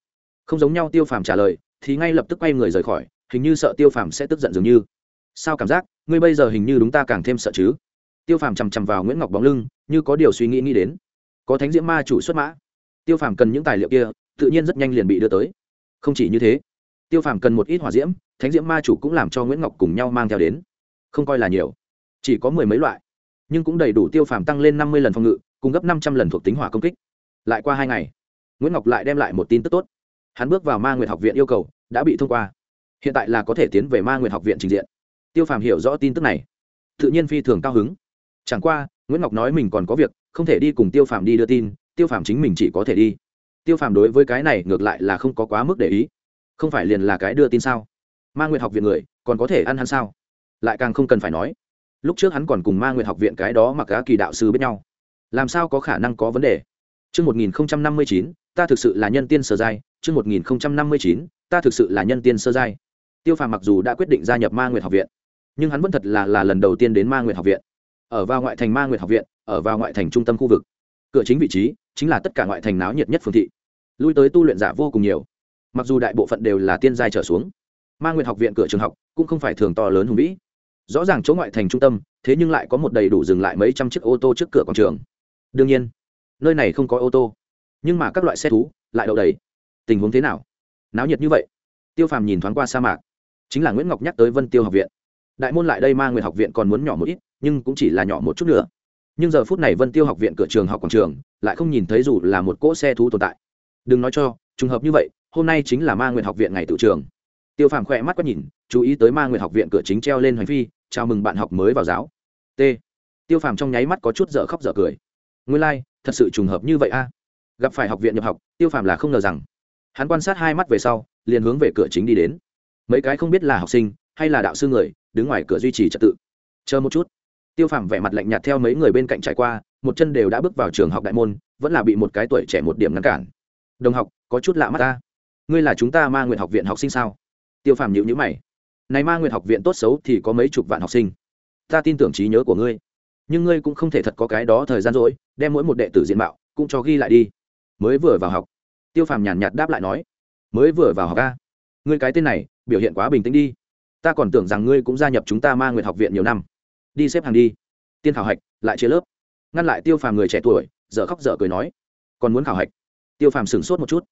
Không giống nhau, tiêu phàm trả lời, thì ngay lập tức quay người rời khỏi, hình như sợ tiêu phàm sẽ tức giận dường như. Sao cảm giác, ngươi bây giờ hình như đúng ta càng thêm sợ chứ? Tiêu phàm chằm chằm vào nguyễn ngọc bóng lưng, như có điều suy nghĩ nghĩ đến. Có thánh diễm ma chủ xuất mã tiêu phàm cần những tài liệu kia, tự nhiên rất nhanh liền bị đưa tới. Không chỉ như thế, tiêu phàm cần một ít hỏa diễm, thánh diễm ma chủ cũng làm cho nguyễn ngọc cùng nhau mang theo đến. Không coi là nhiều, chỉ có mười mấy loại, nhưng cũng đầy đủ tiêu phàm tăng lên năm mươi lần phòng ngự, cùng gấp năm trăm lần thuộc tính hỏa công kích. Lại qua hai ngày, nguyễn ngọc lại đem lại một tin tức tốt. Hắn bước vào ma nguyệt học viện yêu cầu đã bị thông qua. Hiện tại là có thể tiến về ma nguyệt học viện trình diện. Tiêu phàm hiểu rõ tin tức này, tự nhiên phi thường cao hứng. Chẳng qua, nguyễn ngọc nói mình còn có việc, không thể đi cùng tiêu phàm đi đưa tin tiêu phàm chính mình chỉ có thể đi. Tiêu phàm đối với cái này ngược lại là không có quá mức để ý. Không phải liền là cái đưa tin sao? Ma nguyện học viện người còn có thể ăn hắn sao? Lại càng không cần phải nói. Lúc trước hắn còn cùng ma nguyện học viện cái đó mặc cá kỳ đạo sư biết nhau. Làm sao có khả năng có vấn đề? Trước 1059, ta thực sự là nhân tiên sơ giai, trước 1059, ta thực sự là nhân tiên sơ giai. Tiêu Phàm mặc dù đã quyết định gia nhập Ma Nguyệt học viện, nhưng hắn vẫn thật là là lần đầu tiên đến Ma Nguyệt học viện. Ở vào ngoại thành Ma Nguyệt học viện, ở vào ngoại thành trung tâm khu vực. Cửa chính vị trí chính là tất cả ngoại thành náo nhiệt nhất phương thị. Lui tới tu luyện giả vô cùng nhiều. Mặc dù đại bộ phận đều là tiên giai trở xuống, Ma nguyện học viện cửa trường học cũng không phải thường to lớn hùng vĩ. Rõ ràng chỗ ngoại thành trung tâm, thế nhưng lại có một đầy đủ dừng lại mấy trăm chiếc ô tô trước cửa quảng trường. Đương nhiên, nơi này không có ô tô nhưng mà các loại xe thú lại đậu đầy tình huống thế nào náo nhiệt như vậy tiêu phàm nhìn thoáng qua sa mạc chính là nguyễn ngọc nhắc tới vân tiêu học viện đại môn lại đây ma nguyện học viện còn muốn nhỏ một ít nhưng cũng chỉ là nhỏ một chút nữa nhưng giờ phút này vân tiêu học viện cửa trường học quảng trường lại không nhìn thấy dù là một cỗ xe thú tồn tại. Đừng nói cho trùng hợp như vậy hôm nay chính là ma nguyện học viện ngày tự trường. Tiêu phàm khỏe mắt quét nhìn chú ý tới ma nguyện học viện cửa chính treo lên hành phi chào mừng bạn học mới vào giáo. T. Tiêu phàm trong nháy mắt có chút dở khóc dở cười. Nguyên lai、like, thật sự trùng hợp như vậy a. Gặp phải học viện nhập học tiêu phàm là không ngờ rằng. Hắn quan sát hai mắt về sau liền hướng về cửa chính đi đến. Mấy cái không biết là học sinh hay là đạo sư người đứng ngoài cửa duy trì trật tự. Chờ một chút tiêu phàm vẻ mặt lạnh nhạt theo mấy người bên cạnh trải qua, một chân đều đã bước vào trường học đại môn, vẫn là bị một cái tuổi trẻ một điểm ngăn cản. Đồng học, có chút lạ mắt ta. Ngươi là chúng ta ma nguyện học viện học sinh sao? Tiêu phàm nhịu nhữ mày. Này ma nguyện học viện tốt xấu thì có mấy chục vạn học sinh. Ta tin tưởng trí nhớ của ngươi. Nhưng ngươi cũng không thể thật có cái đó thời gian rỗi, đem mỗi một đệ tử diện mạo cũng cho ghi lại đi. Mới vừa vào học, tiêu phàm nhàn nhạt đáp lại nói, mới vừa vào học ca ngươi cái tên này, biểu hiện quá bình tĩnh đi. Ta còn tưởng rằng ngươi cũng gia nhập chúng ta ma nguyện học viện nhiều năm đi xếp hàng đi. Tiên khảo hạch, lại chia lớp. Ngăn lại tiêu phàm người trẻ tuổi, dở khóc dở cười nói, còn muốn khảo hạch? Tiêu phàm sửng sốt một chút.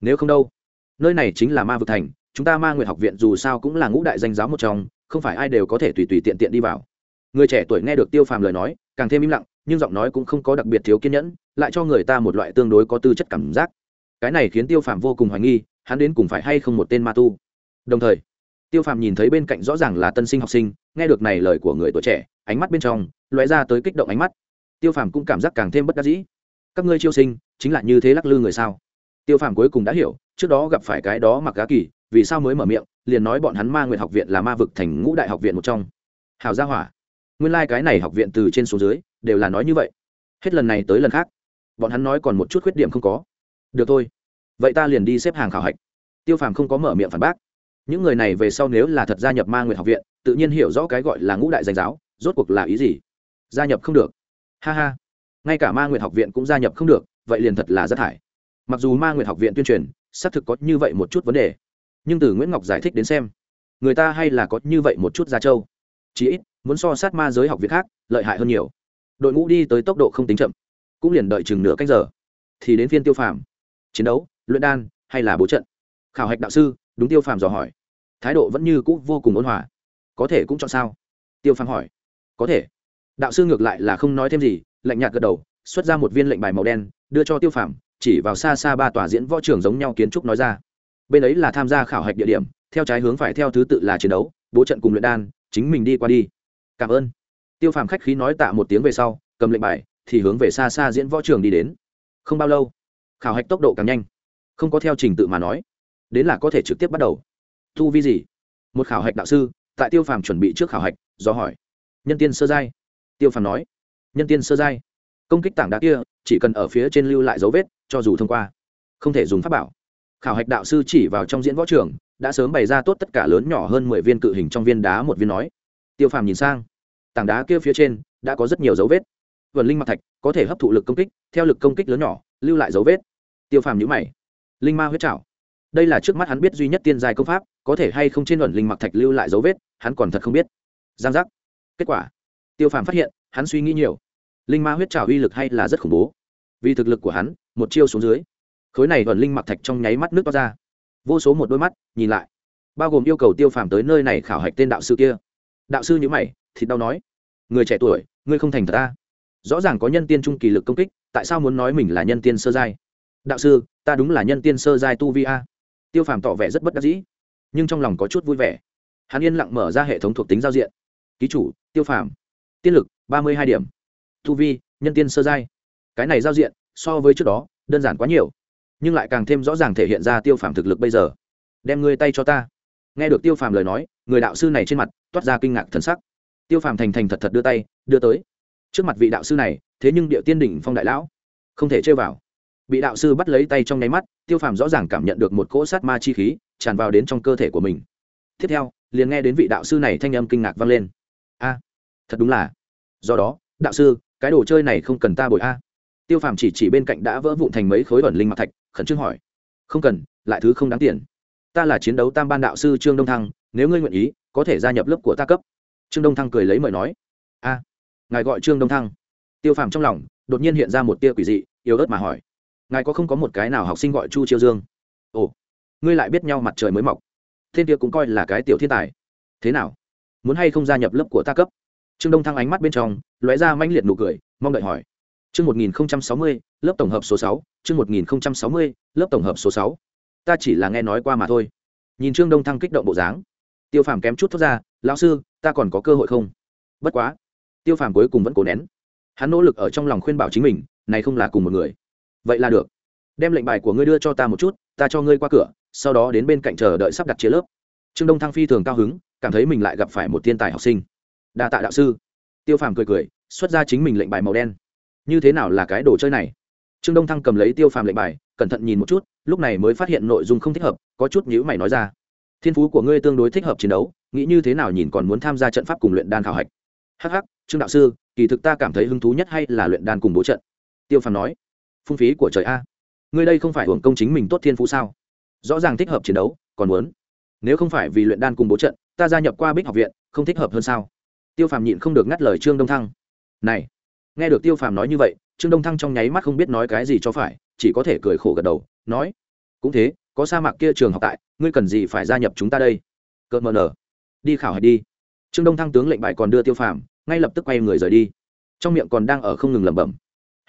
Nếu không đâu, nơi này chính là ma vực thành, chúng ta ma nguyện học viện dù sao cũng là ngũ đại danh giáo một trong, không phải ai đều có thể tùy tùy tiện tiện đi vào. Người trẻ tuổi nghe được tiêu phàm lời nói, càng thêm im lặng, nhưng giọng nói cũng không có đặc biệt thiếu kiên nhẫn, lại cho người ta một loại tương đối có tư chất cảm giác. Cái này khiến tiêu phàm vô cùng hoài nghi, hắn đến cùng phải hay không một tên ma tu. Đồng thời tiêu phàm nhìn thấy bên cạnh rõ ràng là tân sinh học sinh, nghe được này lời của người tuổi trẻ, ánh mắt bên trong lóe ra tới kích động ánh mắt. Tiêu phàm cũng cảm giác càng thêm bất đắc dĩ. Các ngươi chiêu sinh, chính là như thế lắc lư người sao? Tiêu phàm cuối cùng đã hiểu, trước đó gặp phải cái đó mặc gá kỳ, vì sao mới mở miệng, liền nói bọn hắn ma nguyện học viện là ma vực thành ngũ đại học viện một trong. Hào gia hỏa. Nguyên lai、like、cái này học viện từ trên xuống dưới, đều là nói như vậy. Hết lần này tới lần khác. Bọn hắn nói còn một chút khuyết điểm không có. Được thôi. Vậy ta liền đi xếp hàng khảo hạch. Tiêu phàm không có mở miệng phản bác những người này về sau nếu là thật gia nhập ma nguyệt học viện, tự nhiên hiểu rõ cái gọi là ngũ đại danh giáo, rốt cuộc là ý gì? Gia nhập không được. Ha ha. Ngay cả ma nguyệt học viện cũng gia nhập không được, vậy liền thật là rất thải. Mặc dù ma nguyệt học viện tuyên truyền, xác thực có như vậy một chút vấn đề. Nhưng từ nguyễn ngọc giải thích đến xem, người ta hay là có như vậy một chút gia châu chí ít, muốn so sát ma giới học viện khác, lợi hại hơn nhiều. Đội ngũ đi tới tốc độ không tính chậm, cũng liền đợi chừng nửa cách giờ, thì đến phiên tiêu phàm. Chiến đấu, luyện đan, hay là bố trận? Khảo hạch đạo sư đúng tiêu phàm dò hỏi. Thái độ vẫn như c ũ vô cùng ôn hòa. Có thể cũng chọn sao? Tiêu phàm hỏi. Có thể. Đạo sư ngược lại là không nói thêm gì, lạnh nhạt gật đầu, xuất ra một viên lệnh bài màu đen, đưa cho tiêu phàm, chỉ vào xa xa ba tòa diễn võ trường giống nhau kiến trúc nói ra. Bên ấy là tham gia khảo hạch địa điểm, theo trái hướng phải theo thứ tự là chiến đấu, bố trận cùng luyện đan, chính mình đi qua đi. Cảm ơn. Tiêu phàm khách khí nói tạ một tiếng về sau, cầm lệnh bài, thì hướng về xa xa diễn võ trường đi đến. Không bao lâu, khảo hạch tốc độ càng nhanh. Không có theo trình tự mà nói đến là có thể trực tiếp bắt đầu. Thu vi gì? Một khảo hạch đạo sư, tại tiêu phàm chuẩn bị trước khảo hạch, do hỏi. Nhân tiên sơ giai. Tiêu phàm nói. Nhân tiên sơ giai. Công kích tảng đá kia, chỉ cần ở phía trên lưu lại dấu vết, cho dù thông qua. Không thể dùng pháp bảo. Khảo hạch đạo sư chỉ vào trong diễn võ trường, đã sớm bày ra tốt tất cả lớn nhỏ hơn mười viên cự hình trong viên đá một viên nói. Tiêu phàm nhìn sang. Tảng đá kia phía trên, đã có rất nhiều dấu vết. Vần linh mặc thạch, có thể hấp thụ lực công kích, theo lực công kích lớn nhỏ, lưu lại dấu vết. Tiêu phàm nhữ mày. Linh ma huyết trảo đây là trước mắt hắn biết duy nhất tiên giai công pháp, có thể hay không trên luận linh mặc thạch lưu lại dấu vết, hắn còn thật không biết. Giang giác. Kết quả. Tiêu phàm phát hiện, hắn suy nghĩ nhiều. Linh ma huyết trào uy lực hay là rất khủng bố. Vì thực lực của hắn, một chiêu xuống dưới, khối này ẩn linh mặc thạch trong nháy mắt nước toát ra. Vô số một đôi mắt, nhìn lại. Bao gồm yêu cầu tiêu phàm tới nơi này khảo hạch tên đạo sư kia. Đạo sư nhữ mày, thịt đau nói. Người trẻ tuổi, ngươi không thành thật ta. Rõ ràng có nhân tiên trung kỳ lực công kích, tại sao muốn nói mình là nhân tiên sơ giai? Đạo sư, ta đúng là nhân tiên sơ giai tu vi a tiêu phàm tỏ vẻ rất bất đắc dĩ, nhưng trong lòng có chút vui vẻ. Hắn yên lặng mở ra hệ thống thuộc tính giao diện. Ký chủ, tiêu phàm. Tiên lực, ba mươi hai điểm. Tu vi, nhân tiên sơ giai. Cái này giao diện, so với trước đó, đơn giản quá nhiều, nhưng lại càng thêm rõ ràng thể hiện ra tiêu phàm thực lực bây giờ. Đem ngươi tay cho ta. Nghe được tiêu phàm lời nói, người đạo sư này trên mặt toát ra kinh ngạc thần sắc. Tiêu phàm thành thành thật thật đưa tay, đưa tới. Trước mặt vị đạo sư này, thế nhưng địa tiên đỉnh phong đại lão, không thể chơi vào bị đạo sư bắt lấy tay trong nháy mắt, tiêu phàm rõ ràng cảm nhận được một cỗ sát ma chi khí tràn vào đến trong cơ thể của mình. Tiếp theo, liền nghe đến vị đạo sư này thanh âm kinh ngạc vang lên. A, thật đúng là. Do đó, đạo sư, cái đồ chơi này không cần ta bồi a. Tiêu phàm chỉ chỉ bên cạnh đã vỡ vụn thành mấy khối ẩn linh mặt thạch, khẩn trương hỏi. Không cần, lại thứ không đáng tiền. Ta là chiến đấu tam ban đạo sư trương đông thăng, nếu ngươi nguyện ý, có thể gia nhập lớp của ta cấp. Trương đông thăng cười lấy mời nói. A, ngài gọi trương đông thăng. Tiêu phàm trong lòng đột nhiên hiện ra một tia quỷ dị, yếu ớt mà hỏi ngài có không có một cái nào học sinh gọi chu chiêu dương ồ ngươi lại biết nhau mặt trời mới mọc thiên kia cũng coi là cái tiểu thiên tài thế nào muốn hay không gia nhập lớp của ta cấp trương đông thăng ánh mắt bên trong lóe ra manh liệt nụ cười mong đợi hỏi chương một nghìn sáu mươi, lớp tổng hợp số sáu, chương một nghìn sáu mươi, lớp tổng hợp số sáu. ta chỉ là nghe nói qua mà thôi nhìn trương đông thăng kích động bộ dáng tiêu phàm kém chút thoát ra lão sư ta còn có cơ hội không bất quá tiêu phàm cuối cùng vẫn cố nén hắn nỗ lực ở trong lòng khuyên bảo chính mình này không là cùng một người vậy là được. Đem lệnh bài của ngươi đưa cho ta một chút, ta cho ngươi qua cửa, sau đó đến bên cạnh chờ đợi sắp đặt chia lớp. Trương đông thăng phi thường cao hứng, cảm thấy mình lại gặp phải một thiên tài học sinh. Đa tạ đạo sư. Tiêu phàm cười cười, xuất ra chính mình lệnh bài màu đen. Như thế nào là cái đồ chơi này? Trương đông thăng cầm lấy tiêu phàm lệnh bài, cẩn thận nhìn một chút, lúc này mới phát hiện nội dung không thích hợp, có chút nhữ mày nói ra. Thiên phú của ngươi tương đối thích hợp chiến đấu, nghĩ như thế nào nhìn còn muốn tham gia trận pháp cùng luyện đan khảo hạch. Hh trương đạo sư, kỳ thực ta cảm thấy hứng thú nhất hay là luyện đan cùng bố trận. Tiêu phàm nói phung phí của trời a. Ngươi đây không phải hưởng công chính mình tốt thiên phú sao? Rõ ràng thích hợp chiến đấu, còn muốn. Nếu không phải vì luyện đan cùng bố trận, ta gia nhập qua bích học viện, không thích hợp hơn sao? Tiêu phàm nhịn không được ngắt lời trương đông thăng. Này, nghe được tiêu phàm nói như vậy, trương đông thăng trong nháy mắt không biết nói cái gì cho phải, chỉ có thể cười khổ gật đầu, nói, cũng thế, có sa mạc kia trường học tại, ngươi cần gì phải gia nhập chúng ta đây? Cợt mờ nở. Đi khảo hạch đi. Trương đông thăng tướng lệnh bài còn đưa tiêu phàm, ngay lập tức quay người rời đi. Trong miệng còn đang ở không ngừng lẩm bẩm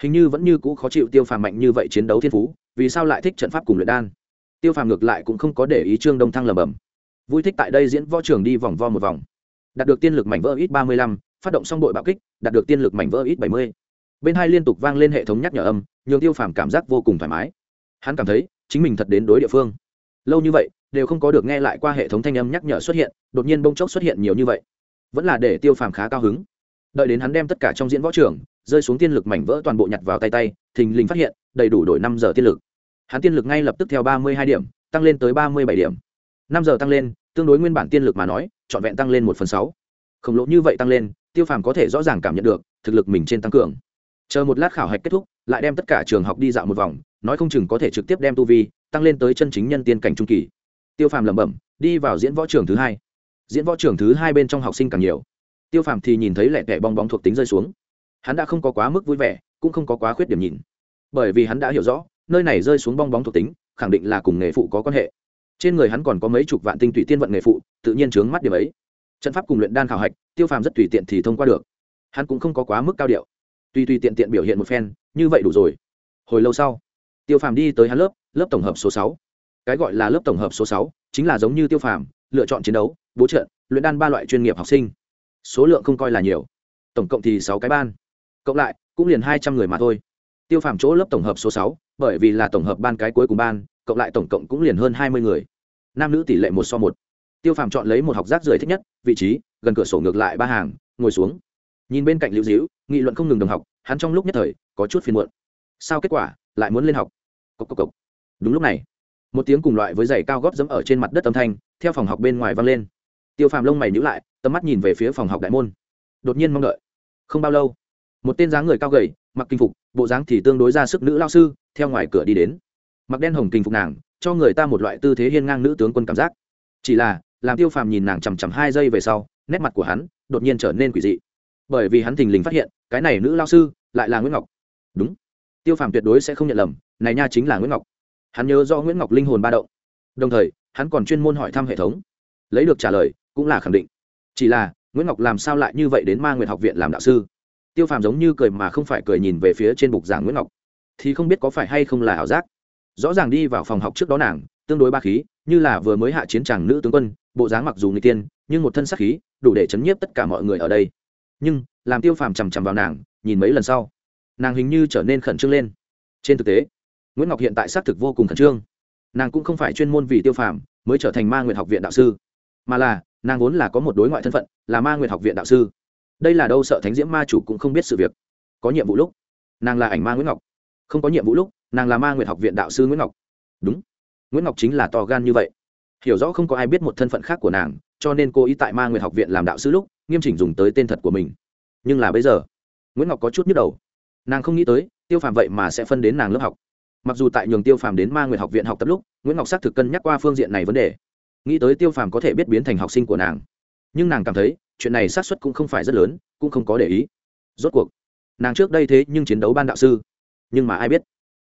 hình như vẫn như cũ khó chịu tiêu phàm mạnh như vậy chiến đấu thiên phú, vì sao lại thích trận pháp cùng luyện đan? Tiêu phàm ngược lại cũng không có để ý trương đông thăng lầm bầm vui thích tại đây diễn võ trường đi vòng vo một vòng. Đạt được tiên lực mảnh vỡ ít ba mươi lăm, phát động xong đội bạo kích, đạt được tiên lực mảnh vỡ ít bảy mươi. Bên hai liên tục vang lên hệ thống nhắc nhở âm, nhường tiêu phàm cảm giác vô cùng thoải mái. Hắn cảm thấy, chính mình thật đến đối địa phương. Lâu như vậy, đều không có được nghe lại qua hệ thống thanh âm nhắc nhở xuất hiện, đột nhiên bông chốc xuất hiện nhiều như vậy. Vẫn là để tiêu phàm khá cao hứng. Đợi đến hắn đem tất cả trong diễn võ trường rơi xuống tiên lực mảnh vỡ toàn bộ nhặt vào tay tay, thình lình phát hiện, đầy đủ đổi năm giờ tiên lực. Hắn tiên lực ngay lập tức theo ba mươi hai điểm, tăng lên tới ba mươi bảy điểm. Năm giờ tăng lên, tương đối nguyên bản tiên lực mà nói, trọn vẹn tăng lên một phần sáu. Khổng lồ như vậy tăng lên, tiêu phàm có thể rõ ràng cảm nhận được, thực lực mình trên tăng cường. Chờ một lát khảo hạch kết thúc, lại đem tất cả trường học đi dạo một vòng, nói không chừng có thể trực tiếp đem tu vi tăng lên tới chân chính nhân tiên cảnh trung kỳ. Tiêu phàm lẩm bẩm, đi vào diễn võ trường thứ hai. Diễn võ trường thứ hai bên trong học sinh càng nhiều. Tiêu phàm thì nhìn thấy lẹ tẻ bong bóng thuộc tính rơi xuống hắn đã không có quá mức vui vẻ, cũng không có quá khuyết điểm nhìn. Bởi vì hắn đã hiểu rõ, nơi này rơi xuống bong bóng thuộc tính, khẳng định là cùng nghề phụ có quan hệ. Trên người hắn còn có mấy chục vạn tinh tụy tiên vận nghề phụ, tự nhiên chướng mắt điểm ấy. Trận pháp cùng luyện đan khảo hạch, tiêu phàm rất tùy tiện thì thông qua được. Hắn cũng không có quá mức cao điệu. Tùy tùy tiện tiện biểu hiện một phen, như vậy đủ rồi. Hồi lâu sau, tiêu phàm đi tới hắn lớp lớp tổng hợp số sáu. Cái gọi là lớp tổng hợp số sáu chính là giống như tiêu phàm, lựa chọn chiến đấu, bố trận, luyện đan ba loại chuyên nghiệp học sinh. Số lượng không coi là nhiều. Tổng cộng thì sáu cái ban cộng lại, cũng liền hai trăm người mà thôi. Tiêu phàm chỗ lớp tổng hợp số sáu, bởi vì là tổng hợp ban cái cuối cùng ban, cộng lại tổng cộng cũng liền hơn hai mươi người. Nam nữ tỷ lệ một so một. Tiêu phàm chọn lấy một học giác rưỡi thích nhất, vị trí, gần cửa sổ ngược lại ba hàng, ngồi xuống. Nhìn bên cạnh lưu dĩu, nghị luận không ngừng đồng học, hắn trong lúc nhất thời, có chút phiền muộn. Sao kết quả, lại muốn lên học? Cốc cốc cốc. đúng lúc này, một tiếng cùng loại với giày cao gót dẫm ở trên mặt đất âm thanh, theo phòng học bên ngoài vang lên. Tiêu phàm lông mày nhữ lại, tầm mắt nhìn về phía phòng học đại môn. Đột nhiên mong đợi. Không bao lâu một tên dáng người cao gầy, mặc kinh phục, bộ dáng thì tương đối ra sức nữ lao sư, theo ngoài cửa đi đến. Mặc đen hồng kinh phục nàng, cho người ta một loại tư thế hiên ngang nữ tướng quân cảm giác. Chỉ là, làm tiêu phàm nhìn nàng chằm chằm hai giây về sau, nét mặt của hắn đột nhiên trở nên quỷ dị. Bởi vì hắn thình lình phát hiện, cái này nữ lao sư lại là nguyễn ngọc. Đúng. Tiêu phàm tuyệt đối sẽ không nhận lầm, này nha chính là nguyễn ngọc. Hắn nhớ do nguyễn ngọc linh hồn ba động. Đồng thời, hắn còn chuyên môn hỏi thăm hệ thống. Lấy được trả lời, cũng là khẳng định. Chỉ là, nguyễn ngọc làm sao lại như vậy đến ma nguyệt học viện làm đạo sư? Tiêu phàm giống như cười mà không phải cười nhìn về phía trên bục giảng nguyễn ngọc. Thì không biết có phải hay không là ảo giác. Rõ ràng đi vào phòng học trước đó nàng, tương đối ba khí, như là vừa mới hạ chiến tràng nữ tướng quân, bộ dáng mặc dù người tiên, nhưng một thân sắc khí, đủ để chấn nhiếp tất cả mọi người ở đây. Nhưng, làm tiêu phàm chằm chằm vào nàng, nhìn mấy lần sau, nàng hình như trở nên khẩn trương lên. Trên thực tế, nguyễn ngọc hiện tại xác thực vô cùng khẩn trương. Nàng cũng không phải chuyên môn vì tiêu phàm mới trở thành ma nguyện học viện đạo sư, mà là, nàng vốn là có một đối ngoại thân phận, là ma nguyện học viện đạo sư đây là đâu sợ thánh diễm ma chủ cũng không biết sự việc. Có nhiệm vụ lúc, nàng là ảnh ma nguyễn ngọc. Không có nhiệm vụ lúc, nàng là ma nguyện học viện đạo sư nguyễn ngọc. Đúng, nguyễn ngọc chính là to gan như vậy. Hiểu rõ không có ai biết một thân phận khác của nàng, cho nên cô ý tại ma nguyện học viện làm đạo sư lúc, nghiêm chỉnh dùng tới tên thật của mình. Nhưng là bây giờ, nguyễn ngọc có chút nhức đầu. Nàng không nghĩ tới, tiêu phàm vậy mà sẽ phân đến nàng lớp học. Mặc dù tại nhường tiêu phàm đến ma nguyện học viện học tập lúc, nguyễn ngọc xác thực cân nhắc qua phương diện này vấn đề. Nghĩ tới tiêu phàm có thể biết biến thành học sinh của nàng. Nhưng nàng cảm thấy chuyện này xác suất cũng không phải rất lớn, cũng không có để ý. Rốt cuộc, nàng trước đây thế nhưng chiến đấu ban đạo sư. Nhưng mà ai biết?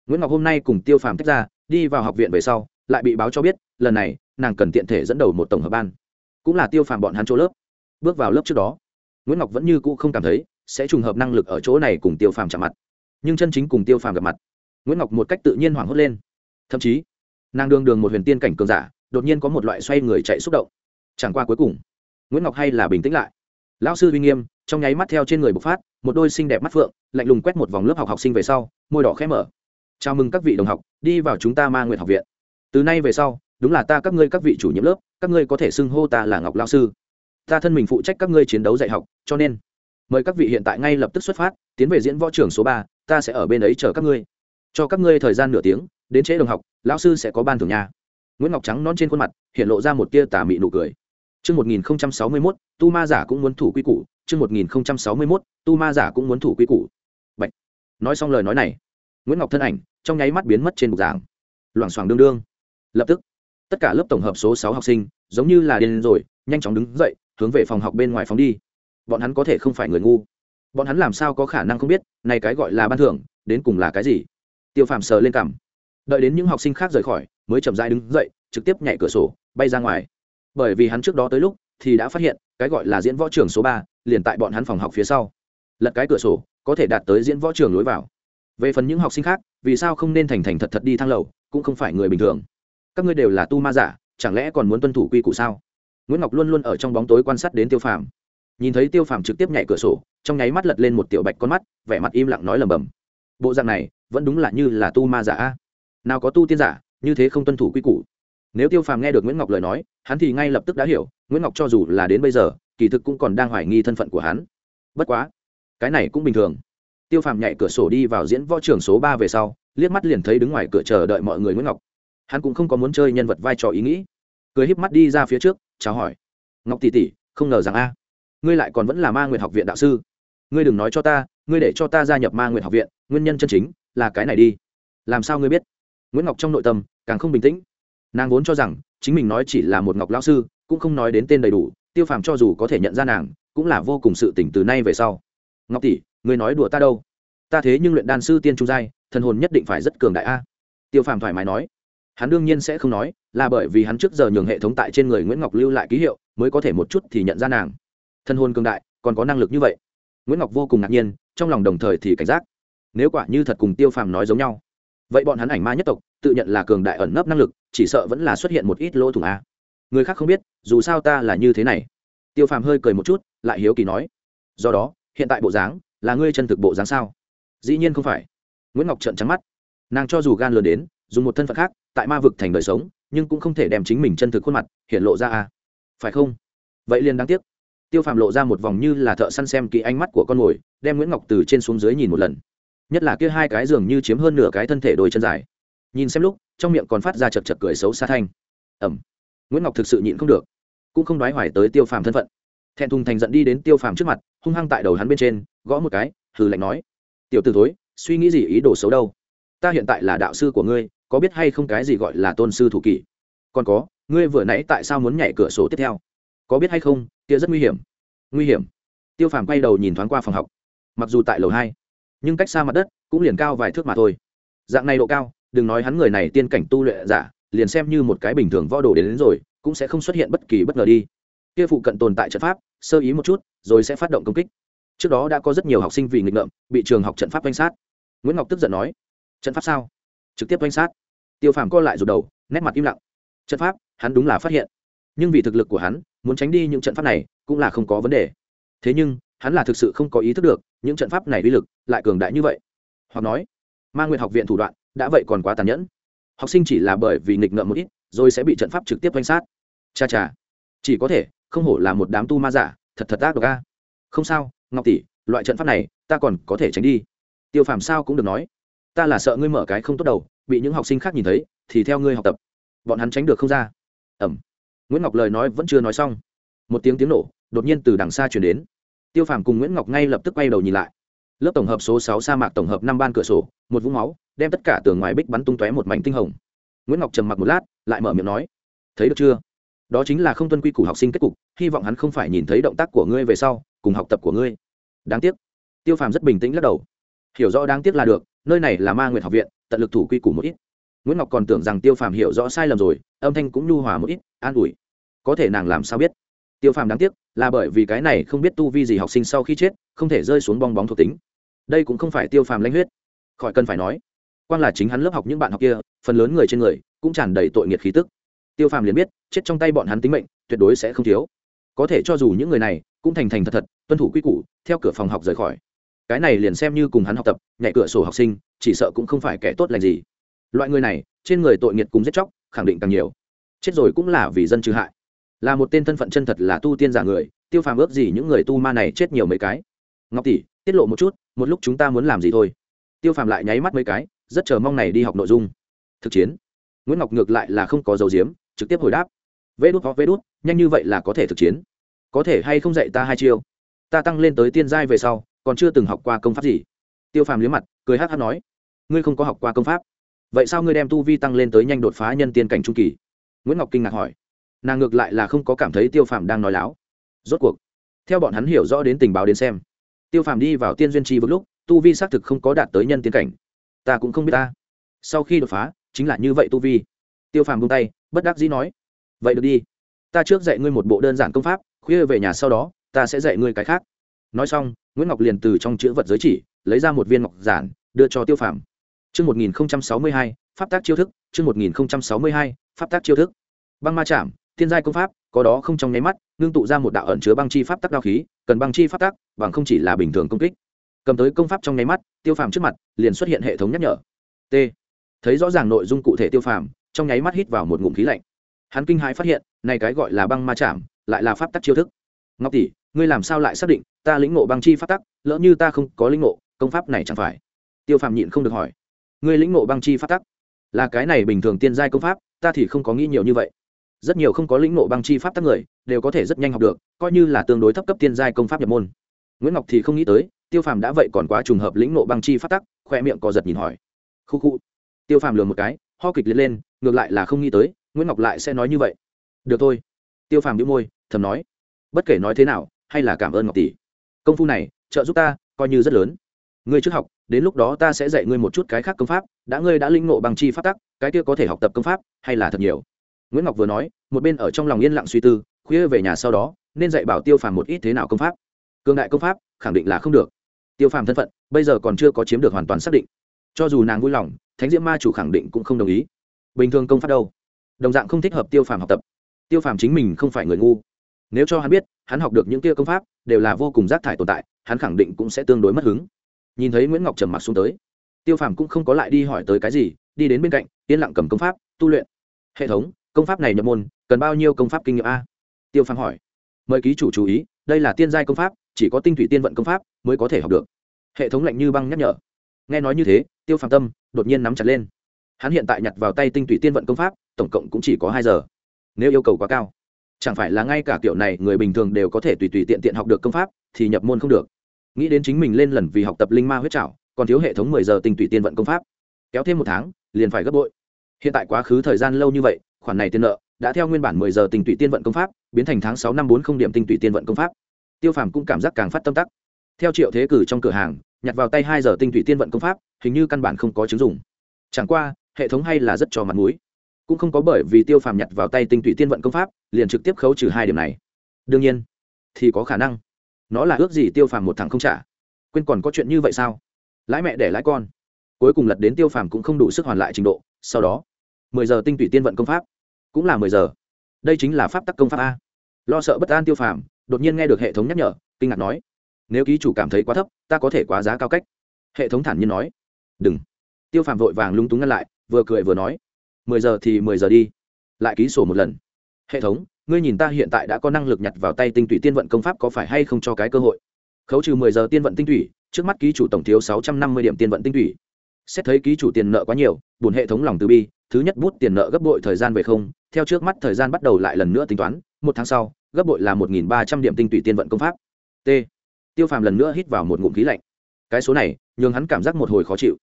Nguyễn ngọc hôm nay cùng tiêu phàm tách ra, đi vào học viện về sau, lại bị báo cho biết, lần này, nàng cần tiện thể dẫn đầu một tổng hợp ban. Cũng là tiêu phàm bọn hắn chỗ lớp. Bước vào lớp trước đó, nguyễn ngọc vẫn như cũ không cảm thấy sẽ trùng hợp năng lực ở chỗ này cùng tiêu phàm chạm mặt. Nhưng chân chính cùng tiêu phàm gặp mặt, nguyễn ngọc một cách tự nhiên hoảng hốt lên. Thậm chí, nàng đương đường một huyền tiên cảnh cường giả, đột nhiên có một loại xoay người chạy xúc động. Chẳng qua cuối cùng nguyễn ngọc hay là bình tĩnh lại? Lão sư uy nghiêm, trong nháy mắt theo trên người bộc phát, một đôi xinh đẹp mắt phượng, lạnh lùng quét một vòng lớp học học sinh về sau, môi đỏ khẽ mở. Chào mừng các vị đồng học, đi vào chúng ta ma nguyện học viện. Từ nay về sau, đúng là ta các ngươi các vị chủ nhiệm lớp, các ngươi có thể xưng hô ta là ngọc lao sư. Ta thân mình phụ trách các ngươi chiến đấu dạy học, cho nên mời các vị hiện tại ngay lập tức xuất phát, tiến về diễn võ trường số ba, ta sẽ ở bên ấy chờ các ngươi. Cho các ngươi thời gian nửa tiếng, đến trễ đồng học, lão sư sẽ có ban thưởng nhà nguyễn ngọc trắng non trên khuôn mặt, hiện lộ ra một tia tà mị nụ cười. Chương 1061, tu ma giả cũng muốn thủ quy củ. chương 1061, tu ma giả cũng muốn thủ quy củ. Bạch. Nói xong lời nói này, Nguyễn Ngọc thân ảnh trong nháy mắt biến mất trên bục giảng. Loảng xoảng đương đương. Lập tức, tất cả lớp tổng hợp số sáu học sinh, giống như là điên rồi, nhanh chóng đứng dậy, hướng về phòng học bên ngoài phóng đi. Bọn hắn có thể không phải người ngu. Bọn hắn làm sao có khả năng không biết, này cái gọi là ban thưởng, đến cùng là cái gì? Tiêu Phàm sờ lên cằm. Đợi đến những học sinh khác rời khỏi, mới chậm rãi đứng dậy, trực tiếp nhảy cửa sổ, bay ra ngoài bởi vì hắn trước đó tới lúc thì đã phát hiện cái gọi là diễn võ trường số ba liền tại bọn hắn phòng học phía sau. Lật cái cửa sổ, có thể đạt tới diễn võ trường lối vào. Về phần những học sinh khác, vì sao không nên thành thành thật thật đi thang lầu, cũng không phải người bình thường. Các ngươi đều là tu ma giả, chẳng lẽ còn muốn tuân thủ quy củ sao? Nguyễn ngọc luôn luôn ở trong bóng tối quan sát đến tiêu phàm. Nhìn thấy tiêu phàm trực tiếp nhảy cửa sổ, trong nháy mắt lật lên một tiểu bạch con mắt, vẻ mặt im lặng nói lầm bầm bộ dạng này, vẫn đúng là như là tu ma giả. Nào có tu tiên giả, như thế không tuân thủ quy củ nếu tiêu phàm nghe được nguyễn ngọc lời nói, hắn thì ngay lập tức đã hiểu, nguyễn ngọc cho dù là đến bây giờ, kỳ thực cũng còn đang hoài nghi thân phận của hắn. Bất quá, cái này cũng bình thường. Tiêu phàm nhảy cửa sổ đi vào diễn võ trường số ba về sau, liếc mắt liền thấy đứng ngoài cửa chờ đợi mọi người nguyễn ngọc. Hắn cũng không có muốn chơi nhân vật vai trò ý nghĩ. Cười híp mắt đi ra phía trước, chào hỏi. Ngọc tỷ tỷ, không ngờ rằng a, ngươi lại còn vẫn là ma nguyện học viện đạo sư. Ngươi đừng nói cho ta, ngươi để cho ta gia nhập ma nguyện học viện, nguyên nhân chân chính là cái này đi. Làm sao ngươi biết? Nguyễn ngọc trong nội tâm càng không bình tĩnh nàng vốn cho rằng, chính mình nói chỉ là một ngọc lão sư, cũng không nói đến tên đầy đủ, tiêu phàm cho dù có thể nhận ra nàng, cũng là vô cùng sự tỉnh từ nay về sau. Ngọc tỷ, người nói đùa ta đâu? Ta thế nhưng luyện đan sư tiên trung giai, thần hồn nhất định phải rất cường đại a. Tiêu phàm thoải mái nói. Hắn đương nhiên sẽ không nói, là bởi vì hắn trước giờ nhường hệ thống tại trên người nguyễn ngọc lưu lại ký hiệu, mới có thể một chút thì nhận ra nàng. Thân hồn cường đại, còn có năng lực như vậy. Nguyễn ngọc vô cùng ngạc nhiên, trong lòng đồng thời thì cảnh giác. Nếu quả như thật cùng tiêu phàm nói giống nhau vậy bọn hắn ảnh ma nhất tộc, tự nhận là cường đại ẩn nấp năng lực, chỉ sợ vẫn là xuất hiện một ít lỗ thủng a. Người khác không biết, dù sao ta là như thế này. Tiêu phàm hơi cười một chút, lại hiếu kỳ nói. Do đó, hiện tại bộ dáng, là ngươi chân thực bộ dáng sao? Dĩ nhiên không phải. Nguyễn ngọc trợn trắng mắt. Nàng cho dù gan lớn đến, dùng một thân phận khác, tại ma vực thành đời sống, nhưng cũng không thể đem chính mình chân thực khuôn mặt, hiện lộ ra a. Phải không? Vậy liền đáng tiếc. Tiêu phàm lộ ra một vòng như là thợ săn xem kỹ ánh mắt của con mồi, đem nguyễn ngọc từ trên xuống dưới nhìn một lần nhất là kia hai cái giường như chiếm hơn nửa cái thân thể đôi chân dài. Nhìn xem lúc, trong miệng còn phát ra chật chật cười xấu xa thanh. Ẩm. Nguyễn ngọc thực sự nhịn không được. Cũng không đoái hoài tới tiêu phàm thân phận. Thẹn thùng thành dẫn đi đến tiêu phàm trước mặt, hung hăng tại đầu hắn bên trên, gõ một cái, hừ lạnh nói. Tiểu t ử thối, suy nghĩ gì ý đồ xấu đâu? Ta hiện tại là đạo sư của ngươi, có biết hay không cái gì gọi là tôn sư thủ kỷ? Còn có, ngươi vừa nãy tại sao muốn nhảy cửa sổ tiếp theo? Có biết hay không, kia rất nguy hiểm. Nguy hiểm? Tiêu phàm quay đầu nhìn thoáng qua phòng học. Mặc dù tại lầu hai nhưng cách xa mặt đất cũng liền cao vài thước mà thôi. Dạng này độ cao đừng nói hắn người này tiên cảnh tu luyện giả liền xem như một cái bình thường võ đồ đến, đến rồi cũng sẽ không xuất hiện bất kỳ bất ngờ đi. Kia phụ cận tồn tại trận pháp sơ ý một chút rồi sẽ phát động công kích. Trước đó đã có rất nhiều học sinh vì nghịch ngợm bị trường học trận pháp danh sát. Nguyễn ngọc tức giận nói trận pháp sao? Trực tiếp danh sát. Tiêu phàm co lại rụt đầu nét mặt im lặng. Trận pháp hắn đúng là phát hiện. Nhưng vì thực lực của hắn muốn tránh đi những trận pháp này cũng là không có vấn đề. Thế nhưng hắn là thực sự không có ý thức được, những trận pháp này uy lực lại cường đại như vậy. Hoặc nói, ma nguyện học viện thủ đoạn đã vậy còn quá tàn nhẫn. Học sinh chỉ là bởi vì nghịch ngợm một ít, rồi sẽ bị trận pháp trực tiếp danh sát. Cha cha, chỉ có thể không hổ là một đám tu ma giả, thật thật ác độc ca không sao, ngọc tỷ, loại trận pháp này ta còn có thể tránh đi. Tiêu phàm sao cũng được nói, ta là sợ ngươi mở cái không tốt đầu, bị những học sinh khác nhìn thấy, thì theo ngươi học tập. Bọn hắn tránh được không ra. Ẩm. Nguyễn ngọc lời nói vẫn chưa nói xong. Một tiếng tiếng nổ đột nhiên từ đằng xa chuyển đến tiêu phàm cùng nguyễn ngọc ngay lập tức quay đầu nhìn lại. Lớp tổng hợp số sáu sa mạc tổng hợp năm ban cửa sổ, một vũng máu, đem tất cả tường ngoài bích bắn tung tóe một mảnh tinh hồng. Nguyễn ngọc trầm mặc một lát, lại mở miệng nói, thấy được chưa? Đó chính là không tuân quy củ học sinh kết cục, hy vọng hắn không phải nhìn thấy động tác của ngươi về sau, cùng học tập của ngươi. Đáng tiếc. Tiêu phàm rất bình tĩnh lắc đầu. Hiểu rõ đáng tiếc là được, nơi này là ma Nguyệt học viện, tận lực thủ quy củ một ít. Nguyễn ngọc còn tưởng rằng tiêu phàm hiểu rõ sai lầm rồi, âm thanh cũng nhu hòa một ít, an ủi. Có thể nàng làm sao biết? Tiêu phàm đáng tiếc, là bởi vì cái này không biết tu vi gì học sinh sau khi chết, không thể rơi xuống bong bóng thuộc tính. Đây cũng không phải tiêu phàm lãnh huyết. Khỏi cần phải nói quan là chính hắn lớp học những bạn học kia, phần lớn người trên người cũng tràn đầy tội nghiệt khí tức. Tiêu phàm liền biết, chết trong tay bọn hắn tính mệnh, tuyệt đối sẽ không thiếu. Có thể cho dù những người này cũng thành thành thật thật, tuân thủ quy củ, theo cửa phòng học rời khỏi. Cái này liền xem như cùng hắn học tập, nhảy cửa sổ học sinh, chỉ sợ cũng không phải kẻ tốt lành gì. Loại người này, trên người tội nghiệt cùng giết chóc, khẳng định càng nhiều. Chết rồi cũng là vì dân trừ hại là một tên thân phận chân thật là tu tiên giả người, tiêu phàm ước gì những người tu ma này chết nhiều mấy cái. Ngọc tỷ, tiết lộ một chút, một lúc chúng ta muốn làm gì thôi. Tiêu phàm lại nháy mắt mấy cái, rất chờ mong này đi học nội dung. Thực chiến. Nguyễn ngọc ngược lại là không có dấu diếm, trực tiếp hồi đáp. Vê đút hoặc vê đút, nhanh như vậy là có thể thực chiến. Có thể hay không dạy ta hai chiêu? Ta tăng lên tới tiên giai về sau, còn chưa từng học qua công pháp gì. Tiêu phàm liếm mặt, cười hát hát nói. Ngươi không có học qua công pháp. Vậy sao ngươi đem tu vi tăng lên tới nhanh đột phá nhân tiên cảnh trung kỳ? Nguyễn ngọc kinh ngạc hỏi nàng ngược lại là không có cảm thấy tiêu phàm đang nói láo. Rốt cuộc theo bọn hắn hiểu rõ đến tình báo đến xem tiêu phàm đi vào tiên duyên tri vực lúc tu vi xác thực không có đạt tới nhân tiên cảnh. Ta cũng không biết ta. Sau khi đột phá chính là như vậy tu vi. Tiêu phàm buông tay bất đắc dĩ nói vậy được đi. Ta trước dạy ngươi một bộ đơn giản công pháp khuya về nhà sau đó ta sẽ dạy ngươi cái khác. Nói xong nguyễn ngọc liền từ trong chữ vật giới chỉ lấy ra một viên ngọc giản đưa cho tiêu phàm. Chương 1062, pháp tác chiêu thức, chương 1062, pháp tác chiêu thức. Băng ma chạm, tiên giai công pháp, có đó không trong nháy mắt, ngưng tụ ra một đạo ẩn chứa băng chi pháp tắc đao khí, cần băng chi pháp tắc, bằng không chỉ là bình thường công kích. Cầm tới công pháp trong nháy mắt, Tiêu Phàm trước mặt liền xuất hiện hệ thống nhắc nhở. T. Thấy rõ ràng nội dung cụ thể Tiêu Phàm, trong nháy mắt hít vào một ngụm khí lạnh. Hắn kinh hãi phát hiện, này cái gọi là băng ma chạm, lại là pháp tắc chiêu thức. Ngọc tỷ, ngươi làm sao lại xác định ta lĩnh ngộ băng chi pháp tắc, lỡ như ta không có lĩnh ngộ, công pháp này chẳng phải? Tiêu Phàm nhịn không được hỏi ngươi lĩnh ngộ băng chi pháp tắc là cái này bình thường tiên giai công pháp ta thì không có nghĩ nhiều như vậy rất nhiều không có lĩnh ngộ băng chi pháp tắc người đều có thể rất nhanh học được, coi như là tương đối thấp cấp tiên giai công pháp nhập môn. Nguyễn ngọc thì không nghĩ tới, tiêu phàm đã vậy còn quá trùng hợp lĩnh ngộ băng chi pháp tắc, khoe miệng co giật nhìn hỏi. Khu khu. Tiêu phàm lừa một cái, ho kịch liệt lên, ngược lại là không nghĩ tới, nguyễn ngọc lại sẽ nói như vậy. Được thôi. Tiêu phàm đĩu môi, thầm nói. Bất kể nói thế nào, hay là cảm ơn ngọc tỷ. Công phu này, trợ giúp ta, coi như rất lớn. Ngươi trước học, đến lúc đó ta sẽ dạy ngươi một chút cái khác công pháp, đã ngươi đã linh ngộ bằng chi pháp tắc, cái kia có thể học tập công pháp, hay là thật nhiều? Nguyễn ngọc vừa nói, một bên ở trong lòng yên lặng suy tư, khuya về nhà sau đó, nên dạy bảo tiêu phàm một ít thế nào công pháp. Cương đại công pháp, khẳng định là không được. Tiêu phàm thân phận, bây giờ còn chưa có chiếm được hoàn toàn xác định. Cho dù nàng vui lòng, thánh diễm ma chủ khẳng định cũng không đồng ý. Bình thường công pháp đâu? Đồng dạng không thích hợp tiêu phàm học tập. Tiêu phàm chính mình không phải người ngu. Nếu cho hắn biết, hắn học được những kia công pháp, đều là vô cùng rác thải tồn tại, hắn khẳng định cũng sẽ tương đối mất hứng. Nhìn thấy nguyễn ngọc trầm mặc xuống tới, tiêu phàm cũng không có lại đi hỏi tới cái gì, đi đến bên cạnh, yên lặng cầm công pháp, tu luyện. Hệ thống công pháp này nhập môn, cần bao nhiêu công pháp kinh nghiệm a? Tiêu phàm hỏi. Mời ký chủ chú ý, đây là tiên giai công pháp, chỉ có tinh thủy tiên vận công pháp mới có thể học được. Hệ thống lạnh như băng nhắc nhở. Nghe nói như thế, tiêu phàm tâm đột nhiên nắm chặt lên. Hắn hiện tại nhặt vào tay tinh thủy tiên vận công pháp, tổng cộng cũng chỉ có hai giờ. Nếu yêu cầu quá cao, chẳng phải là ngay cả kiểu này người bình thường đều có thể tùy tùy tiện tiện học được công pháp, thì nhập môn không được. Nghĩ đến chính mình lên lần vì học tập linh ma huyết trảo, còn thiếu hệ thống mười giờ tinh tùy tiên vận công pháp. Kéo thêm một tháng, liền phải gấp bội. Hiện tại quá khứ thời gian lâu như vậy khoản này tiền nợ đã theo nguyên bản mười giờ tinh tụy tiên vận công pháp, biến thành tháng sáu năm bốn không điểm tinh tụy tiên vận công pháp. Tiêu phàm cũng cảm giác càng phát tâm tắc. Theo triệu thế cử trong cửa hàng, nhặt vào tay hai giờ tinh tụy tiên vận công pháp, hình như căn bản không có chứng dùng chẳng qua, hệ thống hay là rất cho mặt mũi. Cũng không có bởi vì tiêu phàm nhặt vào tay tinh tụy tiên vận công pháp, liền trực tiếp khấu trừ hai điểm này. Đương nhiên, thì có khả năng. Nó là ước gì tiêu phàm một thằng không trả. Quên còn có chuyện như vậy sao? Lãi mẹ để lãi con. Cuối cùng lật đến tiêu phàm cũng không đủ sức hoàn lại trình độ, sau đó, mười giờ tinh tụy tiên vận công pháp cũng là mười giờ. Đây chính là pháp tắc công pháp a. Lo sợ bất an tiêu phàm, đột nhiên nghe được hệ thống nhắc nhở, kinh ngạc nói, nếu ký chủ cảm thấy quá thấp, ta có thể quá giá cao cách. Hệ thống thản nhiên nói, đừng. Tiêu phàm vội vàng lung túng ngăn lại, vừa cười vừa nói, mười giờ thì mười giờ đi, lại ký sổ một lần. Hệ thống, ngươi nhìn ta hiện tại đã có năng lực nhặt vào tay tinh tụy tiên vận công pháp có phải hay không cho cái cơ hội? Khấu trừ mười giờ tiên vận tinh tụy trước mắt ký chủ tổng thiếu sáu trăm năm mươi điểm tiên vận tinh tụy xét thấy ký chủ tiền nợ quá nhiều bùn hệ thống lòng từ bi thứ nhất bút tiền nợ gấp bội thời gian về không, theo trước mắt thời gian bắt đầu lại lần nữa tính toán, một tháng sau, gấp bội là một ba trăm điểm tinh tụy tiên vận công pháp. T. Tiêu phàm lần nữa hít vào một ngụm khí lạnh. Cái số này, nhường hắn cảm giác một hồi khó chịu.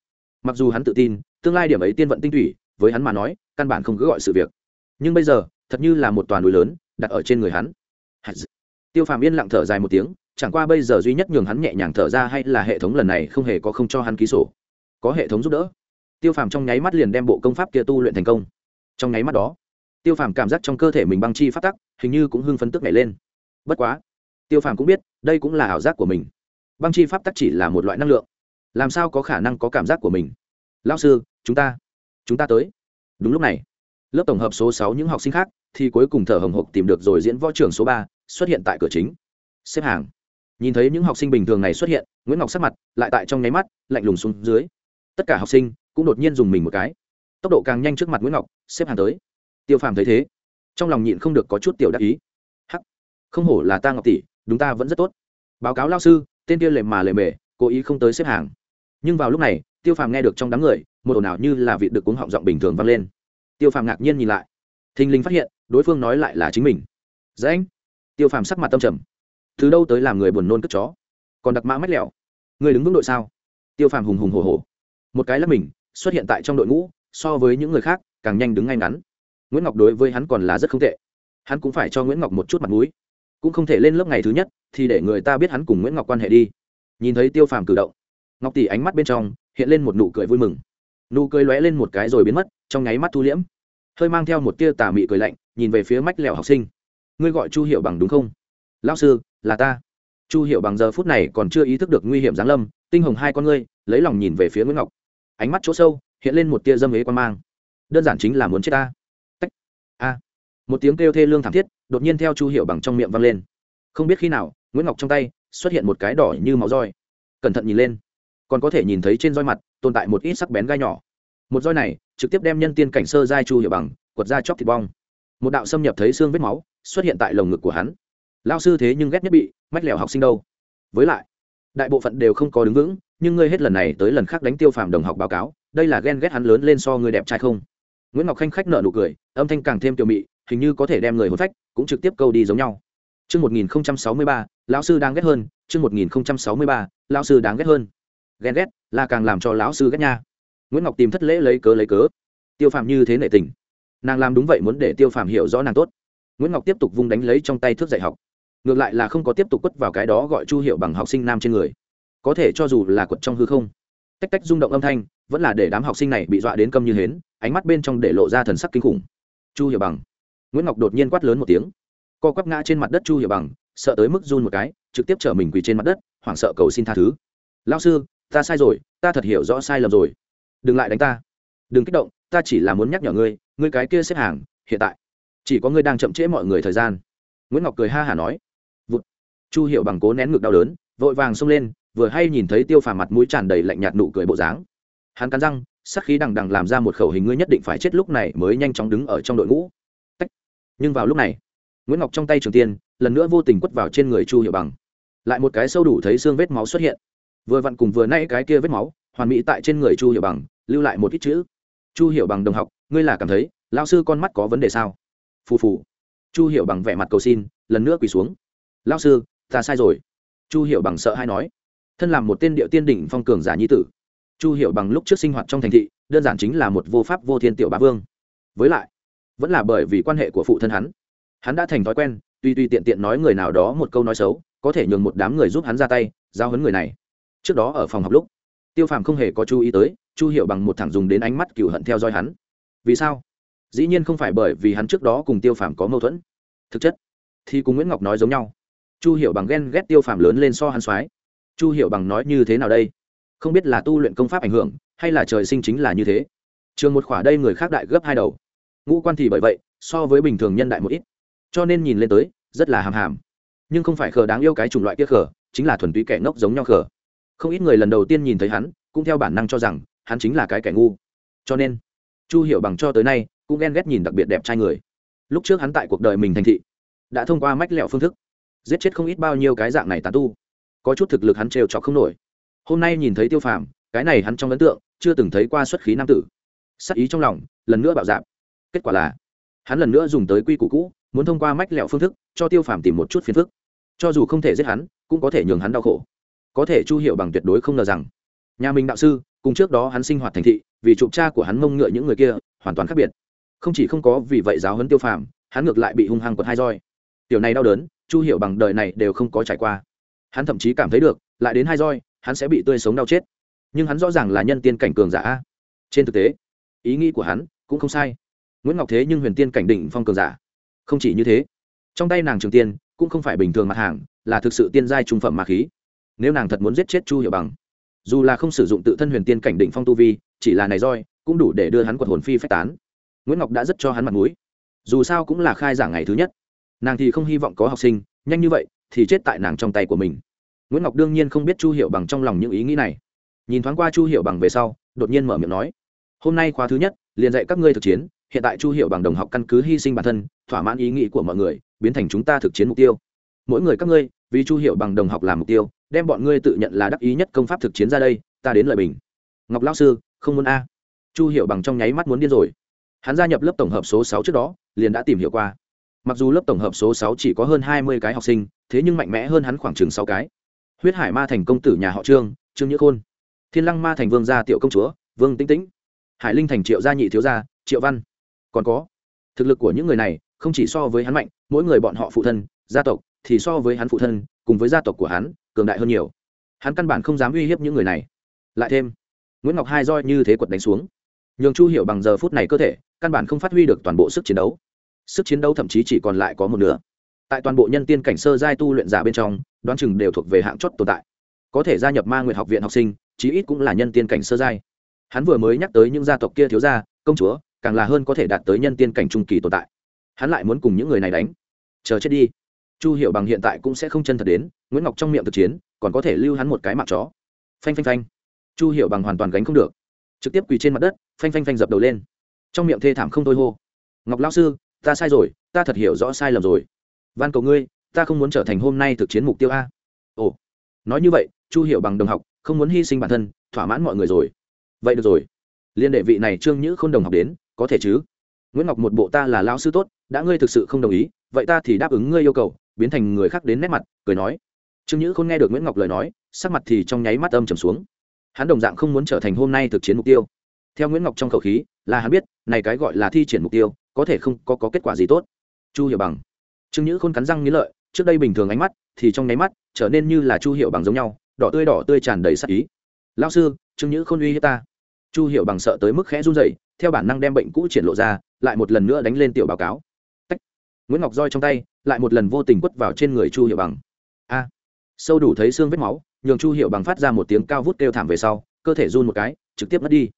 Mặc dù hắn tự tin, tương lai điểm ấy tiên vận tinh tụy, với hắn mà nói, căn bản không cứ gọi sự việc. Nhưng bây giờ, thật như là một toàn núi lớn, đặt ở trên người hắn. Tiêu phàm yên lặng thở dài một tiếng, chẳng qua bây giờ duy nhất nhường hắn nhẹ nhàng thở ra hay là hệ thống lần này không hề có không cho hắn ký sổ. Có hệ thống giúp đỡ tiêu phàm trong nháy mắt liền đem bộ công pháp kia tu luyện thành công. Trong nháy mắt đó, tiêu phàm cảm giác trong cơ thể mình băng chi phát tắc, hình như cũng hưng phấn tức nhảy lên. Bất quá, tiêu phàm cũng biết, đây cũng là ảo giác của mình. Băng chi pháp tắc chỉ là một loại năng lượng. Làm sao có khả năng có cảm giác của mình? Lao sư, chúng ta chúng ta tới. Đúng lúc này, lớp tổng hợp số sáu những học sinh khác thì cuối cùng thở hồng hộc tìm được rồi diễn võ trường số ba xuất hiện tại cửa chính. Xếp hàng. Nhìn thấy những học sinh bình thường này xuất hiện, nguyễn ngọc sắc mặt lại tại trong nháy mắt lạnh lùng xuống dưới. Tất cả học sinh cũng đột nhiên dùng mình một cái. Tốc độ càng nhanh trước mặt nguyễn ngọc, xếp hàng tới. Tiêu phàm thấy thế, trong lòng nhịn không được có chút tiểu đắc ý. Hắc, không hổ là ta ngọc tỷ, đúng ta vẫn rất tốt. Báo cáo lao sư, tên kia lề mà lề mề, cố ý không tới xếp hàng. Nhưng vào lúc này, tiêu phàm nghe được trong đám người, một ồn ào như là vị được cuống họng giọng bình thường vang lên. Tiêu phàm ngạc nhiên nhìn lại. Thình lình phát hiện, đối phương nói lại là chính mình. Dễ anh. Tiêu phàm sắc mặt tâm trầm. Từ đâu tới làm người buồn nôn cất chó? Còn đặc mã mách lẹo. Người đứng vững đội sao? Tiêu phàm hùng hùng hồ hồ một cái là mình xuất hiện tại trong đội ngũ, so với những người khác, càng nhanh đứng ngay ngắn. Nguyễn ngọc đối với hắn còn là rất không tệ. Hắn cũng phải cho nguyễn ngọc một chút mặt mũi. Cũng không thể lên lớp ngày thứ nhất, thì để người ta biết hắn cùng nguyễn ngọc quan hệ đi. Nhìn thấy tiêu phàm cử động, ngọc tỷ ánh mắt bên trong hiện lên một nụ cười vui mừng. Nụ cười lóe lên một cái rồi biến mất, trong nháy mắt thu liễm. Hơi mang theo một tia tà mị cười lạnh, nhìn về phía mách lẻo học sinh. Ngươi gọi chu hiệu bằng đúng không? Lão sư, là ta. Chu hiệu bằng giờ phút này còn chưa ý thức được nguy hiểm giáng lâm, tinh hồng hai con ngươi, lấy lòng nhìn về phía nguyễn ngọc ánh mắt chỗ sâu, hiện lên một tia dâm ế quan mang. Đơn giản chính là muốn chết ta. Tách. A. Một tiếng kêu thê lương thảm thiết, đột nhiên theo chu hiệu bằng trong miệng vang lên. Không biết khi nào, nguyễn ngọc trong tay, xuất hiện một cái đỏ như máu roi. Cẩn thận nhìn lên. Còn có thể nhìn thấy trên roi mặt, tồn tại một ít sắc bén gai nhỏ. Một roi này, trực tiếp đem nhân tiên cảnh sơ giai chu hiệu bằng, quật ra chóc thịt bong. Một đạo xâm nhập thấy xương vết máu, xuất hiện tại lồng ngực của hắn. Lao sư thế nhưng ghét nhất bị mách lèo học sinh đâu. Với lại, đại bộ phận đều không có đứng vững nhưng ngươi hết lần này tới lần khác đánh tiêu phàm đồng học báo cáo đây là ghen ghét hắn lớn lên so người đẹp trai không nguyễn ngọc khanh khách nợ nụ cười âm thanh càng thêm tiểu mị hình như có thể đem người hôn phách cũng trực tiếp câu đi giống nhau Trước 1063, lão sư đang ghét hơn, trước 1063, lão sư đáng ghét hơn. Ghen ghét là càng làm cho lão sư ghét nha. Nguyễn Ngọc tìm thất lễ lấy cớ lấy cớ. Tiêu Phàm như thế nệ tình. Nàng làm đúng vậy muốn để Tiêu Phàm hiểu rõ nàng tốt. Nguyễn Ngọc tiếp tục vung đánh lấy trong tay thước dạy học. Ngược lại là không có tiếp tục quất vào cái đó gọi Chu Hiệu bằng học sinh nam trên người. Có thể cho dù là quật trong hư không, tách tách rung động âm thanh, vẫn là để đám học sinh này bị dọa đến câm như hến, ánh mắt bên trong để lộ ra thần sắc kinh khủng. Chu hiểu bằng. Nguyễn ngọc đột nhiên quát lớn một tiếng. Co quắp ngã trên mặt đất chu hiểu bằng sợ tới mức run một cái trực tiếp chở mình quỳ trên mặt đất hoảng sợ cầu xin tha thứ. Lao sư ta sai rồi ta thật hiểu rõ sai lầm rồi. Đừng lại đánh ta. Đừng kích động ta chỉ là muốn nhắc nhở ngươi ngươi cái kia xếp hàng hiện tại. Chỉ có ngươi đang chậm trễ mọi người thời gian. Nguyễn ngọc cười ha hả nói. Vụt. Chu hiểu bằng cố nén ngực đau đớn vội vàng xông lên vừa hay nhìn thấy tiêu phà mặt mũi tràn đầy lạnh nhạt nụ cười bộ dáng. Hắn cắn răng sắc khí đằng đằng làm ra một khẩu hình ngươi nhất định phải chết lúc này mới nhanh chóng đứng ở trong đội ngũ. Nhưng vào lúc này, nguyễn ngọc trong tay trường tiên, lần nữa vô tình quất vào trên người chu hiệu bằng. Lại một cái sâu đủ thấy xương vết máu xuất hiện. Vừa vặn cùng vừa nay cái kia vết máu, hoàn mỹ tại trên người chu hiệu bằng, lưu lại một ít chữ. Chu hiệu bằng đồng học, ngươi là cảm thấy lao sư con mắt có vấn đề sao? Phù phù. Chu hiệu bằng vẻ mặt cầu xin, lần nữa quỳ xuống. Lao sư, ta sai rồi. Chu hiệu bằng sợ hay nói thân làm một tên điệu tiên đỉnh phong cường giả nhi tử. Chu hiệu bằng lúc trước sinh hoạt trong thành thị, đơn giản chính là một vô pháp vô thiên tiểu bá vương. Với lại, vẫn là bởi vì quan hệ của phụ thân hắn. Hắn đã thành thói quen, tuy tuy tiện tiện nói người nào đó một câu nói xấu, có thể nhường một đám người giúp hắn ra tay, giao hấn người này. Trước đó ở phòng học lúc, tiêu phàm không hề có chú ý tới, chu hiểu bằng một thẳng dùng đến ánh mắt cựu hận theo dõi hắn. Vì sao? Dĩ nhiên không phải bởi vì hắn trước đó cùng tiêu phàm có mâu thuẫn. Thực chất, thì cùng nguyễn ngọc nói giống nhau. Chu hiểu bằng ghen ghét tiêu phàm lớn lên so hắn soái chu hiểu bằng nói như thế nào đây? Không biết là tu luyện công pháp ảnh hưởng, hay là trời sinh chính là như thế. Trường một khỏa đây người khác đại gấp hai đầu. Ngũ quan thì bởi vậy, so với bình thường nhân đại một ít. Cho nên nhìn lên tới, rất là hàm hàm. Nhưng không phải khờ đáng yêu cái chủng loại kia khờ, chính là thuần túy kẻ ngốc giống nhau khờ. Không ít người lần đầu tiên nhìn thấy hắn, cũng theo bản năng cho rằng, hắn chính là cái kẻ ngu. Cho nên, chu hiểu bằng cho tới nay, cũng ghen ghét nhìn đặc biệt đẹp trai người. Lúc trước hắn tại cuộc đời mình thành thị, đã thông qua mách lẹo phương thức, giết chết không ít bao nhiêu cái dạng này tàn tu có chút thực lực hắn trêu trọc không nổi. Hôm nay nhìn thấy tiêu phàm, cái này hắn trong ấn tượng, chưa từng thấy qua xuất khí nam tử. Sắc ý trong lòng, lần nữa bạo dạp kết quả là, hắn lần nữa dùng tới quy củ cũ, muốn thông qua mách lẹo phương thức, cho tiêu phàm tìm một chút phiền phức. Cho dù không thể giết hắn, cũng có thể nhường hắn đau khổ. Có thể chu hiệu bằng tuyệt đối không ngờ rằng, nhà mình đạo sư, cùng trước đó hắn sinh hoạt thành thị, vì trục cha của hắn mông ngựa những người kia, hoàn toàn khác biệt. Không chỉ không có vì vậy giáo hấn tiêu phàm, hắn ngược lại bị hung hăng quật hai roi. Tiểu này đau đớn, chu hiệu bằng đời này đều không có trải qua hắn thậm chí cảm thấy được, lại đến hai roi, hắn sẽ bị tươi sống đau chết. Nhưng hắn rõ ràng là nhân tiên cảnh cường giả trên thực tế, ý nghĩ của hắn cũng không sai. Nguyễn ngọc thế nhưng huyền tiên cảnh Định phong cường giả. Không chỉ như thế, trong tay nàng trường tiên cũng không phải bình thường mặt hàng, là thực sự tiên giai trung phẩm mà khí. Nếu nàng thật muốn giết chết chu hiểu bằng, dù là không sử dụng tự thân huyền tiên cảnh Định phong tu vi, chỉ là này roi cũng đủ để đưa hắn quật hồn phi phách tán. Nguyễn ngọc đã rất cho hắn mặt mũi. Dù sao cũng là khai giảng ngày thứ nhất. Nàng thì không hy vọng có học sinh nhanh như vậy thì chết tại nàng trong tay của mình. Nguyễn ngọc đương nhiên không biết chu hiểu bằng trong lòng những ý nghĩ này. Nhìn thoáng qua chu hiểu bằng về sau, đột nhiên mở miệng nói, hôm nay khóa thứ nhất, liền dạy các ngươi thực chiến, hiện tại chu hiểu bằng đồng học căn cứ hy sinh bản thân, thỏa mãn ý nghĩ của mọi người, biến thành chúng ta thực chiến mục tiêu. Mỗi người các ngươi, vì chu hiểu bằng đồng học làm mục tiêu, đem bọn ngươi tự nhận là đắc ý nhất công pháp thực chiến ra đây, ta đến lời bình. Ngọc lão sư, không muốn a. Chu hiểu bằng trong nháy mắt muốn điên rồi. Hắn gia nhập lớp tổng hợp số sáu trước đó, liền đã tìm hiểu qua mặc dù lớp tổng hợp số sáu chỉ có hơn hai mươi cái học sinh, thế nhưng mạnh mẽ hơn hắn khoảng chừng sáu cái. Huyết hải ma thành công tử nhà họ trương trương nhữ khôn. Thiên lăng ma thành vương gia tiểu công chúa, vương tĩnh tĩnh. Hải linh thành triệu gia nhị thiếu gia, triệu văn. Còn có, thực lực của những người này không chỉ so với hắn mạnh, mỗi người bọn họ phụ thân, gia tộc thì so với hắn phụ thân, cùng với gia tộc của hắn, cường đại hơn nhiều. Hắn căn bản không dám uy hiếp những người này. Lại thêm, nguyễn ngọc hai roi như thế quật đánh xuống. Nhường chu hiểu bằng giờ phút này cơ thể, căn bản không phát huy được toàn bộ sức chiến đấu sức chiến đấu thậm chí chỉ còn lại có một nửa. Tại toàn bộ nhân tiên cảnh sơ giai tu luyện giả bên trong, đoán chừng đều thuộc về hạng chót tồn tại. Có thể gia nhập ma nguyện học viện học sinh, chí ít cũng là nhân tiên cảnh sơ giai. Hắn vừa mới nhắc tới những gia tộc kia thiếu gia, công chúa, càng là hơn có thể đạt tới nhân tiên cảnh trung kỳ tồn tại. Hắn lại muốn cùng những người này đánh. Chờ chết đi. Chu hiệu bằng hiện tại cũng sẽ không chân thật đến, nguyễn ngọc trong miệng thực chiến, còn có thể lưu hắn một cái mạng chó. Phanh phanh phanh. Chu hiệu bằng hoàn toàn gánh không được. Trực tiếp quỳ trên mặt đất, phanh phanh phanh dập đầu lên. Trong miệng thê thảm không thôi hô. Ngọc lao sư ta sai rồi, ta thật hiểu rõ sai lầm rồi. Van cầu ngươi, ta không muốn trở thành hôm nay thực chiến mục tiêu a. Ồ, nói như vậy, chu hiệu bằng đồng học, không muốn hy sinh bản thân, thỏa mãn mọi người rồi. Vậy được rồi. Liên đệ vị này trương nhữ không đồng học đến, có thể chứ? Nguyễn ngọc một bộ ta là lao sư tốt, đã ngươi thực sự không đồng ý, vậy ta thì đáp ứng ngươi yêu cầu, biến thành người khác đến nét mặt, cười nói. Trương nhữ không nghe được nguyễn ngọc lời nói, sắc mặt thì trong nháy mắt âm trầm xuống. Hắn đồng dạng không muốn trở thành hôm nay thực chiến mục tiêu. Theo nguyễn ngọc trong khẩu khí, là hắn biết, này cái gọi là thi triển mục tiêu có thể không có, có kết quả gì tốt. Chu hiểu bằng. Trương nhữ khôn cắn răng nghĩ lợi trước đây bình thường ánh mắt thì trong nháy mắt trở nên như là chu hiệu bằng giống nhau đỏ tươi đỏ tươi tràn đầy sắc ý. Lao sư trương nhữ khôn uy hiếp ta. Chu hiệu bằng sợ tới mức khẽ run dậy theo bản năng đem bệnh cũ triển lộ ra lại một lần nữa đánh lên tiểu báo cáo. Tách. nguyễn ngọc roi trong tay lại một lần vô tình quất vào trên người chu hiệu bằng. A. Sâu đủ thấy xương vết máu nhường chu hiệu bằng phát ra một tiếng cao vút kêu thảm về sau cơ thể run một cái trực tiếp mất đi.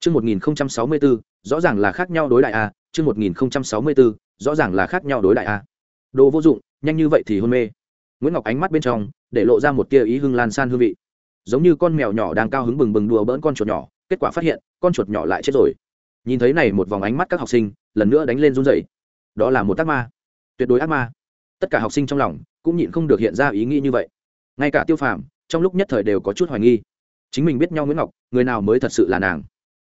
Trước 1064, rõ ràng là khác nhau đối đại A, trước 1064, rõ ràng là khác nhau đối đại A. Đồ vô dụng nhanh như vậy thì hôn mê. Nguyễn ngọc ánh mắt bên trong để lộ ra một tia ý hưng lan san hương vị. Giống như con mèo nhỏ đang cao hứng bừng bừng đùa bỡn con chuột nhỏ kết quả phát hiện con chuột nhỏ lại chết rồi. Nhìn thấy này một vòng ánh mắt các học sinh lần nữa đánh lên run rẩy, đó là một ác ma. Tuyệt đối ác ma. Tất cả học sinh trong lòng cũng nhịn không được hiện ra ý nghĩ như vậy. Ngay cả tiêu phàm trong lúc nhất thời đều có chút hoài nghi. Chính mình biết nhau nguyễn ngọc người nào mới thật sự là nàng?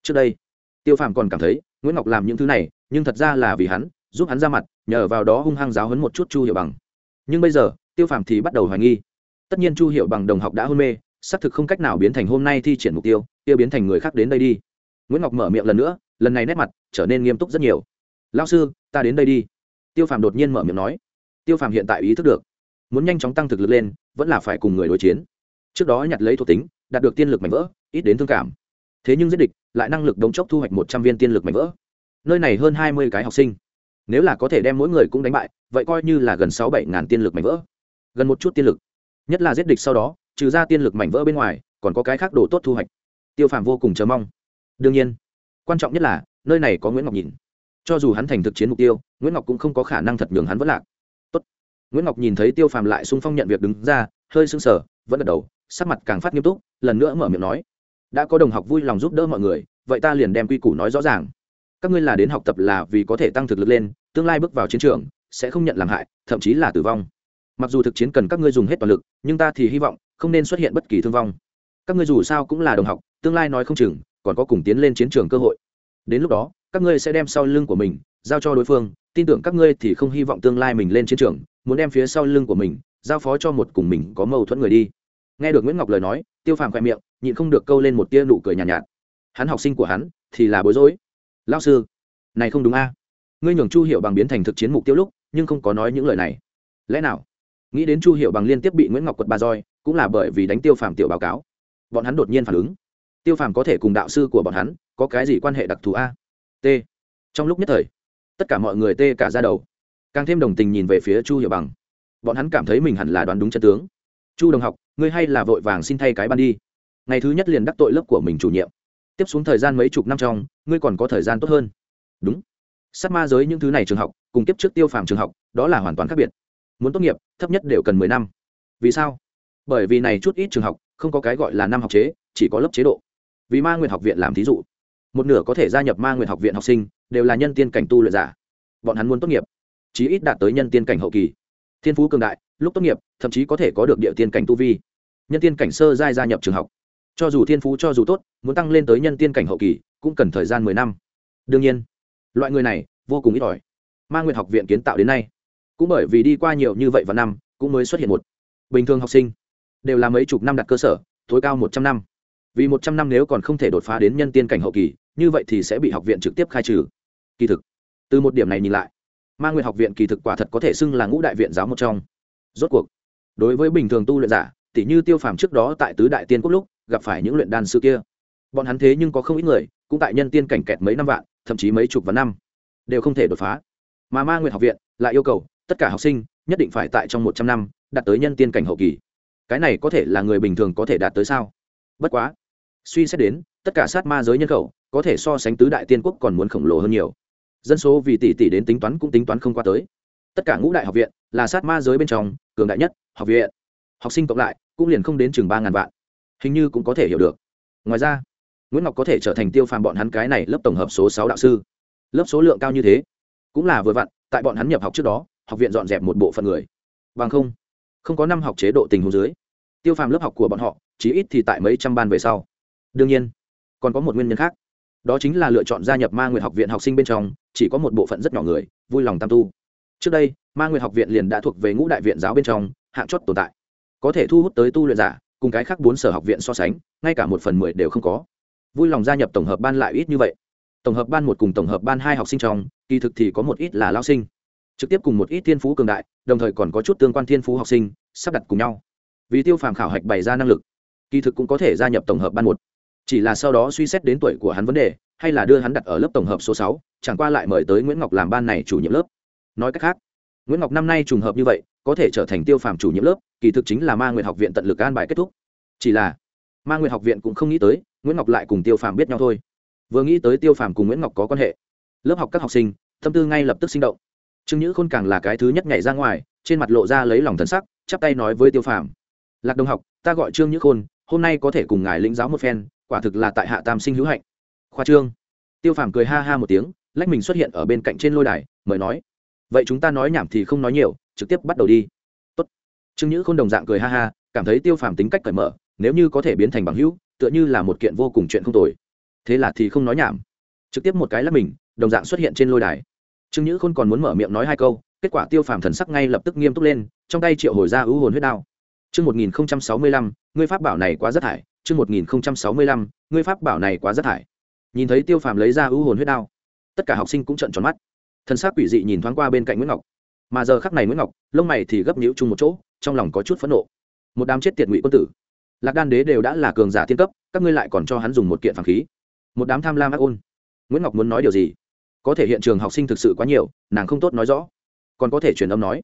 Trước đây tiêu phàm còn cảm thấy nguyễn ngọc làm những thứ này, nhưng thật ra là vì hắn, giúp hắn ra mặt, nhờ vào đó hung hăng giáo hấn một chút chu hiệu bằng. Nhưng bây giờ, tiêu phàm thì bắt đầu hoài nghi. Tất nhiên chu hiệu bằng đồng học đã hôn mê, xác thực không cách nào biến thành hôm nay thi triển mục tiêu tiêu biến thành người khác đến đây đi. Nguyễn ngọc mở miệng lần nữa, lần này nét mặt trở nên nghiêm túc rất nhiều. Lao sư, ta đến đây đi. Tiêu phàm đột nhiên mở miệng nói. Tiêu phàm hiện tại ý thức được, muốn nhanh chóng tăng thực lực lên, vẫn là phải cùng người đối chiến. Trước đó nhặt lấy thuộc tính, đạt được tiên lực mạnh vỡ, ít đến thương cảm. Thế nhưng giết địch lại năng lực đống chốc thu hoạch một trăm viên tiên lực mạnh vỡ. Nơi này hơn hai mươi cái học sinh. Nếu là có thể đem mỗi người cũng đánh bại, vậy coi như là gần sáu bảy ngàn tiên lực mạnh vỡ. Gần một chút tiên lực. Nhất là giết địch sau đó, trừ ra tiên lực mảnh vỡ bên ngoài, còn có cái khác đồ tốt thu hoạch. Tiêu phàm vô cùng chờ mong. Đương nhiên, quan trọng nhất là, nơi này có nguyễn ngọc nhìn. Cho dù hắn thành thực chiến mục tiêu, nguyễn ngọc cũng không có khả năng thật nhường hắn vất lạc. Tốt. nguyễn ngọc nhìn thấy tiêu phàm lại xung phong nhận việc đứng ra, hơi sưng sờ, vẫn gật đầu, sắc mặt càng phát nghiêm túc, lần nữa mở miệng nói đã có đồng học vui lòng giúp đỡ mọi người, vậy ta liền đem quy củ nói rõ ràng. Các ngươi là đến học tập là vì có thể tăng thực lực lên, tương lai bước vào chiến trường, sẽ không nhận làm hại, thậm chí là tử vong. Mặc dù thực chiến cần các ngươi dùng hết toàn lực, nhưng ta thì hy vọng, không nên xuất hiện bất kỳ thương vong. Các ngươi dù sao cũng là đồng học, tương lai nói không chừng, còn có cùng tiến lên chiến trường cơ hội. Đến lúc đó, các ngươi sẽ đem sau lưng của mình, giao cho đối phương, tin tưởng các ngươi thì không hy vọng tương lai mình lên chiến trường, muốn đem phía sau lưng của mình, giao phó cho một cùng mình có mâu thuẫn người đi. Nghe được nguyễn ngọc lời nói, tiêu phàm khoe miệng nhịn không được câu lên một tia nụ cười nhàn nhạt, nhạt. Hắn học sinh của hắn thì là bối rối. Lao sư này không đúng a. Ngươi nhường chu hiệu bằng biến thành thực chiến mục tiêu lúc nhưng không có nói những lời này. Lẽ nào? Nghĩ đến chu hiệu bằng liên tiếp bị nguyễn ngọc quật ba roi cũng là bởi vì đánh tiêu phàm tiểu báo cáo. Bọn hắn đột nhiên phản ứng. Tiêu phàm có thể cùng đạo sư của bọn hắn có cái gì quan hệ đặc thù a? T. Trong lúc nhất thời tất cả mọi người tê cả ra đầu. Càng thêm đồng tình nhìn về phía chu hiệu bằng. Bọn hắn cảm thấy mình hẳn là đoán đúng chân tướng. Chu đồng học ngươi hay là vội vàng xin thay cái ban đi ngày thứ nhất liền đắc tội lớp của mình chủ nhiệm. Tiếp xuống thời gian mấy chục năm trong, ngươi còn có thời gian tốt hơn. Đúng. Sát ma giới những thứ này trường học, cùng tiếp trước tiêu phàm trường học, đó là hoàn toàn khác biệt. Muốn tốt nghiệp, thấp nhất đều cần mười năm. Vì sao? Bởi vì này chút ít trường học, không có cái gọi là năm học chế, chỉ có lớp chế độ. Vì ma nguyện học viện làm thí dụ. Một nửa có thể gia nhập ma nguyện học viện học sinh, đều là nhân tiên cảnh tu luyện giả. Bọn hắn muốn tốt nghiệp, chí ít đạt tới nhân tiên cảnh hậu kỳ. Thiên phú cường đại, lúc tốt nghiệp, thậm chí có thể có được địa tiên cảnh tu vi. Nhân tiên cảnh sơ giai gia nhập trường học cho dù thiên phú, cho dù tốt, muốn tăng lên tới nhân tiên cảnh hậu kỳ, cũng cần thời gian mười năm. Đương nhiên, loại người này vô cùng ít ỏi. Ma nguyện học viện kiến tạo đến nay, cũng bởi vì đi qua nhiều như vậy và năm, cũng mới xuất hiện một. Bình thường học sinh, đều là mấy chục năm đặt cơ sở, tối cao một trăm năm. Vì một trăm năm nếu còn không thể đột phá đến nhân tiên cảnh hậu kỳ, như vậy thì sẽ bị học viện trực tiếp khai trừ. Kỳ thực, từ một điểm này nhìn lại, ma nguyện học viện kỳ thực quả thật có thể xưng là ngũ đại viện giáo một trong. Rốt cuộc, đối với bình thường tu luyện giả tỷ như tiêu phàm trước đó tại tứ đại tiên quốc lúc gặp phải những luyện đan sư kia. Bọn hắn thế nhưng có không ít người, cũng tại nhân tiên cảnh kẹt mấy năm vạn, thậm chí mấy chục vạn năm, đều không thể đột phá. Mà ma nguyện học viện lại yêu cầu tất cả học sinh nhất định phải tại trong một trăm năm đạt tới nhân tiên cảnh hậu kỳ. Cái này có thể là người bình thường có thể đạt tới sao? Bất quá, suy xét đến, tất cả sát ma giới nhân khẩu có thể so sánh tứ đại tiên quốc còn muốn khổng lồ hơn nhiều. Dân số vì tỷ tỷ đến tính toán cũng tính toán không qua tới. Tất cả ngũ đại học viện là sát ma giới bên trong cường đại nhất học viện. Học sinh cộng lại cũng liền không đến chừng ba ngàn vạn hình như cũng có thể hiểu được. Ngoài ra, nguyễn ngọc có thể trở thành tiêu phàm bọn hắn cái này lớp tổng hợp số sáu đạo sư. Lớp số lượng cao như thế, cũng là vừa vặn, tại bọn hắn nhập học trước đó, học viện dọn dẹp một bộ phận người. Bằng không không có năm học chế độ tình huống dưới, tiêu phàm lớp học của bọn họ chỉ ít thì tại mấy trăm ban về sau. Đương nhiên, còn có một nguyên nhân khác. Đó chính là lựa chọn gia nhập ma nguyện học viện học sinh bên trong, chỉ có một bộ phận rất nhỏ người, vui lòng tam tu. Trước đây, ma nguyện học viện liền đã thuộc về ngũ đại viện giáo bên trong, hạng chót tồn tại. Có thể thu hút tới tu luyện giả cùng cái khác bốn sở học viện so sánh, ngay cả một phần mười đều không có. Vui lòng gia nhập tổng hợp ban lại ít như vậy. Tổng hợp ban một cùng tổng hợp ban hai học sinh trong, kỳ thực thì có một ít là lao sinh. Trực tiếp cùng một ít thiên phú cường đại, đồng thời còn có chút tương quan thiên phú học sinh, sắp đặt cùng nhau. Vì tiêu phàm khảo hạch bày ra năng lực, kỳ thực cũng có thể gia nhập tổng hợp ban một. Chỉ là sau đó suy xét đến tuổi của hắn vấn đề, hay là đưa hắn đặt ở lớp tổng hợp số sáu, chẳng qua lại mời tới nguyễn ngọc làm ban này chủ nhiệm lớp. Nói cách khác nguyễn ngọc năm nay trùng hợp như vậy, có thể trở thành tiêu phàm chủ nhiệm lớp, kỳ thực chính là ma nguyện học viện tận lực an bài kết thúc. Chỉ là, ma nguyện học viện cũng không nghĩ tới, nguyễn ngọc lại cùng tiêu phàm biết nhau thôi. Vừa nghĩ tới tiêu phàm cùng nguyễn ngọc có quan hệ, lớp học các học sinh, tâm tư ngay lập tức sinh động. Trương nhữ khôn càng là cái thứ nhất nhảy ra ngoài, trên mặt lộ ra lấy lòng thần sắc, chắp tay nói với tiêu phàm. Lạc đồng học, ta gọi trương nhữ khôn, hôm nay có thể cùng ngài lĩnh giáo một phen, quả thực là tại hạ tam sinh hữu hạnh. Khoa trương. Tiêu phàm cười ha ha một tiếng, lách mình xuất hiện ở bên cạnh trên lôi đài, mời nói vậy chúng ta nói nhảm thì không nói nhiều, trực tiếp bắt đầu đi. Tốt. trương nhữ khôn đồng dạng cười ha ha, cảm thấy tiêu phàm tính cách cởi mở, nếu như có thể biến thành bằng hữu, tựa như là một kiện vô cùng chuyện không tồi. Thế là thì không nói nhảm. Trực tiếp một cái là mình, đồng dạng xuất hiện trên lôi đài. Trương nhữ khôn còn muốn mở miệng nói hai câu, kết quả tiêu phàm thần sắc ngay lập tức nghiêm túc lên, trong tay triệu hồi ra ưu hồn huyết đao. Chương một nghìn sáu mươi lăm, ngươi pháp bảo này quá rất thải, chương một nghìn sáu mươi lăm, ngươi pháp bảo này quá rất thải. Nhìn thấy tiêu phàm lấy ra ưu hồn huyết đao, tất cả học sinh cũng trận tròn mắt thân xác quỷ dị nhìn thoáng qua bên cạnh nguyễn ngọc. Mà giờ khắc này nguyễn ngọc, lông mày thì gấp nhũ chung một chỗ, trong lòng có chút phẫn nộ. Một đám chết tiệt ngụy quân tử. Lạc đan đế đều đã là cường giả thiên cấp, các ngươi lại còn cho hắn dùng một kiện phản khí. Một đám tham lam ác ôn. Nguyễn ngọc muốn nói điều gì? Có thể hiện trường học sinh thực sự quá nhiều, nàng không tốt nói rõ. Còn có thể truyền âm nói.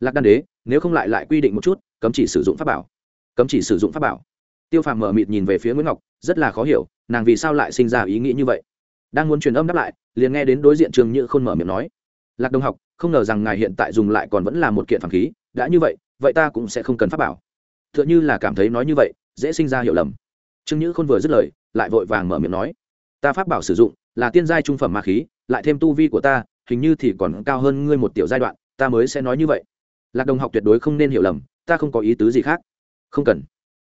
Lạc đan đế, nếu không lại lại quy định một chút, cấm chỉ sử dụng pháp bảo. Cấm chỉ sử dụng pháp bảo. Tiêu phàm mở mịt nhìn về phía nguyễn ngọc, rất là khó hiểu, nàng vì sao lại sinh ra ý nghĩ như vậy? Đang muốn truyền âm đáp lại liền nghe đến đối diện trường như khôn mở miệng nói, lạc đồng học, không ngờ rằng ngài hiện tại dùng lại còn vẫn là một kiện phản khí, đã như vậy vậy ta cũng sẽ không cần pháp bảo. T h ư ợ n h ư là cảm thấy nói như vậy, dễ sinh ra hiểu lầm. Trương nhữ khôn vừa dứt lời, lại vội vàng mở miệng nói, ta pháp bảo sử dụng là tiên giai trung phẩm ma khí, lại thêm tu vi của ta, hình như thì còn cao hơn ngươi một tiểu giai đoạn, ta mới sẽ nói như vậy. Lạc đồng học tuyệt đối không nên hiểu lầm, ta không có ý tứ gì khác. Không cần.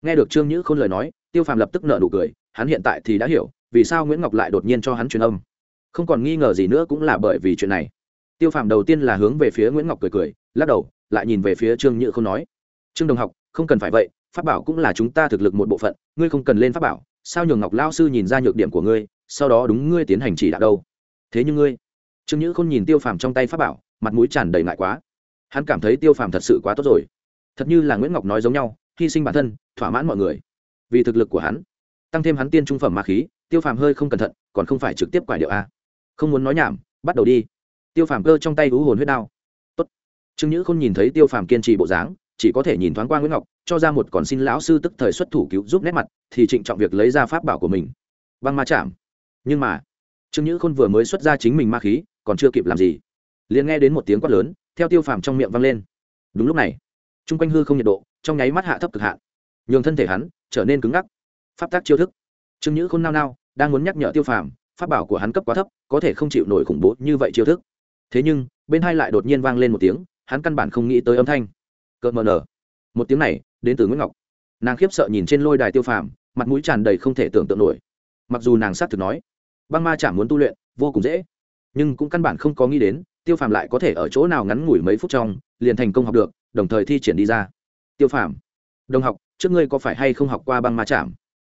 Nghe được trương nhữ khôn lời nói, tiêu phàm lập tức nợ nụ cười, hắn hiện tại thì đã hiểu vì sao nguyễn ngọc lại đột nhiên cho hắn truyền âm không còn nghi ngờ gì nữa cũng là bởi vì chuyện này. Tiêu phàm đầu tiên là hướng về phía nguyễn ngọc cười cười, lắc đầu, lại nhìn về phía trương nhự không nói. Trương đồng học, không cần phải vậy, pháp bảo cũng là chúng ta thực lực một bộ phận, ngươi không cần lên pháp bảo, sao nhường ngọc lao sư nhìn ra nhược điểm của ngươi, sau đó đúng ngươi tiến hành chỉ đạo đâu? Thế nhưng ngươi? Trương nhữ không nhìn tiêu phàm trong tay pháp bảo, mặt mũi tràn đầy ngại quá. Hắn cảm thấy tiêu phàm thật sự quá tốt rồi. Thật như là nguyễn ngọc nói giống nhau, hy sinh bản thân, thỏa mãn mọi người. Vì thực lực của hắn, tăng thêm hắn tiên trung phẩm ma khí, tiêu phàm hơi không cẩn thận, còn không phải trực tiếp quải điệu a không muốn nói nhảm, bắt đầu đi. Tiêu phàm cơ trong tay ú hồn huyết đao. Tốt. trương nhữ không nhìn thấy tiêu phàm kiên trì bộ dáng, chỉ có thể nhìn thoáng qua nguyễn ngọc, cho ra một còn xin lão sư tức thời xuất thủ cứu giúp nét mặt, thì trịnh trọng việc lấy ra pháp bảo của mình. Băng ma chạm. Nhưng mà, trương nhữ khôn vừa mới xuất ra chính mình ma khí, còn chưa kịp làm gì. Liền nghe đến một tiếng quát lớn, theo tiêu phàm trong miệng vang lên. Đúng lúc này t r u n g quanh hư không nhiệt độ, trong nháy mắt hạ thấp cực hạn. Nhường thân thể hắn trở nên cứng ngắc. Pháp tác chiêu thức. Trương nhữ khôn nao nao, đang muốn nhắc nhở tiêu phàm pháp bảo của hắn cấp quá thấp, có thể không chịu nổi khủng bố như vậy chiêu thức. Thế nhưng, bên hai lại đột nhiên vang lên một tiếng, hắn căn bản không nghĩ tới âm thanh. Cợt mờ nở. Một tiếng này, đến từ nguyễn ngọc. Nàng khiếp sợ nhìn trên lôi đài tiêu phàm, mặt mũi tràn đầy không thể tưởng tượng nổi. Mặc dù nàng xác thực nói, băng ma chả muốn tu luyện, vô cùng dễ, nhưng cũng căn bản không có nghĩ đến, tiêu phàm lại có thể ở chỗ nào ngắn ngủi mấy phút trong, liền thành công học được, đồng thời thi triển đi ra. Tiêu phàm, đồng học, trước ngươi có phải hay không học qua băng ma chạm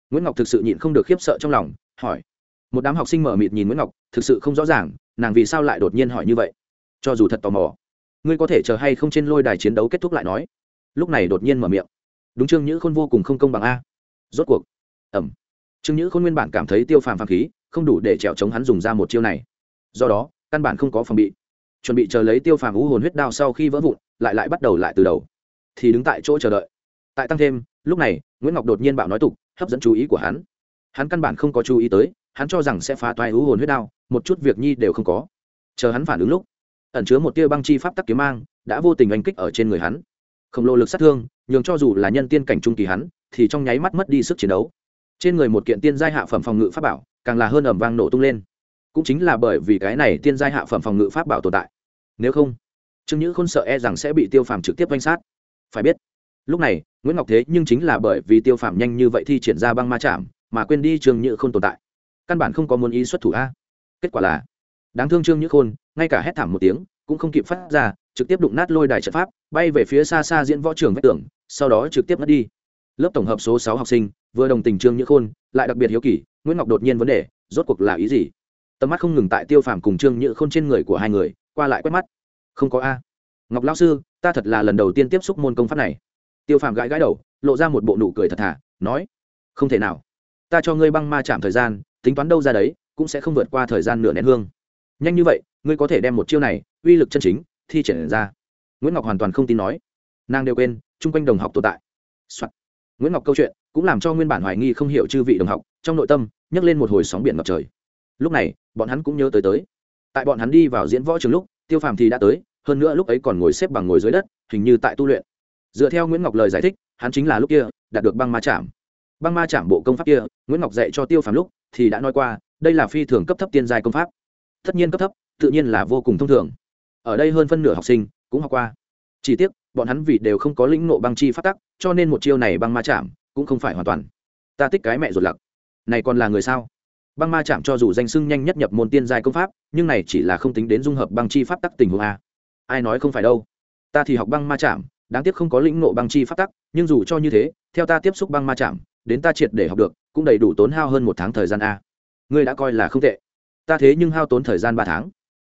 nguyễn ngọc thực sự nhịn không được khiếp sợ trong lòng, hỏi một đám học sinh mở mịt nhìn nguyễn ngọc thực sự không rõ ràng nàng vì sao lại đột nhiên hỏi như vậy cho dù thật tò mò ngươi có thể chờ hay không trên lôi đài chiến đấu kết thúc lại nói lúc này đột nhiên mở miệng đúng trương nhữ khôn vô cùng không công bằng a rốt cuộc ẩm trương nhữ khôn nguyên bản cảm thấy tiêu phàm phàm khí không đủ để trèo chống hắn dùng ra một chiêu này do đó căn bản không có phòng bị chuẩn bị chờ lấy tiêu phàm u hồn huyết đao sau khi vỡ vụn lại lại bắt đầu lại từ đầu thì đứng tại chỗ chờ đợi tại tăng thêm lúc này nguyễn ngọc đột nhiên bảo nói tục hấp dẫn chú ý của hắn hắn căn bản không có chú ý tới hắn cho rằng sẽ phá toái u hồn huyết đao, một chút việc nhi đều không có. Chờ hắn phản ứng lúc, ẩn chứa một tia băng chi pháp tắc kiếm mang đã vô tình oanh kích ở trên người hắn. Khổng lồ lực sát thương, nhường cho dù là nhân tiên cảnh trung kỳ hắn, thì trong nháy mắt mất đi sức chiến đấu. Trên người một kiện tiên giai hạ phẩm phòng ngự pháp bảo, càng là hơn ẩm vang nổ tung lên. Cũng chính là bởi vì cái này tiên giai hạ phẩm phòng ngự pháp bảo tồn tại. Nếu không, trương nhữ khôn sợ e rằng sẽ bị tiêu phàm trực tiếp oanh sát. Phải biết, lúc này, nguyễn ngọc thế nhưng chính là bởi vì tiêu phàm nhanh như vậy thi triển ra băng ma chạm, mà quên đi trương nhữ không tồn tại căn bản không có muốn ý xuất thủ a. Kết quả là, đáng thương trương như khôn, ngay cả hét thảm một tiếng, cũng không kịp phát ra, trực tiếp đụng nát lôi đài trận pháp, bay về phía xa xa diễn võ trường vách tường, sau đó trực tiếp mất đi. Lớp tổng hợp số sáu học sinh, vừa đồng tình trương như khôn, lại đặc biệt hiếu kỳ, nguyễn ngọc đột nhiên vấn đề, rốt cuộc là ý gì? Tầm mắt không ngừng tại tiêu phàm cùng trương như khôn trên người của hai người, qua lại quét mắt. Không có a. Ngọc lao sư, ta thật là lần đầu tiên tiếp xúc môn công pháp này. Tiêu phàm gãi gãi đầu, lộ ra một bộ nụ cười thật thà, nói, không thể nào ta cho ngươi băng ma chạm thời gian, tính toán đâu ra đấy, cũng sẽ không vượt qua thời gian nửa nén hương. Nhanh như vậy, ngươi có thể đem một chiêu này, uy lực chân chính, thi triển ra. Nguyễn ngọc hoàn toàn không tin nói. Nàng đều quên, chung quanh đồng học tồn tại、Soạn. nguyễn ngọc câu chuyện cũng làm cho nguyên bản hoài nghi không hiểu chư vị đồng học, trong nội tâm, nhấc lên một hồi sóng biển ngập trời. Lúc này, bọn hắn cũng nhớ tới tới. Tại bọn hắn đi vào diễn võ trường lúc, tiêu phàm thì đã tới, hơn nữa lúc ấy còn ngồi xếp bằng ngồi dưới đất, hình như tại tu luyện. Dựa theo nguyễn ngọc lời giải thích, hắn chính là lúc kia, đạt được băng ma chạm. Băng ma chạm bộ công pháp kia nguyễn ngọc dạy cho tiêu phàm lúc thì đã nói qua, đây là phi thường cấp thấp tiên giai công pháp. Tất nhiên cấp thấp, tự nhiên là vô cùng thông thường. Ở đây hơn phân nửa học sinh cũng học qua. Chỉ tiếc, bọn hắn vì đều không có lĩnh nộ băng chi phát tắc, cho nên một chiêu này băng ma chạm cũng không phải hoàn toàn. Ta thích cái mẹ ruột lặc. Này còn là người sao? Băng ma chạm cho dù danh sưng nhanh nhất nhập môn tiên giai công pháp, nhưng này chỉ là không tính đến dung hợp băng chi pháp tắc tình huống a. Ai nói không phải đâu. Ta thì học băng ma chạm, đáng tiếc không có lĩnh nộ băng chi pháp tắc, nhưng dù cho như thế, theo ta tiếp xúc băng ma chạm đến ta triệt để học được, cũng đầy đủ tốn hao hơn một tháng thời gian a. Ngươi đã coi là không tệ. Ta thế nhưng hao tốn thời gian ba tháng.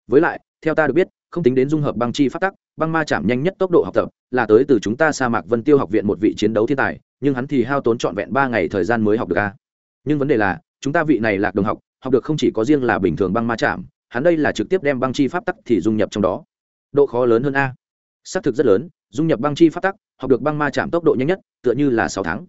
Với lại, theo ta được biết, không tính đến dung hợp băng chi phát tắc, băng ma chạm nhanh nhất tốc độ học tập, là tới từ chúng ta sa mạc vân tiêu học viện một vị chiến đấu thiên tài, nhưng hắn thì hao tốn trọn vẹn ba ngày thời gian mới học được a. Nhưng vấn đề là, chúng ta vị này lạc đồng học học được không chỉ có riêng là bình thường băng ma chạm, hắn đây là trực tiếp đem băng chi pháp tắc thì dung nhập trong đó. Độ khó lớn hơn a. Xác thực rất lớn, dung nhập băng chi pháp tắc, học được băng ma chạm tốc độ nhanh nhất, tựa như là sáu tháng.